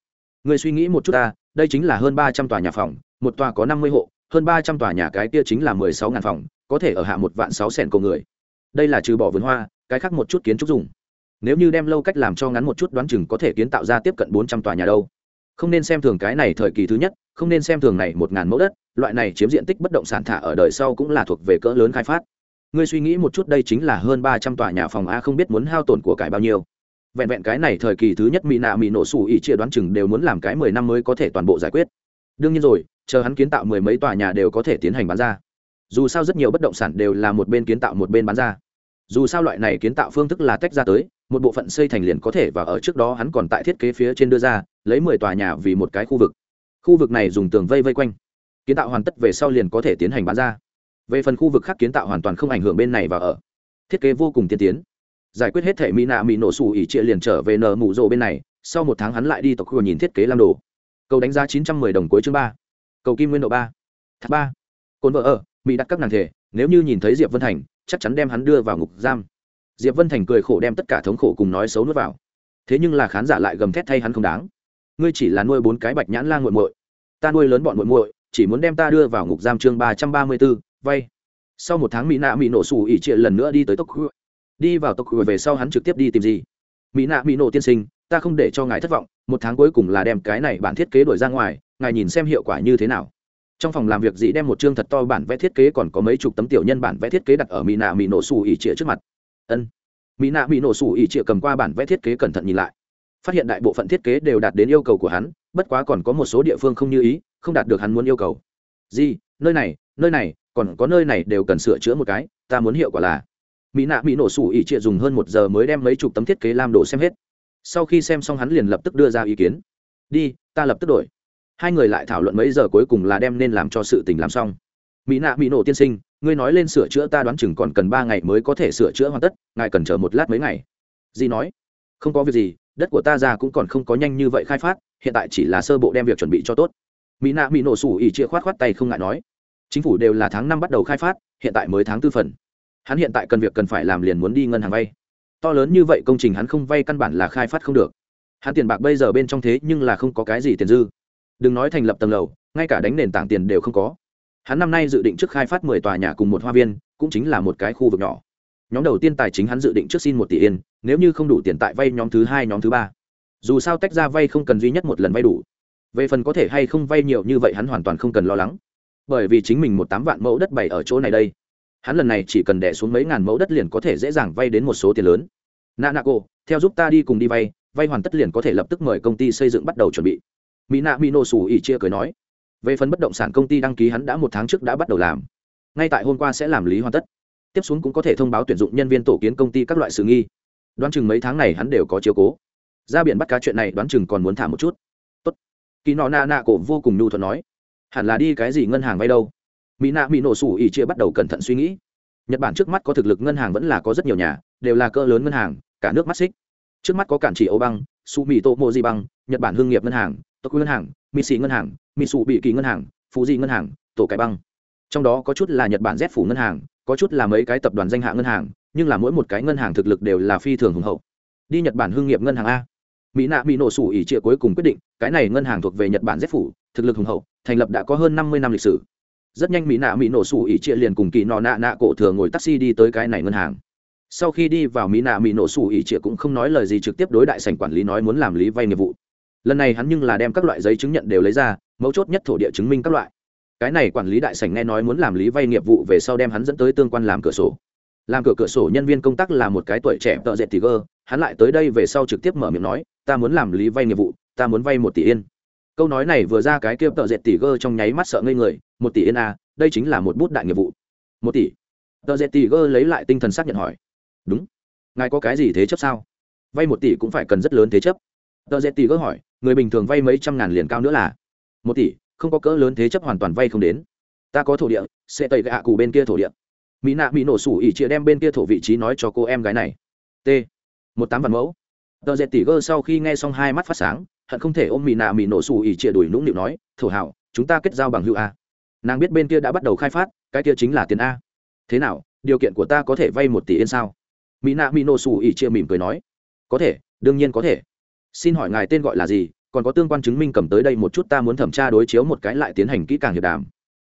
Người suy nghĩ một chút ta đây chính là hơn ba trăm tòa nhà phòng, một tòa có năm mươi hộ, hơn ba trăm tòa nhà cái kia chính là mười sáu ngàn phòng, có thể ở hạ một vạn sáu sẻn cầu người. Đây là trừ bỏ vườn hoa, cái khác một chút kiến trúc dùng. Nếu như đem lâu cách làm cho ngắn một chút đoán chừng có thể kiến tạo ra tiếp cận bốn trăm tòa nhà đâu. Không nên xem thường cái này thời kỳ thứ nhất, không nên xem thường này một ngàn mẫu đất, loại này chiếm diện tích bất động sản thả ở đời sau cũng là thuộc về cỡ lớn khai phát. Ngươi suy nghĩ một chút, đây chính là hơn ba trăm tòa nhà phòng a, không biết muốn hao tổn của cải bao nhiêu vẹn vẹn cái này thời kỳ thứ nhất mỹ nạ mỹ nổ sủ ỉ chia đoán chừng đều muốn làm cái mười năm mới có thể toàn bộ giải quyết. Đương nhiên rồi, chờ hắn kiến tạo mười mấy tòa nhà đều có thể tiến hành bán ra. Dù sao rất nhiều bất động sản đều là một bên kiến tạo một bên bán ra. Dù sao loại này kiến tạo phương thức là tách ra tới, một bộ phận xây thành liền có thể và ở trước đó hắn còn tại thiết kế phía trên đưa ra, lấy mười tòa nhà vì một cái khu vực. Khu vực này dùng tường vây vây quanh. Kiến tạo hoàn tất về sau liền có thể tiến hành bán ra. Về phần khu vực khác kiến tạo hoàn toàn không ảnh hưởng bên này và ở. Thiết kế vô cùng tiên tiến giải quyết hết thể mỹ nạ mỹ nổ xù ỉ chia liền trở về nờ mù rộ bên này, sau một tháng hắn lại đi tộc khu nhìn thiết kế làm đồ. Cầu đánh giá chín trăm mười đồng cuối chương ba. Cầu kim nguyên độ ba. Thác ba. Cồn vợ ở, mỹ đặt các nàng thể, nếu như nhìn thấy diệp vân thành, chắc chắn đem hắn đưa vào ngục giam. Diệp vân thành cười khổ đem tất cả thống khổ cùng nói xấu nuốt vào. Thế nhưng là khán giả lại gầm thét thay hắn không đáng. Ngươi chỉ là nuôi bốn cái bạch nhãn la nguội muội. Ta nuôi lớn bọn muội muội, chỉ muốn đem ta đưa vào ngục giam chương ba trăm ba mươi b ố vay. Sau một tháng mỹ nạ mỹ nổ xù ỉ trịa lần nữa đi tới tốc khu đi vào tộc về sau hắn trực tiếp đi tìm gì? Mỹ nạ, mỹ nổ tiên sinh, ta không để cho ngài thất vọng, một tháng cuối cùng là đem cái này bản thiết kế đổi ra ngoài, ngài nhìn xem hiệu quả như thế nào. Trong phòng làm việc dĩ đem một chương thật to bản vẽ thiết kế còn có mấy chục tấm tiểu nhân bản vẽ thiết kế đặt ở mỹ nạ, mỹ nổ xù ỉ trịa trước mặt. Ân. Mỹ nạ, mỹ nổ xù ỉ trịa cầm qua bản vẽ thiết kế cẩn thận nhìn lại. Phát hiện đại bộ phận thiết kế đều đạt đến yêu cầu của hắn, bất quá còn có một số địa phương không như ý, không đạt được hắn muốn yêu cầu. Gì? Nơi này nơi này, còn có nơi này đều cần sửa chữa một cái, ta muốn hiệu quả là mỹ nạ mỹ nổ sủ ỉ trịa dùng hơn một giờ mới đem mấy chục tấm thiết kế lam đồ xem hết. Sau khi xem xong hắn liền lập tức đưa ra ý kiến. Đi, ta lập tức đổi. Hai người lại thảo luận mấy giờ cuối cùng là đem nên làm cho sự tình làm xong. Mỹ nạ mỹ nổ tiên sinh, ngươi nói lên sửa chữa ta đoán chừng còn cần ba ngày mới có thể sửa chữa hoàn tất, ngài cần chờ một lát mấy ngày. Dì nói. Không có việc gì, đất của ta ra cũng còn không có nhanh như vậy khai phát, hiện tại chỉ là sơ bộ đem việc chuẩn bị cho tốt. Mỹ nạ mỹ nổ sủ ỉ chia khoát khoát tay không ngại nói. Chính phủ đều là tháng năm bắt đầu khai phát, hiện tại mới tháng tư phần hắn hiện tại cần việc cần phải làm liền muốn đi ngân hàng vay. To lớn như vậy công trình hắn không vay căn bản là khai phát không được. Hắn tiền bạc bây giờ bên trong thế nhưng là không có cái gì tiền dư. Đừng nói thành lập tầng lầu, ngay cả đánh nền tảng tiền đều không có. Hắn năm nay dự định trước khai phát mười tòa nhà cùng một hoa viên, cũng chính là một cái khu vực nhỏ. Nhóm đầu tiên tài chính hắn dự định trước xin một tỷ yên, nếu như không đủ tiền tại vay nhóm thứ hai, nhóm thứ ba. Dù sao tách ra vay không cần duy nhất một lần vay đủ. Về phần có thể hay không vay nhiều như vậy hắn hoàn toàn không cần lo lắng. Bởi vì chính mình một tám vạn mẫu đất bày ở chỗ này đây hắn lần này chỉ cần đẻ xuống mấy ngàn mẫu đất liền có thể dễ dàng vay đến một số tiền lớn. Nạ nạ cô, theo giúp ta đi cùng đi vay vay hoàn tất liền có thể lập tức mời công ty xây dựng bắt đầu chuẩn bị. Mỹ nạ mỹ nổ xù ỉ chia cười nói. Về phần bất động sản công ty đăng ký hắn đã một tháng trước đã bắt đầu làm. Ngay tại hôm qua sẽ làm lý hoàn tất. Tiếp xuống cũng có thể thông báo tuyển dụng nhân viên tổ kiến công ty các loại sự nghi. Đoán chừng mấy tháng này hắn đều có chiếu cố. Ra biển bắt cá chuyện này đoán chừng còn muốn thả một chút. Tốt. Kỳ nọ nạ nạ cổ vô cùng nhu thuận nói. Hẳn là đi cái gì ngân hàng vay đâu? Mỹ nạ mỹ nổ sủ ỉ chia bắt đầu cẩn thận suy nghĩ. Nhật bản trước mắt có thực lực ngân hàng vẫn là có rất nhiều nhà, đều là cỡ lớn ngân hàng, cả nước mắt xích trước mắt có cản chỉ âu băng su mỹ tô mô di băng nhật bản hương nghiệp ngân hàng, tokyo ngân hàng mỹ sĩ ngân hàng mỹ sụ bị kỳ ngân hàng phú di ngân hàng, tổ cải băng. Trong đó có chút là nhật bản z phủ ngân hàng, có chút là mấy cái tập đoàn danh hạ ngân hàng, nhưng là mỗi một cái ngân hàng thực lực đều là phi thường hùng hậu. Đi nhật bản hương nghiệp ngân hàng a. Mỹ nạ bị nổ sủ ỉ trịa cuối cùng quyết định, cái này ngân hàng thuộc về nhật bản z phủ, thực lực hùng hậu, thành lập đã có hơn năm mươi năm lịch sử rất nhanh mỹ nạ mỹ nổ sủ ỉ trịa liền cùng kỳ nọ nạ nạ cổ thừa ngồi taxi đi tới cái này ngân hàng. Sau khi đi vào mỹ nạ mỹ nổ sủ ỉ trịa cũng không nói lời gì trực tiếp đối đại sành quản lý nói muốn làm lý vay nghiệp vụ. Lần này hắn nhưng là đem các loại giấy chứng nhận đều lấy ra, mấu chốt nhất thổ địa chứng minh các loại. Cái này quản lý đại sảnh nghe nói muốn làm lý vay nghiệp vụ về sau đem hắn dẫn tới tương quan làm cửa sổ. Làm cửa cửa sổ nhân viên công tác là một cái tuổi trẻ tợ dệt thì gơ, hắn lại tới đây về sau trực tiếp mở miệng nói, ta muốn làm lý vay nghiệp vụ, ta muốn vay một tỷ yên. Câu nói này vừa ra cái kia tợ dệt tỷ gơ trong nháy mắt sợ ngây người một tỷ yên à, đây chính là một bút đại nghiệp vụ. Một tỷ? Tờ dệt Tỷ gơ lấy lại tinh thần xác nhận hỏi. Đúng. Ngài có cái gì thế chấp sao? Vay một tỷ cũng phải cần rất lớn thế chấp. Tờ dệt Tỷ gơ hỏi người bình thường vay mấy trăm ngàn liền cao nữa là? Một tỷ không có cỡ lớn thế chấp hoàn toàn vay không đến. Ta có thổ địa sẽ tẩy gạ cụ bên kia thổ địa. Mỹ nạ mỹ nổ sủ ỉ chia đem bên kia thổ vị trí nói cho cô em gái này. T. Một tám vạn mẫu. Tờ dệt Tỷ gơ sau khi nghe xong hai mắt phát sáng hận không thể ôm mỹ nạ mỹ nổ sủ ỉ chia đuổi nũng nịu nói thổ hảo chúng ta kết giao bằng hữu a nàng biết bên kia đã bắt đầu khai phát, cái kia chính là tiền a. Thế nào, điều kiện của ta có thể vay một tỷ yên sao? Mỹ nạ mỹ nổ xù ỉ chia mỉm cười nói. Có thể, đương nhiên có thể. Xin hỏi ngài tên gọi là gì, còn có tương quan chứng minh cầm tới đây một chút ta muốn thẩm tra đối chiếu một cái lại tiến hành kỹ càng hiệp đàm.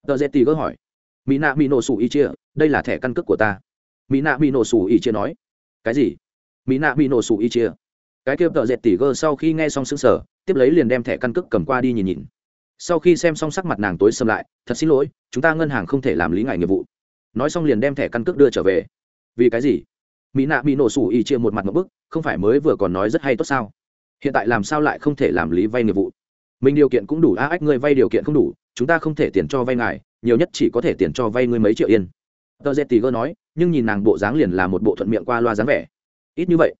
Tờ dệt tì gỡ hỏi. Mỹ nạ mỹ nổ xù ỉ chia, đây là thẻ căn cước của ta. Mỹ nạ mỹ nổ xù ỉ chia nói. Cái gì? Mỹ nạ mỹ nổ xù ỉ chia. Cái kia tờ dệt tỉ gơ sau khi nghe xong xứng sở tiếp lấy liền đem thẻ căn cước cầm qua đi nhìn nhìn sau khi xem xong sắc mặt nàng tối xâm lại, thật xin lỗi, chúng ta ngân hàng không thể làm lý ngại nghiệp vụ. Nói xong liền đem thẻ căn cước đưa trở về. Vì cái gì? Mỹ nạ bị nổ sủ y chia một mặt một bức, không phải mới vừa còn nói rất hay tốt sao? Hiện tại làm sao lại không thể làm lý vay nghiệp vụ? Mình điều kiện cũng đủ, a ách ngươi vay điều kiện không đủ, chúng ta không thể tiền cho vay ngài, nhiều nhất chỉ có thể tiền cho vay ngươi mấy triệu yên. Tờ dê tì gơ nói, nhưng nhìn nàng bộ dáng liền là một bộ thuận miệng qua loa dáng vẻ. Ít như vậy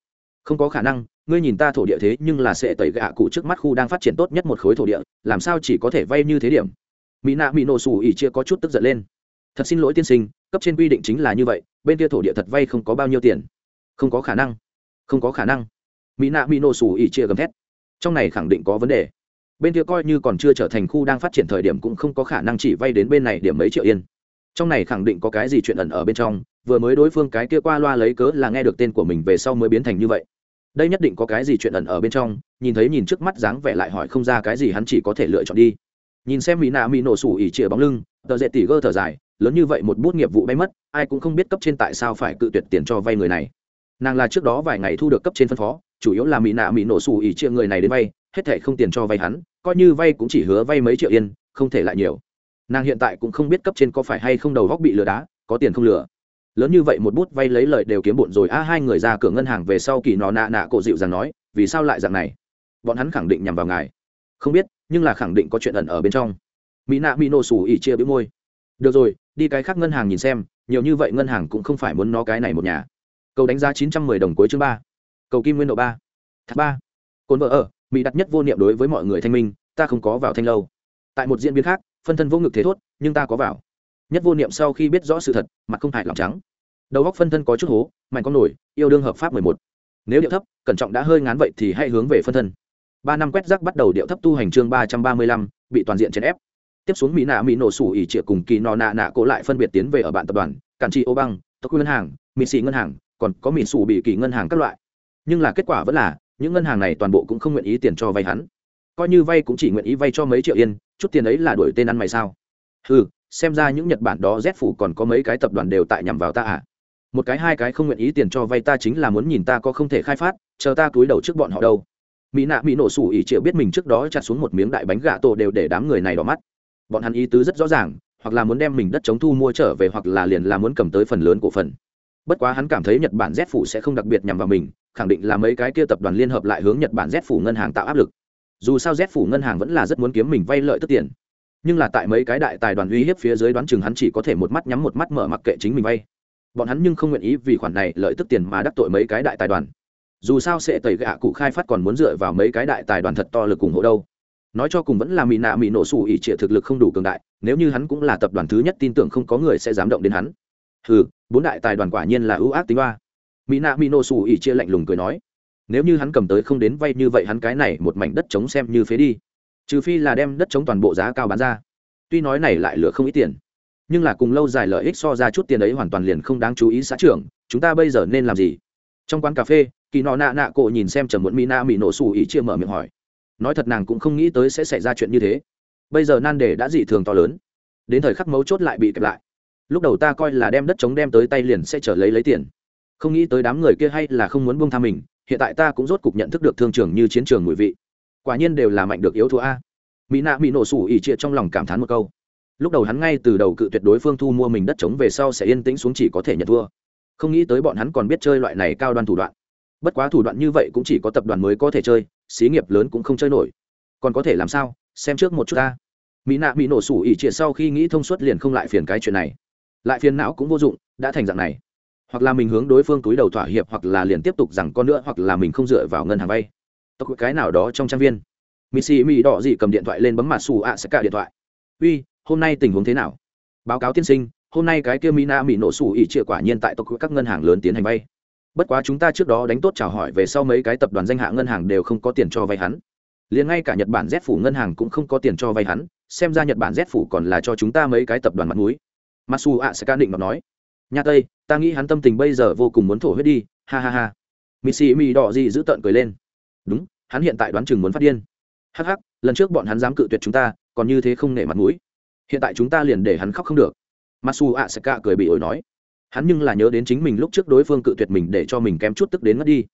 không có khả năng, ngươi nhìn ta thổ địa thế nhưng là sẽ tẩy gạ cụ trước mắt khu đang phát triển tốt nhất một khối thổ địa, làm sao chỉ có thể vay như thế điểm? Mỹ nạ mỹ nổ xù ỉ chia có chút tức giận lên. Thật xin lỗi tiên sinh, cấp trên quy định chính là như vậy, bên kia thổ địa thật vay không có bao nhiêu tiền. Không có khả năng. Không có khả năng. Mỹ nạ mỹ nổ xù ỉ chia gầm thét. Trong này khẳng định có vấn đề. Bên kia coi như còn chưa trở thành khu đang phát triển thời điểm cũng không có khả năng chỉ vay đến bên này điểm mấy triệu yên. Trong này khẳng định có cái gì chuyện ẩn ở bên trong, vừa mới đối phương cái kia qua loa lấy cớ là nghe được tên của mình về sau mới biến thành như vậy đây nhất định có cái gì chuyện ẩn ở bên trong, nhìn thấy nhìn trước mắt dáng vẻ lại hỏi không ra cái gì hắn chỉ có thể lựa chọn đi. Nhìn xem mỹ nạ mỹ nổ sủ ỉ chĩa bóng lưng, tờ dệt tỉ gơ thở dài, lớn như vậy một bút nghiệp vụ bay mất, ai cũng không biết cấp trên tại sao phải cự tuyệt tiền cho vay người này. Nàng là trước đó vài ngày thu được cấp trên phân phó, chủ yếu là mỹ nạ mỹ nổ sủ ỉ chĩa người này đến vay, hết thể không tiền cho vay hắn, coi như vay cũng chỉ hứa vay mấy triệu yên, không thể lại nhiều. Nàng hiện tại cũng không biết cấp trên có phải hay không đầu góc bị lừa đá, có tiền không lừa lớn như vậy một bút vay lấy lời đều kiếm bộn rồi, a, hai người ra cửa ngân hàng về sau kỳ nọ nạ nạ cổ dịu rằng nói, vì sao lại dạng này? Bọn hắn khẳng định nhằm vào ngài. Không biết, nhưng là khẳng định có chuyện ẩn ở bên trong. Mỹ nạ mỹ nổ xù ỉ chia bĩu môi. Được rồi, đi cái khác ngân hàng nhìn xem, nhiều như vậy ngân hàng cũng không phải muốn nó cái này một nhà. Cầu đánh giá chín trăm mười đồng cuối chương ba. Cầu kim nguyên độ ba. Thác ba. Cồn vợ ở, mỹ đặt nhất vô niệm đối với mọi người thanh minh, ta không có vào thanh lâu. Tại một diễn biến khác, phân thân vô ngực thế thốt, nhưng ta có vào nhất vô niệm sau khi biết rõ sự thật, mặt không hại lòng trắng. Đầu góc phân thân có chút hố, mạnh con nổi, yêu đương hợp pháp mười một. Nếu điệu thấp, cẩn trọng đã hơi ngán vậy thì hãy hướng về phân thân. Ba năm quét rác bắt đầu điệu thấp tu hành chương ba trăm ba mươi lăm, bị toàn diện chèn ép. Tiếp xuống mỹ nạ mỹ nổ sủ ỉ trịa cùng kỳ nọ nạ nạ cổ lại phân biệt tiến về ở bạn tập đoàn, cản trị ô băng, tộc ngân hàng, mỹ xì ngân hàng, còn có mỹ sủ bị kỳ ngân hàng các loại. Nhưng là kết quả vẫn là, những ngân hàng này toàn bộ cũng không nguyện ý tiền cho vay hắn. Coi như vay cũng chỉ nguyện ý vay cho mấy triệu yên, chút tiền ấy là đổi tên ăn mày sao? Ừ xem ra những nhật bản đó z phủ còn có mấy cái tập đoàn đều tại nhằm vào ta à? Một cái, hai cái không nguyện ý tiền cho vay ta chính là muốn nhìn ta có không thể khai phát, chờ ta túi đầu trước bọn họ đâu. Mỹ nạ, mỹ nổ sủ ỉ triệu biết mình trước đó chặt xuống một miếng đại bánh gà tổ đều để đám người này đỏ mắt. Bọn hắn ý tứ rất rõ ràng, hoặc là muốn đem mình đất chống thu mua trở về, hoặc là liền là muốn cầm tới phần lớn cổ phần. Bất quá hắn cảm thấy nhật bản z phủ sẽ không đặc biệt nhằm vào mình, khẳng định là mấy cái kia tập đoàn liên hợp lại hướng nhật bản z phủ ngân hàng tạo áp lực. Dù sao z phủ ngân hàng vẫn là rất muốn kiếm mình vay lợi tức tiền nhưng là tại mấy cái đại tài đoàn uy hiếp phía dưới đoán chừng hắn chỉ có thể một mắt nhắm một mắt mở mặc kệ chính mình vay. Bọn hắn nhưng không nguyện ý vì khoản này lợi tức tiền mà đắc tội mấy cái đại tài đoàn. Dù sao sẽ tẩy gạ cụ khai phát còn muốn dựa vào mấy cái đại tài đoàn thật to lực ủng hộ đâu. Nói cho cùng vẫn là mỹ nạ mỹ nổ xù ỉ trịa thực lực không đủ cường đại, nếu như hắn cũng là tập đoàn thứ nhất tin tưởng không có người sẽ dám động đến hắn. Ừ bốn đại tài đoàn quả nhiên là ưu ác tính ba mỹ nạ mỹ nổ xù ỉ chia lạnh lùng cười nói, nếu như hắn cầm tới không đến vay như vậy hắn cái này một mảnh đất trống xem như phế đi trừ phi là đem đất chống toàn bộ giá cao bán ra. Tuy nói này lại lựa không ít tiền, nhưng là cùng lâu dài lợi ích so ra chút tiền ấy hoàn toàn liền không đáng chú ý xã trưởng, chúng ta bây giờ nên làm gì? Trong quán cà phê, kỳ nọ nạ nạ cộ nhìn xem trầm muộn mỹ na mỹ nổ xù ý chia mở miệng hỏi. Nói thật nàng cũng không nghĩ tới sẽ xảy ra chuyện như thế. Bây giờ nan đề đã dị thường to lớn. Đến thời khắc mấu chốt lại bị kẹp lại. Lúc đầu ta coi là đem đất chống đem tới tay liền sẽ trở lấy lấy tiền. Không nghĩ tới đám người kia hay là không muốn buông tha mình, hiện tại ta cũng rốt cục nhận thức được thương trường như chiến trường mùi vị quả nhiên đều là mạnh được yếu thua a. Mỹ nạ Mỹ nổ sủ ỉ chia trong lòng cảm thán một câu. Lúc đầu hắn ngay từ đầu cự tuyệt đối phương thu mua mình đất trống về sau sẽ yên tĩnh xuống chỉ có thể nhận thua. Không nghĩ tới bọn hắn còn biết chơi loại này cao đoan thủ đoạn. Bất quá thủ đoạn như vậy cũng chỉ có tập đoàn mới có thể chơi, xí nghiệp lớn cũng không chơi nổi. Còn có thể làm sao? Xem trước một chút ta. Mỹ nạ Mỹ nổ sủ ỉ chia sau khi nghĩ thông suốt liền không lại phiền cái chuyện này. Lại phiền não cũng vô dụng, đã thành dạng này. Hoặc là mình hướng đối phương túi đầu thỏa hiệp, hoặc là liền tiếp tục rằng con nữa, hoặc là mình không dựa vào ngân hàng vay tộc cái nào đó trong trang viên. Missy mỹ đỏ dị cầm điện thoại lên bấm mặt xù ạ sẽ cả điện thoại. Uy, hôm nay tình huống thế nào? Báo cáo tiên sinh, hôm nay cái kia mina mỹ nổ xù ỉ chĩa quả nhiên tại tộc các ngân hàng lớn tiến hành vay. Bất quá chúng ta trước đó đánh tốt chào hỏi về sau mấy cái tập đoàn danh hạ ngân hàng đều không có tiền cho vay hắn. Liền ngay cả nhật bản z phủ ngân hàng cũng không có tiền cho vay hắn, xem ra nhật bản z phủ còn là cho chúng ta mấy cái tập đoàn mặt mũi. Masu a sẽ ca định mà nói. Nhà tây, ta nghĩ hắn tâm tình bây giờ vô cùng muốn thổ huyết đi, ha ha ha. Missy mi đỏ gì giữ tợn cười lên đúng, hắn hiện tại đoán chừng muốn phát điên. Hắc hắc, lần trước bọn hắn dám cự tuyệt chúng ta, còn như thế không nể mặt mũi. Hiện tại chúng ta liền để hắn khóc không được. Masu a sẽ ca cười bị ổi nói. Hắn nhưng là nhớ đến chính mình lúc trước đối phương cự tuyệt mình để cho mình kém chút tức đến mất đi.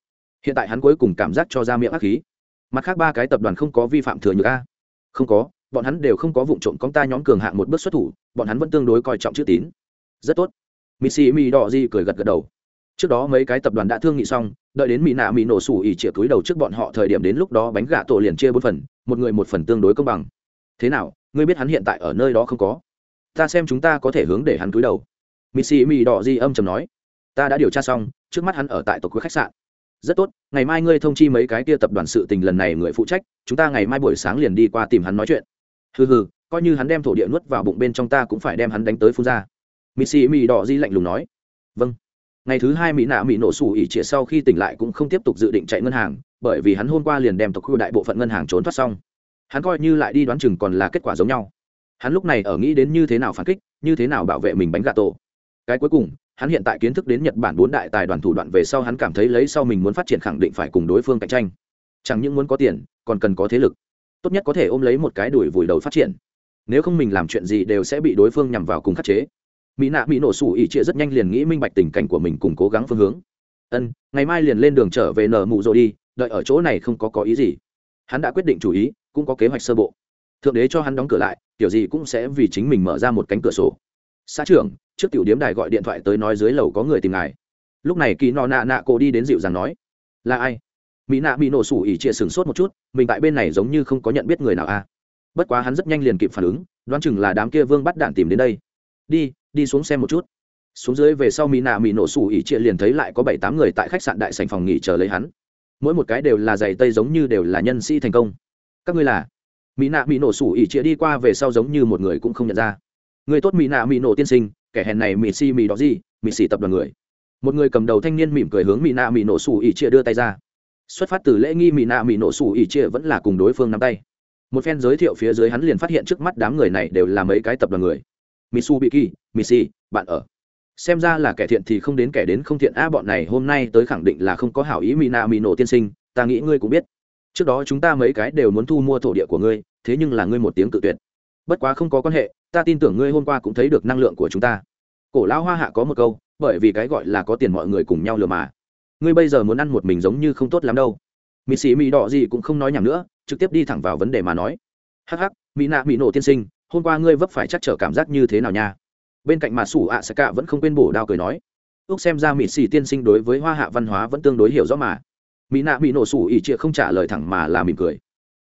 Hiện tại hắn cuối cùng cảm giác cho ra miệng ác khí. Mặt khác ba cái tập đoàn không có vi phạm thừa nhược a. Không có, bọn hắn đều không có vụ trộm công ta nhóm cường hạng một bước xuất thủ, bọn hắn vẫn tương đối coi trọng chữ tín. Rất tốt. Missy mi đỏ di cười gật gật đầu trước đó mấy cái tập đoàn đã thương nghị xong, đợi đến mỹ nạ mỹ nổ sủ ỉ chĩa túi đầu trước bọn họ thời điểm đến lúc đó bánh gà tổ liền chia bốn phần, một người một phần tương đối công bằng. Thế nào, ngươi biết hắn hiện tại ở nơi đó không có? Ta xem chúng ta có thể hướng để hắn túi đầu. Missy mỹ đỏ di âm chầm nói. Ta đã điều tra xong, trước mắt hắn ở tại tộc cuối khách sạn. Rất tốt, ngày mai ngươi thông chi mấy cái kia tập đoàn sự tình lần này người phụ trách, chúng ta ngày mai buổi sáng liền đi qua tìm hắn nói chuyện. Hừ hừ, coi như hắn đem thổ địa nuốt vào bụng bên trong ta cũng phải đem hắn đánh tới phun ra. Missy mỹ đỏ di lạnh lùng nói. Vâng ngày thứ hai mỹ nạ mỹ nổ sủ ỉ trịa sau khi tỉnh lại cũng không tiếp tục dự định chạy ngân hàng, bởi vì hắn hôm qua liền đem tộc khu đại bộ phận ngân hàng trốn thoát xong. Hắn coi như lại đi đoán chừng còn là kết quả giống nhau. Hắn lúc này ở nghĩ đến như thế nào phản kích, như thế nào bảo vệ mình bánh gà tổ. Cái cuối cùng, hắn hiện tại kiến thức đến nhật bản bốn đại tài đoàn thủ đoạn về sau hắn cảm thấy lấy sau mình muốn phát triển khẳng định phải cùng đối phương cạnh tranh. Chẳng những muốn có tiền, còn cần có thế lực. Tốt nhất có thể ôm lấy một cái đuổi vùi đầu phát triển. Nếu không mình làm chuyện gì đều sẽ bị đối phương nhằm vào cùng khắc chế mỹ nạ mỹ nổ sủ ỉ chia rất nhanh liền nghĩ minh bạch tình cảnh của mình cùng cố gắng phương hướng. Ân, ngày mai liền lên đường trở về nở mụ rồi đi, đợi ở chỗ này không có có ý gì. Hắn đã quyết định chủ ý, cũng có kế hoạch sơ bộ. Thượng đế cho hắn đóng cửa lại, kiểu gì cũng sẽ vì chính mình mở ra một cánh cửa sổ. Xã trưởng, trước tiểu điếm đài gọi điện thoại tới nói dưới lầu có người tìm ngài. Lúc này kỳ nọ nạ nạ cô đi đến dịu dàng nói, là ai? Mỹ nạ bị nổ sủ ỉ chia sừng sốt một chút, mình tại bên này giống như không có nhận biết người nào a bất quá hắn rất nhanh liền kịp phản ứng, đoán chừng là đám kia vương bắt đạn tìm đến đây. Đi đi xuống xem một chút. Xuống dưới về sau mỹ nạ mỹ nổ sủ ỉ chia liền thấy lại có bảy tám người tại khách sạn đại sành phòng nghỉ chờ lấy hắn. Mỗi một cái đều là giày tây giống như đều là nhân sĩ thành công. Các ngươi là? Mỹ nạ mỹ nổ sủ ỉ chia đi qua về sau giống như một người cũng không nhận ra. Người tốt mỹ nạ mỹ nổ tiên sinh, kẻ hèn này mỹ si mỹ đó gì mỹ xỉ tập đoàn người. Một người cầm đầu thanh niên mỉm cười hướng mỹ nạ mỹ nổ Sủ ỉ chia đưa tay ra. Xuất phát từ lễ nghi mỹ nạ mỹ nổ Sủ ỉ chia vẫn là cùng đối phương nắm tay. Một phen giới thiệu phía dưới hắn liền phát hiện trước mắt đám người này đều là mấy cái tập đoàn người mitsubishi, misi, bạn ở. Xem ra là kẻ thiện thì không đến kẻ đến không thiện. A bọn này hôm nay tới khẳng định là không có hảo ý Mina Mino tiên sinh, ta nghĩ ngươi cũng biết. Trước đó chúng ta mấy cái đều muốn thu mua thổ địa của ngươi, thế nhưng là ngươi một tiếng cự tuyệt. Bất quá không có quan hệ, ta tin tưởng ngươi hôm qua cũng thấy được năng lượng của chúng ta. Cổ lão hoa hạ có một câu, bởi vì cái gọi là có tiền mọi người cùng nhau lừa mà. Ngươi bây giờ muốn ăn một mình giống như không tốt lắm đâu. Mỹ sĩ đỏ gì cũng không nói nhảm nữa, trực tiếp đi thẳng vào vấn đề mà nói. Hắc hắc mỹ nạ mỹ nổ tiên sinh hôm qua ngươi vấp phải chắc trở cảm giác như thế nào nha? Bên cạnh mà sủ ạ sẽ cạ vẫn không quên bổ đao cười nói. Ước xem ra mỹ xì tiên sinh đối với hoa hạ văn hóa vẫn tương đối hiểu rõ mà. Mỹ nạ mỹ nổ sủ ỉ trịa không trả lời thẳng mà là mỉm cười.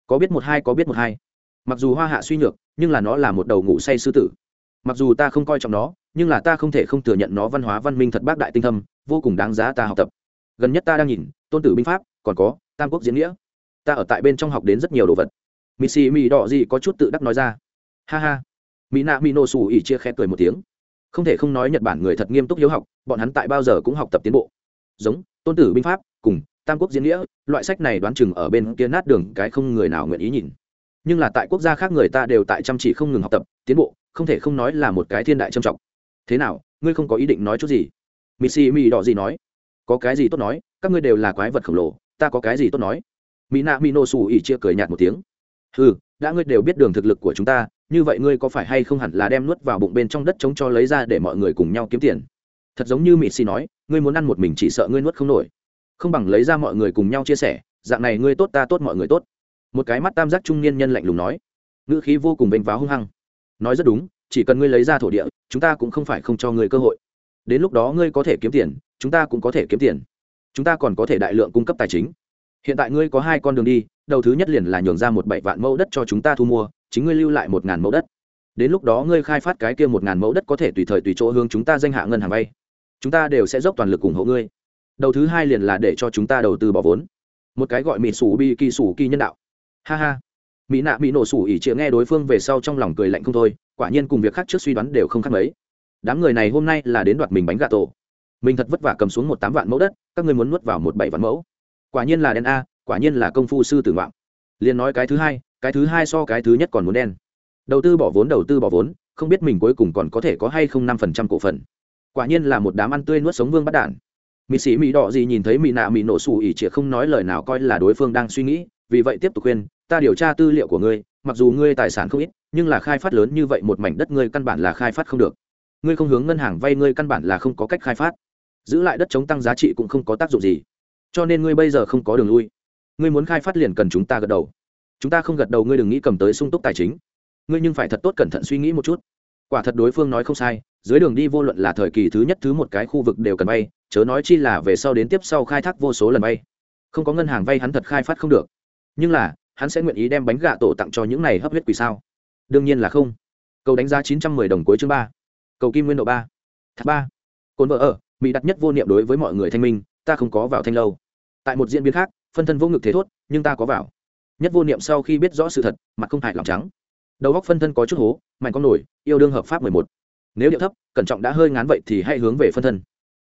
Có biết một hai, có biết một hai. Mặc dù hoa hạ suy nhược, nhưng là nó là một đầu ngủ say sư tử. Mặc dù ta không coi trọng nó, nhưng là ta không thể không thừa nhận nó văn hóa văn minh thật bác đại tinh thâm, vô cùng đáng giá ta học tập. Gần nhất ta đang nhìn, tôn tử binh pháp, còn có, tam quốc diễn nghĩa. Ta ở tại bên trong học đến rất nhiều đồ vật. Mỹ xì mỹ đỏ gì có chút tự đắc nói ra ha ha. Mỹ nạ mỹ nổ xù ỉ chia khẽ cười một tiếng. Không thể không nói nhật bản người thật nghiêm túc hiếu học, bọn hắn tại bao giờ cũng học tập tiến bộ. Giống, tôn tử binh pháp, cùng, tam quốc diễn nghĩa, loại sách này đoán chừng ở bên kia nát đường, cái không người nào nguyện ý nhìn. Nhưng là tại quốc gia khác người ta đều tại chăm chỉ không ngừng học tập, tiến bộ, không thể không nói là một cái thiên đại trầm trọng. Thế nào, ngươi không có ý định nói chút gì? Missy mi đỏ gì nói. Có cái gì tốt nói, các ngươi đều là quái vật khổng lồ, ta có cái gì tốt nói? Mỹ nạ mỹ nổ xù ỉ chia cười nhạt một tiếng. Ừ đã ngươi đều biết đường thực lực của chúng ta như vậy ngươi có phải hay không hẳn là đem nuốt vào bụng bên trong đất chống cho lấy ra để mọi người cùng nhau kiếm tiền? Thật giống như mỹ xì nói, ngươi muốn ăn một mình chỉ sợ ngươi nuốt không nổi. Không bằng lấy ra mọi người cùng nhau chia sẻ, dạng này ngươi tốt ta tốt mọi người tốt. Một cái mắt tam giác trung niên nhân lạnh lùng nói. Ngữ khí vô cùng vênh váo hung hăng. Nói rất đúng, chỉ cần ngươi lấy ra thổ địa, chúng ta cũng không phải không cho ngươi cơ hội. Đến lúc đó ngươi có thể kiếm tiền, chúng ta cũng có thể kiếm tiền. Chúng ta còn có thể đại lượng cung cấp tài chính. Hiện tại ngươi có hai con đường đi, đầu thứ nhất liền là nhường ra một bảy vạn mẫu đất cho chúng ta thu mua chính ngươi lưu lại một ngàn mẫu đất. Đến lúc đó ngươi khai phát cái kia một ngàn mẫu đất có thể tùy thời tùy chỗ hướng chúng ta danh hạ ngân hàng vay. Chúng ta đều sẽ dốc toàn lực ủng hộ ngươi. Đầu thứ hai liền là để cho chúng ta đầu tư bỏ vốn. Một cái gọi mỹ sủ bi kỳ sủ kỳ nhân đạo. Ha ha. Mỹ nạ mỹ nổ sủ ỉ chịa nghe đối phương về sau trong lòng cười lạnh không thôi, quả nhiên cùng việc khác trước suy đoán đều không khác mấy. Đám người này hôm nay là đến đoạt mình bánh gà tổ. Mình thật vất vả cầm xuống một tám vạn mẫu đất, các ngươi muốn nuốt vào một bảy vạn mẫu. Quả nhiên là đen a, quả nhiên là công phu sư tử vọng liền nói cái thứ hai cái thứ hai so cái thứ nhất còn muốn đen. Đầu tư bỏ vốn, đầu tư bỏ vốn, không biết mình cuối cùng còn có thể có hay không năm phần trăm cổ phần. Quả nhiên là một đám ăn tươi nuốt sống vương bắt đản. Mỹ sĩ mỹ đỏ gì nhìn thấy mỹ nạ mỹ nổ xù ỉ chĩa không nói lời nào coi là đối phương đang suy nghĩ, vì vậy tiếp tục khuyên, ta điều tra tư liệu của ngươi, mặc dù ngươi tài sản không ít, nhưng là khai phát lớn như vậy một mảnh đất ngươi căn bản là khai phát không được. Ngươi không hướng ngân hàng vay ngươi căn bản là không có cách khai phát. Giữ lại đất chống tăng giá trị cũng không có tác dụng gì. Cho nên ngươi bây giờ không có đường lui. Ngươi muốn khai phát liền cần chúng ta gật đầu chúng ta không gật đầu, ngươi đừng nghĩ cầm tới sung túc tài chính. Ngươi nhưng phải thật tốt cẩn thận suy nghĩ một chút. Quả thật đối phương nói không sai, dưới đường đi vô luận là thời kỳ thứ nhất, thứ một cái khu vực đều cần vay, chớ nói chi là về sau đến tiếp sau khai thác vô số lần vay. Không có ngân hàng vay hắn thật khai phát không được. Nhưng là, hắn sẽ nguyện ý đem bánh gà tổ tặng cho những này hấp huyết quỷ sao? Đương nhiên là không. Cầu đánh giá chín trăm mười đồng cuối chương ba. Cầu kim nguyên độ ba. Thác ba. Cồn vợ ở, mỹ đặt nhất vô niệm đối với mọi người thanh minh, ta không có vào thanh lâu. Tại một diễn biến khác, phân thân vô ngực thế thốt, nhưng ta có vào nhất vô niệm sau khi biết rõ sự thật, mặt không hại lòng trắng. Đầu góc phân thân có chút hố, mạnh con nổi, yêu đương hợp pháp mười một. Nếu điệu thấp, cẩn trọng đã hơi ngán vậy thì hãy hướng về phân thân.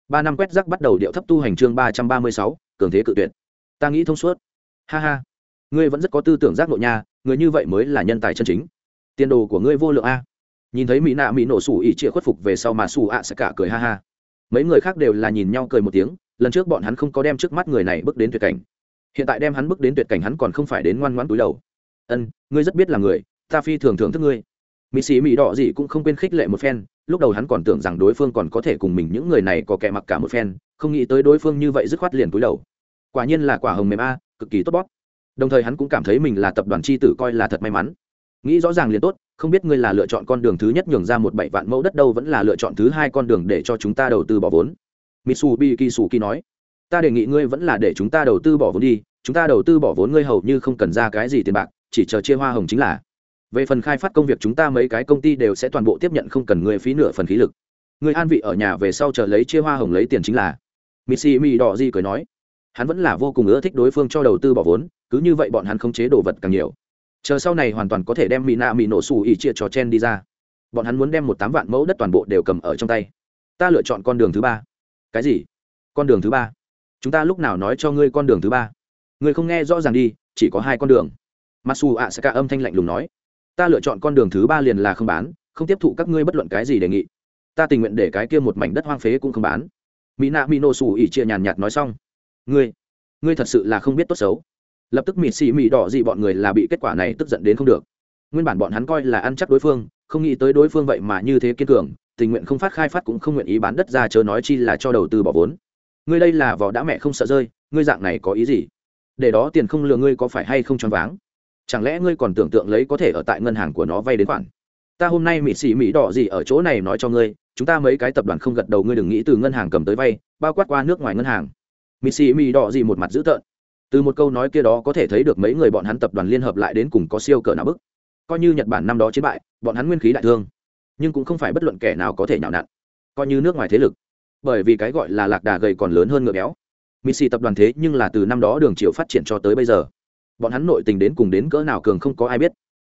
Ba năm quét rác bắt đầu điệu thấp tu hành chương ba trăm ba mươi sáu, cường thế cự tuyệt. Ta nghĩ thông suốt. Ha ha. Ngươi vẫn rất có tư tưởng giác nội nha, người như vậy mới là nhân tài chân chính. Tiền đồ của ngươi vô lượng a. Nhìn thấy mỹ nạ mỹ nổ sủ ỉ chia khuất phục về sau mà sủ ạ sẽ cả cười ha ha. Mấy người khác đều là nhìn nhau cười một tiếng, lần trước bọn hắn không có đem trước mắt người này bước đến tuyệt cảnh hiện tại đem hắn bước đến tuyệt cảnh hắn còn không phải đến ngoan ngoãn túi đầu. Ân, ngươi rất biết là người, ta phi thường thưởng thức ngươi. Mỹ sĩ mỹ đỏ gì cũng không quên khích lệ một phen, lúc đầu hắn còn tưởng rằng đối phương còn có thể cùng mình những người này có kẻ mặc cả một phen, không nghĩ tới đối phương như vậy dứt khoát liền túi đầu. Quả nhiên là quả hồng mềm a, cực kỳ tốt bóp. Đồng thời hắn cũng cảm thấy mình là tập đoàn c h i tử coi là thật may mắn. Nghĩ rõ ràng liền tốt, không biết ngươi là lựa chọn con đường thứ nhất nhường ra một bảy vạn mẫu đất đâu vẫn là lựa chọn thứ hai con đường để cho chúng ta đầu tư bỏ vốn. Mitsubi kỳ nói ta đề nghị ngươi vẫn là để chúng ta đầu tư bỏ vốn đi, chúng ta đầu tư bỏ vốn ngươi hầu như không cần ra cái gì tiền bạc, chỉ chờ chia hoa hồng chính là. Về phần khai phát công việc chúng ta mấy cái công ty đều sẽ toàn bộ tiếp nhận không cần ngươi phí nửa phần khí lực. Người an vị ở nhà về sau chờ lấy chia hoa hồng lấy tiền chính là. Missy mi đỏ di cười nói. Hắn vẫn là vô cùng ưa thích đối phương cho đầu tư bỏ vốn, cứ như vậy bọn hắn không chế đồ vật càng nhiều. Chờ sau này hoàn toàn có thể đem mỹ nạ mỹ nổ xù ỉ chia trò chen đi ra. Bọn hắn muốn đem một tám vạn mẫu đất toàn bộ đều cầm ở trong tay. Ta lựa chọn con đường thứ ba. Cái gì? Con đường thứ ba chúng ta lúc nào nói cho ngươi con đường thứ ba? Ngươi không nghe rõ ràng đi, chỉ có hai con đường. Masu a sẽ cả âm thanh lạnh lùng nói. Ta lựa chọn con đường thứ ba liền là không bán, không tiếp thụ các ngươi bất luận cái gì đề nghị. Ta tình nguyện để cái kia một mảnh đất hoang phế cũng không bán. Mỹ nạ mỹ nổ xù ỉ chia nhàn nhạt nói xong. Ngươi ngươi thật sự là không biết tốt xấu. Lập tức mịt xì mị đỏ dị bọn người là bị kết quả này tức giận đến không được. Nguyên bản bọn hắn coi là ăn chắc đối phương, không nghĩ tới đối phương vậy mà như thế kiên cường, tình nguyện không phát khai phát cũng không nguyện ý bán đất ra chớ nói chi là cho đầu tư bỏ vốn ngươi đây là vỏ đã mẹ không sợ rơi, ngươi dạng này có ý gì? Để đó tiền không lừa ngươi có phải hay không choáng váng? Chẳng lẽ ngươi còn tưởng tượng lấy có thể ở tại ngân hàng của nó vay đến khoản? Ta hôm nay mỹ xỉ mỹ đỏ gì ở chỗ này nói cho ngươi, chúng ta mấy cái tập đoàn không gật đầu ngươi đừng nghĩ từ ngân hàng cầm tới vay, bao quát qua nước ngoài ngân hàng. Mỹ xỉ mỹ đỏ gì một mặt dữ tợn. Từ một câu nói kia đó có thể thấy được mấy người bọn hắn tập đoàn liên hợp lại đến cùng có siêu cỡ nào bức. Coi như nhật bản năm đó chiến bại, bọn hắn nguyên khí đại thương. Nhưng cũng không phải bất luận kẻ nào có thể nhào nặn. Coi như nước ngoài thế lực bởi vì cái gọi là lạc đà gầy còn lớn hơn ngựa béo. Missy tập đoàn thế nhưng là từ năm đó đường triều phát triển cho tới bây giờ. Bọn hắn nội tình đến cùng đến cỡ nào cường không có ai biết.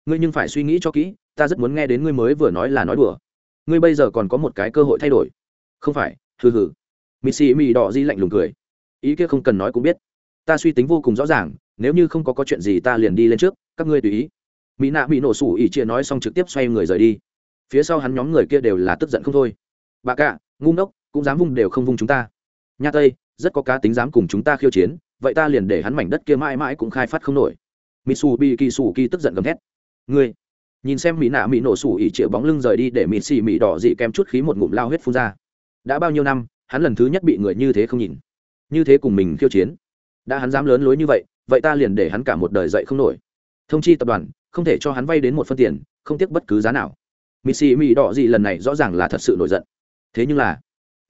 Ngươi nhưng phải suy nghĩ cho kỹ, ta rất muốn nghe đến ngươi mới vừa nói là nói đùa. Ngươi bây giờ còn có một cái cơ hội thay đổi. Không phải, hừ hừ. Missy mì đỏ di lạnh lùng cười. Ý kia không cần nói cũng biết. Ta suy tính vô cùng rõ ràng, nếu như không có có chuyện gì ta liền đi lên trước, các ngươi tùy ý. Mỹ nạ bị nổ sủ ỉ chia nói xong trực tiếp xoay người rời đi. Phía sau hắn nhóm người kia đều là tức giận không thôi. Bà cạ, ngu ngốc cũng dám vung đều không vung chúng ta. Nha tây, rất có cá tính dám cùng chúng ta khiêu chiến, vậy ta liền để hắn mảnh đất kia mãi mãi cũng khai phát không nổi. Mitsu bi kỳ sủ kỳ tức giận gầm thét. Ngươi, nhìn xem mỹ nạ mỹ nổ sủ ỉ chĩa bóng lưng rời đi để mỹ xì mỹ đỏ dị kem chút khí một ngụm lao huyết phun ra. Đã bao nhiêu năm, hắn lần thứ nhất bị người như thế không nhìn. Như thế cùng mình khiêu chiến. Đã hắn dám lớn lối như vậy vậy ta liền để hắn cả một đời dậy không nổi. Thông chi tập đoàn, không thể cho hắn vay đến một phân tiền, không tiếc bất cứ giá nào. Missy mỹ đỏ dị lần này rõ ràng là thật sự nổi giận. Thế nhưng là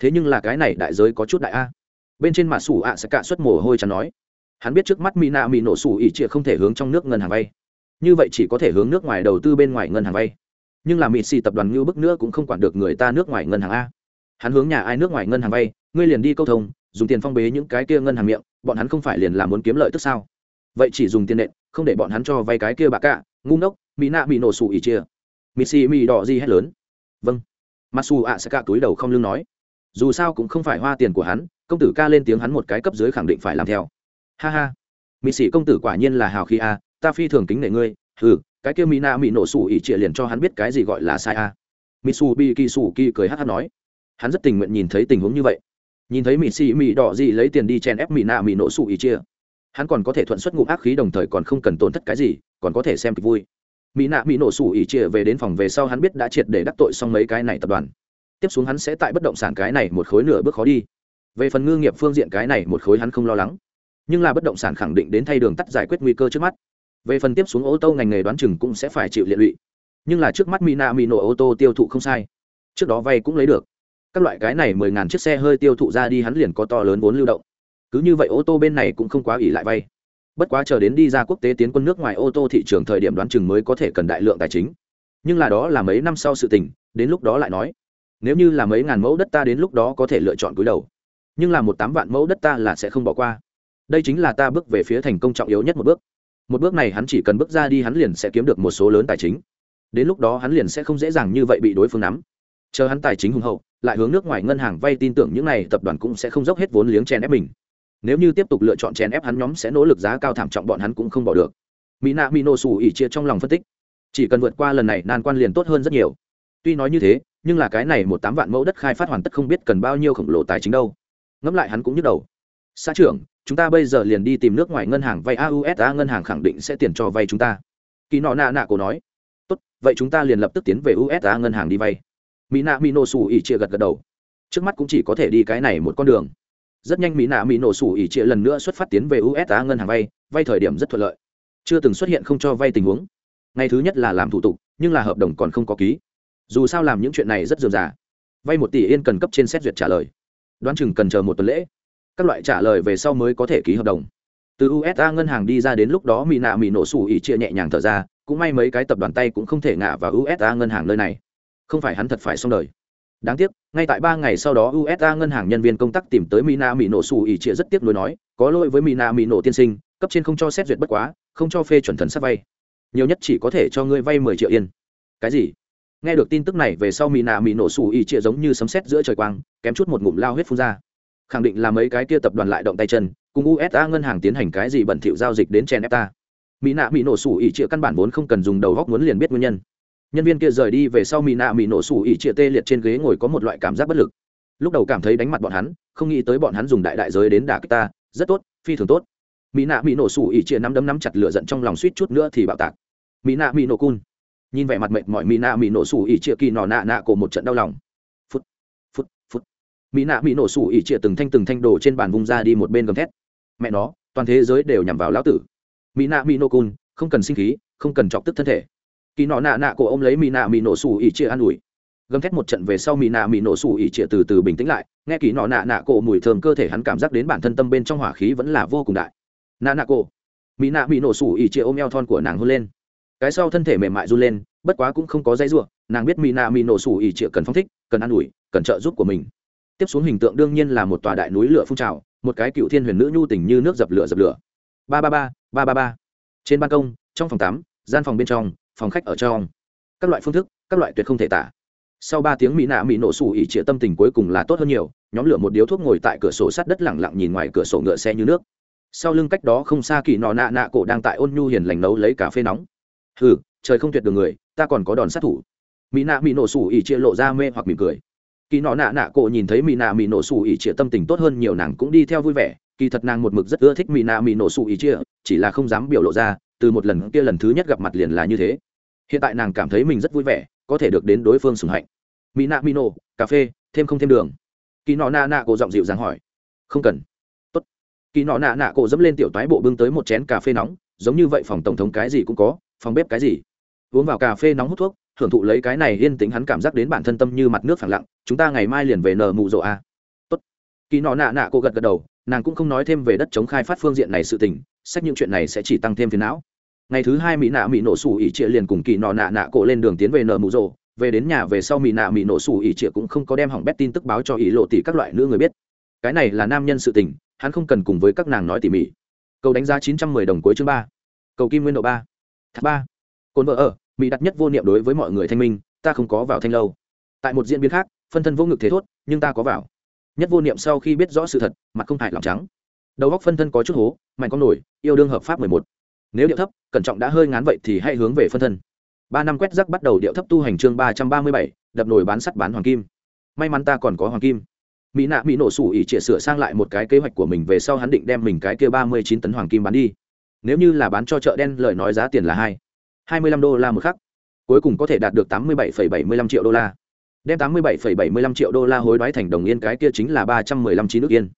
thế nhưng là cái này đại giới có chút đại a. Bên trên mặt sủ ạ sẽ cạ xuất mồ hôi chắn nói. Hắn biết trước mắt mỹ nạ mỹ nổ sủ ỉ trịa không thể hướng trong nước ngân hàng vay. Như vậy chỉ có thể hướng nước ngoài đầu tư bên ngoài ngân hàng vay. Nhưng là mỹ xì tập đoàn như bức nữa cũng không quản được người ta nước ngoài ngân hàng a. Hắn hướng nhà ai nước ngoài ngân hàng vay, ngươi liền đi câu thông, dùng tiền phong bế những cái kia ngân hàng miệng, bọn hắn không phải liền làm muốn kiếm lợi tức sao? Vậy chỉ dùng tiền nện, không để bọn hắn cho vay cái kia bạc cả ngu ngốc mỹ nạ bị nổ sủ ỉ chia missy mỹ đỏ gì hết lớn. Vâng. Masu ạ sẽ cả túi đầu không lương nói dù sao cũng không phải hoa tiền của hắn, công tử ca lên tiếng hắn một cái cấp dưới khẳng định phải làm theo. Ha ha. Missy công tử quả nhiên là hào khí a, ta phi thường kính nể ngươi ừ cái kia mỹ na mỹ nổ sủ ỉ chia liền cho hắn biết cái gì gọi là sai a. Mitsu bi kỳ sủ kỳ cười hát hát nói. Hắn rất tình nguyện nhìn thấy tình huống như vậy. Nhìn thấy mỹ sĩ mỹ đỏ gì lấy tiền đi chèn ép mỹ na mỹ nổ sủ ỉ chia hắn còn có thể thuận xuất ngụ ác khí đồng thời còn không cần tổn thất cái gì, còn có thể xem kịch vui. Mỹ nạ mỹ nổ sủ ỉ chia về đến phòng về sau hắn biết đã triệt để đắc tội xong mấy cái này tập đoàn tiếp xuống hắn sẽ tại bất động sản cái này một khối nửa bước khó đi. Về phần ngư nghiệp phương diện cái này một khối hắn không lo lắng. Nhưng là bất động sản khẳng định đến thay đường tắt giải quyết nguy cơ trước mắt. Về phần tiếp xuống ô tô ngành nghề đoán chừng cũng sẽ phải chịu liệt lụy. Nhưng là trước mắt mina nạ nổ ô tô tiêu thụ không sai. Trước đó vay cũng lấy được. Các loại cái này mười ngàn chiếc xe hơi tiêu thụ ra đi hắn liền có to lớn vốn lưu động. Cứ như vậy ô tô bên này cũng không quá ỉ lại vay. Bất quá chờ đến đi ra quốc tế tiến quân nước ngoài ô tô thị trường thời điểm đoán chừng mới có thể cần đại lượng tài chính. Nhưng là đó là mấy năm sau sự tình, đến lúc đó lại nói nếu như là mấy ngàn mẫu đất ta đến lúc đó có thể lựa chọn cúi đầu. Nhưng là một tám vạn mẫu đất ta là sẽ không bỏ qua. Đây chính là ta bước về phía thành công trọng yếu nhất một bước. Một bước này hắn chỉ cần bước ra đi hắn liền sẽ kiếm được một số lớn tài chính. Đến lúc đó hắn liền sẽ không dễ dàng như vậy bị đối phương nắm. Chờ hắn tài chính hùng hậu, lại hướng nước ngoài ngân hàng vay tin tưởng những này tập đoàn cũng sẽ không dốc hết vốn liếng chèn ép mình. Nếu như tiếp tục lựa chọn chèn ép hắn, nhóm sẽ nỗ lực giá cao thảm trọng bọn hắn cũng không bỏ được. Mỹ nạ mỹ nổ xù ỉ chia trong lòng phân tích. Chỉ cần vượt qua lần này, nan quan liền tốt hơn rất nhiều. Tuy nói như thế nhưng là cái này một tám vạn mẫu đất khai phát hoàn tất không biết cần bao nhiêu khổng lồ tài chính đâu. Ngẫm lại hắn cũng nhức đầu. Xã trưởng, chúng ta bây giờ liền đi tìm nước ngoài ngân hàng vay ausa ngân hàng khẳng định sẽ tiền cho vay chúng ta. Kỳ nọ nạ nạ cổ nói. Tốt, vậy chúng ta liền lập tức tiến về usa ngân hàng đi vay. Mỹ nạ mỹ nổ xù ỉ chia gật gật đầu. Trước mắt cũng chỉ có thể đi cái này một con đường. Rất nhanh mỹ nạ mỹ nổ xù ỉ chia lần nữa xuất phát tiến về usa ngân hàng vay vay thời điểm rất thuận lợi. Chưa từng xuất hiện không cho vay tình huống. Ngày thứ nhất là làm thủ tục, nhưng là hợp đồng còn không có ký dù sao làm những chuyện này rất dườm già. Vay một tỷ yên cần cấp trên xét duyệt trả lời. Đoán chừng cần chờ một tuần lễ. Các loại trả lời về sau mới có thể ký hợp đồng. Từ usa ngân hàng đi ra đến lúc đó, mỹ nạ mỹ nổ xù ỉ chia nhẹ nhàng thở ra, cũng may mấy cái tập đoàn tay cũng không thể ngả vào usa ngân hàng nơi này. Không phải hắn thật phải xong đời. Đáng tiếc, ngay tại ba ngày sau đó usa ngân hàng nhân viên công tác tìm tới mina mỹ nổ xù ỉ chia rất tiếc nuối nói, có lỗi với mina mỹ nổ tiên sinh, cấp trên không cho xét duyệt bất quá, không cho phê chuẩn thần sắp vay. Nhiều nhất chỉ có thể cho ngươi vay mười triệu yên. Cái gì? Nghe được tin tức này về sau mỹ nạ mỹ nổ xù ỉ chia giống như sấm sét giữa trời quang, kém chút một ngụm lao huyết phun ra. Khẳng định là mấy cái kia tập đoàn lại động tay chân, cùng usa ngân hàng tiến hành cái gì bẩn thỉu giao dịch đến chen ép ta. Mỹ nạ mỹ nổ xù ỉ chia căn bản vốn không cần dùng đầu góc muốn liền biết nguyên nhân. Nhân viên kia rời đi về sau mỹ nạ mỹ nổ xù ỉ chia tê liệt trên ghế ngồi có một loại cảm giác bất lực. Lúc đầu cảm thấy đánh mặt bọn hắn, không nghĩ tới bọn hắn dùng đại đại giới đến đả kích ta, rất tốt, phi thường tốt. Mỹ nạ mỹ nổ xù ỉ chia nắm đấm nắm chặt lửa giận trong lòng suýt chút nữa thì bạo tạc. Mỹ nạ mỹ nổ cun nhìn vẻ mặt mệt mỏi mỹ nạ mỹ nổ xù ỉ chia kỳ nọ nạ nạ cổ một trận đau lòng. Phút phút phút. Mỹ nạ mỹ nổ xù ỉ chia từng thanh từng thanh đồ trên bàn vung ra đi một bên gầm thét. Mẹ nó, toàn thế giới đều nhằm vào lão tử. Mỹ nạ mỹ nổ cun không cần sinh khí, không cần chọc tức thân thể. Kỳ nọ nạ nạ cổ ô m lấy mỹ nạ mỹ nổ xù ỉ chia an ủi. Gầm thét một trận về sau mỹ nạ mỹ nổ xù ỉ chia từ từ bình tĩnh lại, nghe kỳ nọ nạ nạ cổ mùi thơm cơ thể hắn cảm giác đến bản thân tâm bên trong hỏa khí vẫn là vô cùng đại. Nạ nạ cổ. Mỹ nạ mỹ nổ xù ỉ chia ôm eo thon của nàng hôn lên cái sau thân thể mềm mại run lên, bất quá cũng không có dây ruộng nàng biết mỹ nạ mỹ nổ sủ ỉ trịa cần phong thích, cần an ủi, cần trợ giúp của mình. Tiếp xuống hình tượng đương nhiên là một tòa đại núi lửa phun trào, một cái cựu thiên huyền nữ nhu tình như nước dập lửa dập lửa. Ba ba ba ba ba ba. Trên ban công, trong phòng tắm, gian phòng bên trong, phòng khách ở trong. Các loại phương thức, các loại tuyệt không thể tả. Sau ba tiếng mỹ nạ mỹ nổ sủ ỉ trịa tâm tình cuối cùng là tốt hơn nhiều, nhóm lửa một điếu thuốc ngồi tại cửa sổ sát đất lẳng lặng nhìn ngoài cửa sổ ngựa xe như nước. Sau lưng cách đó không xa kỳ nọ nạ nạ cổ đang tại ôn nhu hiền lành nấu lấy cà phê nóng ừ trời không tuyệt được người, ta còn có đòn sát thủ. Mỹ nạ mỹ nổ sủ ỉ chia lộ ra mê hoặc mỉm cười. Kỳ nọ nạ nạ cổ nhìn thấy mỹ nạ mỹ nổ sủ ỉ chia tâm tình tốt hơn nhiều nàng cũng đi theo vui vẻ. Kỳ thật nàng một mực rất ưa thích mỹ nạ mỹ nổ sủ ỉ chia, chỉ là không dám biểu lộ ra, từ một lần kia lần thứ nhất gặp mặt liền là như thế. Hiện tại nàng cảm thấy mình rất vui vẻ, có thể được đến đối phương sùng hạnh. Mỹ nạ mỹ nổ, cà phê, thêm không thêm đường. Kỳ nọ nạ nạ cổ giọng dịu dàng hỏi. Không cần. Tốt. kỳ nọ nạ nạ cổ dẫm lên tiểu toái bộ bưng tới một chén cà phê nóng, giống như vậy phòng tổng thống cái gì cũng có phòng bếp cái gì? Uống vào cà phê nóng hút thuốc, hưởng thụ lấy cái này yên tĩnh hắn cảm giác đến bản thân tâm như mặt nước phẳng lặng, chúng ta ngày mai liền về nờ mụ rộ a à. tốt. Kỳ nọ nạ nạ cô gật gật đầu, nàng cũng không nói thêm về đất chống khai phát phương diện này sự tình, sách những chuyện này sẽ chỉ tăng thêm phiền não. Ngày thứ hai mỹ nạ mỹ nổ sủ ỉ trịa liền cùng kỳ nọ nạ nạ cổ lên đường tiến về nờ mụ rộ, về đến nhà về sau mỹ nạ mỹ nổ sủ ỉ trịa cũng không có đem hỏng bét tin tức báo cho ỉ lộ tỷ các loại nữ người biết. Cái này là nam nhân sự tình, hắn không cần cùng với các nàng nói tỉ mỉ. Cầu đánh giá chín trăm mười đồng cuối chương ba. Cầu kim nguyên độ ba. Thác ba. Cồn vợ ở, mỹ đặt nhất vô niệm đối với mọi người thanh minh, ta không có vào thanh lâu. Tại một diễn biến khác, phân thân vô ngực thế thốt, nhưng ta có vào. Nhất vô niệm sau khi biết rõ sự thật, mặt không hại lòng trắng. Đầu góc phân thân có chút hố, mạnh con nổi, yêu đương hợp pháp mười một. Nếu điệu thấp, cẩn trọng đã hơi ngán vậy thì hãy hướng về phân thân. Ba năm quét rắc bắt đầu điệu thấp tu hành chương ba trăm ba mươi bảy, đập nổi bán sắt bán hoàng kim. May mắn ta còn có hoàng kim. Mỹ nạ mỹ nổ sủ ỉ trịa sửa sang lại một cái kế hoạch của mình, về sau hắn định đem mình cái kia ba mươi chín tấn hoàng kim bán đi nếu như là bán cho chợ đen, lời nói giá tiền là hai hai mươi lăm đô la một khắc, cuối cùng có thể đạt được tám mươi bảy phẩy bảy mươi lăm triệu đô la. Đem tám mươi bảy phẩy bảy mươi lăm triệu đô la hối đoái thành đồng yên, cái kia chính là ba trăm mười lăm chín nước yên.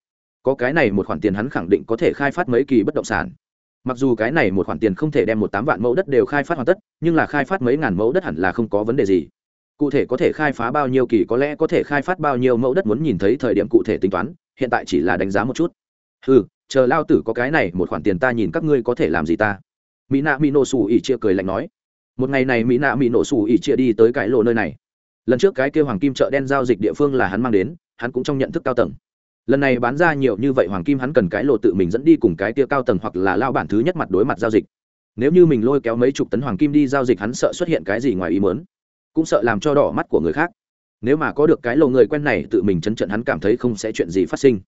Có cái này một khoản tiền hắn khẳng định có thể khai phát mấy kỳ bất động sản. Mặc dù cái này một khoản tiền không thể đem một tám vạn mẫu đất đều khai phát hoàn tất, nhưng là khai phát mấy ngàn mẫu đất hẳn là không có vấn đề gì. Cụ thể có thể khai phá bao nhiêu kỳ, có lẽ có thể khai phát bao nhiêu mẫu đất muốn nhìn thấy thời điểm cụ thể tính toán, hiện tại chỉ là đánh giá một chút. Ừ chờ lao tử có cái này, một khoản tiền ta nhìn các ngươi có thể làm gì ta? Mỹ nạ mỹ nổ xù ỉ chia cười lạnh nói. Một ngày này mỹ nạ mỹ nổ xù ỉ chia đi tới cái lộ nơi này. Lần trước cái kêu hoàng kim chợ đen giao dịch địa phương là hắn mang đến, hắn cũng trong nhận thức cao tầng. Lần này bán ra nhiều như vậy hoàng kim hắn cần cái lộ tự mình dẫn đi cùng cái kia cao tầng hoặc là lao bản thứ nhất mặt đối mặt giao dịch. Nếu như mình lôi kéo mấy chục tấn hoàng kim đi giao dịch hắn sợ xuất hiện cái gì ngoài ý mớn cũng sợ làm cho đỏ mắt của người khác. Nếu mà có được cái lộ người quen này tự mình chấn trận hắn cảm thấy không sẽ chuyện gì phát sinh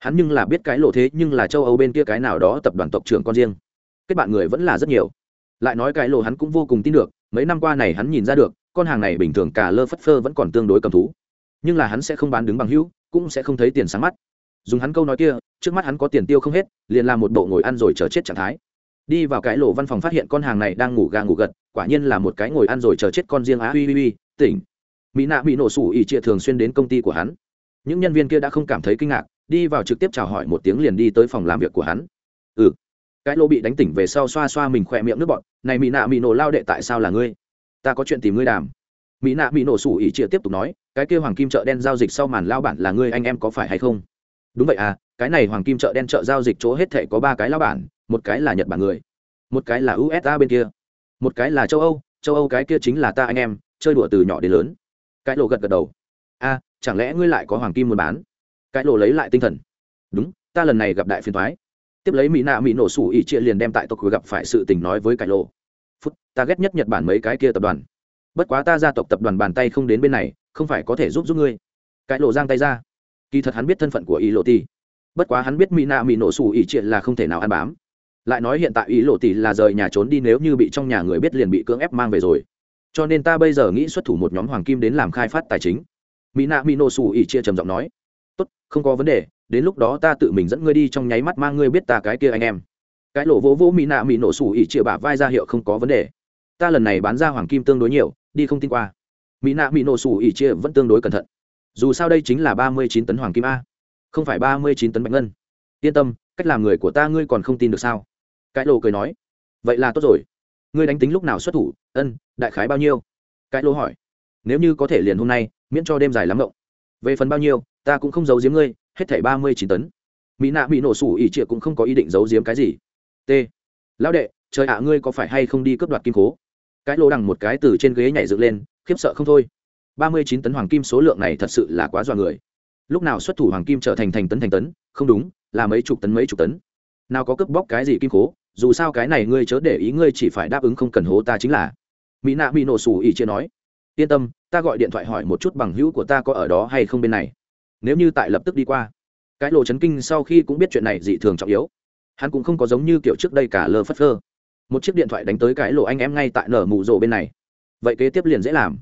hắn nhưng là biết cái lộ thế nhưng là châu âu bên kia cái nào đó tập đoàn tộc trưởng con riêng. Kết bạn người vẫn là rất nhiều. Lại nói cái lộ hắn cũng vô cùng tin được, mấy năm qua này hắn nhìn ra được, con hàng này bình thường cả lơ phất phơ vẫn còn tương đối cầm thú. Nhưng là hắn sẽ không bán đứng bằng hữu, cũng sẽ không thấy tiền sáng mắt. Dùng hắn câu nói kia, trước mắt hắn có tiền tiêu không hết, liền làm một bộ ngồi ăn rồi chờ chết trạng thái. Đi vào cái lộ văn phòng phát hiện con hàng này đang ngủ gà ngủ gật, quả nhiên là một cái ngồi ăn rồi chờ chết con riêng á. Huy huy huy tỉnh. Mỹ nạ bị nổ sủ ỉ trịa thường xuyên đến công ty của hắn. Những nhân viên kia đã không cảm thấy kinh ngạc đi vào trực tiếp chào hỏi một tiếng liền đi tới phòng làm việc của hắn. Ừ. Cái lô bị đánh tỉnh về sau xoa xoa mình khỏe miệng nước bọn này mỹ nạ mỹ nổ lao đệ tại sao là ngươi? Ta có chuyện tìm ngươi đàm. Mỹ nạ mỹ nổ sủ ỉ chia tiếp tục nói, cái kia hoàng kim chợ đen giao dịch sau màn lao bản là ngươi, anh em có phải hay không? Đúng vậy à cái này hoàng kim chợ đen chợ giao dịch chỗ hết thể có ba cái lao bản, một cái là nhật bản người, một cái là usa bên kia, một cái là châu âu châu âu cái kia chính là ta anh em, chơi đùa từ nhỏ đến lớn. Cái lộ gật gật đầu. A, chẳng lẽ ngươi lại có hoàng kim muốn bán? Cái lộ lấy lại tinh thần. Đúng, ta lần này gặp đại phiền thoái tiếp lấy mỹ nạ mỹ nổ sủ ỉ chia liền đem tại tộc gặp phải sự tình nói với cái lộ phút, ta ghét nhất nhật bản mấy cái kia tập đoàn. Bất quá ta gia tộc tập đoàn bàn tay không đến bên này, không phải có thể giúp giúp ngươi. Cái lộ giang tay ra. Kỳ thật hắn biết thân phận của ý lộ ti bất quá hắn biết mỹ nạ mỹ nổ xù ỉ triệt là không thể nào ăn bám. Lại nói hiện tại ý lộ tỷ là rời nhà trốn đi nếu như bị trong nhà người biết liền bị cưỡng ép mang về rồi. Cho nên ta bây giờ nghĩ xuất thủ một nhóm hoàng kim đến làm khai phát tài chính. Mỹ nạ mỹ nổ xù ỉ chia trầm giọng nói không có vấn đề, đến lúc đó ta tự mình dẫn ngươi đi trong nháy mắt mang ngươi biết ta cái kia anh em. Cái lộ vỗ vỗ mỹ nạ mỹ nổ sủ ỉ chia bả vai ra hiệu không có vấn đề. Ta lần này bán ra hoàng kim tương đối nhiều, đi không tin qua. Mỹ nạ mỹ nổ sủ ỉ chia vẫn tương đối cẩn thận. Dù sao đây chính là ba mươi chín tấn hoàng kim a, không phải ba mươi chín tấn bạch ngân. Yên tâm, cách làm người của ta ngươi còn không tin được sao? Cái lộ cười nói. Vậy là tốt rồi. Ngươi đánh tính lúc nào xuất thủ, ân, đại khái bao nhiêu? Cái lộ hỏi. Nếu như có thể liền hôm nay, miễn cho đêm dài lắm rộng về phần bao nhiêu ta cũng không giấu giếm ngươi, hết thảy ba mươi chín tấn. Mỹ nạ bị nổ sủ ỉ trịa cũng không có ý định giấu giếm cái gì. T. Lão đệ, trời ạ, ngươi có phải hay không đi cướp đoạt kim cố cái lô đằng một cái từ trên ghế nhảy dựng lên, khiếp sợ không thôi. ba mươi chín tấn hoàng kim số lượng này thật sự là quá dọa người. Lúc nào xuất thủ hoàng kim trở thành thành tấn thành tấn, không đúng, là mấy chục tấn mấy chục tấn. Nào có cướp bóc cái gì kim cố dù sao cái này ngươi chớ để ý, ngươi chỉ phải đáp ứng không cần hố ta chính là. Mỹ nạ bị nổ sủ ỉ chia nói, yên tâm, ta gọi điện thoại hỏi một chút bằng hữu của ta có ở đó hay không bên này nếu như tại lập tức đi qua. Cái lộ chấn kinh sau khi cũng biết chuyện này dị thường trọng yếu. Hắn cũng không có giống như kiểu trước đây cả lơ phất phơ. một chiếc điện thoại đánh tới cái lộ anh em ngay tại nở mù rộ bên này. Vậy kế tiếp liền dễ làm.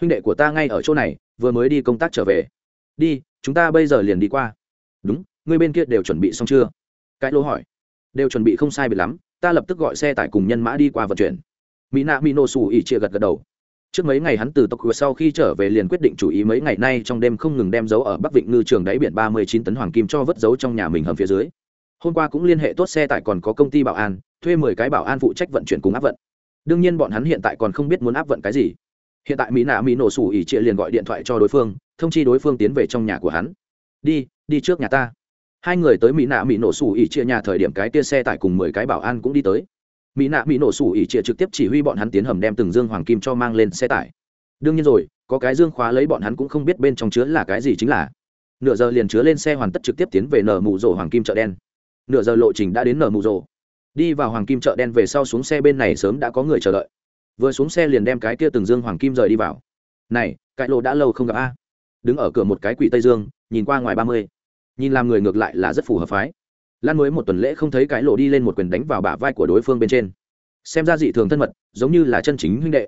Huynh đệ của ta ngay ở chỗ này, vừa mới đi công tác trở về. Đi, chúng ta bây giờ liền đi qua. Đúng, người bên kia đều chuẩn bị xong chưa? Cái lô hỏi. Đều chuẩn bị không sai biệt lắm, ta lập tức gọi xe tải cùng nhân mã đi qua vận chuyển. Mỹ nạ mỹ nổ xù ỉ chia gật gật đầu trước mấy ngày hắn từ tộc sau khi trở về liền quyết định chủ ý mấy ngày nay trong đêm không ngừng đem dấu ở bắc vịnh ngư trường đáy biển ba mươi chín tấn hoàng kim cho vớt dấu trong nhà mình hầm phía dưới. Hôm qua cũng liên hệ tốt xe tải còn có công ty bảo an, thuê mười cái bảo an phụ trách vận chuyển cùng áp vận. Đương nhiên bọn hắn hiện tại còn không biết muốn áp vận cái gì. Hiện tại mỹ nạ mỹ nổ sủ ỉ trịa liền gọi điện thoại cho đối phương, thông chi đối phương tiến về trong nhà của hắn. Đi đi trước nhà ta. Hai người tới mỹ nạ mỹ nổ sủ ỉ trịa nhà thời điểm cái tia xe tải cùng mười cái bảo an cũng đi tới mỹ nạ mỹ nổ sủ ỉ trịa trực tiếp chỉ huy bọn hắn tiến hầm đem từng dương hoàng kim cho mang lên xe tải. Đương nhiên rồi, có cái dương khóa lấy bọn hắn cũng không biết bên trong chứa là cái gì chính là. Nửa giờ liền chứa lên xe hoàn tất trực tiếp tiến về nở mù rổ hoàng kim chợ đen. Nửa giờ lộ trình đã đến nở mù rổ. Đi vào hoàng kim chợ đen về sau xuống xe bên này sớm đã có người chờ đợi. Vừa xuống xe liền đem cái kia từng dương hoàng kim rời đi vào. Này cãi lộ đã lâu không gặp a. Đứng ở cửa một cái quỷ tây dương, nhìn qua ngoài ba mươi. Nhìn làm người ngược lại là rất phù hợp phái lan mới một tuần lễ không thấy cái lộ đi lên một quyền đánh vào bả vai của đối phương bên trên. Xem ra dị thường thân mật, giống như là chân chính huynh đệ.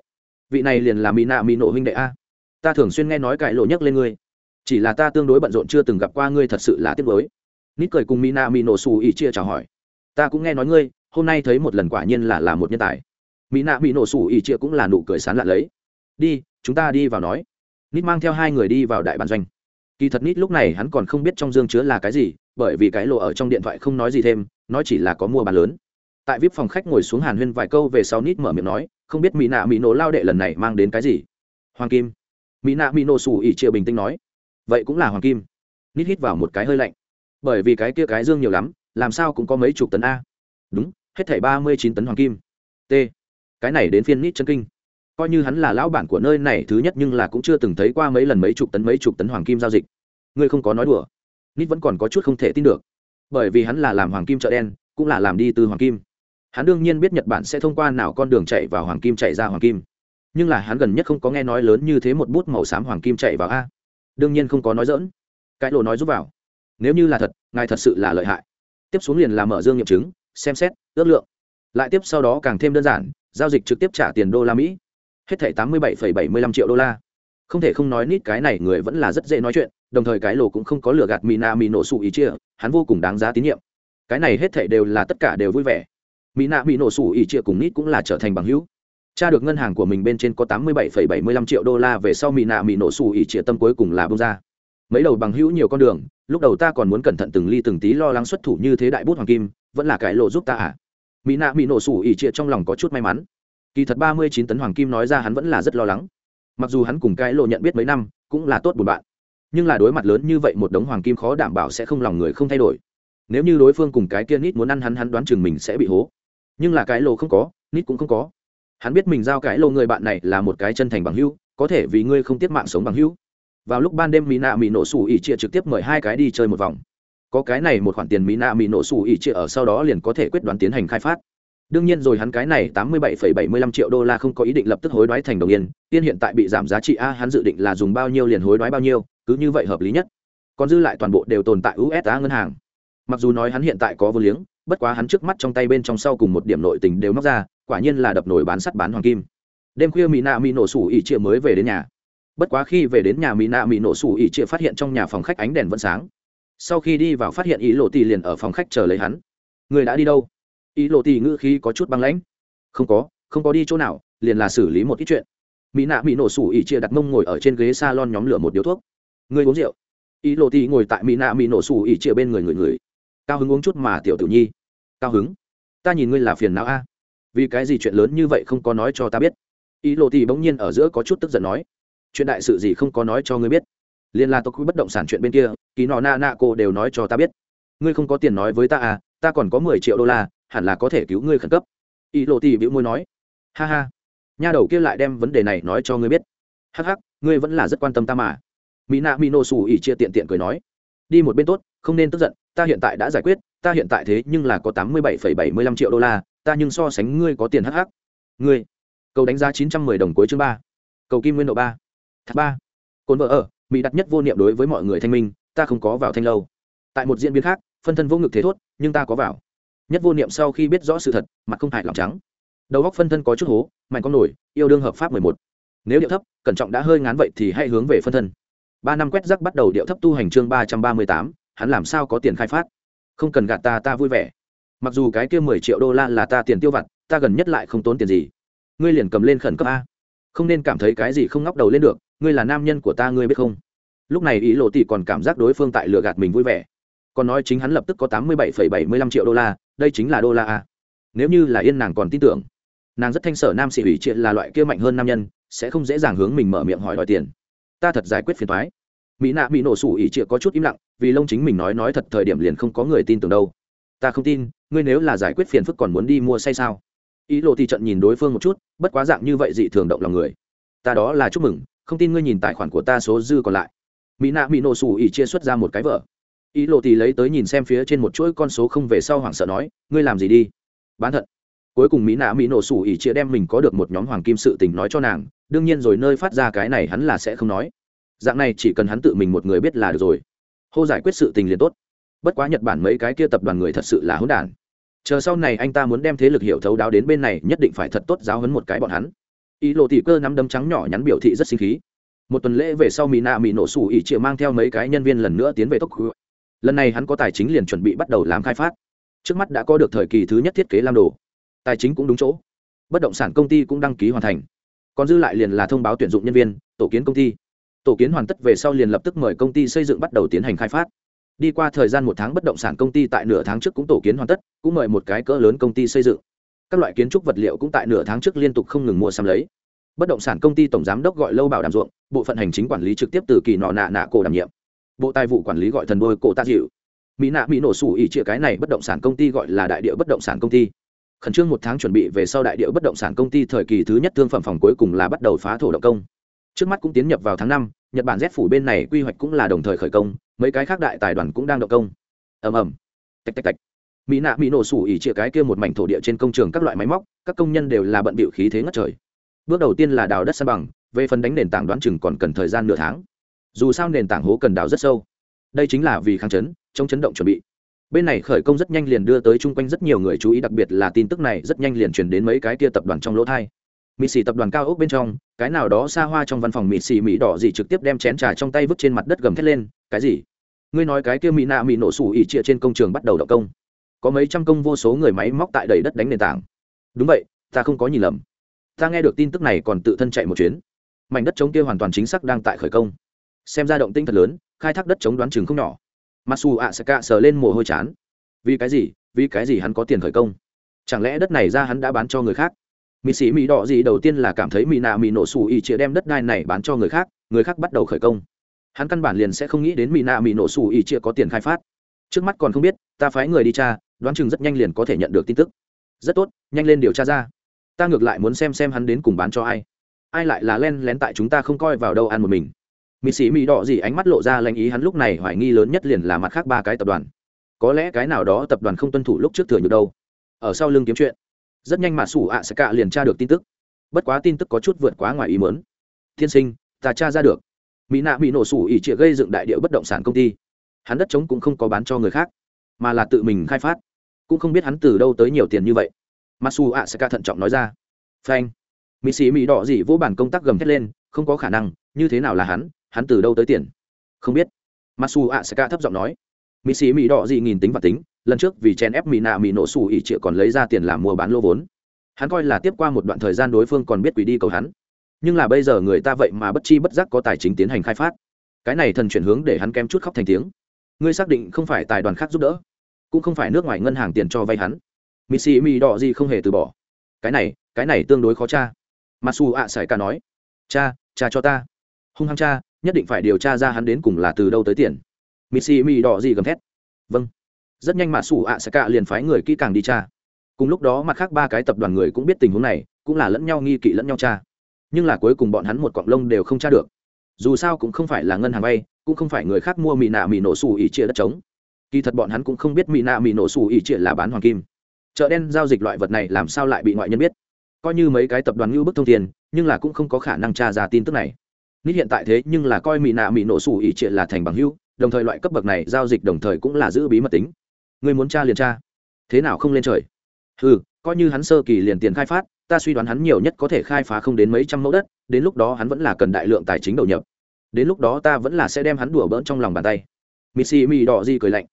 Vị này liền là mỹ nạ mỹ nộ huynh đệ a. Ta thường xuyên nghe nói cãi lộ nhắc lên ngươi. Chỉ là ta tương đối bận rộn chưa từng gặp qua ngươi thật sự là tiếc với nít cười cùng mỹ nạ mỹ nộ xù ỉ chia chào hỏi. Ta cũng nghe nói ngươi, hôm nay thấy một lần quả nhiên là là một nhân tài. Mỹ nạ mỹ nổ sủ ỉ chia cũng là nụ cười sán lạ lấy. Đi, chúng ta đi vào nói. Nít mang theo hai người đi vào đại bản doanh kỳ thật nít lúc này hắn còn không biết trong dương chứa là cái gì, bởi vì cái lộ ở trong điện thoại không nói gì thêm, nói chỉ là có mua bán lớn. Tại vip phòng khách ngồi xuống hàn huyên vài câu về sau nít mở miệng nói, không biết mỹ nạ mỹ nổ lao đệ lần này mang đến cái gì? Hoàng kim. Mỹ nạ mỹ nổ xù ỉ chia bình tĩnh nói, vậy cũng là hoàng kim. Nít hít vào một cái hơi lạnh. Bởi vì cái kia cái dương nhiều lắm, làm sao cũng có mấy chục tấn a. Đúng, hết thảy ba mươi chín tấn hoàng kim. T. Cái này đến phiên nít chân kinh coi như hắn là lão bản của nơi này, thứ nhất nhưng là cũng chưa từng thấy qua mấy lần mấy chục tấn, mấy chục tấn hoàng kim giao dịch. Ngươi không có nói đùa. Nít vẫn còn có chút không thể tin được. Bởi vì hắn là làm hoàng kim chợ đen, cũng là làm đi từ hoàng kim. Hắn đương nhiên biết nhật bản sẽ thông qua nào con đường chạy vào hoàng kim chạy ra hoàng kim. Nhưng là hắn gần nhất không có nghe nói lớn như thế một bút màu xám hoàng kim chạy vào a. Đương nhiên không có nói dỡn cái lộ nói giúp vào. Nếu như là thật, ngài thật sự là lợi hại. Tiếp xuống liền là mở dương nghiệm chứng, xem xét, ước lượng. Lại tiếp sau đó càng thêm đơn giản, giao dịch trực tiếp trả tiền đô la mỹ hết thảy tám mươi bảy bảy mươi lăm triệu đô la. Không thể không nói nít cái này người vẫn là rất dễ nói chuyện, đồng thời cái lồ cũng không có lừa gạt Mina mỹ nổ sủ ý chia hắn vô cùng đáng giá tín nhiệm. Cái này hết thảy đều là tất cả đều vui vẻ. Mỹ nạ nổ sủ ỉ chia cùng nít cũng là trở thành bằng hữu. Cha được ngân hàng của mình bên trên có tám mươi bảy bảy mươi lăm triệu đô la về sau mỹ nạ mỹ nổ sủ ỉ chia tâm cuối cùng là bông ra. Mấy đầu bằng hữu nhiều con đường, lúc đầu ta còn muốn cẩn thận từng ly từng tí lo lắng xuất thủ như thế đại bút hoàng kim, vẫn là cái lộ giúp ta à? Mỹ nạ mỹ nổ sủ ỉ chia trong lòng có chút may mắn kỳ thật ba mươi chín tấn hoàng kim nói ra hắn vẫn là rất lo lắng. Mặc dù hắn cùng cái lộ nhận biết mấy năm, cũng là tốt buồn bạn. Nhưng là đối mặt lớn như vậy một đống hoàng kim khó đảm bảo sẽ không lòng người không thay đổi. Nếu như đối phương cùng cái kia nít muốn ăn hắn hắn đoán chừng mình sẽ bị hố. Nhưng là cái lộ không có, nít cũng không có. Hắn biết mình giao cái lộ người bạn này là một cái chân thành bằng hữu, có thể vì ngươi không tiết mạng sống bằng hữu. Vào lúc ban đêm mỹ nạ mỹ nổ sủ ỉ chia trực tiếp mời hai cái đi chơi một vòng. Có cái này một khoản tiền mỹ nạ mỹ nổ sủ ỉ chia ở sau đó liền có thể quyết đoán tiến hành khai phát đương nhiên rồi, hắn cái này tám mươi bảy phẩy bảy mươi lăm triệu đô la không có ý định lập tức hối đoái thành đồng yên. Tiên hiện tại bị giảm giá trị a, hắn dự định là dùng bao nhiêu liền hối đoái bao nhiêu, cứ như vậy hợp lý nhất. Còn dư lại toàn bộ đều tồn tại usa ngân hàng. Mặc dù nói hắn hiện tại có vô liếng, bất quá hắn trước mắt trong tay bên trong sau cùng một điểm nội tình đều móc ra, quả nhiên là đập nổi bán sắt bán hoàng kim. Đêm khuya mỹ nạ mỹ nổ sủ ỉ chia mới về đến nhà. Bất quá khi về đến nhà mỹ nạ mỹ nổ sủ ỉ chia phát hiện trong nhà phòng khách ánh đèn vẫn sáng. Sau khi đi vào phát hiện ý lộ tì liền ở phòng khách chờ lấy hắn. Người đã đi đâu? Ý lộ tỷ ngữ khí có chút băng lãnh. Không có không có đi chỗ nào, liền là xử lý một ít chuyện. Mỹ nạ mỹ nổ sủ ỉ chia đặt mông ngồi ở trên ghế s a lon nhóm lửa một điếu thuốc. Người uống rượu. Ý lộ tỷ ngồi tại mỹ nạ mỹ nổ sủ ỉ chia bên người người người. Cao hứng uống chút mà tiểu tử nhi. Cao hứng. Ta nhìn ngươi là phiền não a. Vì cái gì chuyện lớn như vậy không có nói cho ta biết? Ý lộ tỷ bỗng nhiên ở giữa có chút tức giận nói. Chuyện đại sự gì không có nói cho ngươi biết? Liên la tộc quỹ bất động sản chuyện bên kia kỳ nọ na na cô đều nói cho ta biết. Ngươi không có tiền nói với ta à ta còn có mười triệu đô la hẳn là có thể cứu ngươi khẩn cấp. Ý lộ tỷ bĩu môi nói, ha ha, nha đầu kia lại đem vấn đề này nói cho ngươi biết. Hắc hắc, ngươi vẫn là rất quan tâm ta mà. Mỹ nạ mỹ nổ xù ỉ chia tiện tiện cười nói, đi một bên tốt, không nên tức giận, ta hiện tại đã giải quyết, ta hiện tại thế nhưng là có tám mươi bảy phẩy bảy mươi lăm triệu đô la, ta nhưng so sánh ngươi có tiền hắc hắc. Ngươi, cầu đánh giá chín trăm mười đồng cuối chương ba, cầu kim nguyên độ ba, thác ba. Cồn vợ ở, mỹ đặt nhất vô niệm đối với mọi người thanh minh, ta không có vào thanh lâu. Tại một diễn biến khác, phân thân vô ngực thế thốt, nhưng ta có vào nhất vô niệm sau khi biết rõ sự thật, mặt không hại lòng trắng. Đầu góc phân thân có chút hố, mạnh con nổi, yêu đương hợp pháp mười một. Nếu điệu thấp, cẩn trọng đã hơi ngán vậy thì hãy hướng về phân thân. Ba năm quét rắc bắt đầu điệu thấp tu hành chương ba trăm ba mươi tám, hắn làm sao có tiền khai phát? Không cần gạt ta ta vui vẻ. Mặc dù cái kia mười triệu đô la là ta tiền tiêu vặt, ta gần nhất lại không tốn tiền gì. Ngươi liền cầm lên khẩn cấp a. Không nên cảm thấy cái gì không ngóc đầu lên được, ngươi là nam nhân của ta, ngươi biết không? Lúc này ý lộ tỷ còn cảm giác đối phương tại lừa gạt mình vui vẻ còn nói chính hắn lập tức có tám mươi bảy phẩy bảy mươi lăm triệu đô la, đây chính là đô la a. Nếu như là yên nàng còn tin tưởng, nàng rất thanh sở nam sĩ ủy triệt là loại kia mạnh hơn nam nhân, sẽ không dễ dàng hướng mình mở miệng hỏi đòi tiền. Ta thật giải quyết phiền thoái mỹ nạ bị nổ sủ ỉ triệt có chút im lặng, vì lông chính mình nói nói thật thời điểm liền không có người tin tưởng đâu. Ta không tin, ngươi nếu là giải quyết phiền phức còn muốn đi mua say sao? Ý lộ thì trận nhìn đối phương một chút, bất quá dạng như vậy dị thường động lòng người. Ta đó là chúc mừng, không tin ngươi nhìn tài khoản của ta số dư còn lại. Mỹ nạ bị nổ sủ ỉ chia xuất ra một cái vợ ý lộ thì lấy tới nhìn xem phía trên một chuỗi con số không về sau hoảng sợ nói, ngươi làm gì đi? Bán thận cuối cùng mỹ nạ mỹ nổ sủ ỉ chia đem mình có được một nhóm hoàng kim sự tình nói cho nàng, đương nhiên rồi nơi phát ra cái này hắn là sẽ không nói. Dạng này chỉ cần hắn tự mình một người biết là được rồi. Hô giải quyết sự tình liền tốt. Bất quá nhật bản mấy cái kia tập đoàn người thật sự là hỗn đản. Chờ sau này anh ta muốn đem thế lực hiểu thấu đáo đến bên này, nhất định phải thật tốt giáo hấn một cái bọn hắn. Ý lộ thì cơ nắm đấm trắng nhỏ nhắn biểu thị rất sinh khí. Một tuần lễ về sau mỹ nạ mỹ nổ sủ ỉ chịa mang theo mấy cái nhân viên lần nữa tiến về tốc lần này hắn có tài chính liền chuẩn bị bắt đầu làm khai phát. Trước mắt đã có được thời kỳ thứ nhất thiết kế làm đồ. Tài chính cũng đúng chỗ. Bất động sản công ty cũng đăng ký hoàn thành. Còn dư lại liền là thông báo tuyển dụng nhân viên, tổ kiến công ty. Tổ kiến hoàn tất về sau liền lập tức mời công ty xây dựng bắt đầu tiến hành khai phát. Đi qua thời gian một tháng bất động sản công ty tại nửa tháng trước cũng tổ kiến hoàn tất, cũng mời một cái cỡ lớn công ty xây dựng. Các loại kiến trúc vật liệu cũng tại nửa tháng trước liên tục không ngừng mua sắm lấy. Bất động sản công ty tổng giám đốc gọi lâu bảo đảm ruộng, bộ phận hành chính quản lý trực tiếp từ kỳ nọ nạ nạ cổ đảm nhiệm bộ tài vụ quản lý gọi thần đôi cổ ta dịu. Mỹ nạ mỹ nổ sủ ỉ chĩa cái này bất động sản công ty gọi là đại địa bất động sản công ty. Khẩn trương một tháng chuẩn bị về sau đại địa bất động sản công ty thời kỳ thứ nhất thương phẩm phòng cuối cùng là bắt đầu phá thổ động công. Trước mắt cũng tiến nhập vào tháng năm, nhật bản rét phủ bên này quy hoạch cũng là đồng thời khởi công, mấy cái khác đại tài đoàn cũng đang động công. Ầm ầm. Tạch tạch tạch. Mỹ nạ mỹ nổ sủ ỉ chĩa cái kia một mảnh thổ địa trên công trường các loại máy móc, các công nhân đều là bận bịu khí thế ngất trời. Bước đầu tiên là đào đất san bằng, về phần đánh nền tảng đoán chừng còn cần thời gian nửa tháng dù sao nền tảng hố cần đào rất sâu. Đây chính là vì kháng chấn, chống chấn động chuẩn bị. Bên này khởi công rất nhanh liền đưa tới chung quanh rất nhiều người chú ý, đặc biệt là tin tức này rất nhanh liền truyền đến mấy cái kia tập đoàn trong lỗ thai. Mỹ xì tập đoàn cao ốc bên trong, cái nào đó xa hoa trong văn phòng mỹ xì mỹ đỏ gì trực tiếp đem chén trà trong tay vứt trên mặt đất gầm thét lên, cái gì? Ngươi nói cái kia mỹ nạ mỹ nổ sủ ỉ trịa trên công trường bắt đầu đậu công. Có mấy trăm công vô số người máy móc tại đầy đất đánh nền tảng. Đúng vậy, ta không có nhìn lầm. Ta nghe được tin tức này còn tự thân chạy một chuyến. Mảnh đất chống kia hoàn toàn chính xác đang tại khởi công xem ra động tinh thật lớn, khai thác đất chống đoán chừng không nhỏ. Masu ạ sẽ cạ sờ lên mồ hôi chán. Vì cái gì? Vì cái gì hắn có tiền khởi công? Chẳng lẽ đất này ra hắn đã bán cho người khác? Mỹ sĩ mỹ đỏ gì đầu tiên là cảm thấy mỹ nạ mỹ nổ xù ỉ chĩa đem đất đai này bán cho người khác người khác bắt đầu khởi công. Hắn căn bản liền sẽ không nghĩ đến mỹ nạ mỹ nổ xù ỉ chĩa có tiền khai phát. Trước mắt còn không biết, ta phái người đi tra, đoán chừng rất nhanh liền có thể nhận được tin tức. Rất tốt, nhanh lên điều tra ra. Ta ngược lại muốn xem xem hắn đến cùng bán cho ai. Ai lại là len lén tại chúng ta không coi vào đâu ăn một mình mỹ sĩ mỹ đỏ gì ánh mắt lộ ra lãnh ý, hắn lúc này hoài nghi lớn nhất liền là mặt khác ba cái tập đoàn. Có lẽ cái nào đó tập đoàn không tuân thủ lúc trước thừa nhược đâu. Ở sau lưng kiếm chuyện, rất nhanh mà sủ ạ sẽ cả liền tra được tin tức. Bất quá tin tức có chút vượt quá ngoài ý mớn tiên sinh, ta tra ra được. Mỹ nạ bị nổ sủ ỉ trịa gây dựng đại địa bất động sản công ty. Hắn đất trống cũng không có bán cho người khác, mà là tự mình khai phát. Cũng không biết hắn từ đâu tới nhiều tiền như vậy. Masu a sẽ thận trọng nói ra, phanh. Mỹ sĩ mỹ đỏ gì vô bản công tác gầm thét lên, không có khả năng, như thế nào là hắn? Hắn từ đâu tới tiền? Không biết. Masu a sẽ thấp giọng nói. Mỹ sĩ mỹ đỏ gì nghìn tính và tính, lần trước vì chen ép mỹ nạ mỹ nổ xù ỉ trịa còn lấy ra tiền làm mua bán lô vốn. Hắn coi là tiếp qua một đoạn thời gian đối phương còn biết quỷ đi cầu hắn. Nhưng là bây giờ người ta vậy mà bất chi bất giác có tài chính tiến hành khai phát. Cái này thần chuyển hướng để hắn kém chút khóc thành tiếng. Ngươi xác định không phải tài đoàn khác giúp đỡ, cũng không phải nước ngoài ngân hàng tiền cho vay hắn. Mỹ sĩ Mỹ đỏ gì không hề từ bỏ. Cái này cái này tương đối khó cha masu ạ sải ca nói. Cha cha cho ta. Hung hăng cha nhất định phải điều tra ra hắn đến cùng là từ đâu tới tiền. Mì xì mì đỏ gì gầm thét. Vâng. Rất nhanh mà sủ ạ sẽ cạ liền phái người kỹ càng đi cha cùng lúc đó mặt khác ba cái tập đoàn người cũng biết tình huống này, cũng là lẫn nhau nghi kỵ lẫn nhau cha nhưng là cuối cùng bọn hắn một cọng lông đều không tra được. Dù sao cũng không phải là ngân hàng vay, cũng không phải người khác mua mì nạ mì nổ xù ỉ chia đất trống. Kỳ thật bọn hắn cũng không biết mì nạ mì nổ xù ỉ chia là bán hoàng kim. Chợ đen giao dịch loại vật này làm sao lại bị ngoại nhân biết? Coi như mấy cái tập đoàn ngưu bức thông tiền, nhưng là cũng không có khả năng tra ra tin tức này nít hiện tại thế nhưng là coi mỹ nạ mỹ nổ sủ ỉ triệt là thành bằng hưu đồng thời loại cấp bậc này giao dịch đồng thời cũng là giữ bí mật tính. Người muốn tra liền tra. Thế nào không lên trời? Ừ coi như hắn sơ kỳ liền tiền khai phát, ta suy đoán hắn nhiều nhất có thể khai phá không đến mấy trăm mẫu đất, đến lúc đó hắn vẫn là cần đại lượng tài chính đầu nhập. Đến lúc đó ta vẫn là sẽ đem hắn đùa bỡn trong lòng bàn tay. Missy mì đỏ di cười lạnh.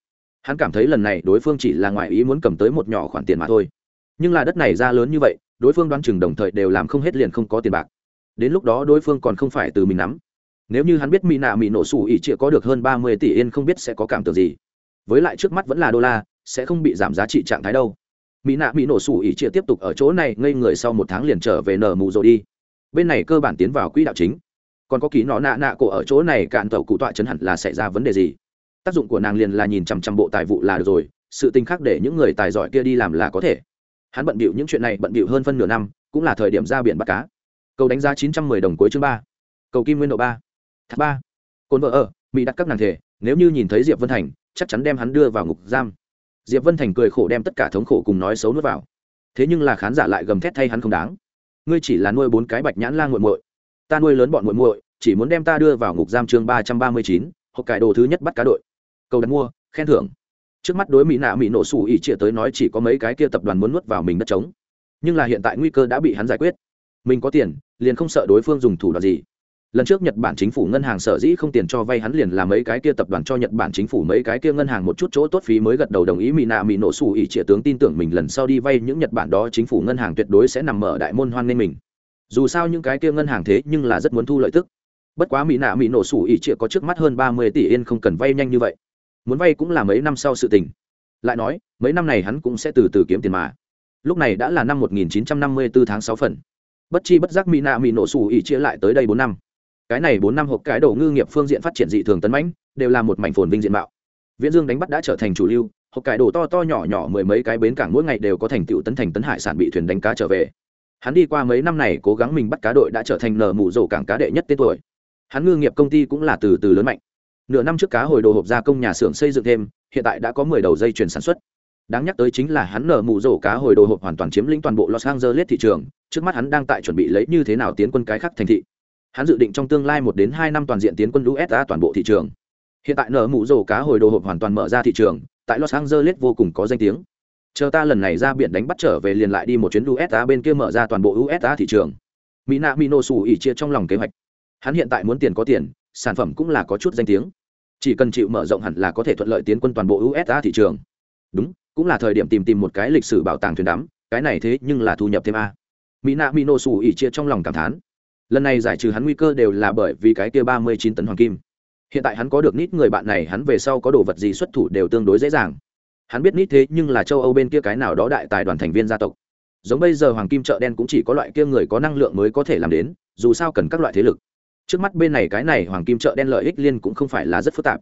Hắn cảm thấy lần này đối phương chỉ là ngoài ý muốn cầm tới một nhỏ khoản tiền mà thôi. Nhưng là đất này ra lớn như vậy, đối phương đoán chừng đồng thời đều làm không hết liền không có tiền bạc đến lúc đó đối phương còn không phải từ mình nắm. Nếu như hắn biết mỹ nạ mỹ nổ sủ ỉ chịa có được hơn ba mươi tỷ yên không biết sẽ có cảm tưởng gì. Với lại trước mắt vẫn là đô la, sẽ không bị giảm giá trị trạng thái đâu. Mỹ nạ mỹ nổ sủ ỉ chia tiếp tục ở chỗ này, ngây người sau một tháng liền trở về nở mù rồi đi. Bên này cơ bản tiến vào quỹ đạo chính. Còn có ký nọ nạ nạ cổ ở chỗ này, cạn tàu cụ tọa chấn hẳn là xảy ra vấn đề gì? Tác dụng của nàng liền là nhìn chằm chằm bộ tài vụ là được rồi, sự tình khác để những người tài giỏi kia đi làm là có thể. Hắn bận bịu những chuyện này bận bịu hơn phân nửa năm, cũng là thời điểm ra biển bắt cá cầu đánh giá chín trăm mười đồng cuối chương ba. Cầu kim nguyên độ ba. Tháp ba. Cồn vợ ở, mỹ đặt các nàng thể, nếu như nhìn thấy diệp vân thành, chắc chắn đem hắn đưa vào ngục giam. Diệp vân thành cười khổ đem tất cả thống khổ cùng nói xấu nuốt vào. Thế nhưng là khán giả lại gầm thét thay hắn không đáng. Ngươi chỉ là nuôi bốn cái bạch nhãn la g u muội. Ta nuôi lớn bọn nguội muội, chỉ muốn đem ta đưa vào ngục giam chương ba trăm ba mươi chín hoặc cải đồ thứ nhất bắt cá đội. Cầu đặt mua, khen thưởng. Trước mắt đối mỹ nạ mỹ nổ sủ ỉ trịa tới nói chỉ có mấy cái kia tập đoàn muốn nuốt vào mình đất trống. Nhưng là hiện tại nguy cơ đã bị hắn giải quyết mình có tiền, liền không sợ đối phương dùng thủ đoạn gì. Lần trước nhật bản chính phủ ngân hàng sở dĩ không tiền cho vay hắn liền là mấy cái kia tập đoàn cho nhật bản chính phủ mấy cái kia ngân hàng một chút chỗ tốt phí mới gật đầu đồng ý mỹ nạ mỹ nổ xù ỉ trịa tướng tin tưởng mình lần sau đi vay những nhật bản đó chính phủ ngân hàng tuyệt đối sẽ nằm mở đại môn hoan nghênh mình. Dù sao những cái kia ngân hàng thế nhưng là rất muốn thu lợi tức. Bất quá mỹ nạ mỹ nổ xù ỉ trịa có trước mắt hơn ba mươi tỷ yên không cần vay nhanh như vậy. Muốn vay cũng là mấy năm sau sự tình. Lại nói, mấy năm này hắn cũng sẽ từ từ kiếm tiền mà. Lúc này đã là năm 1954 tháng sáu phần bất chi bất giác mỹ nạ mỹ nổ xù ỉ chia lại tới đây bốn năm. Cái này bốn năm hộp cái đồ ngư nghiệp phương diện phát triển dị thường tấn mãnh, đều là một mảnh phồn vinh diện mạo. Viễn dương đánh bắt đã trở thành chủ lưu, hộp cải đồ to to nhỏ nhỏ mười mấy cái bến cảng mỗi ngày đều có thành tựu tấn thành tấn hải sản bị thuyền đánh cá trở về. Hắn đi qua mấy năm này cố gắng mình bắt cá đội đã trở thành nở mù rổ cảng cá đệ nhất tên tuổi. Hắn ngư nghiệp công ty cũng là từ từ lớn mạnh. Nửa năm trước cá hồi đồ hộp gia công nhà xưởng xây dựng thêm, hiện tại đã có mười đầu dây chuyền sản xuất. Đáng nhắc tới chính là hắn nở mù rổ cá hồi đồ hộp hoàn toàn chiếm lĩnh toàn bộ los angeles thị trường trước mắt hắn đang tại chuẩn bị lấy như thế nào tiến quân cái khác thành thị. Hắn dự định trong tương lai một đến hai năm toàn diện tiến quân usa toàn bộ thị trường. Hiện tại nở mũ rổ cá hồi đồ hộp hoàn toàn mở ra thị trường, tại los angeles vô cùng có danh tiếng. Chờ ta lần này ra biển đánh bắt trở về liền lại đi một chuyến usa bên kia mở ra toàn bộ usa thị trường. Mỹ nạ mỹ nổ xù ỉ chia trong lòng kế hoạch. Hắn hiện tại muốn tiền có tiền, sản phẩm cũng là có chút danh tiếng. Chỉ cần chịu mở rộng hẳn là có thể thuận lợi tiến quân toàn bộ usa thị trường. Đúng, cũng là thời điểm tìm tìm một cái lịch sử bảo tàng thuyền đắm, cái này thế nhưng là thu nhập thêm a mỹ nạ mỹ nổ sủ ỉ chia trong lòng cảm thán. Lần này giải trừ hắn nguy cơ đều là bởi vì cái kia ba mươi chín tấn hoàng kim. Hiện tại hắn có được nít người bạn này, hắn về sau có đồ vật gì xuất thủ đều tương đối dễ dàng. Hắn biết nít thế nhưng là châu âu bên kia cái nào đó đại tài đoàn thành viên gia tộc. Giống bây giờ hoàng kim chợ đen cũng chỉ có loại kia người có năng lượng mới có thể làm đến, dù sao cần các loại thế lực. Trước mắt bên này cái này hoàng kim chợ đen lợi ích liên cũng không phải là rất phức tạp.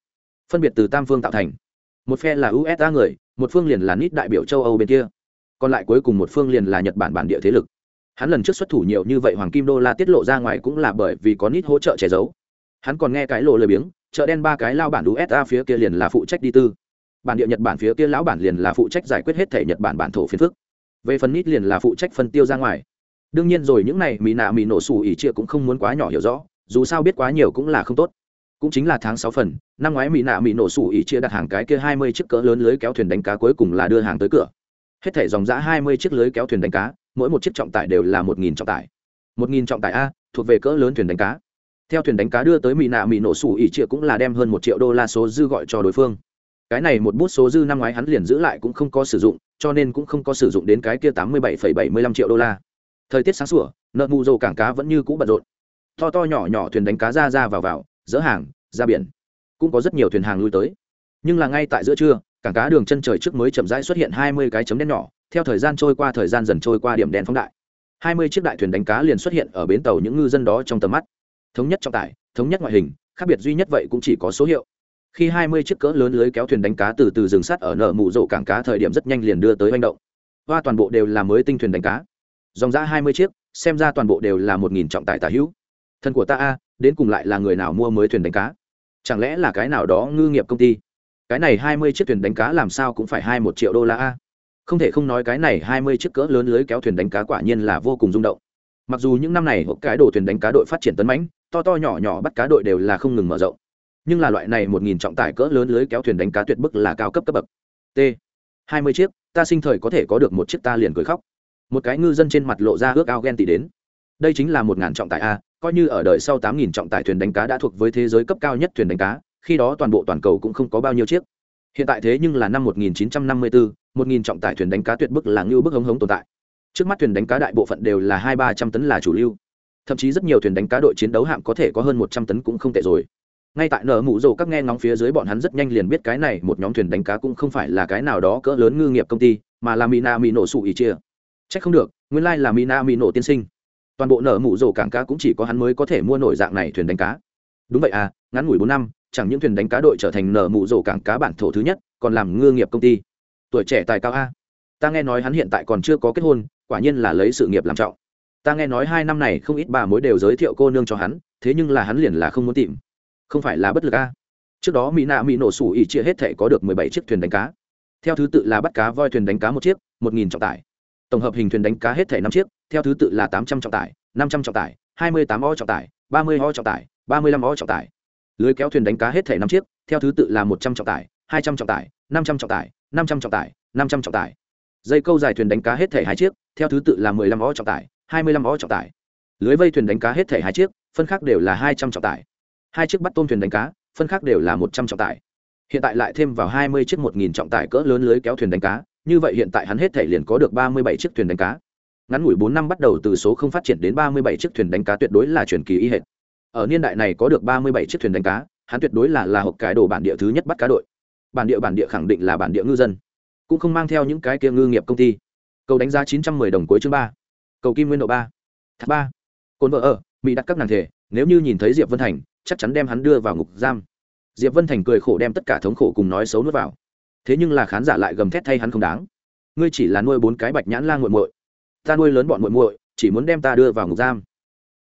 Phân biệt từ tam phương tạo thành. Một phe là usa người, một phương liền là nít đại biểu châu âu bên kia. Còn lại cuối cùng một phương liền là nhật bản bản địa thế lực hắn lần trước xuất thủ nhiều như vậy hoàng kim đô la tiết lộ ra ngoài cũng là bởi vì có nít hỗ trợ che giấu. Hắn còn nghe cái lộ lời biếng, chợ đen ba cái lao bản usa phía kia liền là phụ trách đi tư. Bản địa nhật bản phía kia lão bản liền là phụ trách giải quyết hết thể nhật bản bản thổ phiền phức. Về phần nít liền là phụ trách phân tiêu ra ngoài. Đương nhiên rồi, những này mỹ nạ mỹ nổ xù ỉ chia cũng không muốn quá nhỏ hiểu rõ, dù sao biết quá nhiều cũng là không tốt. Cũng chính là tháng sáu phần, năm ngoái mỹ nạ mỹ nổ xù ỉ chia đặt hàng cái kia hai mươi chiếc cỡ lớn lưới kéo thuyền đánh cá cuối cùng là đưa hàng tới cửa. Hết thể dòng giã hai mươi chiếc lưới kéo thuyền đánh cá mỗi một chiếc trọng tải đều là một nghìn trọng tải. Một nghìn trọng tải a, thuộc về cỡ lớn thuyền đánh cá. Theo thuyền đánh cá đưa tới mỹ nạ mỹ nổ sủ ỉ triệu cũng là đem hơn một triệu đô la số dư gọi cho đối phương. Cái này một bút số dư năm ngoái hắn liền giữ lại cũng không có sử dụng, cho nên cũng không có sử dụng đến cái kia tám mươi bảy bảy mươi lăm triệu đô la. Thời tiết sáng sủa, nợ mù dầu cảng cá vẫn như cũ bận rộn. To to nhỏ nhỏ thuyền đánh cá ra ra vào vào, dỡ hàng, ra biển. Cũng có rất nhiều thuyền hàng lui tới. Nhưng là ngay tại giữa trưa, cảng cá đường chân trời trước mới chậm rãi xuất hiện hai mươi cái chấm đen nhỏ theo thời gian trôi qua, thời gian dần trôi qua, điểm đen phóng đại. Hai mươi chiếc đại thuyền đánh cá liền xuất hiện ở bến tàu những ngư dân đó trong tầm mắt. Thống nhất trọng tải, thống nhất ngoại hình, khác biệt duy nhất vậy cũng chỉ có số hiệu. Khi hai mươi chiếc cỡ lớn lưới kéo thuyền đánh cá từ từ rừng sắt ở nợ mụ rộ cảng cá, thời điểm rất nhanh liền đưa tới manh động. Và toàn bộ đều là mới tinh thuyền đánh cá. Dòng ra hai mươi chiếc, xem ra toàn bộ đều là một nghìn trọng tải tả hữu. Thân của ta a, đến cùng lại là người nào mua mới thuyền đánh cá? Chẳng lẽ là cái nào đó ngư nghiệp công ty? Cái này hai mươi chiếc thuyền đánh cá làm sao cũng phải hai một triệu đô la a? Không thể không nói cái này hai mươi chiếc cỡ lớn lưới kéo thuyền đánh cá quả nhiên là vô cùng rung động. Mặc dù những năm này hộp cái đồ thuyền đánh cá đội phát triển tấn mãnh, to to nhỏ nhỏ bắt cá đội đều là không ngừng mở rộng. Nhưng là loại này một nghìn trọng tải cỡ lớn lưới kéo thuyền đánh cá tuyệt bức là cao cấp cấp bậc. T. Hai mươi chiếc, ta sinh thời có thể có được một chiếc ta liền cười khóc. Một cái ngư dân trên mặt lộ ra ước ao ghen tị đến. Đây chính là một ngàn trọng tải a, coi như ở đời sau tám nghìn trọng tải thuyền đánh cá đã thuộc với thế giới cấp cao nhất thuyền đánh cá, khi đó toàn bộ toàn cầu cũng không có bao nhiêu chiếc. Hiện tại thế nhưng là năm một nghìn chín trăm năm mươi bốn. Một nghìn trọng tải thuyền đánh cá tuyệt bức là ngưu bức hống hống tồn tại. Trước mắt thuyền đánh cá đại bộ phận đều là hai ba trăm tấn là chủ lưu. Thậm chí rất nhiều thuyền đánh cá đội chiến đấu hạm có thể có hơn một trăm tấn cũng không tệ rồi. Ngay tại nở mũ rồ các nghe ngóng phía dưới bọn hắn rất nhanh liền biết cái này một nhóm thuyền đánh cá cũng không phải là cái nào đó cỡ lớn ngư nghiệp công ty, mà là mina mỹ nổ sụ ý chia c không được, nguyên lai là mina mỹ nổ tiên sinh. Toàn bộ nở mũ rồ cảng cá cũng chỉ có hắn mới có thể mua nổi dạng này thuyền đánh cá. Đúng vậy à ngắn ngủi bốn năm, chẳng những thuyền đánh cá đội trở thành nở mũ rồ cảng cá bản thổ thứ nhất, còn làm ngư nghiệp công ty tuổi trẻ tài cao a. Ta nghe nói hắn hiện tại còn chưa có kết hôn, quả nhiên là lấy sự nghiệp làm trọng. Ta nghe nói hai năm này không ít bà mối đều giới thiệu cô nương cho hắn, thế nhưng là hắn liền là không muốn tìm. Không phải là bất lực a. Trước đó mỹ nạ mỹ nổ sủ ỉ chia hết thể có được mười bảy chiếc thuyền đánh cá. Theo thứ tự là bắt cá voi thuyền đánh cá một chiếc, một nghìn trọng tải. Tổng hợp hình thuyền đánh cá hết thể năm chiếc, theo thứ tự là tám trăm trọng tải, năm trăm trọng tải, hai mươi tám o trọng tải, ba mươi o trọng tải, ba mươi lăm o trọng tải. Lưới kéo thuyền đánh cá hết thể năm chiếc, theo thứ tự là một trăm trọng tải, hai trăm trọng tải, năm trăm trọng tải năm trăm trọng tải, năm trăm trọng tải. Dây câu dài thuyền đánh cá hết thể hai chiếc, theo thứ tự là mười lăm ó trọng tải, hai mươi lăm ó trọng tải. Lưới vây thuyền đánh cá hết thể hai chiếc, phân khác đều là hai trăm trọng tải. Hai chiếc bắt tôm thuyền đánh cá, phân khác đều là một trăm trọng tải. Hiện tại lại thêm vào hai mươi chiếc một nghìn trọng tải cỡ lớn lưới kéo thuyền đánh cá, như vậy hiện tại hắn hết thể liền có được ba mươi bảy chiếc thuyền đánh cá. Ngắn ngủi bốn năm bắt đầu từ số không phát triển đến ba mươi bảy chiếc thuyền đánh cá tuyệt đối là truyền kỳ y hệt. Ở niên đại này có được ba mươi bảy chiếc thuyền đánh cá, hắn tuyệt đối là là hộp cái đồ bản địa thứ nhất bắt cá đội bản địa bản địa khẳng định là bản địa ngư dân, cũng không mang theo những cái kia ngư nghiệp công ty. Cầu đánh giá chín trăm mười đồng cuối chương ba. Cầu kim nguyên độ ba. Thác ba. Cồn vợ ở, mỹ đặt các nàng thể, nếu như nhìn thấy diệp vân thành, chắc chắn đem hắn đưa vào ngục giam. Diệp vân thành cười khổ đem tất cả thống khổ cùng nói xấu nuốt vào. Thế nhưng là khán giả lại gầm thét thay hắn không đáng. Ngươi chỉ là nuôi bốn cái bạch nhãn la g u muội. Ta nuôi lớn bọn muội muội, chỉ muốn đem ta đưa vào ngục giam.